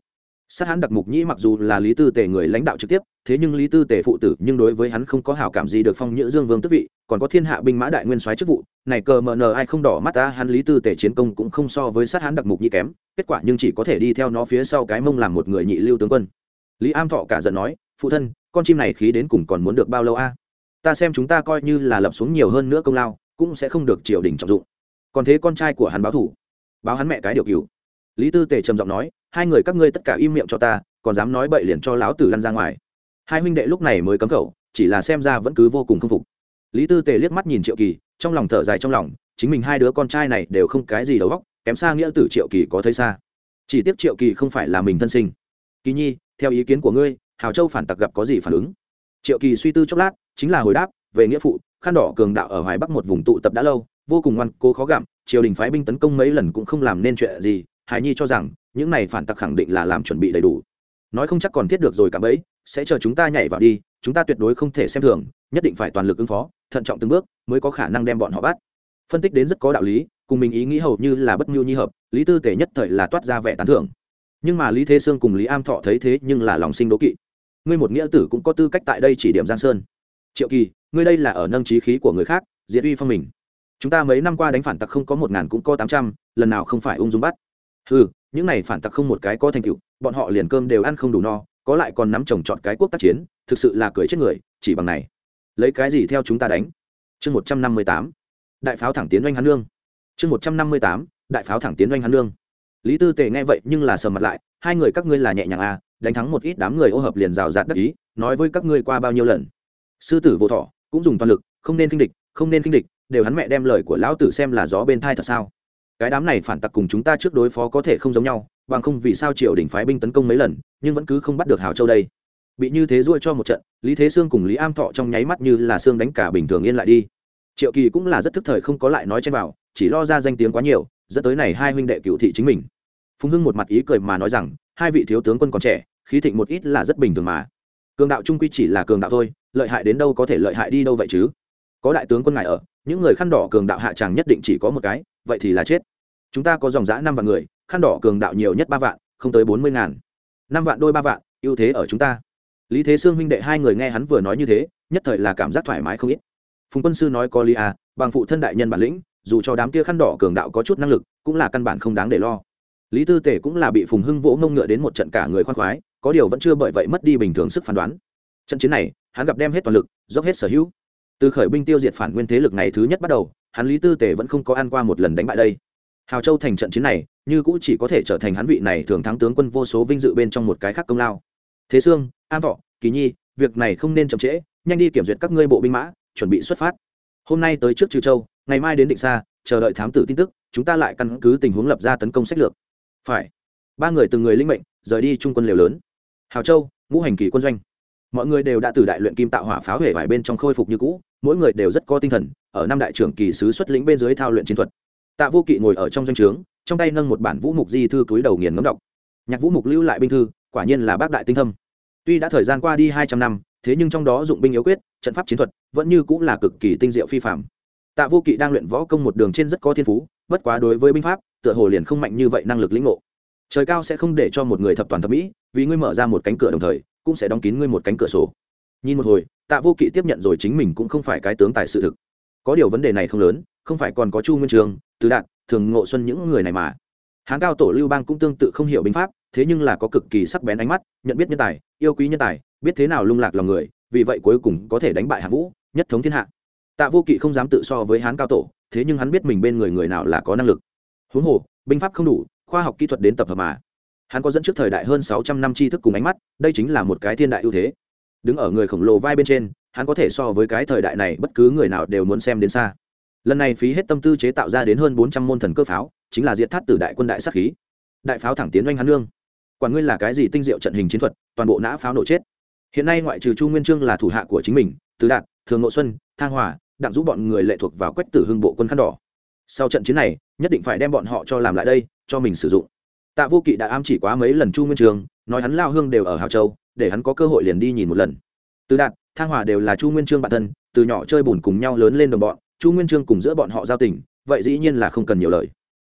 sát hắn đặc mục nhĩ mặc dù là lý tư tề người lãnh đạo trực tiếp, thế nhưng lý tư tề phụ tử, nhưng đối với hắn không có hảo cảm gì được phong nhữ dương vương tức vị, còn có thiên hạ binh mã đại nguyên soái chức vụ, này cờ mờ nờ ai không đỏ mắt ta, hắn lý tư tề chiến công cũng không so với sát hắn đặc mục nhĩ kém, kết quả nhưng chỉ có thể đi theo nó phía sau cái mông làm một người nhị lưu tướng quân. Lý am thọ cả giận nói, phụ thân, con chim này khí đến cùng còn muốn được bao lâu a? Ta xem chúng ta coi như là lập xuống nhiều hơn nữa công lao, cũng sẽ không được triều đình trọng dụng. Còn thế con trai của hắn báo thủ, báo hắn mẹ cái điều cứu lý tư tề trầm giọng nói hai người các ngươi tất cả im miệng cho ta, còn dám nói bậy liền cho lão tử lăn ra ngoài. Hai huynh đệ lúc này mới cấm khẩu, chỉ là xem ra vẫn cứ vô cùng k phục. Lý tư tề liếc mắt nhìn triệu kỳ, trong lòng thở dài trong lòng, chính mình hai đứa con trai này đều không cái gì đầu góc kém xa nghĩa tử triệu kỳ có thấy xa. Chỉ tiếc triệu kỳ không phải là mình thân sinh. Kỳ nhi, theo ý kiến của ngươi, hào châu phản tặc gặp có gì phản ứng? Triệu kỳ suy tư chốc lát, chính là hồi đáp, về nghĩa phụ, khăn đỏ cường đạo ở hoài bắc một vùng tụ tập đã lâu, vô cùng ngoan cố khó gặm, triều đình phái binh tấn công mấy lần cũng không làm nên chuyện gì, hải nhi cho rằng những này phản tặc khẳng định là làm chuẩn bị đầy đủ. Nói không chắc còn thiết được rồi cả bấy sẽ chờ chúng ta nhảy vào đi, chúng ta tuyệt đối không thể xem thường, nhất định phải toàn lực ứng phó, thận trọng từng bước mới có khả năng đem bọn họ bắt. Phân tích đến rất có đạo lý, cùng mình ý nghĩ hầu như là bất nhu nhi hợp, lý tư tể nhất thời là toát ra vẻ tán thưởng. Nhưng mà lý thế sương cùng lý am thọ thấy thế nhưng là lòng sinh đố kỵ. Ngươi một nghĩa tử cũng có tư cách tại đây chỉ điểm giang sơn. Triệu kỳ, ngươi đây là ở nâng trí khí của người khác, diệt uy phong mình. Chúng ta mấy năm qua đánh phản tặc không có một ngàn cũng có tám trăm, lần nào không phải ung dung bắt? Ừ những này phản tặc không một cái có thành tựu, bọn họ liền cơm đều ăn không đủ no, có lại còn nắm chồng chọn cái quốc tác chiến, thực sự là cười chết người, chỉ bằng này. Lấy cái gì theo chúng ta đánh? Chương một trăm năm mươi tám, đại pháo thẳng tiến doanh hắn lương chương một trăm năm mươi tám, đại pháo thẳng tiến doanh hắn lương lý tư tề nghe vậy nhưng là sờ mặt lại, hai người các ngươi là nhẹ nhàng à đánh thắng một ít đám người ô hợp liền rào rạt đắc ý, nói với các ngươi qua bao nhiêu lần. Sư tử vô thọ, cũng dùng toàn lực, không nên kinh địch, không nên kinh địch, đều hắn mẹ đem lời của lão tử xem là gió bên thai thật sao? Cái đám này phản tặc cùng chúng ta trước đối phó có thể không giống nhau, bằng không vì sao triều đình phái binh tấn công mấy lần, nhưng vẫn cứ không bắt được hào châu đây. Bị như thế ruôi cho một trận, lý thế sương cùng lý am thọ trong nháy mắt như là sương đánh cả bình thường yên lại đi. Triệu kỳ cũng là rất thức thời không có lại nói trên vào, chỉ lo ra danh tiếng quá nhiều, dẫn tới này hai huynh đệ cựu thị chính mình. Phùng hưng một mặt ý cười mà nói rằng, hai vị thiếu tướng quân còn trẻ, khí thịnh một ít là rất bình thường mà. Cường đạo trung quy chỉ là cường đạo thôi, lợi hại đến đâu có thể lợi hại đi đâu vậy chứ? Có đại tướng quân ngài ở, những người khăn đỏ cường đạo hạ tràng nhất định chỉ có một cái vậy thì là chết. Chúng ta có dòng giã năm vạn người, khăn đỏ cường đạo nhiều nhất ba vạn, không tới bốn mươi ngàn. Năm vạn đôi ba vạn, ưu thế ở chúng ta. Lý thế sương huynh đệ hai người nghe hắn vừa nói như thế, nhất thời là cảm giác thoải mái không ít. Phùng quân sư nói có lý à bằng phụ thân đại nhân bản lĩnh, dù cho đám kia khăn đỏ cường đạo có chút năng lực, cũng là căn bản không đáng để lo. Lý tư tể cũng là bị phùng hưng vỗ ngông ngựa đến một trận cả người khoan khoái, có điều vẫn chưa bởi vậy mất đi bình thường sức phán đoán. Trận chiến này, hắn gặp đem hết toàn lực, dốc hết sở hữu từ khởi binh tiêu diệt phản nguyên thế lực ngày thứ nhất bắt đầu, hắn lý tư Tề vẫn không có ăn qua một lần đánh bại đây. Hào châu thành trận chiến này, như cũng chỉ có thể trở thành hắn vị này thường thắng tướng quân vô số vinh dự bên trong một cái khác công lao. Thế sương, An thọ, kỳ nhi, việc này không nên chậm trễ, nhanh đi kiểm duyệt các ngươi bộ binh mã, chuẩn bị xuất phát. Hôm nay tới trước trừ châu, ngày mai đến định xa chờ đợi thám tử tin tức, chúng ta lại căn cứ tình huống lập ra tấn công sách lược. Phải. Ba người từng người linh mệnh, rời đi trung quân liều lớn. Hào châu, ngũ hành kỳ quân doanh mọi người đều đã từ đại luyện kim tạo hỏa pháo hệ vải bên trong khôi phục như cũ, mỗi người đều rất có tinh thần, ở năm đại trưởng kỳ sứ xuất lĩnh bên dưới thao luyện chiến thuật. Tạ vô kỵ ngồi ở trong doanh trướng, trong tay nâng một bản vũ mục di thư túi đầu nghiền ngấm đọc. Nhạc vũ mục lưu lại binh thư, quả nhiên là bác đại tinh thâm. Tuy đã thời gian qua đi hai trăm năm, thế nhưng trong đó dụng binh yếu quyết, trận pháp chiến thuật vẫn như cũng là cực kỳ tinh diệu phi phạm tạ vô kỵ đang luyện võ công một đường trên rất có thiên phú, bất quá đối với binh pháp, tựa hồ liền không mạnh như vậy năng lực lĩnh ngộ. Trời cao sẽ không để cho một người thập toàn thập mỹ, vì ngươi mở ra một cánh cửa đồng thời cũng sẽ đóng kín ngươi một cánh cửa sổ. Nhìn một hồi, tạ vô kỵ tiếp nhận rồi chính mình cũng không phải cái tướng tài sự thực. Có điều vấn đề này không lớn, không phải còn có chu nguyên trường tứ đạt, thường ngộ xuân những người này mà. Hán cao tổ lưu bang cũng tương tự không hiểu binh pháp, thế nhưng là có cực kỳ sắc bén ánh mắt, nhận biết nhân tài, yêu quý nhân tài, biết thế nào lung lạc lòng người, vì vậy cuối cùng có thể đánh bại hạ vũ, nhất thống thiên hạ. Tạ vô kỵ không dám tự so với hán cao tổ, thế nhưng hắn biết mình bên người người nào là có năng lực. Huống hồ, binh pháp không đủ, khoa học kỹ thuật đến tập hợp mà hắn có dẫn trước thời đại hơn sáu trăm năm tri thức cùng ánh mắt, đây chính là một cái thiên đại ưu thế. Đứng ở người khổng lồ vai bên trên, hắn có thể so với cái thời đại này bất cứ người nào đều muốn xem đến xa. Lần này phí hết tâm tư chế tạo ra đến hơn bốn trăm môn thần cơ pháo, chính là diệt thắt từ đại quân đại sát khí. Đại pháo thẳng tiến doanh hắn lương quản ngươi là cái gì tinh diệu trận hình chiến thuật, toàn bộ nã pháo nổ chết. Hiện nay ngoại trừ chu nguyên trương là thủ hạ của chính mình, từ đạt, thường nội xuân, thang hòa, đặng giúp bọn người lệ thuộc vào quách tử hưng bộ quân khăn đỏ. Sau trận chiến này, nhất định phải đem bọn họ cho làm lại đây, cho mình sử dụng tạ vô kỵ đã ám chỉ quá mấy lần chu nguyên trường, nói hắn lao hương đều ở hào châu, để hắn có cơ hội liền đi nhìn một lần. Từ đạt, thang hòa đều là chu nguyên trương bản thân, từ nhỏ chơi bùn cùng nhau lớn lên đồng bọn, chu nguyên trương cùng giữa bọn họ giao tình, vậy dĩ nhiên là không cần nhiều lời.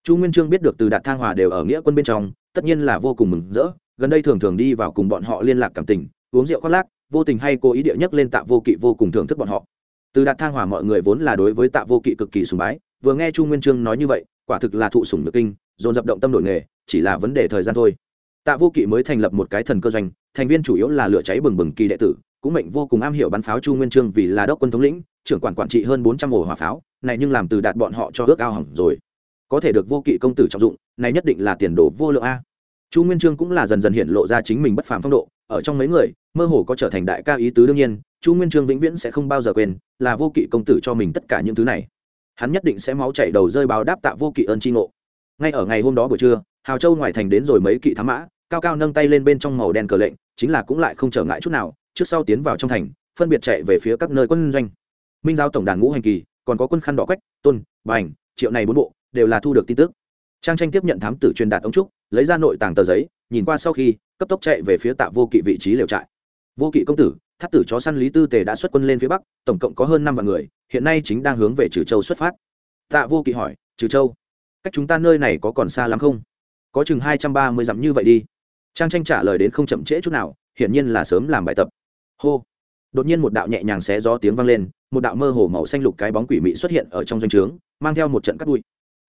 Chu nguyên trương biết được từ đạt, thang hòa đều ở nghĩa quân bên trong, tất nhiên là vô cùng mừng rỡ, gần đây thường thường đi vào cùng bọn họ liên lạc cảm tình, uống rượu khoác lác, vô tình hay cố ý địa nhất lên tạ vô kỵ vô cùng thưởng thức bọn họ. Từ đạt, thang hòa mọi người vốn là đối với tạ vô kỵ cực kỳ sùng bái, vừa nghe chu nguyên trương nói như vậy, quả thực là thụ sủng nước kinh dồn dập động tâm đổi nghề, chỉ là vấn đề thời gian thôi. Tạ vô kỵ mới thành lập một cái thần cơ doanh, thành viên chủ yếu là lửa cháy bừng bừng kỳ đệ tử, cũng mệnh vô cùng am hiểu bắn pháo chu nguyên trương vì là đốc quân thống lĩnh, trưởng quản quản trị hơn bốn trăm ổ hỏa pháo, này nhưng làm từ đạt bọn họ cho ước ao hỏng rồi. Có thể được vô kỵ công tử trọng dụng, này nhất định là tiền đồ vô lượng a. Chu nguyên trương cũng là dần dần hiện lộ ra chính mình bất phàm phong độ, ở trong mấy người, mơ hồ có trở thành đại ca ý tứ đương nhiên, chu nguyên trương vĩnh viễn sẽ không bao giờ quên, là vô kỵ công tử cho mình tất cả những thứ này. Hắn nhất định sẽ máu chảy đầu rơi báo đáp tạ vô kỵ ơn tri ngộ ngay ở ngày hôm đó buổi trưa, hào châu ngoài thành đến rồi mấy kỵ thám mã, cao cao nâng tay lên bên trong màu đen cờ lệnh, chính là cũng lại không trở ngại chút nào, trước sau tiến vào trong thành, phân biệt chạy về phía các nơi quân doanh. Minh Giao tổng đàn ngũ hành kỳ, còn có quân khăn đỏ quách, tôn, bành, triệu này bốn bộ, đều là thu được tin tức. Trang tranh tiếp nhận thám tử truyền đạt ông trúc, lấy ra nội tàng tờ giấy, nhìn qua sau khi, cấp tốc chạy về phía tạ vô kỵ vị trí liều trại. Vô kỵ công tử, tháp tử chó săn lý tư tề đã xuất quân lên phía bắc, tổng cộng có hơn năm vạn người, hiện nay chính đang hướng về trừ châu xuất phát. Tạ vô kỵ hỏi, trừ châu? Cách chúng ta nơi này có còn xa lắm không? Có chừng hai trăm ba mươi dặm như vậy đi. Trang tranh trả lời đến không chậm trễ chút nào, hiển nhiên là sớm làm bài tập. Hô. Đột nhiên một đạo nhẹ nhàng xé gió tiếng vang lên, một đạo mơ hồ màu xanh lục cái bóng quỷ mị xuất hiện ở trong doanh trướng, mang theo một trận cắt bụi.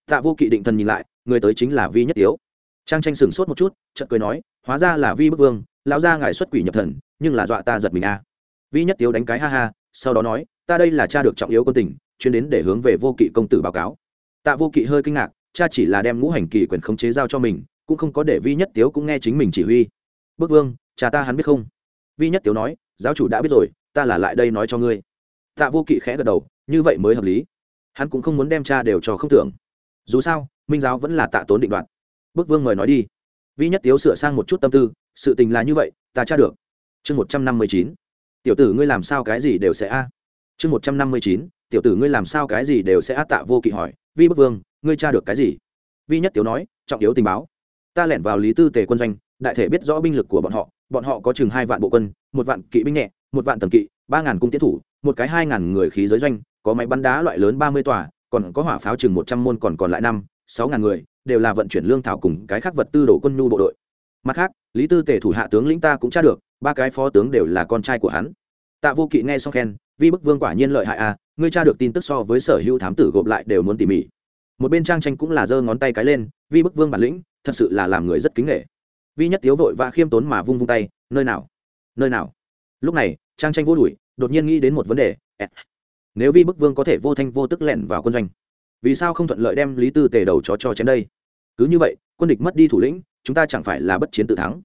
Tạ vô kỵ định thần nhìn lại, người tới chính là vi nhất tiếu. Trang tranh sửng sốt một chút, chợt cười nói, hóa ra là vi bức vương, lão gia ngài xuất quỷ nhập thần, nhưng là dọa ta giật mình a à. vi nhất tiếu đánh cái ha ha, sau đó nói, ta đây là cha được trọng yếu quân tình, chuyên đến để hướng về vô kỵ công tử báo cáo. Tạ vô kỵ hơi kinh ngạc cha chỉ là đem ngũ hành kỳ quyền khống chế giao cho mình, cũng không có để vi nhất tiếu cũng nghe chính mình chỉ huy. Bức vương, cha ta hắn biết không? Vi nhất tiếu nói, giáo chủ đã biết rồi, ta là lại đây nói cho ngươi. Tạ vô kỵ khẽ gật đầu, như vậy mới hợp lý. Hắn cũng không muốn đem cha đều cho không tưởng. Dù sao, minh giáo vẫn là tạ tốn định đoạn bức vương mời nói đi. Vi nhất tiếu sửa sang một chút tâm tư, sự tình là như vậy, ta tra được. Chương một trăm năm mươi chín. Tiểu tử ngươi làm sao cái gì đều sẽ a? Chương một trăm năm mươi chín. Tiểu tử ngươi làm sao cái gì đều sẽ a? Tạ vô kỵ hỏi. Vi bức vương ngươi tra được cái gì? Vi nhất tiếu nói, trọng yếu tình báo. Ta lẻn vào lý tư tề quân doanh, đại thể biết rõ binh lực của bọn họ. Bọn họ có chừng hai vạn bộ quân, một vạn kỵ binh nhẹ, một vạn tầm kỵ, ba ngàn cung tiến thủ, một cái hai ngàn người khí giới doanh, có máy bắn đá loại lớn ba mươi tòa, còn có hỏa pháo chừng một trăm môn còn còn lại năm, sáu ngàn người, đều là vận chuyển lương thảo cùng cái khác vật tư đổ quân nhu bộ đội. Mặt khác, lý tư tề thủ hạ tướng lĩnh ta cũng tra được, ba cái phó tướng đều là con trai của hắn. Tạ vô kỵ nghe xong khen, vi bức vương quả nhiên lợi hại à ngươi tra được tin tức so với sở hữu thám tử gộp lại đều muốn tỉ mỉ một bên trang tranh cũng là giơ ngón tay cái lên, vi bức vương bản lĩnh, thật sự là làm người rất kính nghệ. Vi nhất tiếu vội và khiêm tốn mà vung vung tay, nơi nào? Nơi nào? Lúc này, trang tranh vô đuổi, đột nhiên nghĩ đến một vấn đề nếu vi bức vương có thể vô thanh vô tức lẻn vào quân doanh, vì sao không thuận lợi đem lý tư tề đầu chó cho chém đây? Cứ như vậy, quân địch mất đi thủ lĩnh, chúng ta chẳng phải là bất chiến tự thắng.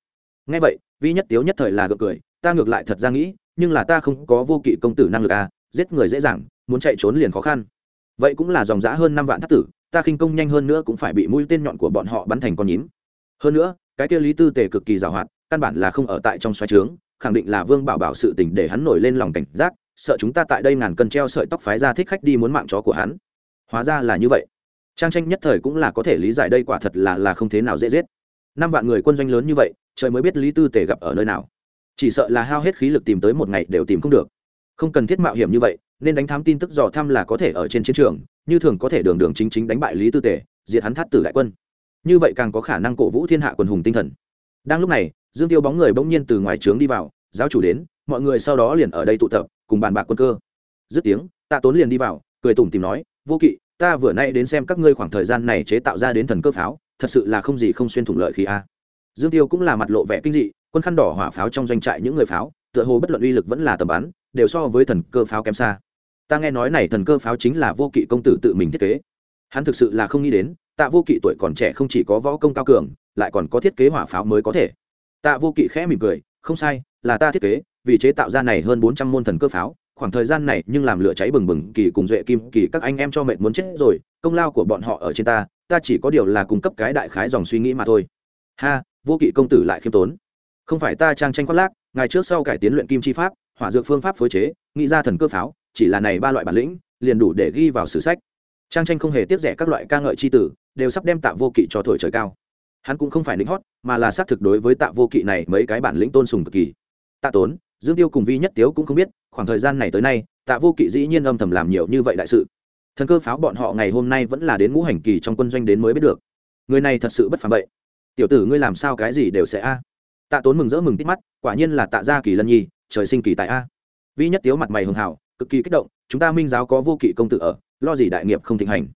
Ngay vậy, vi nhất tiếu nhất thời là gượng cười, ta ngược lại thật ra nghĩ, nhưng là ta không có vô kỵ công tử năng lực à giết người dễ dàng, muốn chạy trốn liền khó khăn. Vậy cũng là dòng giã hơn năm vạn thất tử ta khinh công nhanh hơn nữa cũng phải bị mũi tên nhọn của bọn họ bắn thành con nhím. Hơn nữa, cái kia lý tư tề cực kỳ giàu hoạt căn bản là không ở tại trong xoáy trướng, khẳng định là vương bảo bảo sự tình để hắn nổi lên lòng cảnh giác, sợ chúng ta tại đây ngàn cân treo sợi tóc phái ra thích khách đi muốn mạng chó của hắn. Hóa ra là như vậy. Trang tranh nhất thời cũng là có thể lý giải đây quả thật là là không thế nào dễ giết. Năm vạn người quân doanh lớn như vậy, trời mới biết lý tư tề gặp ở nơi nào. Chỉ sợ là hao hết khí lực tìm tới một ngày đều tìm không được. Không cần thiết mạo hiểm như vậy, nên đánh thám tin tức dò thăm là có thể ở trên chiến trường như thường có thể đường đường chính chính đánh bại lý tư tề, diệt hắn thắt tử đại quân. Như vậy càng có khả năng cổ vũ thiên hạ quần hùng tinh thần. Đang lúc này, dương tiêu bóng người bỗng nhiên từ ngoài trướng đi vào, giáo chủ đến, mọi người sau đó liền ở đây tụ tập, cùng bàn bạc quân cơ. Dứt tiếng, tạ tốn liền đi vào, cười tủm tìm nói, vô kỵ, ta vừa nay đến xem các ngươi khoảng thời gian này chế tạo ra đến thần cơ pháo, thật sự là không gì không xuyên thủng lợi khí a. Dương tiêu cũng là mặt lộ vẻ kinh dị, quân khăn đỏ hỏa pháo trong doanh trại những người pháo, tựa hồ bất luận uy lực vẫn là tầm bắn, đều so với thần cơ pháo kém xa ta nghe nói này thần cơ pháo chính là vô kỵ công tử tự mình thiết kế. Hắn thực sự là không nghĩ đến, tạ vô kỵ tuổi còn trẻ không chỉ có võ công cao cường, lại còn có thiết kế hỏa pháo mới có thể. Tạ vô kỵ khẽ mỉm cười, không sai, là ta thiết kế, vì chế tạo ra này hơn bốn trăm môn thần cơ pháo, khoảng thời gian này nhưng làm lửa cháy bừng bừng, kỳ cùng duệ kim, kỳ các anh em cho mệt muốn chết rồi, công lao của bọn họ ở trên ta ta chỉ có điều là cung cấp cái đại khái dòng suy nghĩ mà thôi. Ha, vô kỵ công tử lại khiêm tốn. Không phải ta trang tranh khoác lác, ngày trước sau cải tiến luyện kim chi pháp, hỏa dược phương pháp phối chế, nghĩ ra thần cơ pháo chỉ là này ba loại bản lĩnh, liền đủ để ghi vào sử sách. Trang tranh không hề tiếc rẻ các loại ca ngợi c h i tử, đều sắp đem tạ vô kỵ cho thổi trời cao. Hắn cũng không phải lính hót, mà là xác thực đối với tạ vô kỵ này mấy cái bản lĩnh tôn sùng cực kỳ. Tạ tốn, dương tiêu cùng vi nhất tiếu cũng không biết, khoảng thời gian này tới nay, tạ vô kỵ dĩ nhiên âm thầm làm nhiều như vậy đại sự. Thần cơ pháo bọn họ ngày hôm nay vẫn là đến ngũ hành kỳ trong quân doanh đến mới biết được. Người này thật sự bất phàm vậy. Tiểu tử ngươi làm sao cái gì đều sẽ a. Tạ tốn mừng rỡ mừng tít mắt, quả nhiên là tạ gia kỳ lân nhi, trời sinh kỳ tại a. Vi nhất tiếu mặt mày hưng hảo cực kỳ kích động, chúng ta minh giáo có vô kỵ công tử ở, lo gì đại nghiệp không thịnh hành?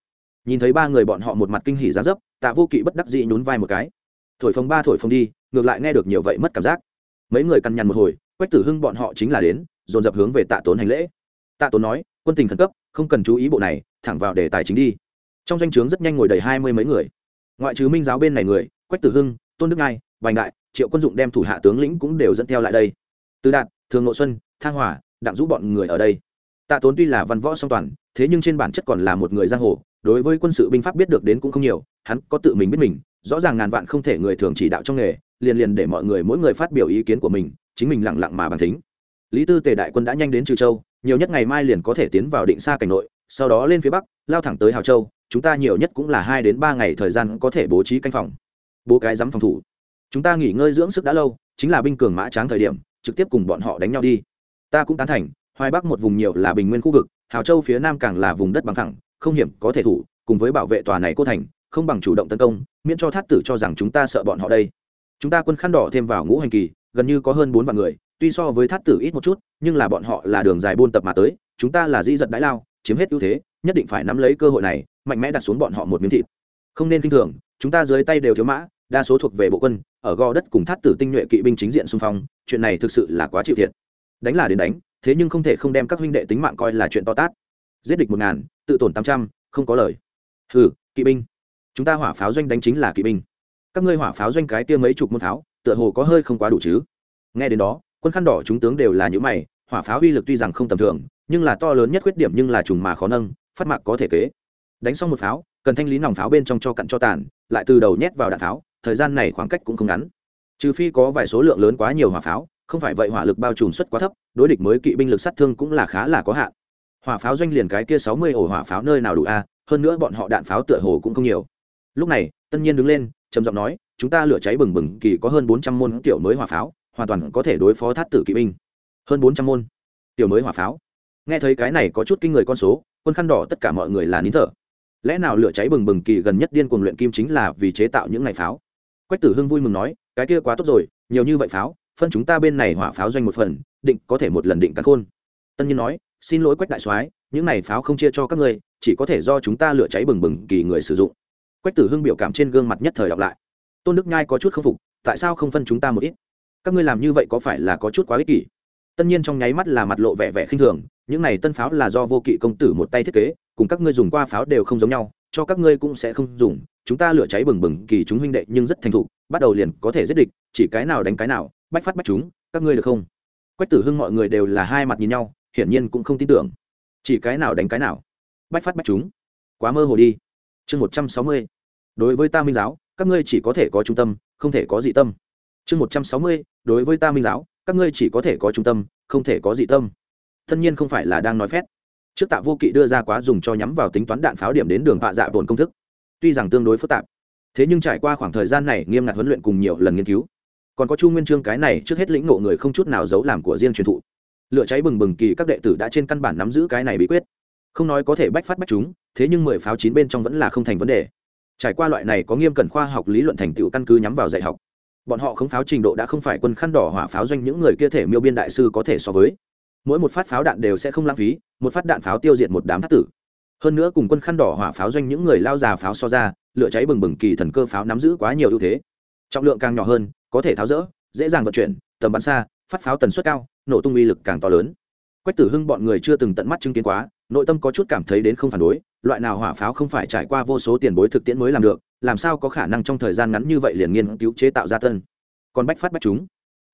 Nhìn thấy ba người bọn họ một mặt kinh hỉ giá dấp, tạ vô kỵ bất đắc dĩ nhún vai một cái. Thổi phồng ba thổi phồng đi, ngược lại nghe được nhiều vậy mất cảm giác. Mấy người căn nhằn một hồi, quách tử hưng bọn họ chính là đến, dồn dập hướng về tạ tốn hành lễ. Tạ tốn nói, quân tình khẩn cấp, không cần chú ý bộ này, thẳng vào đề tài chính đi. Trong danh o chướng rất nhanh ngồi đầy hai mươi mấy người. Ngoại trừ minh giáo bên này người, quách tử hưng, tôn đức ngai, bành đại, triệu quân dụng đem thủ hạ tướng lĩnh cũng đều dẫn theo lại đây. Từ đạt, thường nội xuân, thang hòa, đặng rũ bọn người ở đây tạ tốn tuy là văn võ song toàn, thế nhưng trên bản chất còn là một người giang hồ, đối với quân sự binh pháp biết được đến cũng không nhiều, hắn có tự mình biết mình, rõ ràng ngàn vạn không thể người thường chỉ đạo trong nghề, liền liền để mọi người mỗi người phát biểu ý kiến của mình, chính mình lặng lặng mà bàn thính. Lý tư tề đại quân đã nhanh đến trừ châu, nhiều nhất ngày mai liền có thể tiến vào định xa cảnh nội, sau đó lên phía bắc, lao thẳng tới hào châu, chúng ta nhiều nhất cũng là hai đến ba ngày thời gian có thể bố trí canh phòng. Bố cái dám phòng thủ. Chúng ta nghỉ ngơi dưỡng sức đã lâu, chính là binh cường mã tráng thời điểm, trực tiếp cùng bọn họ đánh nhau đi. Ta cũng tán thành hoài bắc một vùng nhiều là bình nguyên khu vực, hào châu phía nam càng là vùng đất bằng thẳng không hiểm có thể thủ, cùng với bảo vệ tòa này cô thành, không bằng chủ động tấn công, miễn cho thát tử cho rằng chúng ta sợ bọn họ đây. Chúng ta quân khăn đỏ thêm vào ngũ hành kỳ, gần như có hơn bốn vạn người, tuy so với thát tử ít một chút, nhưng là bọn họ là đường dài buôn tập mà tới, chúng ta là di giật đãi lao, chiếm hết ưu thế, nhất định phải nắm lấy cơ hội này, mạnh mẽ đặt xuống bọn họ một miếng thịt. Không nên k i n h thường, chúng ta dưới tay đều thiếu mã, đa số thuộc về bộ quân, ở gò đất cùng thát tử tinh nhuệ kỵ binh chính diện xung phong, chuyện này thực sự là quá chịu thiệt. Đánh là đến đánh thế nhưng không thể không đem các huynh đệ tính mạng coi là chuyện to tát. Giết địch một ngàn tự tổn tám trăm không có lời. Hừ, kỵ binh. Chúng ta hỏa pháo doanh đánh chính là kỵ binh. Các ngươi hỏa pháo doanh cái kia mấy chục môn pháo tựa hồ có hơi không quá đủ chứ? Nghe đến đó quân khăn đỏ chúng tướng đều là những mày hỏa pháo uy lực tuy rằng không tầm thường nhưng là to lớn nhất khuyết điểm nhưng là trùng mà khó nâng phát mạc có thể kế. Đánh xong một pháo cần thanh lý nòng pháo bên trong cho cặn cho tàn lại từ đầu nhét vào đạn pháo thời gian này khoảng cách cũng không ngắn. Trừ phi có vài số lượng lớn quá nhiều hỏa pháo không phải vậy hỏa lực bao trùm suất quá thấp, đối địch mới kỵ binh lực sát thương cũng là khá là có hạn. Hỏa pháo doanh liền cái kia sáu mươi ổ hỏa pháo nơi nào đủ a, hơn nữa bọn họ đạn pháo tựa hồ cũng không nhiều. Lúc này, tân nhiên đứng lên, trầm giọng nói, chúng ta lửa cháy bừng bừng, kỳ có hơn bốn trăm môn tiểu mới hỏa pháo, hoàn toàn có thể đối phó thát tử kỵ binh. Hơn bốn trăm môn tiểu mới hỏa pháo. Nghe thấy cái này có chút kinh người con số, quân khăn đỏ tất cả mọi người là nín thở. Lẽ nào lửa cháy bừng bừng kỳ gần nhất điên cuồng luyện kim chính là vì chế tạo những ngày pháo? Quách tử hưng vui mừng nói, cái kia quá tốt rồi, nhiều như vậy pháo phân chúng ta bên này hỏa pháo doanh một phần, định có thể một lần định cắn khôn. Tân nhiên nói, xin lỗi quách đại soái, những này pháo không chia cho các ngươi, chỉ có thể do chúng ta lửa cháy bừng bừng kỳ người sử dụng. Quách tử hưng biểu cảm trên gương mặt nhất thời đọc lại. Tôn đức nhai có chút k phục, tại sao không phân chúng ta một ít? Các ngươi làm như vậy có phải là có chút quá ích kỷ? Tân nhiên trong nháy mắt là mặt lộ vẻ vẻ khinh thường, những này tân pháo là do vô kỵ công tử một tay thiết kế, cùng các ngươi dùng qua pháo đều không giống nhau, cho các ngươi cũng sẽ không dùng, chúng ta lửa cháy bừng bừng kỳ chúng huynh đệ nhưng rất thành thục, bắt đầu liền có thể giết địch, chỉ cái nào đánh cái nào bách phát bách chúng, các ngươi được không? Quách tử hưng mọi người đều là hai mặt nhìn nhau, hiển nhiên cũng không tin tưởng. Chỉ cái nào đánh cái nào. Bách phát bách chúng. Quá mơ hồ đi. Chương một trăm sáu mươi. Đối với ta minh giáo, các ngươi chỉ có thể có trung tâm, không thể có dị tâm. Chương một trăm sáu mươi. Đối với ta minh giáo, các ngươi chỉ có thể có trung tâm, không thể có dị tâm. Tất nhiên không phải là đang nói phét. Trước tạ vô kỵ đưa ra quá dùng cho nhắm vào tính toán đạn pháo điểm đến đường vạ dạ vồn công thức. Tuy rằng tương đối phức tạp, thế nhưng trải qua khoảng thời gian này nghiêm ngặt huấn luyện cùng nhiều lần nghiên cứu còn có chu nguyên trương cái này trước hết lĩnh ngộ người không chút nào giấu làm của riêng truyền thụ. Lửa cháy bừng bừng kỳ các đệ tử đã trên căn bản nắm giữ cái này bí quyết. Không nói có thể bách phát bách chúng, thế nhưng mười pháo chín bên trong vẫn là không thành vấn đề. Trải qua loại này có nghiêm cẩn khoa học lý luận thành tựu căn cứ nhắm vào dạy học, bọn họ không pháo trình độ đã không phải quân khăn đỏ hỏa pháo doanh những người kia thể miêu biên đại sư có thể so với. Mỗi một phát pháo đạn đều sẽ không lãng phí, một phát đạn pháo tiêu diệt một đám thác tử. Hơn nữa cùng quân khăn đỏ hỏa pháo doanh những người lao già pháo so ra, lửa cháy bừng bừng kỳ thần cơ pháo nắm giữ quá nhiều ưu thế. Trọng lượng càng nhỏ hơn có thể tháo rỡ, dễ dàng vận chuyển, tầm bắn xa, phát pháo tần suất cao, nổ tung uy lực càng to lớn. Quách tử hưng bọn người chưa từng tận mắt chứng kiến quá, nội tâm có chút cảm thấy đến không phản đối, loại nào hỏa pháo không phải trải qua vô số tiền bối thực tiễn mới làm được, làm sao có khả năng trong thời gian ngắn như vậy liền nghiên cứu chế tạo ra tân. Còn bách phát bách chúng.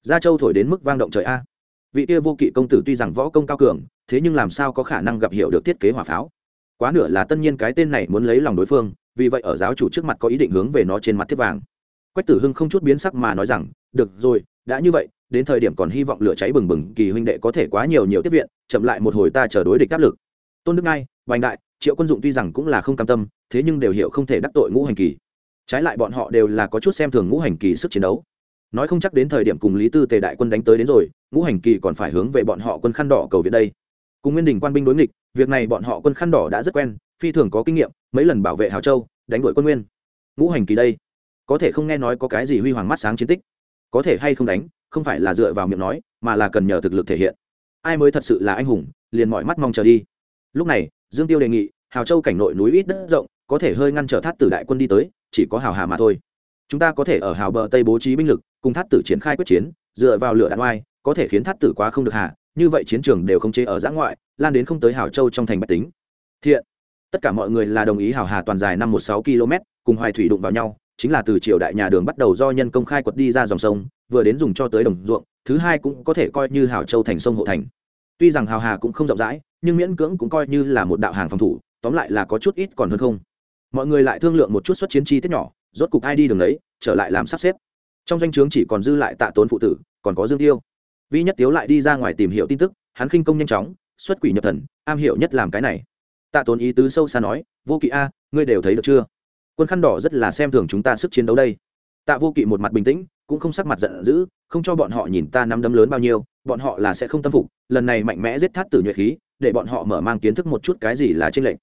Gia châu thổi đến mức vang động trời a. Vị kia vô kỵ công tử tuy rằng võ công cao cường, thế nhưng làm sao có khả năng gặp hiểu được thiết kế hỏa pháo? Quá nửa là tất nhiên cái tên này muốn lấy lòng đối phương, vì vậy ở giáo chủ trước mặt có ý định hướng về nó trên mặt thiết vàng quách tử hưng không chút biến sắc mà nói rằng, được rồi, đã như vậy, đến thời điểm còn hy vọng lửa cháy bừng bừng, kỳ huynh đệ có thể quá nhiều nhiều tiếp viện, chậm lại một hồi ta chờ đối địch áp lực. Tôn đức ngai, bành đại, triệu quân dụng tuy rằng cũng là không cam tâm, thế nhưng đều hiểu không thể đắc tội ngũ hành kỳ. Trái lại bọn họ đều là có chút xem thường ngũ hành kỳ sức chiến đấu. Nói không chắc đến thời điểm cùng lý tư tề đại quân đánh tới đến rồi, ngũ hành kỳ còn phải hướng về bọn họ quân khăn đỏ cầu viện đây. Cùng nguyên đình quan binh đối nghịch, việc này bọn họ quân khăn đỏ đã rất quen, phi thường có kinh nghiệm, mấy lần bảo vệ hào châu, đánh đuổi quân nguyên. Ngũ hành kỳ đây có thể không nghe nói có cái gì huy hoàng mắt sáng chiến tích. Có thể hay không đánh, không phải là dựa vào miệng nói, mà là cần nhờ thực lực thể hiện. Ai mới thật sự là anh hùng, liền mọi mắt mong chờ đi. Lúc này, dương tiêu đề nghị, hào châu cảnh nội núi ít đất rộng, có thể hơi ngăn trở thát tử đại quân đi tới, chỉ có hào hà mà thôi. Chúng ta có thể ở hào bờ tây bố trí binh lực, cùng thát tử triển khai quyết chiến, dựa vào lửa đạn oai, có thể khiến thát tử quá không được hạ như vậy chiến trường đều không chế ở giã ngoại, lan đến không tới hào châu trong thành bách tính. Thiện. Tất cả mọi người là đồng ý hào hà toàn dài năm một sáu km cùng hoài thủy đụng vào nhau chính là từ triều đại nhà đường bắt đầu do nhân công khai quật đi ra dòng sông, vừa đến dùng cho tới đồng ruộng, thứ hai cũng có thể coi như hào châu thành sông hộ thành. Tuy rằng hào hà cũng không rộng rãi, nhưng miễn cưỡng cũng coi như là một đạo hàng phòng thủ, tóm lại là có chút ít còn hơn không. Mọi người lại thương lượng một chút xuất chiến chi tiết nhỏ, rốt cục ai đi đường đấy trở lại làm sắp xếp. Trong danh o chướng chỉ còn dư lại tạ tốn phụ tử, còn có dương tiêu. Vi nhất tiếu lại đi ra ngoài tìm hiểu tin tức, hắn khinh công nhanh chóng, xuất quỷ nhập thần, am hiểu nhất làm cái này. Tạ tốn ý tứ sâu xa nói, vô kỵ a, ngươi đều thấy được chưa? Quân khăn đỏ rất là xem thường chúng ta sức chiến đấu đây. Tạ vô kỵ một mặt bình tĩnh, cũng không sắc mặt giận dữ, không cho bọn họ nhìn ta nắm đấm lớn bao nhiêu, bọn họ là sẽ không tâm phục, lần này mạnh mẽ giết thắt tử nhuệ khí, để bọn họ mở mang kiến thức một chút cái gì là tranh lệnh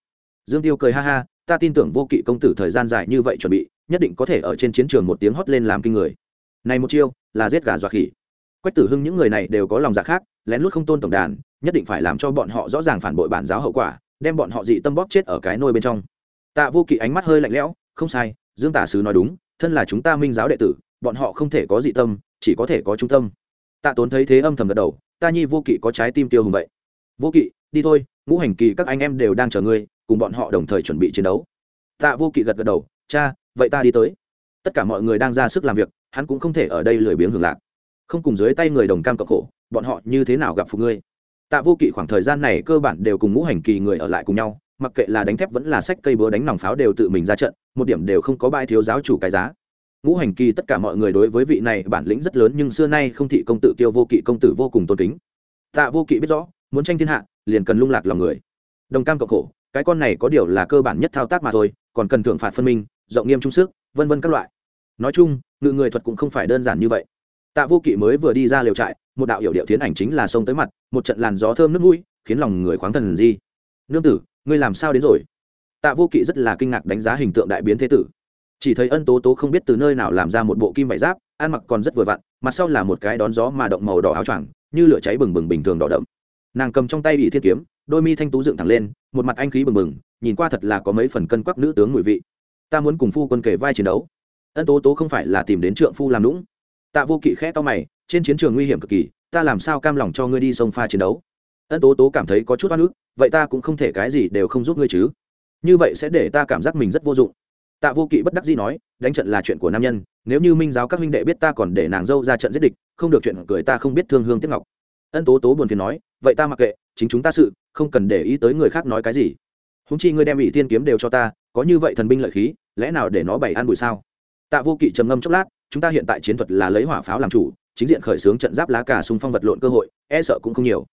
dương tiêu cười ha ha, ta tin tưởng vô kỵ công tử thời gian dài như vậy chuẩn bị, nhất định có thể ở trên chiến trường một tiếng hót lên làm kinh người. Này một chiêu, là giết gà dọa khỉ. Quách tử hưng những người này đều có lòng dạ khác, lén lút không tôn tổng đàn, nhất định phải làm cho bọn họ rõ ràng phản bội bản giáo hậu quả, đem bọn họ dị tâm bóp chết ở cái nôi bên trong tạ vô kỵ ánh mắt hơi lạnh lẽo, không sai, dương tả sứ nói đúng, thân là chúng ta minh giáo đệ tử, bọn họ không thể có dị tâm, chỉ có thể có trung tâm. Tạ tốn thấy thế âm thầm gật đầu, ta nhi vô kỵ có trái tim tiêu hùng vậy. Vô kỵ, đi thôi, ngũ hành kỳ các anh em đều đang chờ ngươi, cùng bọn họ đồng thời chuẩn bị chiến đấu. Tạ vô kỵ gật gật đầu, cha, vậy ta đi tới. Tất cả mọi người đang ra sức làm việc, hắn cũng không thể ở đây lười biếng hưởng lạc. Không cùng dưới tay người đồng cam cộng khổ, bọn họ như thế nào gặp phục ngươi? Tạ vô kỵ khoảng thời gian này cơ bản đều cùng ngũ hành kỳ người ở lại cùng nhau mặc kệ là đánh thép vẫn là sách cây búa đánh nòng pháo đều tự mình ra trận, một điểm đều không có bãi thiếu giáo chủ cái giá. Ngũ hành kỳ tất cả mọi người đối với vị này bản lĩnh rất lớn nhưng xưa nay không thị công tử tiêu vô kỵ công tử vô cùng tôn kính. Tạ vô kỵ biết rõ, muốn tranh thiên hạ, liền cần lung lạc lòng người. Đồng cam cộng khổ, cái con này có điều là cơ bản nhất thao tác mà thôi, còn cần thượng phạt phân minh, rộng nghiêm trung sức, vân vân các loại. Nói chung, ngự người thuật cũng không phải đơn giản như vậy. Tạ vô kỵ mới vừa đi ra liều trại, một đạo hiệu điệu tiến ảnh chính là sông tới mặt, một trận làn gió thơm nước mũi, khiến lòng người khoáng thần di. Nương tử ngươi làm sao đến rồi? Tạ vô kỵ rất là kinh ngạc đánh giá hình tượng đại biến thế tử. Chỉ thấy ân tố tố không biết từ nơi nào làm ra một bộ kim vải giáp, ăn mặc còn rất vừa vặn, mặt sau là một cái đón gió mà động màu đỏ áo choàng, như lửa cháy bừng bừng bình thường đỏ đậm. Nàng cầm trong tay bị thiên kiếm, đôi mi thanh tú dựng thẳng lên, một mặt anh khí bừng bừng, nhìn qua thật là có mấy phần cân quắc nữ tướng ngụy vị. Ta muốn cùng phu quân kể vai chiến đấu. Ân tố tố không phải là tìm đến trượng phu làm lũng tạ vô kỵ khẽ to mày, trên chiến trường nguy hiểm cực kỳ, ta làm sao cam lòng cho ngươi đi sông pha chiến đấu? Ân tố tố cảm thấy có chút oan ức, vậy ta cũng không thể cái gì đều không giúp ngươi chứ. Như vậy sẽ để ta cảm giác mình rất vô dụng. Tạ vô kỵ bất đắc dĩ nói, đánh trận là chuyện của nam nhân, nếu như minh giáo các huynh đệ biết ta còn để nàng dâu ra trận giết địch, không được chuyện cười ta không biết thương hương tiếp ngọc. Ân tố tố buồn phiền nói, vậy ta mặc kệ, chính chúng ta sự, không cần để ý tới người khác nói cái gì. Húng chi ngươi đem ủy tiên kiếm đều cho ta, có như vậy thần binh lợi khí, lẽ nào để nó bày ăn bụi sao? Tạ vô kỵ trầm ngâm chốc lát, chúng ta hiện tại chiến thuật là lấy hỏa pháo làm chủ, chính diện khởi xướng trận giáp lá cà xung phong vật lộn cơ hội e sợ cũng không nhiều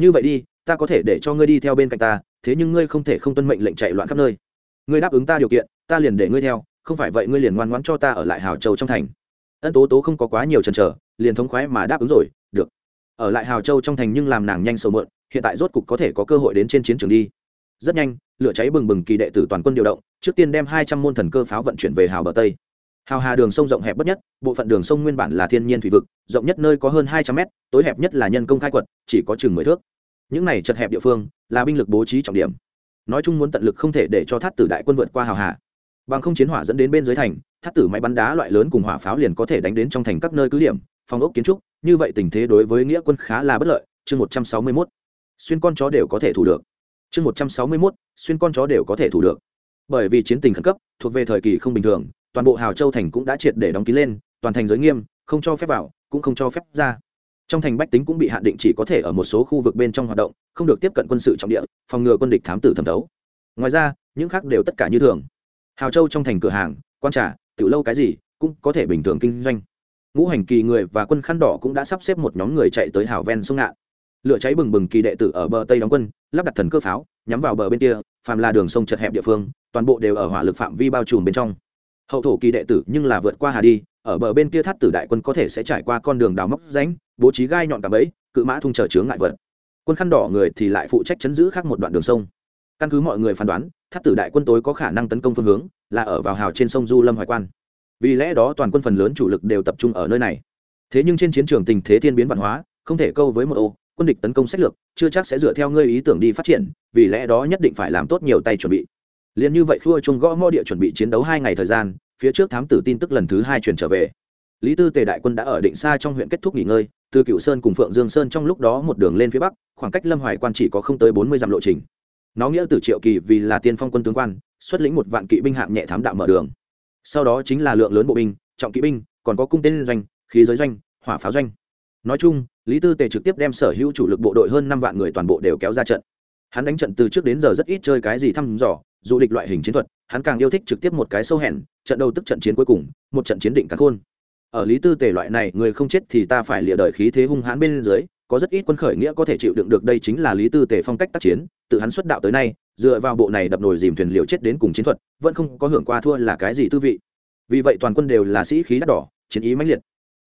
như vậy đi, ta có thể để cho ngươi đi theo bên cạnh ta, thế nhưng ngươi không thể không tuân mệnh lệnh chạy loạn khắp nơi. Ngươi đáp ứng ta điều kiện, ta liền để ngươi theo, không phải vậy ngươi liền ngoan ngoãn cho ta ở lại hào châu trong thành. Ân tố tố không có quá nhiều chần chờ, liền thống khoái mà đáp ứng rồi, được. Ở lại hào châu trong thành nhưng làm nàng nhanh sầu mượn, hiện tại rốt cục có thể có cơ hội đến trên chiến trường đi. Rất nhanh, lửa cháy bừng bừng kỳ đệ tử toàn quân điều động, trước tiên đem hai trăm môn thần cơ pháo vận chuyển về hào bờ tây. Hào hà đường sông rộng hẹp bất nhất, bộ phận đường sông nguyên bản là thiên nhiên thủy vực, rộng nhất nơi có hơn hai trăm mét, tối hẹp nhất là nhân công khai quật, chỉ có chừng mười thước những này chật hẹp địa phương là binh lực bố trí trọng điểm. Nói chung muốn tận lực không thể để cho thắt tử đại quân vượt qua hào hà bằng không chiến hỏa dẫn đến bên dưới thành, thắt tử máy bắn đá loại lớn cùng hỏa pháo liền có thể đánh đến trong thành các nơi cứ điểm, phòng ốc kiến trúc, như vậy tình thế đối với nghĩa quân khá là bất lợi. Chương một trăm sáu mươi mốt, xuyên con chó đều có thể thủ được. Chương một trăm sáu mươi mốt, xuyên con chó đều có thể thủ được. Bởi vì chiến tình khẩn cấp, thuộc về thời kỳ không bình thường, toàn bộ hào châu thành cũng đã triệt để đóng kín lên, toàn thành giới nghiêm, không cho phép vào, cũng không cho phép ra trong thành bách tính cũng bị hạn định chỉ có thể ở một số khu vực bên trong hoạt động, không được tiếp cận quân sự trọng địa, phòng ngừa quân địch thám tử thẩm thấu. Ngoài ra, những khác đều tất cả như thường. Hào châu trong thành cửa hàng, quan trà tự lâu cái gì, cũng có thể bình thường kinh doanh. Ngũ hành kỳ người và quân khăn đỏ cũng đã sắp xếp một nhóm người chạy tới hào ven sông ngạn. Lửa cháy bừng bừng kỳ đệ tử ở bờ tây đóng quân, lắp đặt thần cơ pháo, nhắm vào bờ bên kia, phàm là đường sông chật hẹp địa phương, toàn bộ đều ở hỏa lực phạm vi bao trùm bên trong. Hậu thổ kỳ đệ tử nhưng là vượt qua hà đi, ở bờ bên kia thắt tử đại quân có thể sẽ trải qua con đường đào móc ránh bố trí gai nhọn cả bẫy, cự mã thung chờ chướng ngại vật. Quân khăn đỏ người thì lại phụ trách chấn giữ khác một đoạn đường sông. Căn cứ mọi người phán đoán, tháp tử đại quân tối có khả năng tấn công phương hướng là ở vào hào trên sông du lâm hoài quan. Vì lẽ đó toàn quân phần lớn chủ lực đều tập trung ở nơi này. Thế nhưng trên chiến trường tình thế thiên biến văn hóa, không thể câu với một ô, quân địch tấn công sách lược, chưa chắc sẽ dựa theo ngươi ý tưởng đi phát triển, vì lẽ đó nhất định phải làm tốt nhiều tay chuẩn bị. Liền như vậy khua chung gõ mõ địa chuẩn bị chiến đấu hai ngày thời gian, phía trước thám tử tin tức lần thứ hai chuyển trở về lý tư tề đại quân đã ở định xa trong huyện kết thúc nghỉ ngơi, từ cựu sơn cùng phượng dương sơn trong lúc đó một đường lên phía bắc, khoảng cách lâm hoài quan chỉ có không tới bốn mươi dặm lộ trình. Nó nghĩa từ triệu kỳ vì là tiên phong quân tướng quan, xuất lĩnh một vạn kỵ binh hạng nhẹ thám đạo mở đường. Sau đó chính là lượng lớn bộ binh, trọng kỵ binh, còn có cung tên doanh, khí giới doanh, hỏa pháo doanh. Nói chung, lý tư tề trực tiếp đem sở hữu chủ lực bộ đội hơn năm vạn người toàn bộ đều kéo ra trận. Hắn đánh trận từ trước đến giờ rất ít chơi cái gì thăm dò, dù địch loại hình chiến thuật, hắn càng yêu thích trực tiếp một cái sâu hẹn, trận đầu tức trận chiến cuối cùng, một trận chiến định cắn khôn ở lý tư tề loại này, người không chết thì ta phải lịa đời khí thế hung hãn bên dưới, có rất ít quân khởi nghĩa có thể chịu đựng được, đây chính là lý tư tề phong cách tác chiến, tự hắn xuất đạo tới nay, dựa vào bộ này đập nồi dìm thuyền liều chết đến cùng chiến thuật, vẫn không có hưởng qua thua là cái gì tư vị. Vì vậy toàn quân đều là sĩ khí đắt đỏ, chiến ý mãnh liệt.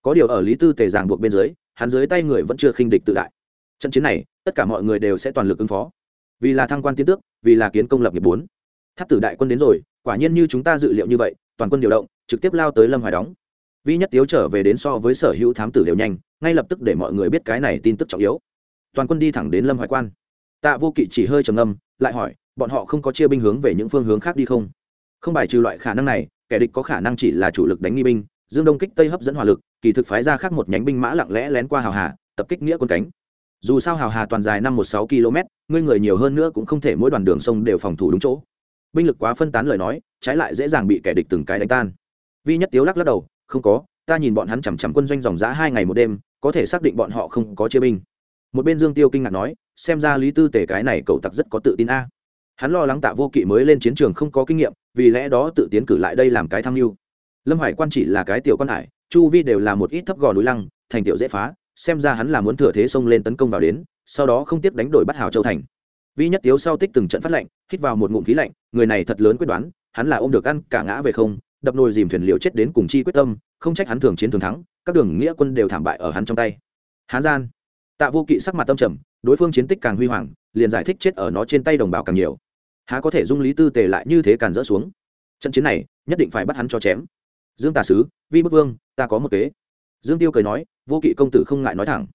Có điều ở lý tư tề giảng buộc bên dưới, hắn dưới tay người vẫn chưa khinh địch tự đại. Trận chiến này, tất cả mọi người đều sẽ toàn lực ứng phó. Vì là thăng quan tiến tước, vì là kiến công lập nghiệp bốn. Tháp tử đại quân đến rồi, quả nhiên như chúng ta dự liệu như vậy, toàn quân điều động, trực tiếp lao tới lâm hoài đóng vi nhất tiếu trở về đến so với sở hữu thám tử đều nhanh, ngay lập tức để mọi người biết cái này tin tức trọng yếu. Toàn quân đi thẳng đến lâm hoài quan. Tạ vô kỵ chỉ hơi trầm ngâm, lại hỏi, bọn họ không có chia binh hướng về những phương hướng khác đi không? Không bài trừ loại khả năng này, kẻ địch có khả năng chỉ là chủ lực đánh nghi binh, dương đông kích tây hấp dẫn hỏa lực, kỳ thực phái ra khác một nhánh binh mã lặng lẽ lén qua hào hà, tập kích nghĩa quân cánh. Dù sao hào hà toàn dài năm một sáu km, ngươi người nhiều hơn nữa cũng không thể mỗi đoàn đường sông đều phòng thủ đúng chỗ. Binh lực quá phân tán lời nói, trái lại dễ dàng bị kẻ địch từng cái đánh tan. Vi nhất tiếu lắc lắc đầu không có, ta nhìn bọn hắn chằm chằm quân doanh dòng giã hai ngày một đêm, có thể xác định bọn họ không có chia binh. Một bên dương tiêu kinh ngạc nói, xem ra lý tư tể cái này cậu tặc rất có tự tin a. Hắn lo lắng tạ vô kỵ mới lên chiến trường không có kinh nghiệm, vì lẽ đó tự tiến cử lại đây làm cái tham mưu. Lâm hải quan chỉ là cái tiểu quan hải, chu vi đều là một ít thấp gò núi lăng, thành tiểu dễ phá, xem ra hắn là muốn thừa thế xông lên tấn công vào đến, sau đó không tiếp đánh đổi bắt hào châu thành. Vi nhất tiếu sau tích từng trận phát lạnh hít vào một ngụm khí lạnh, người này thật lớn quyết đoán, hắn là ôm được ăn cả ngã về không đập nồi dìm thuyền liều chết đến cùng chi quyết tâm, không trách hắn thường chiến thường thắng, các đường nghĩa quân đều thảm bại ở hắn trong tay. Hán gian, tạ vô kỵ sắc mặt tâm trầm, đối phương chiến tích càng huy hoàng, liền giải thích chết ở nó trên tay đồng bào càng nhiều. Há có thể dung lý tư tề lại như thế càn rỡ xuống? Trận chiến này, nhất định phải bắt hắn cho chém. Dương tà sứ, vi bức vương, ta có một kế. Dương tiêu cười nói, vô kỵ công tử không ngại nói thẳng.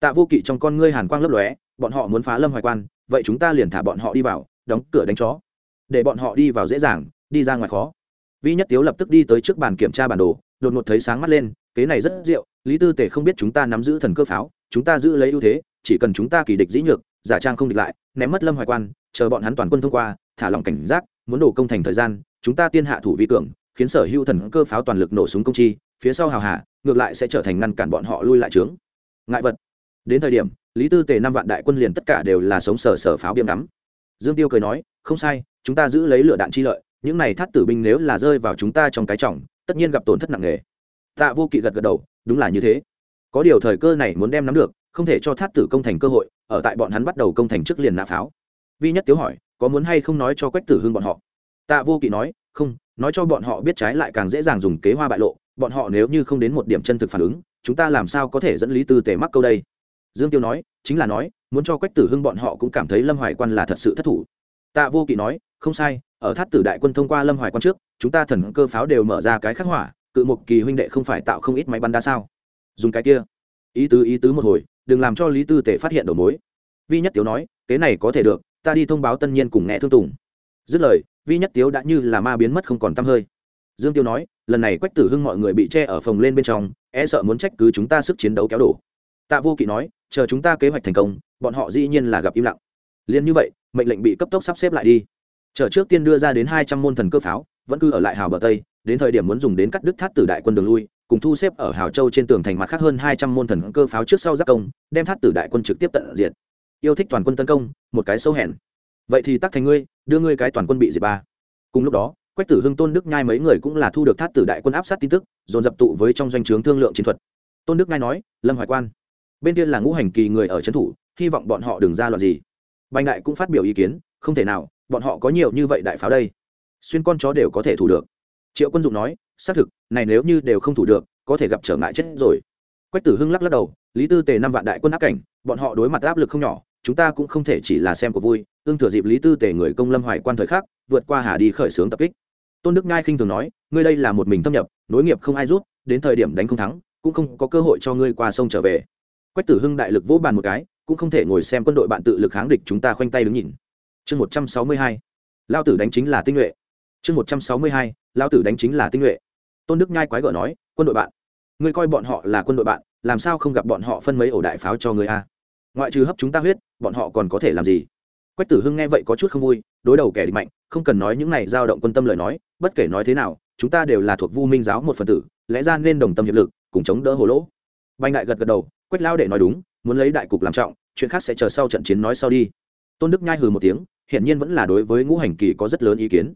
Tạ vô kỵ trong con ngươi hàn quang lấp lóe, bọn họ muốn phá lâm hoài quan, vậy chúng ta liền thả bọn họ đi vào, đóng cửa đánh chó. Để bọn họ đi vào dễ dàng, đi ra ngoài khó vi nhất tiếu lập tức đi tới trước bàn kiểm tra bản đồ, đột ngột thấy sáng mắt lên, kế này rất rượu, lý tư tể không biết chúng ta nắm giữ thần cơ pháo, chúng ta giữ lấy ưu thế, chỉ cần chúng ta kỳ địch dĩ nhược, giả trang không địch lại, ném mất lâm hoài quan, chờ bọn hắn toàn quân thông qua, thả lòng cảnh giác, muốn đổ công thành thời gian, chúng ta tiên hạ thủ vi cường, khiến sở hữu thần cơ pháo toàn lực nổ súng công chi, phía sau hào hạ, ngược lại sẽ trở thành ngăn cản bọn họ lui lại trướng ngại vật. Đến thời điểm, lý tư tề năm vạn đại quân liền tất cả đều là sống sở sở pháo biếm đắm dương tiêu cười nói, không sai, chúng ta giữ lấy lửa đạn chi lợi những này thắt tử binh nếu là rơi vào chúng ta trong cái trọng, tất nhiên gặp tổn thất nặng nề. Tạ vô kỵ gật gật đầu, đúng là như thế. Có điều thời cơ này muốn đem nắm được, không thể cho thắt tử công thành cơ hội, ở tại bọn hắn bắt đầu công thành trước liền nã pháo. Vi nhất tiếu hỏi, có muốn hay không nói cho quách tử hưng bọn họ? Tạ vô kỵ nói, không, nói cho bọn họ biết trái lại càng dễ dàng dùng kế hoa bại lộ, bọn họ nếu như không đến một điểm chân thực phản ứng, chúng ta làm sao có thể dẫn lý tư tề mắc câu đây? Dương tiêu nói, chính là nói, muốn cho quách tử hưng bọn họ cũng cảm thấy lâm hoài quan là thật sự thất thủ. Tạ vô kỵ nói, không sai ở thát tử đại quân thông qua lâm hoài quan trước, chúng ta thần cơ pháo đều mở ra cái khắc hỏa cự mục kỳ huynh đệ không phải tạo không ít máy bắn đá sao? Dùng cái kia. Ý tứ ý tứ một hồi, đừng làm cho lý tư tể phát hiện đầu mối. Vi nhất tiếu nói kế này có thể được, ta đi thông báo tân nhiên cùng nghe thương tùng. Dứt lời, vi nhất tiếu đã như là ma biến mất không còn t hơi. Dương tiêu nói, lần này quách tử hưng mọi người bị che ở phòng lên bên trong e sợ muốn trách cứ chúng ta sức chiến đấu kéo đổ. Tạ vô kỵ nói, chờ chúng ta kế hoạch thành công, bọn họ dĩ nhiên là gặp im lặng. Liền như vậy, mệnh lệnh bị cấp tốc sắp xếp lại đi trở trước tiên đưa ra đến hai trăm môn thần cơ pháo, vẫn cứ ở lại hào bờ tây, đến thời điểm muốn dùng đến cắt đứt thắt tử đại quân đường lui, cùng thu xếp ở hào châu trên tường thành mặt khác hơn hai trăm môn thần cơ pháo trước sau giác công, đem thắt tử đại quân trực tiếp tận diệt. Yêu thích toàn quân tấn công, một cái sâu hèn vậy thì tắc thành ngươi, đưa ngươi cái toàn quân bị diệt ba. Cùng lúc đó, quách tử hưng, tôn đức nhai mấy người cũng là thu được thắt tử đại quân áp sát tin tức, dồn dập tụ với trong doanh trướng thương lượng chiến thuật. Tôn đức nhai nói, lâm hoài quan, bên kia là ngũ hành kỳ người ở trấn thủ, hy vọng bọn họ đừng ra loạn gì. Bành đại cũng phát biểu ý kiến không thể nào, bọn họ có nhiều như vậy đại pháo đây. Xuyên con chó đều có thể thủ được. Triệu quân dụng nói, xác thực, này nếu như đều không thủ được, có thể gặp trở ngại chết rồi. Quách tử hưng lắc lắc đầu, lý tư tề năm vạn đại quân áp cảnh, bọn họ đối mặt áp lực không nhỏ, chúng ta cũng không thể chỉ là xem của vui ương thừa dịp lý tư tề người công lâm hoài quan thời khắc, vượt qua hà đi khởi xướng tập kích. Tôn đức ngai khinh thường nói, ngươi đây là một mình thâm nhập, nối nghiệp không ai rút, đến thời điểm đánh không thắng, cũng không có cơ hội cho ngươi qua sông trở về. Quách tử hưng đại lực vỗ bàn một cái, cũng không thể ngồi xem quân đội bạn tự lực kháng địch chúng ta khoanh tay đứng nhìn chương một trăm sáu mươi hai, lao tử đánh chính là tinh nhuệ. Chương một trăm sáu mươi hai, lao tử đánh chính là tinh nhuệ. Tôn đức nhai quái gở nói, quân đội bạn, ngươi coi bọn họ là quân đội bạn, làm sao không gặp bọn họ phân mấy ổ đại pháo cho người a? Ngoại trừ hấp chúng ta huyết, bọn họ còn có thể làm gì? Quách tử hưng nghe vậy có chút không vui, đối đầu kẻ địch mạnh, không cần nói những này dao động quân tâm lời nói, bất kể nói thế nào, chúng ta đều là thuộc vu minh giáo một phần tử, lẽ ra nên đồng tâm hiệp lực, cùng chống đỡ hồ lỗ. Banh đại gật gật đầu, quách lao để nói đúng, muốn lấy đại cục làm trọng, chuyện khác sẽ chờ sau trận chiến nói sau đi. Tôn đức nhai hừ một tiếng hiển nhiên vẫn là đối với ngũ hành kỳ có rất lớn ý kiến.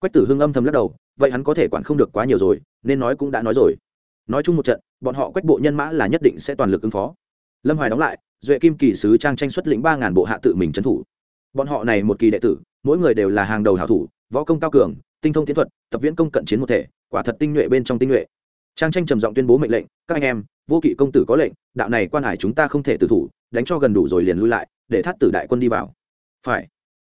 Quách tử hưng âm thầm lắc đầu, vậy hắn có thể quản không được quá nhiều rồi, nên nói cũng đã nói rồi. Nói chung một trận, bọn họ quách bộ nhân mã là nhất định sẽ toàn lực ứng phó. Lâm hoài đóng lại, duệ kim kỳ sứ trang tranh xuất lĩnh ba ngàn bộ hạ tự mình trấn thủ. Bọn họ này một kỳ đệ tử, mỗi người đều là hàng đầu hảo thủ, võ công cao cường, tinh thông tiến thuật, tập viễn công cận chiến một thể, quả thật tinh nhuệ bên trong tinh nhuệ. Trang tranh trầm giọng tuyên bố mệnh lệnh, các anh em, vô kỵ công tử có lệnh, đạo này quan hải chúng ta không thể tự thủ, đánh cho gần đủ rồi liền lui lại, để thắt tử đại quân đi vào. Phải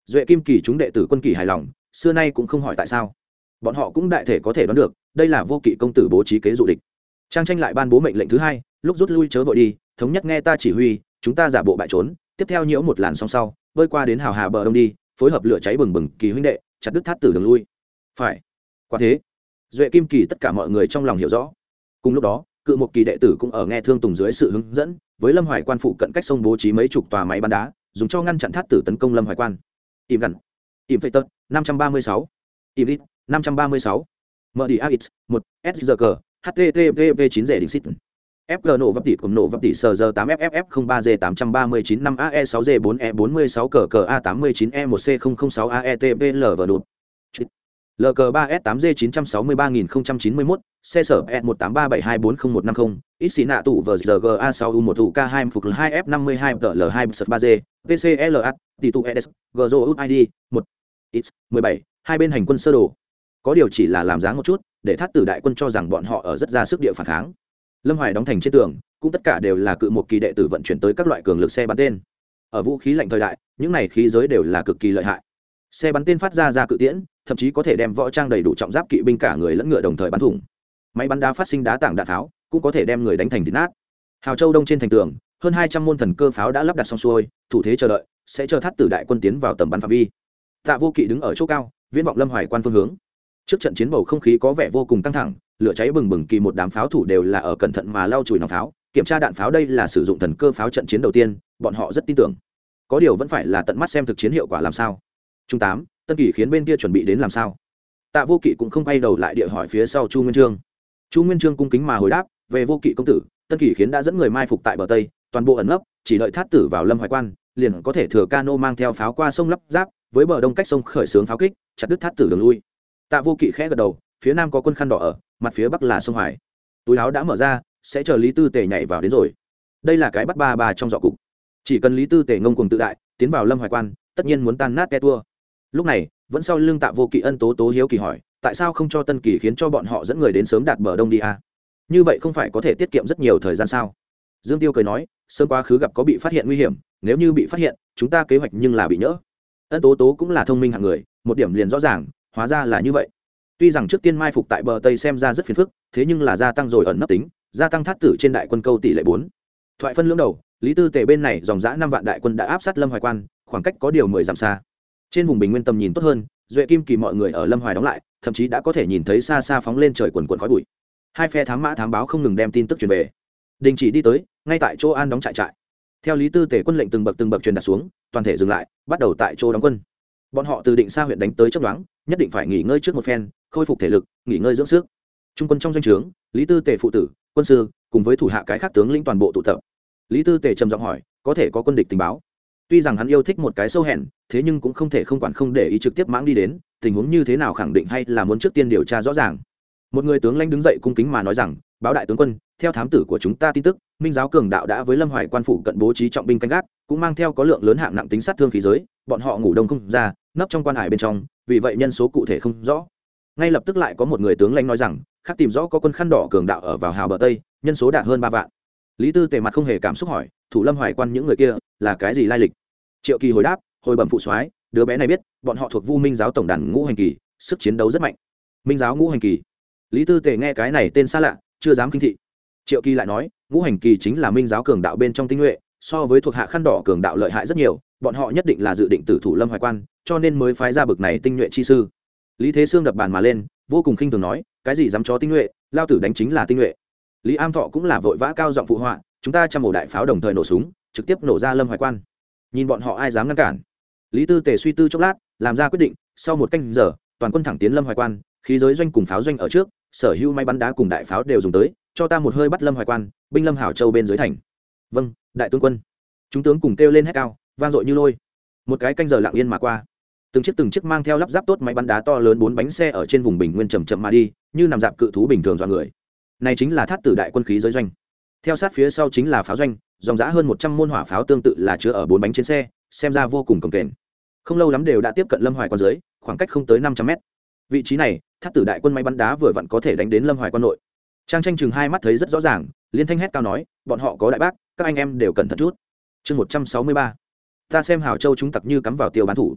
duệ kim kỳ chúng đệ tử quân kỳ hài lòng, xưa nay cũng không hỏi tại sao. Bọn họ cũng đại thể có thể đoán được, đây là vô kỵ công tử bố trí kế dụ địch. Trang tranh lại ban bố mệnh lệnh thứ hai, lúc rút lui chớ vội đi, thống nhất nghe ta chỉ huy, chúng ta giả bộ bại trốn, tiếp theo nhiễu một làn song sau, bơi qua đến hào hà bờ đông đi, phối hợp lửa cháy bừng bừng, kỳ huynh đệ, chặt đứt thắt tử đường lui. Phải. Quả thế, duệ kim kỳ tất cả mọi người trong lòng hiểu rõ. Cùng lúc đó, cự một kỳ đệ tử cũng ở nghe thương tùng dưới sự hướng dẫn, với lâm hoài quan phụ cận cách sông bố trí mấy chục tòa máy bắn đá, dùng cho ngăn chặn thắt tử tấn công lâm hoài quan im gắn im phê tật, năm trăm ba mươi sáu. Im lít, năm trăm ba mươi sáu. Mở đi ax một sgg http chín rẻ đỉnh xít. FG nổ vấp tỷ cùng nổ vấp tỷ sờ giờ 8FFF 03G 839 5 AE 6G 4E 46 cờ cờ A 89 E 1 e e C 006 AETP LV đụt. LK3S 8G 963091, xe sở E 18372401150, ít xí nạ tụ VGA 6 U1 thủ K2 phục 2F52 TL2 3G, PCLA, tỷ tụ EDS, GZUID, 1, X, 17, hai bên hành quân sơ đồ. Có điều chỉ là làm dáng một chút, để thắt tử đại quân cho rằng bọn họ ở rất ra sức địa phản kháng. Lâm hoài đóng thành trên tường cũng tất cả đều là cự một kỳ đệ tử vận chuyển tới các loại cường lực xe bắn tên. Ở vũ khí lạnh thời đại những này khí giới đều là cực kỳ lợi hại. Xe bắn tên phát ra ra cự tiễn thậm chí có thể đem võ trang đầy đủ trọng giáp kỵ binh cả người lẫn ngựa đồng thời bắn thủng. Máy bắn đá phát sinh đá tảng đạn tháo, cũng có thể đem người đánh thành thịt nát. Hào châu đông trên thành tường, hơn hai trăm môn thần cơ pháo đã lắp đặt xong xuôi, thủ thế chờ đợi, sẽ chờ thắt tử đại quân tiến vào tầm bắn phạm vi. Tạ vô kỵ đứng ở chỗ cao, viễn vọng lâm hoài quan phương hướng. Trước trận chiến bầu không khí có vẻ vô cùng căng thẳng, lửa cháy bừng bừng kỳ một đám pháo thủ đều là ở cẩn thận mà lau chùi nòng pháo. Kiểm tra đạn pháo đây là sử dụng thần cơ pháo trận chiến đầu tiên, bọn họ rất tin tưởng. Có điều vẫn phải là tận mắt xem thực chiến hiệu quả làm sao. Trung tám tân kỳ khiến bên kia chuẩn bị đến làm sao? Tạ vô kỵ cũng không quay đầu lại địa hỏi phía sau chu nguyên trương. Chu nguyên trương cung kính mà hồi đáp, về vô kỵ công tử, tân kỳ khiến đã dẫn người mai phục tại bờ tây, toàn bộ ẩn nấp, chỉ đợi thát tử vào lâm hoài quan, liền có thể thừa cano mang theo pháo qua sông lắp giáp, với bờ đông cách sông khởi xướng pháo kích, chặt đứt thát tử đường lui. Tạ vô kỵ khẽ gật đầu, phía nam có quân khăn đỏ ở, mặt phía bắc là sông hoài. Túi áo đã mở ra, sẽ chờ lý tư tề nhảy vào đến rồi. Đây là cái bắt ba bà trong dọ cục. Chỉ cần lý tư tề ngông cùng tự đại, tiến vào lâm hoài quan, tất nhiên muốn tan nát ke tua lúc này, vẫn sau lưng tạ vô kỵ ân tố tố hiếu kỳ hỏi, tại sao không cho tân kỳ khiến cho bọn họ dẫn người đến sớm đạt bờ đông đi à? như vậy không phải có thể tiết kiệm rất nhiều thời gian sao? Dương tiêu cười nói, sớm quá khứ gặp có bị phát hiện nguy hiểm, nếu như bị phát hiện, chúng ta kế hoạch nhưng là bị nhỡ. Ân tố tố cũng là thông minh hạng người, một điểm liền rõ ràng, hóa ra là như vậy. Tuy rằng trước tiên mai phục tại bờ tây xem ra rất phiền phức, thế nhưng là gia tăng rồi ẩn nấp tính, gia tăng thát tử trên đại quân câu tỷ lệ bốn. Thoại phân lưỡng đầu, lý tư tề bên này dòng giã năm vạn đại quân đã áp sát lâm hoài quan, khoảng cách có điều mười dặm xa trên vùng bình nguyên tầm nhìn tốt hơn, duệ kim kỳ mọi người ở lâm hoài đóng lại, thậm chí đã có thể nhìn thấy xa xa phóng lên trời quần quần khói bụi. Hai phe thám mã thám báo không ngừng đem tin tức truyền về. Đình chỉ đi tới, ngay tại chỗ an đóng trại trại. Theo lý tư tể quân lệnh từng bậc từng bậc truyền đặt xuống, toàn thể dừng lại, bắt đầu tại chỗ đóng quân. Bọn họ từ định xa huyện đánh tới chấp đoán, nhất định phải nghỉ ngơi trước một phen, khôi phục thể lực, nghỉ ngơi dưỡng sức. Trung quân trong doanh trướng, lý tư tể phụ tử, quân sư, cùng với thủ hạ cái khác tướng lĩnh toàn bộ tụ tập. Lý tư tể trầm giọng hỏi, có thể có quân địch tình báo tuy rằng hắn yêu thích một cái sâu hẹn, thế nhưng cũng không thể không quản không để ý trực tiếp mãng đi đến, tình huống như thế nào khẳng định hay là muốn trước tiên điều tra rõ ràng. Một người tướng lãnh đứng dậy cung kính mà nói rằng, báo đại tướng quân, theo thám tử của chúng ta tin tức, minh giáo cường đạo đã với lâm hoài quan phủ cận bố trí trọng binh canh gác, cũng mang theo có lượng lớn hạng nặng tính sát thương khí giới, bọn họ ngủ đông không ra, nấp trong quan hải bên trong, vì vậy nhân số cụ thể không rõ. Ngay lập tức lại có một người tướng lãnh nói rằng khác tìm rõ có quân khăn đỏ cường đạo ở vào hào bờ tây, nhân số đạt hơn ba vạn. Lý tư tề mặt không hề cảm xúc hỏi, thủ lâm hoài quan những người kia là cái gì lai lịch? Triệu kỳ hồi đáp, hồi bẩm phụ soái, đứa bé này biết, bọn họ thuộc vu minh giáo tổng đàn ngũ hành kỳ, sức chiến đấu rất mạnh. Minh giáo ngũ hành kỳ. Lý tư tề nghe cái này tên xa lạ, chưa dám kinh thị. Triệu kỳ lại nói, ngũ hành kỳ chính là minh giáo cường đạo bên trong tinh nhuệ, so với thuộc hạ khăn đỏ cường đạo lợi hại rất nhiều, bọn họ nhất định là dự định tử thủ lâm hoài quan, cho nên mới phái ra bực này tinh nhuệ chi sư. Lý thế sương đập bàn mà lên, vô cùng khinh thường nói, cái gì dám cho tinh nhuệ, lao tử đánh chính là tinh nhuệ. Lý am thọ cũng là vội vã cao giọng phụ họa, chúng ta chăm ổ đại pháo đồng thời nổ súng trực tiếp nổ ra lâm hoài quan. Nhìn bọn họ ai dám ngăn cản. Lý tư tề suy tư chốc lát, làm ra quyết định, sau một canh giờ, toàn quân thẳng tiến lâm hoài quan, khí giới doanh cùng pháo doanh ở trước, sở hữu may bắn đá cùng đại pháo đều dùng tới, cho ta một hơi bắt lâm hoài quan, binh lâm hảo châu bên dưới thành. Vâng đại tướng quân. Chúng tướng cùng kêu lên hét cao, vang dội như lôi. Một cái canh giờ lặng yên mà qua. Từng chiếc từng chiếc mang theo lắp ráp tốt máy bắn đá to lớn bốn bánh xe ở trên vùng bình nguyên chầm chậm mà đi, như nằm dạp cự thú bình thường dọa người. Này chính là thát tử đại quân khí giới doanh theo sát phía sau chính là pháo doanh, dòng giã hơn một trăm môn hỏa pháo tương tự là chứa ở bốn bánh trên xe, xem ra vô cùng cồng kềnh. Không lâu lắm đều đã tiếp cận lâm hoài quan dưới, khoảng cách không tới năm trăm mét. Vị trí này, tháp tử đại quân máy bắn đá vừa vặn có thể đánh đến lâm hoài quan nội. Trang tranh chừng hai mắt thấy rất rõ ràng, liên thanh hét cao nói, bọn họ có đại bác, các anh em đều cẩn thận chút. Chương một trăm sáu mươi ba. Ta xem hào châu chúng tặc như cắm vào tiêu bán thủ.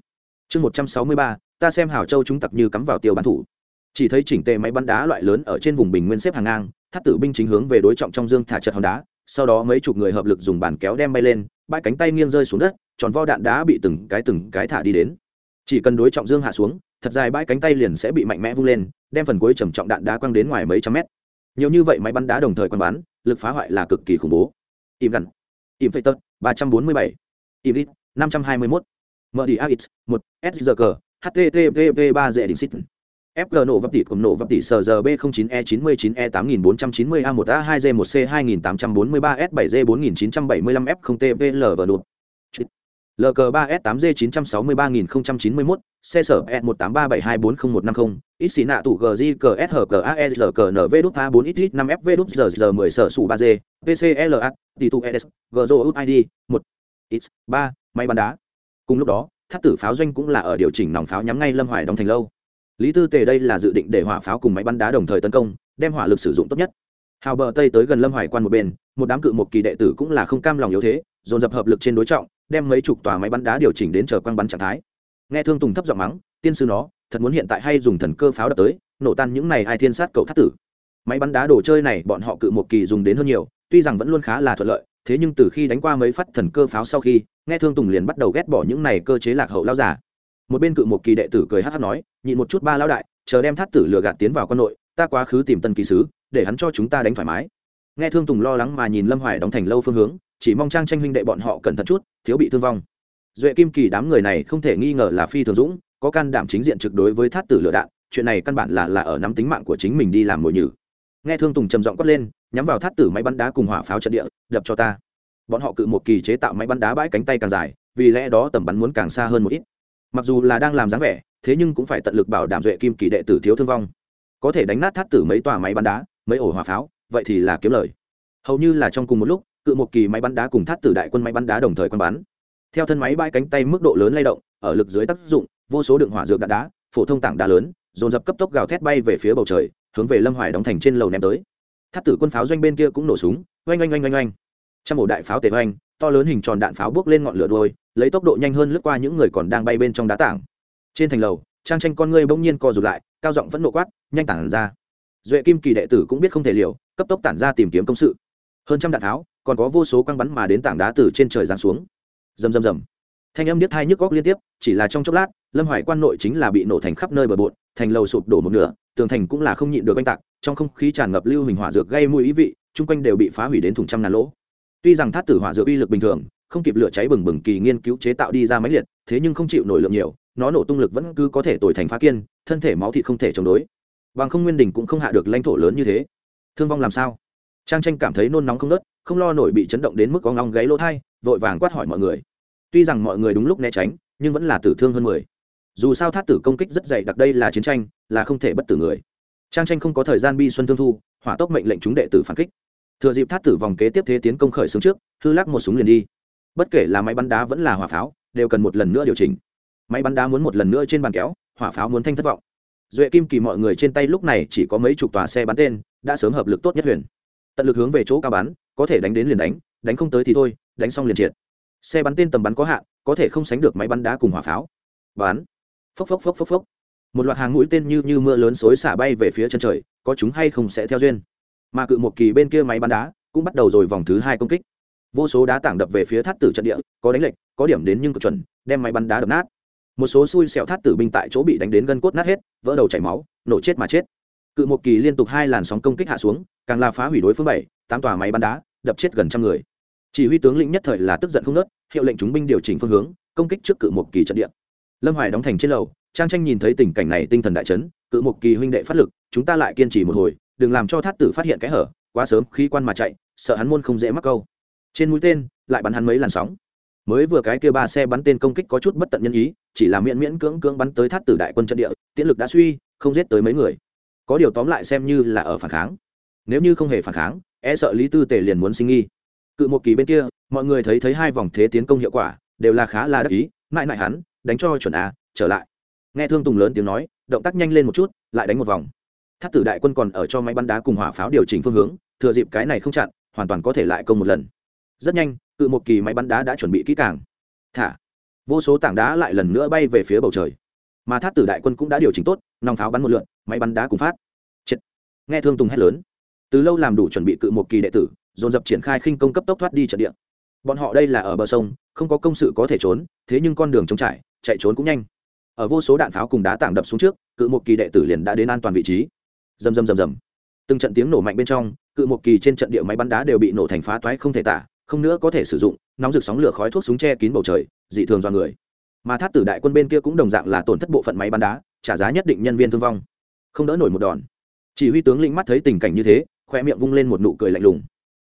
Chương một trăm sáu mươi ba. Ta xem hào châu chúng tặc như cắm vào tiêu bán thủ chỉ thấy chỉnh tề máy bắn đá loại lớn ở trên vùng bình nguyên xếp hàng ngang, thắt tử binh chính hướng về đối trọng trong dương thả chật hòn đá, sau đó mấy chục người hợp lực dùng bàn kéo đem bay lên, bãi cánh tay nghiêng rơi xuống đất, tròn vo đạn đá bị từng cái từng cái thả đi đến. Chỉ cần đối trọng dương hạ xuống, thật dài bãi cánh tay liền sẽ bị mạnh mẽ vung lên, đem phần cuối trầm trọng đạn đá quăng đến ngoài mấy trăm mét. Nhiều như vậy máy bắn đá đồng thời quăng bắn, lực phá hoại là cực kỳ khủng bố. Im gắn im phê tật, ba trăm bốn mươi bảy. Im lít năm trăm hai mươi mốt. Mdi ax một sgg http ba dễ đình xít FG nổ vấp tỷ cùng nổ vấp tỷ sờ giờ B09E99E 8490 A1 A2G 1C 2843 S7G 4975 F0TVL và nụt. LK 3S8G 963091, xe sở e S18372401150, ít xì nạ tủ GJKSHKASLKNV đút A4 ít 5 FV đút giờ giờ 10 sở sủ 3G, PCLA, tỷ tụ ES, GZO ID, 1, X, 3, máy bắn đá. Cùng lúc đó, tháp tử pháo doanh cũng là ở điều chỉnh nòng pháo nhắm ngay Lâm Hoài đóng thành lâu lý tư tề đây là dự định để hỏa pháo cùng máy bắn đá đồng thời tấn công, đem hỏa lực sử dụng tốt nhất. Hào bờ tây tới gần lâm hoài quan một bên, một đám cự một kỳ đệ tử cũng là không cam lòng yếu thế, dồn dập hợp lực trên đối trọng, đem mấy chục tòa máy bắn đá điều chỉnh đến chờ quang bắn trạng thái. Nghe thương tùng thấp giọng mắng, tiên sư nó, thật muốn hiện tại hay dùng thần cơ pháo đập tới, nổ tan những này ai thiên sát cậu thắt tử. Máy bắn đá đồ chơi này bọn họ cự một kỳ dùng đến hơn nhiều, tuy rằng vẫn luôn khá là thuận lợi, thế nhưng từ khi đánh qua mấy phát thần cơ pháo sau khi, nghe thương tùng liền bắt đầu ghét bỏ những này cơ chế lạc hậu lao giả một bên cự một kỳ đệ tử cười hát hát nói, nhịn một chút ba lão đại, chờ đem thắt tử lừa gạt tiến vào con nội, ta quá khứ tìm tân kỳ sứ, để hắn cho chúng ta đánh thoải mái. Nghe thương tùng lo lắng mà nhìn lâm hoài đóng thành lâu phương hướng, chỉ mong trang tranh huynh đệ bọn họ cẩn thận chút, thiếu bị thương vong. Duệ kim kỳ đám người này không thể nghi ngờ là phi thường dũng, có can đảm chính diện trực đối với thát tử lựa đạn, chuyện này căn bản là là ở nắm tính mạng của chính mình đi làm mồi nhử. Nghe thương tùng trầm giọng quát lên, nhắm vào thát tử máy bắn đá cùng hỏa pháo trận địa, đập cho ta. Bọn họ cự một kỳ chế tạo máy bắn đá bãi cánh tay càng dài, vì lẽ đó tầm bắn muốn càng xa hơn một ít mặc dù là đang làm dáng vẻ, thế nhưng cũng phải tận lực bảo đảm duệ kim kỳ đệ tử thiếu thương vong. Có thể đánh nát thát tử mấy tòa máy bắn đá, mấy ổ hỏa pháo, vậy thì là kiếm lời. Hầu như là trong cùng một lúc, cự một kỳ máy bắn đá cùng thát tử đại quân máy bắn đá đồng thời quân bắn. Theo thân máy bãi cánh tay mức độ lớn lay động, ở lực dưới tác dụng, vô số đựng hỏa dược đạn đá, phổ thông tảng đá lớn, dồn dập cấp tốc gào thét bay về phía bầu trời, hướng về lâm hoài đóng thành trên lầu ném tới. Thắt tử quân pháo doanh bên kia cũng nổ súng, oanh oanh oanh oanh oanh. Trăm ổ đại pháo tề oanh to lớn hình tròn đạn pháo bước lên ngọn lửa đôi, lấy tốc độ nhanh hơn lướt qua những người còn đang bay bên trong đá tảng. Trên thành lầu, trang tranh con ngươi bỗng nhiên co rụt lại, cao giọng vẫn nộ quát, nhanh tản ra. Duệ kim kỳ đệ tử cũng biết không thể liều, cấp tốc tản ra tìm kiếm công sự. Hơn trăm đạn tháo còn có vô số quăng bắn mà đến tảng đá từ trên trời giáng xuống. Rầm rầm rầm. Thanh âm điếc hai nhức góc liên tiếp, chỉ là trong chốc lát, lâm hoài quan nội chính là bị nổ thành khắp nơi bờ bộn, thành lầu sụp đổ một nửa, tường thành cũng là không nhịn được oanh tạc, trong không khí tràn ngập lưu hình hỏa dược gây mùi ý vị, chung quanh đều bị phá hủy đến thùng trăm ngàn lỗ tuy rằng thát tử hỏa dựa uy lực bình thường, không kịp lửa cháy bừng bừng kỳ nghiên cứu chế tạo đi ra máy liệt, thế nhưng không chịu nổi lượng nhiều, nó nổ tung lực vẫn cứ có thể tồi thành phá kiên, thân thể máu thịt không thể chống đối. Bằng không nguyên đình cũng không hạ được lãnh thổ lớn như thế. Thương vong làm sao? Trang tranh cảm thấy nôn nóng không nớt, không lo nổi bị chấn động đến mức có ngóng gáy lỗ thai, vội vàng quát hỏi mọi người. Tuy rằng mọi người đúng lúc né tránh, nhưng vẫn là tử thương hơn mười. Dù sao thát tử công kích rất dày đặc đây là chiến tranh, là không thể bất tử người. Trang tranh không có thời gian bi xuân thương thu, hỏa tốc mệnh lệnh chúng đệ tử phản kích thừa dịp thát tử vòng kế tiếp thế tiến công khởi xướng trước, hư lắc một súng liền đi. Bất kể là máy bắn đá vẫn là hỏa pháo, đều cần một lần nữa điều chỉnh. Máy bắn đá muốn một lần nữa trên bàn kéo, hỏa pháo muốn thanh thất vọng. Duệ kim kỳ mọi người trên tay lúc này chỉ có mấy chục tòa xe bắn tên, đã sớm hợp lực tốt nhất huyền. Tận lực hướng về chỗ cao bắn, có thể đánh đến liền đánh đánh không tới thì thôi, đánh xong liền triệt. Xe bắn tên tầm bắn có hạn, có thể không sánh được máy bắn đá cùng hỏa pháo. Bắn. Phốc phốc phốc phốc phốc. Một loạt hàng mũi tên như như mưa lớn xối xả bay về phía chân trời, có chúng hay không sẽ theo duyên mà cự một kỳ bên kia máy bắn đá cũng bắt đầu rồi vòng thứ hai công kích. Vô số đá tảng đập về phía thắt tử trận địa, có đánh lệch, có điểm đến nhưng cực chuẩn, đem máy bắn đá đập nát. Một số xui xẹo thắt tử binh tại chỗ bị đánh đến gân cốt nát hết, vỡ đầu chảy máu, nổ chết mà chết. Cự một kỳ liên tục hai làn sóng công kích hạ xuống, càng là phá hủy đối phương bảy, tám tòa máy bắn đá, đập chết gần trăm người. Chỉ huy tướng lĩnh nhất thời là tức giận không nớt, hiệu lệnh chúng binh điều chỉnh phương hướng, công kích trước cự một kỳ trận địa. Lâm hoài đóng thành trên lầu, trang tranh nhìn thấy tình cảnh này tinh thần đại chấn, cự một kỳ huynh đệ phát lực, chúng ta lại kiên trì một hồi đừng làm cho thát tử phát hiện cái hở, quá sớm khi quan mà chạy, sợ hắn môn không dễ mắc câu. Trên mũi tên, lại bắn hắn mấy làn sóng. Mới vừa cái kia ba xe bắn tên công kích có chút bất tận nhân ý, chỉ là miễn miễn cưỡng cưỡng bắn tới thát tử đại quân trận địa, tiễn lực đã suy, không giết tới mấy người. Có điều tóm lại xem như là ở phản kháng. Nếu như không hề phản kháng e sợ lý tư tề liền muốn sinh nghi. Cự một kỳ bên kia, mọi người thấy thấy hai vòng thế tiến công hiệu quả, đều là khá là đắc ý, mãi mãi hắn, đánh cho chuẩn a, trở lại. Nghe thương tùng lớn tiếng nói, động tác nhanh lên một chút, lại đánh một vòng tháp tử đại quân còn ở cho máy bắn đá cùng hỏa pháo điều chỉnh phương hướng, thừa dịp cái này không chặn, hoàn toàn có thể lại công một lần. Rất nhanh, cự một kỳ máy bắn đá đã chuẩn bị kỹ càng. Thả. Vô số tảng đá lại lần nữa bay về phía bầu trời. Mà tháp tử đại quân cũng đã điều chỉnh tốt, nòng pháo bắn một lượn, máy bắn đá cùng phát. Chết. nghe thương tùng hét lớn. Từ lâu làm đủ chuẩn bị cự một kỳ đệ tử, dồn dập triển khai khinh công cấp tốc thoát đi trận địa. Bọn họ đây là ở bờ sông, không có công sự có thể trốn, thế nhưng con đường trống trải, chạy trốn cũng nhanh. Ở vô số đạn pháo cùng đá tảng đập xuống trước, cự một kỳ đệ tử liền đã đến an toàn vị trí rầm rầm rầm rầm. Từng trận tiếng nổ mạnh bên trong, cự một kỳ trên trận địa máy bắn đá đều bị nổ thành phá toái không thể tả, không nữa có thể sử dụng, nóng rực sóng lửa khói thuốc súng che kín bầu trời, dị thường do người. Mà thát tử đại quân bên kia cũng đồng dạng là tổn thất bộ phận máy bắn đá, trả giá nhất định nhân viên thương vong. Không đỡ nổi một đòn. Chỉ huy tướng lĩnh mắt thấy tình cảnh như thế, khoe miệng vung lên một nụ cười lạnh lùng.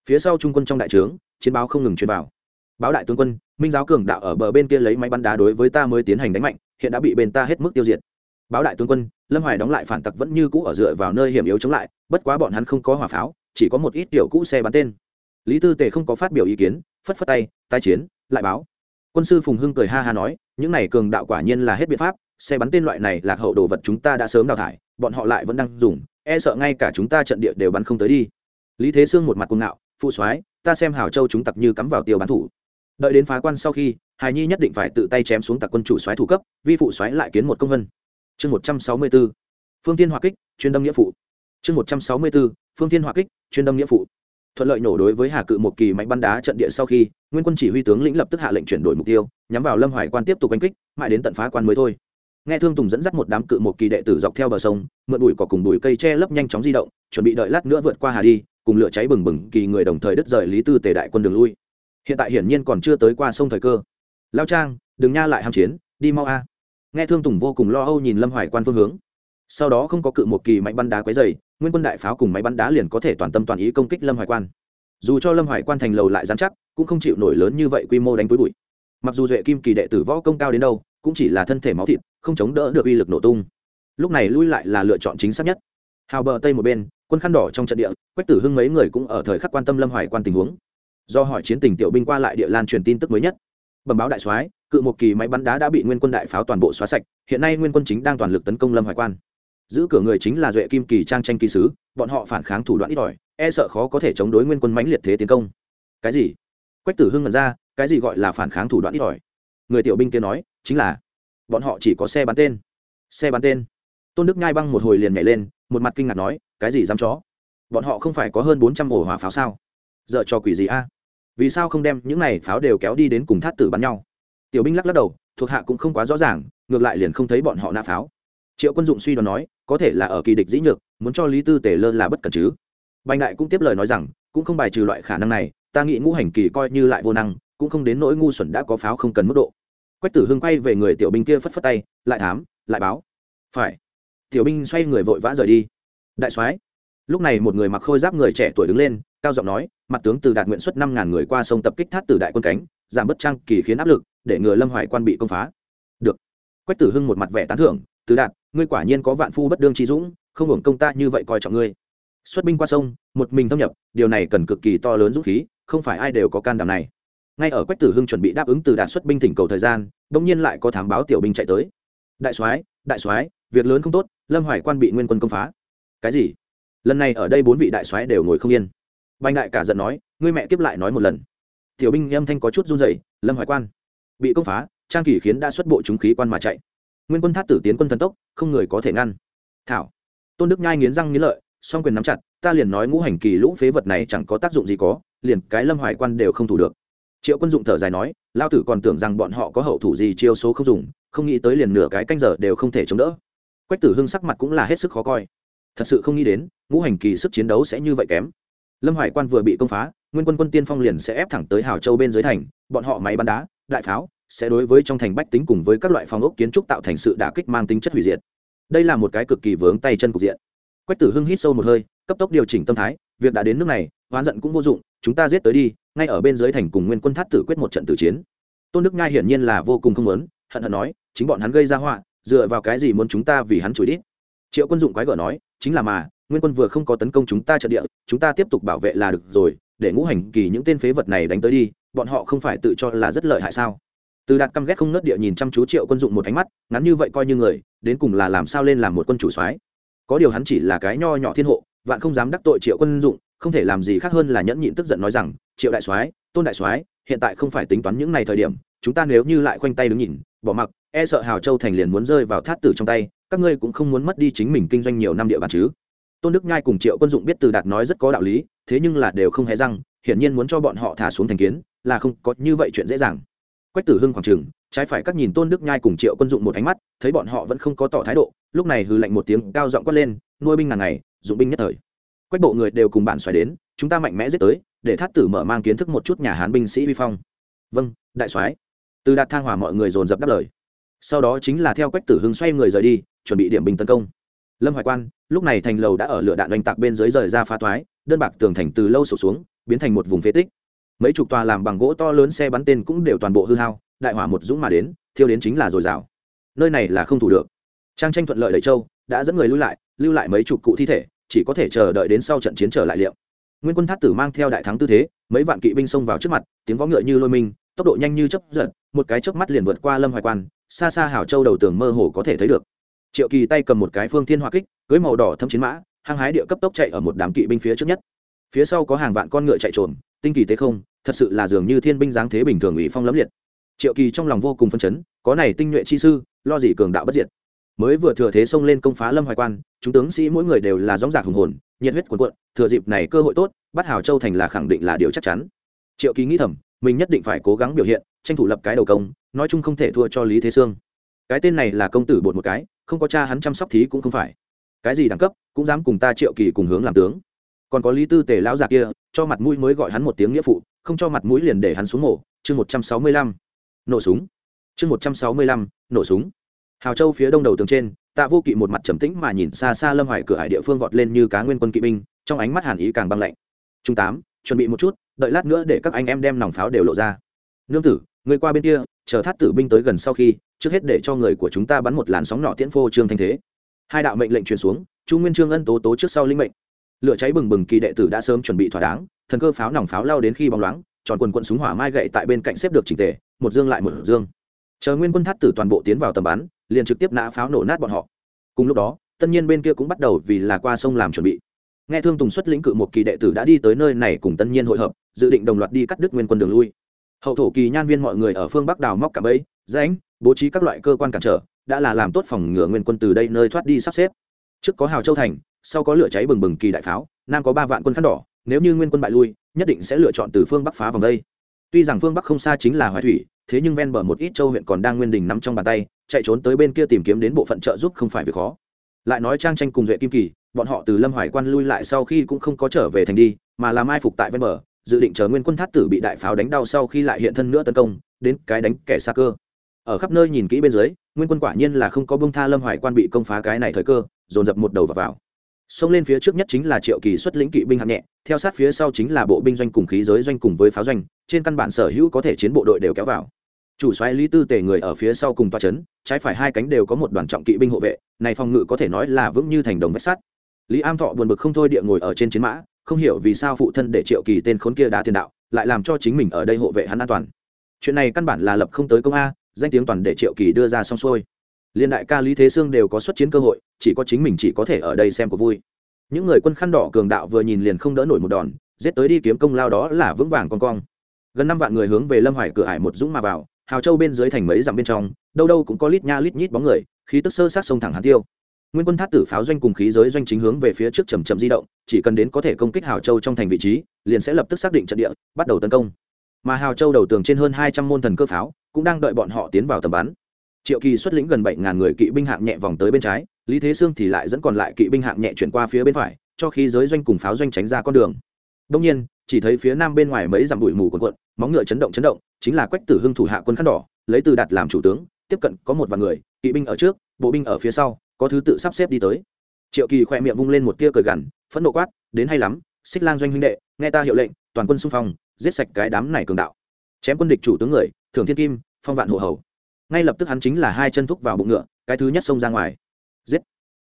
Phía sau trung quân trong đại trướng, chiến báo không ngừng truyền vào. Báo đại tướng quân, minh giáo cường đạo ở bờ bên kia lấy máy bắn đá đối với ta mới tiến hành đánh mạnh, hiện đã bị bên ta hết mức tiêu diệt báo đại tướng quân, lâm hoài đóng lại phản tặc vẫn như cũ ở dựa vào nơi hiểm yếu chống lại, bất quá bọn hắn không có hỏa pháo, chỉ có một ít tiểu cũ xe bắn tên. Lý tư tề không có phát biểu ý kiến, phất phất tay, tái chiến, lại báo. Quân sư phùng hưng cười ha ha nói, những này cường đạo quả nhiên là hết biện pháp, xe bắn tên loại này là hậu đồ vật chúng ta đã sớm đào thải, bọn họ lại vẫn đang dùng e sợ ngay cả chúng ta trận địa đều bắn không tới đi. Lý thế sương một mặt cuồng ngạo, phụ soái, ta xem hảo châu chúng tặc như cắm vào tiêu bán thủ. Đợi đến phá quan sau khi, hài nhi nhất định phải tự tay chém xuống tặc quân chủ soái thủ cấp, vi phụ soái lại kiến một công vân chương một trăm sáu mươi b ố phương tiên hòa kích, chuyên đâm nghĩa phụ. Chương một trăm sáu mươi bốn, phương thiên hỏa kích, chuyên đâm nghĩa phụ. Thuận lợi nổ đối với hà cự một kỳ mạnh bắn đá trận địa sau khi, nguyên quân chỉ huy tướng lĩnh lập tức hạ lệnh chuyển đổi mục tiêu, nhắm vào lâm hoài quan tiếp tục đánh kích, mãi đến tận phá quan mới thôi. Nghe thương tùng dẫn dắt một đám cự một kỳ đệ tử dọc theo bờ sông, mượn bụi cỏ cùng bụi cây che lấp nhanh chóng di động, chuẩn bị đợi lát nữa vượt qua hà đi, cùng lửa cháy bừng bừng, kỳ người đồng thời đứt rời lý tư tề đại quân đường lui. Hiện tại hiển nhiên còn chưa tới qua sông thời cơ. Lao trang, đừng nha lại ham chiến, đi mau a nghe thương tùng vô cùng lo âu nhìn lâm hoài quan phương hướng. Sau đó không có cự một kỳ máy bắn đá quấy dày nguyên quân đại pháo cùng máy bắn đá liền có thể toàn tâm toàn ý công kích lâm hoài quan. Dù cho lâm hoài quan thành lầu lại dán chắc, cũng không chịu nổi lớn như vậy quy mô đánh với bụi. Mặc dù duệ kim kỳ đệ tử võ công cao đến đâu, cũng chỉ là thân thể máu thịt, không chống đỡ được uy lực nổ tung. Lúc này lui lại là lựa chọn chính xác nhất. Hào bờ tây một bên, quân khăn đỏ trong trận địa, quách tử hưng mấy người cũng ở thời khắc quan tâm lâm hoài quan tình huống. Do hỏi chiến tình tiểu binh qua lại địa lan truyền tin tức mới nhất bẩm báo đại soái, cự một kỳ máy bắn đá đã bị nguyên quân đại pháo toàn bộ xóa sạch, hiện nay nguyên quân chính đang toàn lực tấn công lâm hoài quan. Giữ cửa người chính là duệ kim kỳ trang tranh kỳ sứ, bọn họ phản kháng thủ đoạn ít ỏi e sợ khó có thể chống đối nguyên quân mãnh liệt thế tiến công. Cái gì? Quách tử hưng ngẩn ra, cái gì gọi là phản kháng thủ đoạn ít ỏi? Người tiểu binh kia nói, chính là, bọn họ chỉ có xe bắn tên. Xe bắn tên. Tôn đức nhai băng một hồi liền nhảy lên, một mặt kinh ngạc nói, cái gì dám chó? Bọn họ không phải có hơn bốn trăm ổ hỏa pháo sao? Dợ cho quỷ gì a? Vì sao không đem những này pháo đều kéo đi đến cùng thát tử bắn nhau? Tiểu binh lắc lắc đầu, thuộc hạ cũng không quá rõ ràng, ngược lại liền không thấy bọn họ nã pháo. Triệu quân dụng suy đoán nói, có thể là ở kỳ địch dĩ nhược, muốn cho lý tư tể lơ là bất cần chứ. Bành đại cũng tiếp lời nói rằng, cũng không bài trừ loại khả năng này, ta nghĩ ngũ hành kỳ coi như lại vô năng, cũng không đến nỗi ngu xuẩn đã có pháo không cần mức độ. Quách tử hưng quay về người tiểu binh kia phất phất tay, lại thám, lại báo. Phải. Tiểu binh xoay người vội vã rời đi. Đại soái. Lúc này một người mặc khôi giáp người trẻ tuổi đứng lên, cao giọng nói mặt tướng từ đạt nguyện xuất năm ngàn người qua sông tập kích thát từ đại quân cánh, giảm bất trang kỳ khiến áp lực, để ngừa lâm hoài quan bị công phá. Được. Quách tử hưng một mặt vẻ tán thưởng, từ đạt, ngươi quả nhiên có vạn phu bất đương trí dũng, không hưởng công ta như vậy coi trọng ngươi. Xuất binh qua sông, một mình thâm nhập, điều này cần cực kỳ to lớn dũng khí, không phải ai đều có can đảm này. Ngay ở quách tử hưng chuẩn bị đáp ứng từ đạt xuất binh thỉnh cầu thời gian, bỗng nhiên lại có thám báo tiểu binh chạy tới. Đại soái đại soái, việc lớn không tốt, lâm hoài quan bị nguyên quân công phá. Cái gì? Lần này ở đây bốn vị đại soái đều ngồi không yên bành đại cả giận nói, ngươi mẹ tiếp lại nói một lần. Tiểu binh âm thanh có chút run rẩy, lâm hoài quan, bị công phá, trang kỷ khiến đã xuất bộ chúng khí quan mà chạy. Nguyên quân thát tử tiến quân thần tốc, không người có thể ngăn. Thảo, tôn đức nhai nghiến răng nghiến lợi, song quyền nắm chặt, ta liền nói ngũ hành kỳ lũ phế vật này chẳng có tác dụng gì có, liền cái lâm hoài quan đều không thủ được. Triệu quân dụng thở dài nói, lao tử còn tưởng rằng bọn họ có hậu thủ gì chiêu số không dùng, không nghĩ tới liền nửa cái canh giờ đều không thể chống đỡ. Quách tử hưng sắc mặt cũng là hết sức khó coi. Thật sự không nghĩ đến, ngũ hành kỳ sức chiến đấu sẽ như vậy kém lâm hoài quan vừa bị công phá, nguyên quân quân tiên phong liền sẽ ép thẳng tới hào châu bên dưới thành, bọn họ máy bắn đá, đại pháo, sẽ đối với trong thành bách tính cùng với các loại phòng ốc kiến trúc tạo thành sự đả kích mang tính chất hủy diệt. Đây là một cái cực kỳ vướng tay chân cục diện. Quách tử hưng hít sâu một hơi, cấp tốc điều chỉnh tâm thái, việc đã đến nước này, oán giận cũng vô dụng, chúng ta giết tới đi, ngay ở bên dưới thành cùng nguyên quân thắt tử quyết một trận tử chiến. Tôn đức ngai hiển nhiên là vô cùng không muốn, hận hận nói, chính bọn hắn gây ra họa, dựa vào cái gì muốn chúng ta vì hắn chửi đít? Triệu quân dụng quái gở nói, chính là mà nguyên quân vừa không có tấn công chúng ta trận địa, chúng ta tiếp tục bảo vệ là được rồi, để ngũ hành kỳ những tên phế vật này đánh tới đi, bọn họ không phải tự cho là rất lợi hại sao? Từ đạt căm ghét không nớt địa nhìn chăm chú triệu quân dụng một ánh mắt, ngắn như vậy coi như người, đến cùng là làm sao lên làm một quân chủ soái? Có điều hắn chỉ là cái nho nhỏ thiên hộ, vạn không dám đắc tội triệu quân dụng, không thể làm gì khác hơn là nhẫn nhịn tức giận nói rằng, triệu đại soái, tôn đại soái, hiện tại không phải tính toán những này thời điểm, chúng ta nếu như lại khoanh tay đứng nhìn, bỏ mặc e sợ hào châu thành liền muốn rơi vào thát tử trong tay, các ngươi cũng không muốn mất đi chính mình kinh doanh nhiều năm địa bàn chứ tôn đức nhai cùng triệu quân dụng biết từ đạt nói rất có đạo lý, thế nhưng là đều không hề răng, hiển nhiên muốn cho bọn họ thả xuống thành kiến, là không có như vậy chuyện dễ dàng. Quách tử hưng khoảng trừng trái phải các nhìn tôn đức nhai cùng triệu quân dụng một ánh mắt, thấy bọn họ vẫn không có tỏ thái độ, lúc này hư lạnh một tiếng, cao giọng quát lên, nuôi binh ngàn ngày, dụng binh nhất thời. Quách bộ người đều cùng bạn xoài đến, chúng ta mạnh mẽ giết tới, để thát tử mở mang kiến thức một chút nhà hán binh sĩ vi phong. Vâng đại soái. Từ đạt thang hòa mọi người dồn dập đáp lời. Sau đó chính là theo quách tử hưng xoay người rời đi, chuẩn bị điểm binh tấn công lâm hoài quan, lúc này thành lầu đã ở lửa đạn oanh tạc bên dưới rời ra phá thoái, đơn bạc tường thành từ lâu sụp xuống, biến thành một vùng phế tích. Mấy chục tòa làm bằng gỗ to lớn xe bắn tên cũng đều toàn bộ hư hao, đại hỏa một dũng mà đến, thiêu đến chính là dồi dào. Nơi này là không thủ được. Trang tranh thuận lợi đầy châu, đã dẫn người lưu lại lưu lại mấy chục cụ thi thể, chỉ có thể chờ đợi đến sau trận chiến trở lại liệu. Nguyên quân thát tử mang theo đại thắng tư thế, mấy vạn kỵ binh xông vào trước mặt, tiếng võ ngựa như lôi minh, tốc độ nhanh như chấp giật, một cái chớp mắt liền vượt qua lâm hoài quan, xa xa hảo châu đầu tường mơ hồ có thể thấy được triệu kỳ tay cầm một cái phương thiên hỏa kích, cưới màu đỏ thâm chiến mã, hăng hái địa cấp tốc chạy ở một đám kỵ binh phía trước nhất. Phía sau có hàng vạn con ngựa chạy trộm tinh kỳ tế không, thật sự là dường như thiên binh giáng thế bình thường ủy phong lẫm liệt. Triệu kỳ trong lòng vô cùng phân chấn, có này tinh nhuệ chi sư, lo gì cường đạo bất diệt. Mới vừa thừa thế xông lên công phá lâm hoài quan, chúng tướng sĩ mỗi người đều là dóng dạc hùng hồn, nhiệt huyết cuồn cuộn, thừa dịp này cơ hội tốt, bắt hào châu thành là khẳng định là điều chắc chắn. Triệu Kỳ nghĩ thầm, mình nhất định phải cố gắng biểu hiện, tranh thủ lập cái đầu công, nói chung không thể thua cho lý thế sương. Cái tên này là công tử bột một cái không có cha hắn chăm sóc thí cũng không phải. Cái gì đẳng cấp, cũng dám cùng ta triệu kỳ cùng hướng làm tướng. Còn có lý tư tề lão già kia, cho mặt mũi mới gọi hắn một tiếng nghĩa phụ, không cho mặt mũi liền để hắn xuống mổ chương một trăm sáu mươi lăm. Nổ súng. Chương một trăm sáu mươi lăm. Nổ súng. Hào châu phía đông đầu tường trên, tạ vô kỵ một mặt trầm tĩnh mà nhìn xa xa lâm hoài cửa hải địa phương vọt lên như cá nguyên quân kỵ binh, trong ánh mắt hàn ý càng băng lạnh. Trung tám, chuẩn bị một chút, đợi lát nữa để các anh em đem nòng pháo đều lộ ra. Nương tử, người qua bên kia, chờ thắt tử binh tới gần sau khi trước hết để cho người của chúng ta bắn một làn sóng nọ tiễn phô trương thanh thế. Hai đạo mệnh lệnh truyền xuống, chu nguyên trương ân tố tố trước sau linh mệnh. Lửa cháy bừng bừng, kỳ đệ tử đã sớm chuẩn bị thỏa đáng, thần cơ pháo nòng pháo lao đến khi bóng loáng, tròn quần quận súng hỏa mai gậy tại bên cạnh xếp được chỉnh tề, một dương lại một dương. Chờ nguyên quân thắt tử toàn bộ tiến vào tầm bắn, liền trực tiếp nã pháo nổ nát bọn họ. Cùng lúc đó tân nhiên bên kia cũng bắt đầu vì là qua sông làm chuẩn bị. Nghe thương tùng xuất lĩnh cự một kỳ đệ tử đã đi tới nơi này cùng tân nhiên hội hợp, dự định đồng loạt đi cắt đứt nguyên quân đường lui hậu thổ kỳ nhan viên mọi người ở phương bắc đào móc cả bẫy, rãnh, bố trí các loại cơ quan cản trở, đã là làm tốt phòng ngừa nguyên quân từ đây nơi thoát đi sắp xếp. Trước có hào châu thành, sau có lửa cháy bừng bừng kỳ đại pháo, nam có ba vạn quân khăn đỏ, nếu như nguyên quân bại lui, nhất định sẽ lựa chọn từ phương bắc phá vòng đây. Tuy rằng phương bắc không xa chính là hoài thủy, thế nhưng ven bờ một ít châu huyện còn đang nguyên đình nắm trong bàn tay, chạy trốn tới bên kia tìm kiếm đến bộ phận trợ giúp không phải việc khó. Lại nói trang tranh cùng duệ kim kỳ, bọn họ từ lâm hoài quan lui lại sau khi cũng không có trở về thành đi, mà làm ai phục tại ven bờ dự định chờ nguyên quân thát tử bị đại pháo đánh đau sau khi lại hiện thân nữa tấn công đến cái đánh kẻ xa cơ. Ở khắp nơi nhìn kỹ bên dưới nguyên quân quả nhiên là không có bông tha lâm hoài quan bị công phá cái này thời cơ dồn dập một đầu vào, vào. xông lên phía trước nhất chính là triệu kỳ xuất lĩnh kỵ binh hạng nhẹ theo sát phía sau chính là bộ binh doanh cùng khí giới doanh cùng với pháo doanh trên căn bản sở hữu có thể chiến bộ đội đều kéo vào. Chủ xoáy lý tư tề người ở phía sau cùng toa c h ấ n trái phải hai cánh đều có một đoàn trọng kỵ binh hộ vệ này phòng ngự có thể nói là vững như thành đồng vách sắt. Lý am thọ buồn bực không thôi địa ngồi ở trên chiến mã không hiểu vì sao phụ thân để triệu kỳ tên khốn kia đá tiền đạo, lại làm cho chính mình ở đây hộ vệ hắn an toàn. Chuyện này căn bản là lập không tới công a, danh tiếng toàn để triệu kỳ đưa ra xong xuôi. Liên đại ca lý thế sương đều có xuất chiến cơ hội, chỉ có chính mình chỉ có thể ở đây xem có vui. Những người quân khăn đỏ cường đạo vừa nhìn liền không đỡ nổi một đòn, giết tới đi kiếm công lao đó là vững vàng con cong. Gần năm vạn người hướng về lâm hoài cửa hải một dũng mà vào, hào châu bên dưới thành mấy dặm bên trong, đâu đâu cũng có lít nha lít nhít bóng người, khí tức sơ sát sông thẳng hắn tiêu nguyên quân thát tử pháo doanh cùng khí giới doanh chính hướng về phía trước chầm chậm di động, chỉ cần đến có thể công kích hào châu trong thành vị trí, liền sẽ lập tức xác định trận địa, bắt đầu tấn công. Mà hào châu đầu tường trên hơn hai trăm môn thần cơ pháo, cũng đang đợi bọn họ tiến vào tầm bắn. Triệu kỳ xuất lĩnh gần bảy ngàn người kỵ binh hạng nhẹ vòng tới bên trái, lý thế sương thì lại dẫn còn lại kỵ binh hạng nhẹ chuyển qua phía bên phải, cho khí giới doanh cùng pháo doanh tránh ra con đường. Đông nhiên, chỉ thấy phía nam bên ngoài mấy dặm bụi mù quần quận móng ngựa chấn động chấn động, chính là quách tử hưng thủ hạ quân khăn đỏ, lấy từ đạt làm chủ tướng, tiếp cận có một vài người, kỵ binh ở trước, bộ binh ở phía sau có thứ tự sắp xếp đi tới. Triệu kỳ khỏe miệng vung lên một tia cười gằn, phẫn nộ quát, đến hay lắm, xích lang doanh huynh đệ, nghe ta hiệu lệnh, toàn quân xung phong, giết sạch cái đám này cường đạo. Chém quân địch chủ tướng người, thường thiên kim, phong vạn hộ hầu. Ngay lập tức hắn chính là hai chân thúc vào bụng ngựa, cái thứ nhất xông ra ngoài. Giết!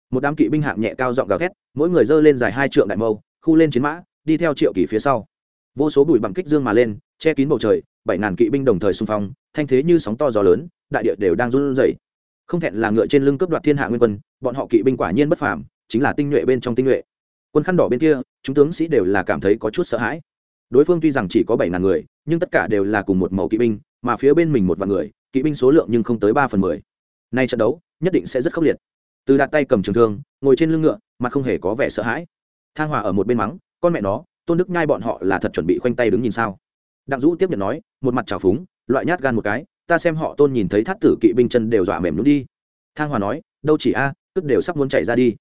Một đám kỵ binh hạng nhẹ cao giọng gào thét, mỗi người giơ lên dài hai trượng đại mâu, khu lên chiến mã, đi theo triệu kỳ phía sau. Vô số bụi bằng kích dương mà lên, che kín bầu trời, bảy ngàn kỵ binh đồng thời xung phong, thanh thế như sóng to gió lớn, đại địa đều đang run rẩy không thẹn là ngựa trên lưng cướp đoạt thiên hạ nguyên quân, bọn họ kỵ binh quả nhiên bất phàm, chính là tinh nhuệ bên trong tinh nhuệ. Quân khăn đỏ bên kia, chúng tướng sĩ đều là cảm thấy có chút sợ hãi. Đối phương tuy rằng chỉ có bảy ngàn người, nhưng tất cả đều là cùng một màu kỵ binh, mà phía bên mình một vạn người, kỵ binh số lượng nhưng không tới ba phần mười. Nay trận đấu, nhất định sẽ rất khốc liệt. Từ đạt tay cầm trường thương, ngồi trên lưng ngựa mà không hề có vẻ sợ hãi. Thang hòa ở một bên mắng, con mẹ nó, tôn đức nhai bọn họ là thật chuẩn bị khoanh tay đứng nhìn sao? Đặng dũ tiếp nhận nói, một mặt trào phúng, loại nhát gan một cái ta xem họ tôn nhìn thấy thắt tử kỵ binh chân đều dọa mềm nhún đi. Thang hòa nói, đâu chỉ a tức đều sắp muốn chạy ra đi.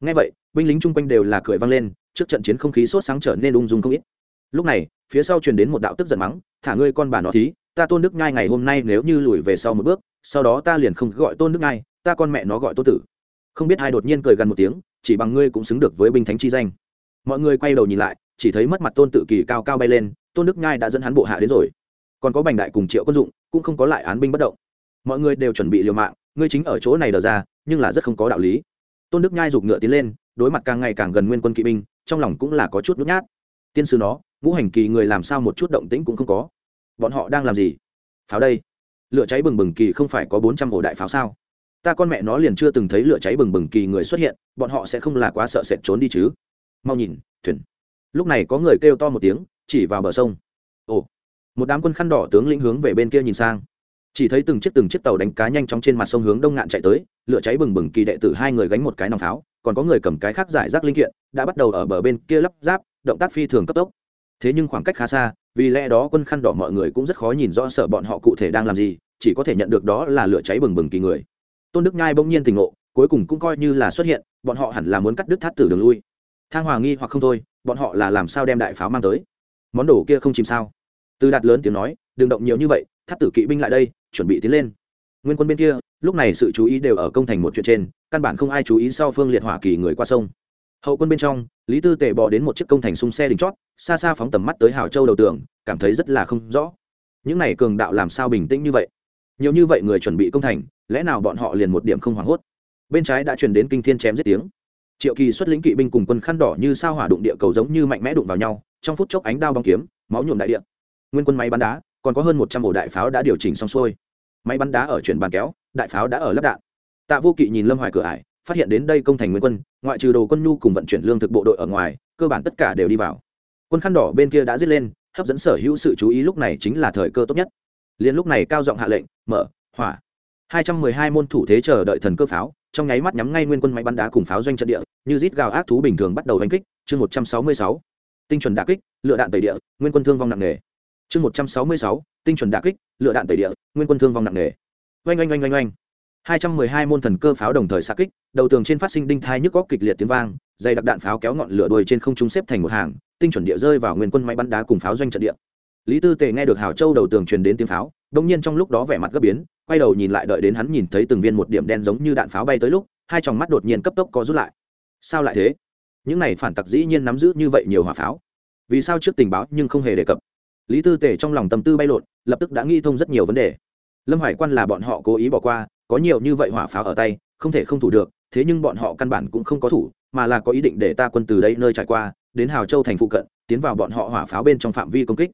Ngay vậy, binh lính chung quanh đều là cười vang lên, trước trận chiến không khí sốt sáng trở nên ung dung không ít. Lúc này, phía sau truyền đến một đạo tức giận mắng, thả ngươi con bà nó thí, ta tôn đức nhai ngày hôm nay nếu như lùi về sau một bước, sau đó ta liền không gọi tôn đức nhai, ta con mẹ nó gọi tôn tử. Không biết hai đột nhiên cười gần một tiếng, chỉ bằng ngươi cũng xứng được với binh thánh chi danh. Mọi người quay đầu nhìn lại, chỉ thấy mất mặt tôn tự kỳ cao cao bay lên, tôn đức nhai đã dẫn hắn bộ hạ đến rồi. Còn có bành đại cùng triệu quân dụng cũng không có lại án binh bất động. Mọi người đều chuẩn bị liều mạng, ngươi chính ở chỗ này đờ ra, nhưng là rất không có đạo lý. Tôn đức nhai giục ngựa tiến lên, đối mặt càng ngày càng gần nguyên quân kỵ binh, trong lòng cũng là có chút nhút nhát. Tiên sư nó, ngũ hành kỳ người làm sao một chút động tĩnh cũng không có. Bọn họ đang làm gì? Pháo đây. Lửa cháy bừng bừng kỳ không phải có bốn trăm ổ đại pháo sao? Ta con mẹ nó liền chưa từng thấy lửa cháy bừng bừng kỳ người xuất hiện, bọn họ sẽ không là quá sợ sệt trốn đi chứ? Mau nhìn, thuyền. Lúc này có người kêu to một tiếng, chỉ vào bờ sông. Ồ một đám quân khăn đỏ tướng lĩnh hướng về bên kia nhìn sang. Chỉ thấy từng chiếc từng chiếc tàu đánh cá nhanh chóng trên mặt sông hướng đông ngạn chạy tới, lửa cháy bừng bừng kỳ đệ tử hai người gánh một cái nòng pháo, còn có người cầm cái khác giải rác linh kiện, đã bắt đầu ở bờ bên kia lắp ráp, động tác phi thường cấp tốc. Thế nhưng khoảng cách khá xa, vì lẽ đó quân khăn đỏ mọi người cũng rất khó nhìn rõ sợ bọn họ cụ thể đang làm gì, chỉ có thể nhận được đó là lửa cháy bừng bừng kỳ người. Tôn đức nhai bỗng nhiên tỉnh ngộ, cuối cùng cũng coi như là xuất hiện, bọn họ hẳn là muốn cắt đứt thắt tử đường lui. Thang hòa nghi hoặc không thôi, bọn họ là làm sao đem đại pháo mang tới? Món đồ kia không chìm sao? Từ đạt lớn tiếng nói, đừng động nhiều như vậy Thất tử kỵ binh lại đây, chuẩn bị tiến lên. Nguyên quân bên kia, lúc này sự chú ý đều ở công thành một chuyện trên, căn bản không ai chú ý sau phương liệt hỏa kỳ người qua sông. Hậu quân bên trong, lý tư tề bỏ đến một chiếc công thành xung xe đỉnh chót, xa xa phóng tầm mắt tới hào châu đầu tường, cảm thấy rất là không rõ. Những này cường đạo làm sao bình tĩnh như vậy? Nhiều như vậy người chuẩn bị công thành, lẽ nào bọn họ liền một điểm không hoảng hốt? Bên trái đã truyền đến kinh thiên chém giết tiếng. Triệu kỳ xuất lĩnh kỵ binh cùng quân khăn đỏ như sao hỏa đụng địa cầu giống như mạnh mẽ đụng vào nhau, trong phút chốc ánh đao bóng kiếm, máu nhuộm đại địa nguyên quân máy bắn đá, còn có hơn một trăm ổ đại pháo đã điều chỉnh xong xuôi. Máy bắn đá ở chuyển bàn kéo, đại pháo đã ở lắp đạn. Tạ vô kỵ nhìn lâm hoài cửa ải, phát hiện đến đây công thành nguyên quân, ngoại trừ đồ quân nhu cùng vận chuyển lương thực bộ đội ở ngoài, cơ bản tất cả đều đi vào. Quân khăn đỏ bên kia đã giết lên, hấp dẫn sở hữu sự chú ý lúc này chính là thời cơ tốt nhất. Liền lúc này cao giọng hạ lệnh, mở, hỏa. 212 môn thủ thế chờ đợi thần cơ pháo, trong nháy mắt nhắm ngay nguyên quân máy bắn đá cùng pháo doanh trận địa, như rít gào ác thú bình thường bắt đầu đánh kích, chương 166. tinh chuẩn đả kích, lựa đạn tẩy địa, nguyên quân thương vong nặng nề chương 166. tinh chuẩn đả kích, lựa đạn tẩy địa, nguyên quân thương vong nặng nề. Oanh oanh oanh oanh oanh. 212 môn thần cơ pháo đồng thời xa kích, đầu tường trên phát sinh đinh thai nhức góc kịch liệt tiếng vang dây đặc đạn pháo kéo ngọn lửa đuôi trên không trung xếp thành một hàng, tinh chuẩn địa rơi vào nguyên quân máy bắn đá cùng pháo doanh trận địa. Lý tư tề nghe được hảo châu đầu tường truyền đến tiếng pháo đông nhiên trong lúc đó vẻ mặt gấp biến, quay đầu nhìn lại đợi đến hắn nhìn thấy từng viên một điểm đen giống như đạn pháo bay tới lúc, hai tròng mắt đột nhiên cấp tốc có rút lại. Sao lại thế? Những này phản tặc dĩ nhiên nắm giữ như vậy nhiều hỏa pháo. Vì sao trước tình báo nhưng không hề đề cập? Lý tư tề trong lòng tâm tư bay lộn, lập tức đã nghĩ thông rất nhiều vấn đề. Lâm hải quan là bọn họ cố ý bỏ qua, có nhiều như vậy hỏa pháo ở tay, không thể không thủ được, thế nhưng bọn họ căn bản cũng không có thủ, mà là có ý định để ta quân từ đây nơi trải qua, đến hào châu thành phụ cận, tiến vào bọn họ hỏa pháo bên trong phạm vi công kích.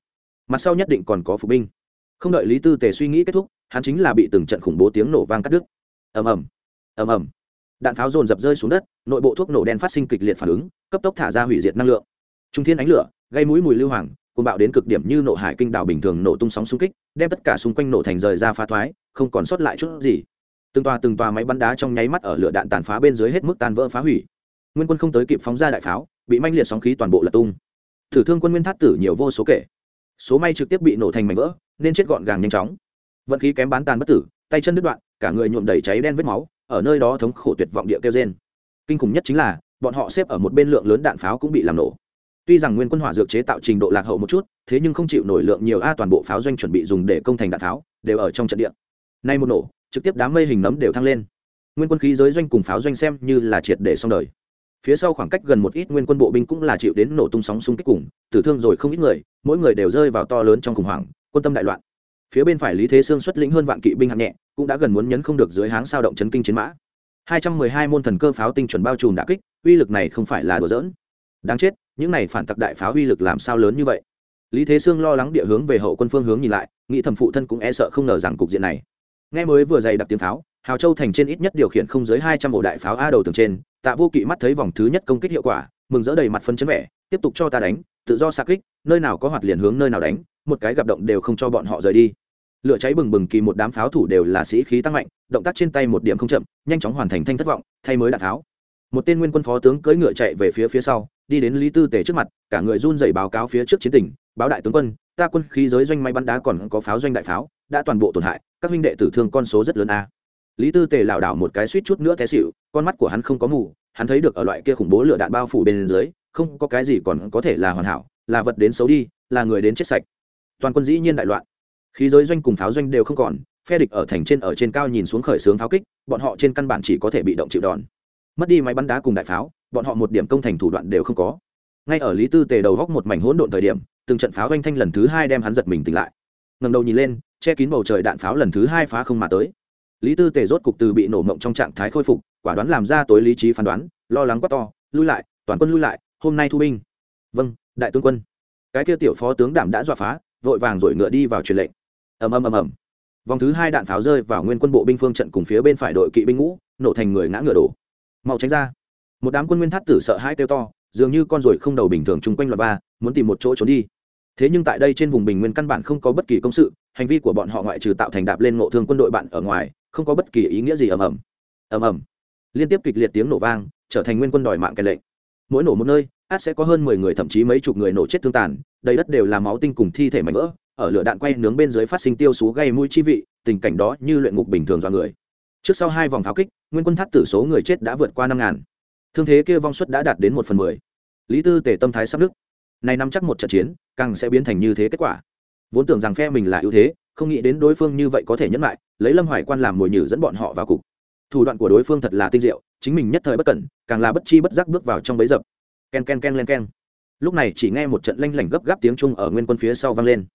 Mặt sau nhất định còn có phục binh. Không đợi lý tư tề suy nghĩ kết thúc, hắn chính là bị từng trận khủng bố tiếng nổ vang cắt đứt. Ầm ầm ầm ầm. Đạn pháo dồn dập rơi xuống đất, nội bộ thuốc nổ đen phát sinh kịch liệt phản ứng, cấp tốc thả ra hủy diệt năng lượng. Trung thiên ánh lửa, gây mũi mùi lưu hoàng cùng bạo đến cực điểm như nộ hải kinh đảo bình thường nổ tung sóng xung kích, đem tất cả xung quanh nổ thành rời ra phá thoái, không còn sót lại chút gì. Từng tòa từng tòa máy bắn đá trong nháy mắt ở lửa đạn tàn phá bên dưới hết mức tan vỡ phá hủy. Nguyên quân không tới kịp phóng ra đại pháo, bị manh liệt sóng khí toàn bộ lật tung. Thử thương quân nguyên thắt tử nhiều vô số kể. Số may trực tiếp bị nổ thành mảnh vỡ, nên chết gọn gàng nhanh chóng. Vận khí kém bán tàn bất tử, tay chân đứt đoạn, cả người nhuộm đầy cháy đen vết máu, ở nơi đó thống khổ tuyệt vọng địa kêu trên kinh khủng nhất chính là, bọn họ xếp ở một bên lượng lớn đạn pháo cũng bị làm nổ tuy rằng nguyên quân hỏa dược chế tạo trình độ lạc hậu một chút, thế nhưng không chịu nổi lượng nhiều a toàn bộ pháo doanh chuẩn bị dùng để công thành đạn tháo, đều ở trong trận địa. Nay một nổ, trực tiếp đám mây hình nấm đều thăng lên. Nguyên quân khí giới doanh cùng pháo doanh xem như là triệt để xong đời. Phía sau khoảng cách gần một ít nguyên quân bộ binh cũng là chịu đến nổ tung sóng xung kích cùng, tử thương rồi không ít người, mỗi người đều rơi vào to lớn trong khủng hoảng, quân tâm đại loạn. Phía bên phải lý thế sương xuất lĩnh hơn vạn kỵ binh hạng nhẹ, cũng đã gần muốn nhấn không được dưới háng sao động chấn kinh chiến mã. 212 môn thần cơ pháo tinh chuẩn bao trùm đả kích, uy lực này không phải là đùa giỡn. Đáng chết những này phản tặc đại pháo uy lực làm sao lớn như vậy? Lý thế sương lo lắng địa hướng về hậu quân phương hướng nhìn lại, nghĩ thầm phụ thân cũng e sợ không ngờ rằng cục diện này. Nghe mới vừa dày đặc tiếng pháo, hào châu thành trên ít nhất điều khiển không dưới hai trăm ổ đại pháo a đầu tường trên, tạ vô kỵ mắt thấy vòng thứ nhất công kích hiệu quả, mừng rỡ đầy mặt phân chấn vẻ, tiếp tục cho ta đánh, tự do xa kích, nơi nào có hoạt liền hướng nơi nào đánh, một cái gặp động đều không cho bọn họ rời đi. Lửa cháy bừng bừng kỳ một đám pháo thủ đều là sĩ khí tăng mạnh, động tác trên tay một điểm không chậm, nhanh chóng hoàn thành thanh thất vọng, thay mới đạn pháo. Một tên nguyên quân phó tướng cưỡi ngựa chạy về phía phía sau đi đến lý tư tể trước mặt, cả người run dày báo cáo phía trước chiến tình, báo đại tướng quân, ta quân khí giới doanh máy bắn đá còn có pháo doanh đại pháo, đã toàn bộ tổn hại, các huynh đệ tử thương con số rất lớn a. Lý tư tề lảo đảo một cái suýt chút nữa té xịu con mắt của hắn không có mù, hắn thấy được ở loại kia khủng bố lửa đạn bao phủ bên dưới, không có cái gì còn có thể là hoàn hảo, là vật đến xấu đi, là người đến chết sạch. Toàn quân dĩ nhiên đại loạn. Khí giới doanh cùng pháo doanh đều không còn, phe địch ở thành trên ở trên cao nhìn xuống khởi xướng pháo kích, bọn họ trên căn bản chỉ có thể bị động chịu đòn. Mất đi máy bắn đá cùng đại pháo bọn họ một điểm công thành thủ đoạn đều không có. Ngay ở lý tư tề đầu góc một mảnh hỗn độn thời điểm, từng trận pháo oanh thanh lần thứ hai đem hắn giật mình tỉnh lại. Ngầm đầu nhìn lên, che kín bầu trời đạn pháo lần thứ hai phá không mà tới. Lý tư tề rốt cục từ bị nổ mộng trong trạng thái khôi phục, quả đoán làm ra tối lý trí phán đoán, lo lắng quá to, lui lại, toàn quân lui lại, hôm nay thu binh. Vâng đại tướng quân. Cái kia tiểu phó tướng đảm đã dọa phá, vội vàng rồi ngựa đi vào truyền lệnh. Ầm ầm ầm ầm. Vòng thứ hai đạn pháo rơi vào nguyên quân bộ binh phương trận cùng phía bên phải đội kỵ binh ngũ, nổ thành người ngã ngựa đổ. Mau tránh ra một đám quân nguyên thát tử sợ hai kêu to, dường như con ruồi không đầu bình thường chung quanh loạt ba muốn tìm một chỗ trốn đi. Thế nhưng tại đây trên vùng bình nguyên căn bản không có bất kỳ công sự, hành vi của bọn họ ngoại trừ tạo thành đạp lên ngộ thương quân đội bạn ở ngoài, không có bất kỳ ý nghĩa gì ầm ầm. Ầm ầm. Liên tiếp kịch liệt tiếng nổ vang, trở thành nguyên quân đòi mạng cái lệnh. Mỗi nổ một nơi, át sẽ có hơn mười người, thậm chí mấy chục người nổ chết thương tàn, đầy đất đều là máu tinh cùng thi thể mảnh vỡ, ở lửa đạn quay nướng bên dưới phát sinh tiêu xú gây mũi chi vị, tình cảnh đó như luyện ngục bình thường do người. Trước sau hai vòng pháo kích, nguyên quân thắt tử số người chết đã vượt qua năm ngàn thương thế kia vong suất đã đạt đến một phần mười. Lý tư tể tâm thái sắp đức này nắm chắc một trận chiến, càng sẽ biến thành như thế kết quả. Vốn tưởng rằng phe mình là ưu thế, không nghĩ đến đối phương như vậy có thể nhẫn lại, lấy lâm hoài quan làm mồi nhử dẫn bọn họ vào cục. Thủ đoạn của đối phương thật là tinh diệu, chính mình nhất thời bất cẩn, càng là bất chi bất giác bước vào trong bấy dập. Ken ken ken len ken. Lúc này chỉ nghe một trận lanh lảnh gấp gáp tiếng trung ở nguyên quân phía sau vang lên.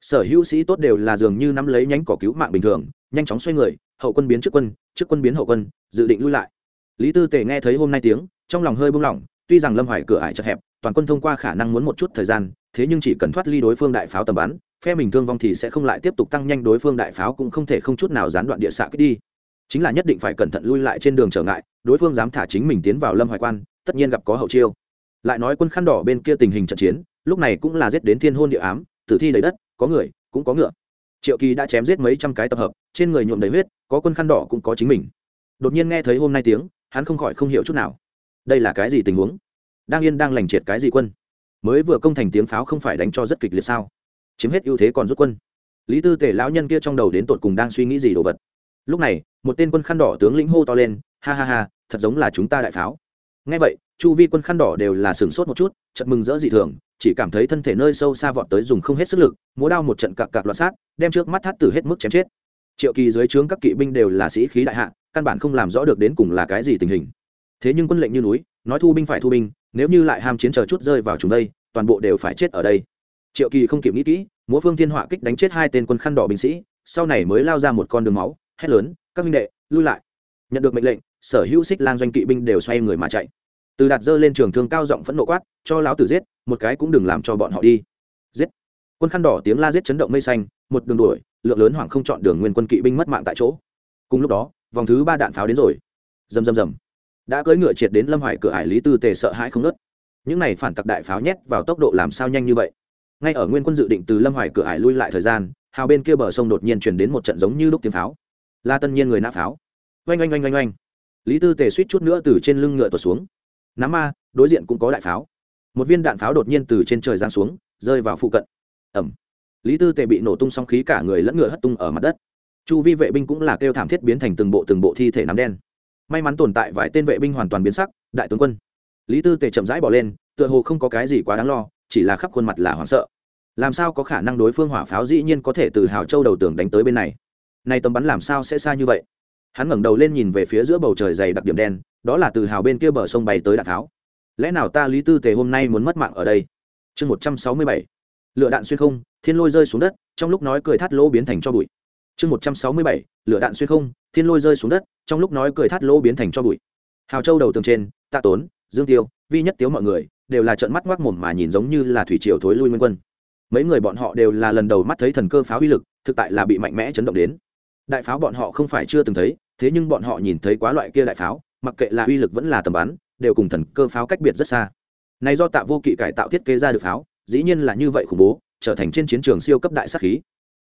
Sở hữu sĩ tốt đều là dường như nắm lấy nhánh cỏ cứu mạng bình thường, nhanh chóng xoay người, hậu quân biến trước quân trước quân biến hậu quân, dự định lui lại lý tư tề nghe thấy hôm nay tiếng, trong lòng hơi buông lỏng, tuy rằng lâm hoài cửa ải chật hẹp, toàn quân thông qua khả năng muốn một chút thời gian, thế nhưng chỉ cần thoát ly đối phương đại pháo tầm bắn, phe mình thương vong thì sẽ không lại tiếp tục tăng nhanh đối phương đại pháo cũng không thể không chút nào gián đoạn địa xạ kích đi. Chính là nhất định phải cẩn thận lui lại trên đường trở ngại, đối phương dám thả chính mình tiến vào lâm hoài quan, tất nhiên gặp có hậu chiêu. Lại nói quân khăn đỏ bên kia tình hình trận chiến, lúc này cũng là giết đến thiên hôn địa ám, tử thi đầy đất, có người, cũng có ngựa. Triệu kỳ đã chém giết mấy trăm cái tập hợp, trên người nhuộm đầy huyết, có quân khăn đỏ cũng có chính mình. Đột nhiên nghe thấy hôm nay tiếng hắn không khỏi không hiểu chút nào. Đây là cái gì tình huống? Đang yên đang lành triệt cái gì quân? Mới vừa công thành tiếng pháo không phải đánh cho rất kịch liệt sao? Chiếm hết ưu thế còn rút quân. Lý tư tể lão nhân kia trong đầu đến tột cùng đang suy nghĩ gì đồ vật. Lúc này, một tên quân khăn đỏ tướng lĩnh hô to lên, ha ha ha, thật giống là chúng ta đại pháo. Ngay vậy, chu vi quân khăn đỏ đều là sửng sốt một chút chật mừng rỡ dị thường, chỉ cảm thấy thân thể nơi sâu xa vọt tới dùng không hết sức lực, múa đao một trận cặp cặp loạt sát, đem trước mắt thắt tử hết mức chém chết. Triệu kỳ dưới trướng các kỵ binh đều là sĩ khí đại hạ căn bản không làm rõ được đến cùng là cái gì tình hình. Thế nhưng quân lệnh như núi, nói thu binh phải thu binh, nếu như lại ham chiến chờ chút rơi vào chúng đây, toàn bộ đều phải chết ở đây. Triệu kỳ không kịp nghĩ kỹ, múa phương thiên họa kích đánh chết hai tên quân khăn đỏ binh sĩ, sau này mới lao ra một con đường máu, hét lớn, các minh đệ, lui lại. Nhận được mệnh lệnh, sở hữu xích lang doanh kỵ binh đều xoay người mà chạy. Từ đạt dơ lên trường thương cao giọng phẫn nộ quát, cho lão tử giết, một cái cũng đừng làm cho bọn họ đi. Giết. Quân khăn đỏ tiếng la giết chấn động mây xanh, một đường đuổi, lượng lớn hoảng không chọn đường nguyên quân kỵ binh mất mạng tại chỗ. Cùng lúc đó vòng thứ ba đạn pháo đến rồi. Rầm rầm rầm. Đã cưỡi ngựa triệt đến lâm hoài cửa hải lý tư tề sợ hãi không nớt những này phản tặc đại pháo nhét vào tốc độ làm sao nhanh như vậy? Ngay ở nguyên quân dự định từ lâm hoài cửa hải lui lại thời gian, hào bên kia bờ sông đột nhiên chuyển đến một trận giống như lúc tiếng pháo. La tân nhiên người nã pháo. Oanh oanh oanh oanh oanh. Lý tư tề suýt chút nữa từ trên lưng ngựa tuột xuống. Nắm ma, đối diện cũng có đại pháo. Một viên đạn pháo đột nhiên từ trên trời giáng xuống, rơi vào phụ cận. Ẩm lý tư tề bị nổ tung song khí cả người lẫn ngựa hất tung ở mặt đất chu vi vệ binh cũng là kêu thảm thiết biến thành từng bộ từng bộ thi thể nắm đen. May mắn tồn tại vài tên vệ binh hoàn toàn biến sắc, đại tướng quân. Lý tư tề chậm rãi bỏ lên, tựa hồ không có cái gì quá đáng lo, chỉ là khắp khuôn mặt là hoảng sợ. Làm sao có khả năng đối phương hỏa pháo dĩ nhiên có thể từ hào châu đầu tường đánh tới bên này? Nay tầm bắn làm sao sẽ xa như vậy? Hắn ngẩng đầu lên nhìn về phía giữa bầu trời dày đặc điểm đen, đó là từ hào bên kia bờ sông bay tới đạn tháo lẽ nào ta lý tư tề hôm nay muốn mất mạng ở đây? Chương một trăm sáu mươi bảy. Lựa đạn xuyên không, thiên lôi rơi xuống đất, trong lúc nói cười thắt lỗ biến thành cho bụi chương một trăm sáu mươi bảy, lửa đạn xuyên không, thiên lôi rơi xuống đất, trong lúc nói cười thắt lỗ biến thành cho bụi. Hào châu đầu tường trên, tạ tốn, dương tiêu, vi nhất tiếu mọi người đều là trợn mắt ngoác mồm mà nhìn giống như là thủy triều thối lui nguyên quân. Mấy người bọn họ đều là lần đầu mắt thấy thần cơ pháo uy lực, thực tại là bị mạnh mẽ chấn động đến. Đại pháo bọn họ không phải chưa từng thấy, thế nhưng bọn họ nhìn thấy quá loại kia đại pháo, mặc kệ là uy lực vẫn là tầm bắn, đều cùng thần cơ pháo cách biệt rất xa. Này do tạ vô kỵ cải tạo thiết kế ra được pháo, dĩ nhiên là như vậy khủng bố, trở thành trên chiến trường siêu cấp đại sát khí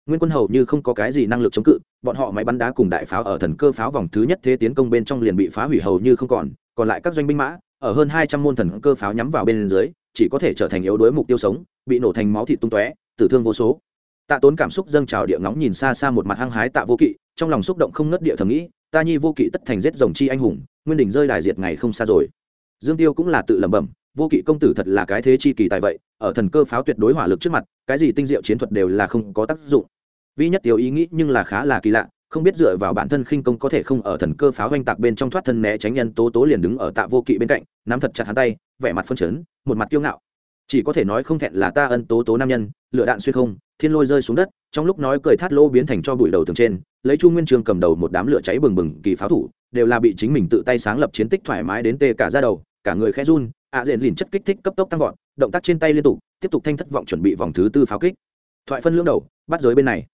nguyên quân hầu như không có cái gì năng lực chống cự, bọn họ máy bắn đá cùng đại pháo ở thần cơ pháo vòng thứ nhất thế tiến công bên trong liền bị phá hủy hầu như không còn còn lại các doanh binh mã, ở hơn hai trăm môn thần cơ pháo nhắm vào bên dưới, chỉ có thể trở thành yếu đuối mục tiêu sống, bị nổ thành máu thịt tung tóe, tử thương vô số. Tạ tốn cảm xúc dâng trào địa ngóng nhìn xa xa một mặt hăng hái tạ vô kỵ, trong lòng xúc động không ngất địa thầm nghĩ, ta nhi vô kỵ tất thành giết rồng chi anh hùng, nguyên đỉnh rơi đài diệt ngày không xa rồi. Dương tiêu cũng là tự lẩm bẩm, vô kỵ công tử thật là cái thế chi kỳ tại vậy, ở thần cơ pháo tuyệt đối hỏa lực trước mặt, cái gì tinh diệu chiến thuật đều là không có tác dụng vi nhất tiêu ý nghĩ nhưng là khá là kỳ lạ, không biết dựa vào bản thân khinh công có thể không ở thần cơ pháo oanh tạc bên trong thoát thân né tránh nhân tố tố liền đứng ở tạ vô kỵ bên cạnh, nắm thật chặt hắn tay, vẻ mặt phân chấn, một mặt kiêu ngạo. Chỉ có thể nói không thẹn là ta ân tố tố nam nhân lựa đạn xuyên không, thiên lôi rơi xuống đất, trong lúc nói cười thát lỗ biến thành cho bụi đầu tường trên, lấy chu nguyên trường cầm đầu một đám lửa cháy bừng bừng, kỳ pháo thủ, đều là bị chính mình tự tay sáng lập chiến tích thoải mái đến tê cả ra đầu, cả người khẽ run, ạ diện lìn chất kích thích cấp tốc tăng vọt, động tác trên tay liên tục, tiếp tục thanh thất vọng chuẩn bị vòng thứ tư pháo kích. Thoại phân lưỡng đầu, bắt giới bên này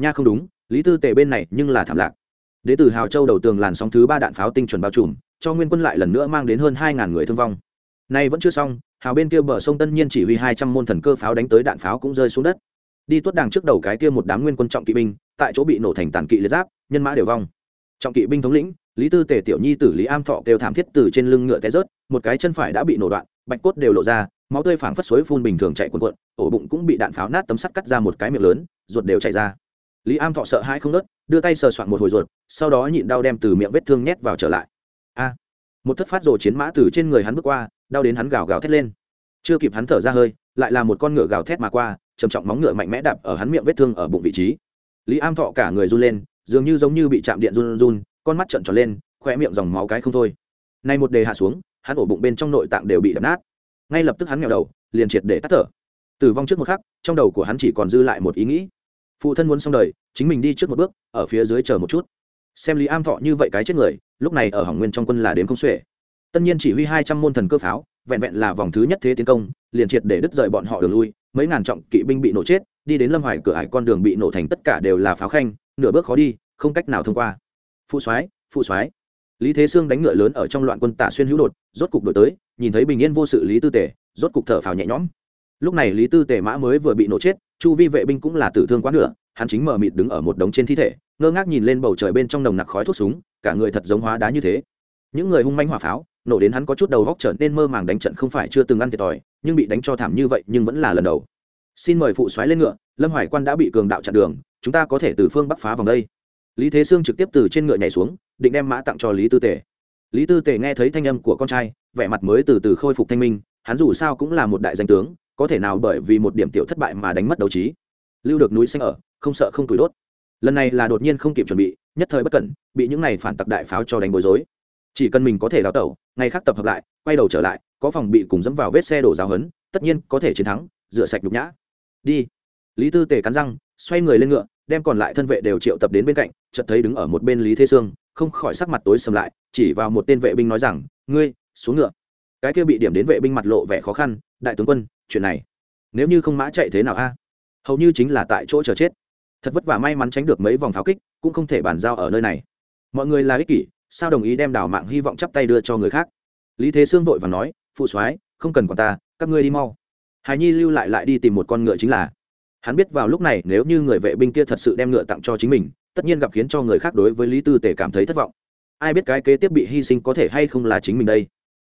nha không đúng, lý tư tề bên này nhưng là thảm lạc. Đế tử hào châu đầu tường làn sóng thứ ba đạn pháo tinh chuẩn bao trùm, cho nguyên quân lại lần nữa mang đến hơn hai ngàn người thương vong. Nay vẫn chưa xong, hào bên kia bờ sông tân nhiên chỉ huy hai trăm môn thần cơ pháo đánh tới đạn pháo cũng rơi xuống đất. Đi tuốt đàng trước đầu cái kia một đám nguyên quân trọng kỵ binh, tại chỗ bị nổ thành tàn kỵ liệt giáp, nhân mã đều vong. Trọng kỵ binh thống lĩnh, lý tư tề tiểu nhi tử lý am thọ kêu thảm thiết từ trên lưng ngựa té rớt, một cái chân phải đã bị nổ đoạn, bạch cốt đều lộ ra, máu tươi phảng phất suối phun bình thường chạy cuộn cuộn, ổ bụng cũng bị đạn pháo nát tấm sắt cắt ra một cái miệng lớn, ruột đều chảy ra lý am thọ sợ hãi không nớt, đưa tay sờ soạn một hồi ruột, sau đó nhịn đau đem từ miệng vết thương nhét vào trở lại. A! Một thất phát rồ chiến mã từ trên người hắn bước qua, đau đến hắn gào gào thét lên. Chưa kịp hắn thở ra hơi, lại là một con ngựa gào thét mà qua, trầm trọng móng ngựa mạnh mẽ đạp ở hắn miệng vết thương ở bụng vị trí. Lý am thọ cả người run lên, dường như giống như bị chạm điện run run, con mắt trợn tròn lên khoe miệng dòng máu cái không thôi. Nay một đề hạ xuống, hắn ổ bụng bên trong nội tạng đều bị đập nát. Ngay lập tức hắn nghèo đầu, liền triệt để tắt thở. Tử vong trước một khắc, trong đầu của hắn chỉ còn dư lại một ý nghĩ phụ thân muốn xong đời, chính mình đi trước một bước, ở phía dưới chờ một chút. Xem lý am thọ như vậy cái chết người, lúc này ở hỏng nguyên trong quân là đếm không xuể. Tất nhiên chỉ huy hai trăm môn thần cơ pháo, vẹn vẹn là vòng thứ nhất thế tiến công, liền triệt để đứt rời bọn họ đường lui, mấy ngàn trọng kỵ binh bị nổ chết, đi đến lâm hoài cửa hải con đường bị nổ thành tất cả đều là pháo khanh, nửa bước khó đi, không cách nào thông qua. Phụ soái phụ soái. Lý thế sương đánh ngựa lớn ở trong loạn quân tả xuyên hữu đột, rốt cục đổi tới, nhìn thấy bình yên vô sự lý tư tể, rốt cục thở phào nhẹ nhõm lúc này lý tư tề mã mới vừa bị nổ chết, chu vi vệ binh cũng là tử thương quá nửa, hắn chính mờ mịt đứng ở một đống trên thi thể, ngơ ngác nhìn lên bầu trời bên trong nồng nặc khói thuốc súng, cả người thật giống hóa đá như thế. Những người hung manh hỏa pháo, nổ đến hắn có chút đầu góc trở nên mơ màng đánh trận không phải chưa từng ăn thiệt thòi, nhưng bị đánh cho thảm như vậy nhưng vẫn là lần đầu. Xin mời phụ soái lên ngựa, lâm hoài quan đã bị cường đạo chặn đường, chúng ta có thể từ phương bắc phá vòng đây. Lý thế sương trực tiếp từ trên ngựa nhảy xuống, định đem mã tặng cho lý tư tề. Lý tư tề nghe thấy thanh âm của con trai, vẻ mặt mới từ từ khôi phục thanh minh, hắn dù sao cũng là một đại danh tướng có thể nào bởi vì một điểm tiểu thất bại mà đánh mất đấu trí. Lưu được núi xanh ở, không sợ không tuổi đốt. Lần này là đột nhiên không kịp chuẩn bị, nhất thời bất cẩn, bị những này phản tặc đại pháo cho đánh bối rối. Chỉ cần mình có thể đào tẩu, ngày khác tập hợp lại, quay đầu trở lại, có phòng bị cùng dẫm vào vết xe đổ giáo hấn, tất nhiên có thể chiến thắng, rửa sạch nhục nhã. Đi. Lý tư tề cắn răng, xoay người lên ngựa, đem còn lại thân vệ đều triệu tập đến bên cạnh, chợt thấy đứng ở một bên lý thế sương, không khỏi sắc mặt tối sầm lại, chỉ vào một tên vệ binh nói rằng, ngươi, xuống ngựa. Cái kia bị điểm đến vệ binh mặt lộ vẻ khó khăn, đại tướng quân chuyện này. Nếu như không mã chạy thế nào a? Hầu như chính là tại chỗ chờ chết. Thật vất vả may mắn tránh được mấy vòng pháo kích, cũng không thể bàn giao ở nơi này. Mọi người là ích kỷ, sao đồng ý đem đảo mạng hy vọng chắp tay đưa cho người khác? Lý thế sương vội và nói, phụ soái, không cần còn ta, các ngươi đi mau. Hài nhi lưu lại lại đi tìm một con ngựa chính là. Hắn biết vào lúc này nếu như người vệ binh kia thật sự đem ngựa tặng cho chính mình, tất nhiên gặp khiến cho người khác đối với lý tư tể cảm thấy thất vọng. Ai biết cái kế tiếp bị hy sinh có thể hay không là chính mình đây?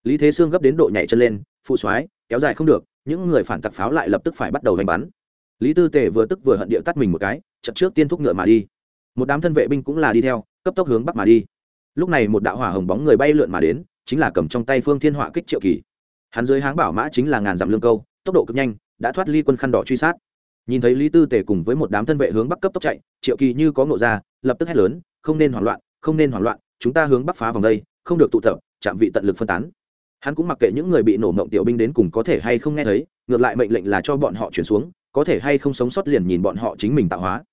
Lý thế sương gấp đến độ nhảy chân lên, phụ soái, kéo dài không được những người phản tặc pháo lại lập tức phải bắt đầu hành bắn. Lý tư Tề vừa tức vừa hận điệu tắt mình một cái chật trước tiên thúc ngựa mà đi. Một đám thân vệ binh cũng là đi theo, cấp tốc hướng bắc mà đi. Lúc này một đạo hỏa hồng bóng người bay lượn mà đến, chính là cầm trong tay phương thiên họa kích triệu kỳ. Hắn dưới háng bảo mã chính là ngàn dặm lương câu, tốc độ cực nhanh, đã thoát ly quân khăn đỏ truy sát. Nhìn thấy lý tư tề cùng với một đám thân vệ hướng bắc cấp tốc chạy, triệu kỳ như có ngộ ra, lập tức hét lớn, không nên hoảng loạn, không nên hoảng loạn, chúng ta hướng bắc phá vòng đây, không được tụ tập chạm vị tận lực phân tán hắn cũng mặc kệ những người bị nổ mộng tiểu binh đến cùng có thể hay không nghe thấy, ngược lại mệnh lệnh là cho bọn họ chuyển xuống, có thể hay không sống sót liền nhìn bọn họ chính mình tạo hóa.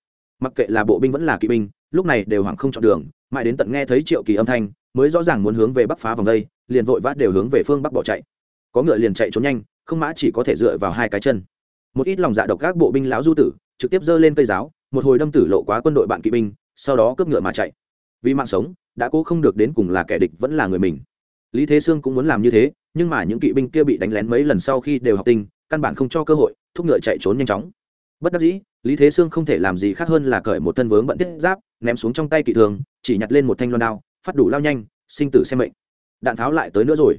Mặc kệ là bộ binh vẫn là kỵ binh, lúc này đều hoảng không chọn đường, mãi đến tận nghe thấy triệu kỳ âm thanh, mới rõ ràng muốn hướng về bắc phá vòng đây, liền vội vã đều hướng về phương bắc bỏ chạy. Có ngựa liền chạy trốn nhanh, không mã chỉ có thể dựa vào hai cái chân. Một ít lòng dạ độc các bộ binh lão du tử, trực tiếp giơ lên cây giáo, một hồi đâm tử lộ quá quân đội bạn kỵ binh, sau đó cướp ngựa mà chạy. Vì mạng sống, đã cố không được đến cùng là kẻ địch vẫn là người mình lý thế sương cũng muốn làm như thế, nhưng mà những kỵ binh kia bị đánh lén mấy lần sau khi đều học tinh, căn bản không cho cơ hội, thúc ngựa chạy trốn nhanh chóng. Bất đắc dĩ, lý thế sương không thể làm gì khác hơn là cởi một thân vướng bận thiết giáp, ném xuống trong tay kỵ thường, chỉ nhặt lên một thanh loan đao, phát đủ lao nhanh, sinh tử xem mệnh. Đạn pháo lại tới nữa rồi.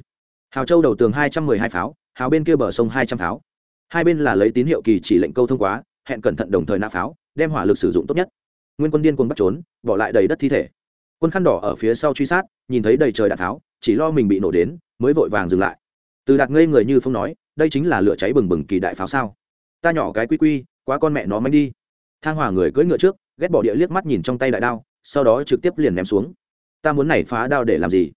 Hào châu đầu tường hai trăm mười hai pháo, hào bên kia bờ sông hai trăm pháo. Hai bên là lấy tín hiệu kỳ chỉ lệnh câu thông quá, hẹn cẩn thận đồng thời nã pháo, đem hỏa lực sử dụng tốt nhất. Nguyên quân điên quân bắt trốn, bỏ lại đầy đất thi thể. Quân khăn đỏ ở phía sau truy sát, nhìn thấy đầy trời đạn pháo chỉ lo mình bị nổ đến, mới vội vàng dừng lại. Từ đạt ngây người như phong nói, đây chính là lửa cháy bừng bừng kỳ đại pháo sao? Ta nhỏ cái quy quy, quá con mẹ nó manh đi. Thang hòa người cưỡi ngựa trước, ghét bỏ địa liếc mắt nhìn trong tay đại đao, sau đó trực tiếp liền ném xuống. Ta muốn này phá đao để làm gì?